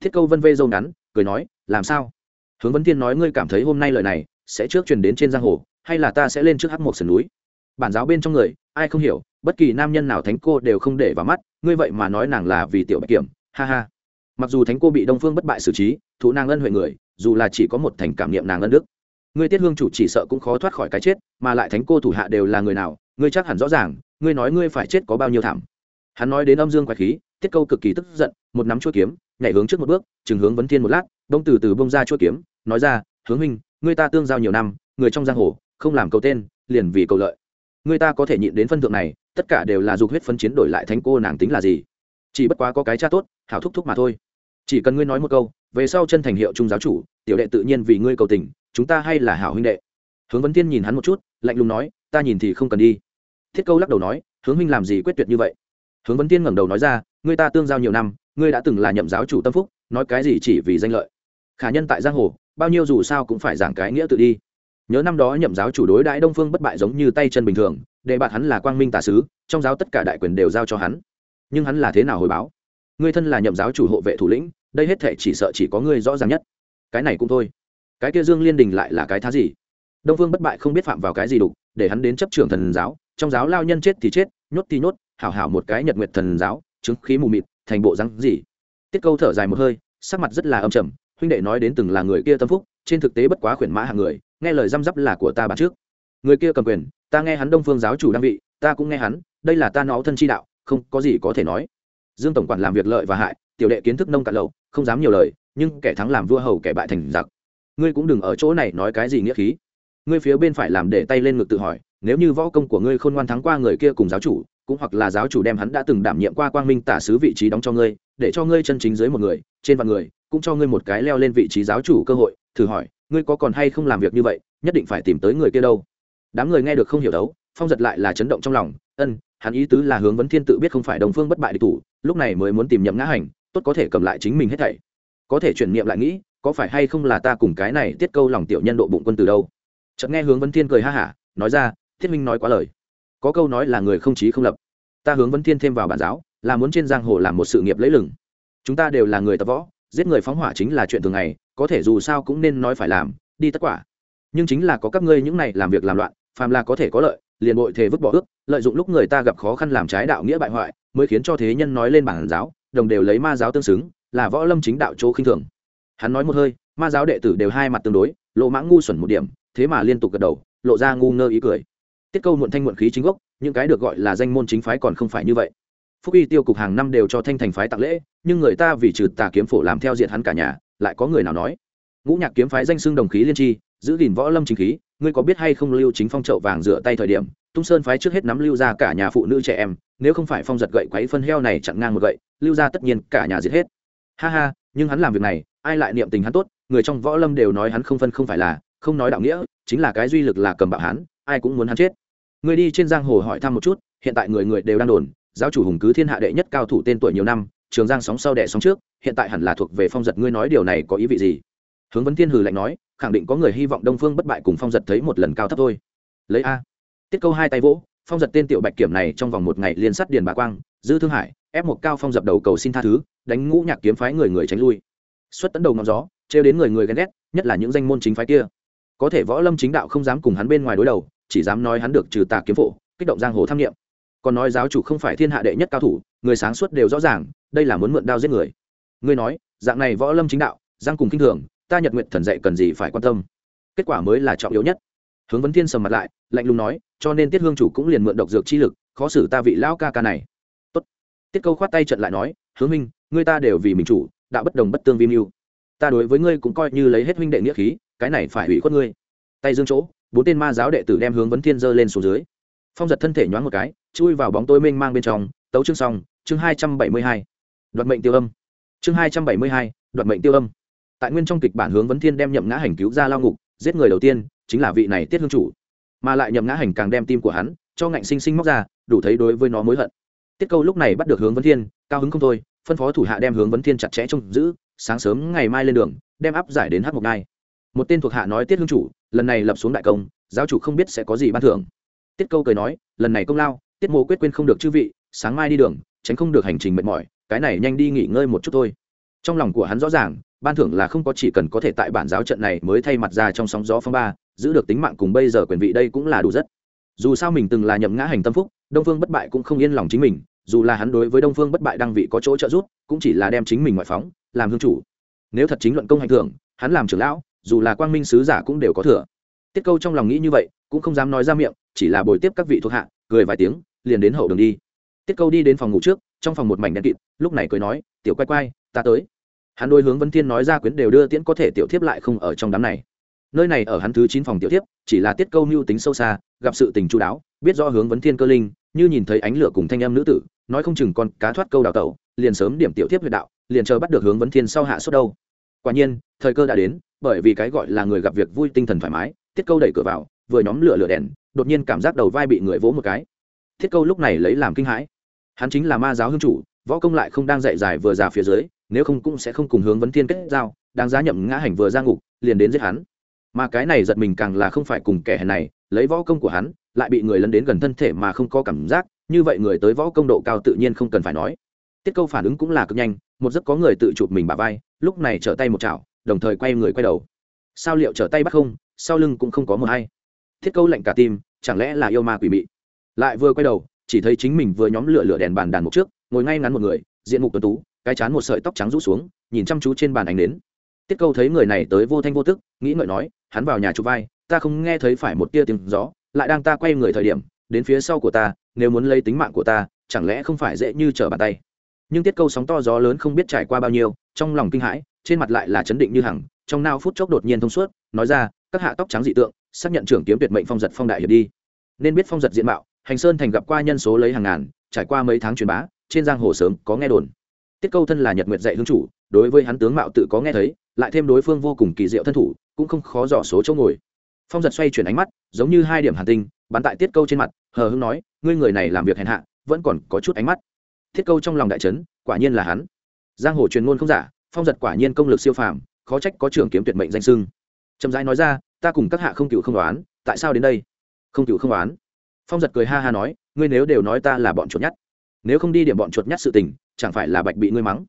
Thiết câu vân vê dâu ngắn, cười nói, làm sao? Hướng vấn thiên nói, ngươi cảm thấy hôm nay lời này sẽ trước truyền đến trên giang hồ, hay là ta sẽ lên trước hát một sườn núi? Bản giáo bên trong người ai không hiểu bất kỳ nam nhân nào thánh cô đều không để vào mắt ngươi vậy mà nói nàng là vì tiểu bạch kiểm ha ha. Mặc dù thánh cô bị đông phương bất bại xử trí thụ nàng ân huệ người dù là chỉ có một thành cảm niệm nàng ân đức ngươi tiết hương chủ chỉ sợ cũng khó thoát khỏi cái chết mà lại thánh cô thủ hạ đều là người nào ngươi chắc hẳn rõ ràng ngươi nói ngươi phải chết có bao nhiêu thảm. Hắn nói đến âm dương quái khí tiết câu cực kỳ tức giận một nắm chuỗi kiếm nhảy hướng trước một bước chừng hướng vấn thiên một lát đông từ từ bông ra chuỗi kiếm nói ra hướng huynh, ngươi ta tương giao nhiều năm người trong giang hồ không làm cầu tên liền vì cầu lợi người ta có thể nhịn đến phân thượng này, tất cả đều là dục huyết phân chiến đổi lại thánh cô nàng tính là gì? Chỉ bất quá có cái cha tốt, hảo thúc thúc mà thôi. Chỉ cần ngươi nói một câu, về sau chân thành hiệu trung giáo chủ, tiểu đệ tự nhiên vì ngươi cầu tình, chúng ta hay là hảo huynh đệ. Hướng vấn tiên nhìn hắn một chút, lạnh lùng nói, ta nhìn thì không cần đi. Thiết câu lắc đầu nói, hướng huynh làm gì quyết tuyệt như vậy? Hướng vấn tiên ngẩng đầu nói ra, ngươi ta tương giao nhiều năm, ngươi đã từng là nhậm giáo chủ tâm phúc, nói cái gì chỉ vì danh lợi. Khả nhân tại giang hồ, bao nhiêu dù sao cũng phải giảng cái nghĩa tự đi nhớ năm đó nhậm giáo chủ đối đãi đông phương bất bại giống như tay chân bình thường để bạn hắn là quang minh tà sứ, trong giáo tất cả đại quyền đều giao cho hắn. Nhưng hắn là thế nào hồi báo? Ngươi thân là nhậm giáo chủ hộ vệ thủ lĩnh, đây hết thể chỉ sợ chỉ có ngươi rõ ràng nhất. Cái này cũng thôi. Cái kia dương liên đình lại là cái thá gì? Đông phương bất bại không biết phạm vào cái gì đục, để hắn đến chấp trưởng thần giáo, trong giáo lao nhân chết thì chết, nhốt thì nhốt, hảo hảo một cái nhật nguyệt thần giáo, chứng khí mù mịt, thành bộ rắn gì? Tiết câu thở dài một hơi, sắc mặt rất là âm trầm, huynh đệ nói đến từng là người kia tâm phúc, trên thực tế bất quá khuyển mã hàng người nghe lời răm rắp là của ta bản trước. Người kia cầm quyền, ta nghe hắn đông phương giáo chủ đăng vị, ta cũng nghe hắn, đây là ta nó thân chi đạo, không có gì có thể nói. Dương tổng quản làm việc lợi và hại, tiểu đệ kiến thức nông cạn lậu, không dám nhiều lời, nhưng kẻ thắng làm vua hầu kẻ bại thành giặc. Ngươi cũng đừng ở chỗ này nói cái gì nghĩa khí. Ngươi phía bên phải làm để tay lên ngực tự hỏi, nếu như võ công của ngươi khôn ngoan thắng qua người kia cùng giáo chủ, cũng hoặc là giáo chủ đem hắn đã từng đảm nhiệm qua quang minh tả sứ vị trí đóng cho ngươi, để cho ngươi chân chính dưới một người, trên vạn người, cũng cho ngươi một cái leo lên vị trí giáo chủ cơ hội, thử hỏi ngươi có còn hay không làm việc như vậy, nhất định phải tìm tới người kia đâu. Đám người nghe được không hiểu đấu, phong giật lại là chấn động trong lòng, ân, hắn ý tứ là hướng vấn thiên tự biết không phải đồng phương bất bại địch thủ, lúc này mới muốn tìm nhậm ngã hành, tốt có thể cầm lại chính mình hết thảy. Có thể chuyển niệm lại nghĩ, có phải hay không là ta cùng cái này tiết câu lòng tiểu nhân độ bụng quân từ đâu? Chợt nghe hướng vấn thiên cười ha hả, nói ra, thiết minh nói quá lời. Có câu nói là người không trí không lập. Ta hướng vấn thiên thêm vào bản giáo, là muốn trên giang hồ làm một sự nghiệp lấy lừng. Chúng ta đều là người tập võ giết người phóng hỏa chính là chuyện thường ngày, có thể dù sao cũng nên nói phải làm, đi tất quả. Nhưng chính là có các ngươi những này làm việc làm loạn, phàm là có thể có lợi, liền bội thể vứt bỏ ước, lợi dụng lúc người ta gặp khó khăn làm trái đạo nghĩa bại hoại, mới khiến cho thế nhân nói lên bản giáo, đồng đều lấy ma giáo tương xứng, là võ lâm chính đạo chỗ khinh thường. Hắn nói một hơi, ma giáo đệ tử đều hai mặt tương đối, lộ mãng ngu xuẩn một điểm, thế mà liên tục gật đầu, lộ ra ngu ngơ ý cười. Tiết câu muộn thanh muộn khí chính gốc, những cái được gọi là danh môn chính phái còn không phải như vậy phúc y tiêu cục hàng năm đều cho thanh thành phái tặng lễ, nhưng người ta vì trừ tà kiếm phổ làm theo diện hắn cả nhà, lại có người nào nói? Ngũ nhạc kiếm phái danh xưng đồng khí liên tri, giữ gìn võ lâm chính khí, ngươi có biết hay không lưu chính phong trậu vàng rửa tay thời điểm, tung sơn phái trước hết nắm lưu ra cả nhà phụ nữ trẻ em, nếu không phải phong giật gậy quấy phân heo này chặn ngang một gậy, lưu ra tất nhiên cả nhà giết hết. Ha ha, nhưng hắn làm việc này, ai lại niệm tình hắn tốt, người trong võ lâm đều nói hắn không phân không phải là, không nói đạo nghĩa, chính là cái duy lực là cầm bạo hắn, ai cũng muốn hắn chết. Người đi trên giang hồ hỏi thăm một chút, hiện tại người người đều đang đồn giáo chủ hùng cứ thiên hạ đệ nhất cao thủ tên tuổi nhiều năm, trường giang sóng sau đệ sóng trước, hiện tại hẳn là thuộc về phong giật. Ngươi nói điều này có ý vị gì? Hướng vấn thiên hừ lạnh nói, khẳng định có người hy vọng đông phương bất bại cùng phong giật thấy một lần cao thấp thôi. Lấy a. Tiết câu hai tay vỗ, phong giật tên tiểu bạch kiểm này trong vòng một ngày liên sát điền bà quang, dư thương hải, ép một cao phong dập đầu cầu xin tha thứ, đánh ngũ nhạc kiếm phái người người tránh lui. Xuất tấn đầu ngọn gió, trêu đến người người ghen ghét, nhất là những danh môn chính phái kia. Có thể võ lâm chính đạo không dám cùng hắn bên ngoài đối đầu, chỉ dám nói hắn được trừ tà kiếm phổ, kích động giang hồ tham nghiệm còn nói giáo chủ không phải thiên hạ đệ nhất cao thủ, người sáng suốt đều rõ ràng, đây là muốn mượn đao giết người. Ngươi nói, dạng này võ lâm chính đạo, giang cùng kinh thường, ta nhật nguyện thần dạy cần gì phải quan tâm? Kết quả mới là trọng yếu nhất. Hướng vấn thiên sầm mặt lại, lạnh lùng nói, cho nên tiết hương chủ cũng liền mượn độc dược chi lực, khó xử ta vị lão ca ca này. Tốt. tiết câu khoát tay trận lại nói, hướng minh, ngươi ta đều vì mình chủ đã bất đồng bất tương vi mưu. Ta đối với ngươi cũng coi như lấy hết huynh đệ nghĩa khí, cái này phải hủy khuất ngươi. Tay dương chỗ, bốn tên ma giáo đệ tử đem hướng vấn thiên giơ lên xuống dưới. Phong giật thân thể nhoáng một cái chui vào bóng tối mênh mang bên trong, tấu chương xong, chương hai trăm bảy mươi hai, đoạt mệnh tiêu âm. Chương hai trăm bảy mươi hai, đoạt mệnh tiêu âm. Tại nguyên trong kịch bản hướng vấn thiên đem nhậm ngã hành cứu ra lao ngục, giết người đầu tiên chính là vị này tiết hương chủ. Mà lại nhậm ngã hành càng đem tim của hắn cho ngạnh sinh sinh móc ra, đủ thấy đối với nó mối hận. Tiết câu lúc này bắt được hướng vấn thiên, cao hứng không thôi, phân phó thủ hạ đem hướng vấn thiên chặt chẽ trông giữ, sáng sớm ngày mai lên đường, đem áp giải đến hát mộc Nai một tên thuộc hạ nói tiết hương chủ, lần này lập xuống đại công, giáo chủ không biết sẽ có gì ban thưởng. Tiết câu cười nói, lần này công lao tiết mộ quyết quên không được chư vị, sáng mai đi đường, tránh không được hành trình mệt mỏi, cái này nhanh đi nghỉ ngơi một chút thôi. Trong lòng của hắn rõ ràng, ban thưởng là không có chỉ cần có thể tại bản giáo trận này mới thay mặt ra trong sóng gió phong ba, giữ được tính mạng cùng bây giờ quyền vị đây cũng là đủ rất. Dù sao mình từng là nhậm ngã hành tâm phúc, đông phương bất bại cũng không yên lòng chính mình, dù là hắn đối với đông phương bất bại đăng vị có chỗ trợ giúp, cũng chỉ là đem chính mình ngoại phóng, làm hương chủ. Nếu thật chính luận công hành thưởng, hắn làm trưởng lão, dù là quang minh sứ giả cũng đều có thừa. Tiết câu trong lòng nghĩ như vậy, cũng không dám nói ra miệng, chỉ là bồi tiếp các vị thuộc hạ, cười vài tiếng liền đến hậu đường đi. Tiết câu đi đến phòng ngủ trước, trong phòng một mảnh đen kịt, lúc này cười nói, tiểu quay quay, ta tới. Hắn đôi hướng vân thiên nói ra quyến đều đưa tiễn có thể tiểu thiếp lại không ở trong đám này. Nơi này ở hắn thứ chín phòng tiểu thiếp, chỉ là tiết câu mưu tính sâu xa, gặp sự tình chu đáo, biết rõ hướng vấn thiên cơ linh, như nhìn thấy ánh lửa cùng thanh em nữ tử, nói không chừng con cá thoát câu đào tẩu, liền sớm điểm tiểu thiếp huyệt đạo, liền chờ bắt được hướng vấn thiên sau hạ suốt đâu. Quả nhiên, thời cơ đã đến, bởi vì cái gọi là người gặp việc vui tinh thần thoải mái, tiết câu đẩy cửa vào, vừa nhóm lửa lửa đèn, đột nhiên cảm giác đầu vai bị người vỗ một cái thiết câu lúc này lấy làm kinh hãi. Hắn chính là ma giáo hương chủ, võ công lại không đang dạy dài vừa già phía dưới, nếu không cũng sẽ không cùng hướng vấn thiên kết giao đang giá nhậm ngã hành vừa ra ngục, liền đến giết hắn. Mà cái này giật mình càng là không phải cùng kẻ này, lấy võ công của hắn, lại bị người lấn đến gần thân thể mà không có cảm giác, như vậy người tới võ công độ cao tự nhiên không cần phải nói. Tiết câu phản ứng cũng là cực nhanh, một giấc có người tự chụp mình bà vai, lúc này trở tay một chảo, đồng thời quay người quay đầu. Sao liệu trở tay bắt không, sau lưng cũng không có một hay thiết câu lạnh cả tim, chẳng lẽ là yêu ma quỷ mị? Lại vừa quay đầu, chỉ thấy chính mình vừa nhóm lửa lửa đèn bàn đàn một trước, ngồi ngay ngắn một người, diện mục tuấn tú, cái chán một sợi tóc trắng rũ xuống, nhìn chăm chú trên bàn ánh nến. Tiết câu thấy người này tới vô thanh vô tức, nghĩ ngợi nói, hắn vào nhà chụp vai, ta không nghe thấy phải một tia tiếng gió, lại đang ta quay người thời điểm, đến phía sau của ta, nếu muốn lấy tính mạng của ta, chẳng lẽ không phải dễ như trở bàn tay? Nhưng tiết câu sóng to gió lớn không biết trải qua bao nhiêu, trong lòng kinh hãi, trên mặt lại là chấn định như hằng, trong nao phút chốc đột nhiên thông suốt, nói ra, các hạ tóc trắng dị tượng, xác nhận trưởng kiếm tuyệt mệnh phong giật phong đại hiệp đi. Nên biết phong giật diện mạo hành sơn thành gặp qua nhân số lấy hàng ngàn, trải qua mấy tháng truyền bá, trên giang hồ sớm có nghe đồn. Tiết câu thân là nhật nguyệt dạy hương chủ, đối với hắn tướng mạo tự có nghe thấy, lại thêm đối phương vô cùng kỳ diệu thân thủ, cũng không khó dò số chỗ ngồi. Phong giật xoay chuyển ánh mắt, giống như hai điểm hàn tinh, bắn tại tiết câu trên mặt, hờ hưng nói, ngươi người này làm việc hèn hạ, vẫn còn có chút ánh mắt. Thiết câu trong lòng đại trấn quả nhiên là hắn. Giang hồ truyền ngôn không giả, phong giật quả nhiên công lực siêu phàm, khó trách có trường kiếm tuyệt mệnh danh sưng. Trầm rãi nói ra, ta cùng các hạ không cựu không đoán, tại sao đến đây? Không cựu không đoán phong giật cười ha ha nói, ngươi nếu đều nói ta là bọn chuột nhắt, nếu không đi điểm bọn chuột nhắt sự tình, chẳng phải là bạch bị ngươi mắng?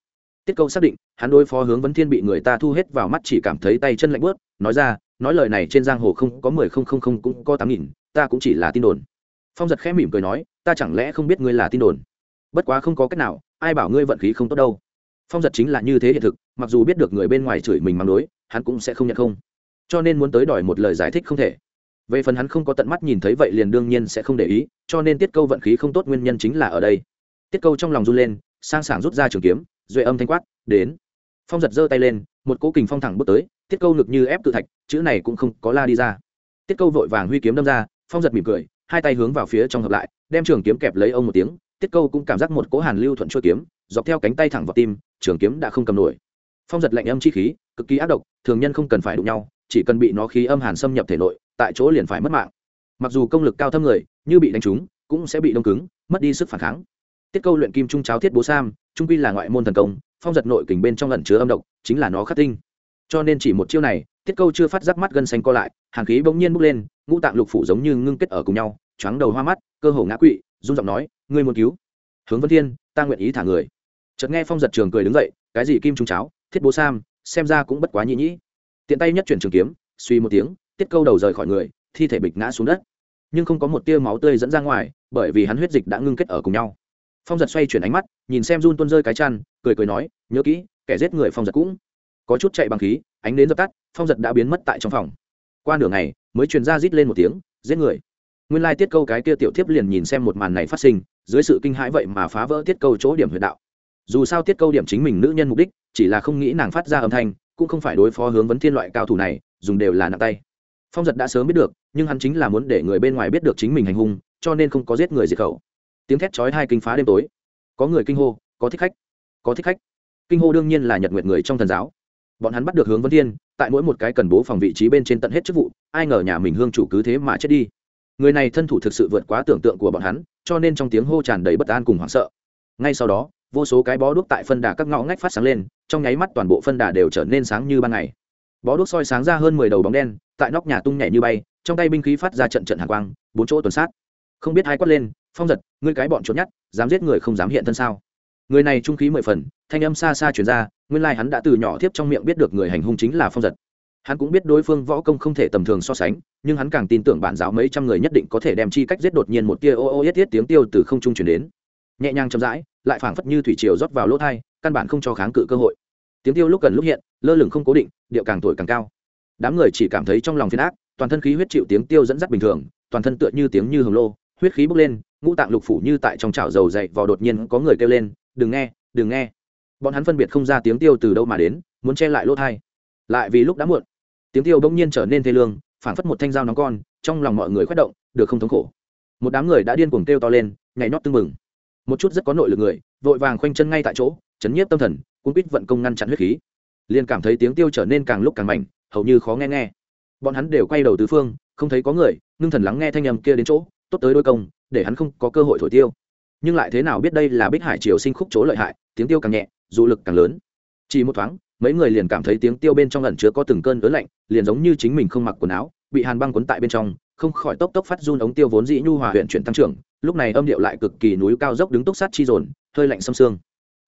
Tiết câu xác định, hắn đối phó hướng vấn thiên bị người ta thu hết vào mắt chỉ cảm thấy tay chân lạnh bớt nói ra, nói lời này trên giang hồ không có mười không không không cũng có tám nghìn, ta cũng chỉ là tin đồn. Phong giật khẽ mỉm cười nói, ta chẳng lẽ không biết ngươi là tin đồn? Bất quá không có cách nào, ai bảo ngươi vận khí không tốt đâu. Phong giật chính là như thế hiện thực, mặc dù biết được người bên ngoài chửi mình mang đối, hắn cũng sẽ không nhận không. Cho nên muốn tới đòi một lời giải thích không thể về phần hắn không có tận mắt nhìn thấy vậy liền đương nhiên sẽ không để ý, cho nên tiết câu vận khí không tốt nguyên nhân chính là ở đây. Tiết câu trong lòng run lên, sang sảng rút ra trường kiếm, duệ âm thanh quát, đến. Phong giật giơ tay lên, một cỗ kình phong thẳng bước tới, tiết câu ngực như ép tự thạch, chữ này cũng không có la đi ra. Tiết câu vội vàng huy kiếm đâm ra, phong giật mỉm cười, hai tay hướng vào phía trong hợp lại, đem trường kiếm kẹp lấy ông một tiếng, tiết câu cũng cảm giác một cỗ hàn lưu thuận trôi kiếm, dọc theo cánh tay thẳng vào tim, trường kiếm đã không cầm nổi. Phong giật lạnh âm chi khí, cực kỳ ác độc, thường nhân không cần phải đụng nhau, chỉ cần bị nó khí âm hàn xâm nhập thể nội tại chỗ liền phải mất mạng. Mặc dù công lực cao thâm người, như bị đánh trúng, cũng sẽ bị đông cứng, mất đi sức phản kháng. Tiết câu luyện kim trung cháo thiết bố sam, trung quy là ngoại môn thần công, phong giật nội kình bên trong lẩn chứa âm độc, chính là nó khắc tinh. Cho nên chỉ một chiêu này, tiết câu chưa phát giác mắt gân xanh co lại hàng khí bỗng nhiên bốc lên, ngũ tạng lục phủ giống như ngưng kết ở cùng nhau, choáng đầu hoa mắt, cơ hồ ngã quỵ, run giọng nói, ngươi muốn cứu? Hướng vân thiên, ta nguyện ý thả người. Chợt nghe phong giật trường cười đứng dậy, cái gì kim trung cháo, thiết bố sam, xem ra cũng bất quá nhĩ nhĩ tiện tay nhất chuyển trường kiếm, suy một tiếng tiết câu đầu rời khỏi người, thi thể bịch ngã xuống đất. Nhưng không có một tia máu tươi dẫn ra ngoài, bởi vì hắn huyết dịch đã ngưng kết ở cùng nhau. Phong giật xoay chuyển ánh mắt, nhìn xem run tuân rơi cái chăn, cười cười nói, nhớ kỹ, kẻ giết người phong giật cũng có chút chạy bằng khí, ánh đến dập tắt, phong giật đã biến mất tại trong phòng. Qua nửa ngày, mới truyền ra rít lên một tiếng, giết người. Nguyên lai tiết câu cái kia tiểu thiếp liền nhìn xem một màn này phát sinh, dưới sự kinh hãi vậy mà phá vỡ tiết câu chỗ điểm huyệt đạo. Dù sao tiết câu điểm chính mình nữ nhân mục đích, chỉ là không nghĩ nàng phát ra âm thanh, cũng không phải đối phó hướng vấn thiên loại cao thủ này, dùng đều là nặng tay phong giật đã sớm biết được, nhưng hắn chính là muốn để người bên ngoài biết được chính mình hành hung, cho nên không có giết người diệt khẩu. Tiếng thét chói hai kinh phá đêm tối. Có người kinh hô, có thích khách, có thích khách. Kinh hô đương nhiên là nhật nguyệt người trong thần giáo. Bọn hắn bắt được hướng vân thiên, tại mỗi một cái cần bố phòng vị trí bên trên tận hết chức vụ, ai ngờ nhà mình hương chủ cứ thế mà chết đi. Người này thân thủ thực sự vượt quá tưởng tượng của bọn hắn, cho nên trong tiếng hô tràn đầy bất an cùng hoảng sợ. Ngay sau đó, vô số cái bó đuốc tại phân đà các ngõ ngách phát sáng lên, trong nháy mắt toàn bộ phân đà đều trở nên sáng như ban ngày bó đuốc soi sáng ra hơn mười đầu bóng đen, tại nóc nhà tung nhảy như bay, trong tay binh khí phát ra trận trận hàng quang, bốn chỗ tuần sát. Không biết hai quát lên, phong giật, ngươi cái bọn trốn nhát, dám giết người không dám hiện thân sao? Người này trung khí mười phần, thanh âm xa xa chuyển ra, nguyên lai hắn đã từ nhỏ thiếp trong miệng biết được người hành hung chính là phong giật. Hắn cũng biết đối phương võ công không thể tầm thường so sánh, nhưng hắn càng tin tưởng bản giáo mấy trăm người nhất định có thể đem chi cách giết đột nhiên một tia ô ô yết yết tiếng tiêu từ không trung chuyển đến. Nhẹ nhàng chậm rãi, lại phảng phất như thủy triều rót vào lỗ thai, căn bản không cho kháng cự cơ hội. Tiếng tiêu lúc gần lúc hiện lơ lửng không cố định, điệu càng tuổi càng cao. Đám người chỉ cảm thấy trong lòng phiền ác, toàn thân khí huyết chịu tiếng tiêu dẫn dắt bình thường, toàn thân tựa như tiếng như hồng lô, huyết khí bốc lên, ngũ tạng lục phủ như tại trong chảo dầu dậy vò đột nhiên có người kêu lên, đừng nghe đừng nghe. Bọn hắn phân biệt không ra tiếng tiêu từ đâu mà đến, muốn che lại lỗ thai. Lại vì lúc đã muộn, tiếng tiêu bỗng nhiên trở nên thê lương, phảng phất một thanh dao nóng con, trong lòng mọi người khuất động, được không thống khổ. Một đám người đã điên cuồng kêu to lên, nhảy nhót tưng mừng một chút rất có nội lực người, vội vàng khoanh chân ngay tại chỗ, chấn nhiếp tâm thần cung quýt vận công ngăn chặn huyết khí liền cảm thấy tiếng tiêu trở nên càng lúc càng mạnh hầu như khó nghe nghe. Bọn hắn đều quay đầu tứ phương, không thấy có người, ngưng thần lắng nghe thanh âm kia đến chỗ, tốt tới đôi công, để hắn không có cơ hội thổi tiêu. Nhưng lại thế nào biết đây là bích hải triều sinh khúc chỗ lợi hại, tiếng tiêu càng nhẹ dù lực càng lớn. Chỉ một thoáng, mấy người liền cảm thấy tiếng tiêu bên trong ẩn chứa có từng cơn ớn lạnh, liền giống như chính mình không mặc quần áo, bị hàn băng quấn tại bên trong, không khỏi tốc tốc phát run ống tiêu vốn dĩ nhu hòa huyện chuyển tăng trưởng, lúc này âm điệu lại cực kỳ núi cao dốc đứng túc sát chi dồn, hơi lạnh xâm xương.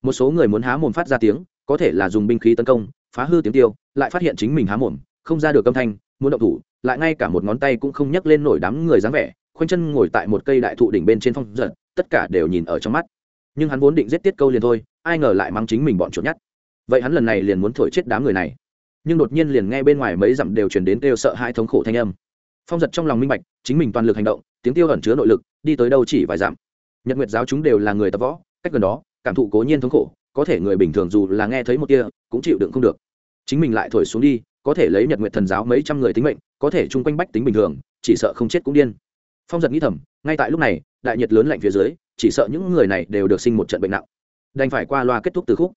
Một số người muốn há mồm phát ra tiếng có thể là dùng binh khí tấn công, phá hư tiếng tiêu, lại phát hiện chính mình há mồm, không ra được âm thanh, muốn động thủ, lại ngay cả một ngón tay cũng không nhấc lên nổi đám người dáng vẻ, khoanh chân ngồi tại một cây đại thụ đỉnh bên trên phong giật, tất cả đều nhìn ở trong mắt. Nhưng hắn vốn định giết tiết câu liền thôi, ai ngờ lại mang chính mình bọn chuột nhắt vậy hắn lần này liền muốn thổi chết đám người này. Nhưng đột nhiên liền nghe bên ngoài mấy dặm đều chuyển đến kêu sợ hai thống khổ thanh âm. Phong giật trong lòng minh bạch, chính mình toàn lực hành động, tiếng tiêu ẩn chứa nội lực, đi tới đâu chỉ vài dặm. Nhật nguyệt giáo chúng đều là người tập võ, cách gần đó, cảm thụ cố nhiên thống khổ có thể người bình thường dù là nghe thấy một kia, cũng chịu đựng không được. Chính mình lại thổi xuống đi, có thể lấy nhật nguyện thần giáo mấy trăm người tính mệnh, có thể chung quanh bách tính bình thường, chỉ sợ không chết cũng điên. Phong giật nghĩ thầm, ngay tại lúc này, đại nhiệt lớn lạnh phía dưới, chỉ sợ những người này đều được sinh một trận bệnh nặng. Đành phải qua loa kết thúc từ khúc.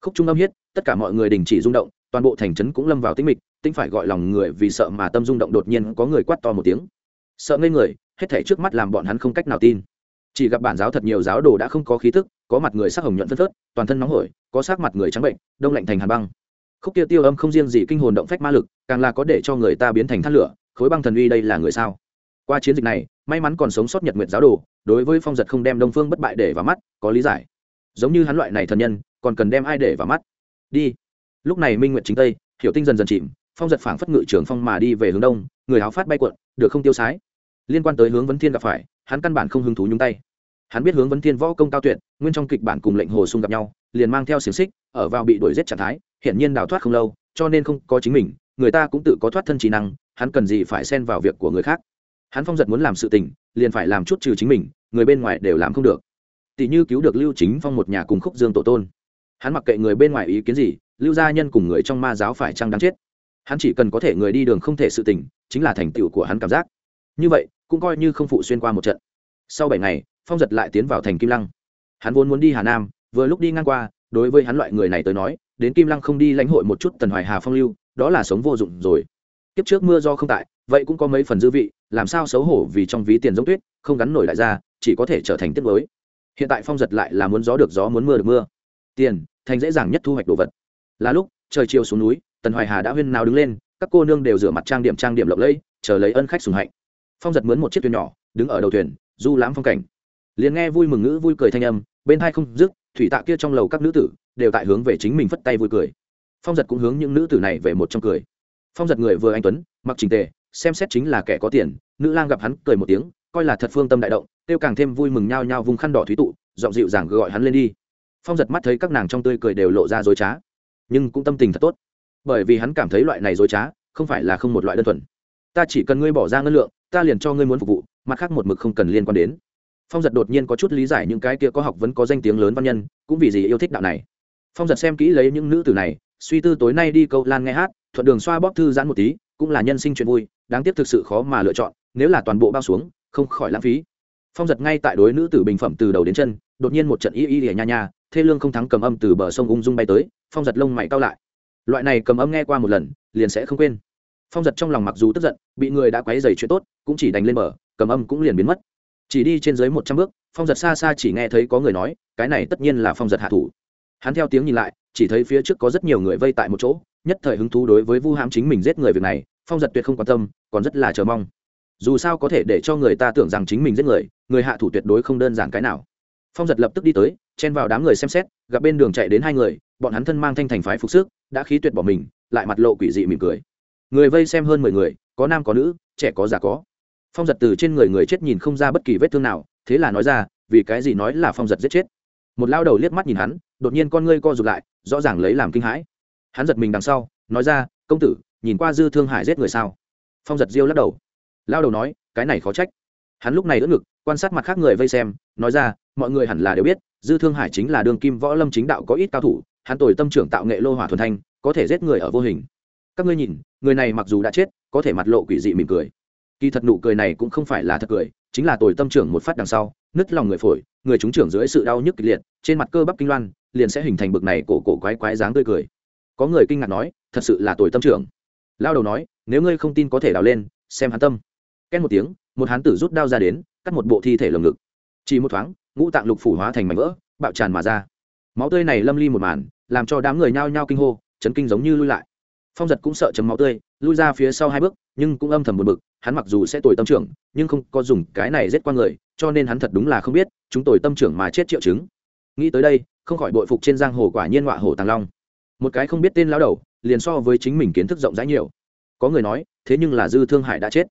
Khúc trung âm hiết tất cả mọi người đình chỉ rung động, toàn bộ thành trấn cũng lâm vào tĩnh mịch, tĩnh phải gọi lòng người vì sợ mà tâm rung động đột nhiên có người quát to một tiếng. Sợ ngây người, hết thể trước mắt làm bọn hắn không cách nào tin chỉ gặp bản giáo thật nhiều giáo đồ đã không có khí thức có mặt người sắc hồng nhuận phân phớt, toàn thân nóng hổi, có sắc mặt người trắng bệnh, đông lạnh thành hàn băng. Khúc kia tiêu âm không riêng gì kinh hồn động phách ma lực, càng là có để cho người ta biến thành thắt lửa, khối băng thần uy đây là người sao? Qua chiến dịch này, may mắn còn sống sót nhật nguyện giáo đồ, đối với phong giật không đem đông phương bất bại để vào mắt, có lý giải. Giống như hắn loại này thần nhân, còn cần đem ai để vào mắt? Đi. Lúc này minh nguyện chính tây, hiểu tinh dần dần chìm, phong giật phảng phất ngự trưởng phong mà đi về hướng đông, người áo phát bay cuộn, được không tiêu sái liên quan tới hướng vấn thiên gặp phải, hắn căn bản không hứng thú nhúng tay. Hắn biết hướng vấn thiên võ công cao tuyệt, nguyên trong kịch bản cùng lệnh hồ sung gặp nhau, liền mang theo xiềng xích, ở vào bị đuổi giết trạng thái hiện nhiên đào thoát không lâu, cho nên không có chính mình, người ta cũng tự có thoát thân trí năng, hắn cần gì phải xen vào việc của người khác. Hắn phong giật muốn làm sự tình, liền phải làm chút trừ chính mình, người bên ngoài đều làm không được. Tỷ như cứu được lưu chính phong một nhà cùng khúc dương tổ tôn. Hắn mặc kệ người bên ngoài ý kiến gì, lưu gia nhân cùng người trong ma giáo phải chăng đáng chết. Hắn chỉ cần có thể người đi đường không thể sự tình, chính là thành tựu của hắn cảm giác như vậy, cũng coi như không phụ xuyên qua một trận. Sau bảy ngày, phong giật lại tiến vào thành kim lăng. Hắn vốn muốn đi hà nam, vừa lúc đi ngang qua, đối với hắn loại người này tới nói, đến kim lăng không đi lãnh hội một chút tần hoài hà phong lưu, đó là sống vô dụng rồi. Kiếp trước mưa do không tại, vậy cũng có mấy phần dư vị, làm sao xấu hổ vì trong ví tiền giống tuyết, không gắn nổi lại ra, chỉ có thể trở thành tiết mới hiện tại phong giật lại là muốn gió được gió muốn mưa được mưa. Tiền, thành dễ dàng nhất thu hoạch đồ vật. Là lúc, trời chiều xuống núi, tần hoài hà đã huyên nào đứng lên, các cô nương đều rửa mặt trang điểm trang điểm lộng lẫy, chờ lấy ân khách sùng hạnh phong giật mướn một chiếc thuyền nhỏ, đứng ở đầu thuyền, du lãm phong cảnh. Liền nghe vui mừng ngữ vui cười thanh âm, bên hai không dứt, thủy tạ kia trong lầu các nữ tử, đều tại hướng về chính mình phất tay vui cười. Phong giật cũng hướng những nữ tử này về một trong cười. Phong giật người vừa anh tuấn, mặc trình tề, xem xét chính là kẻ có tiền, nữ lang gặp hắn cười một tiếng, coi là thật phương tâm đại động tiêu càng thêm vui mừng nhao nhao vùng khăn đỏ thúy tụ, giọng dịu dàng gọi hắn lên đi. Phong giật mắt thấy các nàng trong tươi cười đều lộ ra dối trá, nhưng cũng tâm tình thật tốt. Bởi vì hắn cảm thấy loại này dối trá, không phải là không một loại đơn thuần. Ta chỉ cần ngươi bỏ ra ngân lượng ta liền cho ngươi muốn phục vụ, mặt khác một mực không cần liên quan đến. Phong giật đột nhiên có chút lý giải những cái kia có học vẫn có danh tiếng lớn văn nhân, cũng vì gì yêu thích đạo này. Phong giật xem kỹ lấy những nữ tử này, suy tư tối nay đi câu lan nghe hát, thuận đường xoa bóp thư giãn một tí, cũng là nhân sinh chuyện vui, đáng tiếc thực sự khó mà lựa chọn, nếu là toàn bộ bao xuống, không khỏi lãng phí. Phong giật ngay tại đối nữ tử bình phẩm từ đầu đến chân, đột nhiên một trận y y lìa nha nha, thê lương không thắng cầm âm từ bờ sông ung dung bay tới, phong giật lông mày cao lại. Loại này cầm âm nghe qua một lần, liền sẽ không quên phong giật trong lòng mặc dù tức giận, bị người đã quấy dày chuyện tốt, cũng chỉ đánh lên bờ, cầm âm cũng liền biến mất. Chỉ đi trên dưới một trăm bước, phong giật xa xa chỉ nghe thấy có người nói, cái này tất nhiên là phong giật hạ thủ. Hắn theo tiếng nhìn lại, chỉ thấy phía trước có rất nhiều người vây tại một chỗ, nhất thời hứng thú đối với vu hãm chính mình giết người việc này, phong giật tuyệt không quan tâm, còn rất là chờ mong. Dù sao có thể để cho người ta tưởng rằng chính mình giết người người hạ thủ tuyệt đối không đơn giản cái nào. Phong giật lập tức đi tới, chen vào đám người xem xét, gặp bên đường chạy đến hai người, bọn hắn thân mang thanh thành phái phục sức, đã khí tuyệt bỏ mình, lại mặt lộ quỷ dị mỉm cười người vây xem hơn mười người, có nam có nữ, trẻ có già có. Phong giật từ trên người người chết nhìn không ra bất kỳ vết thương nào, thế là nói ra, vì cái gì nói là phong giật giết chết? Một lao đầu liếc mắt nhìn hắn, đột nhiên con ngươi co rụt lại, rõ ràng lấy làm kinh hãi. Hắn giật mình đằng sau, nói ra, công tử, nhìn qua dư thương hải giết người sao? Phong giật diêu lắc đầu. Lao đầu nói, cái này khó trách. Hắn lúc này đỡ ngực, quan sát mặt khác người vây xem, nói ra, mọi người hẳn là đều biết, dư thương hải chính là đường kim võ lâm chính đạo có ít cao thủ, hắn tồi tâm trưởng tạo nghệ lô hỏa thuần thanh, có thể giết người ở vô hình các ngươi nhìn, người này mặc dù đã chết, có thể mặt lộ quỷ dị mỉm cười. Kỳ thật nụ cười này cũng không phải là thật cười, chính là tồi tâm trưởng một phát đằng sau, nứt lòng người phổi, người chúng trưởng dưới sự đau nhức kịch liệt, trên mặt cơ bắp kinh loan, liền sẽ hình thành bực này cổ cổ quái quái dáng tươi cười. Có người kinh ngạc nói, thật sự là tồi tâm trưởng. Lao đầu nói, nếu ngươi không tin có thể đào lên, xem hắn tâm. Ken một tiếng, một hán tử rút đao ra đến, cắt một bộ thi thể lồng ngực. Chỉ một thoáng, ngũ tạng lục phủ hóa thành mảnh vỡ, bạo tràn mà ra. Máu tươi này lâm ly một màn, làm cho đám người nhao nhao kinh hô, chấn kinh giống như lui lại phong giật cũng sợ chấm máu tươi, lui ra phía sau hai bước, nhưng cũng âm thầm một bực, hắn mặc dù sẽ tồi tâm trưởng, nhưng không có dùng cái này giết qua người, cho nên hắn thật đúng là không biết, chúng tồi tâm trưởng mà chết triệu chứng. Nghĩ tới đây, không khỏi bội phục trên giang hồ quả nhiên họa hồ tàng long. Một cái không biết tên lao đầu, liền so với chính mình kiến thức rộng rãi nhiều. Có người nói, thế nhưng là dư thương hải đã chết.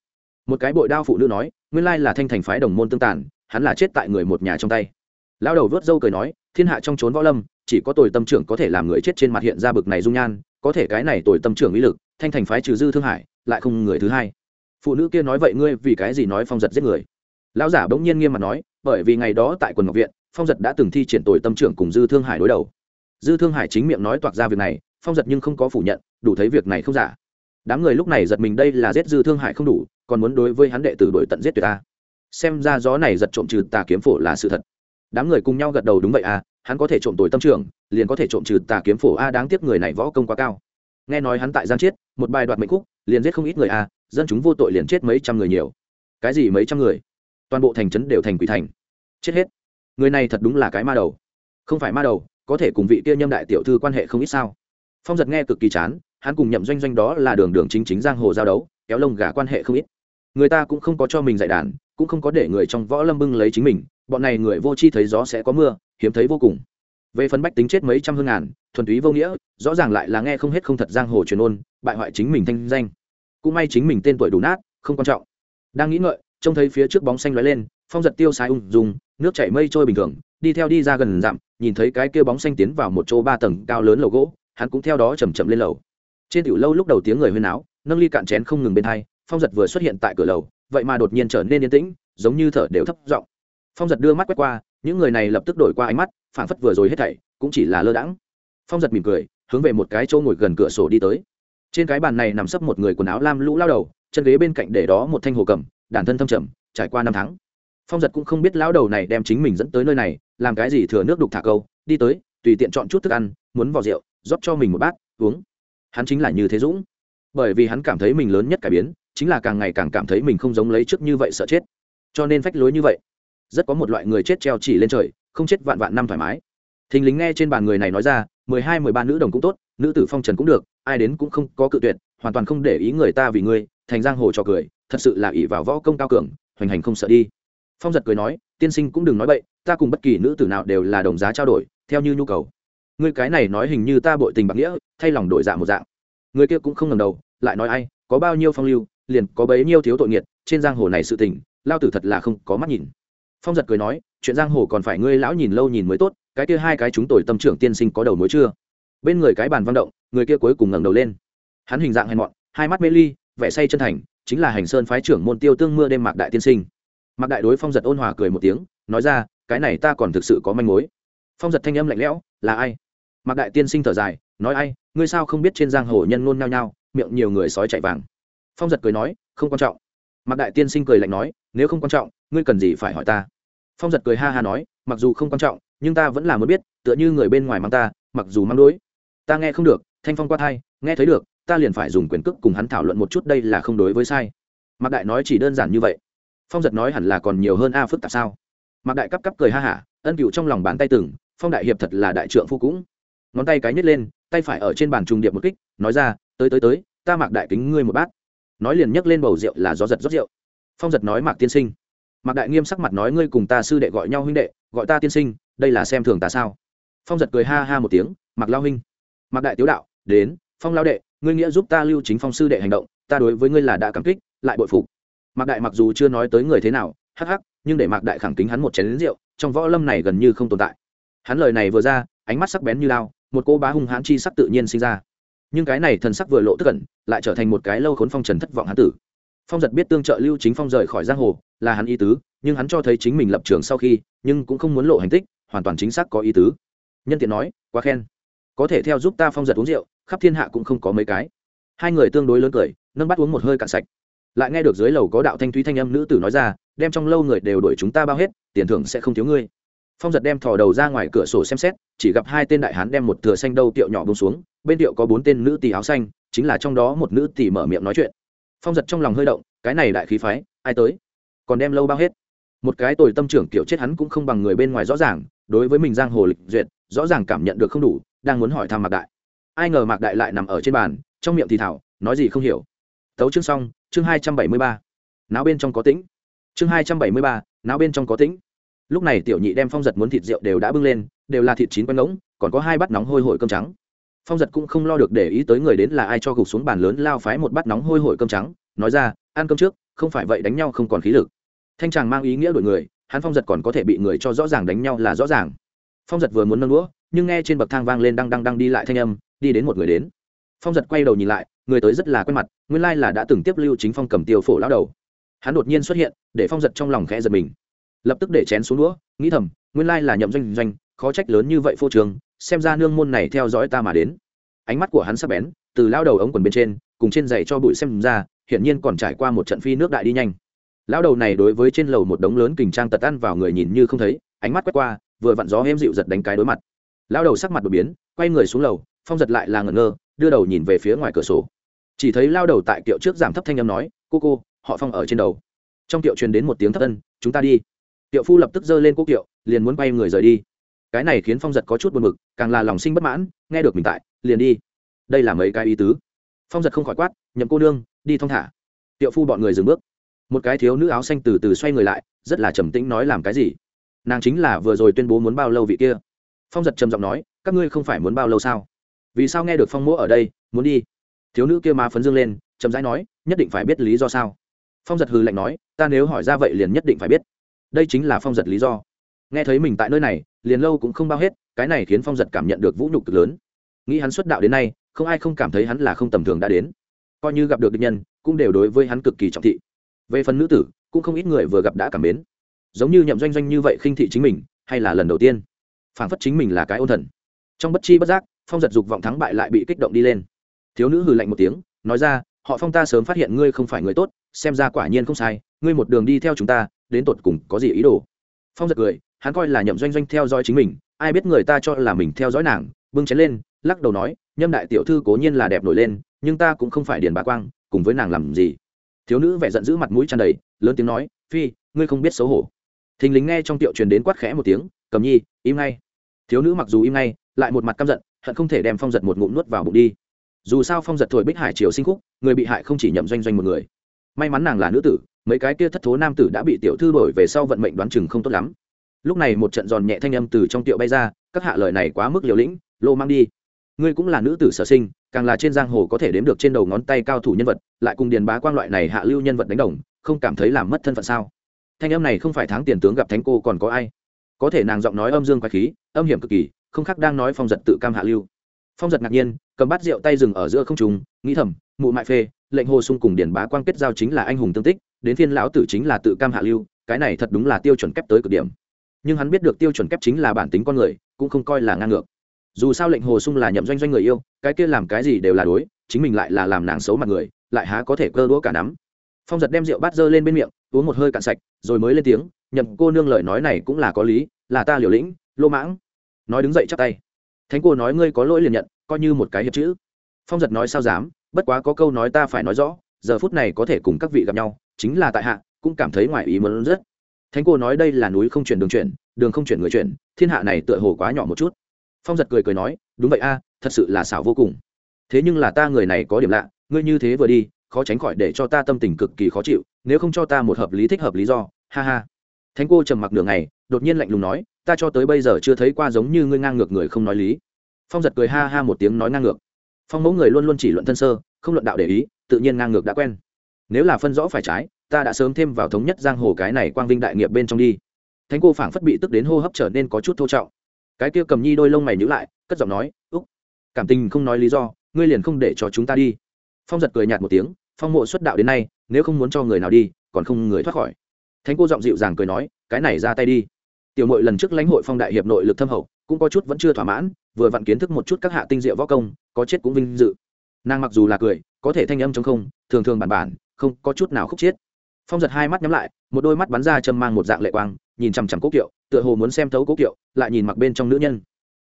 Một cái bội đao phụ nữ nói, nguyên lai là thanh thành phái đồng môn tương tàn, hắn là chết tại người một nhà trong tay. Lao đầu vớt dâu cười nói, thiên hạ trong trốn võ lâm chỉ có tồi tâm trưởng có thể làm người chết trên mặt hiện ra bực này dung nhan, có thể cái này tồi tâm trưởng ý lực, thanh thành phái trừ dư thương hải, lại không người thứ hai. Phụ nữ kia nói vậy ngươi vì cái gì nói phong giật giết người? Lão giả bỗng nhiên nghiêm mặt nói, bởi vì ngày đó tại quần ngọc viện, phong giật đã từng thi triển tồi tâm trưởng cùng dư thương hải đối đầu. Dư thương hải chính miệng nói toạc ra việc này, phong giật nhưng không có phủ nhận, đủ thấy việc này không giả. Đám người lúc này giật mình đây là giết dư thương hải không đủ, còn muốn đối với hắn đệ tử đổi tận giết tuyệt ta xem ra gió này giật trộm trừ tà kiếm phổ là sự thật. Đám người cùng nhau gật đầu đúng vậy à hắn có thể trộm tồi tâm trưởng liền có thể trộm trừ tà kiếm phổ a, đáng tiếc người này võ công quá cao. Nghe nói hắn tại giang chiết, một bài đoạt mệnh khúc, liền giết không ít người a, dân chúng vô tội liền chết mấy trăm người nhiều. Cái gì mấy trăm người? Toàn bộ thành trấn đều thành quỷ thành. Chết hết. Người này thật đúng là cái ma đầu. Không phải ma đầu, có thể cùng vị kia nhâm đại tiểu thư quan hệ không ít sao? Phong giật nghe cực kỳ chán, hắn cùng nhậm doanh doanh đó là đường đường chính chính giang hồ giao đấu, kéo lông gà quan hệ không ít. Người ta cũng không có cho mình dạy đàn, cũng không có để người trong võ lâm bưng lấy chính mình bọn này người vô chi thấy gió sẽ có mưa, hiếm thấy vô cùng. Về phần bách tính chết mấy trăm hương ngàn, thuần túy vô nghĩa, rõ ràng lại là nghe không hết không thật giang hồ truyền ôn, bại hoại chính mình thanh danh. Cũng may chính mình tên tuổi đủ nát, không quan trọng. Đang nghĩ ngợi, trông thấy phía trước bóng xanh lóe lên, phong giật tiêu sai ung dùng nước chảy mây trôi bình thường, đi theo đi ra gần dặm, nhìn thấy cái kia bóng xanh tiến vào một chỗ ba tầng cao lớn lầu gỗ, hắn cũng theo đó chầm chậm lên lầu. Trên tiểu lâu lúc đầu tiếng người huyên áo nâng ly cạn chén không ngừng bên hai, phong giật vừa xuất hiện tại cửa lầu, vậy mà đột nhiên trở nên yên tĩnh, giống như thở đều thấp giọng phong giật đưa mắt quét qua, những người này lập tức đổi qua ánh mắt, phảng phất vừa rồi hết thảy cũng chỉ là lơ đãng. Phong giật mỉm cười, hướng về một cái chỗ ngồi gần cửa sổ đi tới. Trên cái bàn này nằm sấp một người quần áo lam lũ lao đầu, chân ghế bên cạnh để đó một thanh hồ cầm, đàn thân thâm trầm, trải qua năm tháng. Phong giật cũng không biết lão đầu này đem chính mình dẫn tới nơi này, làm cái gì thừa nước đục thả câu, đi tới, tùy tiện chọn chút thức ăn, muốn vào rượu, rót cho mình một bát, uống. Hắn chính là như thế dũng. Bởi vì hắn cảm thấy mình lớn nhất cải biến, chính là càng ngày càng cảm thấy mình không giống lấy trước như vậy sợ chết. Cho nên phách lối như vậy rất có một loại người chết treo chỉ lên trời, không chết vạn vạn năm thoải mái. Thình lính nghe trên bàn người này nói ra, mười hai, mười ba nữ đồng cũng tốt, nữ tử phong trần cũng được, ai đến cũng không có cự tuyệt, hoàn toàn không để ý người ta vì ngươi, thành giang hồ trò cười, thật sự là ỷ vào võ công cao cường, hoành hành không sợ đi. Phong giật cười nói, tiên sinh cũng đừng nói bậy, ta cùng bất kỳ nữ tử nào đều là đồng giá trao đổi, theo như nhu cầu. Ngươi cái này nói hình như ta bội tình bạc nghĩa, thay lòng đổi dạng một dạng. Người kia cũng không ngầm đầu, lại nói ai, có bao nhiêu phong lưu, liền có bấy nhiêu thiếu tội nghiệt, trên giang hồ này sự tình, lao tử thật là không có mắt nhìn phong giật cười nói, chuyện giang hồ còn phải ngươi lão nhìn lâu nhìn mới tốt, cái kia hai cái chúng tôi tâm trưởng tiên sinh có đầu mối chưa? Bên người cái bàn văn động, người kia cuối cùng ngẩng đầu lên. Hắn hình dạng hèn mọn, hai mắt mê ly, vẻ say chân thành, chính là hành sơn phái trưởng môn tiêu tương mưa đêm mạc đại tiên sinh. Mạc đại đối phong giật ôn hòa cười một tiếng, nói ra, cái này ta còn thực sự có manh mối. Phong giật thanh âm lạnh lẽo, là ai? Mạc đại tiên sinh thở dài, nói ai, ngươi sao không biết trên giang hồ nhân ngôn nhao nhao, miệng nhiều người sói chạy vàng. Phong giật cười nói, không quan trọng mạc đại tiên sinh cười lạnh nói, nếu không quan trọng, ngươi cần gì phải hỏi ta? Phong giật cười ha ha nói, mặc dù không quan trọng, nhưng ta vẫn là muốn biết, tựa như người bên ngoài mang ta, mặc dù mang đối. Ta nghe không được, thanh phong qua thai, nghe thấy được, ta liền phải dùng quyền cước cùng hắn thảo luận một chút đây là không đối với sai. Mạc đại nói chỉ đơn giản như vậy. Phong giật nói hẳn là còn nhiều hơn a phức tạp sao? Mạc đại cắp cắp cười ha hả, ân cựu trong lòng bàn tay từng, phong đại hiệp thật là đại trượng phu cũng. Ngón tay cái nhét lên, tay phải ở trên bàn trùng điệp một kích, nói ra, tới tới tới, ta mạc đại kính ngươi một bát nói liền nhấc lên bầu rượu là gió giật rót rượu. Phong giật nói, mạc tiên sinh. Mạc đại nghiêm sắc mặt nói, ngươi cùng ta sư đệ gọi nhau huynh đệ, gọi ta tiên sinh, đây là xem thường ta sao? Phong giật cười ha ha một tiếng, mạc lao huynh. Mạc đại tiếu đạo, đến, phong lao đệ, ngươi nghĩa giúp ta lưu chính phong sư đệ hành động, ta đối với ngươi là đã cảm kích, lại bội phục. Mạc đại mặc dù chưa nói tới người thế nào, hắc hắc, nhưng để mạc đại khẳng kính hắn một chén lính rượu, trong võ lâm này gần như không tồn tại. Hắn lời này vừa ra, ánh mắt sắc bén như lao, một cô bá hung hãn chi sắc tự nhiên sinh ra nhưng cái này thần sắc vừa lộ tức cẩn lại trở thành một cái lâu khốn phong trần thất vọng hán tử. Phong giật biết tương trợ lưu chính phong rời khỏi giang hồ, là hắn ý tứ, nhưng hắn cho thấy chính mình lập trường sau khi, nhưng cũng không muốn lộ hành tích, hoàn toàn chính xác có ý tứ. Nhân tiện nói, quá khen. Có thể theo giúp ta phong giật uống rượu, khắp thiên hạ cũng không có mấy cái. Hai người tương đối lớn cười, nâng bắt uống một hơi cạn sạch. Lại nghe được dưới lầu có đạo thanh thúy thanh âm nữ tử nói ra, đem trong lâu người đều đuổi chúng ta bao hết, tiền thưởng sẽ không thiếu ngươi phong giật đem thò đầu ra ngoài cửa sổ xem xét, chỉ gặp hai tên đại hán đem một thừa xanh đâu tiệu nhỏ bông xuống, bên tiệu có bốn tên nữ tỷ áo xanh, chính là trong đó một nữ tỷ mở miệng nói chuyện. Phong giật trong lòng hơi động, cái này đại khí phái, ai tới? Còn đem lâu bao hết? Một cái tồi tâm trưởng kiểu chết hắn cũng không bằng người bên ngoài rõ ràng, đối với mình giang hồ lịch duyệt, rõ ràng cảm nhận được không đủ, đang muốn hỏi thăm mạc đại. Ai ngờ mạc đại lại nằm ở trên bàn, trong miệng thì thảo, nói gì không hiểu. Tấu chương xong, chương hai trăm bảy mươi ba. Náo bên trong có tĩnh. Chương hai trăm bảy mươi ba, náo bên trong có tĩnh lúc này tiểu nhị đem phong giật muốn thịt rượu đều đã bưng lên, đều là thịt chín quanh ngỗng, còn có hai bát nóng hôi hổi cơm trắng. Phong giật cũng không lo được để ý tới người đến là ai cho gục xuống bàn lớn lao phái một bát nóng hôi hổi cơm trắng, nói ra, ăn cơm trước, không phải vậy đánh nhau không còn khí lực. Thanh tràng mang ý nghĩa đổi người, hắn phong giật còn có thể bị người cho rõ ràng đánh nhau là rõ ràng. Phong giật vừa muốn nâng đũa, nhưng nghe trên bậc thang vang lên đang đang đang đi lại thanh âm, đi đến một người đến. Phong giật quay đầu nhìn lại, người tới rất là quen mặt, nguyên lai là đã từng tiếp lưu chính phong cầm tiêu phổ lão đầu. Hắn đột nhiên xuất hiện, để phong giật trong lòng khẽ giật mình lập tức để chén xuống đũa, nghĩ thầm, nguyên lai là nhậm doanh doanh, khó trách lớn như vậy phô trường, xem ra nương môn này theo dõi ta mà đến. Ánh mắt của hắn sắp bén, từ lao đầu ống quần bên trên, cùng trên giày cho bụi xem ra, hiển nhiên còn trải qua một trận phi nước đại đi nhanh. Lão đầu này đối với trên lầu một đống lớn kình trang tật ăn vào người nhìn như không thấy, ánh mắt quét qua, vừa vặn gió êm dịu giật đánh cái đối mặt. Lão đầu sắc mặt đột biến, quay người xuống lầu, phong giật lại là ngẩn ngơ, đưa đầu nhìn về phía ngoài cửa sổ. Chỉ thấy lao đầu tại kiệu trước giảm thấp thanh âm nói, cô cô, họ phong ở trên đầu. Trong kiệu truyền đến một tiếng thất ân, chúng ta đi. Tiệu phu lập tức giơ lên quốc kiệu, liền muốn quay người rời đi. Cái này khiến phong giật có chút buồn mực càng là lòng sinh bất mãn, nghe được mình tại, liền đi. Đây là mấy cái ý tứ. Phong giật không khỏi quát, nhậm cô nương, đi thong thả. Tiệu phu bọn người dừng bước. Một cái thiếu nữ áo xanh từ từ xoay người lại, rất là trầm tĩnh nói làm cái gì? Nàng chính là vừa rồi tuyên bố muốn bao lâu vị kia? Phong giật trầm giọng nói, các ngươi không phải muốn bao lâu sao? Vì sao nghe được phong mỗ ở đây, muốn đi? Thiếu nữ kia má phấn dương lên, chậm rãi nói, nhất định phải biết lý do sao. Phong giật hừ lạnh nói, ta nếu hỏi ra vậy liền nhất định phải biết đây chính là phong giật lý do. Nghe thấy mình tại nơi này, liền lâu cũng không bao hết, cái này khiến phong giật cảm nhận được vũ nhục cực lớn. Nghĩ hắn xuất đạo đến nay, không ai không cảm thấy hắn là không tầm thường đã đến. Coi như gặp được địch nhân, cũng đều đối với hắn cực kỳ trọng thị. Về phần nữ tử, cũng không ít người vừa gặp đã cảm mến. Giống như nhậm doanh doanh như vậy khinh thị chính mình, hay là lần đầu tiên? Phản phất chính mình là cái ôn thần. Trong bất chi bất giác, phong giật dục vọng thắng bại lại bị kích động đi lên. Thiếu nữ hừ lạnh một tiếng, nói ra, họ phong ta sớm phát hiện ngươi không phải người tốt, xem ra quả nhiên không sai, ngươi một đường đi theo chúng ta đến tột cùng có gì ý đồ. Phong giật cười, hắn coi là nhậm doanh doanh theo dõi chính mình, ai biết người ta cho là mình theo dõi nàng, bưng chén lên, lắc đầu nói, nhâm đại tiểu thư cố nhiên là đẹp nổi lên, nhưng ta cũng không phải điền bà quang, cùng với nàng làm gì? Thiếu nữ vẻ giận dữ mặt mũi tràn đầy, lớn tiếng nói, phi, ngươi không biết xấu hổ. Thình lính nghe trong tiệu truyền đến quát khẽ một tiếng, cầm nhi, im ngay. Thiếu nữ mặc dù im ngay, lại một mặt căm giận, hận không thể đem phong giật một ngụm nuốt vào bụng đi. Dù sao phong giật thổi bích hải triều sinh khúc, người bị hại không chỉ nhậm doanh doanh một người. May mắn nàng là nữ tử mấy cái kia thất thố nam tử đã bị tiểu thư đổi về sau vận mệnh đoán chừng không tốt lắm. Lúc này một trận giòn nhẹ thanh âm từ trong tiệu bay ra, các hạ lời này quá mức liều lĩnh, lô mang đi. Ngươi cũng là nữ tử sở sinh, càng là trên giang hồ có thể đếm được trên đầu ngón tay cao thủ nhân vật, lại cùng điền bá quang loại này hạ lưu nhân vật đánh đồng, không cảm thấy làm mất thân phận sao? Thanh âm này không phải tháng tiền tướng gặp thánh cô còn có ai? Có thể nàng giọng nói âm dương quái khí, âm hiểm cực kỳ, không khác đang nói phong giật tự cam hạ lưu. Phong giật ngạc nhiên, cầm bát rượu tay rừng ở giữa không trùng nghĩ thầm, mụ mại phê, lệnh hồ sung cùng điền bá quang kết giao chính là anh hùng tương tích đến phiên lão tử chính là tự cam hạ lưu, cái này thật đúng là tiêu chuẩn kép tới cực điểm. Nhưng hắn biết được tiêu chuẩn kép chính là bản tính con người, cũng không coi là ngang ngược. Dù sao lệnh hồ sung là nhậm doanh doanh người yêu, cái kia làm cái gì đều là đối, chính mình lại là làm nàng xấu mặt người, lại há có thể cơ đũa cả nắm. Phong giật đem rượu bát dơ lên bên miệng, uống một hơi cạn sạch, rồi mới lên tiếng, nhậm cô nương lời nói này cũng là có lý, là ta liều lĩnh, lô mãng. Nói đứng dậy chắp tay. Thánh cô nói ngươi có lỗi liền nhận, coi như một cái hiệp chữ. Phong giật nói sao dám, bất quá có câu nói ta phải nói rõ, giờ phút này có thể cùng các vị gặp nhau chính là tại hạ, cũng cảm thấy ngoài ý muốn rất. Thánh cô nói đây là núi không chuyển đường chuyển, đường không chuyển người chuyển, thiên hạ này tựa hồ quá nhỏ một chút. Phong giật cười cười nói, đúng vậy a, thật sự là xảo vô cùng. Thế nhưng là ta người này có điểm lạ, ngươi như thế vừa đi, khó tránh khỏi để cho ta tâm tình cực kỳ khó chịu, nếu không cho ta một hợp lý thích hợp lý do, ha ha. Thánh cô trầm mặc nửa ngày, đột nhiên lạnh lùng nói, ta cho tới bây giờ chưa thấy qua giống như ngươi ngang ngược người không nói lý. Phong giật cười ha ha một tiếng nói ngang ngược. Phong mẫu người luôn luôn chỉ luận thân sơ, không luận đạo để ý, tự nhiên ngang ngược đã quen nếu là phân rõ phải trái, ta đã sớm thêm vào thống nhất giang hồ cái này quang vinh đại nghiệp bên trong đi. Thánh cô phảng phất bị tức đến hô hấp trở nên có chút thô trọng. Cái kia cầm nhi đôi lông mày nhữ lại, cất giọng nói, úc, cảm tình không nói lý do, ngươi liền không để cho chúng ta đi. Phong giật cười nhạt một tiếng, phong mộ xuất đạo đến nay, nếu không muốn cho người nào đi, còn không người thoát khỏi. Thánh cô giọng dịu dàng cười nói, cái này ra tay đi. Tiểu mội lần trước lãnh hội phong đại hiệp nội lực thâm hậu, cũng có chút vẫn chưa thỏa mãn, vừa vặn kiến thức một chút các hạ tinh diệu võ công, có chết cũng vinh dự. Nàng mặc dù là cười, có thể thanh âm trong không, thường thường bản bản không có chút nào khúc chiết. Phong giật hai mắt nhắm lại, một đôi mắt bắn ra châm mang một dạng lệ quang, nhìn chằm chằm cố kiệu, tựa hồ muốn xem thấu cố kiệu, lại nhìn mặc bên trong nữ nhân.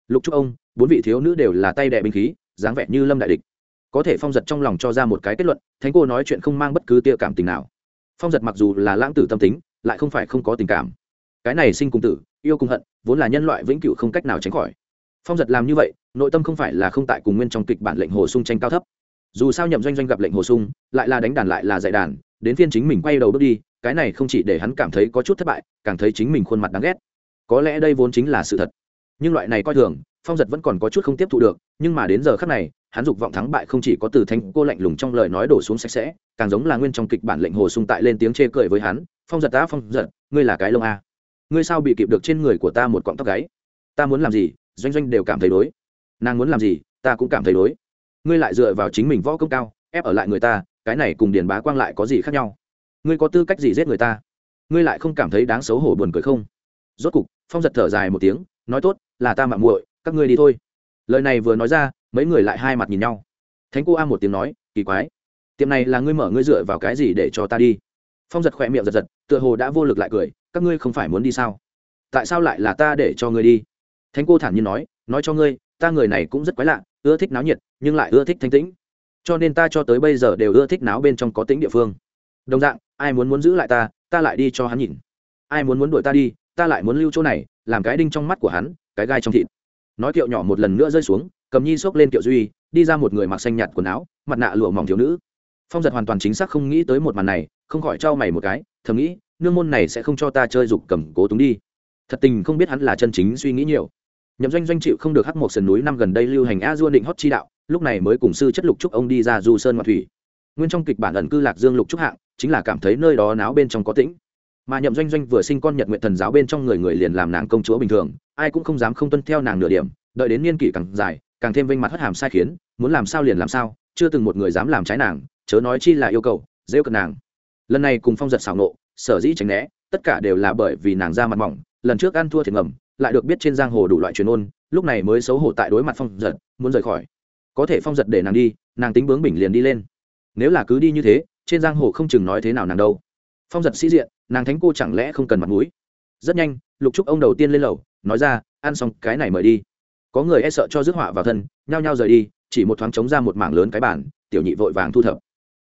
Lục trúc ông, bốn vị thiếu nữ đều là tay đẻ binh khí, dáng vẻ như lâm đại địch. Có thể phong giật trong lòng cho ra một cái kết luận, thánh cô nói chuyện không mang bất cứ tia cảm tình nào. Phong giật mặc dù là lãng tử tâm tính, lại không phải không có tình cảm. Cái này sinh cùng tử, yêu cùng hận, vốn là nhân loại vĩnh cửu không cách nào tránh khỏi. Phong giật làm như vậy, nội tâm không phải là không tại cùng nguyên trong kịch bản lệnh hồ sung tranh cao thấp dù sao nhậm doanh doanh gặp lệnh hồ sung, lại là đánh đàn lại là dạy đàn, đến phiên chính mình quay đầu bước đi, cái này không chỉ để hắn cảm thấy có chút thất bại, càng thấy chính mình khuôn mặt đáng ghét. Có lẽ đây vốn chính là sự thật. Nhưng loại này coi thường, phong giật vẫn còn có chút không tiếp thu được, nhưng mà đến giờ khác này, hắn dục vọng thắng bại không chỉ có từ thanh cô lạnh lùng trong lời nói đổ xuống sạch sẽ, càng giống là nguyên trong kịch bản lệnh hồ sung tại lên tiếng chê cười với hắn, phong giật ta phong giật, ngươi là cái lông a. Ngươi sao bị kịp được trên người của ta một cọng tóc gáy? Ta muốn làm gì? Doanh doanh đều cảm thấy đối. Nàng muốn làm gì, ta cũng cảm thấy đối ngươi lại dựa vào chính mình võ công cao, ép ở lại người ta, cái này cùng điền bá quang lại có gì khác nhau? Ngươi có tư cách gì giết người ta? Ngươi lại không cảm thấy đáng xấu hổ buồn cười không? Rốt cục, phong giật thở dài một tiếng, nói tốt, là ta mạng muội, các ngươi đi thôi. Lời này vừa nói ra, mấy người lại hai mặt nhìn nhau. Thánh cô a một tiếng nói, kỳ quái. Tiệm này là ngươi mở, ngươi dựa vào cái gì để cho ta đi? Phong giật khỏe miệng giật giật, tựa hồ đã vô lực lại cười, các ngươi không phải muốn đi sao? Tại sao lại là ta để cho ngươi đi? Thánh cô thản nhiên nói nói cho ngươi, ta người này cũng rất quái lạ ưa thích náo nhiệt, nhưng lại ưa thích thanh tĩnh. Cho nên ta cho tới bây giờ đều ưa thích náo bên trong có tính địa phương. Đồng dạng, ai muốn muốn giữ lại ta ta lại đi cho hắn nhìn. Ai muốn muốn đuổi ta đi, ta lại muốn lưu chỗ này, làm cái đinh trong mắt của hắn, cái gai trong thịt. Nói kiệu nhỏ một lần nữa rơi xuống, cầm nhi xốc lên kiệu duy, đi ra một người mặc xanh nhạt quần áo, mặt nạ lụa mỏng thiếu nữ. Phong giật hoàn toàn chính xác không nghĩ tới một màn này, không khỏi trao mày một cái, thầm nghĩ, nương môn này sẽ không cho ta chơi dục cầm cố túng đi. Thật tình không biết hắn là chân chính suy nghĩ nhiều nhậm doanh doanh chịu không được hắc một sườn núi năm gần đây lưu hành a duôn định hót chi đạo, lúc này mới cùng sư chất lục trúc ông đi ra du sơn ngoại thủy. Nguyên trong kịch bản ẩn cư lạc dương lục trúc hạng, chính là cảm thấy nơi đó náo bên trong có tĩnh. Mà nhậm doanh doanh vừa sinh con nhật nguyện thần giáo bên trong người người liền làm nàng công chúa bình thường, ai cũng không dám không tuân theo nàng nửa điểm, đợi đến niên kỷ càng dài, càng thêm vinh mặt hất hàm sai khiến, muốn làm sao liền làm sao, chưa từng một người dám làm trái nàng, chớ nói chi là yêu cầu dễ cận nàng. Lần này cùng phong giật xảo nộ, sở dĩ tránh né, tất cả đều là bởi vì nàng ra mặt mỏng, lần trước ăn thua thiệt ngầm lại được biết trên giang hồ đủ loại truyền ôn, lúc này mới xấu hổ tại đối mặt phong giật, muốn rời khỏi. Có thể phong giật để nàng đi, nàng tính bướng bỉnh liền đi lên. Nếu là cứ đi như thế, trên giang hồ không chừng nói thế nào nàng đâu. Phong giật sĩ diện, nàng thánh cô chẳng lẽ không cần mặt mũi? Rất nhanh, lục trúc ông đầu tiên lên lầu, nói ra, ăn xong, cái này mời đi. Có người e sợ cho rước họa vào thân, nhao nhao rời đi, chỉ một thoáng trống ra một mảng lớn cái bản tiểu nhị vội vàng thu thập.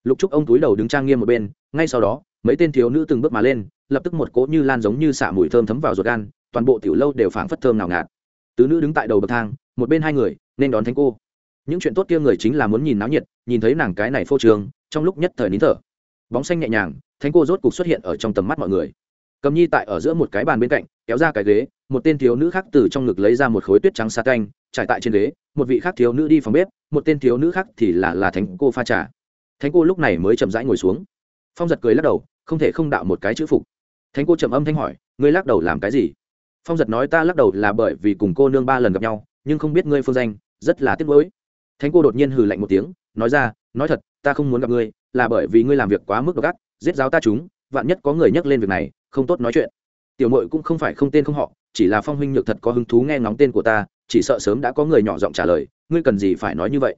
Lục trúc ông túi đầu đứng trang nghiêm một bên, ngay sau đó, mấy tên thiếu nữ từng bước mà lên, lập tức một cỗ như lan giống như xả mùi thơm thấm vào ruột gan toàn bộ tiểu lâu đều phảng phất thơm nào ngạt. Tứ nữ đứng tại đầu bậc thang, một bên hai người, nên đón thánh cô. Những chuyện tốt kia người chính là muốn nhìn náo nhiệt, nhìn thấy nàng cái này phô trường trong lúc nhất thời nín thở. Bóng xanh nhẹ nhàng, thánh cô rốt cục xuất hiện ở trong tầm mắt mọi người. Cầm nhi tại ở giữa một cái bàn bên cạnh, kéo ra cái ghế, một tên thiếu nữ khác từ trong ngực lấy ra một khối tuyết trắng sa canh, trải tại trên ghế, một vị khác thiếu nữ đi phòng bếp, một tên thiếu nữ khác thì là là thánh cô pha trà. Thánh cô lúc này mới chậm rãi ngồi xuống. Phong giật cười lắc đầu, không thể không đạo một cái chữ phục. Thánh cô trầm âm thanh hỏi, ngươi lắc đầu làm cái gì? Phong giật nói ta lắc đầu là bởi vì cùng cô nương ba lần gặp nhau, nhưng không biết ngươi phương danh, rất là tiếc nuối. Thánh cô đột nhiên hừ lạnh một tiếng, nói ra, nói thật, ta không muốn gặp ngươi, là bởi vì ngươi làm việc quá mức độc ác, giết giáo ta chúng, vạn nhất có người nhắc lên việc này, không tốt nói chuyện. Tiểu mội cũng không phải không tên không họ, chỉ là phong huynh nhược thật có hứng thú nghe ngóng tên của ta, chỉ sợ sớm đã có người nhỏ giọng trả lời, ngươi cần gì phải nói như vậy?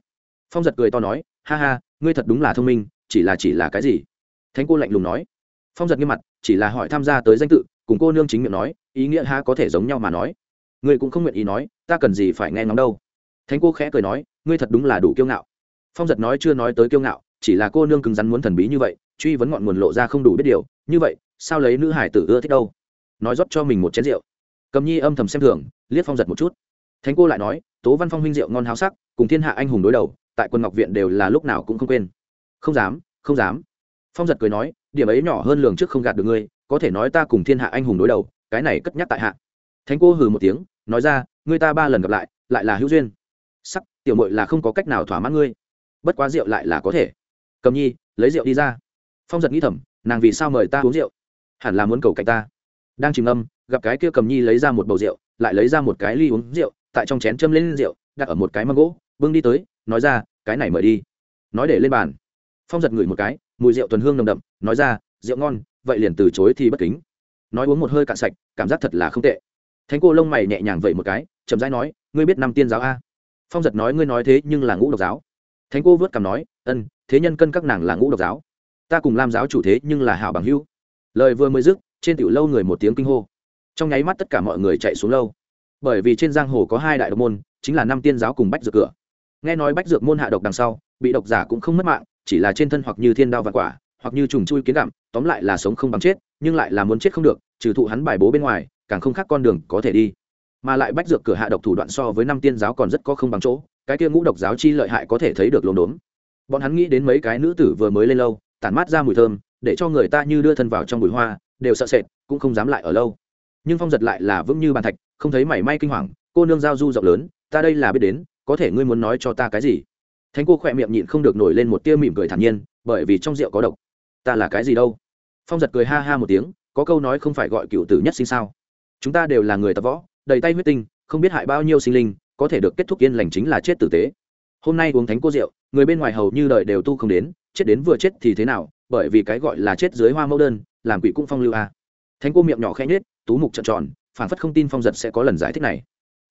Phong giật cười to nói, ha ha, ngươi thật đúng là thông minh, chỉ là chỉ là cái gì? Thánh cô lạnh lùng nói. Phong giật nghiêm mặt, chỉ là hỏi tham gia tới danh tự cùng cô nương chính miệng nói, ý nghĩa ha có thể giống nhau mà nói. Ngươi cũng không nguyện ý nói, ta cần gì phải nghe ngóng đâu. Thánh cô khẽ cười nói, ngươi thật đúng là đủ kiêu ngạo. Phong giật nói chưa nói tới kiêu ngạo, chỉ là cô nương cứng rắn muốn thần bí như vậy, truy vấn ngọn nguồn lộ ra không đủ biết điều, như vậy, sao lấy nữ hải tử ưa thích đâu? Nói rót cho mình một chén rượu. Cầm nhi âm thầm xem thường, liếc phong giật một chút. Thánh cô lại nói, tố văn phong huynh rượu ngon háo sắc, cùng thiên hạ anh hùng đối đầu, tại quân ngọc viện đều là lúc nào cũng không quên. Không dám không dám phong giật cười nói, điểm ấy nhỏ hơn lường trước không gạt được ngươi, có thể nói ta cùng thiên hạ anh hùng đối đầu, cái này cất nhắc tại hạ. Thánh cô hừ một tiếng, nói ra, ngươi ta ba lần gặp lại lại là hữu duyên. Sắc, tiểu mội là không có cách nào thỏa mãn ngươi. Bất quá rượu lại là có thể. Cầm nhi, lấy rượu đi ra. Phong giật nghĩ thầm, nàng vì sao mời ta uống rượu? Hẳn là muốn cầu cạnh ta. Đang chìm âm gặp cái kia cầm nhi lấy ra một bầu rượu, lại lấy ra một cái ly uống rượu, tại trong chén châm lên rượu, đặt ở một cái mâm gỗ, bưng đi tới, nói ra, cái này mời đi. Nói để lên bàn. Phong giật ngửi một cái mùi rượu thuần hương nồng đậm, nói ra, rượu ngon, vậy liền từ chối thì bất kính. Nói uống một hơi cạn sạch, cảm giác thật là không tệ. Thánh cô lông mày nhẹ nhàng vậy một cái, chậm rãi nói, ngươi biết năm tiên giáo a? Phong giật nói, ngươi nói thế nhưng là ngũ độc giáo. Thánh cô vớt cằm nói, ân, thế nhân cân các nàng là ngũ độc giáo. Ta cùng làm giáo chủ thế nhưng là hảo bằng hữu. Lời vừa mới dứt, trên tiểu lâu người một tiếng kinh hô. Trong nháy mắt tất cả mọi người chạy xuống lâu. Bởi vì trên giang hồ có hai đại độc môn, chính là năm tiên giáo cùng bách dược cửa. Nghe nói bách dược môn hạ độc đằng sau, bị độc giả cũng không mất mạng chỉ là trên thân hoặc như thiên đao và quả hoặc như trùng chui kiến đạm, tóm lại là sống không bằng chết nhưng lại là muốn chết không được trừ thụ hắn bài bố bên ngoài càng không khác con đường có thể đi. Mà lại bách dược cửa hạ độc thủ đoạn so với năm tiên giáo còn rất có không bằng chỗ cái kia ngũ độc giáo chi lợi hại có thể thấy được lồn đốn bọn hắn nghĩ đến mấy cái nữ tử vừa mới lên lâu tản mát ra mùi thơm để cho người ta như đưa thân vào trong bụi hoa đều sợ sệt cũng không dám lại ở lâu. Nhưng phong giật lại là vững như bàn thạch không thấy mảy may kinh hoàng cô nương giao du rộng lớn ta đây là biết đến có thể ngươi muốn nói cho ta cái gì? Thánh cô khỏe miệng nhịn không được nổi lên một tia mỉm cười thản nhiên, bởi vì trong rượu có độc. Ta là cái gì đâu? Phong giật cười ha ha một tiếng, có câu nói không phải gọi cựu tử nhất sinh sao? Chúng ta đều là người tập võ, đầy tay huyết tinh, không biết hại bao nhiêu sinh linh, có thể được kết thúc yên lành chính là chết tử tế. Hôm nay uống thánh cô rượu, người bên ngoài hầu như đời đều tu không đến, chết đến vừa chết thì thế nào, bởi vì cái gọi là chết dưới hoa mẫu đơn, làm quỷ cũng phong lưu a. À. thánh cô miệng nhỏ khẽ nhết tú mục trợn tròn phản phất không tin phong giật sẽ có lần giải thích này.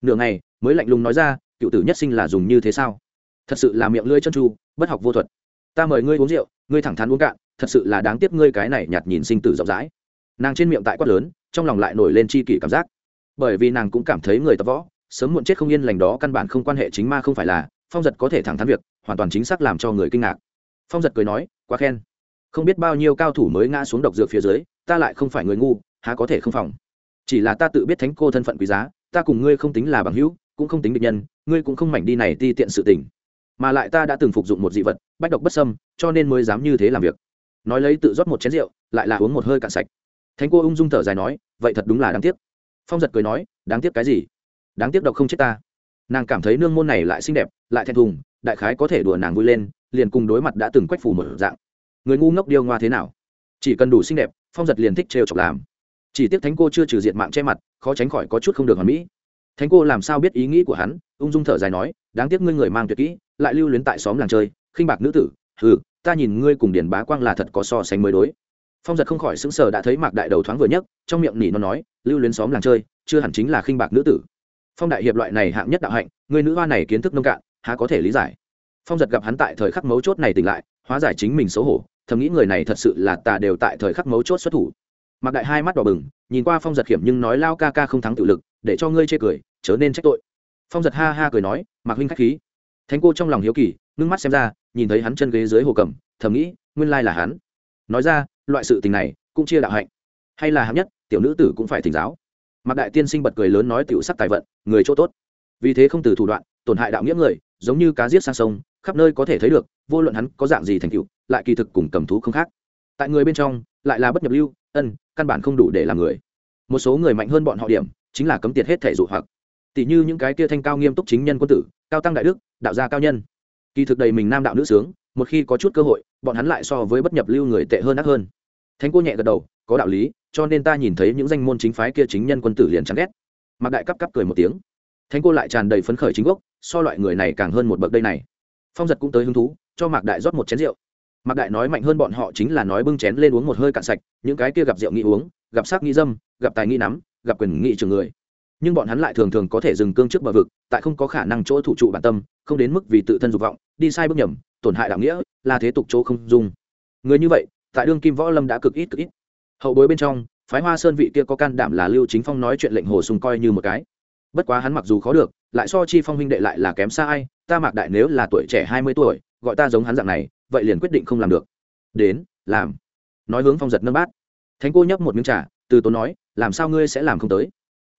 Nửa ngày, mới lạnh lùng nói ra, cựu tử nhất sinh là dùng như thế sao? Thật sự là miệng lưỡi chân tru, bất học vô thuật. Ta mời ngươi uống rượu, ngươi thẳng thắn uống cạn, thật sự là đáng tiếc ngươi cái này nhạt nhìn sinh tử rộng rãi. Nàng trên miệng tại quát lớn, trong lòng lại nổi lên chi kỷ cảm giác. Bởi vì nàng cũng cảm thấy người tập võ, sớm muộn chết không yên lành đó căn bản không quan hệ chính ma không phải là, phong giật có thể thẳng thắn việc, hoàn toàn chính xác làm cho người kinh ngạc. Phong giật cười nói, quá khen. Không biết bao nhiêu cao thủ mới ngã xuống độc dược phía dưới, ta lại không phải người ngu, há có thể không phòng. Chỉ là ta tự biết thánh cô thân phận quý giá, ta cùng ngươi không tính là bằng hữu, cũng không tính địch nhân, ngươi cũng không mảnh đi này ti tiện sự tình mà lại ta đã từng phục dụng một dị vật, bách độc bất sâm cho nên mới dám như thế làm việc. Nói lấy tự rót một chén rượu, lại là uống một hơi cạn sạch. Thánh cô ung dung thở dài nói, vậy thật đúng là đáng tiếc. Phong giật cười nói, đáng tiếc cái gì? Đáng tiếc độc không chết ta. Nàng cảm thấy nương môn này lại xinh đẹp, lại thẹn thùng, đại khái có thể đùa nàng vui lên, liền cùng đối mặt đã từng quách phủ một dạng. Người ngu ngốc điêu ngoa thế nào? Chỉ cần đủ xinh đẹp, phong giật liền thích trêu chọc làm. Chỉ tiếc thánh cô chưa trừ diệt mạng che mặt, khó tránh khỏi có chút không được hoàn mỹ. Thánh cô làm sao biết ý nghĩ của hắn? Ung dung thở dài nói, đáng tiếc ngươi người mang tuyệt kỹ lại lưu luyến tại xóm làng chơi, khinh bạc nữ tử ừ ta nhìn ngươi cùng điền bá quang là thật có so sánh mới đối. Phong giật không khỏi sững sờ đã thấy mạc đại đầu thoáng vừa nhấc, trong miệng nỉ nó nói, lưu luyến xóm làng chơi, chưa hẳn chính là khinh bạc nữ tử. Phong đại hiệp loại này hạng nhất đạo hạnh, người nữ hoa này kiến thức nông cạn, há có thể lý giải. Phong giật gặp hắn tại thời khắc mấu chốt này tỉnh lại, hóa giải chính mình xấu hổ, thầm nghĩ người này thật sự là tà đều tại thời khắc mấu chốt xuất thủ. Mặc đại hai mắt đỏ bừng, nhìn qua phong giật hiểm nhưng nói lao ca ca không thắng tự lực, để cho ngươi chê cười, chớ nên trách tội. Phong giật ha ha cười nói, mạc huynh k h á c h khí thánh cô trong lòng hiếu kỳ, ngưng mắt xem ra, nhìn thấy hắn chân ghế dưới hồ cầm, thầm nghĩ, nguyên lai là hắn. Nói ra, loại sự tình này cũng chia đạo hạnh. Hay là hạng nhất, tiểu nữ tử cũng phải thỉnh giáo. Mặc đại tiên sinh bật cười lớn nói tiểu sắc tài vận, người chỗ tốt. Vì thế không từ thủ đoạn, tổn hại đạo nghĩa người, giống như cá giết sang sông, khắp nơi có thể thấy được, vô luận hắn có dạng gì thành tựu, lại kỳ thực cùng cầm thú không khác. Tại người bên trong, lại là bất nhập lưu, ân, căn bản không đủ để làm người. Một số người mạnh hơn bọn họ điểm, chính là cấm tiệt hết thể dụ hoặc. Tỷ như những cái kia thanh cao nghiêm túc chính nhân quân tử cao tăng đại đức, đạo gia cao nhân. Kỳ thực đầy mình nam đạo nữ sướng, một khi có chút cơ hội, bọn hắn lại so với bất nhập lưu người tệ hơn ác hơn. Thánh cô nhẹ gật đầu, có đạo lý, cho nên ta nhìn thấy những danh môn chính phái kia chính nhân quân tử liền chán ghét. Mặc đại cắp cắp cười một tiếng. Thánh cô lại tràn đầy phấn khởi chính gốc, so loại người này càng hơn một bậc đây này. Phong giật cũng tới hứng thú, cho mạc đại rót một chén rượu. Mạc đại nói mạnh hơn bọn họ chính là nói bưng chén lên uống một hơi cạn sạch, những cái kia gặp rượu nghĩ uống, gặp sắc nghĩ dâm, gặp tài nghĩ nắm, gặp quyền nghị trường người nhưng bọn hắn lại thường thường có thể dừng cương trước bờ vực, tại không có khả năng chỗ thủ trụ bản tâm, không đến mức vì tự thân dục vọng, đi sai bước nhầm, tổn hại đạo nghĩa, là thế tục chỗ không dung. Người như vậy, tại đương kim võ lâm đã cực ít cực ít. Hậu bối bên trong, phái hoa sơn vị kia có can đảm là lưu chính phong nói chuyện lệnh hồ sùng coi như một cái. Bất quá hắn mặc dù khó được, lại so chi phong huynh đệ lại là kém xa ai, ta mạc đại nếu là tuổi trẻ hai mươi tuổi, gọi ta giống hắn dạng này, vậy liền quyết định không làm được. Đến, làm. Nói hướng phong giật nâng bát. Thánh cô nhấp một miếng trà, từ tốn nói, làm sao ngươi sẽ làm không tới?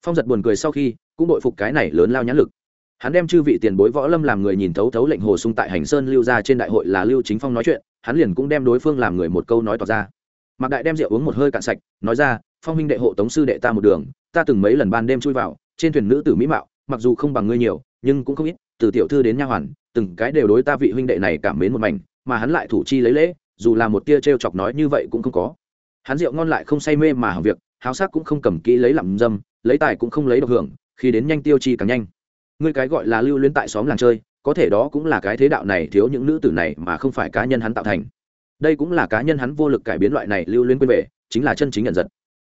Phong giật buồn cười sau khi, cũng đội phục cái này lớn lao nhãn lực. Hắn đem chư vị tiền bối võ lâm làm người nhìn thấu thấu lệnh hồ sung tại hành sơn lưu ra trên đại hội là lưu chính phong nói chuyện, hắn liền cũng đem đối phương làm người một câu nói tỏ ra. Mạc đại đem rượu uống một hơi cạn sạch, nói ra, phong minh đệ hộ tống sư đệ ta một đường, ta từng mấy lần ban đêm chui vào, trên thuyền nữ tử mỹ mạo, mặc dù không bằng ngươi nhiều, nhưng cũng không ít, từ tiểu thư đến nha hoàn, từng cái đều đối ta vị huynh đệ này cảm mến một mảnh, mà hắn lại thủ chi lấy lễ, dù là một tia t chọc nói như vậy cũng không có. Hắn rượu ngon lại không say mê mà hỏng việc, háo sắc cũng không cầm kỹ lấy làm dâm lấy tài cũng không lấy độc hưởng, khi đến nhanh tiêu chi càng nhanh. Ngươi cái gọi là lưu luyến tại xóm làng chơi, có thể đó cũng là cái thế đạo này thiếu những nữ tử này mà không phải cá nhân hắn tạo thành. Đây cũng là cá nhân hắn vô lực cải biến loại này lưu luyến quên về, chính là chân chính nhận giật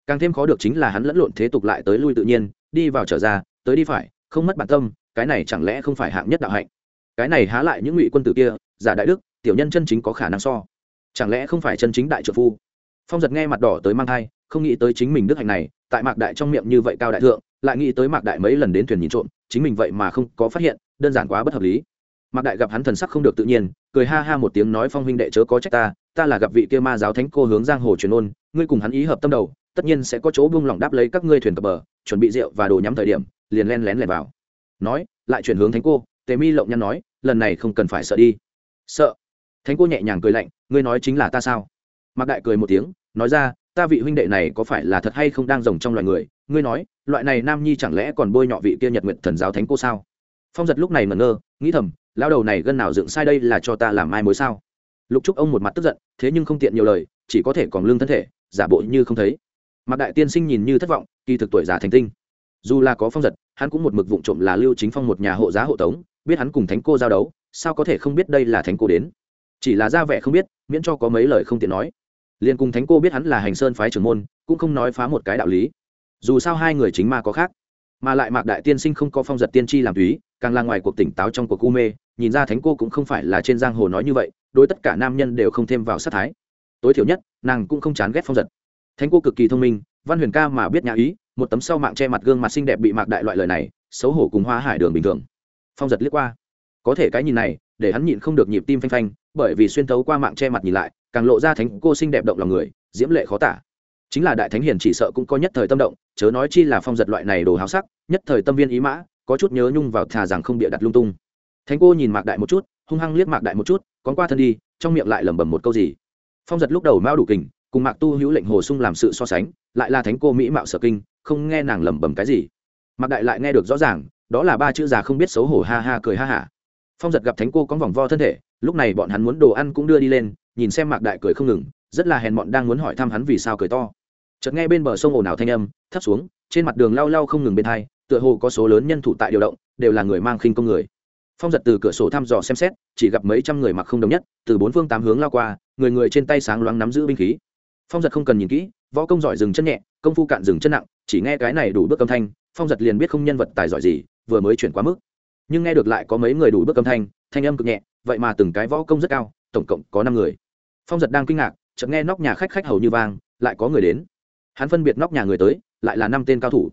càng thêm khó được chính là hắn lẫn lộn thế tục lại tới lui tự nhiên, đi vào trở ra, tới đi phải, không mất bản tâm, cái này chẳng lẽ không phải hạng nhất đạo hạnh? Cái này há lại những ngụy quân tử kia, giả đại đức, tiểu nhân chân chính có khả năng so. Chẳng lẽ không phải chân chính đại trợ phu? Phong giật nghe mặt đỏ tới mang thai, không nghĩ tới chính mình đức hạnh này tại mạc đại trong miệng như vậy cao đại thượng, lại nghĩ tới mạc đại mấy lần đến thuyền nhìn trộm, chính mình vậy mà không có phát hiện, đơn giản quá bất hợp lý. Mạc đại gặp hắn thần sắc không được tự nhiên, cười ha ha một tiếng nói, phong huynh đệ chớ có trách ta ta là gặp vị kia ma giáo thánh cô hướng giang hồ truyền ôn, ngươi cùng hắn ý hợp tâm đầu, tất nhiên sẽ có chỗ buông lỏng đáp lấy các ngươi thuyền cập bờ, chuẩn bị rượu và đồ nhắm thời điểm, liền len lén lẻn vào. Nói, lại chuyển hướng thánh cô, tề mi lộng nhăn nói, lần này không cần phải sợ đi. Sợ? Thánh cô nhẹ nhàng cười lạnh, ngươi nói chính là ta sao? Mạc đại cười một tiếng, nói ra ta vị huynh đệ này có phải là thật hay không đang rồng trong loài người? Ngươi nói, loại này nam nhi chẳng lẽ còn bôi nhọ vị kia nhật nguyện thần giáo thánh cô sao? Phong giật lúc này mẩn ngơ, nghĩ thầm lao đầu này gân nào dựng sai đây là cho ta làm mai mối sao? Lục trúc ông một mặt tức giận, thế nhưng không tiện nhiều lời, chỉ có thể còn lương thân thể, giả bộ như không thấy. Mạc đại tiên sinh nhìn như thất vọng, kỳ thực tuổi già thành tinh. Dù là có phong giật, hắn cũng một mực vụ trộm là lưu chính phong một nhà hộ giá hộ tống, biết hắn cùng thánh cô giao đấu, sao có thể không biết đây là thánh cô đến? Chỉ là ra vẻ không biết, miễn cho có mấy lời không tiện nói liền cùng thánh cô biết hắn là hành sơn phái trưởng môn, cũng không nói phá một cái đạo lý. Dù sao hai người chính ma có khác, mà lại mạc đại tiên sinh không có phong giật tiên tri làm túy, càng là ngoài cuộc tỉnh táo trong cuộc u mê, nhìn ra thánh cô cũng không phải là trên giang hồ nói như vậy, đối tất cả nam nhân đều không thêm vào sát thái. Tối thiểu nhất, nàng cũng không chán ghét phong giật. Thánh cô cực kỳ thông minh, văn huyền ca mà biết nhà ý, một tấm sau mạng che mặt gương mặt xinh đẹp bị mạc đại loại lời này, xấu hổ cùng hoa hải đường bình thường. Phong giật liếc qua. Có thể cái nhìn này, để hắn nhịn không được nhịp tim phanh phanh, bởi vì xuyên tấu qua mạng che mặt nhìn lại càng lộ ra thánh cô xinh đẹp động lòng người, diễm lệ khó tả. Chính là đại thánh hiền chỉ sợ cũng có nhất thời tâm động, chớ nói chi là phong giật loại này đồ háo sắc, nhất thời tâm viên ý mã, có chút nhớ nhung vào thà rằng không bịa đặt lung tung. Thánh cô nhìn mạc đại một chút, hung hăng liếc mạc đại một chút, con qua thân đi, trong miệng lại lẩm bẩm một câu gì. Phong giật lúc đầu mao đủ kình, cùng mạc tu hữu lệnh hồ sung làm sự so sánh, lại là thánh cô mỹ mạo sở kinh, không nghe nàng lẩm bẩm cái gì. Mạc đại lại nghe được rõ ràng, đó là ba chữ già không biết xấu hổ ha ha cười ha hả. Phong giật gặp thánh cô có vòng vo thân thể, lúc này bọn hắn muốn đồ ăn cũng đưa đi lên nhìn xem mạc đại cười không ngừng, rất là hèn bọn đang muốn hỏi thăm hắn vì sao cười to. Chợt nghe bên bờ sông ồn ào thanh âm, thấp xuống, trên mặt đường lau lau không ngừng bên hai, tựa hồ có số lớn nhân thủ tại điều động, đều là người mang khinh công người. Phong giật từ cửa sổ thăm dò xem xét, chỉ gặp mấy trăm người mặc không đồng nhất, từ bốn phương tám hướng lao qua, người người trên tay sáng loáng nắm giữ binh khí. Phong giật không cần nhìn kỹ, võ công giỏi dừng chân nhẹ, công phu cạn dừng chân nặng, chỉ nghe cái này đủ bước âm thanh, phong giật liền biết không nhân vật tài giỏi gì, vừa mới chuyển quá mức. Nhưng nghe được lại có mấy người đủ bước âm thanh thanh âm cực nhẹ, vậy mà từng cái võ công rất cao, tổng cộng có năm người phong giật đang kinh ngạc, chợt nghe nóc nhà khách khách hầu như vang, lại có người đến. Hắn phân biệt nóc nhà người tới, lại là năm tên cao thủ.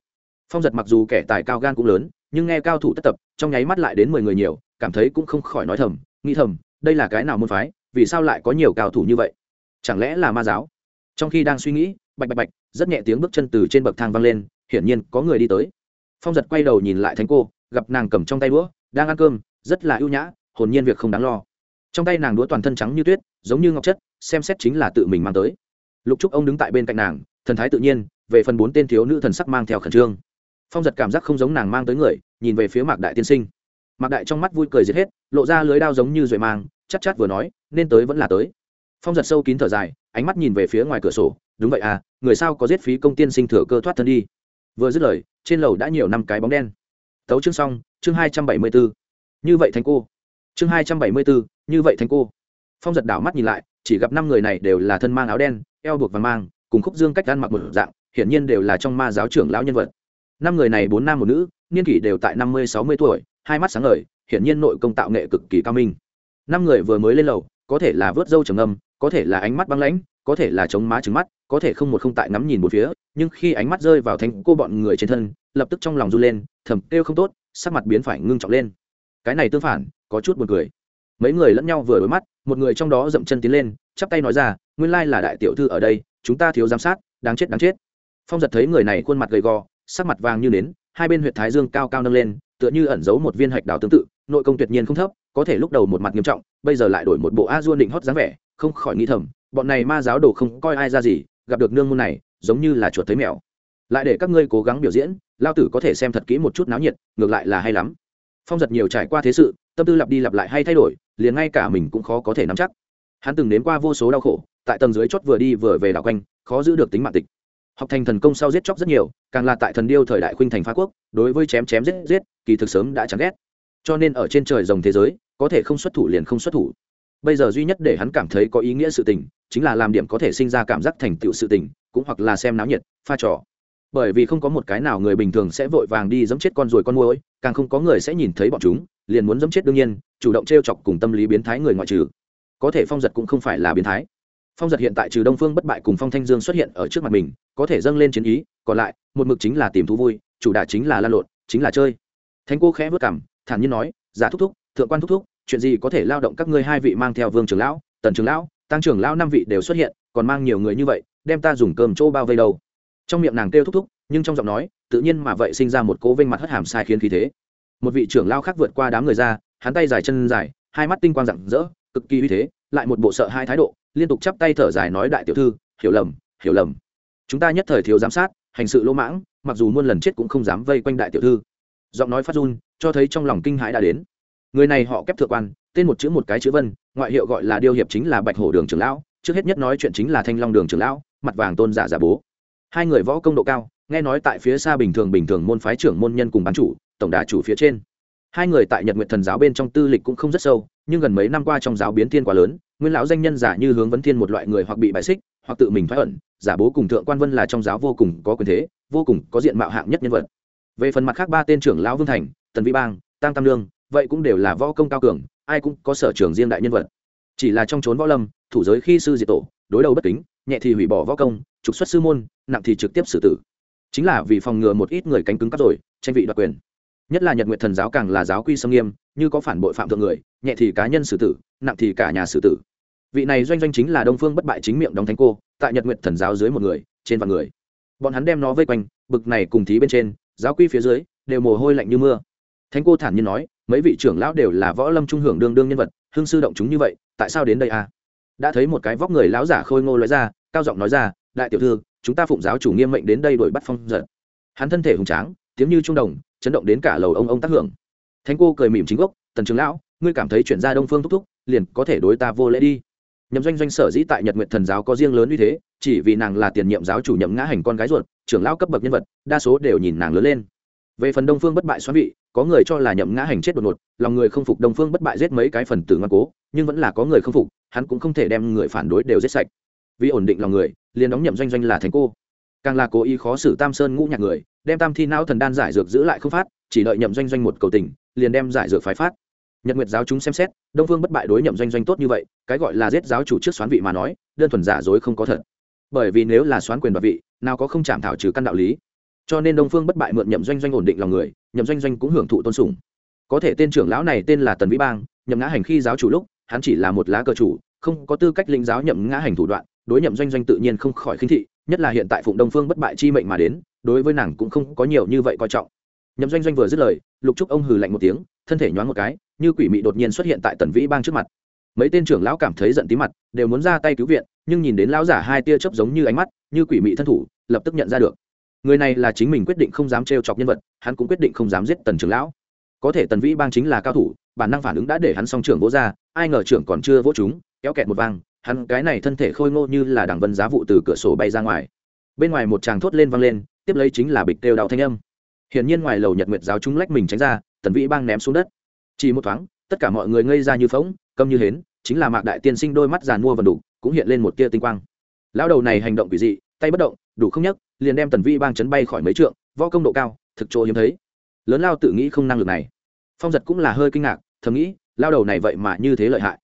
Phong giật mặc dù kẻ tài cao gan cũng lớn, nhưng nghe cao thủ tất tập, trong nháy mắt lại đến mười người nhiều, cảm thấy cũng không khỏi nói thầm, nghĩ thầm, đây là cái nào môn phái, vì sao lại có nhiều cao thủ như vậy? Chẳng lẽ là ma giáo? Trong khi đang suy nghĩ, bạch bạch bạch, rất nhẹ tiếng bước chân từ trên bậc thang vang lên, hiển nhiên có người đi tới. Phong giật quay đầu nhìn lại thánh cô, gặp nàng cầm trong tay đũa, đang ăn cơm, rất là ưu nhã, hồn nhiên việc không đáng lo. Trong tay nàng đũa toàn thân trắng như tuyết giống như ngọc chất, xem xét chính là tự mình mang tới. Lục trúc ông đứng tại bên cạnh nàng, thần thái tự nhiên, về phần bốn tên thiếu nữ thần sắc mang theo khẩn trương. Phong giật cảm giác không giống nàng mang tới người, nhìn về phía mạc đại tiên sinh. Mạc đại trong mắt vui cười giết hết, lộ ra lưới đao giống như duệ mang chắc chát vừa nói, nên tới vẫn là tới. Phong giật sâu kín thở dài, ánh mắt nhìn về phía ngoài cửa sổ, đúng vậy à người sao có giết phí công tiên sinh thừa cơ thoát thân đi? Vừa dứt lời, trên lầu đã nhiều năm cái bóng đen. Tấu chương xong, chương hai trăm bảy mươi bốn như vậy thành cô. Chương hai trăm bảy mươi bốn như vậy thành cô phong giật đảo mắt nhìn lại, chỉ gặp năm người này đều là thân mang áo đen, eo buộc và mang, cùng khúc dương cách ăn mặc một dạng, hiển nhiên đều là trong ma giáo trưởng lão nhân vật. Năm người này bốn nam một nữ, niên kỷ đều tại năm mươi, sáu mươi tuổi, hai mắt sáng ngời, hiển nhiên nội công tạo nghệ cực kỳ cao minh. Năm người vừa mới lên lầu, có thể là vớt dâu trầm âm có thể là ánh mắt băng lãnh, có thể là chống má trứng mắt, có thể không một không tại ngắm nhìn một phía, nhưng khi ánh mắt rơi vào thành cô bọn người trên thân, lập tức trong lòng run lên, thầm kêu không tốt, sắc mặt biến phải ngưng trọng lên. Cái này tương phản, có chút buồn cười. Mấy người lẫn nhau vừa đối mắt một người trong đó dậm chân tiến lên, chắp tay nói ra, nguyên lai là đại tiểu thư ở đây, chúng ta thiếu giám sát, đáng chết đáng chết. Phong giật thấy người này khuôn mặt gầy gò, sắc mặt vàng như nến, hai bên huyệt thái dương cao cao nâng lên, tựa như ẩn giấu một viên hạch đào tương tự, nội công tuyệt nhiên không thấp, có thể lúc đầu một mặt nghiêm trọng, bây giờ lại đổi một bộ a duôn định hót dáng vẻ, không khỏi nghĩ thầm, bọn này ma giáo đồ không coi ai ra gì, gặp được nương môn này, giống như là chuột thấy mèo. Lại để các ngươi cố gắng biểu diễn, lao tử có thể xem thật kỹ một chút náo nhiệt, ngược lại là hay lắm. Phong giật nhiều trải qua thế sự, tâm tư lặp đi lặp lại hay thay đổi liền ngay cả mình cũng khó có thể nắm chắc. Hắn từng đến qua vô số đau khổ, tại tầng dưới chót vừa đi vừa về đảo quanh, khó giữ được tính mạng tịch. Học thành thần công sau giết chóc rất nhiều, càng là tại thần điêu thời đại khuynh thành phá quốc, đối với chém chém giết giết, kỳ thực sớm đã chẳng ghét. Cho nên ở trên trời rồng thế giới, có thể không xuất thủ liền không xuất thủ. Bây giờ duy nhất để hắn cảm thấy có ý nghĩa sự tình, chính là làm điểm có thể sinh ra cảm giác thành tựu sự tình, cũng hoặc là xem náo nhiệt, pha trò. Bởi vì không có một cái nào người bình thường sẽ vội vàng đi giẫm chết con ruồi con muỗi, càng không có người sẽ nhìn thấy bọn chúng liền muốn dẫm chết đương nhiên, chủ động t r e o chọc cùng tâm lý biến thái người ngoại trừ. Có thể phong giật cũng không phải là biến thái. Phong giật hiện tại trừ đông phương bất bại cùng phong thanh dương xuất hiện ở trước mặt mình, có thể dâng lên chiến ý, còn lại, một mực chính là tìm thú vui, chủ đả chính là lan lộn, chính là chơi. Thánh cô khẽ vất cảm thản nhiên nói, giả thúc thúc, thượng quan thúc thúc, chuyện gì có thể lao động các ngươi hai vị mang theo vương trưởng lão, tần trưởng lão, tăng trưởng lão năm vị đều xuất hiện, còn mang nhiều người như vậy, đem ta dùng cơm chỗ bao vây đâu? Trong miệng nàng kêu thúc thúc, nhưng trong giọng nói, tự nhiên mà vậy sinh ra một cố vinh mặt hất hàm sai khiến khí thế một vị trưởng lao khác vượt qua đám người ra, hắn tay dài chân dài, hai mắt tinh quang rạng rỡ, cực kỳ uy thế, lại một bộ sợ hai thái độ, liên tục chắp tay thở dài nói, đại tiểu thư, hiểu lầm hiểu lầm. Chúng ta nhất thời thiếu giám sát, hành sự lỗ mãng, mặc dù muôn lần chết cũng không dám vây quanh đại tiểu thư. Giọng nói phát run, cho thấy trong lòng kinh hãi đã đến. Người này họ kép thượng quan, tên một chữ một cái chữ vân, ngoại hiệu gọi là điêu hiệp chính là bạch hổ đường trưởng lão, trước hết nhất nói chuyện chính là thanh long đường trưởng lão, mặt vàng tôn giả giả bố. Hai người võ công độ cao nghe nói tại phía xa bình thường bình thường môn phái trưởng môn nhân cùng bán chủ, tổng đà chủ phía trên. Hai người tại nhật nguyện thần giáo bên trong tư lịch cũng không rất sâu, nhưng gần mấy năm qua trong giáo biến thiên quá lớn, nguyên lão danh nhân giả như hướng vấn thiên một loại người hoặc bị bại xích, hoặc tự mình thoái ẩn, giả bố cùng thượng quan vân là trong giáo vô cùng có quyền thế, vô cùng có diện mạo hạng nhất nhân vật. Về phần mặt khác ba tên trưởng lão vương thành, tần vi bang tăng tam lương, vậy cũng đều là võ công cao cường, ai cũng có sở trường riêng đại nhân vật. Chỉ là trong trốn võ lâm, thủ giới khi sư diệt tổ, đối đầu bất kính, nhẹ thì hủy bỏ võ công, trục xuất sư môn, nặng thì trực tiếp xử tử chính là vì phòng ngừa một ít người cánh cứng cắp rồi, tranh vị đoạt quyền. Nhất là nhật nguyện thần giáo càng là giáo quy sâm nghiêm, như có phản bội phạm thượng người, nhẹ thì cá nhân xử tử, nặng thì cả nhà xử tử. Vị này doanh doanh chính là đông phương bất bại chính miệng đóng thánh cô, tại nhật nguyện thần giáo dưới một người, trên vạn người. Bọn hắn đem nó vây quanh, bực này cùng thí bên trên, giáo quy phía dưới, đều mồ hôi lạnh như mưa. Thánh cô thản nhiên nói, mấy vị trưởng lão đều là võ lâm trung hưởng đương đương nhân vật, hương sư động chúng như vậy, tại sao đến đây à? Đã thấy một cái vóc người lão giả khôi ngô nói ra, cao giọng nói ra, đại tiểu thư chúng ta phụng giáo chủ nghiêm mệnh đến đây đuổi bắt phong giật. Hắn thân thể hùng tráng, tiếng như trung đồng, chấn động đến cả lầu ông ông tác hưởng. Thánh cô cười mỉm chính gốc, tần trường lão, ngươi cảm thấy chuyển ra đông phương thúc thúc, liền có thể đối ta vô lễ đi. Nhậm doanh doanh sở dĩ tại nhật nguyện thần giáo có riêng lớn như thế, chỉ vì nàng là tiền nhiệm giáo chủ nhậm ngã hành con gái ruột, trưởng lão cấp bậc nhân vật, đa số đều nhìn nàng lớn lên. Về phần đông phương bất bại xoắn vị, có người cho là nhậm ngã hành chết đột ngột, lòng người không phục đông phương bất bại giết mấy cái phần tử ngoan cố, nhưng vẫn là có người không phục, hắn cũng không thể đem người phản đối đều giết sạch vì ổn định lòng người, liền đóng nhậm doanh doanh là thành cô. Càng là cố ý khó xử tam sơn ngũ nhạc người, đem tam thi não thần đan giải dược giữ lại không phát, chỉ đợi nhậm doanh doanh một cầu tình, liền đem giải dược phái phát. Nhật nguyệt giáo chúng xem xét, đông phương bất bại đối nhậm doanh doanh tốt như vậy, cái gọi là giết giáo chủ trước xoán vị mà nói, đơn thuần giả dối không có thật. Bởi vì nếu là xoán quyền đoạt vị, nào có không chạm thảo trừ căn đạo lý. Cho nên đông phương bất bại mượn nhậm doanh doanh ổn định lòng người, nhậm doanh doanh cũng hưởng thụ tôn sùng. Có thể tên trưởng lão này tên là tần vĩ bang, nhậm ngã hành khi giáo chủ lúc, hắn chỉ là một lá cờ chủ, không có tư cách linh giáo nhậm ngã hành thủ đoạn đối nhậm doanh doanh tự nhiên không khỏi khinh thị, nhất là hiện tại phụng đông phương bất bại chi mệnh mà đến, đối với nàng cũng không có nhiều như vậy coi trọng. Nhậm doanh doanh vừa dứt lời, lục trúc ông hừ lạnh một tiếng, thân thể nhoáng một cái, như quỷ mị đột nhiên xuất hiện tại tần vĩ bang trước mặt. Mấy tên trưởng lão cảm thấy giận tí mặt, đều muốn ra tay cứu viện, nhưng nhìn đến lão giả hai tia chớp giống như ánh mắt, như quỷ mị thân thủ, lập tức nhận ra được. Người này là chính mình quyết định không dám trêu chọc nhân vật, hắn cũng quyết định không dám giết tần trưởng lão. Có thể tần vĩ bang chính là cao thủ, bản năng phản ứng đã để hắn song trưởng vỗ ra, ai ngờ trưởng còn chưa vỗ chúng, kéo kẹt một vang hắn cái này thân thể khôi ngô như là đằng vân giá vụ từ cửa sổ bay ra ngoài. Bên ngoài một tràng thốt lên vang lên, tiếp lấy chính là bịch kêu đau thanh âm. Hiển nhiên ngoài lầu nhật nguyệt giáo chúng lách mình tránh ra, tần vĩ bang ném xuống đất. Chỉ một thoáng, tất cả mọi người ngây ra như phóng câm như hến, chính là mạc đại tiên sinh đôi mắt giàn mua vần đủ, cũng hiện lên một tia tinh quang. Lão đầu này hành động quỷ dị, tay bất động, đủ không nhấc, liền đem tần vĩ bang chấn bay khỏi mấy trượng, võ công độ cao, thực chỗ hiếm thấy. Lớn lao tự nghĩ không năng lực này. Phong giật cũng là hơi kinh ngạc, thầm nghĩ lao đầu này vậy mà như thế lợi hại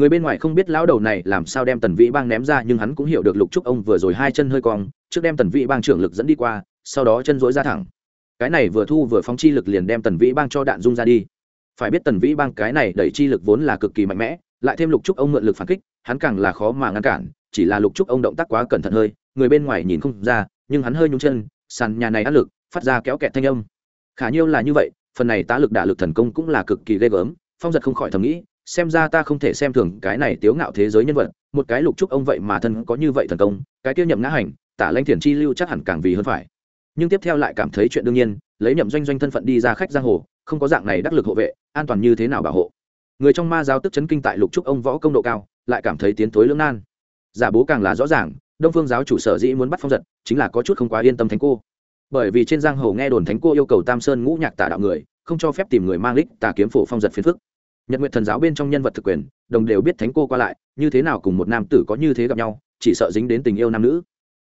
người bên ngoài không biết lão đầu này làm sao đem tần vĩ bang ném ra, nhưng hắn cũng hiểu được lục trúc ông vừa rồi hai chân hơi cong, trước đem tần vĩ bang trưởng lực dẫn đi qua, sau đó chân dối ra thẳng. Cái này vừa thu vừa phóng chi lực liền đem tần vĩ bang cho đạn dung ra đi. Phải biết tần vĩ bang cái này đẩy chi lực vốn là cực kỳ mạnh mẽ, lại thêm lục trúc ông mượn lực phản kích, hắn càng là khó mà ngăn cản, chỉ là lục trúc ông động tác quá cẩn thận hơi, người bên ngoài nhìn không ra, nhưng hắn hơi nhúng chân, sàn nhà này áp lực, phát ra kéo kẹt thanh âm. Khả nhiêu là như vậy, phần này tá lực đả lực thần công cũng là cực kỳ ghê gớm, phong giật không khỏi thầm nghĩ xem ra ta không thể xem thường cái này tiếu ngạo thế giới nhân vật, một cái lục trúc ông vậy mà thân có như vậy thần công, cái tiêu nhậm ngã hành, tả lanh thiền chi lưu chắc hẳn càng vì hơn phải. Nhưng tiếp theo lại cảm thấy chuyện đương nhiên, lấy nhậm doanh doanh thân phận đi ra khách giang hồ, không có dạng này đắc lực hộ vệ, an toàn như thế nào bảo hộ. Người trong ma giáo tức chấn kinh tại lục trúc ông võ công độ cao, lại cảm thấy tiến thối lưỡng nan. Giả bố càng là rõ ràng, đông phương giáo chủ sở dĩ muốn bắt phong giật, chính là có chút không quá yên tâm thánh cô. Bởi vì trên giang hồ nghe đồn thánh cô yêu cầu tam sơn ngũ nhạc tả đạo người, không cho phép tìm người mang lích tà kiếm phổ phong giật phiền phức nhật nguyện thần giáo bên trong nhân vật thực quyền, đồng đều biết thánh cô qua lại, như thế nào cùng một nam tử có như thế gặp nhau, chỉ sợ dính đến tình yêu nam nữ.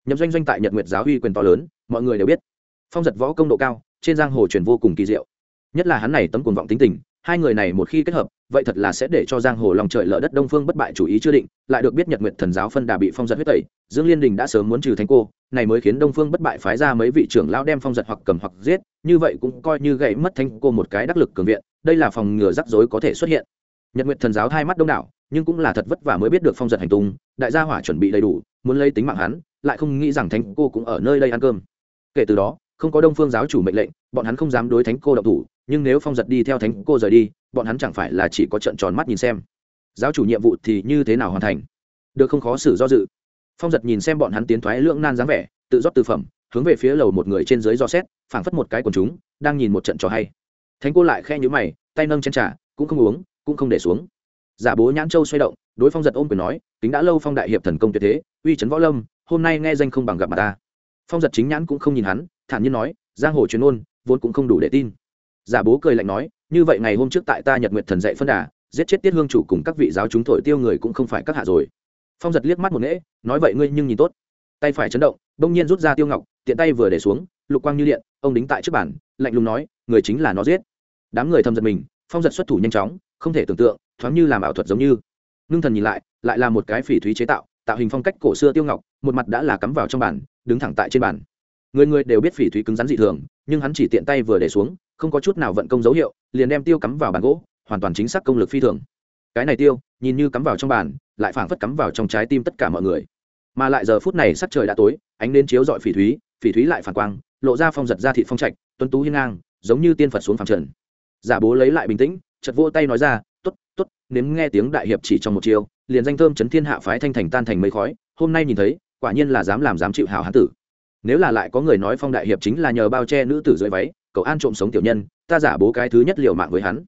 Nhậm doanh doanh tại nhật nguyệt giáo uy quyền to lớn, mọi người đều biết. Phong giật võ công độ cao, trên giang hồ truyền vô cùng kỳ diệu. Nhất là hắn này tấm cuồng vọng tính tình hai người này một khi kết hợp, vậy thật là sẽ để cho giang hồ lòng trời lở đất đông phương bất bại chủ ý chưa định, lại được biết nhật nguyệt thần giáo phân đà bị phong giật huyết tẩy, dương liên đình đã sớm muốn trừ thánh cô, này mới khiến đông phương bất bại phái ra mấy vị trưởng lão đem phong giật hoặc cầm hoặc giết, như vậy cũng coi như gãy mất thánh cô một cái đắc lực cường viện, đây là phòng ngừa rắc rối có thể xuất hiện. Nhật nguyệt thần giáo hai mắt đông đảo, nhưng cũng là thật vất vả mới biết được phong giật hành tung, đại gia hỏa chuẩn bị đầy đủ, muốn lấy tính mạng hắn, lại không nghĩ rằng thánh cô cũng ở nơi đây ăn cơm. Kể từ đó không có đông phương giáo chủ mệnh lệnh, bọn hắn không dám đối thánh cô độc thủ, nhưng nếu phong giật đi theo thánh cô rời đi, bọn hắn chẳng phải là chỉ có trận tròn mắt nhìn xem. Giáo chủ nhiệm vụ thì như thế nào hoàn thành? Được không khó xử do dự. Phong giật nhìn xem bọn hắn tiến thoái lưỡng nan dáng vẻ, tự rót tư phẩm, hướng về phía lầu một người trên dưới do xét, phảng phất một cái quần chúng, đang nhìn một trận trò hay. Thánh cô lại khe nhữ mày, tay nâng chân trà, cũng không uống, cũng không để xuống. Giả bố nhãn châu xoay động, đối phong giật ôm quyền nói tính đã lâu phong đại hiệp thần công tuyệt thế, uy trấn võ lâm, hôm nay nghe danh không bằng gặp mặt ta. Phong giật chính nhãn cũng không nhìn hắn thản nhiên nói, giang hồ truyền ôn vốn cũng không đủ để tin. Giả bố cười lạnh nói, như vậy ngày hôm trước tại ta nhật nguyệt thần dạy phân đà, giết chết tiết hương chủ cùng các vị giáo chúng thổi tiêu người cũng không phải các hạ rồi. Phong giật liếc mắt một nễ nói vậy ngươi nhưng nhìn tốt. Tay phải chấn động, bỗng nhiên rút ra tiêu ngọc, tiện tay vừa để xuống, lục quang như điện, ông đính tại trước bản lạnh lùng nói, người chính là nó giết. Đám người thầm giật mình, phong giật xuất thủ nhanh chóng, không thể tưởng tượng, thoáng như làm ảo thuật giống như. Ngưng thần nhìn lại lại là một cái phỉ thúy chế tạo tạo hình phong cách cổ xưa tiêu ngọc, một mặt đã là cắm vào trong bản đứng thẳng tại trên bản người người đều biết phỉ thúy cứng rắn dị thường, nhưng hắn chỉ tiện tay vừa để xuống, không có chút nào vận công dấu hiệu, liền đem tiêu cắm vào bàn gỗ, hoàn toàn chính xác công lực phi thường. Cái này tiêu, nhìn như cắm vào trong bàn, lại phảng phất cắm vào trong trái tim tất cả mọi người. Mà lại giờ phút này sắc trời đã tối, ánh đến chiếu dọi phỉ thúy phỉ thúy lại phản quang, lộ ra phong giật ra thị phong trạch, tuấn tú hiên ngang, giống như tiên phật xuống phẳng trần. Giả bố lấy lại bình tĩnh chật vỗ tay nói ra t ố t t ố t nếm nghe tiếng đại hiệp chỉ trong một chiều, liền danh thơm chấn thiên hạ phái thanh thành tan thành mây khói, hôm nay nhìn thấy, quả nhiên là dám làm dám chịu hào hán tử nếu là lại có người nói phong đại hiệp chính là nhờ bao che nữ tử dưới váy, cậu an trộm sống tiểu nhân, ta giả bố cái thứ nhất liều mạng với hắn.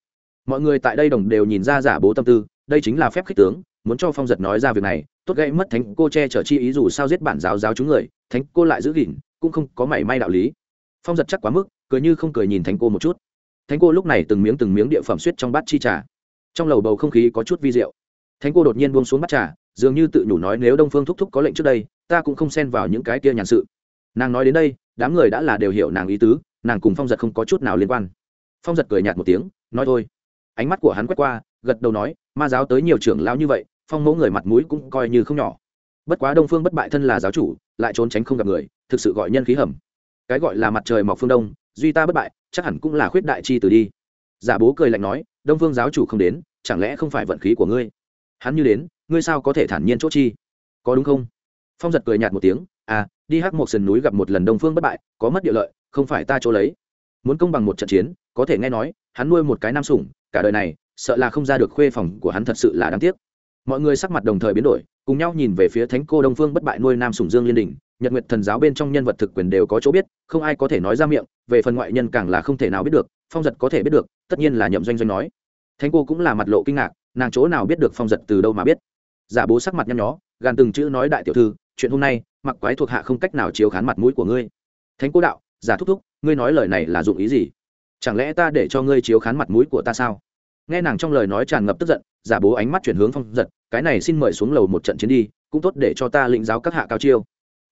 Mọi người tại đây đồng đều nhìn ra giả bố tâm tư, đây chính là phép khích tướng, muốn cho phong giật nói ra việc này, tốt gây mất thánh cô che chở chi ý dù sao giết bản giáo giáo chúng người, thánh cô lại giữ gìn, cũng không có mảy may đạo lý. Phong giật chắc quá mức, cười như không cười nhìn thánh cô một chút. Thánh cô lúc này từng miếng từng miếng địa phẩm suýt trong bát chi trà. Trong lầu bầu không khí có chút vi diệu. Thánh cô đột nhiên buông xuống bát trà, dường như tự nhủ nói nếu đông phương thúc thúc có lệnh trước đây, ta cũng không xen vào những cái kia nhàn sự nàng nói đến đây, đám người đã là đều hiểu nàng ý tứ, nàng cùng phong giật không có chút nào liên quan. Phong giật cười nhạt một tiếng, nói thôi. Ánh mắt của hắn quét qua, gật đầu nói, ma giáo tới nhiều trưởng lao như vậy, phong mẫu người mặt mũi cũng coi như không nhỏ. Bất quá đông phương bất bại thân là giáo chủ, lại trốn tránh không gặp người, thực sự gọi nhân khí hầm. Cái gọi là mặt trời mọc phương đông, duy ta bất bại, chắc hẳn cũng là khuyết đại chi từ đi. Giả bố cười lạnh nói, đông phương giáo chủ không đến, chẳng lẽ không phải vận khí của ngươi? Hắn như đến, ngươi sao có thể thản nhiên chỗ chi? Có đúng không? Phong giật cười nhạt một tiếng à đi hắc một sườn núi gặp một lần đông phương bất bại, có mất địa lợi, không phải ta chỗ lấy. Muốn công bằng một trận chiến, có thể nghe nói, hắn nuôi một cái nam sủng, cả đời này, sợ là không ra được khuê phòng của hắn thật sự là đáng tiếc. Mọi người sắc mặt đồng thời biến đổi, cùng nhau nhìn về phía thánh cô đông phương bất bại nuôi nam sủng dương liên đình. Nhật nguyệt thần giáo bên trong nhân vật thực quyền đều có chỗ biết, không ai có thể nói ra miệng, về phần ngoại nhân càng là không thể nào biết được, phong giật có thể biết được, tất nhiên là nhậm doanh doanh nói. Thánh cô cũng là mặt lộ kinh ngạc, nàng chỗ nào biết được phong giật từ đâu mà biết. Giả bố sắc mặt nhăn nhó, gàn từng chữ nói đại tiểu thư, chuyện hôm nay mặc quái thuộc hạ không cách nào chiếu khán mặt mũi của ngươi. Thánh cô đạo, giả thúc thúc, ngươi nói lời này là dụng ý gì? Chẳng lẽ ta để cho ngươi chiếu khán mặt mũi của ta sao? Nghe nàng trong lời nói tràn ngập tức giận, giả bố ánh mắt chuyển hướng phong giật, cái này xin mời xuống lầu một trận chiến đi, cũng tốt để cho ta lĩnh giáo các hạ cao chiêu.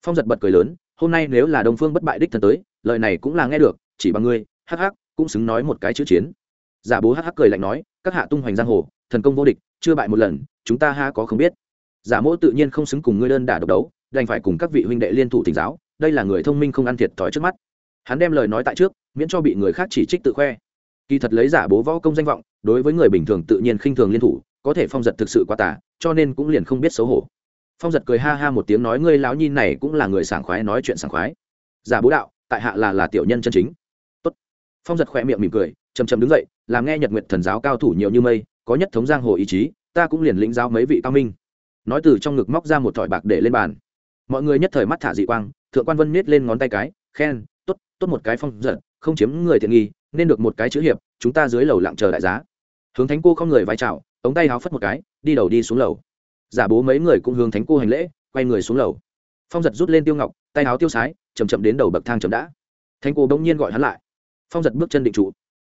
Phong giật bật cười lớn, hôm nay nếu là đông phương bất bại đích thân tới, lời này cũng là nghe được, chỉ bằng ngươi, hắc hắc, cũng xứng nói một cái chữ chiến. Giả bố hắc hắc cười lạnh nói, các hạ tung hoành giang hồ, thần công vô địch, chưa bại một lần, chúng ta ha có không biết. Giả mỗ tự nhiên không xứng cùng ngươi đơn đả độc đấu đành phải cùng các vị huynh đệ liên thủ tỉnh giáo, đây là người thông minh không ăn thiệt thòi trước mắt. Hắn đem lời nói tại trước, miễn cho bị người khác chỉ trích tự khoe. Kỳ thật lấy giả bố võ công danh vọng, đối với người bình thường tự nhiên khinh thường liên thủ, có thể phong giật thực sự quá tả cho nên cũng liền không biết xấu hổ. Phong giật cười ha ha một tiếng nói, ngươi láo nhi này cũng là người sảng khoái nói chuyện sảng khoái. Giả bố đạo, tại hạ là là tiểu nhân chân chính. Tốt. phong giật khỏe miệng mỉm cười chầm chầm đứng dậy, làm nghe nhật nguyện thần giáo cao thủ nhiều như mây, có nhất thống giang hồ ý chí, ta cũng liền lĩnh giáo mấy vị cao minh. Nói từ trong ngực móc ra một thỏi bạc để lên bàn mọi người nhất thời mắt thả dị quang, thượng quan vân miết lên ngón tay cái, khen, tốt tốt một cái phong giật không chiếm người thiện nghi, nên được một cái chữ hiệp, chúng ta dưới lầu lặng chờ đại giá. Hướng thánh cô không người vai trào ống tay háo phất một cái, đi đầu đi xuống lầu. Giả bố mấy người cũng hướng thánh cô hành lễ, quay người xuống lầu. Phong giật rút lên tiêu ngọc, tay áo tiêu sái chầm chậm đến đầu bậc thang chậm đã. Thánh cô bỗng nhiên gọi hắn lại. Phong giật bước chân định trụ.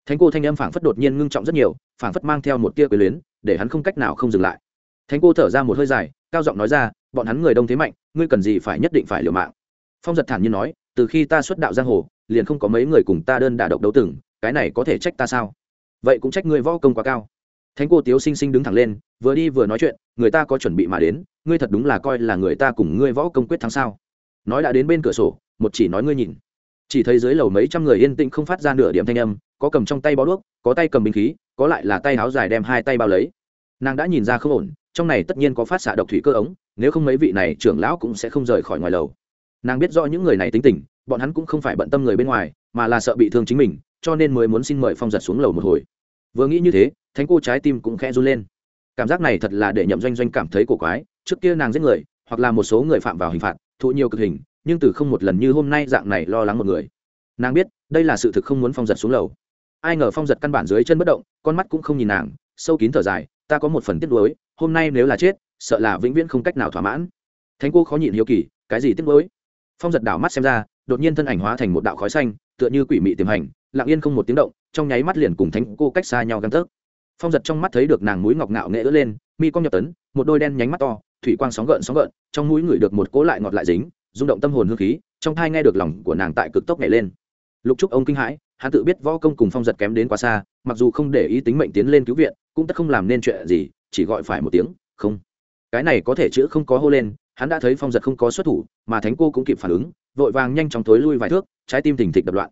Thánh cô thanh âm phảng phất đột nhiên ngưng trọng rất nhiều, phảng phất mang theo một tia quyền luyến, để hắn không cách nào không dừng lại. Thánh cô thở ra một hơi dài, cao giọng nói ra, bọn hắn người đông thế mạnh ngươi cần gì phải nhất định phải liều mạng. Phong giật thản nhiên nói, từ khi ta xuất đạo giang hồ, liền không có mấy người cùng ta đơn đả độc đấu từng, cái này có thể trách ta sao? Vậy cũng trách ngươi võ công quá cao. Thánh cô tiếu sinh sinh đứng thẳng lên, vừa đi vừa nói chuyện, người ta có chuẩn bị mà đến, ngươi thật đúng là coi là người ta cùng ngươi võ công quyết thắng sao? Nói đã đến bên cửa sổ, một chỉ nói ngươi nhìn. Chỉ thấy dưới lầu mấy trăm người yên tĩnh không phát ra nửa điểm thanh âm, có cầm trong tay bó đuốc, có tay cầm binh khí, có lại là tay áo dài đem hai tay bao lấy. Nàng đã nhìn ra không ổn trong này tất nhiên có phát xạ độc thủy cơ ống, nếu không mấy vị này trưởng lão cũng sẽ không rời khỏi ngoài lầu. Nàng biết rõ những người này tính tình, bọn hắn cũng không phải bận tâm người bên ngoài, mà là sợ bị thương chính mình, cho nên mới muốn xin mời phong giật xuống lầu một hồi. Vừa nghĩ như thế, thánh cô trái tim cũng khẽ run lên. Cảm giác này thật là để nhậm doanh doanh cảm thấy cổ quái, trước kia nàng giết người, hoặc là một số người phạm vào hình phạt, thụ nhiều cực hình, nhưng từ không một lần như hôm nay dạng này lo lắng một người. Nàng biết, đây là sự thực không muốn phong giật xuống lầu. Ai ngờ phong giật căn bản dưới chân bất động, con mắt cũng không nhìn nàng, sâu kín thở dài, ta có một phần tiếc nuối hôm nay nếu là chết, sợ là vĩnh viễn không cách nào thỏa mãn. Thánh cô khó nhịn hiếu kỳ, cái gì tiếc nuối? Phong giật đảo mắt xem ra, đột nhiên thân ảnh hóa thành một đạo khói xanh, tựa như quỷ mị tiềm hành, lặng yên không một tiếng động, trong nháy mắt liền cùng thánh cô cách xa nhau găng tấc. Phong giật trong mắt thấy được nàng mũi ngọc ngạo nghệ ứa lên, mi cong nhập tấn, một đôi đen nhánh mắt to, thủy quang sóng gợn sóng gợn, trong mũi ngửi được một cỗ lại ngọt lại dính, rung động tâm hồn hương khí, trong thai nghe được lòng của nàng tại cực tốc nhảy lên. Lục trúc ông kinh hãi, hắn tự biết võ công cùng phong giật kém đến quá xa, mặc dù không để ý tính mệnh tiến lên cứu viện, cũng tất không làm nên chuyện gì chỉ gọi phải một tiếng, không. Cái này có thể chữ không có hô lên, hắn đã thấy phong giật không có xuất thủ, mà thánh cô cũng kịp phản ứng, vội vàng nhanh chóng tối lui vài thước, trái tim thình thịch đập loạn.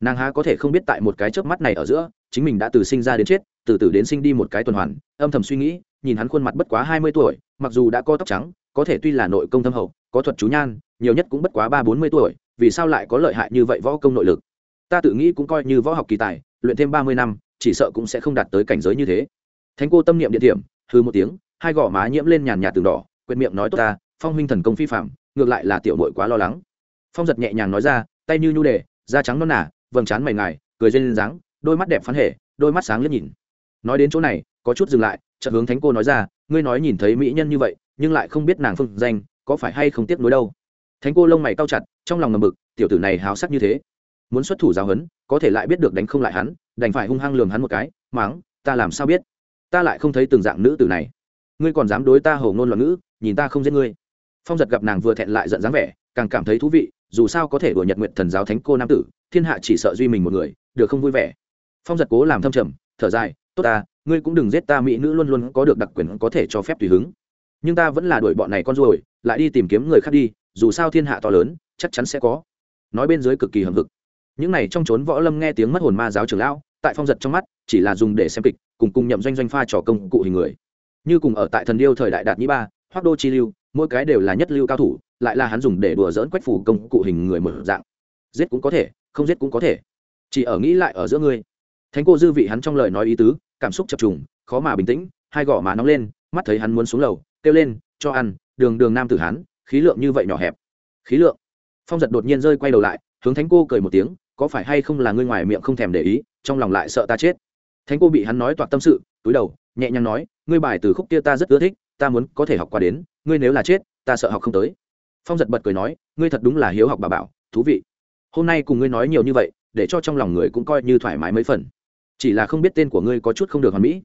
Nàng há có thể không biết tại một cái chớp mắt này ở giữa, chính mình đã từ sinh ra đến chết, từ từ đến sinh đi một cái tuần hoàn, âm thầm suy nghĩ, nhìn hắn khuôn mặt bất quá hai mươi tuổi, mặc dù đã có tóc trắng, có thể tuy là nội công thâm hậu, có thuật chú nhan, nhiều nhất cũng bất quá ba bốn mươi tuổi, vì sao lại có lợi hại như vậy võ công nội lực? Ta tự nghĩ cũng coi như võ học kỳ tài, luyện thêm ba mươi năm, chỉ sợ cũng sẽ không đạt tới cảnh giới như thế. Thánh cô tâm niệm địa điểm hư một tiếng hai gò má nhiễm lên nhàn nhạt từng đỏ quyệt miệng nói tốt ta phong huynh thần công phi phạm ngược lại là tiểu mội quá lo lắng. Phong giật nhẹ nhàng nói ra tay như nhu đề da trắng non nả vầng trán mày ngài cười duyên dáng đôi mắt đẹp phán hệ đôi mắt sáng liếc nhìn. Nói đến chỗ này có chút dừng lại chợt hướng thánh cô nói ra ngươi nói nhìn thấy mỹ nhân như vậy nhưng lại không biết nàng phương danh có phải hay không tiếc nuối đâu? Thánh cô lông mày cao chặt trong lòng ngầm mực, tiểu tử này háo sắc như thế. Muốn xuất thủ giáo huấn, có thể lại biết được đánh không lại hắn đành phải hung hăng lường hắn một cái máng ta làm sao biết? Ta lại không thấy từng dạng nữ tử này. Ngươi còn dám đối ta hầu ngôn loạn ngữ, nhìn ta không giết ngươi. Phong giật gặp nàng vừa thẹn lại giận dáng vẻ, càng cảm thấy thú vị, dù sao có thể đuổi nhật nguyện thần giáo thánh cô nam tử, thiên hạ chỉ sợ duy mình một người, được không vui vẻ. Phong giật cố làm thâm trầm, thở dài, tốt ta, ngươi cũng đừng giết ta mỹ nữ luôn luôn có được đặc quyền có thể cho phép tùy hứng. Nhưng ta vẫn là đuổi bọn này con ruồi, lại đi tìm kiếm người khác đi, dù sao thiên hạ to lớn, chắc chắn sẽ có. Nói bên dưới cực kỳ hầm hực. Những này trong trốn võ lâm nghe tiếng mất hồn ma giáo trưởng lão, tại phong giật trong mắt, chỉ là dùng để xem kịch cùng cùng nhậm doanh doanh pha trò công cụ hình người. Như cùng ở tại thần điêu thời đại đạt nhĩ ba hoác đô chi lưu, mỗi cái đều là nhất lưu cao thủ, lại là hắn dùng để đùa dỡn quách phủ công cụ hình người một dạng. Giết cũng có thể, không giết cũng có thể. Chỉ ở nghĩ lại ở giữa ngươi. Thánh cô dư vị hắn trong lời nói ý tứ, cảm xúc chập trùng, khó mà bình tĩnh, hai gò má nóng lên, mắt thấy hắn muốn xuống lầu, kêu lên, cho ăn, đường đường nam tử hắn khí lượng như vậy nhỏ hẹp. Khí lượng. Phong giật đột nhiên rơi quay đầu lại, hướng thánh cô cười một tiếng, có phải hay không là ngươi ngoài miệng không thèm để ý, trong lòng lại sợ ta chết? Thánh cô bị hắn nói toạc tâm sự, túi đầu, nhẹ nhàng nói, ngươi bài từ khúc kia ta rất ưa thích, ta muốn có thể học qua đến, ngươi nếu là chết, ta sợ học không tới. Phong giật bật cười nói, ngươi thật đúng là hiếu học bà bảo, thú vị. Hôm nay cùng ngươi nói nhiều như vậy, để cho trong lòng người cũng coi như thoải mái mấy phần. Chỉ là không biết tên của ngươi có chút không được hoàn mỹ.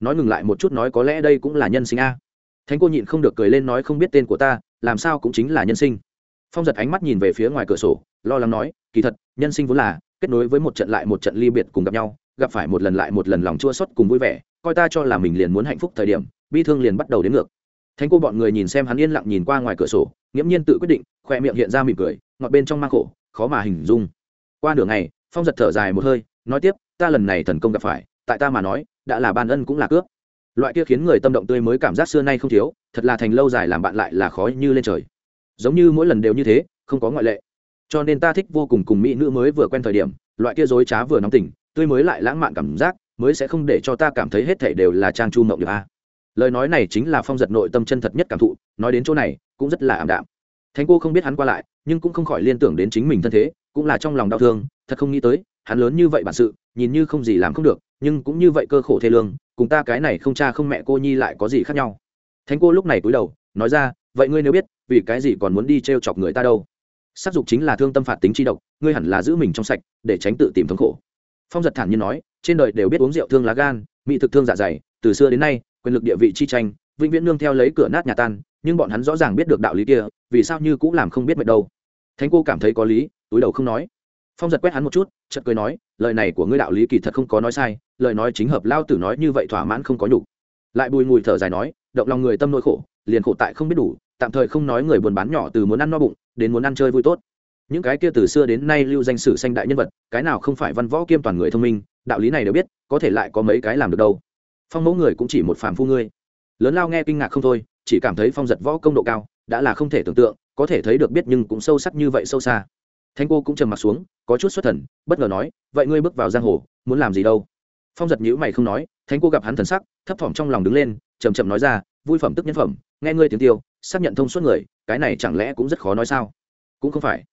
Nói ngừng lại một chút nói có lẽ đây cũng là nhân sinh a. Thánh cô nhịn không được cười lên nói, không biết tên của ta, làm sao cũng chính là nhân sinh. Phong giật ánh mắt nhìn về phía ngoài cửa sổ, lo lắng nói, kỳ thật, nhân sinh vốn là, kết nối với một trận lại một trận ly biệt cùng gặp nhau gặp phải một lần lại một lần lòng chua xót cùng vui vẻ, coi ta cho là mình liền muốn hạnh phúc thời điểm, bi thương liền bắt đầu đến ngược. Thánh cô bọn người nhìn xem hắn yên lặng nhìn qua ngoài cửa sổ, nghiễm nhiên tự quyết định, khoe miệng hiện ra mỉm cười, ngọt bên trong mang khổ, khó mà hình dung. Qua nửa ngày, phong giật thở dài một hơi, nói tiếp, ta lần này thần công gặp phải, tại ta mà nói, đã là ban ân cũng là cướp loại kia khiến người tâm động tươi mới cảm giác xưa nay không thiếu, thật là thành lâu dài làm bạn lại là khó như lên trời. Giống như mỗi lần đều như thế, không có ngoại lệ. Cho nên ta thích vô cùng cùng mỹ nữ mới vừa quen thời điểm, loại kia dối trá vừa nóng tỉnh tươi mới lại lãng mạn cảm giác, mới sẽ không để cho ta cảm thấy hết thảy đều là trang chu mộng được a. Lời nói này chính là phong giật nội tâm chân thật nhất cảm thụ, nói đến chỗ này, cũng rất là ảm đạm. Thánh cô không biết hắn qua lại, nhưng cũng không khỏi liên tưởng đến chính mình thân thế, cũng là trong lòng đau thương, thật không nghĩ tới, hắn lớn như vậy bản sự, nhìn như không gì làm không được, nhưng cũng như vậy cơ khổ thê lương, cùng ta cái này không cha không mẹ cô nhi lại có gì khác nhau. Thánh cô lúc này cúi đầu, nói ra, vậy ngươi nếu biết, vì cái gì còn muốn đi t r e o chọc người ta đâu? S á c dục chính là thương tâm phạt tính chi độc, ngươi hẳn là giữ mình trong sạch, để tránh tự tìm thống khổ phong giật thản nhiên nói, trên đời đều biết uống rượu thương lá gan, mỹ thực thương dạ dày, từ xưa đến nay, quyền lực địa vị chi tranh, vĩnh viễn nương theo lấy cửa nát nhà tan, nhưng bọn hắn rõ ràng biết được đạo lý kia, vì sao như cũng làm không biết mệt đâu. Thánh cô cảm thấy có lý, túi đầu không nói. Phong giật quét hắn một chút chật cười nói, lời này của ngươi đạo lý kỳ thật không có nói sai, lời nói chính hợp lao tử nói như vậy thỏa mãn không có nhục. Lại bùi ngùi thở dài nói, động lòng người tâm nỗi khổ, liền khổ tại không biết đủ, tạm thời không nói người buồn bán nhỏ từ muốn ăn no bụng, đến muốn ăn chơi vui tốt những cái kia từ xưa đến nay lưu danh sử sanh đại nhân vật, cái nào không phải văn võ kiêm toàn người thông minh, đạo lý này đều biết, có thể lại có mấy cái làm được đâu. Phong mẫu người cũng chỉ một phàm phu ngươi. Lớn lao nghe kinh ngạc không thôi, chỉ cảm thấy phong giật võ công độ cao, đã là không thể tưởng tượng, có thể thấy được biết nhưng cũng sâu sắc như vậy sâu xa. Thanh cô cũng trầm mặt xuống, có chút xuất thần, bất ngờ nói, vậy ngươi bước vào giang hồ, muốn làm gì đâu? Phong giật nhữ mày không nói thanh cô gặp hắn thần sắc, thấp thỏm trong lòng đứng lên chầm chậm nói ra, vui phẩm tức nhân phẩm, nghe ngươi tiếng tiêu, xác nhận thông suốt người, cái này chẳng lẽ cũng rất khó nói sao? Cũng không phải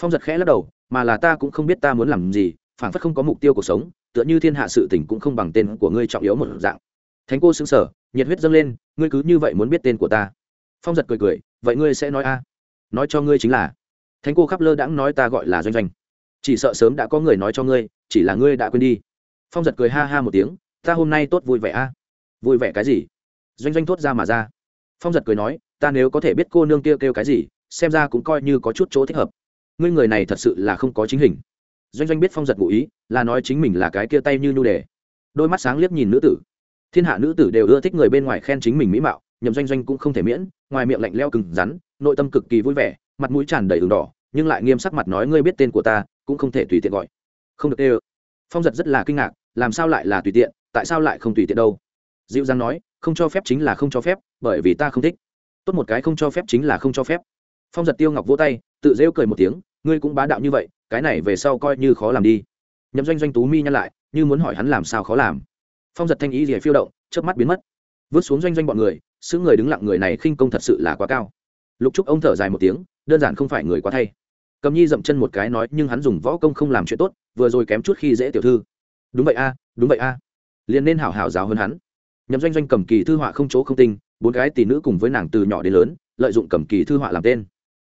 phong giật khẽ lắc đầu mà là ta cũng không biết ta muốn làm gì phản phất không có mục tiêu cuộc sống tựa như thiên hạ sự tình cũng không bằng tên của ngươi trọng yếu một dạng. Thánh cô xứng sở nhiệt huyết dâng lên ngươi cứ như vậy muốn biết tên của ta. Phong giật cười cười vậy ngươi sẽ nói a? Nói cho ngươi chính là thánh cô khắp lơ đãng nói ta gọi là doanh doanh. Chỉ sợ sớm đã có người nói cho ngươi chỉ là ngươi đã quên đi. Phong giật cười ha ha một tiếng ta hôm nay tốt vui vẻ a? Vui vẻ cái gì? Doanh doanh thốt ra mà ra. Phong giật cười nói ta nếu có thể biết cô nương kia kêu, kêu cái gì xem ra cũng coi như có chút chỗ thích hợp ngươi người này thật sự là không có chính hình. Doanh doanh biết phong giật ngụ ý, là nói chính mình là cái kia tay như nhu đề. Đôi mắt sáng liếc nhìn nữ tử. Thiên hạ nữ tử đều ưa thích người bên ngoài khen chính mình mỹ mạo, nhậm doanh doanh cũng không thể miễn, ngoài miệng lạnh leo cừng rắn, nội tâm cực kỳ vui vẻ, mặt mũi tràn đầy đường đỏ, nhưng lại nghiêm sắc mặt nói ngươi biết tên của ta, cũng không thể tùy tiện gọi. Không được ê phong giật rất là kinh ngạc, làm sao lại là tùy tiện, tại sao lại không tùy tiện đâu? Dịu dàng nói, không cho phép chính là không cho phép, bởi vì ta không thích. Tốt một cái không cho phép chính là không cho phép. Phong giật tiêu ngọc vỗ tay, tự rêu cười một tiếng ngươi cũng bá đạo như vậy, cái này về sau coi như khó làm đi. Nhậm doanh doanh tú mi nhăn lại, như muốn hỏi hắn làm sao khó làm. Phong giật thanh ý gì phiêu động, chớp mắt biến mất. Vứt xuống doanh doanh bọn người, xứ người đứng lặng người này khinh công thật sự là quá cao. Lục trúc ông thở dài một tiếng, đơn giản không phải người quá thay. Cầm nhi dậm chân một cái nói, nhưng hắn dùng võ công không làm chuyện tốt, vừa rồi kém chút khi dễ tiểu thư. Đúng vậy a, đúng vậy a. Liền nên hảo hảo giáo hơn hắn. Nhậm doanh doanh cầm kỳ thư họa không chỗ không tinh, bốn cái tỷ nữ cùng với nàng từ nhỏ đến lớn, lợi dụng cầm kỳ thư họa làm tên.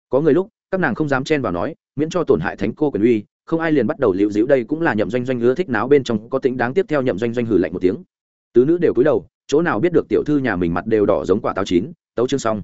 Có người lúc, các nàng không dám chen vào nói miễn cho tổn hại thánh cô quyền uy, không ai liền bắt đầu liễu dĩu đây cũng là nhậm doanh doanh ưa thích náo bên trong, có tính đáng tiếp theo nhậm doanh doanh hử lạnh một tiếng. Tứ nữ đều cúi đầu, chỗ nào biết được tiểu thư nhà mình mặt đều đỏ giống quả táo chín, tấu chương xong.